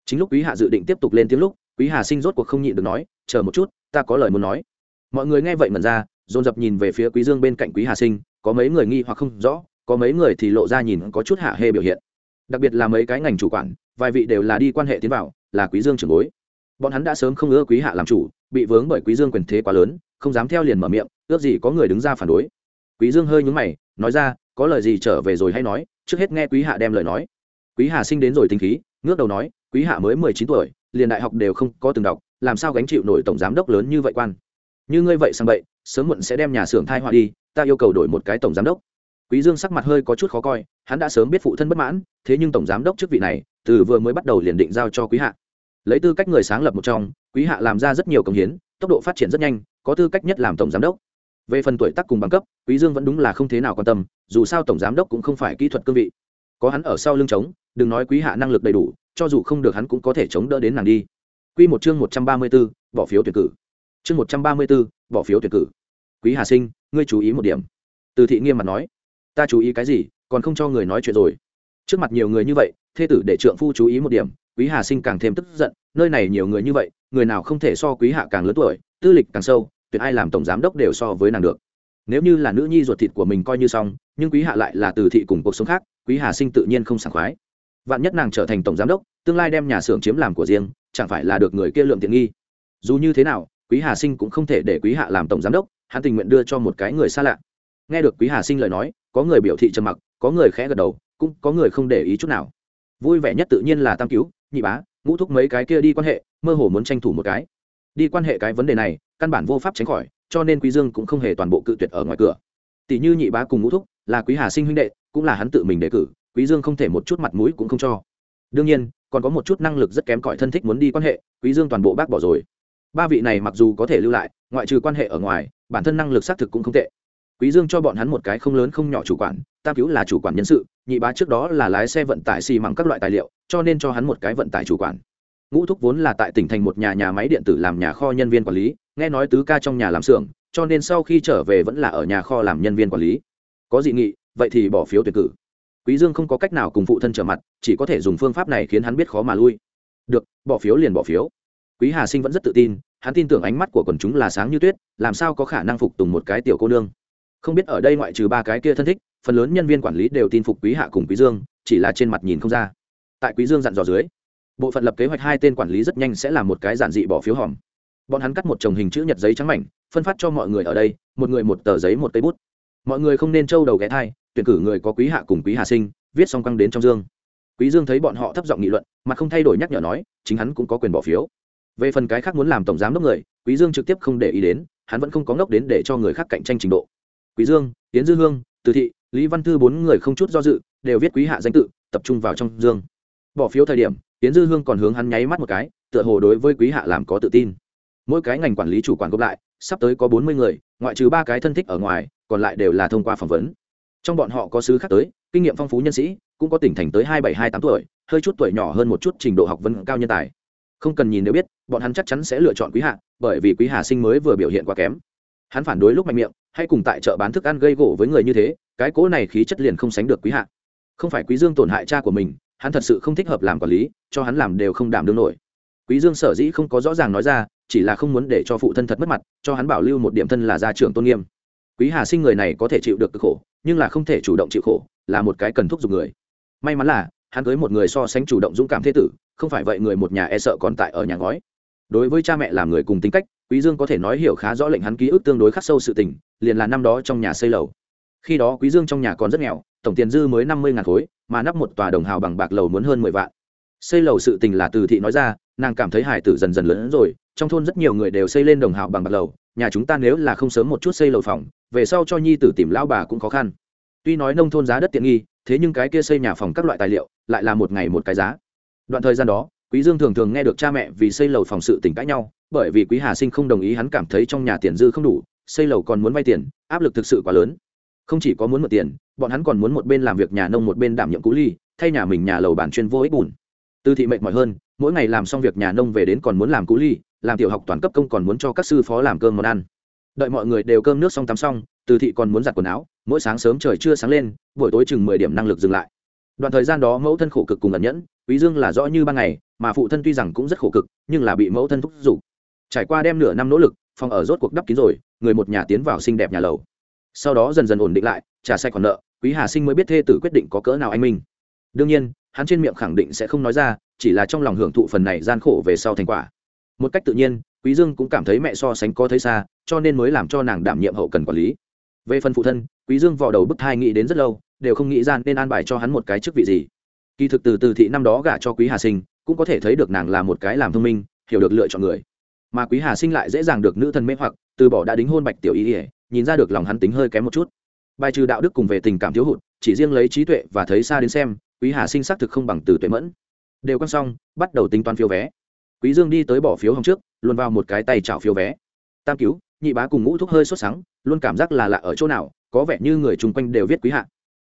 Chính lúc quý hạ dự định tiếp tục lên tiếng lúc, quý hà sinh rốt cuộc không nhịn được nói, chờ một chút, ta có lời muốn nói. Mọi người nghe vậy mần ra, dồn dập nhìn về phía quý dương bên cạnh quý hà sinh, có mấy người nghi hoặc không rõ, có mấy người thì lộ ra nhìn có chút hạ hê biểu hiện. Đặc biệt là mấy cái ngành chủ quản, vài vị đều là đi quan hệ tiến vào, là quý dương trưởng bối bọn hắn đã sớm không ưa quý hạ làm chủ, bị vướng bởi quý dương quyền thế quá lớn, không dám theo liền mở miệng, ước gì có người đứng ra phản đối. Quý dương hơi nhướng mày, nói ra, có lời gì trở về rồi hay nói, trước hết nghe quý hạ đem lời nói. Quý hà sinh đến rồi tinh khí, ngước đầu nói, quý hạ mới mười chín tuổi, liền đại học đều không có từng đọc, làm sao gánh chịu nổi tổng giám đốc lớn như vậy quan? Như ngươi vậy sang vậy sớm muộn sẽ đem nhà xưởng thai họa đi, ta yêu cầu đổi một cái tổng giám đốc. Quý dương sắc mặt hơi có chút khó coi, hắn đã sớm biết phụ thân bất mãn, thế nhưng tổng giám đốc chức vị này, từ vừa mới bắt đầu liền định giao cho quý hạ lấy tư cách người sáng lập một trong quý hạ làm ra rất nhiều công hiến tốc độ phát triển rất nhanh có tư cách nhất làm tổng giám đốc. Về phần tuổi tác cùng bằng cấp quý dương vẫn đúng là không thế nào quan tâm dù sao tổng giám đốc cũng không phải kỹ thuật cương vị. Có hắn ở sau lưng chống đừng nói quý hạ năng lực đầy đủ cho dù không được hắn cũng có thể chống đỡ đến nàng đi. Quy một chương một trăm ba mươi 134, bỏ phiếu tuyển cử. Chương một trăm ba mươi 134, bỏ phiếu tuyển cử. Quý hà sinh ngươi chú ý một điểm. Từ thị nghiêm mặt nói. Ta chú ý cái gì còn không cho người nói chuyện rồi. Trước mặt nhiều người như vậy thê tử để trượng phu chú ý một điểm quý hà sinh càng thêm tức giận, nơi này nhiều người như vậy, người nào không thể so quý hạ càng lớn tuổi, tư lịch càng sâu, tuyệt ai làm tổng giám đốc đều so với nàng được. Nếu như là nữ nhi ruột thịt của mình coi như xong, nhưng quý hạ lại là từ thị cùng cuộc sống khác, quý hà sinh tự nhiên không sảng khoái. Vạn nhất nàng trở thành tổng giám đốc, tương lai đem nhà xưởng chiếm làm của riêng, chẳng phải là được người kia lượng tiện nghi. Dù như thế nào, quý hà sinh cũng không thể để quý hạ làm tổng giám đốc, hắn tình nguyện đưa cho một cái người xa lạ. Nghe được quý hà sinh lời nói, có người biểu thị trầm mặc, có người khẽ gật đầu, cũng có người không để ý chút nào vui vẻ nhất tự nhiên là tam cứu, nhị bá, ngũ thúc mấy cái kia đi quan hệ, mơ hồ muốn tranh thủ một cái. Đi quan hệ cái vấn đề này, căn bản vô pháp tránh khỏi, cho nên quý dương cũng không hề toàn bộ cự tuyệt ở ngoài cửa. Tỷ như nhị bá cùng ngũ thúc, là quý hà sinh huynh đệ, cũng là hắn tự mình đề cử, quý dương không thể một chút mặt mũi cũng không cho. Đương nhiên, còn có một chút năng lực rất kém cỏi thân thích muốn đi quan hệ, quý dương toàn bộ bác bỏ rồi. Ba vị này mặc dù có thể lưu lại, ngoại trừ quan hệ ở ngoài, bản thân năng lực xác thực cũng không tệ. Quý dương cho bọn hắn một cái không lớn không nhỏ chủ quản tam cứu là chủ quản nhân sự, nhị bá trước đó là lái xe vận tải xi măng các loại tài liệu, cho nên cho hắn một cái vận tải chủ quản. Ngũ thúc vốn là tại tỉnh thành một nhà nhà máy điện tử làm nhà kho nhân viên quản lý, nghe nói tứ ca trong nhà làm xưởng, cho nên sau khi trở về vẫn là ở nhà kho làm nhân viên quản lý. Có dị nghị, vậy thì bỏ phiếu tuyển cử. Quý dương không có cách nào cùng phụ thân trở mặt, chỉ có thể dùng phương pháp này khiến hắn biết khó mà lui. Được, bỏ phiếu liền bỏ phiếu. Quý hà sinh vẫn rất tự tin, hắn tin tưởng ánh mắt của quần chúng là sáng như tuyết, làm sao có khả năng phục tùng một cái tiểu cô nương không biết ở đây ngoại trừ ba cái kia thân thích, phần lớn nhân viên quản lý đều tin phục quý hạ cùng quý dương, chỉ là trên mặt nhìn không ra. Tại quý dương dặn dò dưới, bộ phận lập kế hoạch hai tên quản lý rất nhanh sẽ làm một cái giản dị bỏ phiếu hòm. Bọn hắn cắt một chồng hình chữ nhật giấy trắng mảnh, phân phát cho mọi người ở đây, một người một tờ giấy một cây bút. Mọi người không nên trâu đầu ghé thai, tuyển cử người có quý hạ cùng quý hà sinh, viết xong căng đến trong dương. Quý dương thấy bọn họ thấp giọng nghị luận, mà không thay đổi nhắc nhở nói, chính hắn cũng có quyền bỏ phiếu. Về phần cái khác muốn làm tổng giám đốc người, quý dương trực tiếp không để ý đến, hắn vẫn không có ngốc đến để cho người khác cạnh tranh trình độ quý dương tiến dư hương, từ thị, lý văn thư bốn người không chút do dự, đều viết quý hạ danh tự, tập trung vào trong dương. Bỏ phiếu thời điểm tiến dư hương còn hướng hắn nháy mắt một cái, tựa hồ đối với quý hạ làm có tự tin. Mỗi cái ngành quản lý chủ quản gộp lại, sắp tới có bốn mươi người, ngoại trừ ba cái thân thích ở ngoài, còn lại đều là thông qua phỏng vấn. Trong bọn họ có sứ khác tới, kinh nghiệm phong phú nhân sĩ, cũng có tỉnh thành tới hai bảy, hai tám tuổi, hơi chút tuổi nhỏ hơn một chút trình độ học vấn cao nhân tài. Không cần nhìn nếu biết, bọn hắn chắc chắn sẽ lựa chọn quý hạ, bởi vì quý hà sinh mới vừa biểu hiện quá kém. Hắn phản đối lúc mạnh miệng hay cùng tại chợ bán thức ăn gây gỗ với người như thế, cái cố này khí chất liền không sánh được quý hạ. Không phải quý dương tổn hại cha của mình, hắn thật sự không thích hợp làm quản lý, cho hắn làm đều không đảm đương nổi. Quý dương sở dĩ không có rõ ràng nói ra, chỉ là không muốn để cho phụ thân thật mất mặt, cho hắn bảo lưu một điểm thân là gia trưởng tôn nghiêm. Quý hà sinh người này có thể chịu được cực khổ, nhưng là không thể chủ động chịu khổ, là một cái cần thúc giục người. May mắn là, hắn cưới một người so sánh chủ động dũng cảm thế tử, không phải vậy người một nhà e sợ còn tại ở nhà ngói. Đối với cha mẹ làm người cùng tính cách quý dương có thể nói hiểu khá rõ lệnh hắn ký ức tương đối khắc sâu sự tình, liền là năm đó trong nhà xây lầu. Khi đó quý dương trong nhà còn rất nghèo, tổng tiền dư mới năm mươi ngàn khối, mà nắp một tòa đồng hào bằng bạc lầu muốn hơn mười vạn. Xây lầu sự tình là từ thị nói ra, nàng cảm thấy hải tử dần dần lớn rồi, trong thôn rất nhiều người đều xây lên đồng hào bằng bạc lầu, nhà chúng ta nếu là không sớm một chút xây lầu phòng, về sau cho nhi tử tìm lão bà cũng khó khăn. Tuy nói nông thôn giá đất tiện nghi, thế nhưng cái kia xây nhà phòng các loại tài liệu lại là một ngày một cái giá. Đoạn thời gian đó quý dương thường thường nghe được cha mẹ vì xây lầu phòng sự tình cãi nhau, bởi vì quý hà sinh không đồng ý hắn cảm thấy trong nhà tiền dư không đủ, xây lầu còn muốn vay tiền, áp lực thực sự quá lớn. Không chỉ có muốn mượn tiền, bọn hắn còn muốn một bên làm việc nhà nông một bên đảm nhiệm cú ly, thay nhà mình nhà lầu bản chuyên vô ích bùn. Tư thị mệt mỏi hơn, mỗi ngày làm xong việc nhà nông về đến còn muốn làm cú ly, làm tiểu học toàn cấp công còn muốn cho các sư phó làm cơm món ăn. Đợi mọi người đều cơm nước xong tắm xong từ thị còn muốn giặt quần áo, mỗi sáng sớm trời chưa sáng lên, buổi tối chừng mười điểm năng lực dừng lại. Đoạn thời gian đó mẫu thân khổ cực cùng ẩn nhẫn, quý dương là rõ như ban ngày mà phụ thân tuy rằng cũng rất khổ cực, nhưng là bị mẫu thân thúc giục. Trải qua đem nửa năm nỗ lực, phòng ở rốt cuộc đắp kín rồi, người một nhà tiến vào xinh đẹp nhà lầu. Sau đó dần dần ổn định lại, trả sạch khoản nợ, quý hà sinh mới biết thê tử quyết định có cỡ nào anh minh. Đương nhiên, hắn trên miệng khẳng định sẽ không nói ra, chỉ là trong lòng hưởng thụ phần này gian khổ về sau thành quả. Một cách tự nhiên, quý dương cũng cảm thấy mẹ so sánh có thấy xa, cho nên mới làm cho nàng đảm nhiệm hậu cần quản lý. Về phần phụ thân, quý dương vò đầu bức thai nghĩ đến rất lâu, đều không nghĩ ra nên an bài cho hắn một cái chức vị gì. Kỳ thực từ từ thị năm đó gả cho quý hà sinh cũng có thể thấy được nàng là một cái làm thông minh, hiểu được lựa chọn người. Mà quý hà sinh lại dễ dàng được nữ thần mê hoặc, từ bỏ đã đính hôn bạch tiểu ý ỉa nhìn ra được lòng hắn tính hơi kém một chút. Bài trừ đạo đức cùng về tình cảm thiếu hụt, chỉ riêng lấy trí tuệ và thấy xa đến xem, quý hà sinh xác thực không bằng từ tuệ mẫn. Đều quan xong, bắt đầu tính toán phiếu vé. Quý dương đi tới bỏ phiếu hôm trước, luôn vào một cái tay chảo phiếu vé. Tam cứu, nhị bá cùng ngũ thúc hơi sốt sắng, luôn cảm giác là lạ ở chỗ nào, có vẻ như người chung quanh đều viết quý hạ.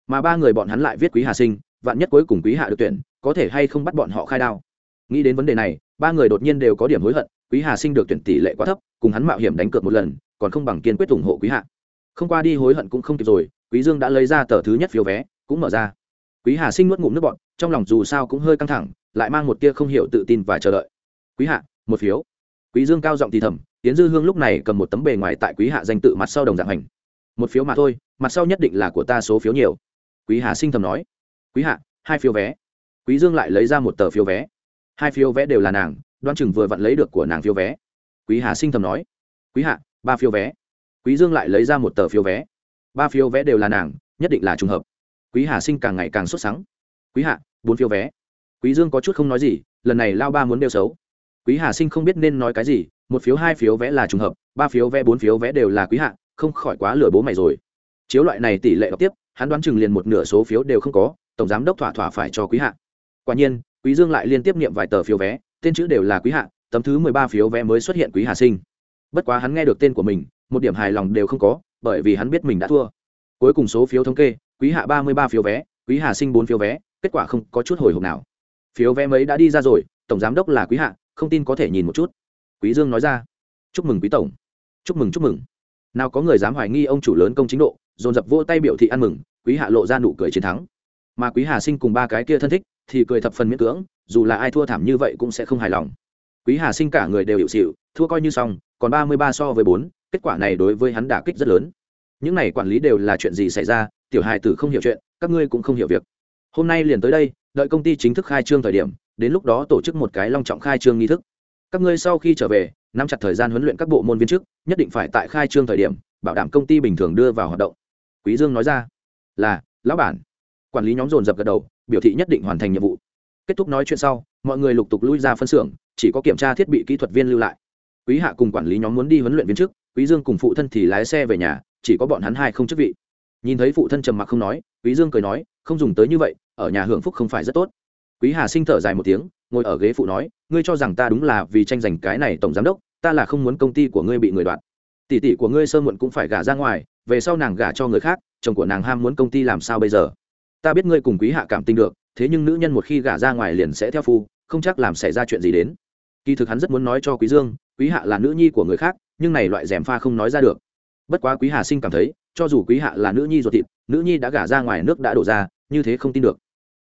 Mà ba người bọn hắn lại viết quý hà sinh vạn nhất cuối cùng quý hạ được tuyển, có thể hay không bắt bọn họ khai đao. Nghĩ đến vấn đề này, ba người đột nhiên đều có điểm hối hận, quý hà sinh được tuyển tỷ lệ quá thấp, cùng hắn mạo hiểm đánh cược một lần, còn không bằng kiên quyết ủng hộ quý hạ. Không qua đi hối hận cũng không kịp rồi, quý dương đã lấy ra tờ thứ nhất phiếu vé, cũng mở ra. Quý hà sinh nuốt ngụm nước bọt, trong lòng dù sao cũng hơi căng thẳng, lại mang một tia không hiểu tự tin và chờ đợi. Quý hạ, một phiếu. Quý dương cao giọng thì thầm tiến dư hương lúc này cầm một tấm bề ngoài tại quý hạ danh tự mặt sau đồng dạng hành. Một phiếu mà thôi, mặt sau nhất định là của ta số phiếu nhiều. Quý hà sinh thầm nói quý hạ, hai phiếu vé. Quý dương lại lấy ra một tờ phiếu vé. Hai phiếu vé đều là nàng đoan chừng vừa vặn lấy được của nàng phiếu vé. Quý hà sinh thầm nói. Quý hạ, ba phiếu vé. Quý dương lại lấy ra một tờ phiếu vé. Ba phiếu vé đều là nàng, nhất định là trùng hợp. Quý hà sinh càng ngày càng xuất sắc quý hạ, bốn phiếu vé. Quý dương có chút không nói gì, lần này lao ba muốn đeo xấu. Quý hà sinh không biết nên nói cái gì, một phiếu, hai phiếu vé là trùng hợp, ba phiếu vé, bốn phiếu vé đều là quý hạ, không khỏi quá lừa bố mày rồi. Chiếu loại này tỷ lệ đọc tiếp, hắn đoán chừng liền một nửa số phiếu đều không có tổng giám đốc thỏa thỏa phải cho quý hạ. Quả nhiên, quý dương lại liên tiếp niệm vài tờ phiếu vé, tên chữ đều là quý hạ, tấm thứ mười ba phiếu vé mới xuất hiện quý hà sinh. Bất quá hắn nghe được tên của mình, một điểm hài lòng đều không có, bởi vì hắn biết mình đã thua. Cuối cùng số phiếu thống kê, quý hạ ba mươi ba phiếu vé, quý hà sinh bốn phiếu vé, kết quả không có chút hồi hộp nào. Phiếu vé mấy đã đi ra rồi, tổng giám đốc là quý hạ, không tin có thể nhìn một chút. Quý dương nói ra, chúc mừng quý tổng, chúc mừng chúc mừng. Nào có người dám hoài nghi ông chủ lớn công chính độ, dồn dập vỗ tay biểu thị ăn mừng, quý hạ lộ ra nụ cười chiến thắng mà quý hà sinh cùng ba cái kia thân thích thì cười thập phần miễn cưỡng, dù là ai thua thảm như vậy cũng sẽ không hài lòng. Quý hà sinh cả người đều hiệu xịu thua coi như xong, còn ba mươi ba so với bốn, kết quả này đối với hắn đả kích rất lớn. Những này quản lý đều là chuyện gì xảy ra, tiểu hài tử không hiểu chuyện, các ngươi cũng không hiểu việc. Hôm nay liền tới đây, đợi công ty chính thức khai trương thời điểm, đến lúc đó tổ chức một cái long trọng khai trương nghi thức. Các ngươi sau khi trở về, nắm chặt thời gian huấn luyện các bộ môn viên chức, nhất định phải tại khai trương thời điểm, bảo đảm công ty bình thường đưa vào hoạt động. Quý dương nói ra, là, lão bản quản lý nhóm dồn dập gật đầu, biểu thị nhất định hoàn thành nhiệm vụ. Kết thúc nói chuyện sau, mọi người lục tục lui ra phân xưởng, chỉ có kiểm tra thiết bị kỹ thuật viên lưu lại. Quý hạ cùng quản lý nhóm muốn đi huấn luyện viên chức quý dương cùng phụ thân thì lái xe về nhà, chỉ có bọn hắn hai không chức vị. Nhìn thấy phụ thân trầm mặc không nói, quý dương cười nói, không dùng tới như vậy, ở nhà hưởng phúc không phải rất tốt. Quý hà sinh thở dài một tiếng, ngồi ở ghế phụ nói, ngươi cho rằng ta đúng là vì tranh giành cái này tổng giám đốc, ta là không muốn công ty của ngươi bị người đoạt. Tỷ tỷ của ngươi sơ muộn cũng phải gả ra ngoài, về sau nàng gả cho người khác, chồng của nàng ham muốn công ty làm sao bây giờ? Ta biết ngươi cùng quý hạ cảm tình được, thế nhưng nữ nhân một khi gả ra ngoài liền sẽ theo phu, không chắc làm xảy ra chuyện gì đến. Kỳ thực hắn rất muốn nói cho quý dương, quý hạ là nữ nhi của người khác, nhưng này loại dèm pha không nói ra được. Bất quá quý hà sinh cảm thấy, cho dù quý hạ là nữ nhi ruột thịt, nữ nhi đã gả ra ngoài nước đã đổ ra, như thế không tin được.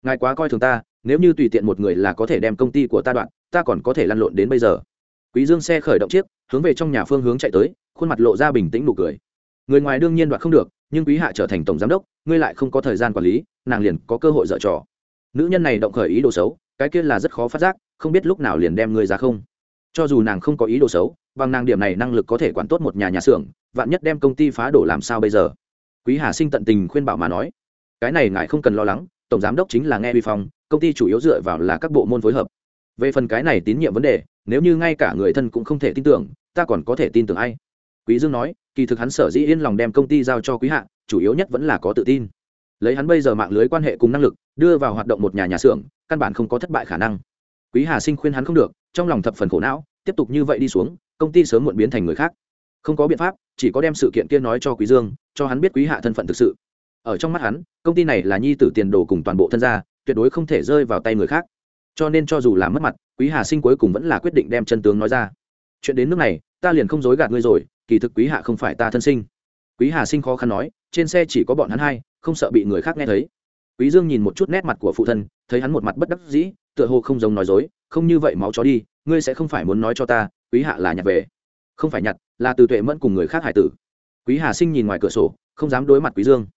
Ngài quá coi thường ta, nếu như tùy tiện một người là có thể đem công ty của ta đoạn, ta còn có thể lăn lộn đến bây giờ. Quý dương xe khởi động chiếc, hướng về trong nhà phương hướng chạy tới, khuôn mặt lộ ra bình tĩnh nụ cười. Người ngoài đương nhiên đoạt không được nhưng quý hạ trở thành tổng giám đốc, ngươi lại không có thời gian quản lý, nàng liền có cơ hội dở trò. Nữ nhân này động khởi ý đồ xấu, cái kia là rất khó phát giác, không biết lúc nào liền đem ngươi ra không. Cho dù nàng không có ý đồ xấu, bằng nàng điểm này năng lực có thể quản tốt một nhà nhà xưởng, vạn nhất đem công ty phá đổ làm sao bây giờ? Quý hà sinh tận tình khuyên bảo mà nói. Cái này ngài không cần lo lắng, tổng giám đốc chính là nghe vi phong, công ty chủ yếu dựa vào là các bộ môn phối hợp. Về phần cái này tín nhiệm vấn đề, nếu như ngay cả người thân cũng không thể tin tưởng, ta còn có thể tin tưởng ai? Quý dương nói kỳ thực hắn sở dĩ yên lòng đem công ty giao cho quý hạ, chủ yếu nhất vẫn là có tự tin. Lấy hắn bây giờ mạng lưới quan hệ cùng năng lực, đưa vào hoạt động một nhà nhà xưởng, căn bản không có thất bại khả năng. Quý hà sinh khuyên hắn không được, trong lòng thập phần khổ não, tiếp tục như vậy đi xuống, công ty sớm muộn biến thành người khác. Không có biện pháp, chỉ có đem sự kiện kia nói cho quý dương, cho hắn biết quý hạ thân phận thực sự. Ở trong mắt hắn, công ty này là nhi tử tiền đồ cùng toàn bộ thân gia, tuyệt đối không thể rơi vào tay người khác. Cho nên cho dù là mất mặt, quý hà sinh cuối cùng vẫn là quyết định đem chân tướng nói ra. Chuyện đến nước này, ta liền không dối gạt ngươi rồi kỳ thực quý hạ không phải ta thân sinh. Quý hà sinh khó khăn nói, trên xe chỉ có bọn hắn hai, không sợ bị người khác nghe thấy. Quý dương nhìn một chút nét mặt của phụ thân, thấy hắn một mặt bất đắc dĩ, tựa hồ không giống nói dối, không như vậy máu chó đi, ngươi sẽ không phải muốn nói cho ta, quý hạ là nhặt về. Không phải nhặt, là từ tuệ mẫn cùng người khác hải tử. Quý hà sinh nhìn ngoài cửa sổ, không dám đối mặt quý dương.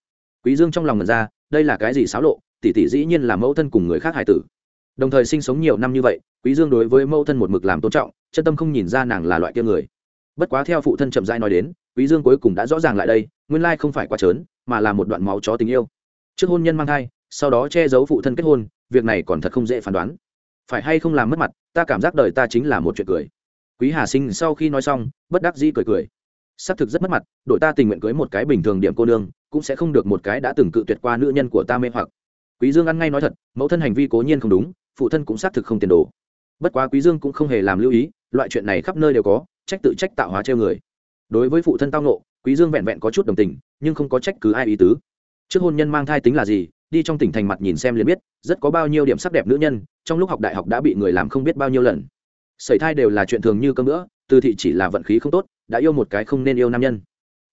Quý dương trong lòng ngần ra, đây là cái gì xáo lộ, tỷ tỷ dĩ nhiên là mẫu thân cùng người khác hải tử. Đồng thời sinh sống nhiều năm như vậy, quý dương đối với mẫu thân một mực làm tôn trọng, chân tâm không nhìn ra nàng là loại kia người bất quá theo phụ thân chậm rãi nói đến, quý dương cuối cùng đã rõ ràng lại đây, nguyên lai không phải quá trớn, mà là một đoạn máu chó tình yêu. Trước hôn nhân mang thai, sau đó che giấu phụ thân kết hôn, việc này còn thật không dễ phán đoán. Phải hay không làm mất mặt, ta cảm giác đời ta chính là một chuyện cười. Quý hà sinh sau khi nói xong, bất đắc dĩ cười cười. Xác thực rất mất mặt đội ta tình nguyện cưới một cái bình thường điểm cô nương, cũng sẽ không được một cái đã từng cự tuyệt qua nữ nhân của ta mê hoặc. Quý dương ăn ngay nói thật, mẫu thân hành vi cố nhiên không đúng, phụ thân cũng xác thực không tiền đồ. Bất quá quý dương cũng không hề làm lưu ý, loại chuyện này khắp nơi đều có trách tự trách tạo hóa treo người. Đối với phụ thân tao nộ quý dương vẹn vẹn có chút đồng tình nhưng không có trách cứ ai ý tứ. Trước hôn nhân mang thai tính là gì đi trong tỉnh thành mặt nhìn xem liền biết rất có bao nhiêu điểm sắc đẹp nữ nhân trong lúc học đại học đã bị người làm không biết bao nhiêu lần. Sẩy thai đều là chuyện thường như cơm nữa từ thị chỉ là vận khí không tốt đã yêu một cái không nên yêu nam nhân.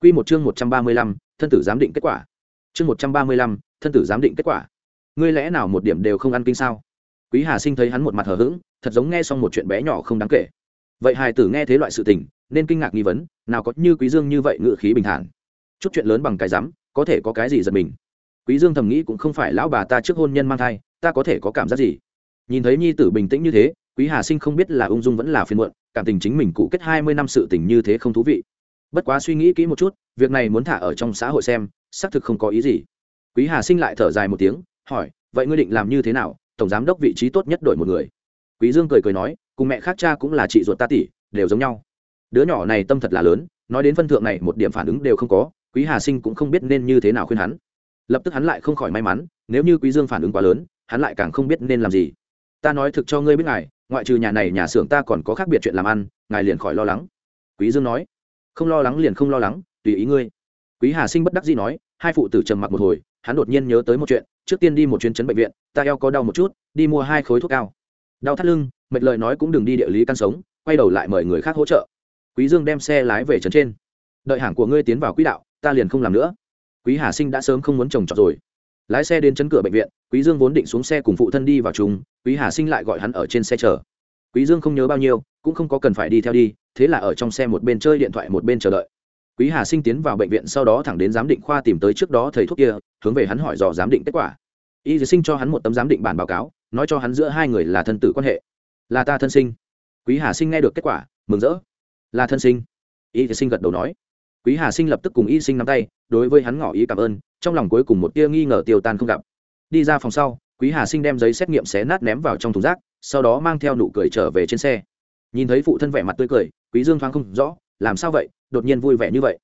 Quy một chương một trăm ba mươi lăm, thân tử giám định kết quả. Chương một trăm ba mươi lăm, thân tử giám định kết quả. Ngươi lẽ nào một điểm đều không ăn kinh sao? Quý hà sinh thấy hắn một mặt hờ hững thật giống nghe xong một chuyện bé nhỏ không đáng kể vậy hài tử nghe thế loại sự tình, nên kinh ngạc nghi vấn, nào có như quý dương như vậy ngựa khí bình thản. Chút chuyện lớn bằng cái rắm, có thể có cái gì giật mình? Quý dương thầm nghĩ cũng không phải lão bà ta trước hôn nhân mang thai, ta có thể có cảm giác gì? Nhìn thấy nhi tử bình tĩnh như thế, quý hà sinh không biết là ung dung vẫn là phiền muộn, cảm tình chính mình cụ kết hai mươi năm sự tình như thế không thú vị. Bất quá suy nghĩ kỹ một chút, việc này muốn thả ở trong xã hội xem, xác thực không có ý gì. Quý hà sinh lại thở dài một tiếng, hỏi, vậy ngươi định làm như thế nào? Tổng giám đốc vị trí tốt nhất đổi một người quý dương cười cười nói, cùng mẹ khác cha cũng là chị ruột ta tỷ, đều giống nhau. Đứa nhỏ này tâm thật là lớn, nói đến phân thượng này một điểm phản ứng đều không có, quý hà sinh cũng không biết nên như thế nào khuyên hắn. Lập tức hắn lại không khỏi may mắn, nếu như quý dương phản ứng quá lớn, hắn lại càng không biết nên làm gì. Ta nói thực cho ngươi biết ngài, ngoại trừ nhà này nhà xưởng ta còn có khác biệt chuyện làm ăn, ngài liền khỏi lo lắng. Quý dương nói, không lo lắng liền không lo lắng, tùy ý ngươi. Quý hà sinh bất đắc dĩ nói, hai phụ tử trầm mặc một hồi, hắn đột nhiên nhớ tới một chuyện, trước tiên đi một chuyến chấn bệnh viện, ta eo có đau một chút, đi mua hai khối thuốc cao đau thắt lưng, mệt lời nói cũng đừng đi địa lý căn sống, quay đầu lại mời người khác hỗ trợ. Quý dương đem xe lái về trấn trên. Đợi hàng của ngươi tiến vào quỹ đạo, ta liền không làm nữa. Quý hà sinh đã sớm không muốn trồng trọt rồi. Lái xe đến chấn cửa bệnh viện, quý dương vốn định xuống xe cùng phụ thân đi vào chung, quý hà sinh lại gọi hắn ở trên xe chờ. Quý dương không nhớ bao nhiêu, cũng không có cần phải đi theo đi, thế là ở trong xe một bên chơi điện thoại một bên chờ đợi. Quý hà sinh tiến vào bệnh viện sau đó thẳng đến giám định khoa tìm tới trước đó thầy thuốc kia, hướng về hắn hỏi dò giám định kết quả. Y sinh cho hắn một tấm giám định bản báo cáo nói cho hắn giữa hai người là thân tử quan hệ. Là ta thân sinh. Quý hà sinh nghe được kết quả, mừng rỡ. Là thân sinh. Y sinh gật đầu nói. Quý hà sinh lập tức cùng y sinh nắm tay, đối với hắn ngỏ ý cảm ơn, trong lòng cuối cùng một tia nghi ngờ tiêu tan không gặp. Đi ra phòng sau, quý hà sinh đem giấy xét nghiệm xé nát ném vào trong thùng rác, sau đó mang theo nụ cười trở về trên xe. Nhìn thấy phụ thân vẻ mặt tươi cười, quý dương thoáng không rõ, làm sao vậy, đột nhiên vui vẻ như vậy.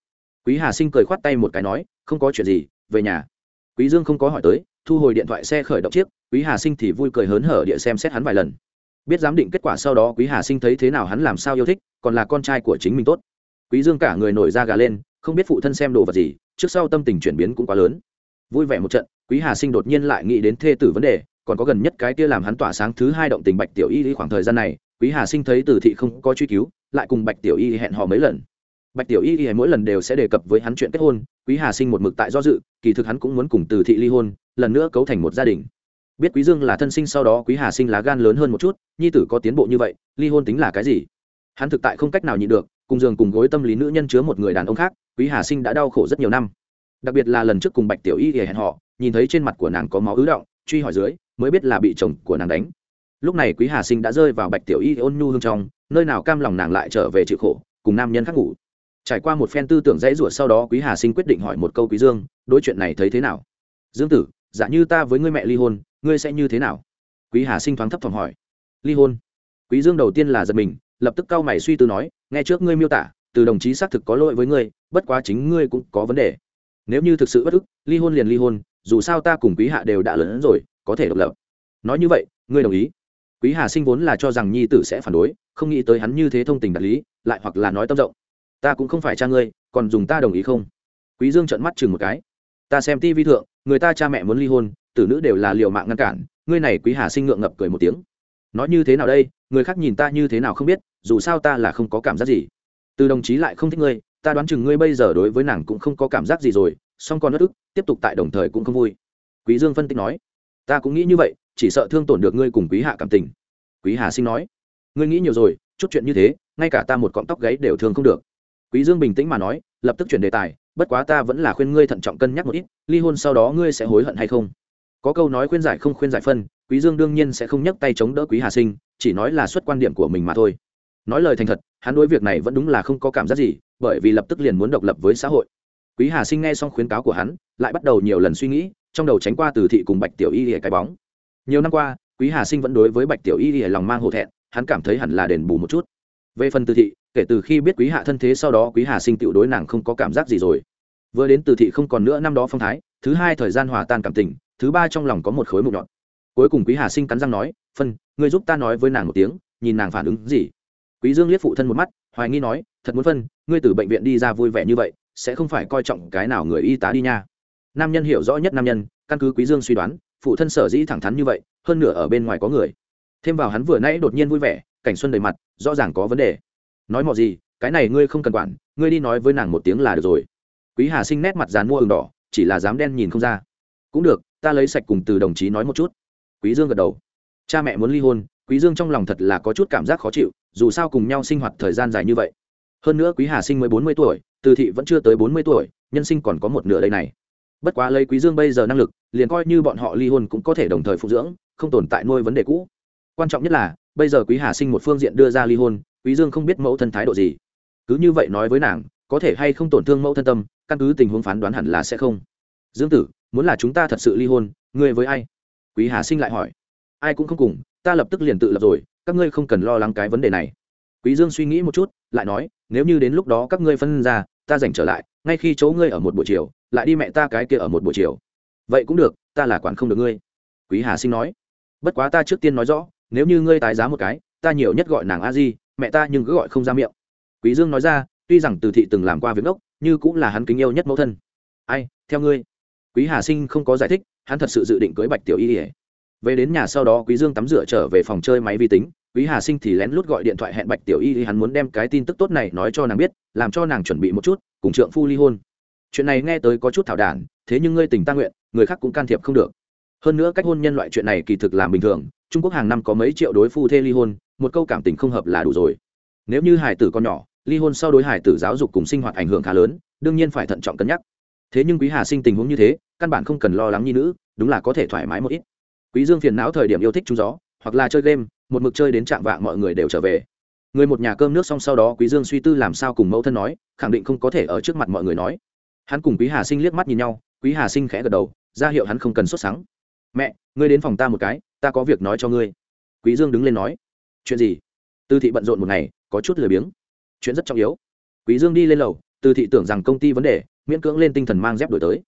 Quý hà sinh cười khoát tay một cái nói, không có chuyện gì, về nhà. Quý dương không có hỏi tới thu hồi điện thoại xe khởi động chiếc, quý hà sinh thì vui cười hớn hở địa xem xét hắn vài lần. Biết giám định kết quả sau đó quý hà sinh thấy thế nào hắn làm sao yêu thích, còn là con trai của chính mình tốt. Quý dương cả người nổi da gà lên, không biết phụ thân xem đồ vật gì, trước sau tâm tình chuyển biến cũng quá lớn. Vui vẻ một trận, quý hà sinh đột nhiên lại nghĩ đến thê tử vấn đề, còn có gần nhất cái kia làm hắn tỏa sáng thứ hai động tình bạch tiểu y khoảng thời gian này, quý hà sinh thấy từ thị không có truy cứu, lại cùng bạch tiểu y hẹn hò mấy lần bạch tiểu y mỗi lần đều sẽ đề cập với hắn chuyện kết hôn, quý hà sinh một mực tại do dự, kỳ thực hắn cũng muốn cùng từ thị ly hôn, lần nữa cấu thành một gia đình. Biết quý dương là thân sinh sau đó quý hà sinh lá gan lớn hơn một chút, nhi tử có tiến bộ như vậy, ly hôn tính là cái gì? Hắn thực tại không cách nào nhịn được, cùng giường cùng gối tâm lý nữ nhân chứa một người đàn ông khác, quý hà sinh đã đau khổ rất nhiều năm. Đặc biệt là lần trước cùng bạch tiểu y hẹn họ, nhìn thấy trên mặt của nàng có máu ứ động, truy hỏi dưới, mới biết là bị chồng của nàng đánh. Lúc này quý hà sinh đã rơi vào bạch tiểu y ôn nhu hương trong, nơi nào cam lòng nàng lại trở về chịu khổ, cùng nam nhân khác ngủ trải qua một phen tư tưởng dãy rủa sau đó quý hà sinh quyết định hỏi một câu quý dương, đối chuyện này thấy thế nào? Dương tử giả như ta với ngươi mẹ ly hôn, ngươi sẽ như thế nào? Quý hà sinh thoáng thấp thỏm hỏi. Ly hôn? Quý dương đầu tiên là giật mình, lập tức cao mày suy tư nói, nghe trước ngươi miêu tả, từ đồng chí xác thực có lỗi với ngươi, bất quá chính ngươi cũng có vấn đề. Nếu như thực sự bất ức, ly hôn liền ly hôn, dù sao ta cùng quý hạ đều đã lớn rồi, có thể độc lập. Nói như vậy, ngươi đồng ý. Quý hà sinh vốn là cho rằng nhi tử sẽ phản đối, không nghĩ tới hắn như thế thông tình đạt lý, lại hoặc là nói tâm rộng ta cũng không phải cha ngươi, còn dùng ta đồng ý không? Quý dương trợn mắt chừng một cái. Ta xem tivi thượng, người ta cha mẹ muốn ly hôn, tử nữ đều là liều mạng ngăn cản, ngươi này quý hà sinh ngượng ngập cười một tiếng. Nói như thế nào đây, người khác nhìn ta như thế nào không biết, dù sao ta là không có cảm giác gì. Từ đồng chí lại không thích ngươi, ta đoán chừng ngươi bây giờ đối với nàng cũng không có cảm giác gì rồi, song còn ất ức, tiếp tục tại đồng thời cũng không vui. Quý dương phân tích nói, ta cũng nghĩ như vậy, chỉ sợ thương tổn được ngươi cùng quý hạ cảm tình. Quý hà sinh nói, ngươi nghĩ nhiều rồi, chút chuyện như thế, ngay cả ta một cọng tóc gáy đều thương không được quý dương bình tĩnh mà nói, lập tức chuyển đề tài, bất quá ta vẫn là khuyên ngươi thận trọng cân nhắc một ít, ly hôn sau đó ngươi sẽ hối hận hay không? Có câu nói khuyên giải không khuyên giải phân, quý dương đương nhiên sẽ không nhấc tay chống đỡ quý hà sinh, chỉ nói là xuất quan điểm của mình mà thôi. Nói lời thành thật, hắn đối việc này vẫn đúng là không có cảm giác gì, bởi vì lập tức liền muốn độc lập với xã hội. Quý hà sinh nghe xong khuyến cáo của hắn, lại bắt đầu nhiều lần suy nghĩ, trong đầu tránh qua từ thị cùng bạch tiểu y lìa cái bóng. Nhiều năm qua, quý hà sinh vẫn đối với bạch tiểu y lìa lòng mang hổ thẹn, hắn cảm thấy hẳn là đền bù một chút về phần từ thị, kể từ khi biết quý hạ thân thế sau đó quý hà sinh tựu đối nàng không có cảm giác gì rồi. Vừa đến từ thị không còn nữa năm đó phong thái, thứ hai thời gian hòa tan cảm tình, thứ ba trong lòng có một khối mục nhọn. Cuối cùng quý hà sinh cắn răng nói, phân, ngươi giúp ta nói với nàng một tiếng, nhìn nàng phản ứng gì. Quý dương liếc phụ thân một mắt, hoài nghi nói, thật muốn phân, ngươi từ bệnh viện đi ra vui vẻ như vậy, sẽ không phải coi trọng cái nào người y tá đi nha. Nam nhân hiểu rõ nhất nam nhân, căn cứ quý dương suy đoán, phụ thân sở dĩ thẳng thắn như vậy, hơn nửa ở bên ngoài có người. Thêm vào hắn vừa nãy đột nhiên vui vẻ cảnh xuân đầy mặt, rõ ràng có vấn đề. Nói mò gì, cái này ngươi không cần quản, ngươi đi nói với nàng một tiếng là được rồi. Quý hà sinh nét mặt dán mua ừng đỏ, chỉ là dám đen nhìn không ra. Cũng được, ta lấy sạch cùng từ đồng chí nói một chút. Quý dương gật đầu. Cha mẹ muốn ly hôn, quý dương trong lòng thật là có chút cảm giác khó chịu, dù sao cùng nhau sinh hoạt thời gian dài như vậy. Hơn nữa quý hà sinh mới bốn mươi tuổi, từ thị vẫn chưa tới bốn mươi tuổi, nhân sinh còn có một nửa đây này. Bất quá lấy quý dương bây giờ năng lực, liền coi như bọn họ ly hôn cũng có thể đồng thời phụ dưỡng, không tồn tại nuôi vấn đề cũ. Quan trọng nhất là bây giờ quý hà sinh một phương diện đưa ra ly hôn, quý dương không biết mẫu thân thái độ gì. Cứ như vậy nói với nàng, có thể hay không tổn thương mẫu thân tâm, căn cứ tình huống phán đoán hẳn là sẽ không. Dương tử, muốn là chúng ta thật sự ly hôn, ngươi với ai? Quý hà sinh lại hỏi. Ai cũng không cùng, ta lập tức liền tự lập rồi, các ngươi không cần lo lắng cái vấn đề này. Quý dương suy nghĩ một chút, lại nói, nếu như đến lúc đó các ngươi phân ra, ta dành trở lại, ngay khi chỗ ngươi ở một buổi chiều, lại đi mẹ ta cái kia ở một buổi chiều. Vậy cũng được, ta là quản không được ngươi. Quý hà sinh nói. Bất quá ta trước tiên nói rõ nếu như ngươi tái giá một cái, ta nhiều nhất gọi nàng a di, mẹ ta nhưng cứ gọi không ra miệng. Quý dương nói ra, tuy rằng từ thị từng làm qua việc ốc, nhưng cũng là hắn kính yêu nhất mẫu thân. Ai, theo ngươi. Quý hà sinh không có giải thích, hắn thật sự dự định cưới bạch tiểu y ỉa về đến nhà sau đó, quý dương tắm rửa trở về phòng chơi máy vi tính. Quý hà sinh thì lén lút gọi điện thoại hẹn bạch tiểu y hắn muốn đem cái tin tức tốt này nói cho nàng biết, làm cho nàng chuẩn bị một chút, cùng trượng phu ly hôn. Chuyện này nghe tới có chút thảo đản, thế nhưng ngươi tình ta nguyện, người khác cũng can thiệp không được hơn nữa cách hôn nhân loại chuyện này kỳ thực làm bình thường, trung quốc hàng năm có mấy triệu đối phu thê ly hôn, một câu cảm tình không hợp là đủ rồi. Nếu như hải tử con nhỏ, ly hôn sau đối hải tử giáo dục cùng sinh hoạt ảnh hưởng khá lớn, đương nhiên phải thận trọng cân nhắc. Thế nhưng quý hà sinh tình huống như thế, căn bản không cần lo lắng nhi nữ, đúng là có thể thoải mái một ít. Quý dương phiền não thời điểm yêu thích trung gió, hoặc là chơi game, một mực chơi đến trạng vạng mọi người đều trở về. Người một nhà cơm nước xong sau đó quý dương suy tư làm sao cùng mẫu thân nói, khẳng định không có thể ở trước mặt mọi người nói. Hắn cùng quý hà sinh liếc mắt nhìn nhau, quý hà sinh khẽ gật đầu, ra hiệu hắn không cần xuất sáng mẹ, ngươi đến phòng ta một cái, ta có việc nói cho ngươi. Quý dương đứng lên nói, chuyện gì? Tư thị bận rộn một ngày, có chút lười biếng. Chuyện rất trọng yếu. Quý dương đi lên lầu, tư thị tưởng rằng công ty vấn đề, miễn cưỡng lên tinh thần mang dép đổi tới.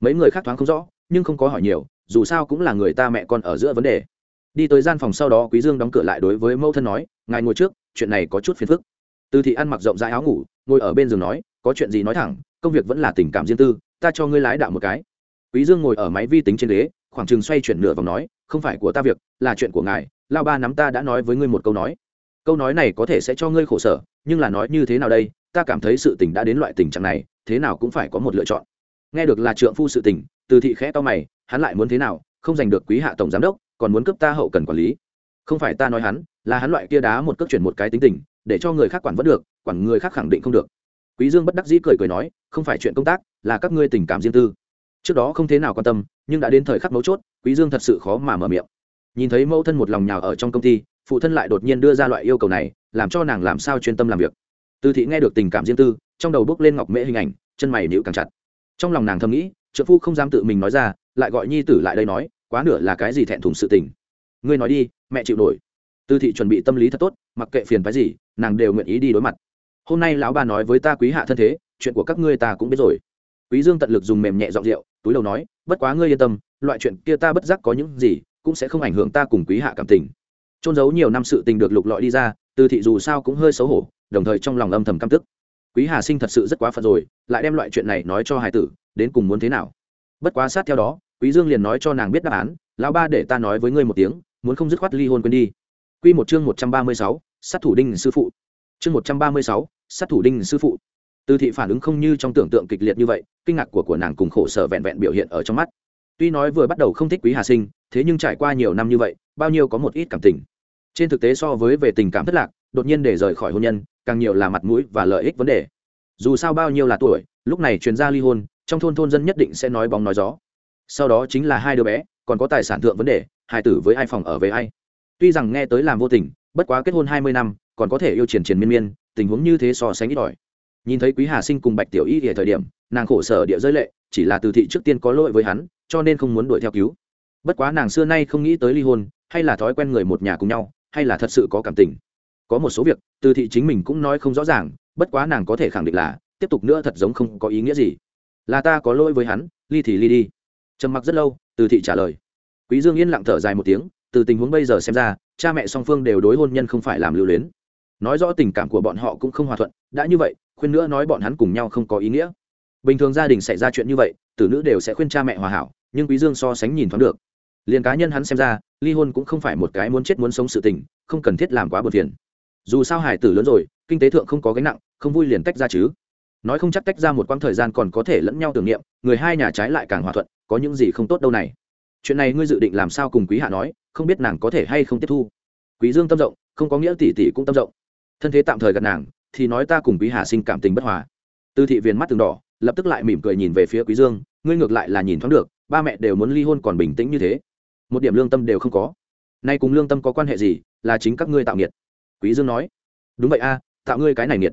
Mấy người khác thoáng không rõ, nhưng không có hỏi nhiều, dù sao cũng là người ta mẹ con ở giữa vấn đề. Đi tới gian phòng sau đó, quý dương đóng cửa lại đối với mẫu thân nói, ngài ngồi trước, chuyện này có chút phiền phức. Tư thị ăn mặc rộng rãi áo ngủ, ngồi ở bên giường nói, có chuyện gì nói thẳng, công việc vẫn là tình cảm riêng tư, ta cho ngươi lái đạo một cái. Quý dương ngồi ở máy vi tính trên ghế khoảng chừng xoay chuyển nửa vòng nói, không phải của ta việc, là chuyện của ngài lao ba nắm ta đã nói với ngươi một câu nói. Câu nói này có thể sẽ cho ngươi khổ sở, nhưng là nói như thế nào đây, ta cảm thấy sự tình đã đến loại tình trạng này, thế nào cũng phải có một lựa chọn. Nghe được là trượng phu sự tình, từ thị khẽ to mày, hắn lại muốn thế nào, không giành được quý hạ tổng giám đốc, còn muốn cấp ta hậu cần quản lý. Không phải ta nói hắn, là hắn loại kia đá một cước chuyển một cái tính tình, để cho người khác quản vẫn được, quản người khác khẳng định không được. Quý dương bất đắc dĩ cười cười nói, không phải chuyện công tác, là các ngươi tình cảm riêng tư. Trước đó không thế nào quan tâm nhưng đã đến thời khắc mấu chốt, quý dương thật sự khó mà mở miệng. Nhìn thấy mẫu thân một lòng nhào ở trong công ty, phụ thân lại đột nhiên đưa ra loại yêu cầu này, làm cho nàng làm sao chuyên tâm làm việc. Tư thị nghe được tình cảm riêng tư, trong đầu bước lên ngọc mễ hình ảnh, chân mày nhíu càng chặt. Trong lòng nàng thầm nghĩ trợ phu không dám tự mình nói ra, lại gọi nhi tử lại đây nói, quá nửa là cái gì thẹn thùng sự tình. Ngươi nói đi, mẹ chịu nổi. Tư thị chuẩn bị tâm lý thật tốt, mặc kệ phiền phái gì, nàng đều nguyện ý đi đối mặt. Hôm nay lão bà nói với ta quý hạ thân thế, chuyện của các ngươi ta cũng biết rồi quý dương tận lực dùng mềm nhẹ giọng rượu túi đầu nói bất quá ngươi yên tâm loại chuyện kia ta bất giác có những gì cũng sẽ không ảnh hưởng ta cùng quý hạ cảm tình. Trôn giấu nhiều năm sự tình được lục lọi đi ra từ thị dù sao cũng hơi xấu hổ đồng thời trong lòng âm thầm căm tức. Quý hà sinh thật sự rất quá phận rồi lại đem loại chuyện này nói cho hải tử đến cùng muốn thế nào? Bất quá sát theo đó quý dương liền nói cho nàng biết đáp án lão ba để ta nói với ngươi một tiếng muốn không dứt khoát ly hôn quên đi. Quy một chương một trăm ba mươi sáu, sát thủ đinh sư phụ. Chương một trăm ba mươi sáu, sát thủ đinh sư phụ. Từ thị phản ứng không như trong tưởng tượng kịch liệt như vậy kinh ngạc của của nàng cùng khổ sở vẹn vẹn biểu hiện ở trong mắt. Tuy nói vừa bắt đầu không thích quý hà sinh, thế nhưng trải qua nhiều năm như vậy, bao nhiêu có một ít cảm tình. Trên thực tế so với về tình cảm thất lạc, đột nhiên để rời khỏi hôn nhân, càng nhiều là mặt mũi và lợi ích vấn đề. Dù sao bao nhiêu là tuổi, lúc này chuyên gia ly hôn, trong thôn thôn dân nhất định sẽ nói bóng nói gió. Sau đó chính là hai đứa bé, còn có tài sản thượng vấn đề, hai tử với ai phòng ở với ai. Tuy rằng nghe tới làm vô tình, bất quá kết hôn hai mươi năm, còn có thể yêu triền triền miên miên, tình huống như thế so sánh ít ỏi nhìn thấy quý hà sinh cùng bạch tiểu y ở thời điểm, nàng khổ sở địa giới lệ, chỉ là từ thị trước tiên có lỗi với hắn, cho nên không muốn đuổi theo cứu. Bất quá nàng xưa nay không nghĩ tới ly hôn, hay là thói quen người một nhà cùng nhau, hay là thật sự có cảm tình. Có một số việc, từ thị chính mình cũng nói không rõ ràng, bất quá nàng có thể khẳng định là, tiếp tục nữa thật giống không có ý nghĩa gì. Là ta có lỗi với hắn, ly thì ly đi. Trầm mặc rất lâu, từ thị trả lời. Quý dương yên lặng thở dài một tiếng, từ tình huống bây giờ xem ra, cha mẹ song phương đều đối hôn nhân không phải làm lưu luyến. Nói rõ tình cảm của bọn họ cũng không hòa thuận, đã như vậy khuyên nữa nói bọn hắn cùng nhau không có ý nghĩa. Bình thường gia đình xảy ra chuyện như vậy, tử nữ đều sẽ khuyên cha mẹ hòa hảo, nhưng quý dương so sánh nhìn thoáng được. Liền cá nhân hắn xem ra, ly hôn cũng không phải một cái muốn chết muốn sống sự tình, không cần thiết làm quá buồn phiền. Dù sao hải tử lớn rồi, kinh tế thượng không có gánh nặng, không vui liền tách ra chứ. Nói không chắc tách ra một quãng thời gian còn có thể lẫn nhau tưởng niệm, người hai nhà trái lại càng hòa thuận, có những gì không tốt đâu này. Chuyện này ngươi dự định làm sao cùng quý hạ nói, không biết nàng có thể hay không tiếp thu. Quý dương tâm rộng, không có nghĩa tỷ tỷ cũng tâm rộng. Thân thế tạm thời gặp nàng thì nói ta cùng quý hà sinh cảm tình bất hòa. Tư thị viền mắt từng đỏ, lập tức lại mỉm cười nhìn về phía quý dương, ngươi ngược lại là nhìn thoáng được, ba mẹ đều muốn ly hôn còn bình tĩnh như thế. Một điểm lương tâm đều không có. Nay cùng lương tâm có quan hệ gì, là chính các ngươi tạo nghiệt. Quý dương nói, đúng vậy a, tạo ngươi cái này nghiệt.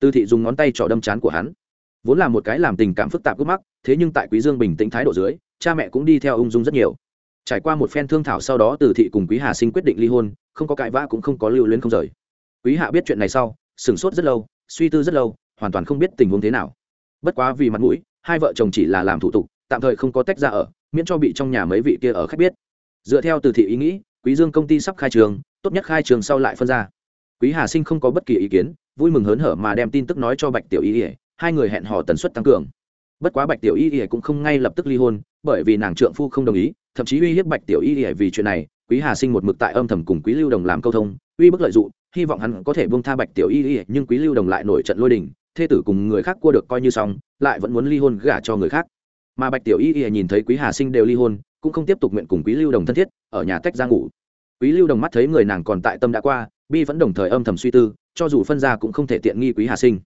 Tư thị dùng ngón tay trỏ đâm chán của hắn. Vốn là một cái làm tình cảm phức tạp cướp mắc, thế nhưng tại quý dương bình tĩnh thái độ dưới, cha mẹ cũng đi theo ung dung rất nhiều. Trải qua một phen thương thảo sau đó từ thị cùng quý hà sinh quyết định ly hôn, không có cãi vã cũng không có lưu luyến không rời. Quý hạ biết chuyện này sau sửng sốt rất lâu, suy tư rất lâu, hoàn toàn không biết tình huống thế nào. Bất quá vì mặt mũi, hai vợ chồng chỉ là làm thủ tục, tạm thời không có tách ra ở, miễn cho bị trong nhà mấy vị kia ở khách biết. Dựa theo từ thị ý nghĩ, quý dương công ty sắp khai trường, tốt nhất khai trường sau lại phân ra. Quý hà sinh không có bất kỳ ý kiến, vui mừng hớn hở mà đem tin tức nói cho bạch tiểu y ỉa hai người hẹn hò tần suất tăng cường. Bất quá bạch tiểu y ỉa cũng không ngay lập tức ly hôn, bởi vì nàng trượng phu không đồng ý, thậm chí uy hiếp bạch tiểu y ỉa vì chuyện này, quý hà sinh một mực tại âm thầm cùng quý lưu đồng làm câu thông uy bức lợi dụng hy vọng hắn có thể buông tha bạch tiểu y y, nhưng quý lưu đồng lại nổi trận lôi đình thê tử cùng người khác cua được coi như xong lại vẫn muốn ly hôn gả cho người khác. Mà bạch tiểu y y nhìn thấy quý hà sinh đều ly hôn cũng không tiếp tục nguyện cùng quý lưu đồng thân thiết ở nhà tách ra ngủ. Quý lưu đồng mắt thấy người nàng còn tại tâm đã qua bi vẫn đồng thời âm thầm suy tư cho dù phân ra cũng không thể tiện nghi quý hà sinh.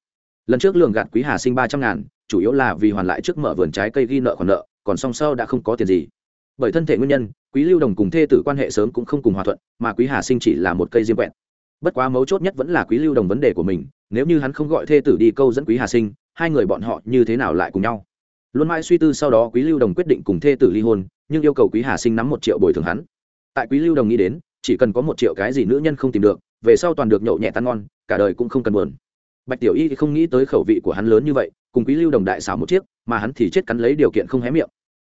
Lần trước lường gạt quý hà sinh ba trăm ngàn chủ yếu là vì hoàn lại trước mở vườn trái cây ghi nợ khoản nợ còn song sau đã không có tiền gì. Bởi thân thể nguyên nhân quý lưu đồng cùng thê tử quan hệ sớm cũng không cùng hòa thuận, mà quý hà sinh chỉ là một cây diêm quẹt. Bất quá mấu chốt nhất vẫn là quý lưu đồng vấn đề của mình, nếu như hắn không gọi thê tử đi câu dẫn quý hà sinh, hai người bọn họ như thế nào lại cùng nhau? Luôn mãi suy tư sau đó quý lưu đồng quyết định cùng thê tử ly hôn, nhưng yêu cầu quý hà sinh nắm một triệu bồi thường hắn. Tại quý lưu đồng nghĩ đến, chỉ cần có một triệu cái gì nữ nhân không tìm được, về sau toàn được nhậu nhẹ tan ngon, cả đời cũng không cần buồn. Bạch tiểu y thì không nghĩ tới khẩu vị của hắn lớn như vậy, cùng quý lưu đồng đại xảo một chiếc, mà hắn thì chết cắn lấy điều kiện không hé miệng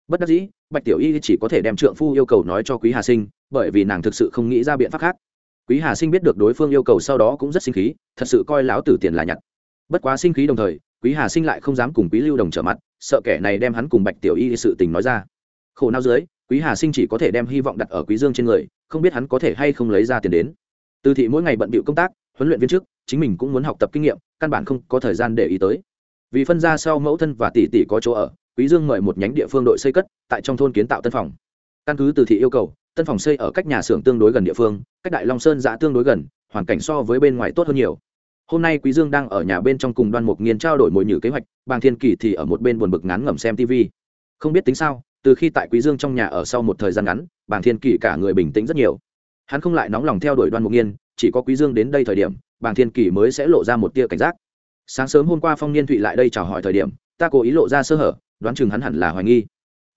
bất đắc dĩ, bạch tiểu y chỉ có thể đem trượng phu yêu cầu nói cho quý hà sinh, bởi vì nàng thực sự không nghĩ ra biện pháp khác. Quý hà sinh biết được đối phương yêu cầu sau đó cũng rất sinh khí, thật sự coi lão tử tiền là nhặt. Bất quá sinh khí đồng thời, quý hà sinh lại không dám cùng quý lưu đồng trở mặt, sợ kẻ này đem hắn cùng bạch tiểu y sự tình nói ra. Khổ não dưới, quý hà sinh chỉ có thể đem hy vọng đặt ở quý dương trên người, không biết hắn có thể hay không lấy ra tiền đến. Từ thị mỗi ngày bận bịu công tác, huấn luyện viên trước chính mình cũng muốn học tập kinh nghiệm, căn bản không có thời gian để ý tới. Vì phân ra sau mẫu thân và tỷ tỷ có chỗ ở quý dương mời một nhánh địa phương đội xây cất, tại trong thôn kiến tạo tân phòng. Căn cứ từ thị yêu cầu, tân phòng xây ở cách nhà xưởng tương đối gần địa phương, cách đại long sơn giã tương đối gần, hoàn cảnh so với bên ngoài tốt hơn nhiều. Hôm nay quý dương đang ở nhà bên trong cùng đoan mục nghiên trao đổi mỗi nhử kế hoạch, bàng thiên kỳ thì ở một bên buồn bực ngán ngẩm xem tv không biết tính sao, từ khi tại quý dương trong nhà ở sau một thời gian ngắn, bàng thiên kỳ cả người bình tĩnh rất nhiều. Hắn không lại nóng lòng theo đuổi đoan mục nghiên, chỉ có quý dương đến đây thời điểm, bàng thiên kỳ mới sẽ lộ ra một tia cảnh giác. Sáng sớm hôm qua phong niên thụy lại đây chào hỏi thời điểm, ta cố ý lộ ra sơ hở đoán chừng hắn hẳn là hoài nghi.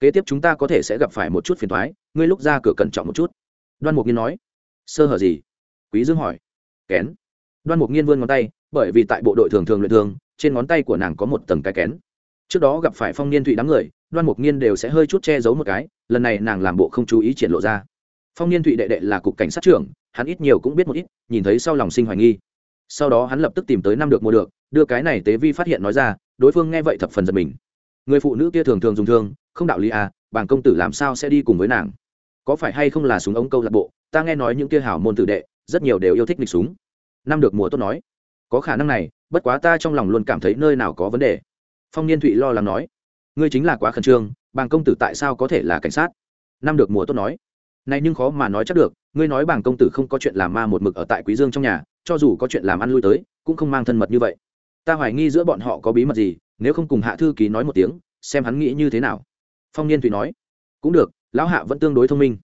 Kế tiếp chúng ta có thể sẽ gặp phải một chút phiền thoái ngươi lúc ra cửa cẩn trọng một chút. Đoan mục nghiên nói. Sơ hở gì? Quý dương hỏi. Kén. Đoan mục nghiên vươn ngón tay, bởi vì tại bộ đội thường thường luyện thường trên ngón tay của nàng có một tầng cái kén. Trước đó gặp phải phong niên thụy đám người, đoan mục nghiên đều sẽ hơi chút che giấu một cái, lần này nàng làm bộ không chú ý triển lộ ra. Phong niên thụy đệ đệ là cục cảnh sát trưởng, hắn ít nhiều cũng biết một ít, nhìn thấy sau lòng sinh hoài nghi. Sau đó hắn lập tức tìm tới năm được mua được, đưa cái này tế vi phát hiện nói ra, đối phương nghe vậy thập phần giật mình người phụ nữ kia thường thường dùng thương, không đạo lý à bàng công tử làm sao sẽ đi cùng với nàng? Có phải hay không là súng ống câu lạc bộ? Ta nghe nói những kia hảo môn tử đệ, rất nhiều đều yêu thích lịch súng. Năm được mùa tốt nói. Có khả năng này, bất quá ta trong lòng luôn cảm thấy nơi nào có vấn đề. Phong niên thụy lo lắng nói. Ngươi chính là quá khẩn trương bàng công tử tại sao có thể là cảnh sát? Năm được mùa tốt nói. Này nhưng khó mà nói chắc được, ngươi nói bàng công tử không có chuyện làm ma một mực ở tại quý dương trong nhà, cho dù có chuyện làm ăn lui tới, cũng không mang thân mật như vậy ta hoài nghi giữa bọn họ có bí mật gì, nếu không cùng hạ thư ký nói một tiếng, xem hắn nghĩ như thế nào. Phong niên thủy nói. Cũng được, lão hạ vẫn tương đối thông minh.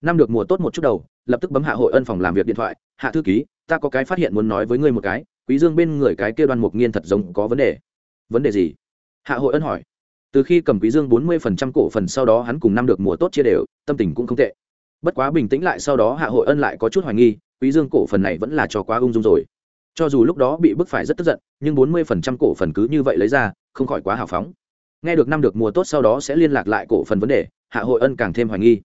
Năm được mùa tốt một chút đầu, lập tức bấm hạ hội ân phòng làm việc điện thoại. Hạ thư ký, ta có cái phát hiện muốn nói với ngươi một cái, quý dương bên người cái kia đoan mục nghiên thật giống có vấn đề. Vấn đề gì? Hạ hội ân hỏi. Từ khi cầm quý dương bốn mươi phần trăm cổ phần sau đó hắn cùng năm được mùa tốt chia đều, tâm tình cũng không tệ. Bất quá bình tĩnh lại sau đó hạ hội ân lại có chút hoài nghi, quý dương cổ phần này vẫn là cho quá ung dung rồi cho dù lúc đó bị bức phải rất tức giận, nhưng bốn mươi phần trăm cổ phần cứ như vậy lấy ra, không khỏi quá hào phóng. Nghe được năm được mùa tốt sau đó sẽ liên lạc lại cổ phần vấn đề, hạ hội ân càng thêm hoài nghi.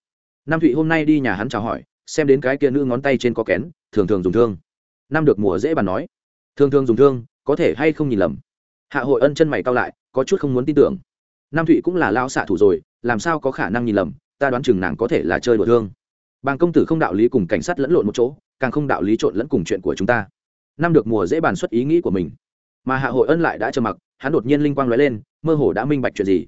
Nam thụy hôm nay đi nhà hắn chào hỏi, xem đến cái kia nữ ngón tay trên có kén, thường thường dùng thương. Năm được mùa dễ bàn nói. Thường thường dùng thương, có thể hay không nhìn lầm. Hạ hội ân chân mày cao lại, có chút không muốn tin tưởng. Nam thụy cũng là lao xạ thủ rồi, làm sao có khả năng nhìn lầm, ta đoán chừng nàng có thể là chơi đùa thương. Bàng công tử không đạo lý cùng cảnh sát lẫn lộn một chỗ, càng không đạo lý trộn lẫn cùng chuyện của chúng ta năm được mùa dễ bàn xuất ý nghĩ của mình. Mà hạ hội ân lại đã trầm mặc, hắn đột nhiên linh quang nói lên, mơ hồ đã minh bạch chuyện gì.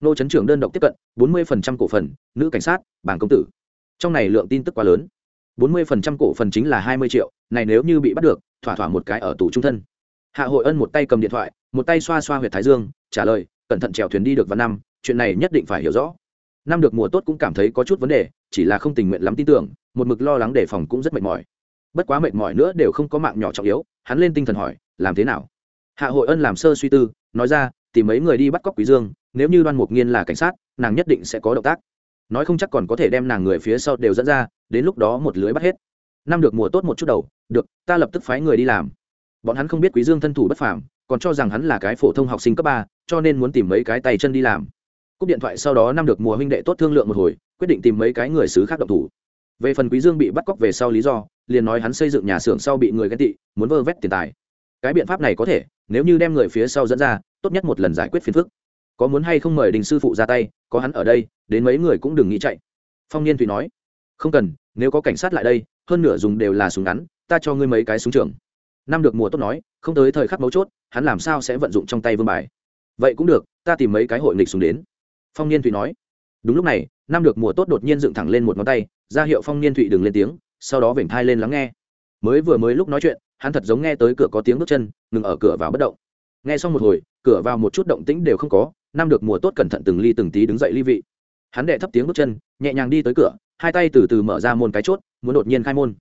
Nô chấn trưởng đơn độc tiếp cận, bốn mươi cổ phần, nữ cảnh sát, bảng công tử. Trong này lượng tin tức quá lớn. bốn mươi cổ phần chính là hai mươi triệu, này nếu như bị bắt được, thỏa thỏa một cái ở tù trung thân. Hạ hội ân một tay cầm điện thoại, một tay xoa xoa huyệt thái dương, trả lời, cẩn thận trèo thuyền đi được vào năm, chuyện này nhất định phải hiểu rõ. Năm được mùa tốt cũng cảm thấy có chút vấn đề, chỉ là không tình nguyện lắm tin tưởng, một mực lo lắng đề phòng cũng rất mệt mỏi bất quá mệt mỏi nữa đều không có mạng nhỏ trọng yếu, hắn lên tinh thần hỏi, làm thế nào? Hạ hội ân làm sơ suy tư, nói ra, tìm mấy người đi bắt cóc quý dương, nếu như đoan mục nghiên là cảnh sát, nàng nhất định sẽ có động tác. Nói không chắc còn có thể đem nàng người phía sau đều dẫn ra, đến lúc đó một lưới bắt hết. Năm được mùa tốt một chút đầu, được, ta lập tức phái người đi làm. Bọn hắn không biết quý dương thân thủ bất phàm, còn cho rằng hắn là cái phổ thông học sinh cấp ba, cho nên muốn tìm mấy cái tay chân đi làm. Cúp điện thoại sau đó năm được mùa huynh đệ tốt thương lượng một hồi, quyết định tìm mấy cái người xứ khác động thủ về phần quý dương bị bắt cóc về sau lý do, liền nói hắn xây dựng nhà xưởng sau bị người ghen tị, muốn vơ vét tiền tài. Cái biện pháp này có thể, nếu như đem người phía sau dẫn ra, tốt nhất một lần giải quyết phiền phức. Có muốn hay không mời đình sư phụ ra tay, có hắn ở đây, đến mấy người cũng đừng nghĩ chạy. Phong niên thủy nói, không cần, nếu có cảnh sát lại đây, hơn nửa dùng đều là súng ngắn, ta cho ngươi mấy cái súng trường. Năm được mùa tốt nói, không tới thời khắc mấu chốt, hắn làm sao sẽ vận dụng trong tay vương bài? Vậy cũng được, ta tìm mấy cái hội nghịch xuống đến. Phong niên thụy nói đúng lúc này năm được mùa tốt đột nhiên dựng thẳng lên một ngón tay, ra hiệu phong niên thụy đừng lên tiếng, sau đó vểnh thai lên lắng nghe. Mới vừa mới lúc nói chuyện, hắn thật giống nghe tới cửa có tiếng bước chân, ngừng ở cửa vào bất động. Nghe xong một hồi, cửa vào một chút động tĩnh đều không có năm được mùa tốt cẩn thận từng ly từng tí đứng dậy ly vị. Hắn đệ thấp tiếng bước chân, nhẹ nhàng đi tới cửa, hai tay từ từ mở ra môn cái chốt, muốn đột nhiên khai môn.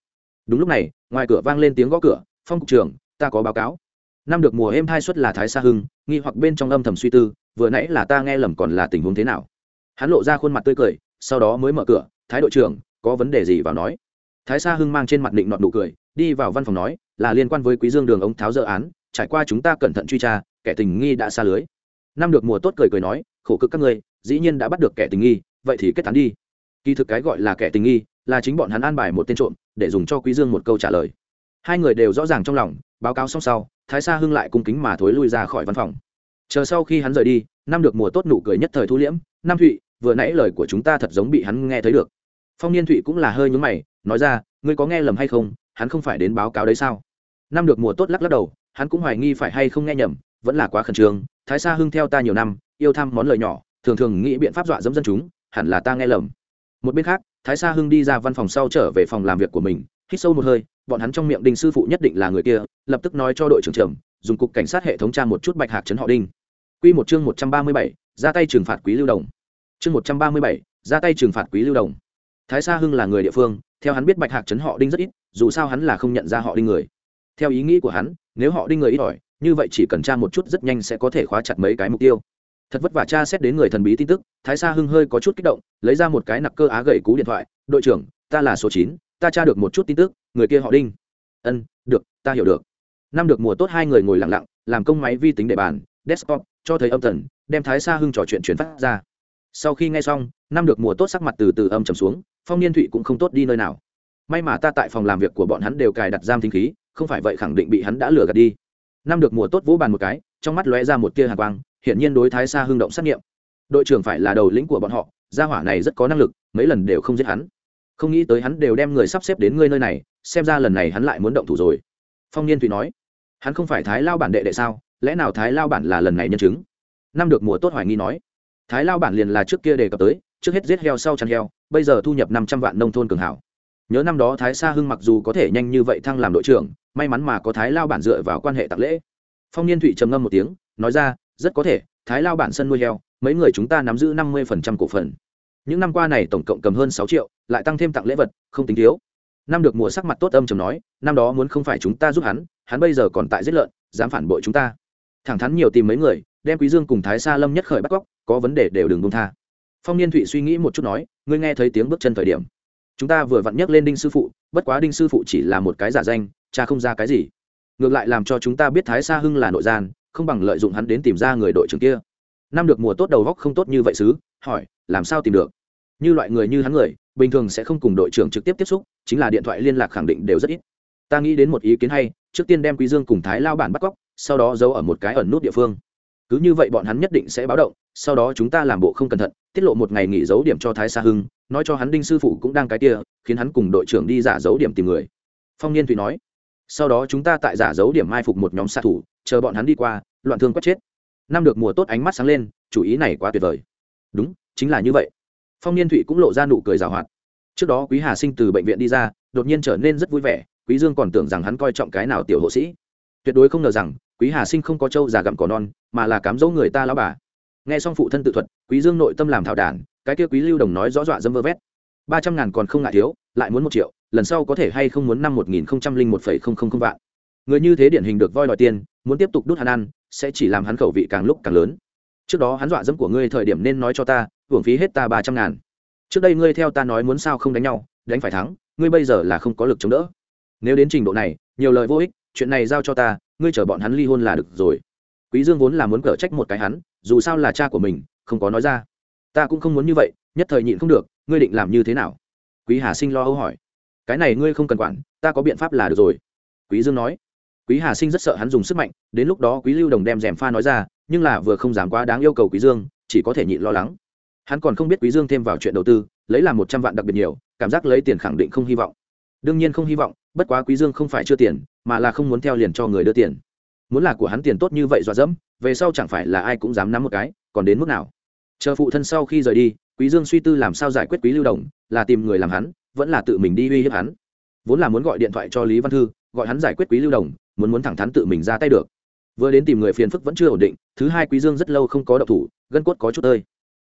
Đúng lúc này, ngoài cửa vang lên tiếng gõ cửa, phong cục trưởng, ta có báo cáo. Năm được mùa êm thai suất là thái sa hưng, nghi hoặc bên trong âm thầm suy tư, vừa nãy là ta nghe lầm còn là tình huống thế nào? Hắn lộ ra khuôn mặt tươi cười, sau đó mới mở cửa, thái đội trưởng, có vấn đề gì vào nói. Thái sa hưng mang trên mặt định nọn nụ cười, đi vào văn phòng nói, là liên quan với quý dương đường ống tháo dỡ án, trải qua chúng ta cẩn thận truy tra, kẻ tình nghi đã xa lưới. Năm được mùa tốt cười cười nói, khổ cực các ngươi, dĩ nhiên đã bắt được kẻ tình nghi, vậy thì kết tán đi. Kỳ thực cái gọi là kẻ tình nghi, là chính bọn hắn an bài một tên trộm, để dùng cho quý dương một câu trả lời. Hai người đều rõ ràng trong lòng, báo cáo xong sau, thái sa hưng lại cung kính mà thối lui ra khỏi văn phòng. Chờ sau khi hắn rời đi, năm được mùa tốt nụ cười nhất thời thu liễm, Nam thụy vừa nãy lời của chúng ta thật giống bị hắn nghe thấy được. Phong niên thụy cũng là hơi nhúng mày nói ra ngươi có nghe lầm hay không? Hắn không phải đến báo cáo đấy sao? Năm được mùa tốt lắc lắc đầu hắn cũng hoài nghi phải hay không nghe nhầm vẫn là quá khẩn trương thái sa hưng theo ta nhiều năm yêu thăm món lời nhỏ thường thường nghĩ biện pháp dọa dẫm dân chúng hẳn là ta nghe lầm. Một bên khác thái sa hưng đi ra văn phòng sau trở về phòng làm việc của mình hít sâu một hơi bọn hắn trong miệng đinh sư phụ nhất định là người kia lập tức nói cho đội trưởng trưởng dùng cục cảnh sát hệ thống tra một chút bạch hạc chấn họ đinh. Quy một chương một trăm ba mươi bảy, ra tay trừng phạt quý lưu đồng. Chương một trăm ba mươi bảy, ra tay trừng phạt quý lưu đồng. Thái Sa Hưng là người địa phương, theo hắn biết Bạch Hạc trấn họ Đinh rất ít, dù sao hắn là không nhận ra họ Đinh người. Theo ý nghĩ của hắn, nếu họ Đinh người ít ỏi, như vậy chỉ cần tra một chút rất nhanh sẽ có thể khóa chặt mấy cái mục tiêu. Thật vất vả tra xét đến người thần bí tin tức, Thái Sa Hưng hơi có chút kích động, lấy ra một cái nặc cơ á gậy cú điện thoại, "Đội trưởng, ta là số chín, ta tra được một chút tin tức, người kia họ Đinh." "Ân, được, ta hiểu được." Năm được mùa tốt hai người ngồi lặng lặng, làm công máy vi tính để bàn, desktop cho thấy âm thần đem thái sa hưng trò chuyện chuyển phát ra sau khi nghe xong, năm được mùa tốt sắc mặt từ từ âm trầm xuống, phong niên thụy cũng không tốt đi nơi nào. May mà ta tại phòng làm việc của bọn hắn đều cài đặt giam thính khí, không phải vậy khẳng định bị hắn đã lừa gạt đi. Năm được mùa tốt vỗ bàn một cái, trong mắt lóe ra một tia hàn quang, hiển nhiên đối thái sa hưng động xét nghiệm. Đội trưởng phải là đầu lĩnh của bọn họ, gia hỏa này rất có năng lực, mấy lần đều không giết hắn. Không nghĩ tới hắn đều đem người sắp xếp đến ngươi nơi này, xem ra lần này hắn lại muốn động thủ rồi. Phong niên thụy nói, hắn không phải thái lao bản đệ đệ sao? Lẽ nào thái lao bản là lần này nhân chứng? Năm được mùa tốt hoài nghi nói thái lao bản liền là trước kia đề cập tới, trước hết giết heo sau chăn heo, bây giờ thu nhập năm trăm vạn nông thôn cường hảo. Nhớ năm đó thái sa hưng mặc dù có thể nhanh như vậy thăng làm đội trưởng, may mắn mà có thái lao bản dựa vào quan hệ tạc lễ. Phong niên thụy trầm ngâm một tiếng, nói ra, rất có thể, thái lao bản sân nuôi heo, mấy người chúng ta nắm giữ năm mươi cổ phần. Những năm qua này tổng cộng cầm hơn sáu triệu, lại tăng thêm tặng lễ vật, không tính thiếu. Năm được mùa sắc mặt tốt âm chầm nói, năm đó muốn không phải chúng ta giúp hắn hắn bây giờ còn tại giết lợn, dám phản bội chúng ta. Thẳng thắn nhiều tìm mấy người đem quý dương cùng thái sa lâm nhất khởi bắt cóc, có vấn đề đều đừng buông tha. Phong niên thụy suy nghĩ một chút nói, ngươi nghe thấy tiếng bước chân thời điểm. Chúng ta vừa vặn nhắc lên đinh sư phụ, bất quá đinh sư phụ chỉ là một cái giả danh, cha không ra cái gì. Ngược lại làm cho chúng ta biết thái sa hưng là nội gian không bằng lợi dụng hắn đến tìm ra người đội trưởng kia. Năm được mùa tốt đầu góc không tốt như vậy xứ hỏi, làm sao tìm được? Như loại người như hắn người, bình thường sẽ không cùng đội trưởng trực tiếp tiếp xúc, chính là điện thoại liên lạc khẳng định đều rất ít. Ta nghĩ đến một ý kiến hay, trước tiên đem quý dương cùng thái lao bản bắt cóc, sau đó giấu ở một cái ẩn nút địa phương cứ như vậy bọn hắn nhất định sẽ báo động, sau đó chúng ta làm bộ không cẩn thận, tiết lộ một ngày nghỉ giấu điểm cho thái sa hưng, nói cho hắn đinh sư phụ cũng đang cái kia, khiến hắn cùng đội trưởng đi giả giấu điểm tìm người. Phong niên Thụy nói. Sau đó chúng ta tại giả giấu điểm mai phục một nhóm xạ thủ, chờ bọn hắn đi qua, loạn thương quất chết. Năm được mùa tốt ánh mắt sáng lên, chủ ý này quá tuyệt vời. Đúng, chính là như vậy. Phong niên thụy cũng lộ ra nụ cười rào hoạt. Trước đó quý hà sinh từ bệnh viện đi ra, đột nhiên trở nên rất vui vẻ, quý dương còn tưởng rằng hắn coi trọng cái nào tiểu hộ sĩ. Tuyệt đối không ngờ rằng, quý hà sinh không có trâu già gặm cỏ non mà là cám dỗ người ta lão bà. Nghe xong phụ thân tự thuật, quý dương nội tâm làm thảo đản, cái kia quý lưu đồng nói rõ dọa dâm vơ vét. Ba trăm ngàn còn không ngại thiếu, lại muốn một triệu, lần sau có thể hay không muốn năm một nghìn không trăm linh một phẩy không không không vạn. Người như thế điển hình được voi đòi tiền, muốn tiếp tục đút hắn ăn, sẽ chỉ làm hắn khẩu vị càng lúc càng lớn. Trước đó hắn dọa dẫm của ngươi thời điểm nên nói cho ta, hưởng phí hết ta ba trăm ngàn. Trước đây ngươi theo ta nói muốn sao không đánh nhau, đánh phải thắng, ngươi bây giờ là không có lực chống đỡ. Nếu đến trình độ này, nhiều lời vô ích, chuyện này giao cho ta, ngươi chở bọn hắn ly hôn là được rồi quý dương vốn là muốn cở trách một cái hắn, dù sao là cha của mình, không có nói ra. Ta cũng không muốn như vậy, nhất thời nhịn không được, ngươi định làm như thế nào? Quý hà sinh lo âu hỏi. Cái này ngươi không cần quản, ta có biện pháp là được rồi. Quý dương nói. Quý hà sinh rất sợ hắn dùng sức mạnh, đến lúc đó quý lưu đồng đem rèm pha nói ra, nhưng là vừa không dám quá đáng yêu cầu quý dương, chỉ có thể nhịn lo lắng. Hắn còn không biết quý dương thêm vào chuyện đầu tư, lấy làm một trăm vạn đặc biệt nhiều, cảm giác lấy tiền khẳng định không hy vọng. Đương nhiên không hy vọng, bất quá quý dương không phải chưa tiền, mà là không muốn theo liền cho người đưa tiền muốn là của hắn tiền tốt như vậy dọa dẫm, về sau chẳng phải là ai cũng dám nắm một cái, còn đến mức nào? Chờ phụ thân sau khi rời đi, quý dương suy tư làm sao giải quyết quý lưu đồng, là tìm người làm hắn, vẫn là tự mình đi uy hiếp hắn. Vốn là muốn gọi điện thoại cho lý văn thư, gọi hắn giải quyết quý lưu đồng, muốn muốn thẳng thắn tự mình ra tay được. Vừa đến tìm người phiền phức vẫn chưa ổn định, thứ hai quý dương rất lâu không có động thủ, gân cốt có chút tơi.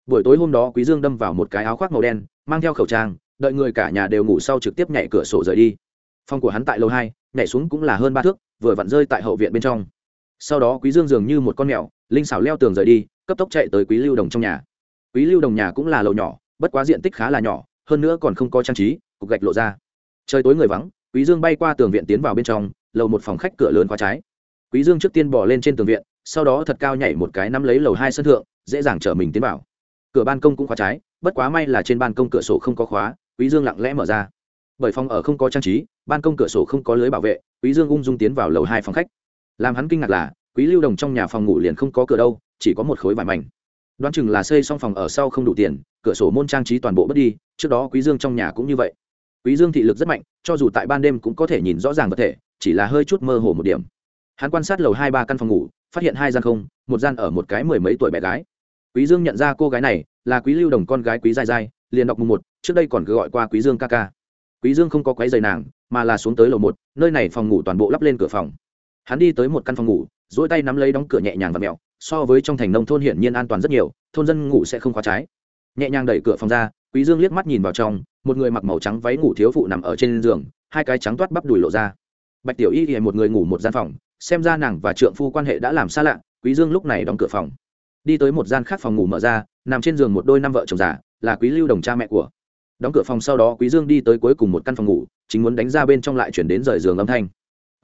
Buổi tối hôm đó quý dương đâm vào một cái áo khoác màu đen, mang theo khẩu trang, đợi người cả nhà đều ngủ sau trực tiếp nhảy cửa sổ rời đi. Phòng của hắn tại lầu hai, nhảy xuống cũng là hơn ba thước, vừa vặn rơi tại hậu viện bên trong sau đó quý dương dường như một con mèo, linh xảo leo tường rời đi, cấp tốc chạy tới quý lưu đồng trong nhà. Quý lưu đồng nhà cũng là lầu nhỏ, bất quá diện tích khá là nhỏ, hơn nữa còn không có trang trí, cục gạch lộ ra. Trời tối người vắng, quý dương bay qua tường viện tiến vào bên trong, lầu một phòng khách cửa lớn khóa trái. Quý dương trước tiên bỏ lên trên tường viện, sau đó thật cao nhảy một cái nắm lấy lầu hai sân thượng, dễ dàng chở mình tiến vào. Cửa ban công cũng khóa trái, bất quá may là trên ban công cửa sổ không có khóa, quý dương lặng lẽ mở ra. Bởi phòng ở không có trang trí, ban công cửa sổ không có lưới bảo vệ, quý dương ung dung tiến vào lầu hai phòng khách làm hắn kinh ngạc là, quý lưu đồng trong nhà phòng ngủ liền không có cửa đâu, chỉ có một khối vải mảnh. Đoán chừng là xây xong phòng ở sau không đủ tiền, cửa sổ môn trang trí toàn bộ mất đi, trước đó quý dương trong nhà cũng như vậy. Quý dương thị lực rất mạnh, cho dù tại ban đêm cũng có thể nhìn rõ ràng vật thể, chỉ là hơi chút mơ hồ một điểm. Hắn quan sát lầu hai ba căn phòng ngủ, phát hiện hai gian không, một gian ở một cái mười mấy tuổi bé gái. Quý dương nhận ra cô gái này là quý lưu đồng con gái quý dài dài liền đọc mùng một, trước đây còn cứ gọi qua quý dương ca ca. Quý dương không có quấy giày nàng, mà là xuống tới lầu một, nơi này phòng ngủ toàn bộ lắp lên cửa phòng hắn đi tới một căn phòng ngủ, duỗi tay nắm lấy đóng cửa nhẹ nhàng và mẹo, so với trong thành nông thôn hiển nhiên an toàn rất nhiều, thôn dân ngủ sẽ không khóa trái. Nhẹ nhàng đẩy cửa phòng ra, quý dương liếc mắt nhìn vào trong, một người mặc màu trắng váy ngủ thiếu phụ nằm ở trên giường, hai cái trắng toát bắp đùi lộ ra. Bạch tiểu y thì một người ngủ một gian phòng, xem ra nàng và trượng phu quan hệ đã làm xa lạ, quý dương lúc này đóng cửa phòng. Đi tới một gian khác phòng ngủ mở ra, nằm trên giường một đôi năm vợ chồng già, là quý lưu đồng cha mẹ của. Đóng cửa phòng sau đó quý dương đi tới cuối cùng một căn phòng ngủ, chính muốn đánh ra bên trong lại chuyển đến rời giường âm thanh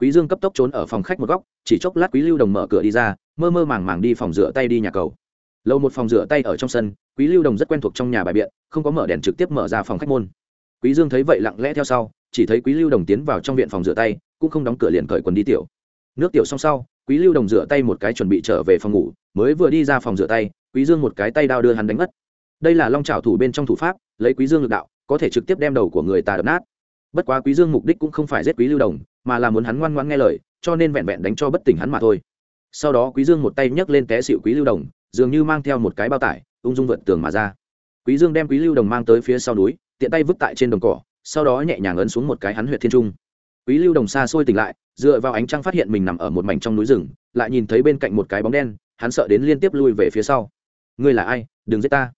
quý dương cấp tốc trốn ở phòng khách một góc, chỉ chốc lát quý lưu đồng mở cửa đi ra, mơ mơ màng màng đi phòng rửa tay đi nhà cầu. Lâu một phòng rửa tay ở trong sân, quý lưu đồng rất quen thuộc trong nhà bài biện, không có mở đèn trực tiếp mở ra phòng khách môn. Quý dương thấy vậy lặng lẽ theo sau, chỉ thấy quý lưu đồng tiến vào trong viện phòng rửa tay, cũng không đóng cửa liền cởi quần đi tiểu. Nước tiểu xong sau, quý lưu đồng rửa tay một cái chuẩn bị trở về phòng ngủ, mới vừa đi ra phòng rửa tay, quý dương một cái tay đao đưa hắn đánh mất đây là long trào thủ bên trong thủ pháp, lấy quý dương lực đạo, có thể trực tiếp đem đầu của người ta đập nát. Bất quá quý dương mục đích cũng không phải giết quý lưu đồng mà là muốn hắn ngoan ngoãn nghe lời, cho nên vẹn vẹn đánh cho bất tỉnh hắn mà thôi. Sau đó quý dương một tay nhấc lên té xịu quý lưu đồng, dường như mang theo một cái bao tải, ung dung vượt tường mà ra. Quý dương đem quý lưu đồng mang tới phía sau núi, tiện tay vứt tại trên đồng cỏ, sau đó nhẹ nhàng ấn xuống một cái hắn huyệt thiên trung. Quý lưu đồng xa xôi tỉnh lại, dựa vào ánh trăng phát hiện mình nằm ở một mảnh trong núi rừng, lại nhìn thấy bên cạnh một cái bóng đen, hắn sợ đến liên tiếp lui về phía sau. Ngươi là ai? Đừng giết ta.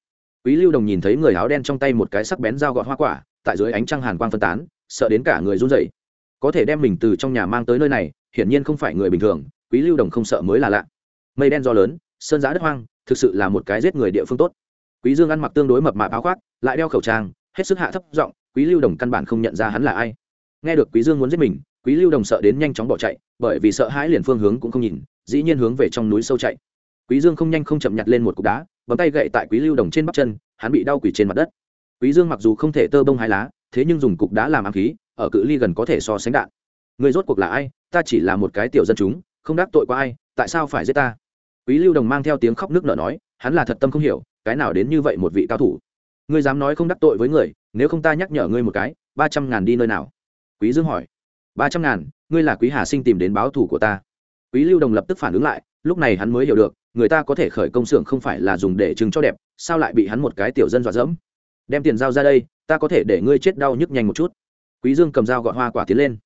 Quý lưu đồng nhìn thấy người áo đen trong tay một cái sắc bén dao gọt hoa quả, tại dưới ánh trăng hàn quang phân tán, sợ đến cả người run rẩy có thể đem mình từ trong nhà mang tới nơi này, hiển nhiên không phải người bình thường, quý lưu đồng không sợ mới là lạ. Mây đen do lớn, sơn giá đất hoang, thực sự là một cái giết người địa phương tốt. Quý dương ăn mặc tương đối mập mạp áo khoác, lại đeo khẩu trang, hết sức hạ thấp giọng, quý lưu đồng căn bản không nhận ra hắn là ai. Nghe được quý dương muốn giết mình, quý lưu đồng sợ đến nhanh chóng bỏ chạy, bởi vì sợ hãi liền phương hướng cũng không nhìn, dĩ nhiên hướng về trong núi sâu chạy. Quý dương không nhanh không chậm nhặt lên một cục đá, bấm tay gậy tại quý lưu đồng trên bắp chân, hắn bị đau quỳ trên mặt đất. Quý dương mặc dù không thể tơ bông hai lá, thế nhưng dùng cục đá làm ám khí ở cự ly gần có thể so sánh đạn. Người rốt cuộc là ai? Ta chỉ là một cái tiểu dân chúng, không đắc tội qua ai, tại sao phải giết ta? Quý lưu đồng mang theo tiếng khóc nước nở nói, hắn là thật tâm không hiểu, cái nào đến như vậy một vị cao thủ. Ngươi dám nói không đắc tội với người, nếu không ta nhắc nhở ngươi một cái, ba trăm ngàn đi nơi nào? Quý dương hỏi. Ba trăm ngàn, ngươi là quý hà sinh tìm đến báo thủ của ta. Quý lưu đồng lập tức phản ứng lại, lúc này hắn mới hiểu được, người ta có thể khởi công xưởng không phải là dùng để chứng cho đẹp, sao lại bị hắn một cái tiểu dân dọa dẫm? Đem tiền giao ra đây, ta có thể để ngươi chết đau nhức nhanh một chút quý dương cầm dao gọt hoa quả tiến lên.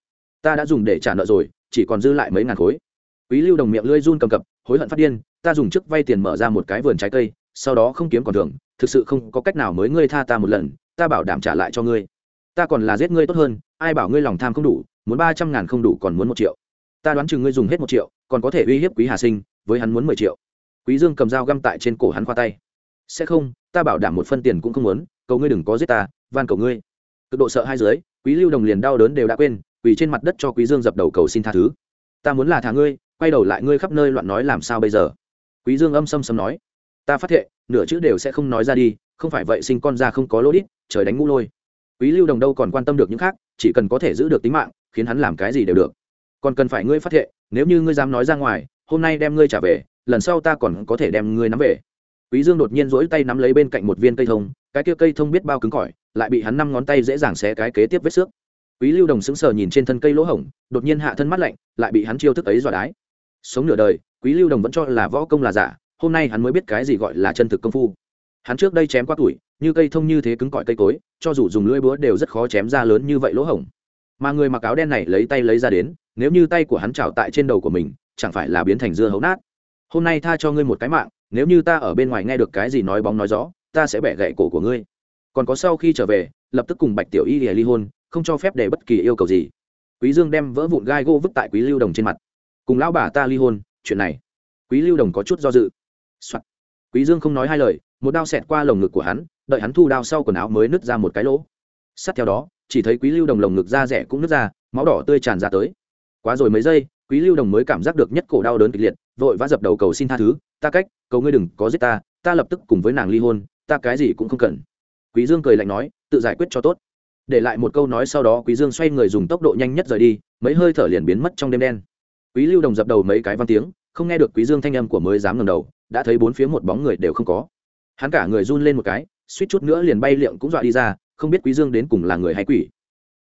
Ta đã dùng để trả nợ rồi, chỉ còn dư lại mấy ngàn khối. Quý lưu đồng miệng lưỡi run cầm cập, hối hận phát điên, ta dùng trước vay tiền mở ra một cái vườn trái cây, sau đó không kiếm còn thường thực sự không có cách nào mới ngươi tha ta một lần, ta bảo đảm trả lại cho ngươi. Ta còn là giết ngươi tốt hơn, ai bảo ngươi lòng tham không đủ, muốn ba trăm ngàn không đủ còn muốn một triệu. Ta đoán chừng ngươi dùng hết một triệu, còn có thể uy hiếp quý hà sinh, với hắn muốn mười triệu. Quý dương cầm dao găm tại trên cổ hắn khoa tay. Sẽ không, ta bảo đảm một phân tiền cũng không muốn, cầu ngươi đừng có giết ta, van cầu ngươi. Cực độ sợ hai dưới quý lưu đồng liền đau đớn đều đã quên quỳ trên mặt đất cho quý dương dập đầu cầu xin tha thứ. Ta muốn là thả ngươi, quay đầu lại ngươi khắp nơi loạn nói làm sao bây giờ? Quý dương âm sầm sầm nói. Ta phát thệ, nửa chữ đều sẽ không nói ra đi, không phải vậy sinh con ra không có lỗ đít, trời đánh ngũ lôi. Quý lưu đồng đâu còn quan tâm được những khác, chỉ cần có thể giữ được tính mạng, khiến hắn làm cái gì đều được. Còn cần phải ngươi phát thệ, nếu như ngươi dám nói ra ngoài, hôm nay đem ngươi trả về, lần sau ta còn có thể đem ngươi nắm về quý dương đột nhiên rỗi tay nắm lấy bên cạnh một viên cây thông, cái kia cây thông biết bao cứng cỏi, lại bị hắn năm ngón tay dễ dàng xé cái kế tiếp vết xước. Quý lưu đồng sững sờ nhìn trên thân cây lỗ hổng, đột nhiên hạ thân mắt lạnh, lại bị hắn chiêu thức ấy dọa đái. Sống nửa đời, quý lưu đồng vẫn cho là võ công là giả, hôm nay hắn mới biết cái gì gọi là chân thực công phu. Hắn trước đây chém qua tuổi, như cây thông như thế cứng cỏi cây cối, cho dù dùng lưỡi búa đều rất khó chém ra lớn như vậy lỗ hổng. Mà người mặc áo đen này lấy tay lấy ra đến, nếu như tay của hắn trào tại trên đầu của mình, chẳng phải là biến thành dưa hấu nát. Hôm nay tha cho ngươi một cái mạng nếu như ta ở bên ngoài nghe được cái gì nói bóng nói gió, ta sẽ bẻ gậy cổ của ngươi. Còn có sau khi trở về, lập tức cùng bạch tiểu y lìa ly hôn, không cho phép để bất kỳ yêu cầu gì. Quý dương đem vỡ vụn gai gỗ vứt tại quý lưu đồng trên mặt. Cùng lão bà ta ly hôn, chuyện này, quý lưu đồng có chút do dự、Soạn. quý dương không nói hai lời, một đao xẹt qua lồng ngực của hắn, đợi hắn thu đao sau quần áo mới nứt ra một cái lỗ. Sát theo đó, chỉ thấy quý lưu đồng lồng ngực da rẻ cũng nứt ra, máu đỏ tươi tràn ra tới. Quá rồi mấy giây, quý lưu đồng mới cảm giác được nhất cổ đau đớn kịch liệt vội vã dập đầu cầu xin tha thứ, ta cách, cầu ngươi đừng có giết ta ta lập tức cùng với nàng ly hôn, ta cái gì cũng không cần. Quý dương cười lạnh nói, tự giải quyết cho tốt. Để lại một câu nói sau đó, quý dương xoay người dùng tốc độ nhanh nhất rời đi, mấy hơi thở liền biến mất trong đêm đen. Quý lưu đồng dập đầu mấy cái văn tiếng, không nghe được quý dương thanh âm của mới dám ngẩng đầu, đã thấy bốn phía một bóng người đều không có. Hắn cả người run lên một cái, suýt chút nữa liền bay liệng cũng dọa đi ra, không biết quý dương đến cùng là người hay quỷ.